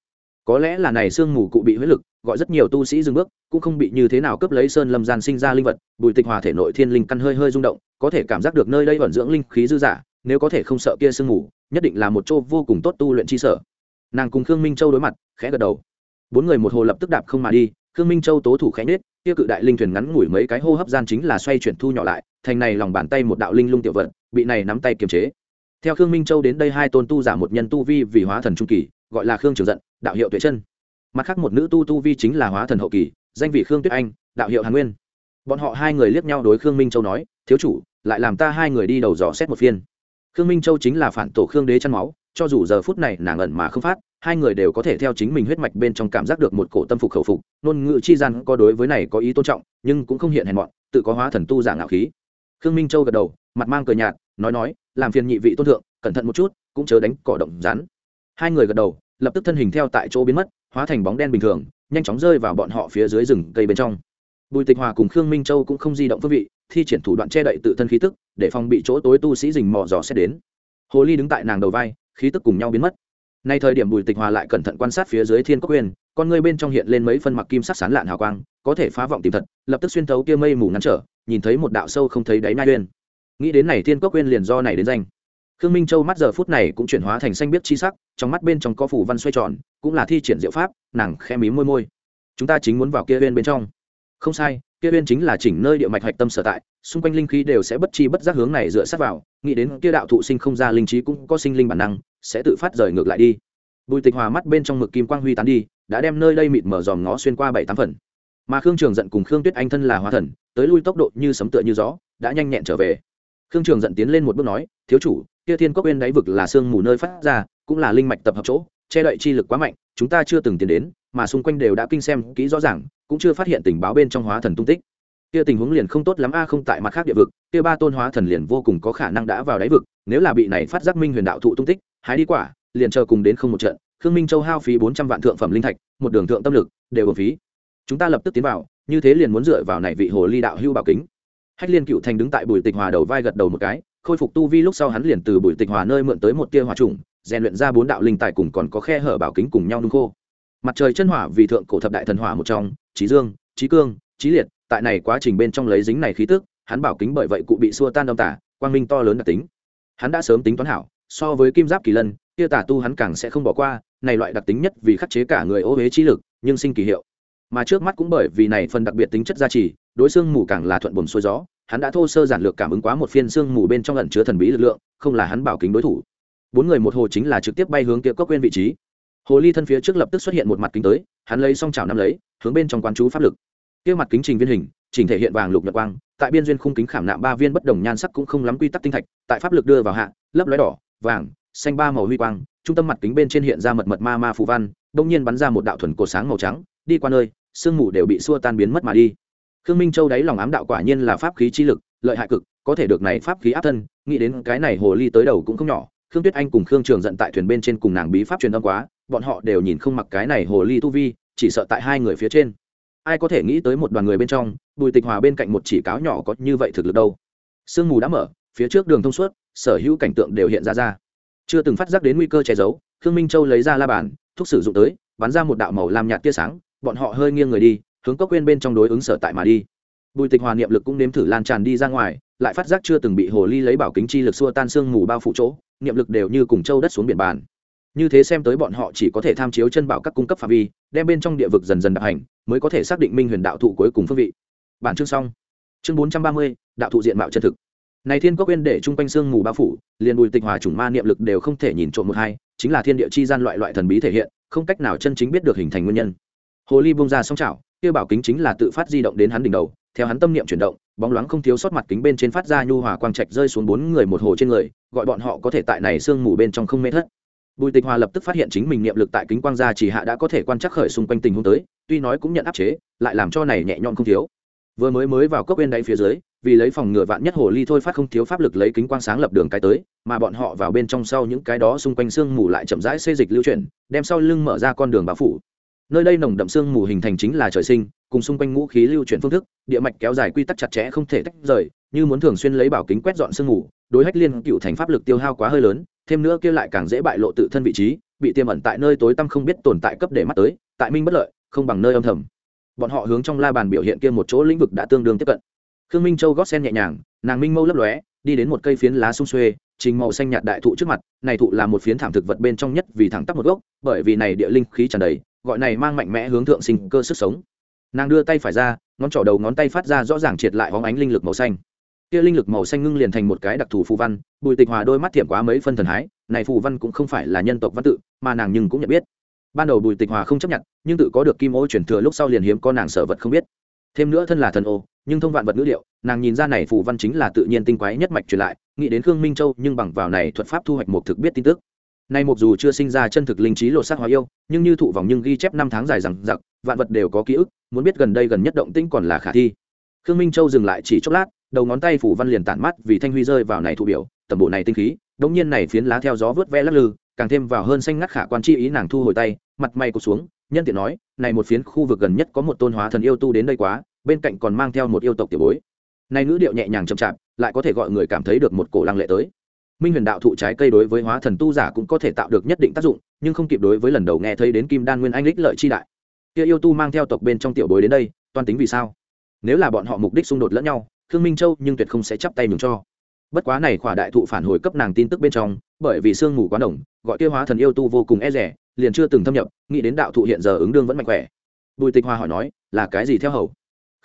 có lẽ là này sương mù cụ bị huyết lực, gọi rất nhiều tu sĩ dừng bước, cũng không bị như thế nào cướp lấy sơn lâm gian sinh ra linh vật, bùi tịch hòa thể nội thiên linh căn hơi hơi rung động, có thể cảm giác được nơi đây vận dưỡng linh khí dư giả nếu có thể không sợ kia sương mù, nhất định là một chỗ vô cùng tốt tu luyện chi sở. Nàng cùng khương minh châu đối mặt, khẽ gật đầu. Bốn người một hồ lập tức đạp không mà đi, khương minh châu tố thủ khẽ nết kia cự đại linh thuyền ngắn ngủi mấy cái hô hấp gian chính là xoay chuyển thu nhỏ lại, thành này lòng bàn tay một đạo linh lung tiểu vận, bị này nắm tay kiềm chế. Theo khương minh châu đến đây hai tôn tu giả một nhân tu vi vì hóa thần trung kỳ gọi là khương trường giận, đạo hiệu tuệ chân. Mặt khác một nữ tu tu vi chính là hóa thần hậu kỳ, danh vị khương tuyết anh, đạo hiệu hàn nguyên. Bọn họ hai người liếc nhau đối khương minh châu nói, thiếu chủ, lại làm ta hai người đi đầu dò xét một phiên. Khương minh châu chính là phản tổ khương đế chăn máu, cho dù giờ phút này nàng ẩn mà không phát, hai người đều có thể theo chính mình huyết mạch bên trong cảm giác được một cổ tâm phục khẩu phục, ngôn ngữ chi gian có đối với này có ý tôn trọng, nhưng cũng không hiện hèn mọn, tự có hóa thần tu giả ngạo khí. Khương minh châu gật đầu, mặt mang cờ nhạt, nói nói, làm phiền nhị vị tôn thượng, cẩn thận một chút, cũng chớ đánh cỏ động rắn hai người gật đầu, lập tức thân hình theo tại chỗ biến mất, hóa thành bóng đen bình thường, nhanh chóng rơi vào bọn họ phía dưới rừng cây bên trong. Bùi tịch hòa cùng khương minh châu cũng không di động phương vị, thi triển thủ đoạn che đậy tự thân khí tức, để phòng bị chỗ tối tu sĩ rình mò dò xét đến. Hồ ly đứng tại nàng đầu vai, khí tức cùng nhau biến mất. Nay thời điểm bùi tịch hòa lại cẩn thận quan sát phía dưới thiên cốc quyền con ngươi bên trong hiện lên mấy phân mặc kim sắc sán lạn hào quang, có thể phá vọng tìm thật, lập tức xuyên thấu kia mây mù ngắn trở, nhìn thấy một đạo sâu không thấy đáy nai uyên. Nghĩ đến này thiên cốc quyền liền do này đến danh. Khương minh châu mắt giờ phút này cũng chuyển hóa thành xanh biết chi sắc trong mắt bên trong có phủ văn xoay tròn, cũng là thi triển diệu pháp, nàng khe mí môi môi. Chúng ta chính muốn vào kia bên bên trong. Không sai, kia bên chính là chỉnh nơi địa mạch hạch tâm sở tại, xung quanh linh khí đều sẽ bất chi bất giác hướng này dựa sát vào, nghĩ đến kia đạo thụ sinh không ra linh trí cũng có sinh linh bản năng, sẽ tự phát rời ngược lại đi. Bùi tịch hòa mắt bên trong mực kim quang huy tán đi, đã đem nơi đây mịt mở dòm ngó xuyên qua bảy tám phần. Mà khương trường giận cùng khương tuyết anh thân là hóa thần, tới lui tốc độ như sấm tựa như gió, đã nhanh nhẹn trở về. Khương trường giận tiến lên một bước nói, thiếu chủ, kia thiên cốc bên đáy vực là sương mù nơi phát ra cũng là linh mạch tập hợp chỗ, che đậy chi lực quá mạnh, chúng ta chưa từng tiến đến, mà xung quanh đều đã kinh xem kỹ rõ ràng, cũng chưa phát hiện tình báo bên trong hóa thần tung tích. Kia tình huống liền không tốt lắm a, không tại mặt khác địa vực, kia ba tôn hóa thần liền vô cùng có khả năng đã vào đáy vực, nếu là bị này phát giác minh huyền đạo thụ tung tích, hái đi quả, liền chờ cùng đến không một trận. Khương minh châu hao phí bốn trăm vạn thượng phẩm linh thạch, một đường thượng tâm lực, đều bổng phí. Chúng ta lập tức tiến vào, như thế liền muốn dựa vào này vị hồ ly đạo hưu bảo kính. Hách liên cựu thành đứng tại bùi tịch hòa đầu vai gật đầu một cái, khôi phục tu vi lúc sau hắn liền từ bùi tịch hòa nơi mượn tới một tia hòa trùng rèn luyện ra bốn đạo linh tài cùng còn có khe hở bảo kính cùng nhau nung khô. Mặt trời chân hỏa vì thượng cổ thập đại thần hỏa một trong trí dương trí cương trí liệt, tại này quá trình bên trong lấy dính này khí tức, hắn bảo kính bởi vậy cụ bị xua tan đông tả, quang minh to lớn đặc tính. Hắn đã sớm tính toán hảo, so với kim giáp kỳ lân, kia tả tu hắn càng sẽ không bỏ qua, này loại đặc tính nhất vì khắc chế cả người ô huế trí lực, nhưng sinh kỳ hiệu. Mà trước mắt cũng bởi vì này phần đặc biệt tính chất gia trì, đối xương mù càng là thuận buồm xuôi gió, hắn đã thô sơ giản lược cảm ứng quá một phiên xương mù bên trong ẩn chứa thần bí lực lượng, không là hắn bảo kính đối thủ bốn người một hồ chính là trực tiếp bay hướng kia cốc quên vị trí. Hồ ly thân phía trước lập tức xuất hiện một mặt kính tới, hắn lấy xong chảo năm lấy, hướng bên trong quán chú pháp lực. Kia mặt kính trình viên hình, chỉnh thể hiện vàng lục nhật quang, tại biên duyên khung kính khảm nạm ba viên bất đồng nhan sắc cũng không lắm quy tắc tinh thạch, tại pháp lực đưa vào hạ, lấp lóe đỏ, vàng, xanh ba màu huy quang, trung tâm mặt kính bên trên hiện ra mật mật ma ma phù văn đông nhiên bắn ra một đạo thuần cổ sáng màu trắng, đi qua nơi, sương mù đều bị xua tan biến mất mà đi. Khương minh châu đáy lòng ám đạo quả nhiên là pháp khí chi lực, lợi hại cực, có thể được này pháp khí áp thân, nghĩ đến cái này hồ ly tới đầu cũng không nhỏ khương tuyết anh cùng khương trường giận tại thuyền bên trên cùng nàng bí pháp truyền âm quá, bọn họ đều nhìn không mặc cái này hồ ly tu vi, chỉ sợ tại hai người phía trên. Ai có thể nghĩ tới một đoàn người bên trong, bùi tịch hòa bên cạnh một chỉ cáo nhỏ có như vậy thực lực đâu. Sương mù đã mở, phía trước đường thông suốt, sở hữu cảnh tượng đều hiện ra ra. Chưa từng phát giác đến nguy cơ che giấu, khương minh châu lấy ra la bàn thuốc sử dụng tới, bắn ra một đạo màu làm nhạt tia sáng, bọn họ hơi nghiêng người đi, hướng cốc quên bên trong đối ứng sở tại mà đi. Bùi tịch hòa niệm lực cũng nếm thử lan tràn đi ra ngoài lại phát giác chưa từng bị hồ ly lấy bảo kính chi lực xua tan sương mù bao phủ chỗ, niệm lực đều như cùng châu đất xuống biển bàn. Như thế xem tới bọn họ chỉ có thể tham chiếu chân bảo các cung cấp phạm vi, đem bên trong địa vực dần dần đạo hành, mới có thể xác định minh huyền đạo thụ cuối cùng phương vị. Bản chương xong. Chương bốn trăm ba mươi, đạo thụ diện mạo chân thực. Này thiên có uyên để chung quanh sương mù bao phủ, liền bùi tịch hòa chủng ma niệm lực đều không thể nhìn trộm một hai, chính là thiên địa chi gian loại loại thần bí thể hiện, không cách nào chân chính biết được hình thành nguyên nhân. Hồ ly bung ra song chảo kia bảo kính chính là tự phát di động đến hắn đỉnh đầu, theo hắn tâm niệm chuyển động bóng loáng không thiếu sót mặt kính bên trên phát ra nhu hòa quang trạch rơi xuống bốn người một hồ trên người, gọi bọn họ có thể tại này sương mù bên trong không mê thất. Bùi tịch hòa lập tức phát hiện chính mình niệm lực tại kính quang gia chỉ hạ đã có thể quan trắc khởi xung quanh tình huống tới, tuy nói cũng nhận áp chế, lại làm cho này nhẹ nhõm không thiếu. Vừa mới mới vào cốc bên đáy phía dưới, vì lấy phòng ngừa vạn nhất hồ ly thôi phát không thiếu pháp lực lấy kính quang sáng lập đường cái tới, mà bọn họ vào bên trong sau những cái đó xung quanh sương mù lại chậm rãi xê dịch lưu chuyển, đem sau lưng mở ra con đường bão phủ. Nơi đây nồng đậm sương mù hình thành chính là trời sinh cùng xung quanh ngũ khí lưu chuyển phương thức địa mạch kéo dài quy tắc chặt chẽ không thể tách rời như muốn thường xuyên lấy bảo kính quét dọn sương ngủ, đối hách liên cựu thành pháp lực tiêu hao quá hơi lớn thêm nữa kia lại càng dễ bại lộ tự thân vị trí bị tiềm ẩn tại nơi tối tăm không biết tồn tại cấp để mắt tới tại minh bất lợi không bằng nơi âm thầm. Bọn họ hướng trong la bàn biểu hiện kia một chỗ lĩnh vực đã tương đương tiếp cận. Khương minh châu gót sen nhẹ nhàng nàng minh mâu lấp lóe đi đến một cây phiến lá sung xuê trình màu xanh nhạt đại thụ trước mặt này thụ là một phiến thảm thực vật bên trong nhất vì thẳng tắp một gốc bởi vì này địa linh khí tràn đầy gọi này mang mạnh mẽ hướng thượng sinh cơ sức sống nàng đưa tay phải ra, ngón trỏ đầu ngón tay phát ra rõ ràng triệt lại hóng ánh linh lực màu xanh. Kia linh lực màu xanh ngưng liền thành một cái đặc thù phù văn, bùi tịch hòa đôi mắt thiệm quá mấy phân thần hái, này phù văn cũng không phải là nhân tộc văn tự, mà nàng nhưng cũng nhận biết. Ban đầu bùi tịch hòa không chấp nhận, nhưng tự có được kim ô chuyển thừa lúc sau liền hiếm con nàng sở vật không biết. Thêm nữa thân là thần ô, nhưng thông vạn vật ngữ liệu, nàng nhìn ra này phù văn chính là tự nhiên tinh quái nhất mạch truyền lại, nghĩ đến khương minh châu nhưng bằng vào này thuật pháp thu hoạch một thực biết tin tức. Nay một dù chưa sinh ra chân thực linh trí lột xác hóa yêu, nhưng như thụ vòng nhưng ghi chép năm tháng dài rằng giặc vạn vật đều có ký ức muốn biết gần đây gần nhất động tĩnh còn là khả thi. Khương minh châu dừng lại chỉ chốc lát, đầu ngón tay phủ văn liền tản mắt vì thanh huy rơi vào này thụ biểu, tầm bộ này tinh khí, đống nhiên này phiến lá theo gió vớt ve lắc lư, càng thêm vào hơn xanh ngắt khả quan chi ý nàng thu hồi tay, mặt mày cụt xuống, nhân tiện nói, này một phiến khu vực gần nhất có một tôn hóa thần yêu tu đến đây quá, bên cạnh còn mang theo một yêu tộc tiểu bối. Này ngữ điệu nhẹ nhàng chậm chạp, lại có thể gọi người cảm thấy được một cổ lăng lệ tới. Minh huyền đạo thụ trái cây đối với hóa thần tu giả cũng có thể tạo được nhất định tác dụng, nhưng không kịp đối với lần đầu nghe thấy đến kim đan nguyên anh lích lợi chi đại kia yêu tu mang theo tộc bên trong tiểu bối đến đây, toan tính vì sao? Nếu là bọn họ mục đích xung đột lẫn nhau, khương minh châu nhưng tuyệt không sẽ chắp tay mừng cho. Bất quá này khỏa đại thụ phản hồi cấp nàng tin tức bên trong, bởi vì sương mù quá đồng gọi tiêu hóa thần yêu tu vô cùng e rẻ liền chưa từng thâm nhập, nghĩ đến đạo thụ hiện giờ ứng đương vẫn mạnh khỏe. Bùi tịch hoa hỏi nói, là cái gì theo hầu?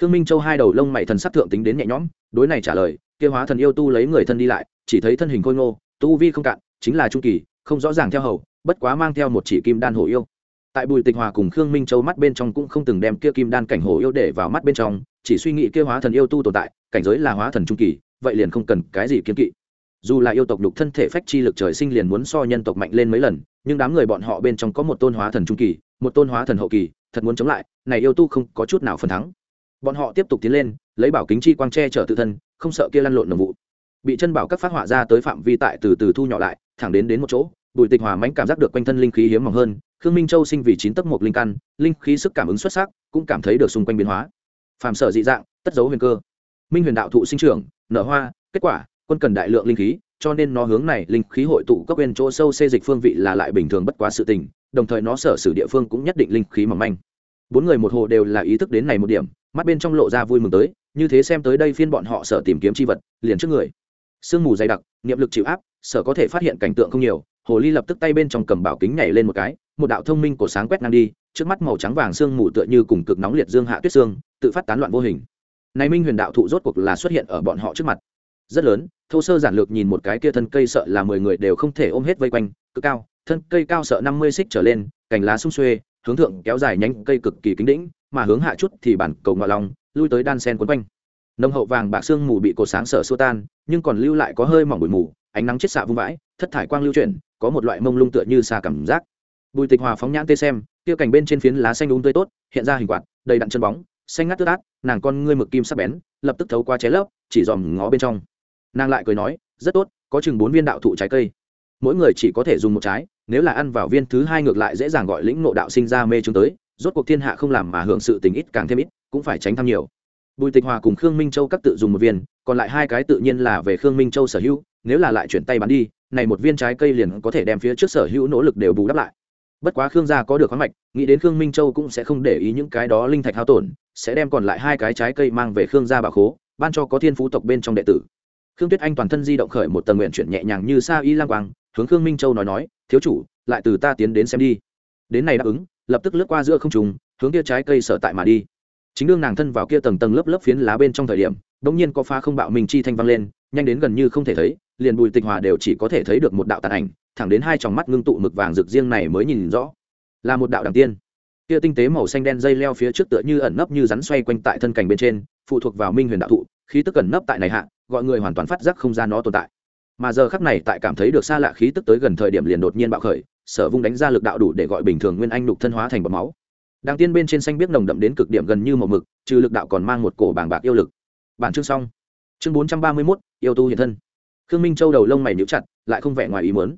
Khương minh châu hai đầu lông mày thần sắc thượng tính đến nhẹ nhõm, đối này trả lời tiêu hóa thần yêu tu lấy người thân đi lại, chỉ thấy thân hình khôi ngô, tu vi không cạn, chính là trung kỳ, không rõ ràng theo hầu, bất quá mang theo một chỉ kim đan hổ yêu tại bùi tịch hòa cùng khương minh châu mắt bên trong cũng không từng đem kia kim đan cảnh hổ yêu để vào mắt bên trong, chỉ suy nghĩ kia hóa thần yêu tu tồn tại, cảnh giới là hóa thần trung kỳ, vậy liền không cần cái gì kiếm kỵ. Dù là yêu tộc đục thân thể phách chi lực trời sinh liền muốn so nhân tộc mạnh lên mấy lần, nhưng đám người bọn họ bên trong có một tôn hóa thần trung kỳ, một tôn hóa thần hậu kỳ, thật muốn chống lại, này yêu tu không có chút nào phần thắng. Bọn họ tiếp tục tiến lên, lấy bảo kính chi quang che chở tự thân, không sợ kia lăn lộn nồng vụ. Bị chân bảo các phát họa ra tới phạm vi tại từ từ thu nhỏ lại, thẳng đến đến một chỗ, bùi tịch hòa mãnh cảm giác được quanh thân linh khí hiếm mỏng hơn khương minh châu sinh vì chín tấc một linh căn, linh khí sức cảm ứng xuất sắc, cũng cảm thấy được xung quanh biến hóa. Phàm sở dị dạng, tất dấu huyền cơ. Minh huyền đạo thụ sinh trưởng, nở hoa, kết quả, quân cần đại lượng linh khí, cho nên nó hướng này linh khí hội tụ các bên chỗ sâu xê dịch phương vị là lại bình thường bất quá sự tình, đồng thời nó sở sử địa phương cũng nhất định linh khí mỏng manh. Bốn người một hồ đều là ý thức đến này một điểm, mắt bên trong lộ ra vui mừng tới, như thế xem tới đây phiên bọn họ sở tìm kiếm chi vật, liền trước người. Sương mù dày đặc, niệm lực chịu áp, sở có thể phát hiện cảnh tượng không nhiều hồ ly lập tức tay bên trong cầm bảo kính nhảy lên một cái, một đạo thông minh cổ sáng quét ngang đi, trước mắt màu trắng vàng sương mù tựa như cùng cực nóng liệt dương hạ tuyết sương, tự phát tán loạn vô hình. Này minh huyền đạo thụ rốt cuộc là xuất hiện ở bọn họ trước mặt. Rất lớn, thô sơ giản lược nhìn một cái kia thân cây sợ là mười người đều không thể ôm hết vây quanh, cực cao, thân cây cao sợ năm mươi xích trở lên, cành lá sung xuê, hướng thượng kéo dài nhanh cây cực kỳ kính đĩnh, mà hướng hạ chút thì bản cầu ngọ lòng, lui tới đan sen quấn quanh. Nông hậu vàng bạc sương mù bị cột sáng sợ xua tan, nhưng còn lưu lại có hơi mỏng bụi mù, ánh nắng chết xạ vung vãi, thất thải quang lưu chuyển có một loại mông lung tựa như xa cảm giác. Bùi tịch hòa phóng nhãn tê xem kia cành bên trên phiến lá xanh đúng tươi tốt hiện ra hình quạt đầy đặn chân bóng xanh ngắt tứ át nàng con ngươi mực kim sắc bén lập tức thấu qua ché lớp, chỉ dòm ngó bên trong. Nàng lại cười nói rất tốt có chừng bốn viên đạo thụ trái cây. Mỗi người chỉ có thể dùng một trái nếu là ăn vào viên thứ hai ngược lại dễ dàng gọi lĩnh nộ đạo sinh ra mê chúng tới rốt cuộc thiên hạ không làm mà hưởng sự tình ít càng thêm ít cũng phải tránh tham nhiều. Bùi tịch hòa cùng khương minh châu các tự dùng một viên còn lại hai cái tự nhiên là về khương minh châu sở hữu nếu là lại chuyển tay bán đi này một viên trái cây liền có thể đem phía trước sở hữu nỗ lực đều bù đắp lại. Bất quá khương gia có được khoáng mạch, nghĩ đến khương minh châu cũng sẽ không để ý những cái đó linh thạch hao tổn, sẽ đem còn lại hai cái trái cây mang về khương gia bà khố, ban cho có thiên phú tộc bên trong đệ tử. Khương tuyết anh toàn thân di động khởi một tầng nguyện chuyển nhẹ nhàng như sa y lang quang, hướng khương minh châu nói nói, thiếu chủ, lại từ ta tiến đến xem đi. Đến này đáp ứng, lập tức lướt qua giữa không trùng hướng kia trái cây sở tại mà đi. Chính đương nàng thân vào kia tầng tầng lớp lớp phiến lá bên trong thời điểm đống nhiên có pha không bạo mình chi thanh vang lên, nhanh đến gần như không thể thấy liền bùi tịch hòa đều chỉ có thể thấy được một đạo tàn ảnh, thẳng đến hai tròng mắt ngưng tụ mực vàng rực riêng này mới nhìn rõ. Là một đạo đằng tiên. Kia tinh tế màu xanh đen dây leo phía trước tựa như ẩn nấp như rắn xoay quanh tại thân cảnh bên trên, phụ thuộc vào minh huyền đạo thụ, khí tức ẩn nấp tại này hạ, gọi người hoàn toàn phát giác không ra nó tồn tại. Mà giờ khắc này tại cảm thấy được xa lạ khí tức tới gần thời điểm liền đột nhiên bạo khởi, sở vung đánh ra lực đạo đủ để gọi bình thường nguyên anh đục thân hóa thành bọt máu. Đàng tiên bên trên xanh biết nồng đậm đến cực điểm gần như một mực, trừ lực đạo còn mang một cổ bàng bạc yêu lực. Bản chương xong. Chương bốn trăm ba mươi mốt, yêu tu hiện thân khương minh châu đầu lông mày níu chặt, lại không vẻ ngoài ý muốn.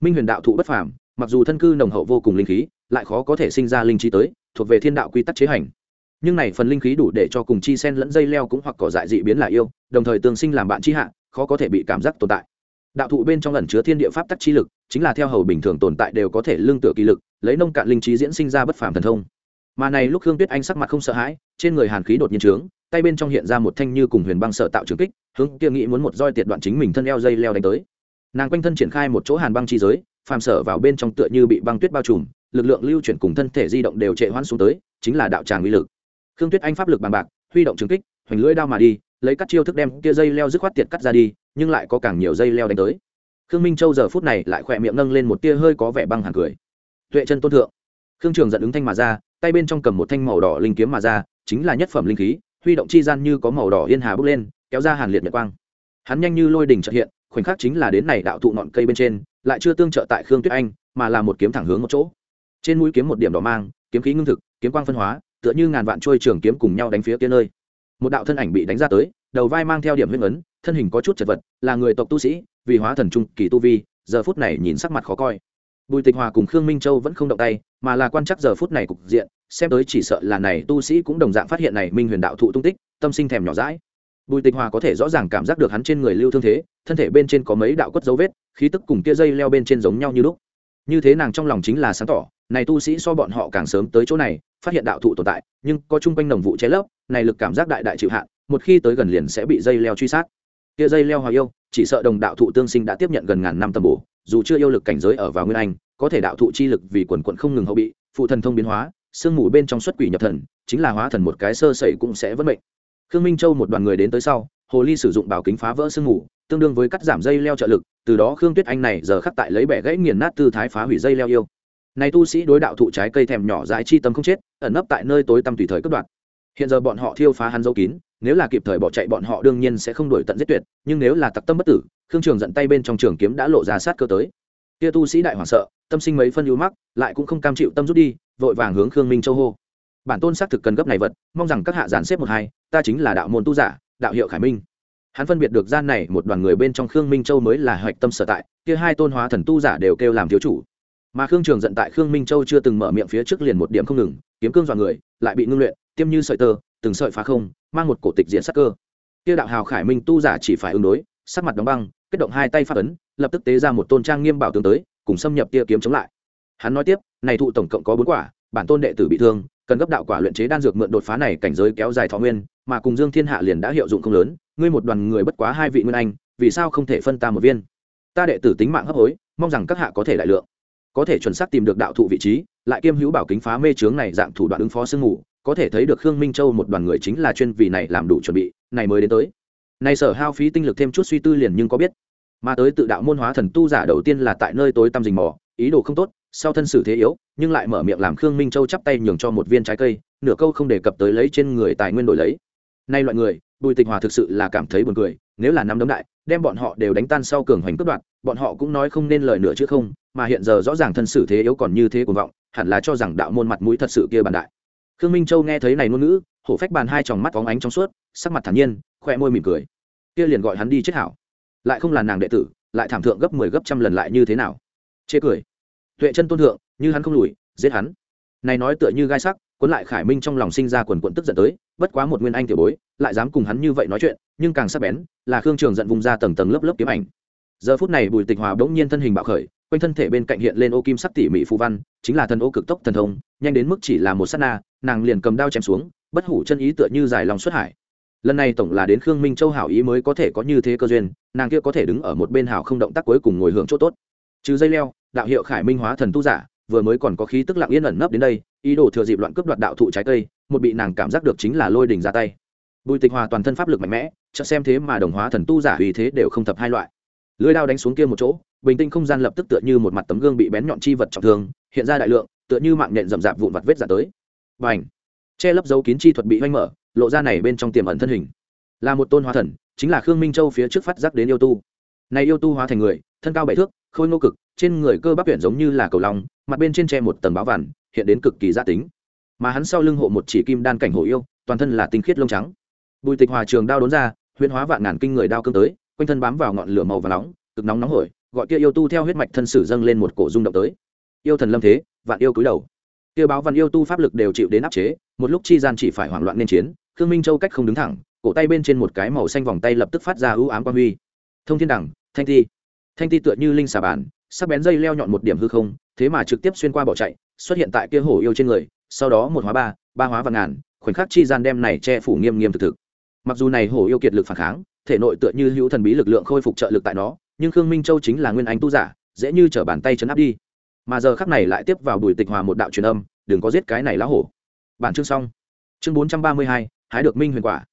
Minh huyền đạo thụ bất phàm, mặc dù thân cư nồng hậu vô cùng linh khí, lại khó có thể sinh ra linh trí tới, thuộc về thiên đạo quy tắc chế hành. Nhưng này phần linh khí đủ để cho cùng chi sen lẫn dây leo cũng hoặc cỏ dại dị biến là yêu, đồng thời tương sinh làm bạn chi hạ, khó có thể bị cảm giác tồn tại. Đạo thụ bên trong ẩn chứa thiên địa pháp tắc chi lực, chính là theo hầu bình thường tồn tại đều có thể lương tựa kỳ lực, lấy nông cạn linh trí diễn sinh ra bất phàm thần thông. Mà này lúc Hương tuyết anh sắc mặt không sợ hãi, trên người hàn khí đột nhiên trướng tay bên trong hiện ra một thanh như cùng huyền băng sở tạo trường kích, hướng kia nghĩ muốn một roi tiệt đoạn chính mình thân eo dây leo đánh tới. Nàng quanh thân triển khai một chỗ hàn băng chi giới, phàm sở vào bên trong tựa như bị băng tuyết bao trùm, lực lượng lưu chuyển cùng thân thể di động đều trệ hoãn xuống tới, chính là đạo tràng uy lực. Khương tuyết anh pháp lực bàn bạc, huy động trường kích, hoành lưỡi đao mà đi, lấy các chiêu thức đem kia dây leo dứt khoát tiệt cắt ra đi, nhưng lại có càng nhiều dây leo đánh tới. Khương minh châu giờ phút này lại khỏe miệng nâng lên một tia hơi có vẻ băng hàng cười. Tuệ chân tôn thượng. Khương trường dẫn ứng thanh mà ra, tay bên trong cầm một thanh màu đỏ linh kiếm mà ra, chính là nhất phẩm linh khí huy động chi gian như có màu đỏ yên hà bốc lên, kéo ra hàn liệt nhật quang. Hắn nhanh như lôi đình trợ hiện, khoảnh khắc chính là đến này đạo thụ ngọn cây bên trên, lại chưa tương trợ tại khương tuyết anh, mà là một kiếm thẳng hướng một chỗ. Trên mũi kiếm một điểm đỏ mang, kiếm khí ngưng thực, kiếm quang phân hóa, tựa như ngàn vạn trôi trường kiếm cùng nhau đánh phía kia nơi. Một đạo thân ảnh bị đánh ra tới, đầu vai mang theo điểm huyết ấn, thân hình có chút chật vật, là người tộc tu sĩ, vì hóa thần trung kỳ tu vi, giờ phút này nhìn sắc mặt khó coi. Bùi tịch hòa cùng khương minh châu vẫn không động tay, mà là quan chắc giờ phút này cục diện xem tới chỉ sợ là này tu sĩ cũng đồng dạng phát hiện này minh huyền đạo thụ tung tích, tâm sinh thèm nhỏ rãi bùi tịch hòa có thể rõ ràng cảm giác được hắn trên người lưu thương thế, thân thể bên trên có mấy đạo quất dấu vết, khí tức cùng kia dây leo bên trên giống nhau như lúc. Như thế nàng trong lòng chính là sáng tỏ, này tu sĩ so bọn họ càng sớm tới chỗ này, phát hiện đạo thụ tồn tại, nhưng có chung quanh đồng vụ che lấp, này lực cảm giác đại đại chịu hạn, một khi tới gần liền sẽ bị dây leo truy sát. Kia dây leo hòa yêu, chỉ sợ đồng đạo thụ tương sinh đã tiếp nhận gần ngàn năm tầm bổ, dù chưa yêu lực cảnh giới ở vào nguyên anh, có thể đạo thụ chi lực vì quần quận không ngừng hậu bị, phụ thần thông biến hóa sương mù bên trong xuất quỷ nhập thần, chính là hóa thần một cái sơ sẩy cũng sẽ vẫn mệnh. Khương minh châu một đoàn người đến tới sau, hồ ly sử dụng bảo kính phá vỡ sương mù, tương đương với cắt giảm dây leo trợ lực, từ đó khương tuyết anh này giờ khắc tại lấy bẻ gãy nghiền nát tư thái phá hủy dây leo yêu. Này tu sĩ đối đạo thụ trái cây thèm nhỏ dãi chi tâm không chết, ẩn nấp tại nơi tối tăm tùy thời cất đoạn. Hiện giờ bọn họ thiêu phá hắn dấu kín, nếu là kịp thời bỏ chạy bọn họ đương nhiên sẽ không đổi tận giết tuyệt, nhưng nếu là tặc tâm bất tử, khương trường dẫn tay bên trong trường kiếm đã lộ ra sát cơ tới. Kia tu sĩ đại hoảng sợ, tâm sinh mấy phân ưu mắc, lại cũng không cam chịu tâm rút đi vội vàng hướng khương minh châu hô. Bản tôn xác thực cần gấp này vật, mong rằng các hạ giàn xếp một hai, ta chính là đạo môn tu giả, đạo hiệu khải minh. Hắn phân biệt được gian này một đoàn người bên trong khương minh châu mới là hạch tâm sở tại, kia hai tôn hóa thần tu giả đều kêu làm thiếu chủ. Mà khương trường giận tại khương minh châu chưa từng mở miệng phía trước liền một điểm không ngừng, kiếm cương dọa người, lại bị ngưng luyện, tiêm như sợi tơ, từng sợi phá không, mang một cổ tịch diễn sắc cơ. Kia đạo hào khải minh tu giả chỉ phải ứng đối, sắc mặt đóng băng kết động hai tay phát ấn, lập tức tế ra một tôn trang nghiêm bảo tướng tới, cùng xâm nhập kia kiếm chống lại hắn nói tiếp, này thụ tổng cộng có bốn quả, bản tôn đệ tử bị thương, cần gấp đạo quả luyện chế đan dược mượn đột phá này cảnh giới kéo dài thọ nguyên, mà cùng dương thiên hạ liền đã hiệu dụng không lớn, ngươi một đoàn người bất quá hai vị nguyên anh, vì sao không thể phân ta một viên? Ta đệ tử tính mạng hấp hối, mong rằng các hạ có thể đại lượng, có thể chuẩn xác tìm được đạo thụ vị trí, lại kiêm hữu bảo kính phá mê chướng này dạng thủ đoạn ứng phó sương mù, có thể thấy được khương minh châu một đoàn người chính là chuyên vì này làm đủ chuẩn bị, này mới đến tới. Này sở hao phí tinh lực thêm chút suy tư liền nhưng có biết, mà tới tự đạo môn hóa thần tu giả đầu tiên là tại nơi tối tăm rình mò, ý đồ không tốt sau thân xử thế yếu, nhưng lại mở miệng làm khương minh châu chắp tay nhường cho một viên trái cây, nửa câu không đề cập tới lấy trên người tài nguyên đổi lấy. Nay loại người, bùi tịch hòa thực sự là cảm thấy buồn cười, nếu là năm đấm đại, đem bọn họ đều đánh tan sau cường hoành cướp đoạt, bọn họ cũng nói không nên lời nữa chứ không, mà hiện giờ rõ ràng thân xử thế yếu còn như thế cuồng vọng, hẳn là cho rằng đạo môn mặt mũi thật sự kia bàn đại. Khương minh châu nghe thấy này ngôn ngữ, hổ phách bàn hai tròng mắt phóng ánh trong suốt, sắc mặt thản nhiên, khoe môi mỉm cười. Kia liền gọi hắn đi chết hảo. Lại không là nàng đệ tử, lại thảm thượng gấp mười 10 gấp trăm lần lại như thế nào? Chê cười tuệ chân tôn thượng, như hắn không lùi, giết hắn. Này nói tựa như gai sắc, cuốn lại khải minh trong lòng sinh ra quần quận tức giận tới, bất quá một nguyên anh tiểu bối, lại dám cùng hắn như vậy nói chuyện, nhưng càng sắc bén, là khương trường giận vùng ra tầng tầng lớp lớp kiếm ảnh. Giờ phút này bùi tịch hòa bỗng nhiên thân hình bạo khởi, quanh thân thể bên cạnh hiện lên ô kim sắc tỉ mỉ phù văn, chính là thần ô cực tốc thần thông, nhanh đến mức chỉ là một sát na, nàng liền cầm đao chém xuống, bất hủ chân ý tựa như dài lòng xuất hải. Lần này tổng là đến khương minh châu hảo ý mới có thể có như thế cơ duyên, nàng kia có thể đứng ở một bên hảo không động tác cuối cùng ngồi hưởng chỗ tốt. Trừ dây leo đạo hiệu khải minh hóa thần tu giả, vừa mới còn có khí tức lặng yên ẩn nấp đến đây, ý đồ thừa dịp loạn cướp đoạt đạo thụ trái cây, một bị nàng cảm giác được chính là lôi đình ra tay. Bùi tịch hòa toàn thân pháp lực mạnh mẽ chợ xem thế mà đồng hóa thần tu giả vì thế đều không thập hai loại. Lưới đao đánh xuống kia một chỗ, bình tinh không gian lập tức tựa như một mặt tấm gương bị bén nhọn chi vật trọng thương, hiện ra đại lượng, tựa như mạng nhện rậm rạp vụn vặt vết giả tới. Và ảnh che lấp dấu kín chi thuật bị oanh mở, lộ ra này bên trong tiềm ẩn thân hình. Là một tôn hóa thần, chính là khương minh châu phía trước phát giác đến yêu tu. Này yêu tu hóa thành người thân cao bảy thước, khôi ngô cực, trên người cơ bắp huyện giống như là cầu long, mặt bên trên tre một tầng báo vằn, hiện đến cực kỳ gia tính. Mà hắn sau lưng hộ một chỉ kim đan cảnh hổ yêu, toàn thân là tinh khiết lông trắng. Bùi tịch hòa trường đao đốn ra, huyễn hóa vạn ngàn kinh người đao cương tới, quanh thân bám vào ngọn lửa màu và nóng, cực nóng nóng hổi, gọi kia yêu tu theo huyết mạch thân sử dâng lên một cổ rung động tới. Yêu thần lâm thế, vạn yêu cúi đầu. Kia báo văn yêu tu pháp lực đều chịu đến áp chế, một lúc chi gian chỉ phải hoảng loạn nên chiến, khương minh châu cách không đứng thẳng, cổ tay bên trên một cái màu xanh vòng tay lập tức phát ra ưu ám quan huy. Thông thiên đẳng, thanh thi thanh ti tựa như linh xà bàn, sắc bén dây leo nhọn một điểm hư không, thế mà trực tiếp xuyên qua bỏ chạy, xuất hiện tại kia hổ yêu trên người, sau đó một hóa ba ba hóa và ngàn, khoảnh khắc chi gian đem này che phủ nghiêm nghiêm thực thực. Mặc dù này hổ yêu kiệt lực phản kháng, thể nội tựa như hữu thần bí lực lượng khôi phục trợ lực tại nó, nhưng khương minh châu chính là nguyên anh tu giả, dễ như t bàn tay chấn áp đi. Mà giờ khắc này lại tiếp vào bùi tịch hòa một đạo truyền âm, đừng có giết cái này lá hổ. Bản chương xong. Chương bốn trăm ba mươi hai, hái được minh huyền quả.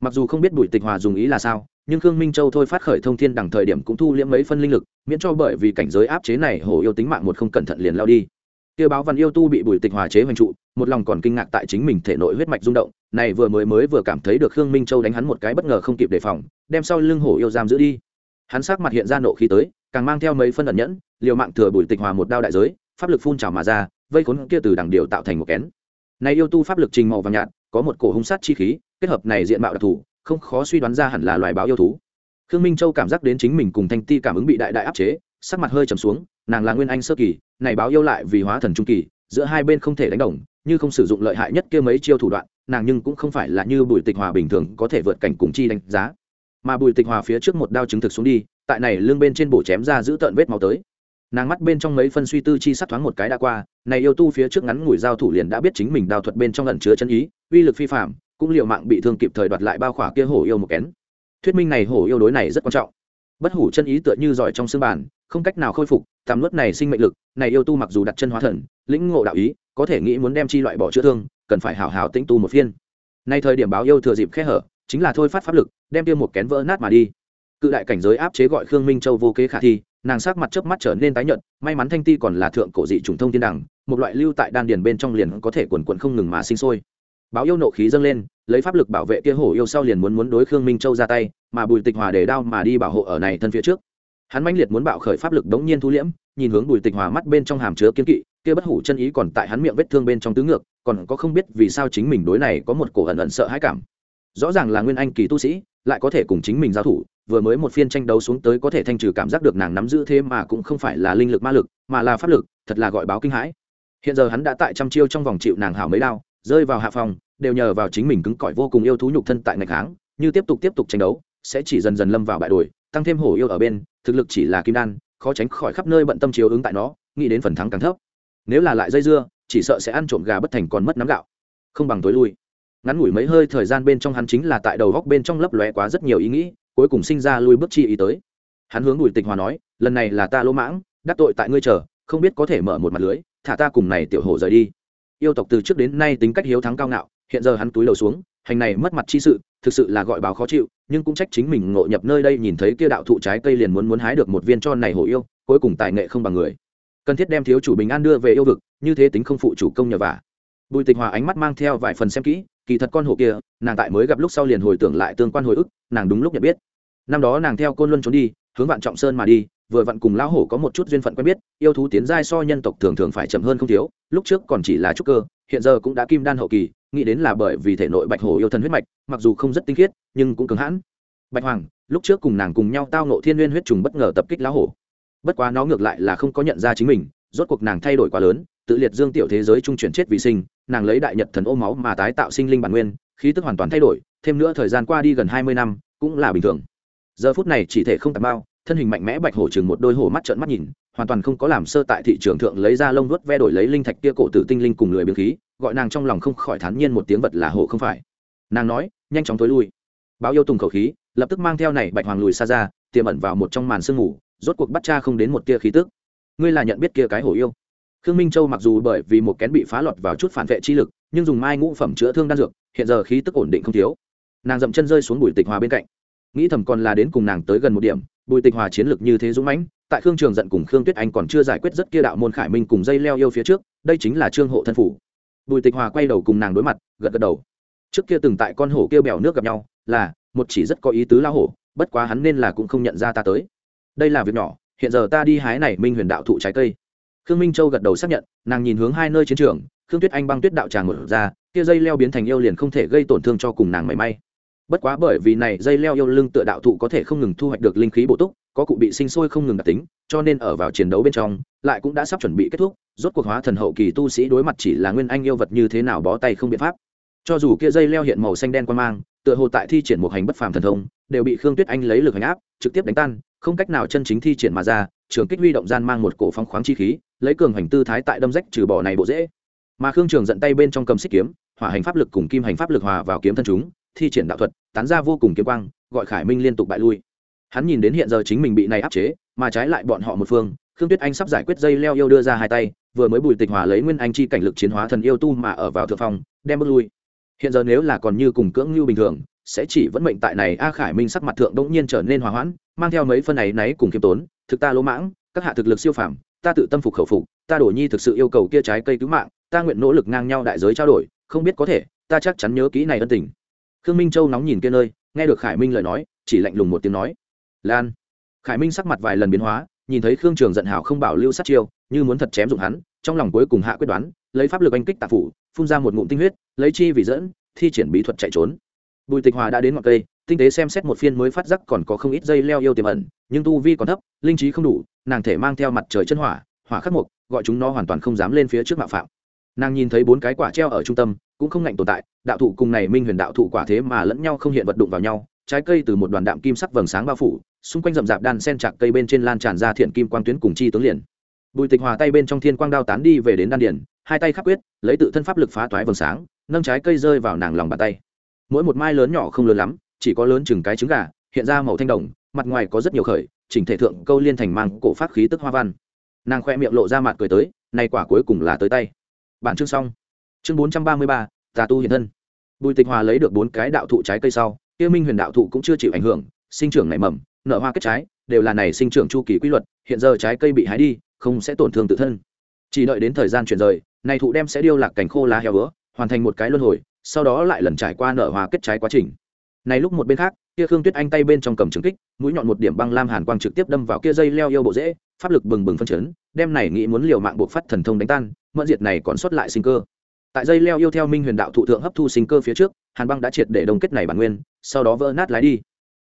Mặc dù không biết bùi tịch hòa dùng ý là sao nhưng khương minh châu thôi phát khởi thông thiên đằng thời điểm cũng thu liễm mấy phân linh lực, miễn cho bởi vì cảnh giới áp chế này hổ yêu tính mạng một không cẩn thận liền lao đi. Kia báo văn yêu tu bị bùi tịch hòa chế hoành trụ, một lòng còn kinh ngạc tại chính mình thể nội huyết mạch rung động, này vừa mới mới vừa cảm thấy được khương minh châu đánh hắn một cái bất ngờ không kịp đề phòng, đem sau lưng hổ yêu giam giữ đi. Hắn sắc mặt hiện ra nộ khí tới, càng mang theo mấy phân ẩn nhẫn, liều mạng thừa bùi tịch hòa một đao đại giới, pháp lực phun trào mà ra, vây khốn kia từ đằng điều tạo thành một kén. Này yêu tu pháp lực trình màu vàng nhạt, có một cổ hung sát chi khí, kết hợp này diện mạo đặc thù không khó suy đoán ra hẳn là loài báo yêu thú. Khương minh châu cảm giác đến chính mình cùng thanh ti cảm ứng bị đại đại áp chế, sắc mặt hơi trầm xuống, nàng là nguyên anh sơ kỳ, này báo yêu lại vì hóa thần trung kỳ, giữa hai bên không thể đánh đồng, như không sử dụng lợi hại nhất kia mấy chiêu thủ đoạn, nàng nhưng cũng không phải là như bùi tịch hòa bình thường có thể vượt cảnh cùng chi đánh giá. Mà bùi tịch hòa phía trước một đao chứng thực xuống đi, tại này lưng bên trên bổ chém ra giữ tợn vết máu tới. Nàng mắt bên trong mấy phân suy tư chi sắc thoáng một cái đã qua, này yêu tu phía trước ngắn ngủi giao thủ liền đã biết chính mình đao thuật bên trong ẩn chứa chân ý, uy lực phi phạm cũng liệu mạng bị thương kịp thời đoạt lại bao khỏa kia hổ yêu một kén. Thuyết minh này hổ yêu đối này rất quan trọng. Bất hủ chân ý tựa như giỏi trong xương bản không cách nào khôi phục, tạm nuốt này sinh mệnh lực, này yêu tu mặc dù đặt chân hóa thần, lĩnh ngộ đạo ý, có thể nghĩ muốn đem chi loại bỏ chữa thương, cần phải hảo hảo tĩnh tu một phiên. Nay thời điểm báo yêu thừa dịp khe hở, chính là thôi phát pháp lực, đem tiêu một kén vỡ nát mà đi. Cự đại cảnh giới áp chế gọi khương minh châu vô kế khả thi, nàng sắc mặt chớp mắt trở nên tái nhợt, may mắn thanh ti còn là thượng cổ dị trùng thông thiên đẳng, một loại lưu tại đan điền bên trong liền có thể quần quần không ngừng mà sinh sôi báo yêu nộ khí dâng lên, lấy pháp lực bảo vệ kia hổ yêu sau liền muốn muốn đối khương minh châu ra tay, mà bùi tịch hòa để đao mà đi bảo hộ ở này thân phía trước. Hắn mãnh liệt muốn bạo khởi pháp lực đống nhiên thu liễm, nhìn hướng bùi tịch hòa mắt bên trong hàm chứa kiên kỵ, kia bất hủ chân ý còn tại hắn miệng vết thương bên trong tứ ngược, còn có không biết vì sao chính mình đối này có một cổ ẩn ẩn sợ hãi cảm. Rõ ràng là nguyên anh kỳ tu sĩ, lại có thể cùng chính mình giao thủ, vừa mới một phiên tranh đấu xuống tới có thể thanh trừ cảm giác được nàng nắm giữ thế mà cũng không phải là linh lực ma lực, mà là pháp lực, thật là gọi báo kinh hãi. Hiện giờ hắn đã tại trăm chiêu trong vòng chịu nàng hảo mấy đao rơi vào hạ phòng, đều nhờ vào chính mình cứng cỏi vô cùng yêu thú nhục thân tại ngày kháng như tiếp tục tiếp tục tranh đấu, sẽ chỉ dần dần lâm vào bại đồi, tăng thêm hổ yêu ở bên, thực lực chỉ là kim đan, khó tránh khỏi khắp nơi bận tâm chiếu ứng tại nó, nghĩ đến phần thắng càng thấp. Nếu là lại dây dưa, chỉ sợ sẽ ăn trộm gà bất thành còn mất nắm gạo. Không bằng tối lui. Ngắn ngủi mấy hơi thời gian bên trong hắn chính là tại đầu góc bên trong lấp lóe quá rất nhiều ý nghĩ, cuối cùng sinh ra lui bước chi ý tới. Hắn hướng bùi tịch hòa nói, lần này là ta lỗ mãng, đắc tội tại ngươi chờ, không biết có thể mở một mặt lưới, thả ta cùng này tiểu hổ rời đi yêu tộc từ trước đến nay tính cách hiếu thắng cao ngạo, hiện giờ hắn túi đầu xuống, hành này mất mặt chi sự, thực sự là gọi báo khó chịu, nhưng cũng trách chính mình ngộ nhập nơi đây nhìn thấy kia đạo thụ trái cây liền muốn muốn hái được một viên cho này hổ yêu, cuối cùng tài nghệ không bằng người. Cần thiết đem thiếu chủ bình an đưa về yêu vực, như thế tính không phụ chủ công nhờ vả. Bùi tịch hòa ánh mắt mang theo vài phần xem kỹ, kỳ thật con hổ kia, nàng tại mới gặp lúc sau liền hồi tưởng lại tương quan hồi ức, nàng đúng lúc nhận biết. Năm đó nàng theo côn luân trốn đi, hướng vạn trọng sơn mà đi vừa vặn cùng lão hổ có một chút duyên phận quen biết, yêu thú tiến giai so nhân tộc thường thường phải chậm hơn không thiếu, lúc trước còn chỉ là trúc cơ, hiện giờ cũng đã kim đan hậu kỳ, nghĩ đến là bởi vì thể nội bạch hổ yêu thân huyết mạch, mặc dù không rất tinh khiết, nhưng cũng cứng hãn. Bạch hoàng, lúc trước cùng nàng cùng nhau tao nộ thiên nguyên huyết trùng bất ngờ tập kích lão hổ. Bất quá nó ngược lại là không có nhận ra chính mình, rốt cuộc nàng thay đổi quá lớn, tự liệt dương tiểu thế giới trung chuyển chết vì sinh, nàng lấy đại nhật thần ô máu mà tái tạo sinh linh bản nguyên, khí tức hoàn toàn thay đổi, thêm nữa thời gian qua đi gần hai mươi năm, cũng là bình thường. Giờ phút này chỉ thể không tạm bao thân hình mạnh mẽ bạch hổ chừng một đôi hổ mắt trợn mắt nhìn, hoàn toàn không có làm sơ tại thị trường thượng lấy ra lông vuốt ve đổi lấy linh thạch kia cổ tử tinh linh cùng lười biếng khí, gọi nàng trong lòng không khỏi thán nhiên một tiếng vật là hổ không phải. Nàng nói, nhanh chóng tối lui. Báo yêu tùng khẩu khí, lập tức mang theo này bạch hoàng lùi xa ra, tiềm ẩn vào một trong màn sương ngủ rốt cuộc bắt cha không đến một tia khí tức. Ngươi là nhận biết kia cái hổ yêu? Khương minh châu mặc dù bởi vì một kén bị phá lọt vào chút phản vệ chi lực, nhưng dùng mai ngũ phẩm chữa thương đan dược, hiện giờ khí tức ổn định không thiếu. Nàng dậm chân rơi xuống bùi tịch hòa bên cạnh. Nghĩ thầm còn là đến cùng nàng tới gần một điểm bùi tịch hòa chiến lược như thế dũng mãnh, tại khương trường giận cùng khương tuyết anh còn chưa giải quyết rất kia đạo môn khải minh cùng dây leo yêu phía trước, đây chính là trương hộ thân phủ. Bùi tịch hòa quay đầu cùng nàng đối mặt, gật gật đầu. Trước kia từng tại con hổ kêu bèo nước gặp nhau, là, một chỉ rất có ý tứ lao hổ, bất quá hắn nên là cũng không nhận ra ta tới. Đây là việc nhỏ, hiện giờ ta đi hái này minh huyền đạo thụ trái cây. Khương minh châu gật đầu xác nhận, nàng nhìn hướng hai nơi chiến trường, khương tuyết anh băng tuyết đạo tràng một ra, kia dây leo biến thành yêu liền không thể gây tổn thương cho cùng nàng mảy may bất quá bởi vì này dây leo yêu lưng tựa đạo thụ có thể không ngừng thu hoạch được linh khí bổ túc, có cụ bị sinh sôi không ngừng đặc tính, cho nên ở vào chiến đấu bên trong, lại cũng đã sắp chuẩn bị kết thúc, rốt cuộc hóa thần hậu kỳ tu sĩ đối mặt chỉ là nguyên anh yêu vật như thế nào bó tay không biện pháp. Cho dù kia dây leo hiện màu xanh đen quan mang, tựa hồ tại thi triển một hành bất phàm thần thông, đều bị khương tuyết anh lấy lực hành áp, trực tiếp đánh tan, không cách nào chân chính thi triển mà ra, trường kích huy động gian mang một cổ phong khoáng chi khí, lấy cường hành tư thái tại đâm rách trừ bỏ này bộ dễ. Mà khương trường dẫn tay bên trong cầm xích kiếm, hỏa hành pháp lực cùng kim hành pháp lực hòa vào kiếm thân chúng thi triển đạo thuật, tán ra vô cùng kiếm quang, gọi khải minh liên tục bại lui. Hắn nhìn đến hiện giờ chính mình bị này áp chế, mà trái lại bọn họ một phương, khương tuyết anh sắp giải quyết dây leo yêu đưa ra hai tay, vừa mới bùi tịch hòa lấy nguyên anh chi cảnh lực chiến hóa thần yêu tu mà ở vào thượng phong, đem bước lui. Hiện giờ nếu là còn như cùng cưỡng như bình thường, sẽ chỉ vẫn mệnh tại này a khải minh sắc mặt thượng đống nhiên trở nên hòa hoãn, mang theo mấy phân này náy cùng kiêm tốn, thực ta lỗ mãng, các hạ thực lực siêu phàm, ta tự tâm phục khẩu phục, ta đổ nhi thực sự yêu cầu kia trái cây cứu mạng, ta nguyện nỗ lực ngang nhau đại giới trao đổi, không biết có thể, ta chắc chắn nhớ kỹ này ân tình khương minh châu nóng nhìn kia nơi, nghe được khải minh lời nói, chỉ lạnh lùng một tiếng nói, lan. Khải minh sắc mặt vài lần biến hóa, nhìn thấy khương trường giận hảo không bảo lưu sát chiêu, như muốn thật chém dụng hắn, trong lòng cuối cùng hạ quyết đoán, lấy pháp lực anh kích tạp phủ, phun ra một ngụm tinh huyết, lấy chi vì dẫn, thi triển bí thuật chạy trốn. Bùi tịch hòa đã đến ngọn cây, tinh tế xem xét một phiên mới phát giác còn có không ít dây leo yêu tiềm ẩn, nhưng tu vi còn thấp, linh trí không đủ, nàng thể mang theo mặt trời chân hỏa hỏa khắc mục, gọi chúng nó hoàn toàn không dám lên phía trước mạo phạm. Nàng nhìn thấy bốn cái quả treo ở trung tâm cũng không ngạnh tồn tại, đạo thụ cùng này minh huyền đạo thụ quả thế mà lẫn nhau không hiện vật đụng vào nhau, trái cây từ một đoàn đạm kim sắc vầng sáng bao phủ, xung quanh rậm rạp đan sen chạc cây bên trên lan tràn ra thiện kim quang tuyến cùng chi tướng liền. Bùi tịch hòa tay bên trong thiên quang đao tán đi về đến đan điển hai tay khắc quyết, lấy tự thân pháp lực phá toái vầng sáng, nâng trái cây rơi vào nàng lòng bàn tay. Mỗi một mai lớn nhỏ không lớn lắm, chỉ có lớn chừng cái trứng gà, hiện ra màu thanh đồng, mặt ngoài có rất nhiều khởi, chỉnh thể thượng câu liên thành mang cổ pháp khí tức hoa văn. Nàng khoe miệng lộ ra mặt cười tới nay quả cuối cùng là tới tay. Bản chương xong chương bốn trăm ba mươi ba, tà tu hiện thân. Bùi tịch hòa lấy được bốn cái đạo thụ trái cây sau tiêu minh huyền đạo thụ cũng chưa chịu ảnh hưởng, sinh trưởng nảy mầm, nở hoa kết trái, đều là này sinh trưởng chu kỳ quy luật, hiện giờ trái cây bị hái đi, không sẽ tổn thương tự thân. Chỉ đợi đến thời gian chuyển rời, này thụ đem sẽ điêu lạc cảnh khô lá heo vữa hoàn thành một cái luân hồi, sau đó lại lần trải qua nở hoa kết trái quá trình. Này lúc một bên khác, kia khương tuyết anh tay bên trong cầm trừng kích, mũi nhọn một điểm băng lam hàn quang trực tiếp đâm vào kia dây leo yêu bộ dễ pháp lực bừng bừng phân chấn, đem này nghĩ muốn liều mạng buộc phát thần thông đánh tan mẫn diệt này còn xuất lại sinh cơ tại dây leo yêu theo minh huyền đạo thụ thượng hấp thu sinh cơ phía trước, hàn băng đã triệt để đồng kết này bản nguyên, sau đó vỡ nát lái đi.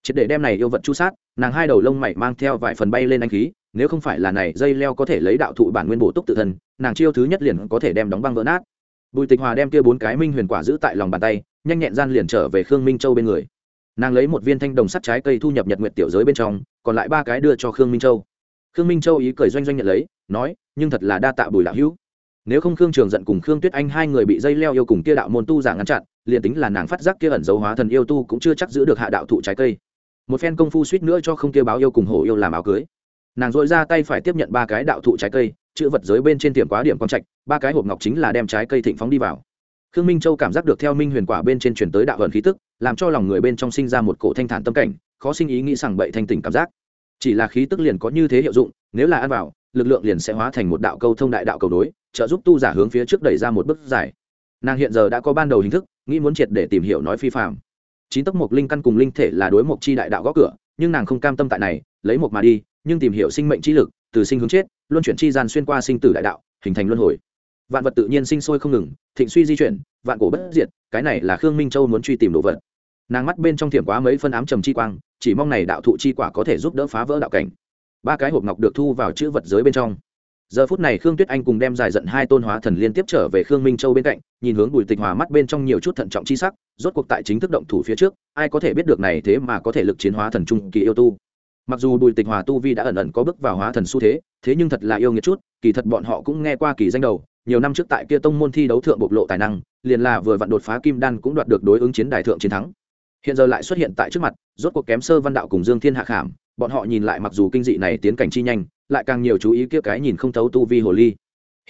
Triệt để đem này yêu vật chu sát, nàng hai đầu lông mày mang theo vài phần bay lên anh khí, nếu không phải là này dây leo có thể lấy đạo thụ bản nguyên bổ túc tự thân, nàng chiêu thứ nhất liền có thể đem đóng băng vỡ nát. Bùi tịch hòa đem kia bốn cái minh huyền quả giữ tại lòng bàn tay, nhanh nhẹn gian liền trở về khương minh châu bên người. Nàng lấy một viên thanh đồng sắt trái cây thu nhập nhật nguyệt tiểu giới bên trong, còn lại ba cái đưa cho khương minh châu. Khương minh châu ý cười doanh doanh nhận lấy, nói, nhưng thật là đa tạ bùi lão hữu nếu không khương trường giận cùng khương tuyết anh hai người bị dây leo yêu cùng kia đạo môn tu giả ngăn chặn, liền tính là nàng phát giác kia ẩn dấu hóa thần yêu tu cũng chưa chắc giữ được hạ đạo thụ trái cây. Một phen công phu suýt nữa cho không kia báo yêu cùng hổ yêu làm áo cưới. Nàng dội ra tay phải tiếp nhận ba cái đạo thụ trái cây, chữ vật giới bên trên tiệm quá điểm quang trạch, ba cái hộp ngọc chính là đem trái cây thịnh phóng đi vào. Khương minh châu cảm giác được theo minh huyền quả bên trên truyền tới đạo hận khí tức, làm cho lòng người bên trong sinh ra một cổ thanh thản tâm cảnh, khó sinh ý nghĩ sảng bậy thanh tỉnh cảm giác. Chỉ là khí tức liền có như thế hiệu dụng, nếu là ăn vào, lực lượng liền sẽ hóa thành một đạo câu thông đại đạo cầu đối trợ giúp tu giả hướng phía trước đẩy ra một bước dài. Nàng hiện giờ đã có ban đầu hình thức, nghĩ muốn triệt để tìm hiểu nói phi phạm. Chín tốc mục linh căn cùng linh thể là đối mục chi đại đạo gõ cửa, nhưng nàng không cam tâm tại này, lấy một mà đi, nhưng tìm hiểu sinh mệnh chi lực, từ sinh hướng chết, luân chuyển chi gian xuyên qua sinh tử đại đạo, hình thành luân hồi. Vạn vật tự nhiên sinh sôi không ngừng, thịnh suy di chuyển, vạn cổ bất diệt, cái này là khương minh châu muốn truy tìm đồ vật. Nàng mắt bên trong thiểm quá mấy phân ám trầm chi quang, chỉ mong này đạo thụ chi quả có thể giúp đỡ phá vỡ đạo cảnh. Ba cái hộp ngọc được thu vào chữ vật giới bên trong giờ phút này khương tuyết anh cùng đem dài giận hai tôn hóa thần liên tiếp trở về khương minh châu bên cạnh, nhìn hướng bùi tịch hòa mắt bên trong nhiều chút thận trọng chi sắc, rốt cuộc tại chính thức động thủ phía trước, ai có thể biết được này thế mà có thể lực chiến hóa thần trung kỳ yêu tu. Mặc dù bùi tịch hòa tu vi đã ẩn ẩn có bước vào hóa thần xu thế thế nhưng thật là yêu nghiệt chút, kỳ thật bọn họ cũng nghe qua kỳ danh đầu, nhiều năm trước tại kia tông môn thi đấu thượng bộc lộ tài năng, liền là vừa vặn đột phá kim đan cũng đoạt được đối ứng chiến đài thượng chiến thắng. Hiện giờ lại xuất hiện tại trước mặt, rốt cuộc kém sơ văn đạo cùng dương thiên hạ khảm, bọn họ nhìn lại mặc dù kinh dị này tiến cảnh chi nhanh lại càng nhiều chú ý kia cái nhìn không thấu tu vi hồ ly.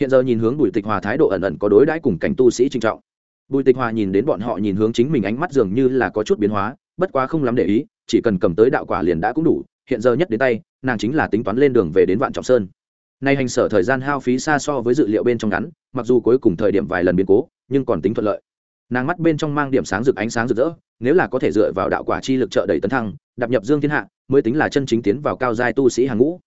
Hiện giờ nhìn hướng bùi tịch hòa thái độ ẩn ẩn có đối đãi cùng cảnh tu sĩ trinh trọng. Bùi tịch hòa nhìn đến bọn họ nhìn hướng chính mình ánh mắt dường như là có chút biến hóa, bất quá không lắm để ý, chỉ cần cầm tới đạo quả liền đã cũng đủ, hiện giờ nhất đến tay, nàng chính là tính toán lên đường về đến vạn trọng sơn. Nay hành sở thời gian hao phí xa so với dự liệu bên trong ngắn, mặc dù cuối cùng thời điểm vài lần biến cố, nhưng còn tính thuận lợi. Nàng mắt bên trong mang điểm sáng rực ánh sáng rực rỡ, nếu là có thể dựa vào đạo quả chi lực trợ đẩy tấn thăng, đạp nhập dương thiên hạ, mới tính là chân chính tiến vào cao giai tu sĩ hàng ngũ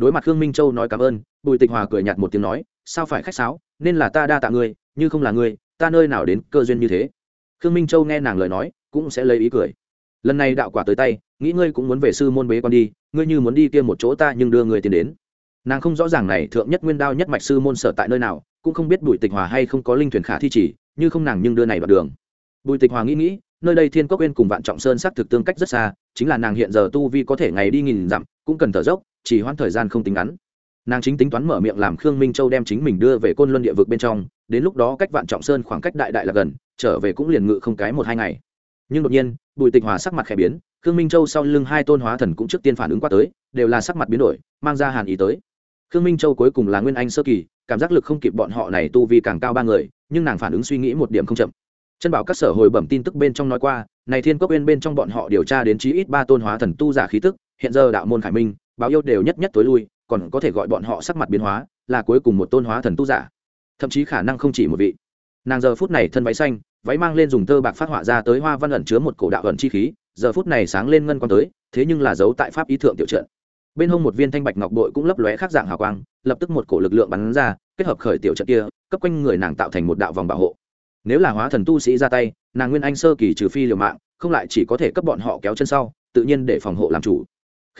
đối mặt khương minh châu nói cảm ơn, bùi tịch hòa cười nhạt một tiếng nói, sao phải khách sáo, nên là ta đa tạ ngươi, như không là ngươi, ta nơi nào đến cơ duyên như thế. Khương minh châu nghe nàng lời nói, cũng sẽ lấy ý cười. Lần này đạo quả tới tay, nghĩ ngươi cũng muốn về sư môn bế con đi, ngươi như muốn đi kia một chỗ ta nhưng đưa người tiền đến. Nàng không rõ ràng này thượng nhất nguyên đao nhất mạch sư môn sở tại nơi nào, cũng không biết bùi tịch hòa hay không có linh thuyền khả thi chỉ, như không nàng nhưng đưa này vào đường. Bùi tịch hòa nghĩ nghĩ, nơi đây thiên quốc uyên cùng vạn trọng sơn xác thực tương cách rất xa, chính là nàng hiện giờ tu vi có thể ngày đi nghìn dặm, cũng cần thở dốc chỉ hoãn thời gian không tính ngắn. Nàng chính tính toán mở miệng làm khương minh châu đem chính mình đưa về côn luân địa vực bên trong, đến lúc đó cách vạn trọng sơn khoảng cách đại đại là gần, trở về cũng liền ngự không cái một hai ngày. Nhưng đột nhiên, bùi tịch hòa sắc mặt khẽ biến, khương minh châu sau lưng hai tôn hóa thần cũng trước tiên phản ứng qua tới, đều là sắc mặt biến đổi, mang ra hàn ý tới. Khương minh châu cuối cùng là nguyên anh sơ kỳ, cảm giác lực không kịp bọn họ này tu vi càng cao ba người, nhưng nàng phản ứng suy nghĩ một điểm không chậm. Chân bảo các sở hồi bẩm tin tức bên trong nói qua, này thiên quốc bên bên trong bọn họ điều tra đến chí ít ba tôn hóa thần tu giả khí tức, hiện giờ đạo môn khải minh báo yêu đều nhất nhất tối lui, còn có thể gọi bọn họ sắc mặt biến hóa, là cuối cùng một tôn hóa thần tu giả. Thậm chí khả năng không chỉ một vị. Nàng giờ phút này thân váy xanh, váy mang lên dùng tơ bạc phát họa ra tới hoa văn ẩn chứa một cổ đạo ẩn chi khí, giờ phút này sáng lên ngân quan tới, thế nhưng là giấu tại pháp ý thượng tiểu trận. Bên hông một viên thanh bạch ngọc bội cũng lấp lóe khác dạng hào quang, lập tức một cổ lực lượng bắn ra, kết hợp khởi tiểu trận kia, cấp quanh người nàng tạo thành một đạo vòng bảo hộ. Nếu là hóa thần tu sĩ ra tay, nàng nguyên anh sơ kỳ trừ phi liều mạng, không lại chỉ có thể cấp bọn họ kéo chân sau, tự nhiên để phòng hộ làm chủ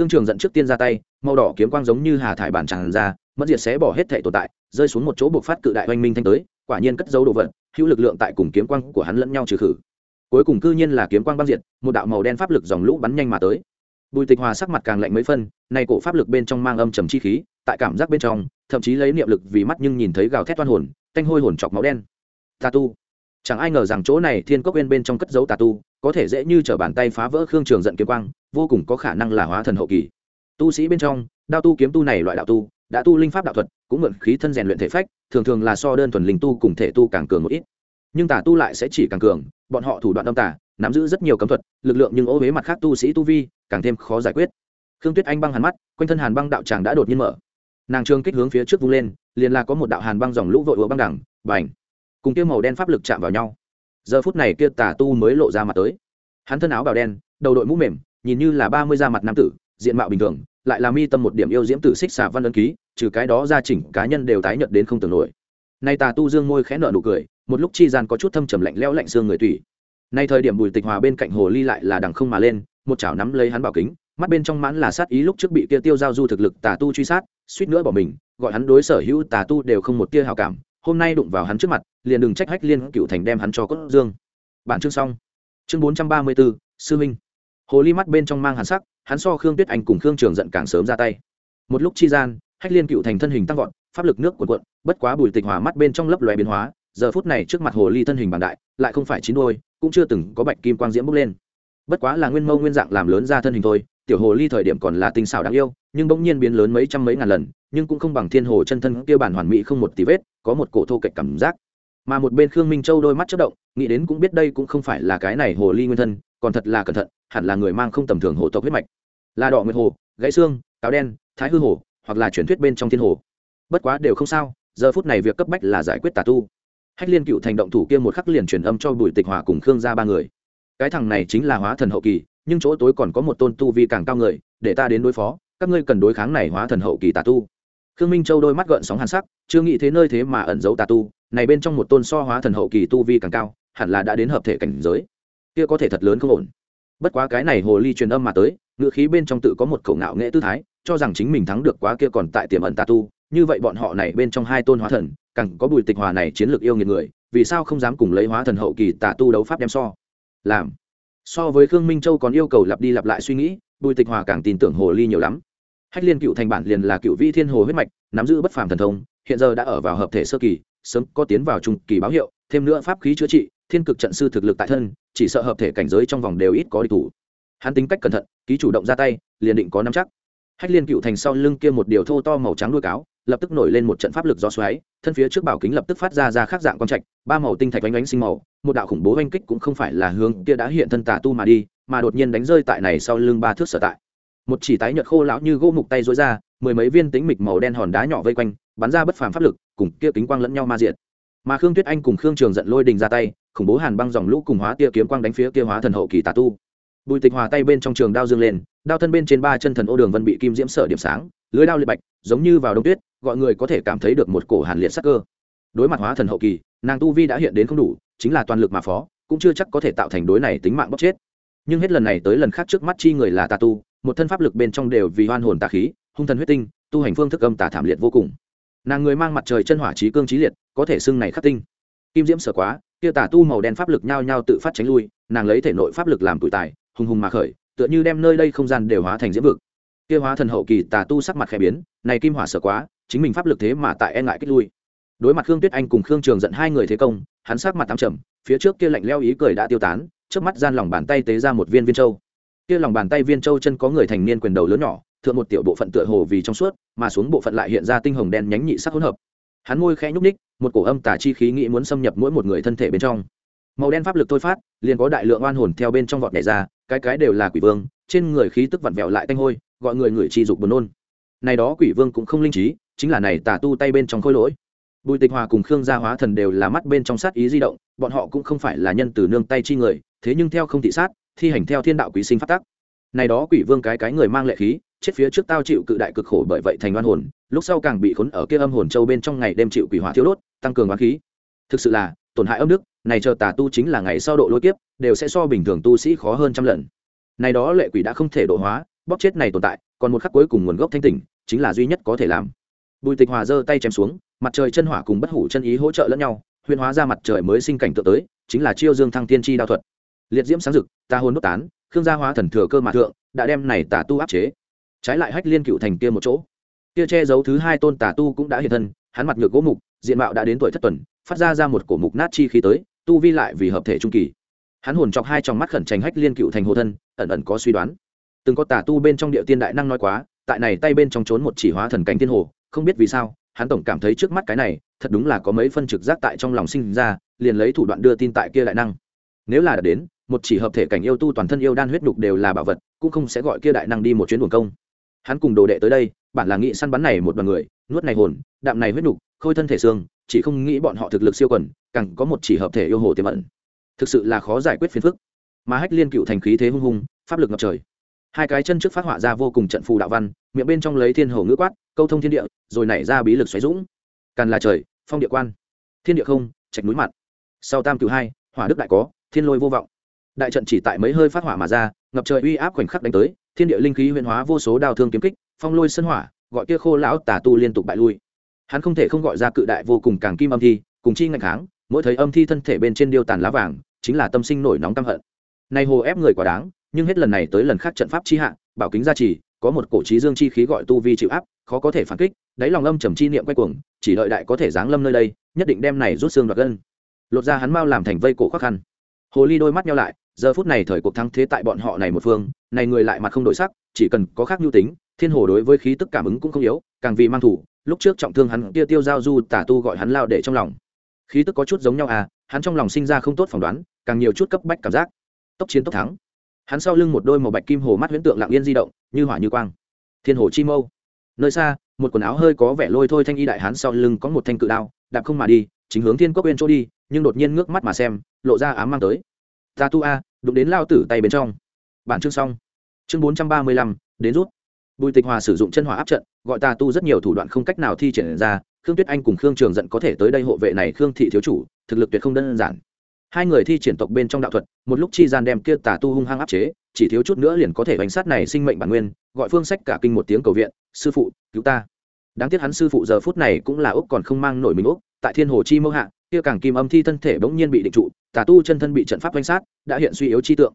khương trường dẫn trước tiên ra tay, màu đỏ kiếm quang giống như hà thải bản tràn ra, mất diệt sẽ bỏ hết thể tồn tại, rơi xuống một chỗ buộc phát cự đại oanh minh thanh tới, quả nhiên cất dấu đồ vật, hữu lực lượng tại cùng kiếm quang của hắn lẫn nhau trừ khử. Cuối cùng cư nhiên là kiếm quang băng diệt, một đạo màu đen pháp lực dòng lũ bắn nhanh mà tới. Bùi tịch hòa sắc mặt càng lạnh mấy phân, nay cổ pháp lực bên trong mang âm trầm chi khí, tại cảm giác bên trong, thậm chí lấy niệm lực vì mắt nhưng nhìn thấy gào thét toan hồn tanh hôi hồn chọc máu đen. Tà tu chẳng ai ngờ rằng chỗ này thiên cốc bên bên trong cất dấu tà tu, có thể dễ như t r ở bàn tay phá vỡ khương trường giận kiếm quang, vô cùng có khả năng là hóa thần hậu kỳ. Tu sĩ bên trong, đao tu kiếm tu này loại đạo tu, đã tu linh pháp đạo thuật, cũng mượn khí thân rèn luyện thể phách, thường thường là so đơn thuần linh tu cùng thể tu càng cường một ít. Nhưng tà tu lại sẽ chỉ càng cường, bọn họ thủ đoạn âm tà, nắm giữ rất nhiều cấm thuật, lực lượng nhưng ô huế mặt khác tu sĩ tu vi, càng thêm khó giải quyết. Khương tuyết anh băng hàn mắt, quanh thân hàn băng đạo tràng đã đột nhiên mở. Nàng trương kích hướng phía trước vung lên, liền là có một đạo hàn băng dòng lũ vội vỡ băng đẳng, bành! Cùng kia màu đen pháp lực chạm vào nhau. Giờ phút này kia tà tu mới lộ ra mặt tới. Hắn thân áo bào đen, đầu đội mũ mềm, nhìn như là ba mươi da mặt nam tử, diện mạo bình thường, lại là mi tâm một điểm yêu diễm tử xích xả văn ấn ký, trừ cái đó gia chỉnh cá nhân đều tái nhợt đến không tưởng nổi. Nay tà tu dương môi khẽ nở nụ cười, một lúc chi gian có chút thâm trầm lạnh lẽo lạnh xương người tùy nay thời điểm bùi tịch hòa bên cạnh hồ ly lại là đằng không mà lên, một chảo nắm lấy hắn bảo kính, mắt bên trong mãn là sát ý lúc trước bị kia tiêu giao du thực lực tà tu truy sát, suýt nữa bỏ mình, gọi hắn đối sở hữu tà tu đều không một tia hào cảm hôm nay đụng vào hắn trước mặt, liền đừng trách hách liên cựu thành đem hắn cho cốt dương. Bản chương xong. Chương bốn trăm ba mươi bốn sư minh. Hồ ly mắt bên trong mang hàn sắc, hắn so khương tuyết anh cùng khương trường giận càng sớm ra tay. Một lúc chi gian, hách liên cựu thành thân hình tăng vọt, pháp lực nước cuộn cuộn, bất quá bùi tịch hòa mắt bên trong lấp loé biến hóa, giờ phút này trước mặt hồ ly thân hình bằng đại, lại không phải chín đôi, cũng chưa từng có bạch kim quang diễm bốc lên. Bất quá là nguyên mâu nguyên dạng làm lớn ra thân hình thôi tiểu hồ ly thời điểm còn là tinh xảo đáng yêu, nhưng bỗng nhiên biến lớn mấy trăm mấy ngàn lần, nhưng cũng không bằng thiên hồ chân thân kia bản hoàn mỹ không một tí vết, có một cổ thô kệch cảm giác. Mà một bên khương minh châu đôi mắt chất động, nghĩ đến cũng biết đây cũng không phải là cái này hồ ly nguyên thân, còn thật là cẩn thận, hẳn là người mang không tầm thường hồ tộc huyết mạch. Là đỏ nguyệt hồ, gãy xương, cáo đen, thái hư hồ, hoặc là truyền thuyết bên trong thiên hồ. Bất quá đều không sao, giờ phút này việc cấp bách là giải quyết tà tu. Hách liên cựu thành động thủ kia một khắc liền truyền âm cho bùi tịch hòa cùng khương ra ba người. Cái thằng này chính là hóa thần hậu kỳ nhưng chỗ tối còn có một tôn tu vi càng cao người, để ta đến đối phó, các ngươi cần đối kháng này hóa thần hậu kỳ tà tu. Khương minh châu đôi mắt gợn sóng hàn sắc, chưa nghĩ thế nơi thế mà ẩn giấu tà tu, này bên trong một tôn so hóa thần hậu kỳ tu vi càng cao, hẳn là đã đến hợp thể cảnh giới. Kia có thể thật lớn không ổn. Bất quá cái này hồ ly truyền âm mà tới ngựa khí bên trong tự có một khẩu ngạo nghệ tư thái, cho rằng chính mình thắng được quá kia còn tại tiềm ẩn tà tu, như vậy bọn họ này bên trong hai tôn hóa thần, càng có bùi tịch hòa này chiến lược yêu nghiệt người, vì sao không dám cùng lấy hóa thần hậu kỳ tà tu đấu pháp đem so? Làm so với khương minh châu còn yêu cầu lặp đi lặp lại suy nghĩ, bùi tịch hòa càng tin tưởng hồ ly nhiều lắm. Hách liên cựu thành bản liền là cựu vi thiên hồ huyết mạch, nắm giữ bất phàm thần thông, hiện giờ đã ở vào hợp thể sơ kỳ, sớm có tiến vào trung kỳ báo hiệu, thêm nữa pháp khí chữa trị, thiên cực trận sư thực lực tại thân, chỉ sợ hợp thể cảnh giới trong vòng đều ít có địch thủ. Hắn tính cách cẩn thận, ký chủ động ra tay, liền định có nắm chắc. Hách liên cựu thành sau lưng kia một điều thô to màu trắng đuôi cáo lập tức nổi lên một trận pháp lực gió xoáy, thân phía trước bảo kính lập tức phát ra ra khác dạng quang trạch, ba màu tinh thạch oanh oanh sinh màu, một đạo khủng bố oanh kích cũng không phải là hướng kia đã hiện thân tà tu mà đi, mà đột nhiên đánh rơi tại này sau lưng ba thước sở tại. Một chỉ tái nhợt khô lão như gỗ mục tay rối ra, mười mấy viên tính mịch màu đen hòn đá nhỏ vây quanh, bắn ra bất phàm pháp lực, cùng kia kính quang lẫn nhau ma diệt. Mà khương tuyết anh cùng khương trường giận lôi đình ra tay, khủng bố hàn băng dòng lũ cùng hóa tia kiếm quang đánh phía kia hóa thần hậu kỳ tà tu. Bùi tịch hòa tay bên trong trường đao dương lên, đao thân bên trên ba chân thần ô đường vân bị kim diễm sở điểm sáng, lưới đao liệt bạch, giống như vào đông tuyết gọi người có thể cảm thấy được một cổ hàn liệt sắc cơ. Đối mặt hóa thần hậu kỳ, nàng tu vi đã hiện đến không đủ, chính là toàn lực mà phó, cũng chưa chắc có thể tạo thành đối này tính mạng bóc chết. Nhưng hết lần này tới lần khác trước mắt chi người là tà tu, một thân pháp lực bên trong đều vì hoan hồn tà khí, hung thần huyết tinh, tu hành phương thức âm tà thảm liệt vô cùng. Nàng người mang mặt trời chân hỏa trí cương trí liệt, có thể xưng này khắc tinh. Kim diễm sở quá, kia tà tu màu đen pháp lực nhao nhao tự phát tránh lui, nàng lấy thể nội pháp lực làm tuổi tài, hùng hùng mà khởi, tựa như đem nơi đây không gian đều hóa thành diễm vực. Kia hóa thần hậu kỳ tà tu sắc mặt khẽ biến, này kim hỏa sở quá chính mình pháp lực thế mà tại e ngại kích lui. Đối mặt khương tuyết anh cùng khương trường giận hai người thế công, hắn sắc mặt tám trầm, phía trước kia lạnh leo ý cười đã tiêu tán, trước mắt gian lòng bàn tay tế ra một viên viên châu. Kia lòng bàn tay viên châu chân có người thành niên quyền đầu lớn nhỏ, thượng một tiểu bộ phận tựa hồ vì trong suốt, mà xuống bộ phận lại hiện ra tinh hồng đen nhánh nhị sắc hỗn hợp. Hắn môi khẽ nhúc ních một cổ âm tả chi khí nghĩ muốn xâm nhập mỗi một người thân thể bên trong. Màu đen pháp lực thôi phát, liền có đại lượng oan hồn theo bên trong vọt nhảy ra, cái cái đều là quỷ vương, trên người khí tức vặn vẹo lại tanh hôi, gọi người người trì dục buồn nôn. Này đó quỷ vương cũng không linh trí chính là này tà tu tay bên trong khôi lỗi. Bùi tịch hòa cùng khương gia hóa thần đều là mắt bên trong sát ý di động, bọn họ cũng không phải là nhân từ nương tay chi người, thế nhưng theo không thị sát, thi hành theo thiên đạo quý sinh phát tác này đó quỷ vương cái cái người mang lệ khí, chết phía trước tao chịu cự đại cực khổ bởi vậy thành oan hồn, lúc sau càng bị khốn ở kia âm hồn châu bên trong ngày đêm chịu quỷ hỏa thiêu đốt, tăng cường oán khí. Thực sự là, tổn hại âm đức, này chờ tà tu chính là ngày sau độ lôi kiếp, đều sẽ so bình thường tu sĩ khó hơn trăm lần. Này đó lệ quỷ đã không thể độ hóa, bóp chết này tồn tại, còn một khắc cuối cùng nguồn gốc thanh tỉnh, chính là duy nhất có thể làm bùi tịch hòa giơ tay chém xuống, mặt trời chân hỏa cùng bất hủ chân ý hỗ trợ lẫn nhau, huyền hóa ra mặt trời mới sinh cảnh tượng tới, chính là chiêu dương thăng tiên tri đao thuật. Liệt diễm sáng rực ta hôn đốt tán, khương gia hóa thần thừa cơ mà thượng, đã đem này tà tu áp chế. Trái lại hách liên cựu thành kia một chỗ. Kia che giấu thứ hai tôn tà tu cũng đã hiện thân, hắn mặt ngược gỗ mục, diện mạo đã đến tuổi thất tuần, phát ra ra một cổ mục nát chi khí tới, tu vi lại vì hợp thể trung kỳ. Hắn hồn chọc hai trong mắt khẩn trành hách liên cựu thành hồ thân, ẩn ẩn có suy đoán. Từng có tà tu bên trong địa tiên đại năng nói quá, tại này tay bên trong trốn một chỉ hóa thần cảnh tiên hồ không biết vì sao, hắn tổng cảm thấy trước mắt cái này, thật đúng là có mấy phân trực giác tại trong lòng sinh ra, liền lấy thủ đoạn đưa tin tại kia đại năng. Nếu là đã đến, một chỉ hợp thể cảnh yêu tu toàn thân yêu đan huyết nhục đều là bảo vật, cũng không sẽ gọi kia đại năng đi một chuyến buồn công. Hắn cùng đồ đệ tới đây, bản là nghĩ săn bắn này một đoàn người, nuốt này hồn, đạm này huyết nhục, khôi thân thể xương, chỉ không nghĩ bọn họ thực lực siêu quần, càng có một chỉ hợp thể yêu hồ tiềm ẩn. Thực sự là khó giải quyết phiền phức. Mà hách liên cựu thành khí thế hung hung, pháp lực ngập trời hai cái chân trước phát họa ra vô cùng trận phù đạo văn, miệng bên trong lấy thiên hồ ngữ quát, câu thông thiên địa, rồi nảy ra bí lực xoáy dũng. Càn là trời, phong địa quan. Thiên địa không, trạch núi mặt. Sau tam cửu hai, hỏa đức đại có, thiên lôi vô vọng. Đại trận chỉ tại mấy hơi phát hỏa mà ra, ngập trời uy áp khoảnh khắc đánh tới, thiên địa linh khí huyền hóa vô số đao thương kiếm kích, phong lôi sân hỏa, gọi kia khô lão tà tu liên tục bại lui. Hắn không thể không gọi ra cự đại vô cùng càng kim âm thi, cùng chi ngạch kháng, mỗi thấy âm thi thân thể bên trên điêu tàn lá vàng, chính là tâm sinh nổi nóng căm hận. Nay hồ ép người quả đáng nhưng hết lần này tới lần khác trận pháp chi hạ, bảo kính gia trì, có một cổ trí dương chi khí gọi tu vi chịu áp, khó có thể phản kích, đáy lòng âm trầm chi niệm quay cuồng, chỉ đợi đại có thể giáng lâm nơi đây, nhất định đem này rút xương đoạt gân. Lột ra hắn mau làm thành vây cổ khó khăn. Hồ ly đôi mắt nhau lại, giờ phút này thời cuộc thắng thế tại bọn họ này một phương, này người lại mặt không đổi sắc, chỉ cần có khác nhu tính, thiên hồ đối với khí tức cảm ứng cũng không yếu, càng vì mang thủ, lúc trước trọng thương hắn kia tiêu giao du tả tu gọi hắn lao để trong lòng. Khí tức có chút giống nhau à hắn trong lòng sinh ra không tốt phỏng đoán, càng nhiều chút cấp bách cảm giác. Tốc chiến tốc thắng hắn sau lưng một đôi màu bạch kim hồ mắt huyễn tượng lặng yên di động, như hỏa như quang. Thiên hồ chi mâu. Nơi xa, một quần áo hơi có vẻ lôi thôi thanh y đại hán sau lưng có một thanh cự đao, đạp không mà đi, chính hướng thiên cốc bên chỗ đi, nhưng đột nhiên ngước mắt mà xem, lộ ra ám mang tới. Ta tu a, đụng đến lao tử tay bên trong. Bản chương xong. Chương bốn trăm ba mươi lăm, đến rút. Bùi tịch hòa sử dụng chân hỏa áp trận, gọi ta tu rất nhiều thủ đoạn không cách nào thi triển ra, khương tuyết anh cùng khương trường giận có thể tới đây hộ vệ này khương thị thiếu chủ, thực lực tuyệt không đơn giản hai người thi triển tộc bên trong đạo thuật, một lúc chi gian đem kia tà tu hung hăng áp chế, chỉ thiếu chút nữa liền có thể bánh sát này sinh mệnh bản nguyên, gọi phương sách cả kinh một tiếng cầu viện, sư phụ, cứu ta. Đáng tiếc hắn sư phụ giờ phút này cũng là úc còn không mang nổi mình úc tại thiên hồ chi mẫu hạ, kia càng kim âm thi thân thể bỗng nhiên bị định trụ, tà tu chân thân bị trận pháp bánh sát, đã hiện suy yếu chi tượng.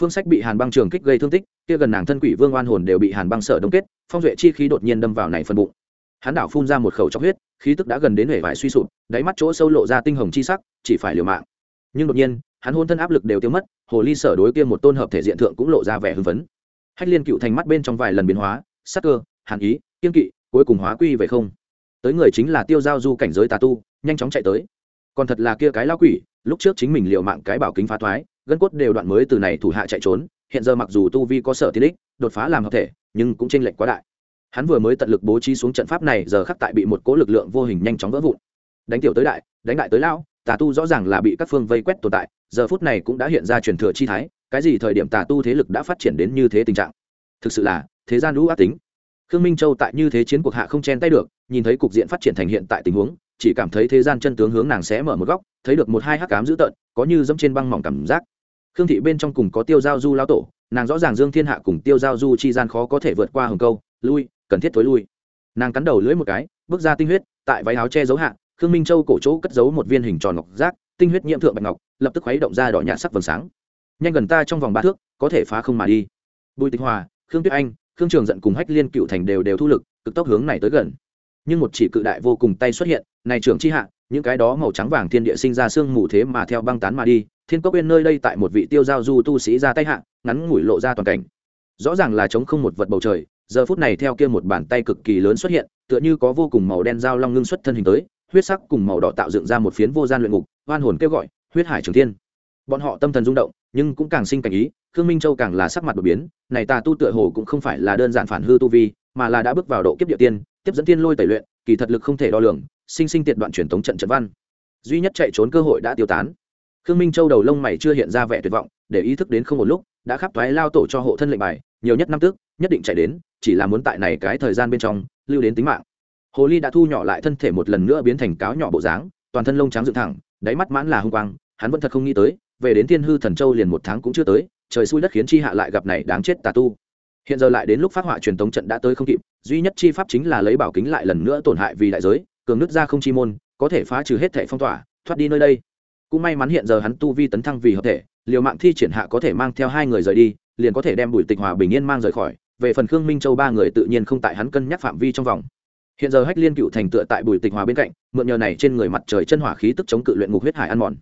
Phương sách bị hàn băng trường kích gây thương tích, kia gần nàng thân quỷ vương oan hồn đều bị hàn băng sở đông kết, phong duệ chi khí đột nhiên đâm vào này phần bụng. Hắn đảo phun ra một khẩu chóc huyết, khí tức đã gần đến hể vải suy sụp, đáy mắt chỗ sâu lộ ra tinh hồng chi sắc, chỉ phải liều mạng nhưng đột nhiên, hắn hôn thân áp lực đều tiêu mất, hồ ly sở đối kia một tôn hợp thể diện thượng cũng lộ ra vẻ hưng phấn. Hách liên cựu thành mắt bên trong vài lần biến hóa, sắc cơ, hàn ý, kiên kỵ, cuối cùng hóa quy về không. Tới người chính là tiêu giao du cảnh giới tà tu, nhanh chóng chạy tới. Còn thật là kia cái lao quỷ, lúc trước chính mình liệu mạng cái bảo kính phá thoái, gân cốt đều đoạn mới từ này thủ hạ chạy trốn, hiện giờ mặc dù tu vi có sở tiến ích đột phá làm hợp thể, nhưng cũng chênh lệch quá đại. Hắn vừa mới tận lực bố trí xuống trận pháp này, giờ khắc tại bị một cố lực lượng vô hình nhanh chóng vỡ vụn. Đánh tiểu tới đại, đánh đại tới lao tà tu rõ ràng là bị các phương vây quét tồn tại, giờ phút này cũng đã hiện ra truyền thừa chi thái, cái gì thời điểm tà tu thế lực đã phát triển đến như thế tình trạng? Thực sự là, thế gian lũ ác tính. Khương minh châu tại như thế chiến cuộc hạ không chen tay được, nhìn thấy cục diện phát triển thành hiện tại tình huống, chỉ cảm thấy thế gian chân tướng hướng nàng sẽ mở một góc, thấy được một hai hắc cám dữ tợn, có như dẫm trên băng mỏng cảm giác. Khương thị bên trong cùng có tiêu giao du lao tổ, nàng rõ ràng dương thiên hạ cùng tiêu giao du chi gian khó có thể vượt qua hồng câu, lui, cần thiết thối lui. Nàng cắn đầu lưỡi một cái, bước ra tinh huyết, tại váy áo che giấu hạ khương minh châu cổ chỗ cất giấu một viên hình tròn ngọc giác, tinh huyết nhiễm thượng bạch ngọc, lập tức khuấy động ra đỏ nhạt sắc vầng sáng. Nhanh gần ta trong vòng ba thước, có thể phá không mà đi. Bùi tịch hòa, khương tuyết anh, khương trường giận cùng hách liên cựu thành đều đều thu lực, cực tốc hướng này tới gần. Nhưng một chỉ cự đại vô cùng tay xuất hiện, này trưởng chi hạ, những cái đó màu trắng vàng thiên địa sinh ra sương mù thế mà theo băng tán mà đi, thiên cốc bên nơi đây tại một vị tiêu giao du tu sĩ ra tay hạ, ngắn ngủi lộ ra toàn cảnh. Rõ ràng là chống không một vật bầu trời, giờ phút này theo kia một bàn tay cực kỳ lớn xuất hiện, tựa như có vô cùng màu đen dao long ngưng xuất thân hình tới huyết sắc cùng màu đỏ tạo dựng ra một phiến vô gian luyện ngục, oan hồn kêu gọi, huyết hải trường thiên. Bọn họ tâm thần rung động, nhưng cũng càng sinh cảnh ý, khương minh châu càng là sắc mặt đột biến, này tà tu tựa hồ cũng không phải là đơn giản phản hư tu vi, mà là đã bước vào độ kiếp địa tiên, tiếp dẫn tiên lôi tẩy luyện, kỳ thật lực không thể đo lường, sinh sinh tiệt đoạn truyền thống trận trận văn. Duy nhất chạy trốn cơ hội đã tiêu tán. Khương minh châu đầu lông mày chưa hiện ra vẻ tuyệt vọng, để ý thức đến không một lúc, đã khắp thoái lao tổ cho hộ thân lệnh bài, nhiều nhất năm tức, nhất định chạy đến, chỉ là muốn tại này cái thời gian bên trong, lưu đến tính mạng hồ ly đã thu nhỏ lại thân thể một lần nữa biến thành cáo nhỏ bộ dáng, toàn thân lông trắng dựng thẳng, đáy mắt mãn là hung quang, hắn vẫn thật không nghĩ tới, về đến thiên hư thần châu liền một tháng cũng chưa tới, trời xui đất khiến chi hạ lại gặp này đáng chết tà tu. Hiện giờ lại đến lúc phát họa truyền tống trận đã tới không kịp, duy nhất chi pháp chính là lấy bảo kính lại lần nữa tổn hại vì đại giới, cường nước ra không chi môn, có thể phá trừ hết thể phong tỏa, thoát đi nơi đây. Cũng may mắn hiện giờ hắn tu vi tấn thăng vì hợp thể, liều mạng thi triển hạ có thể mang theo hai người rời đi, liền có thể đem bùi tịch hòa bình yên mang rời khỏi. Về phần khương minh châu ba người tự nhiên không tại hắn cân nhắc phạm vi trong vòng hiện giờ hách liên cựu thành tựa tại bùi tịch hòa bên cạnh, mượn nhờ này trên người mặt trời chân hỏa khí tức chống cự luyện ngục huyết hải ăn mòn.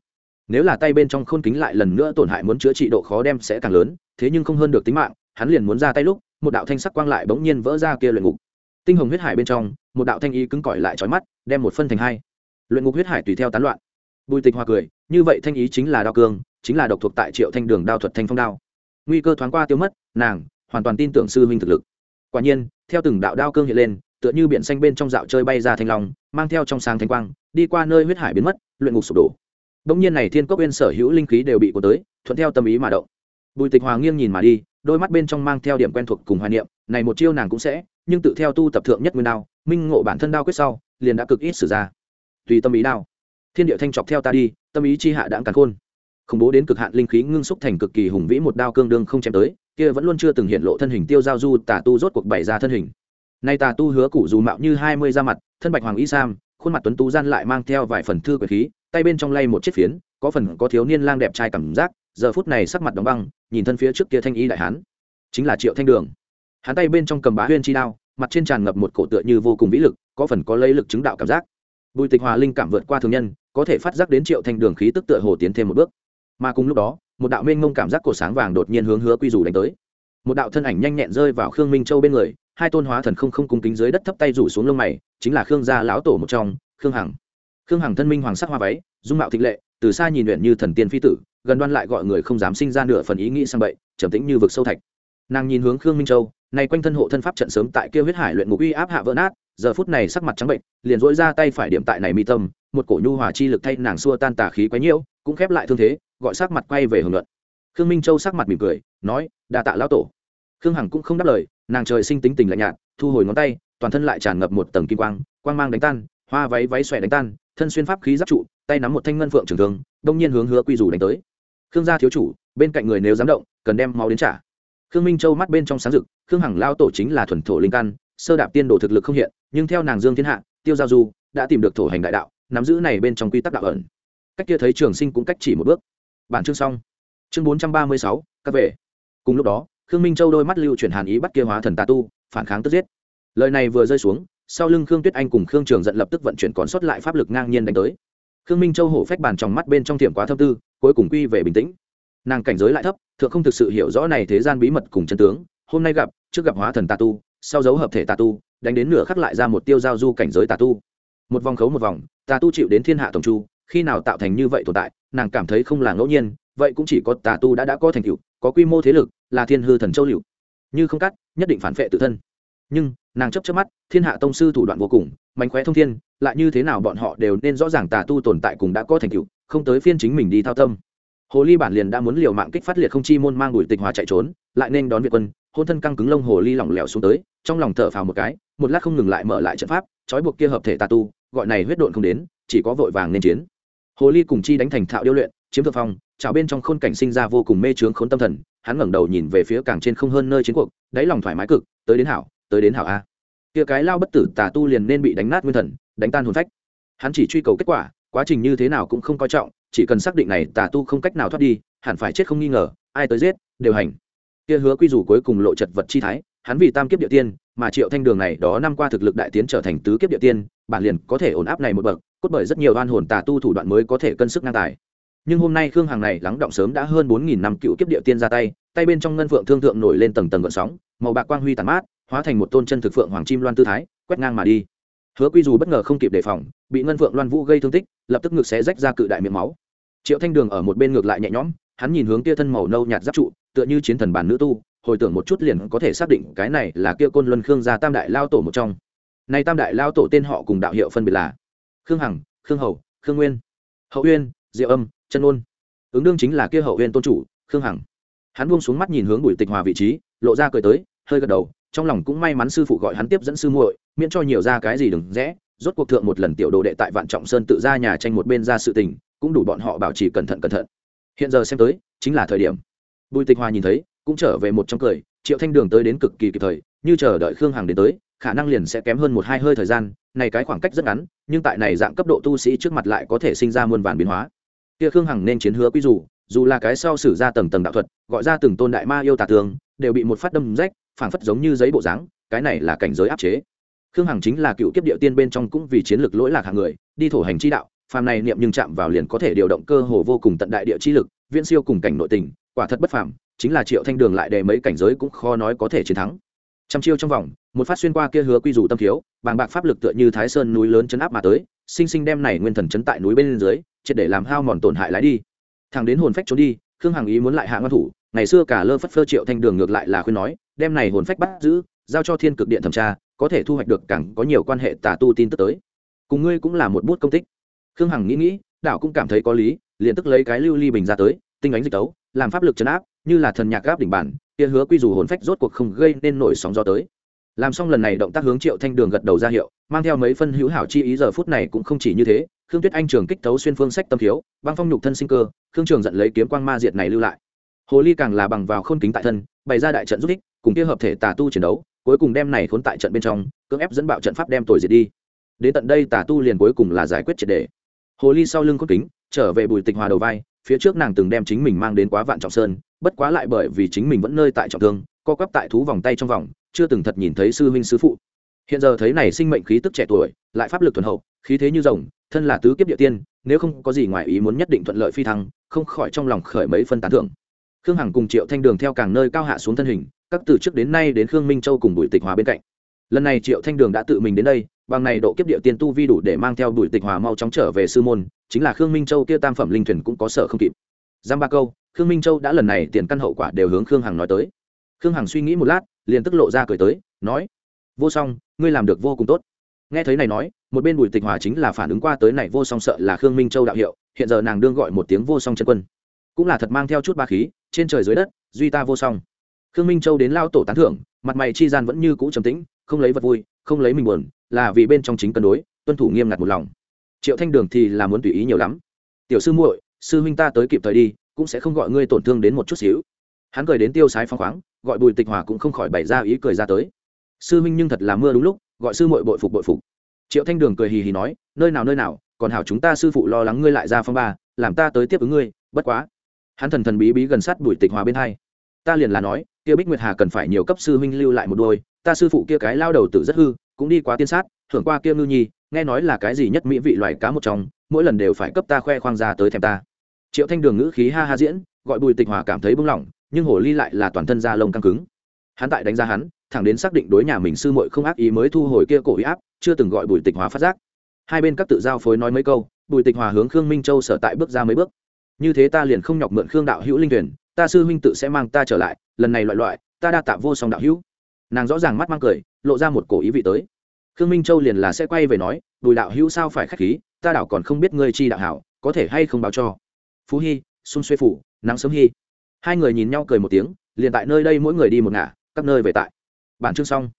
Nếu là tay bên trong khôn kính lại lần nữa tổn hại muốn chữa trị độ khó đem sẽ càng lớn, thế nhưng không hơn được tính mạng, hắn liền muốn ra tay lúc, một đạo thanh sắc quang lại bỗng nhiên vỡ ra kia luyện ngục. Tinh hồng huyết hải bên trong, một đạo thanh ý cứng cỏi lại trói mắt, đem một phân thành hai. Luyện ngục huyết hải tùy theo tán loạn. Bùi tịch hòa cười, như vậy thanh ý chính là đao cương, chính là độc thuộc tại triệu thanh đường đao thuật thanh phong đao. Nguy cơ thoáng qua tiêu mất, nàng hoàn toàn tin tưởng sư huynh thực lực. Quả nhiên, theo từng đạo đao cương hiện lên tựa như biển xanh bên trong dạo chơi bay ra thanh long mang theo trong sáng thanh quang đi qua nơi huyết hải biến mất luyện ngục sụp đổ Đông nhiên này thiên cốc bên sở hữu linh khí đều bị cuốn tới, thuận theo tâm ý mà động. Bùi Tịch Hòa nghiêng nhìn mà đi, đôi mắt bên trong mang theo điểm quen thuộc cùng hoài niệm, này một chiêu nàng cũng sẽ, nhưng tự theo tu tập thượng nhất nguyên đao, minh ngộ bản thân đao quyết sau, liền đã cực ít sử ra. Tùy tâm ý đao, thiên địa thanh chọc theo ta đi, tâm ý chi hạ đãng càn khôn. Khủng bố đến cực hạn linh khí ngưng xúc thành cực kỳ hùng vĩ một đao cương đương không chém tới, kia vẫn luôn chưa từng hiện lộ thân hình tiêu giao du tả tu rốt cuộc bày ra thân hình. Nay tà tu hứa cụ dù mạo như hai mươi da mặt, thân bạch hoàng y sam, khuôn mặt tuấn tú gian lại mang theo vài phần thư quyền khí, tay bên trong lay một chiếc phiến, có phần có thiếu niên lang đẹp trai cảm giác giờ phút này sắc mặt đóng băng nhìn thân phía trước kia thanh y đại hán. Chính là triệu thanh đường. Hắn tay bên trong cầm bá huyên chi đao mặt trên tràn ngập một cổ tựa như vô cùng vĩ lực có phần có lấy lực chứng đạo cảm giác. Bùi tịch hòa linh cảm vượt qua thường nhân có thể phát giác đến triệu thanh đường khí tức tựa hồ tiến thêm một bước. Mà cùng lúc đó một đạo mênh mông cảm giác cổ sáng vàng đột nhiên hướng hứa quy rủ đánh tới. Một đạo thân ảnh nhanh nhẹn rơi vào khương minh châu bên người hai tôn hóa thần không không cung kính dưới đất thấp tay rủ xuống lông mày, chính là khương gia lão tổ một trong, khương hằng. Khương hằng thân minh hoàng sắc hoa váy, dung mạo thịnh lệ, từ xa nhìn luyện như thần tiên phi tử, gần đoan lại gọi người không dám sinh ra nửa phần ý nghĩ sang bậy, trầm tĩnh như vực sâu thạch. Nàng nhìn hướng khương minh châu, nay quanh thân hộ thân pháp trận sớm tại kia huyết hải luyện ngục uy áp hạ vỡ nát, giờ phút này sắc mặt trắng bệnh, liền dỗi ra tay phải điểm tại này mi tâm, một cổ nhu hòa chi lực thay nàng xua tan tà khí quấy nhiễu, cũng khép lại thương thế, gọi sắc mặt quay về hưởng luận. Khương minh châu sắc mặt mỉm cười, nói, đa tạ lão tổ khương hằng cũng không đáp lời, nàng trời sinh tính tình lạnh nhạt, thu hồi ngón tay, toàn thân lại tràn ngập một tầng kim quang quang mang đánh tan, hoa váy váy xòe đánh tan, thân xuyên pháp khí giáp trụ, tay nắm một thanh ngân phượng trường thương, đông nhiên hướng hứa quy rủ đánh tới. Khương gia thiếu chủ, bên cạnh người nếu dám động, cần đem máu đến trả. Khương minh châu mắt bên trong sáng rực, khương hằng lao tổ chính là thuần thổ linh căn, sơ đạp tiên đồ thực lực không hiện, nhưng theo nàng dương thiên hạ, tiêu giao du, đã tìm được thổ hành đại đạo, nắm giữ này bên trong quy tắc đạo ẩn. Cách kia thấy trường sinh cũng cách chỉ một bước. Bản chương xong. Chương bốn trăm ba mươi sáu, các về cùng lúc đó khương minh châu đôi mắt lưu chuyển hàn ý bắt kia hóa thần tà tu, phản kháng tức giết. Lời này vừa rơi xuống, sau lưng khương tuyết anh cùng khương trường giận lập tức vận chuyển còn sót lại pháp lực ngang nhiên đánh tới. Khương minh châu hổ phách bàn trong mắt bên trong tiệm quá thâm tư, cuối cùng quy về bình tĩnh. Nàng cảnh giới lại thấp, thượng không thực sự hiểu rõ này thế gian bí mật cùng chân tướng. Hôm nay gặp, trước gặp hóa thần tà tu, sau dấu hợp thể tà tu, đánh đến nửa khắc lại ra một tiêu giao du cảnh giới tà tu. Một vòng khấu một vòng, tà tu chịu đến thiên hạ tổng chu, khi nào tạo thành như vậy tồn tại, nàng cảm thấy không là ngẫu nhiên, vậy cũng chỉ có tà tu đã đã có thành tựu, có quy mô thế lực là thiên hư thần châu liệu như không cắt, nhất định phản vệ tự thân. Nhưng, nàng chấp chấp mắt, thiên hạ tông sư thủ đoạn vô cùng, mánh khóe thông thiên, lại như thế nào bọn họ đều nên rõ ràng tà tu tồn tại cùng đã có thành tựu, không tới phiên chính mình đi thao tâm. Hồ ly bản liền đã muốn liều mạng kích phát liệt không chi môn mang đuổi tịch hòa chạy trốn, lại nên đón việt quân, hôn thân căng cứng lông hồ ly lỏng lẻo xuống tới, trong lòng thở phào một cái, một lát không ngừng lại mở lại trận pháp, trói buộc kia hợp thể tà tu, gọi này huyết độn không đến, chỉ có vội vàng nên chiến. Hồ ly cùng chi đánh thành thạo điêu luyện, chiếm thượng phong trào bên trong khôn cảnh sinh ra vô cùng mê trướng khốn tâm thần hắn ngẩng đầu nhìn về phía càng trên không hơn nơi chiến cuộc, đáy lòng thoải mái cực, tới đến hảo, tới đến hảo a. Kia cái lao bất tử tà tu liền nên bị đánh nát nguyên thần, đánh tan hồn phách. Hắn chỉ truy cầu kết quả, quá trình như thế nào cũng không coi trọng, chỉ cần xác định này tà tu không cách nào thoát đi, hẳn phải chết không nghi ngờ, ai tới giết, đều hành. Kia hứa quy rủ cuối cùng lộ chật vật chi thái, hắn vì tam kiếp địa tiên, mà triệu thanh đường này đó năm qua thực lực đại tiến trở thành tứ kiếp địa tiên, bản liền có thể ổn áp này một bậc, cốt bởi rất nhiều oan hồn tà tu thủ đoạn mới có thể cân sức ngang tài nhưng hôm nay khương hằng này lắng động sớm đã hơn bốn nghìn năm cựu kiếp địa tiên ra tay tay bên trong ngân phượng thương thượng nổi lên tầng tầng gợn sóng, màu bạc quang huy tàn mát, hóa thành một tôn chân thực phượng hoàng chim loan tư thái, quét ngang mà đi. Hứa quy dù bất ngờ không kịp đề phòng, bị ngân phượng loan vũ gây thương tích, lập tức ngực xé rách ra cự đại miệng máu. Triệu thanh đường ở một bên ngược lại nhẹ nhõm, hắn nhìn hướng kia thân màu nâu nhạt giáp trụ, tựa như chiến thần bản nữ tu, hồi tưởng một chút liền có thể xác định cái này là kia côn luân khương gia tam đại lao tổ một trong. Này tam đại lao tổ tên họ cùng đạo hiệu phân biệt là khương hằng, khương hầu, khương nguyên, hậu uyên, diệu âm chân ôn. Ứng đương chính là kia hậu viên tôn chủ, khương hằng. Hắn buông xuống mắt nhìn hướng bùi tịch hòa vị trí, lộ ra cười tới, hơi gật đầu, trong lòng cũng may mắn sư phụ gọi hắn tiếp dẫn sư muội, miễn cho nhiều ra cái gì đừng rẽ, rốt cuộc thượng một lần tiểu đồ đệ tại vạn trọng sơn tự ra nhà tranh một bên ra sự tình, cũng đủ bọn họ bảo trì cẩn thận cẩn thận. Hiện giờ xem tới, chính là thời điểm. Bùi tịch hòa nhìn thấy, cũng trở về một trong cười, triệu thanh đường tới đến cực kỳ kịp thời, như chờ đợi khương hằng đến tới, khả năng liền sẽ kém hơn một hai hơi thời gian, này cái khoảng cách rất ngắn, nhưng tại này dạng cấp độ tu sĩ trước mặt lại có thể sinh ra muôn vàn biến hóa kia khương hằng nên chiến hứa quy dù dù là cái sau sử ra tầng tầng đạo thuật, gọi ra từng tôn đại ma yêu tà tường, đều bị một phát đâm rách, phảng phất giống như giấy bộ dáng, cái này là cảnh giới áp chế. Khương hằng chính là cựu kiếp địa tiên bên trong cũng vì chiến lược lỗi lạc hàng người, đi thổ hành chi đạo, phàm này niệm nhưng chạm vào liền có thể điều động cơ hồ vô cùng tận đại địa chi lực, viễn siêu cùng cảnh nội tình, quả thật bất phàm, chính là triệu thanh đường lại đề mấy cảnh giới cũng khó nói có thể chiến thắng. Trăm chiêu trong vòng, một phát xuyên qua kia hứa quy dù tâm thiếu, bàng bạc pháp lực tựa như thái sơn núi lớn chấn áp mà tới, sinh sinh đem này nguyên thần chấn tại núi bên dưới triệt để làm hao mòn tổn hại lái đi. Thằng đến hồn phách trốn đi, khương hằng ý muốn lại hạ ngăn thủ, ngày xưa cả lơ phất phơ triệu thanh đường ngược lại là khuyên nói, đem này hồn phách bắt giữ, giao cho thiên cực điện thẩm tra, có thể thu hoạch được càng có nhiều quan hệ tà tu tin tức tới. Cùng ngươi cũng là một bút công tích. Khương hằng nghĩ nghĩ đạo cũng cảm thấy có lý, liền tức lấy cái lưu ly bình ra tới, tinh ánh dịch tấu, làm pháp lực chấn áp, như là thần nhạc gáp đỉnh bản, kia hứa quy dù hồn phách rốt cuộc không gây nên nổi sóng gió tới. Làm xong lần này động tác hướng triệu thanh đường gật đầu ra hiệu, mang theo mấy phân hữu hảo chi ý giờ phút này cũng không chỉ như thế khương tuyết anh trường kích thấu xuyên phương sách tâm thiếu, băng phong nhục thân sinh cơ, khương trường giận lấy kiếm quang ma diệt này lưu lại. Hồ ly càng là bằng vào khôn kính tại thân, bày ra đại trận giúp ích, cùng kia hợp thể tà tu chiến đấu, cuối cùng đem này khốn tại trận bên trong, cưỡng ép dẫn bạo trận pháp đem tội diệt đi. Đến tận đây tà tu liền cuối cùng là giải quyết triệt đề. Hồ ly sau lưng khôn kính, trở về bùi tịch hòa đầu vai, phía trước nàng từng đem chính mình mang đến quá vạn trọng sơn, bất quá lại bởi vì chính mình vẫn nơi tại trọng thương, co quắp tại thú vòng tay trong vòng, chưa từng thật nhìn thấy sư huynh sư phụ. Hiện giờ thấy này sinh mệnh khí tức trẻ tuổi, lại pháp lực thuần hậu, khí thế như rồng thân là tứ kiếp địa tiên, nếu không có gì ngoài ý muốn nhất định thuận lợi phi thăng, không khỏi trong lòng khởi mấy phân tán thưởng. Khương hằng cùng triệu thanh đường theo càng nơi cao hạ xuống thân hình, các từ trước đến nay đến khương minh châu cùng bùi tịch hòa bên cạnh. Lần này triệu thanh đường đã tự mình đến đây, bằng này độ kiếp địa tiên tu vi đủ để mang theo bùi tịch hòa mau chóng trở về sư môn, chính là khương minh châu kia tam phẩm linh thuyền cũng có sợ không kịp. Giam ba câu, khương minh châu đã lần này tiền căn hậu quả đều hướng khương hằng nói tới. Khương hằng suy nghĩ một lát, liền tức lộ ra cười tới, nói, vô song, ngươi làm được vô cùng tốt nghe thấy này nói, một bên bùi tịch hòa chính là phản ứng qua tới này vô song sợ là khương minh châu đạo hiệu, hiện giờ nàng đương gọi một tiếng vô song chân quân. Cũng là thật mang theo chút ba khí, trên trời dưới đất, duy ta vô song. Khương minh châu đến lao tổ tán thưởng, mặt mày chi gian vẫn như cũ trầm tĩnh, không lấy vật vui, không lấy mình buồn, là vì bên trong chính cân đối, tuân thủ nghiêm ngặt một lòng. Triệu thanh đường thì là muốn tùy ý nhiều lắm. Tiểu sư muội, sư huynh ta tới kịp thời đi, cũng sẽ không gọi ngươi tổn thương đến một chút xíu. Hắn cười đến tiêu sái phong khoáng, gọi bùi tịch hòa cũng không khỏi bày ra ý cười ra tới. Sư huynh nhưng thật là mưa đúng lúc gọi sư muội bội phục bội phục. Triệu thanh đường cười hì hì nói, nơi nào nơi nào, còn hảo chúng ta sư phụ lo lắng ngươi lại ra phong ba, làm ta tới tiếp ứng ngươi, bất quá. Hắn thần thần bí bí gần sát bùi tịch hòa bên hai. Ta liền là nói, kia bích nguyệt hà cần phải nhiều cấp sư huynh lưu lại một đôi, ta sư phụ kia cái lao đầu tử rất hư, cũng đi quá tiên sát, thưởng qua kia ngư nhi, nghe nói là cái gì nhất mỹ vị loài cá một trong, mỗi lần đều phải cấp ta khoe khoang ra tới thèm ta. Triệu thanh đường ngữ khí ha ha diễn, gọi bùi tịch hòa cảm thấy bưng lỏng nhưng hồ ly lại là toàn thân da lông căng cứng. Hắn tại đánh giá hắn thẳng đến xác định đối nhà mình sư muội không ác ý mới thu hồi kia cổ uy áp, chưa từng gọi bùi tịch hòa phát giác. Hai bên các tự giao phối nói mấy câu, bùi tịch hòa hướng khương minh châu sở tại bước ra mấy bước. Như thế ta liền không nhọc mượn khương đạo hữu linh tuyển, ta sư huynh tự sẽ mang ta trở lại, lần này loại loại, ta đa tạ vô song đạo hữu. Nàng rõ ràng mắt mang cười, lộ ra một cổ ý vị tới. Khương minh châu liền là sẽ quay về nói, bùi đạo hữu sao phải khách khí, ta đảo còn không biết ngươi chi đạo hảo, có thể hay không báo cho. Phú hy, xuân xuê phủ, nắng sớm hy. Hai người nhìn nhau cười một tiếng, liền tại nơi đây mỗi người đi một ngả, các nơi về tại bản chương xong.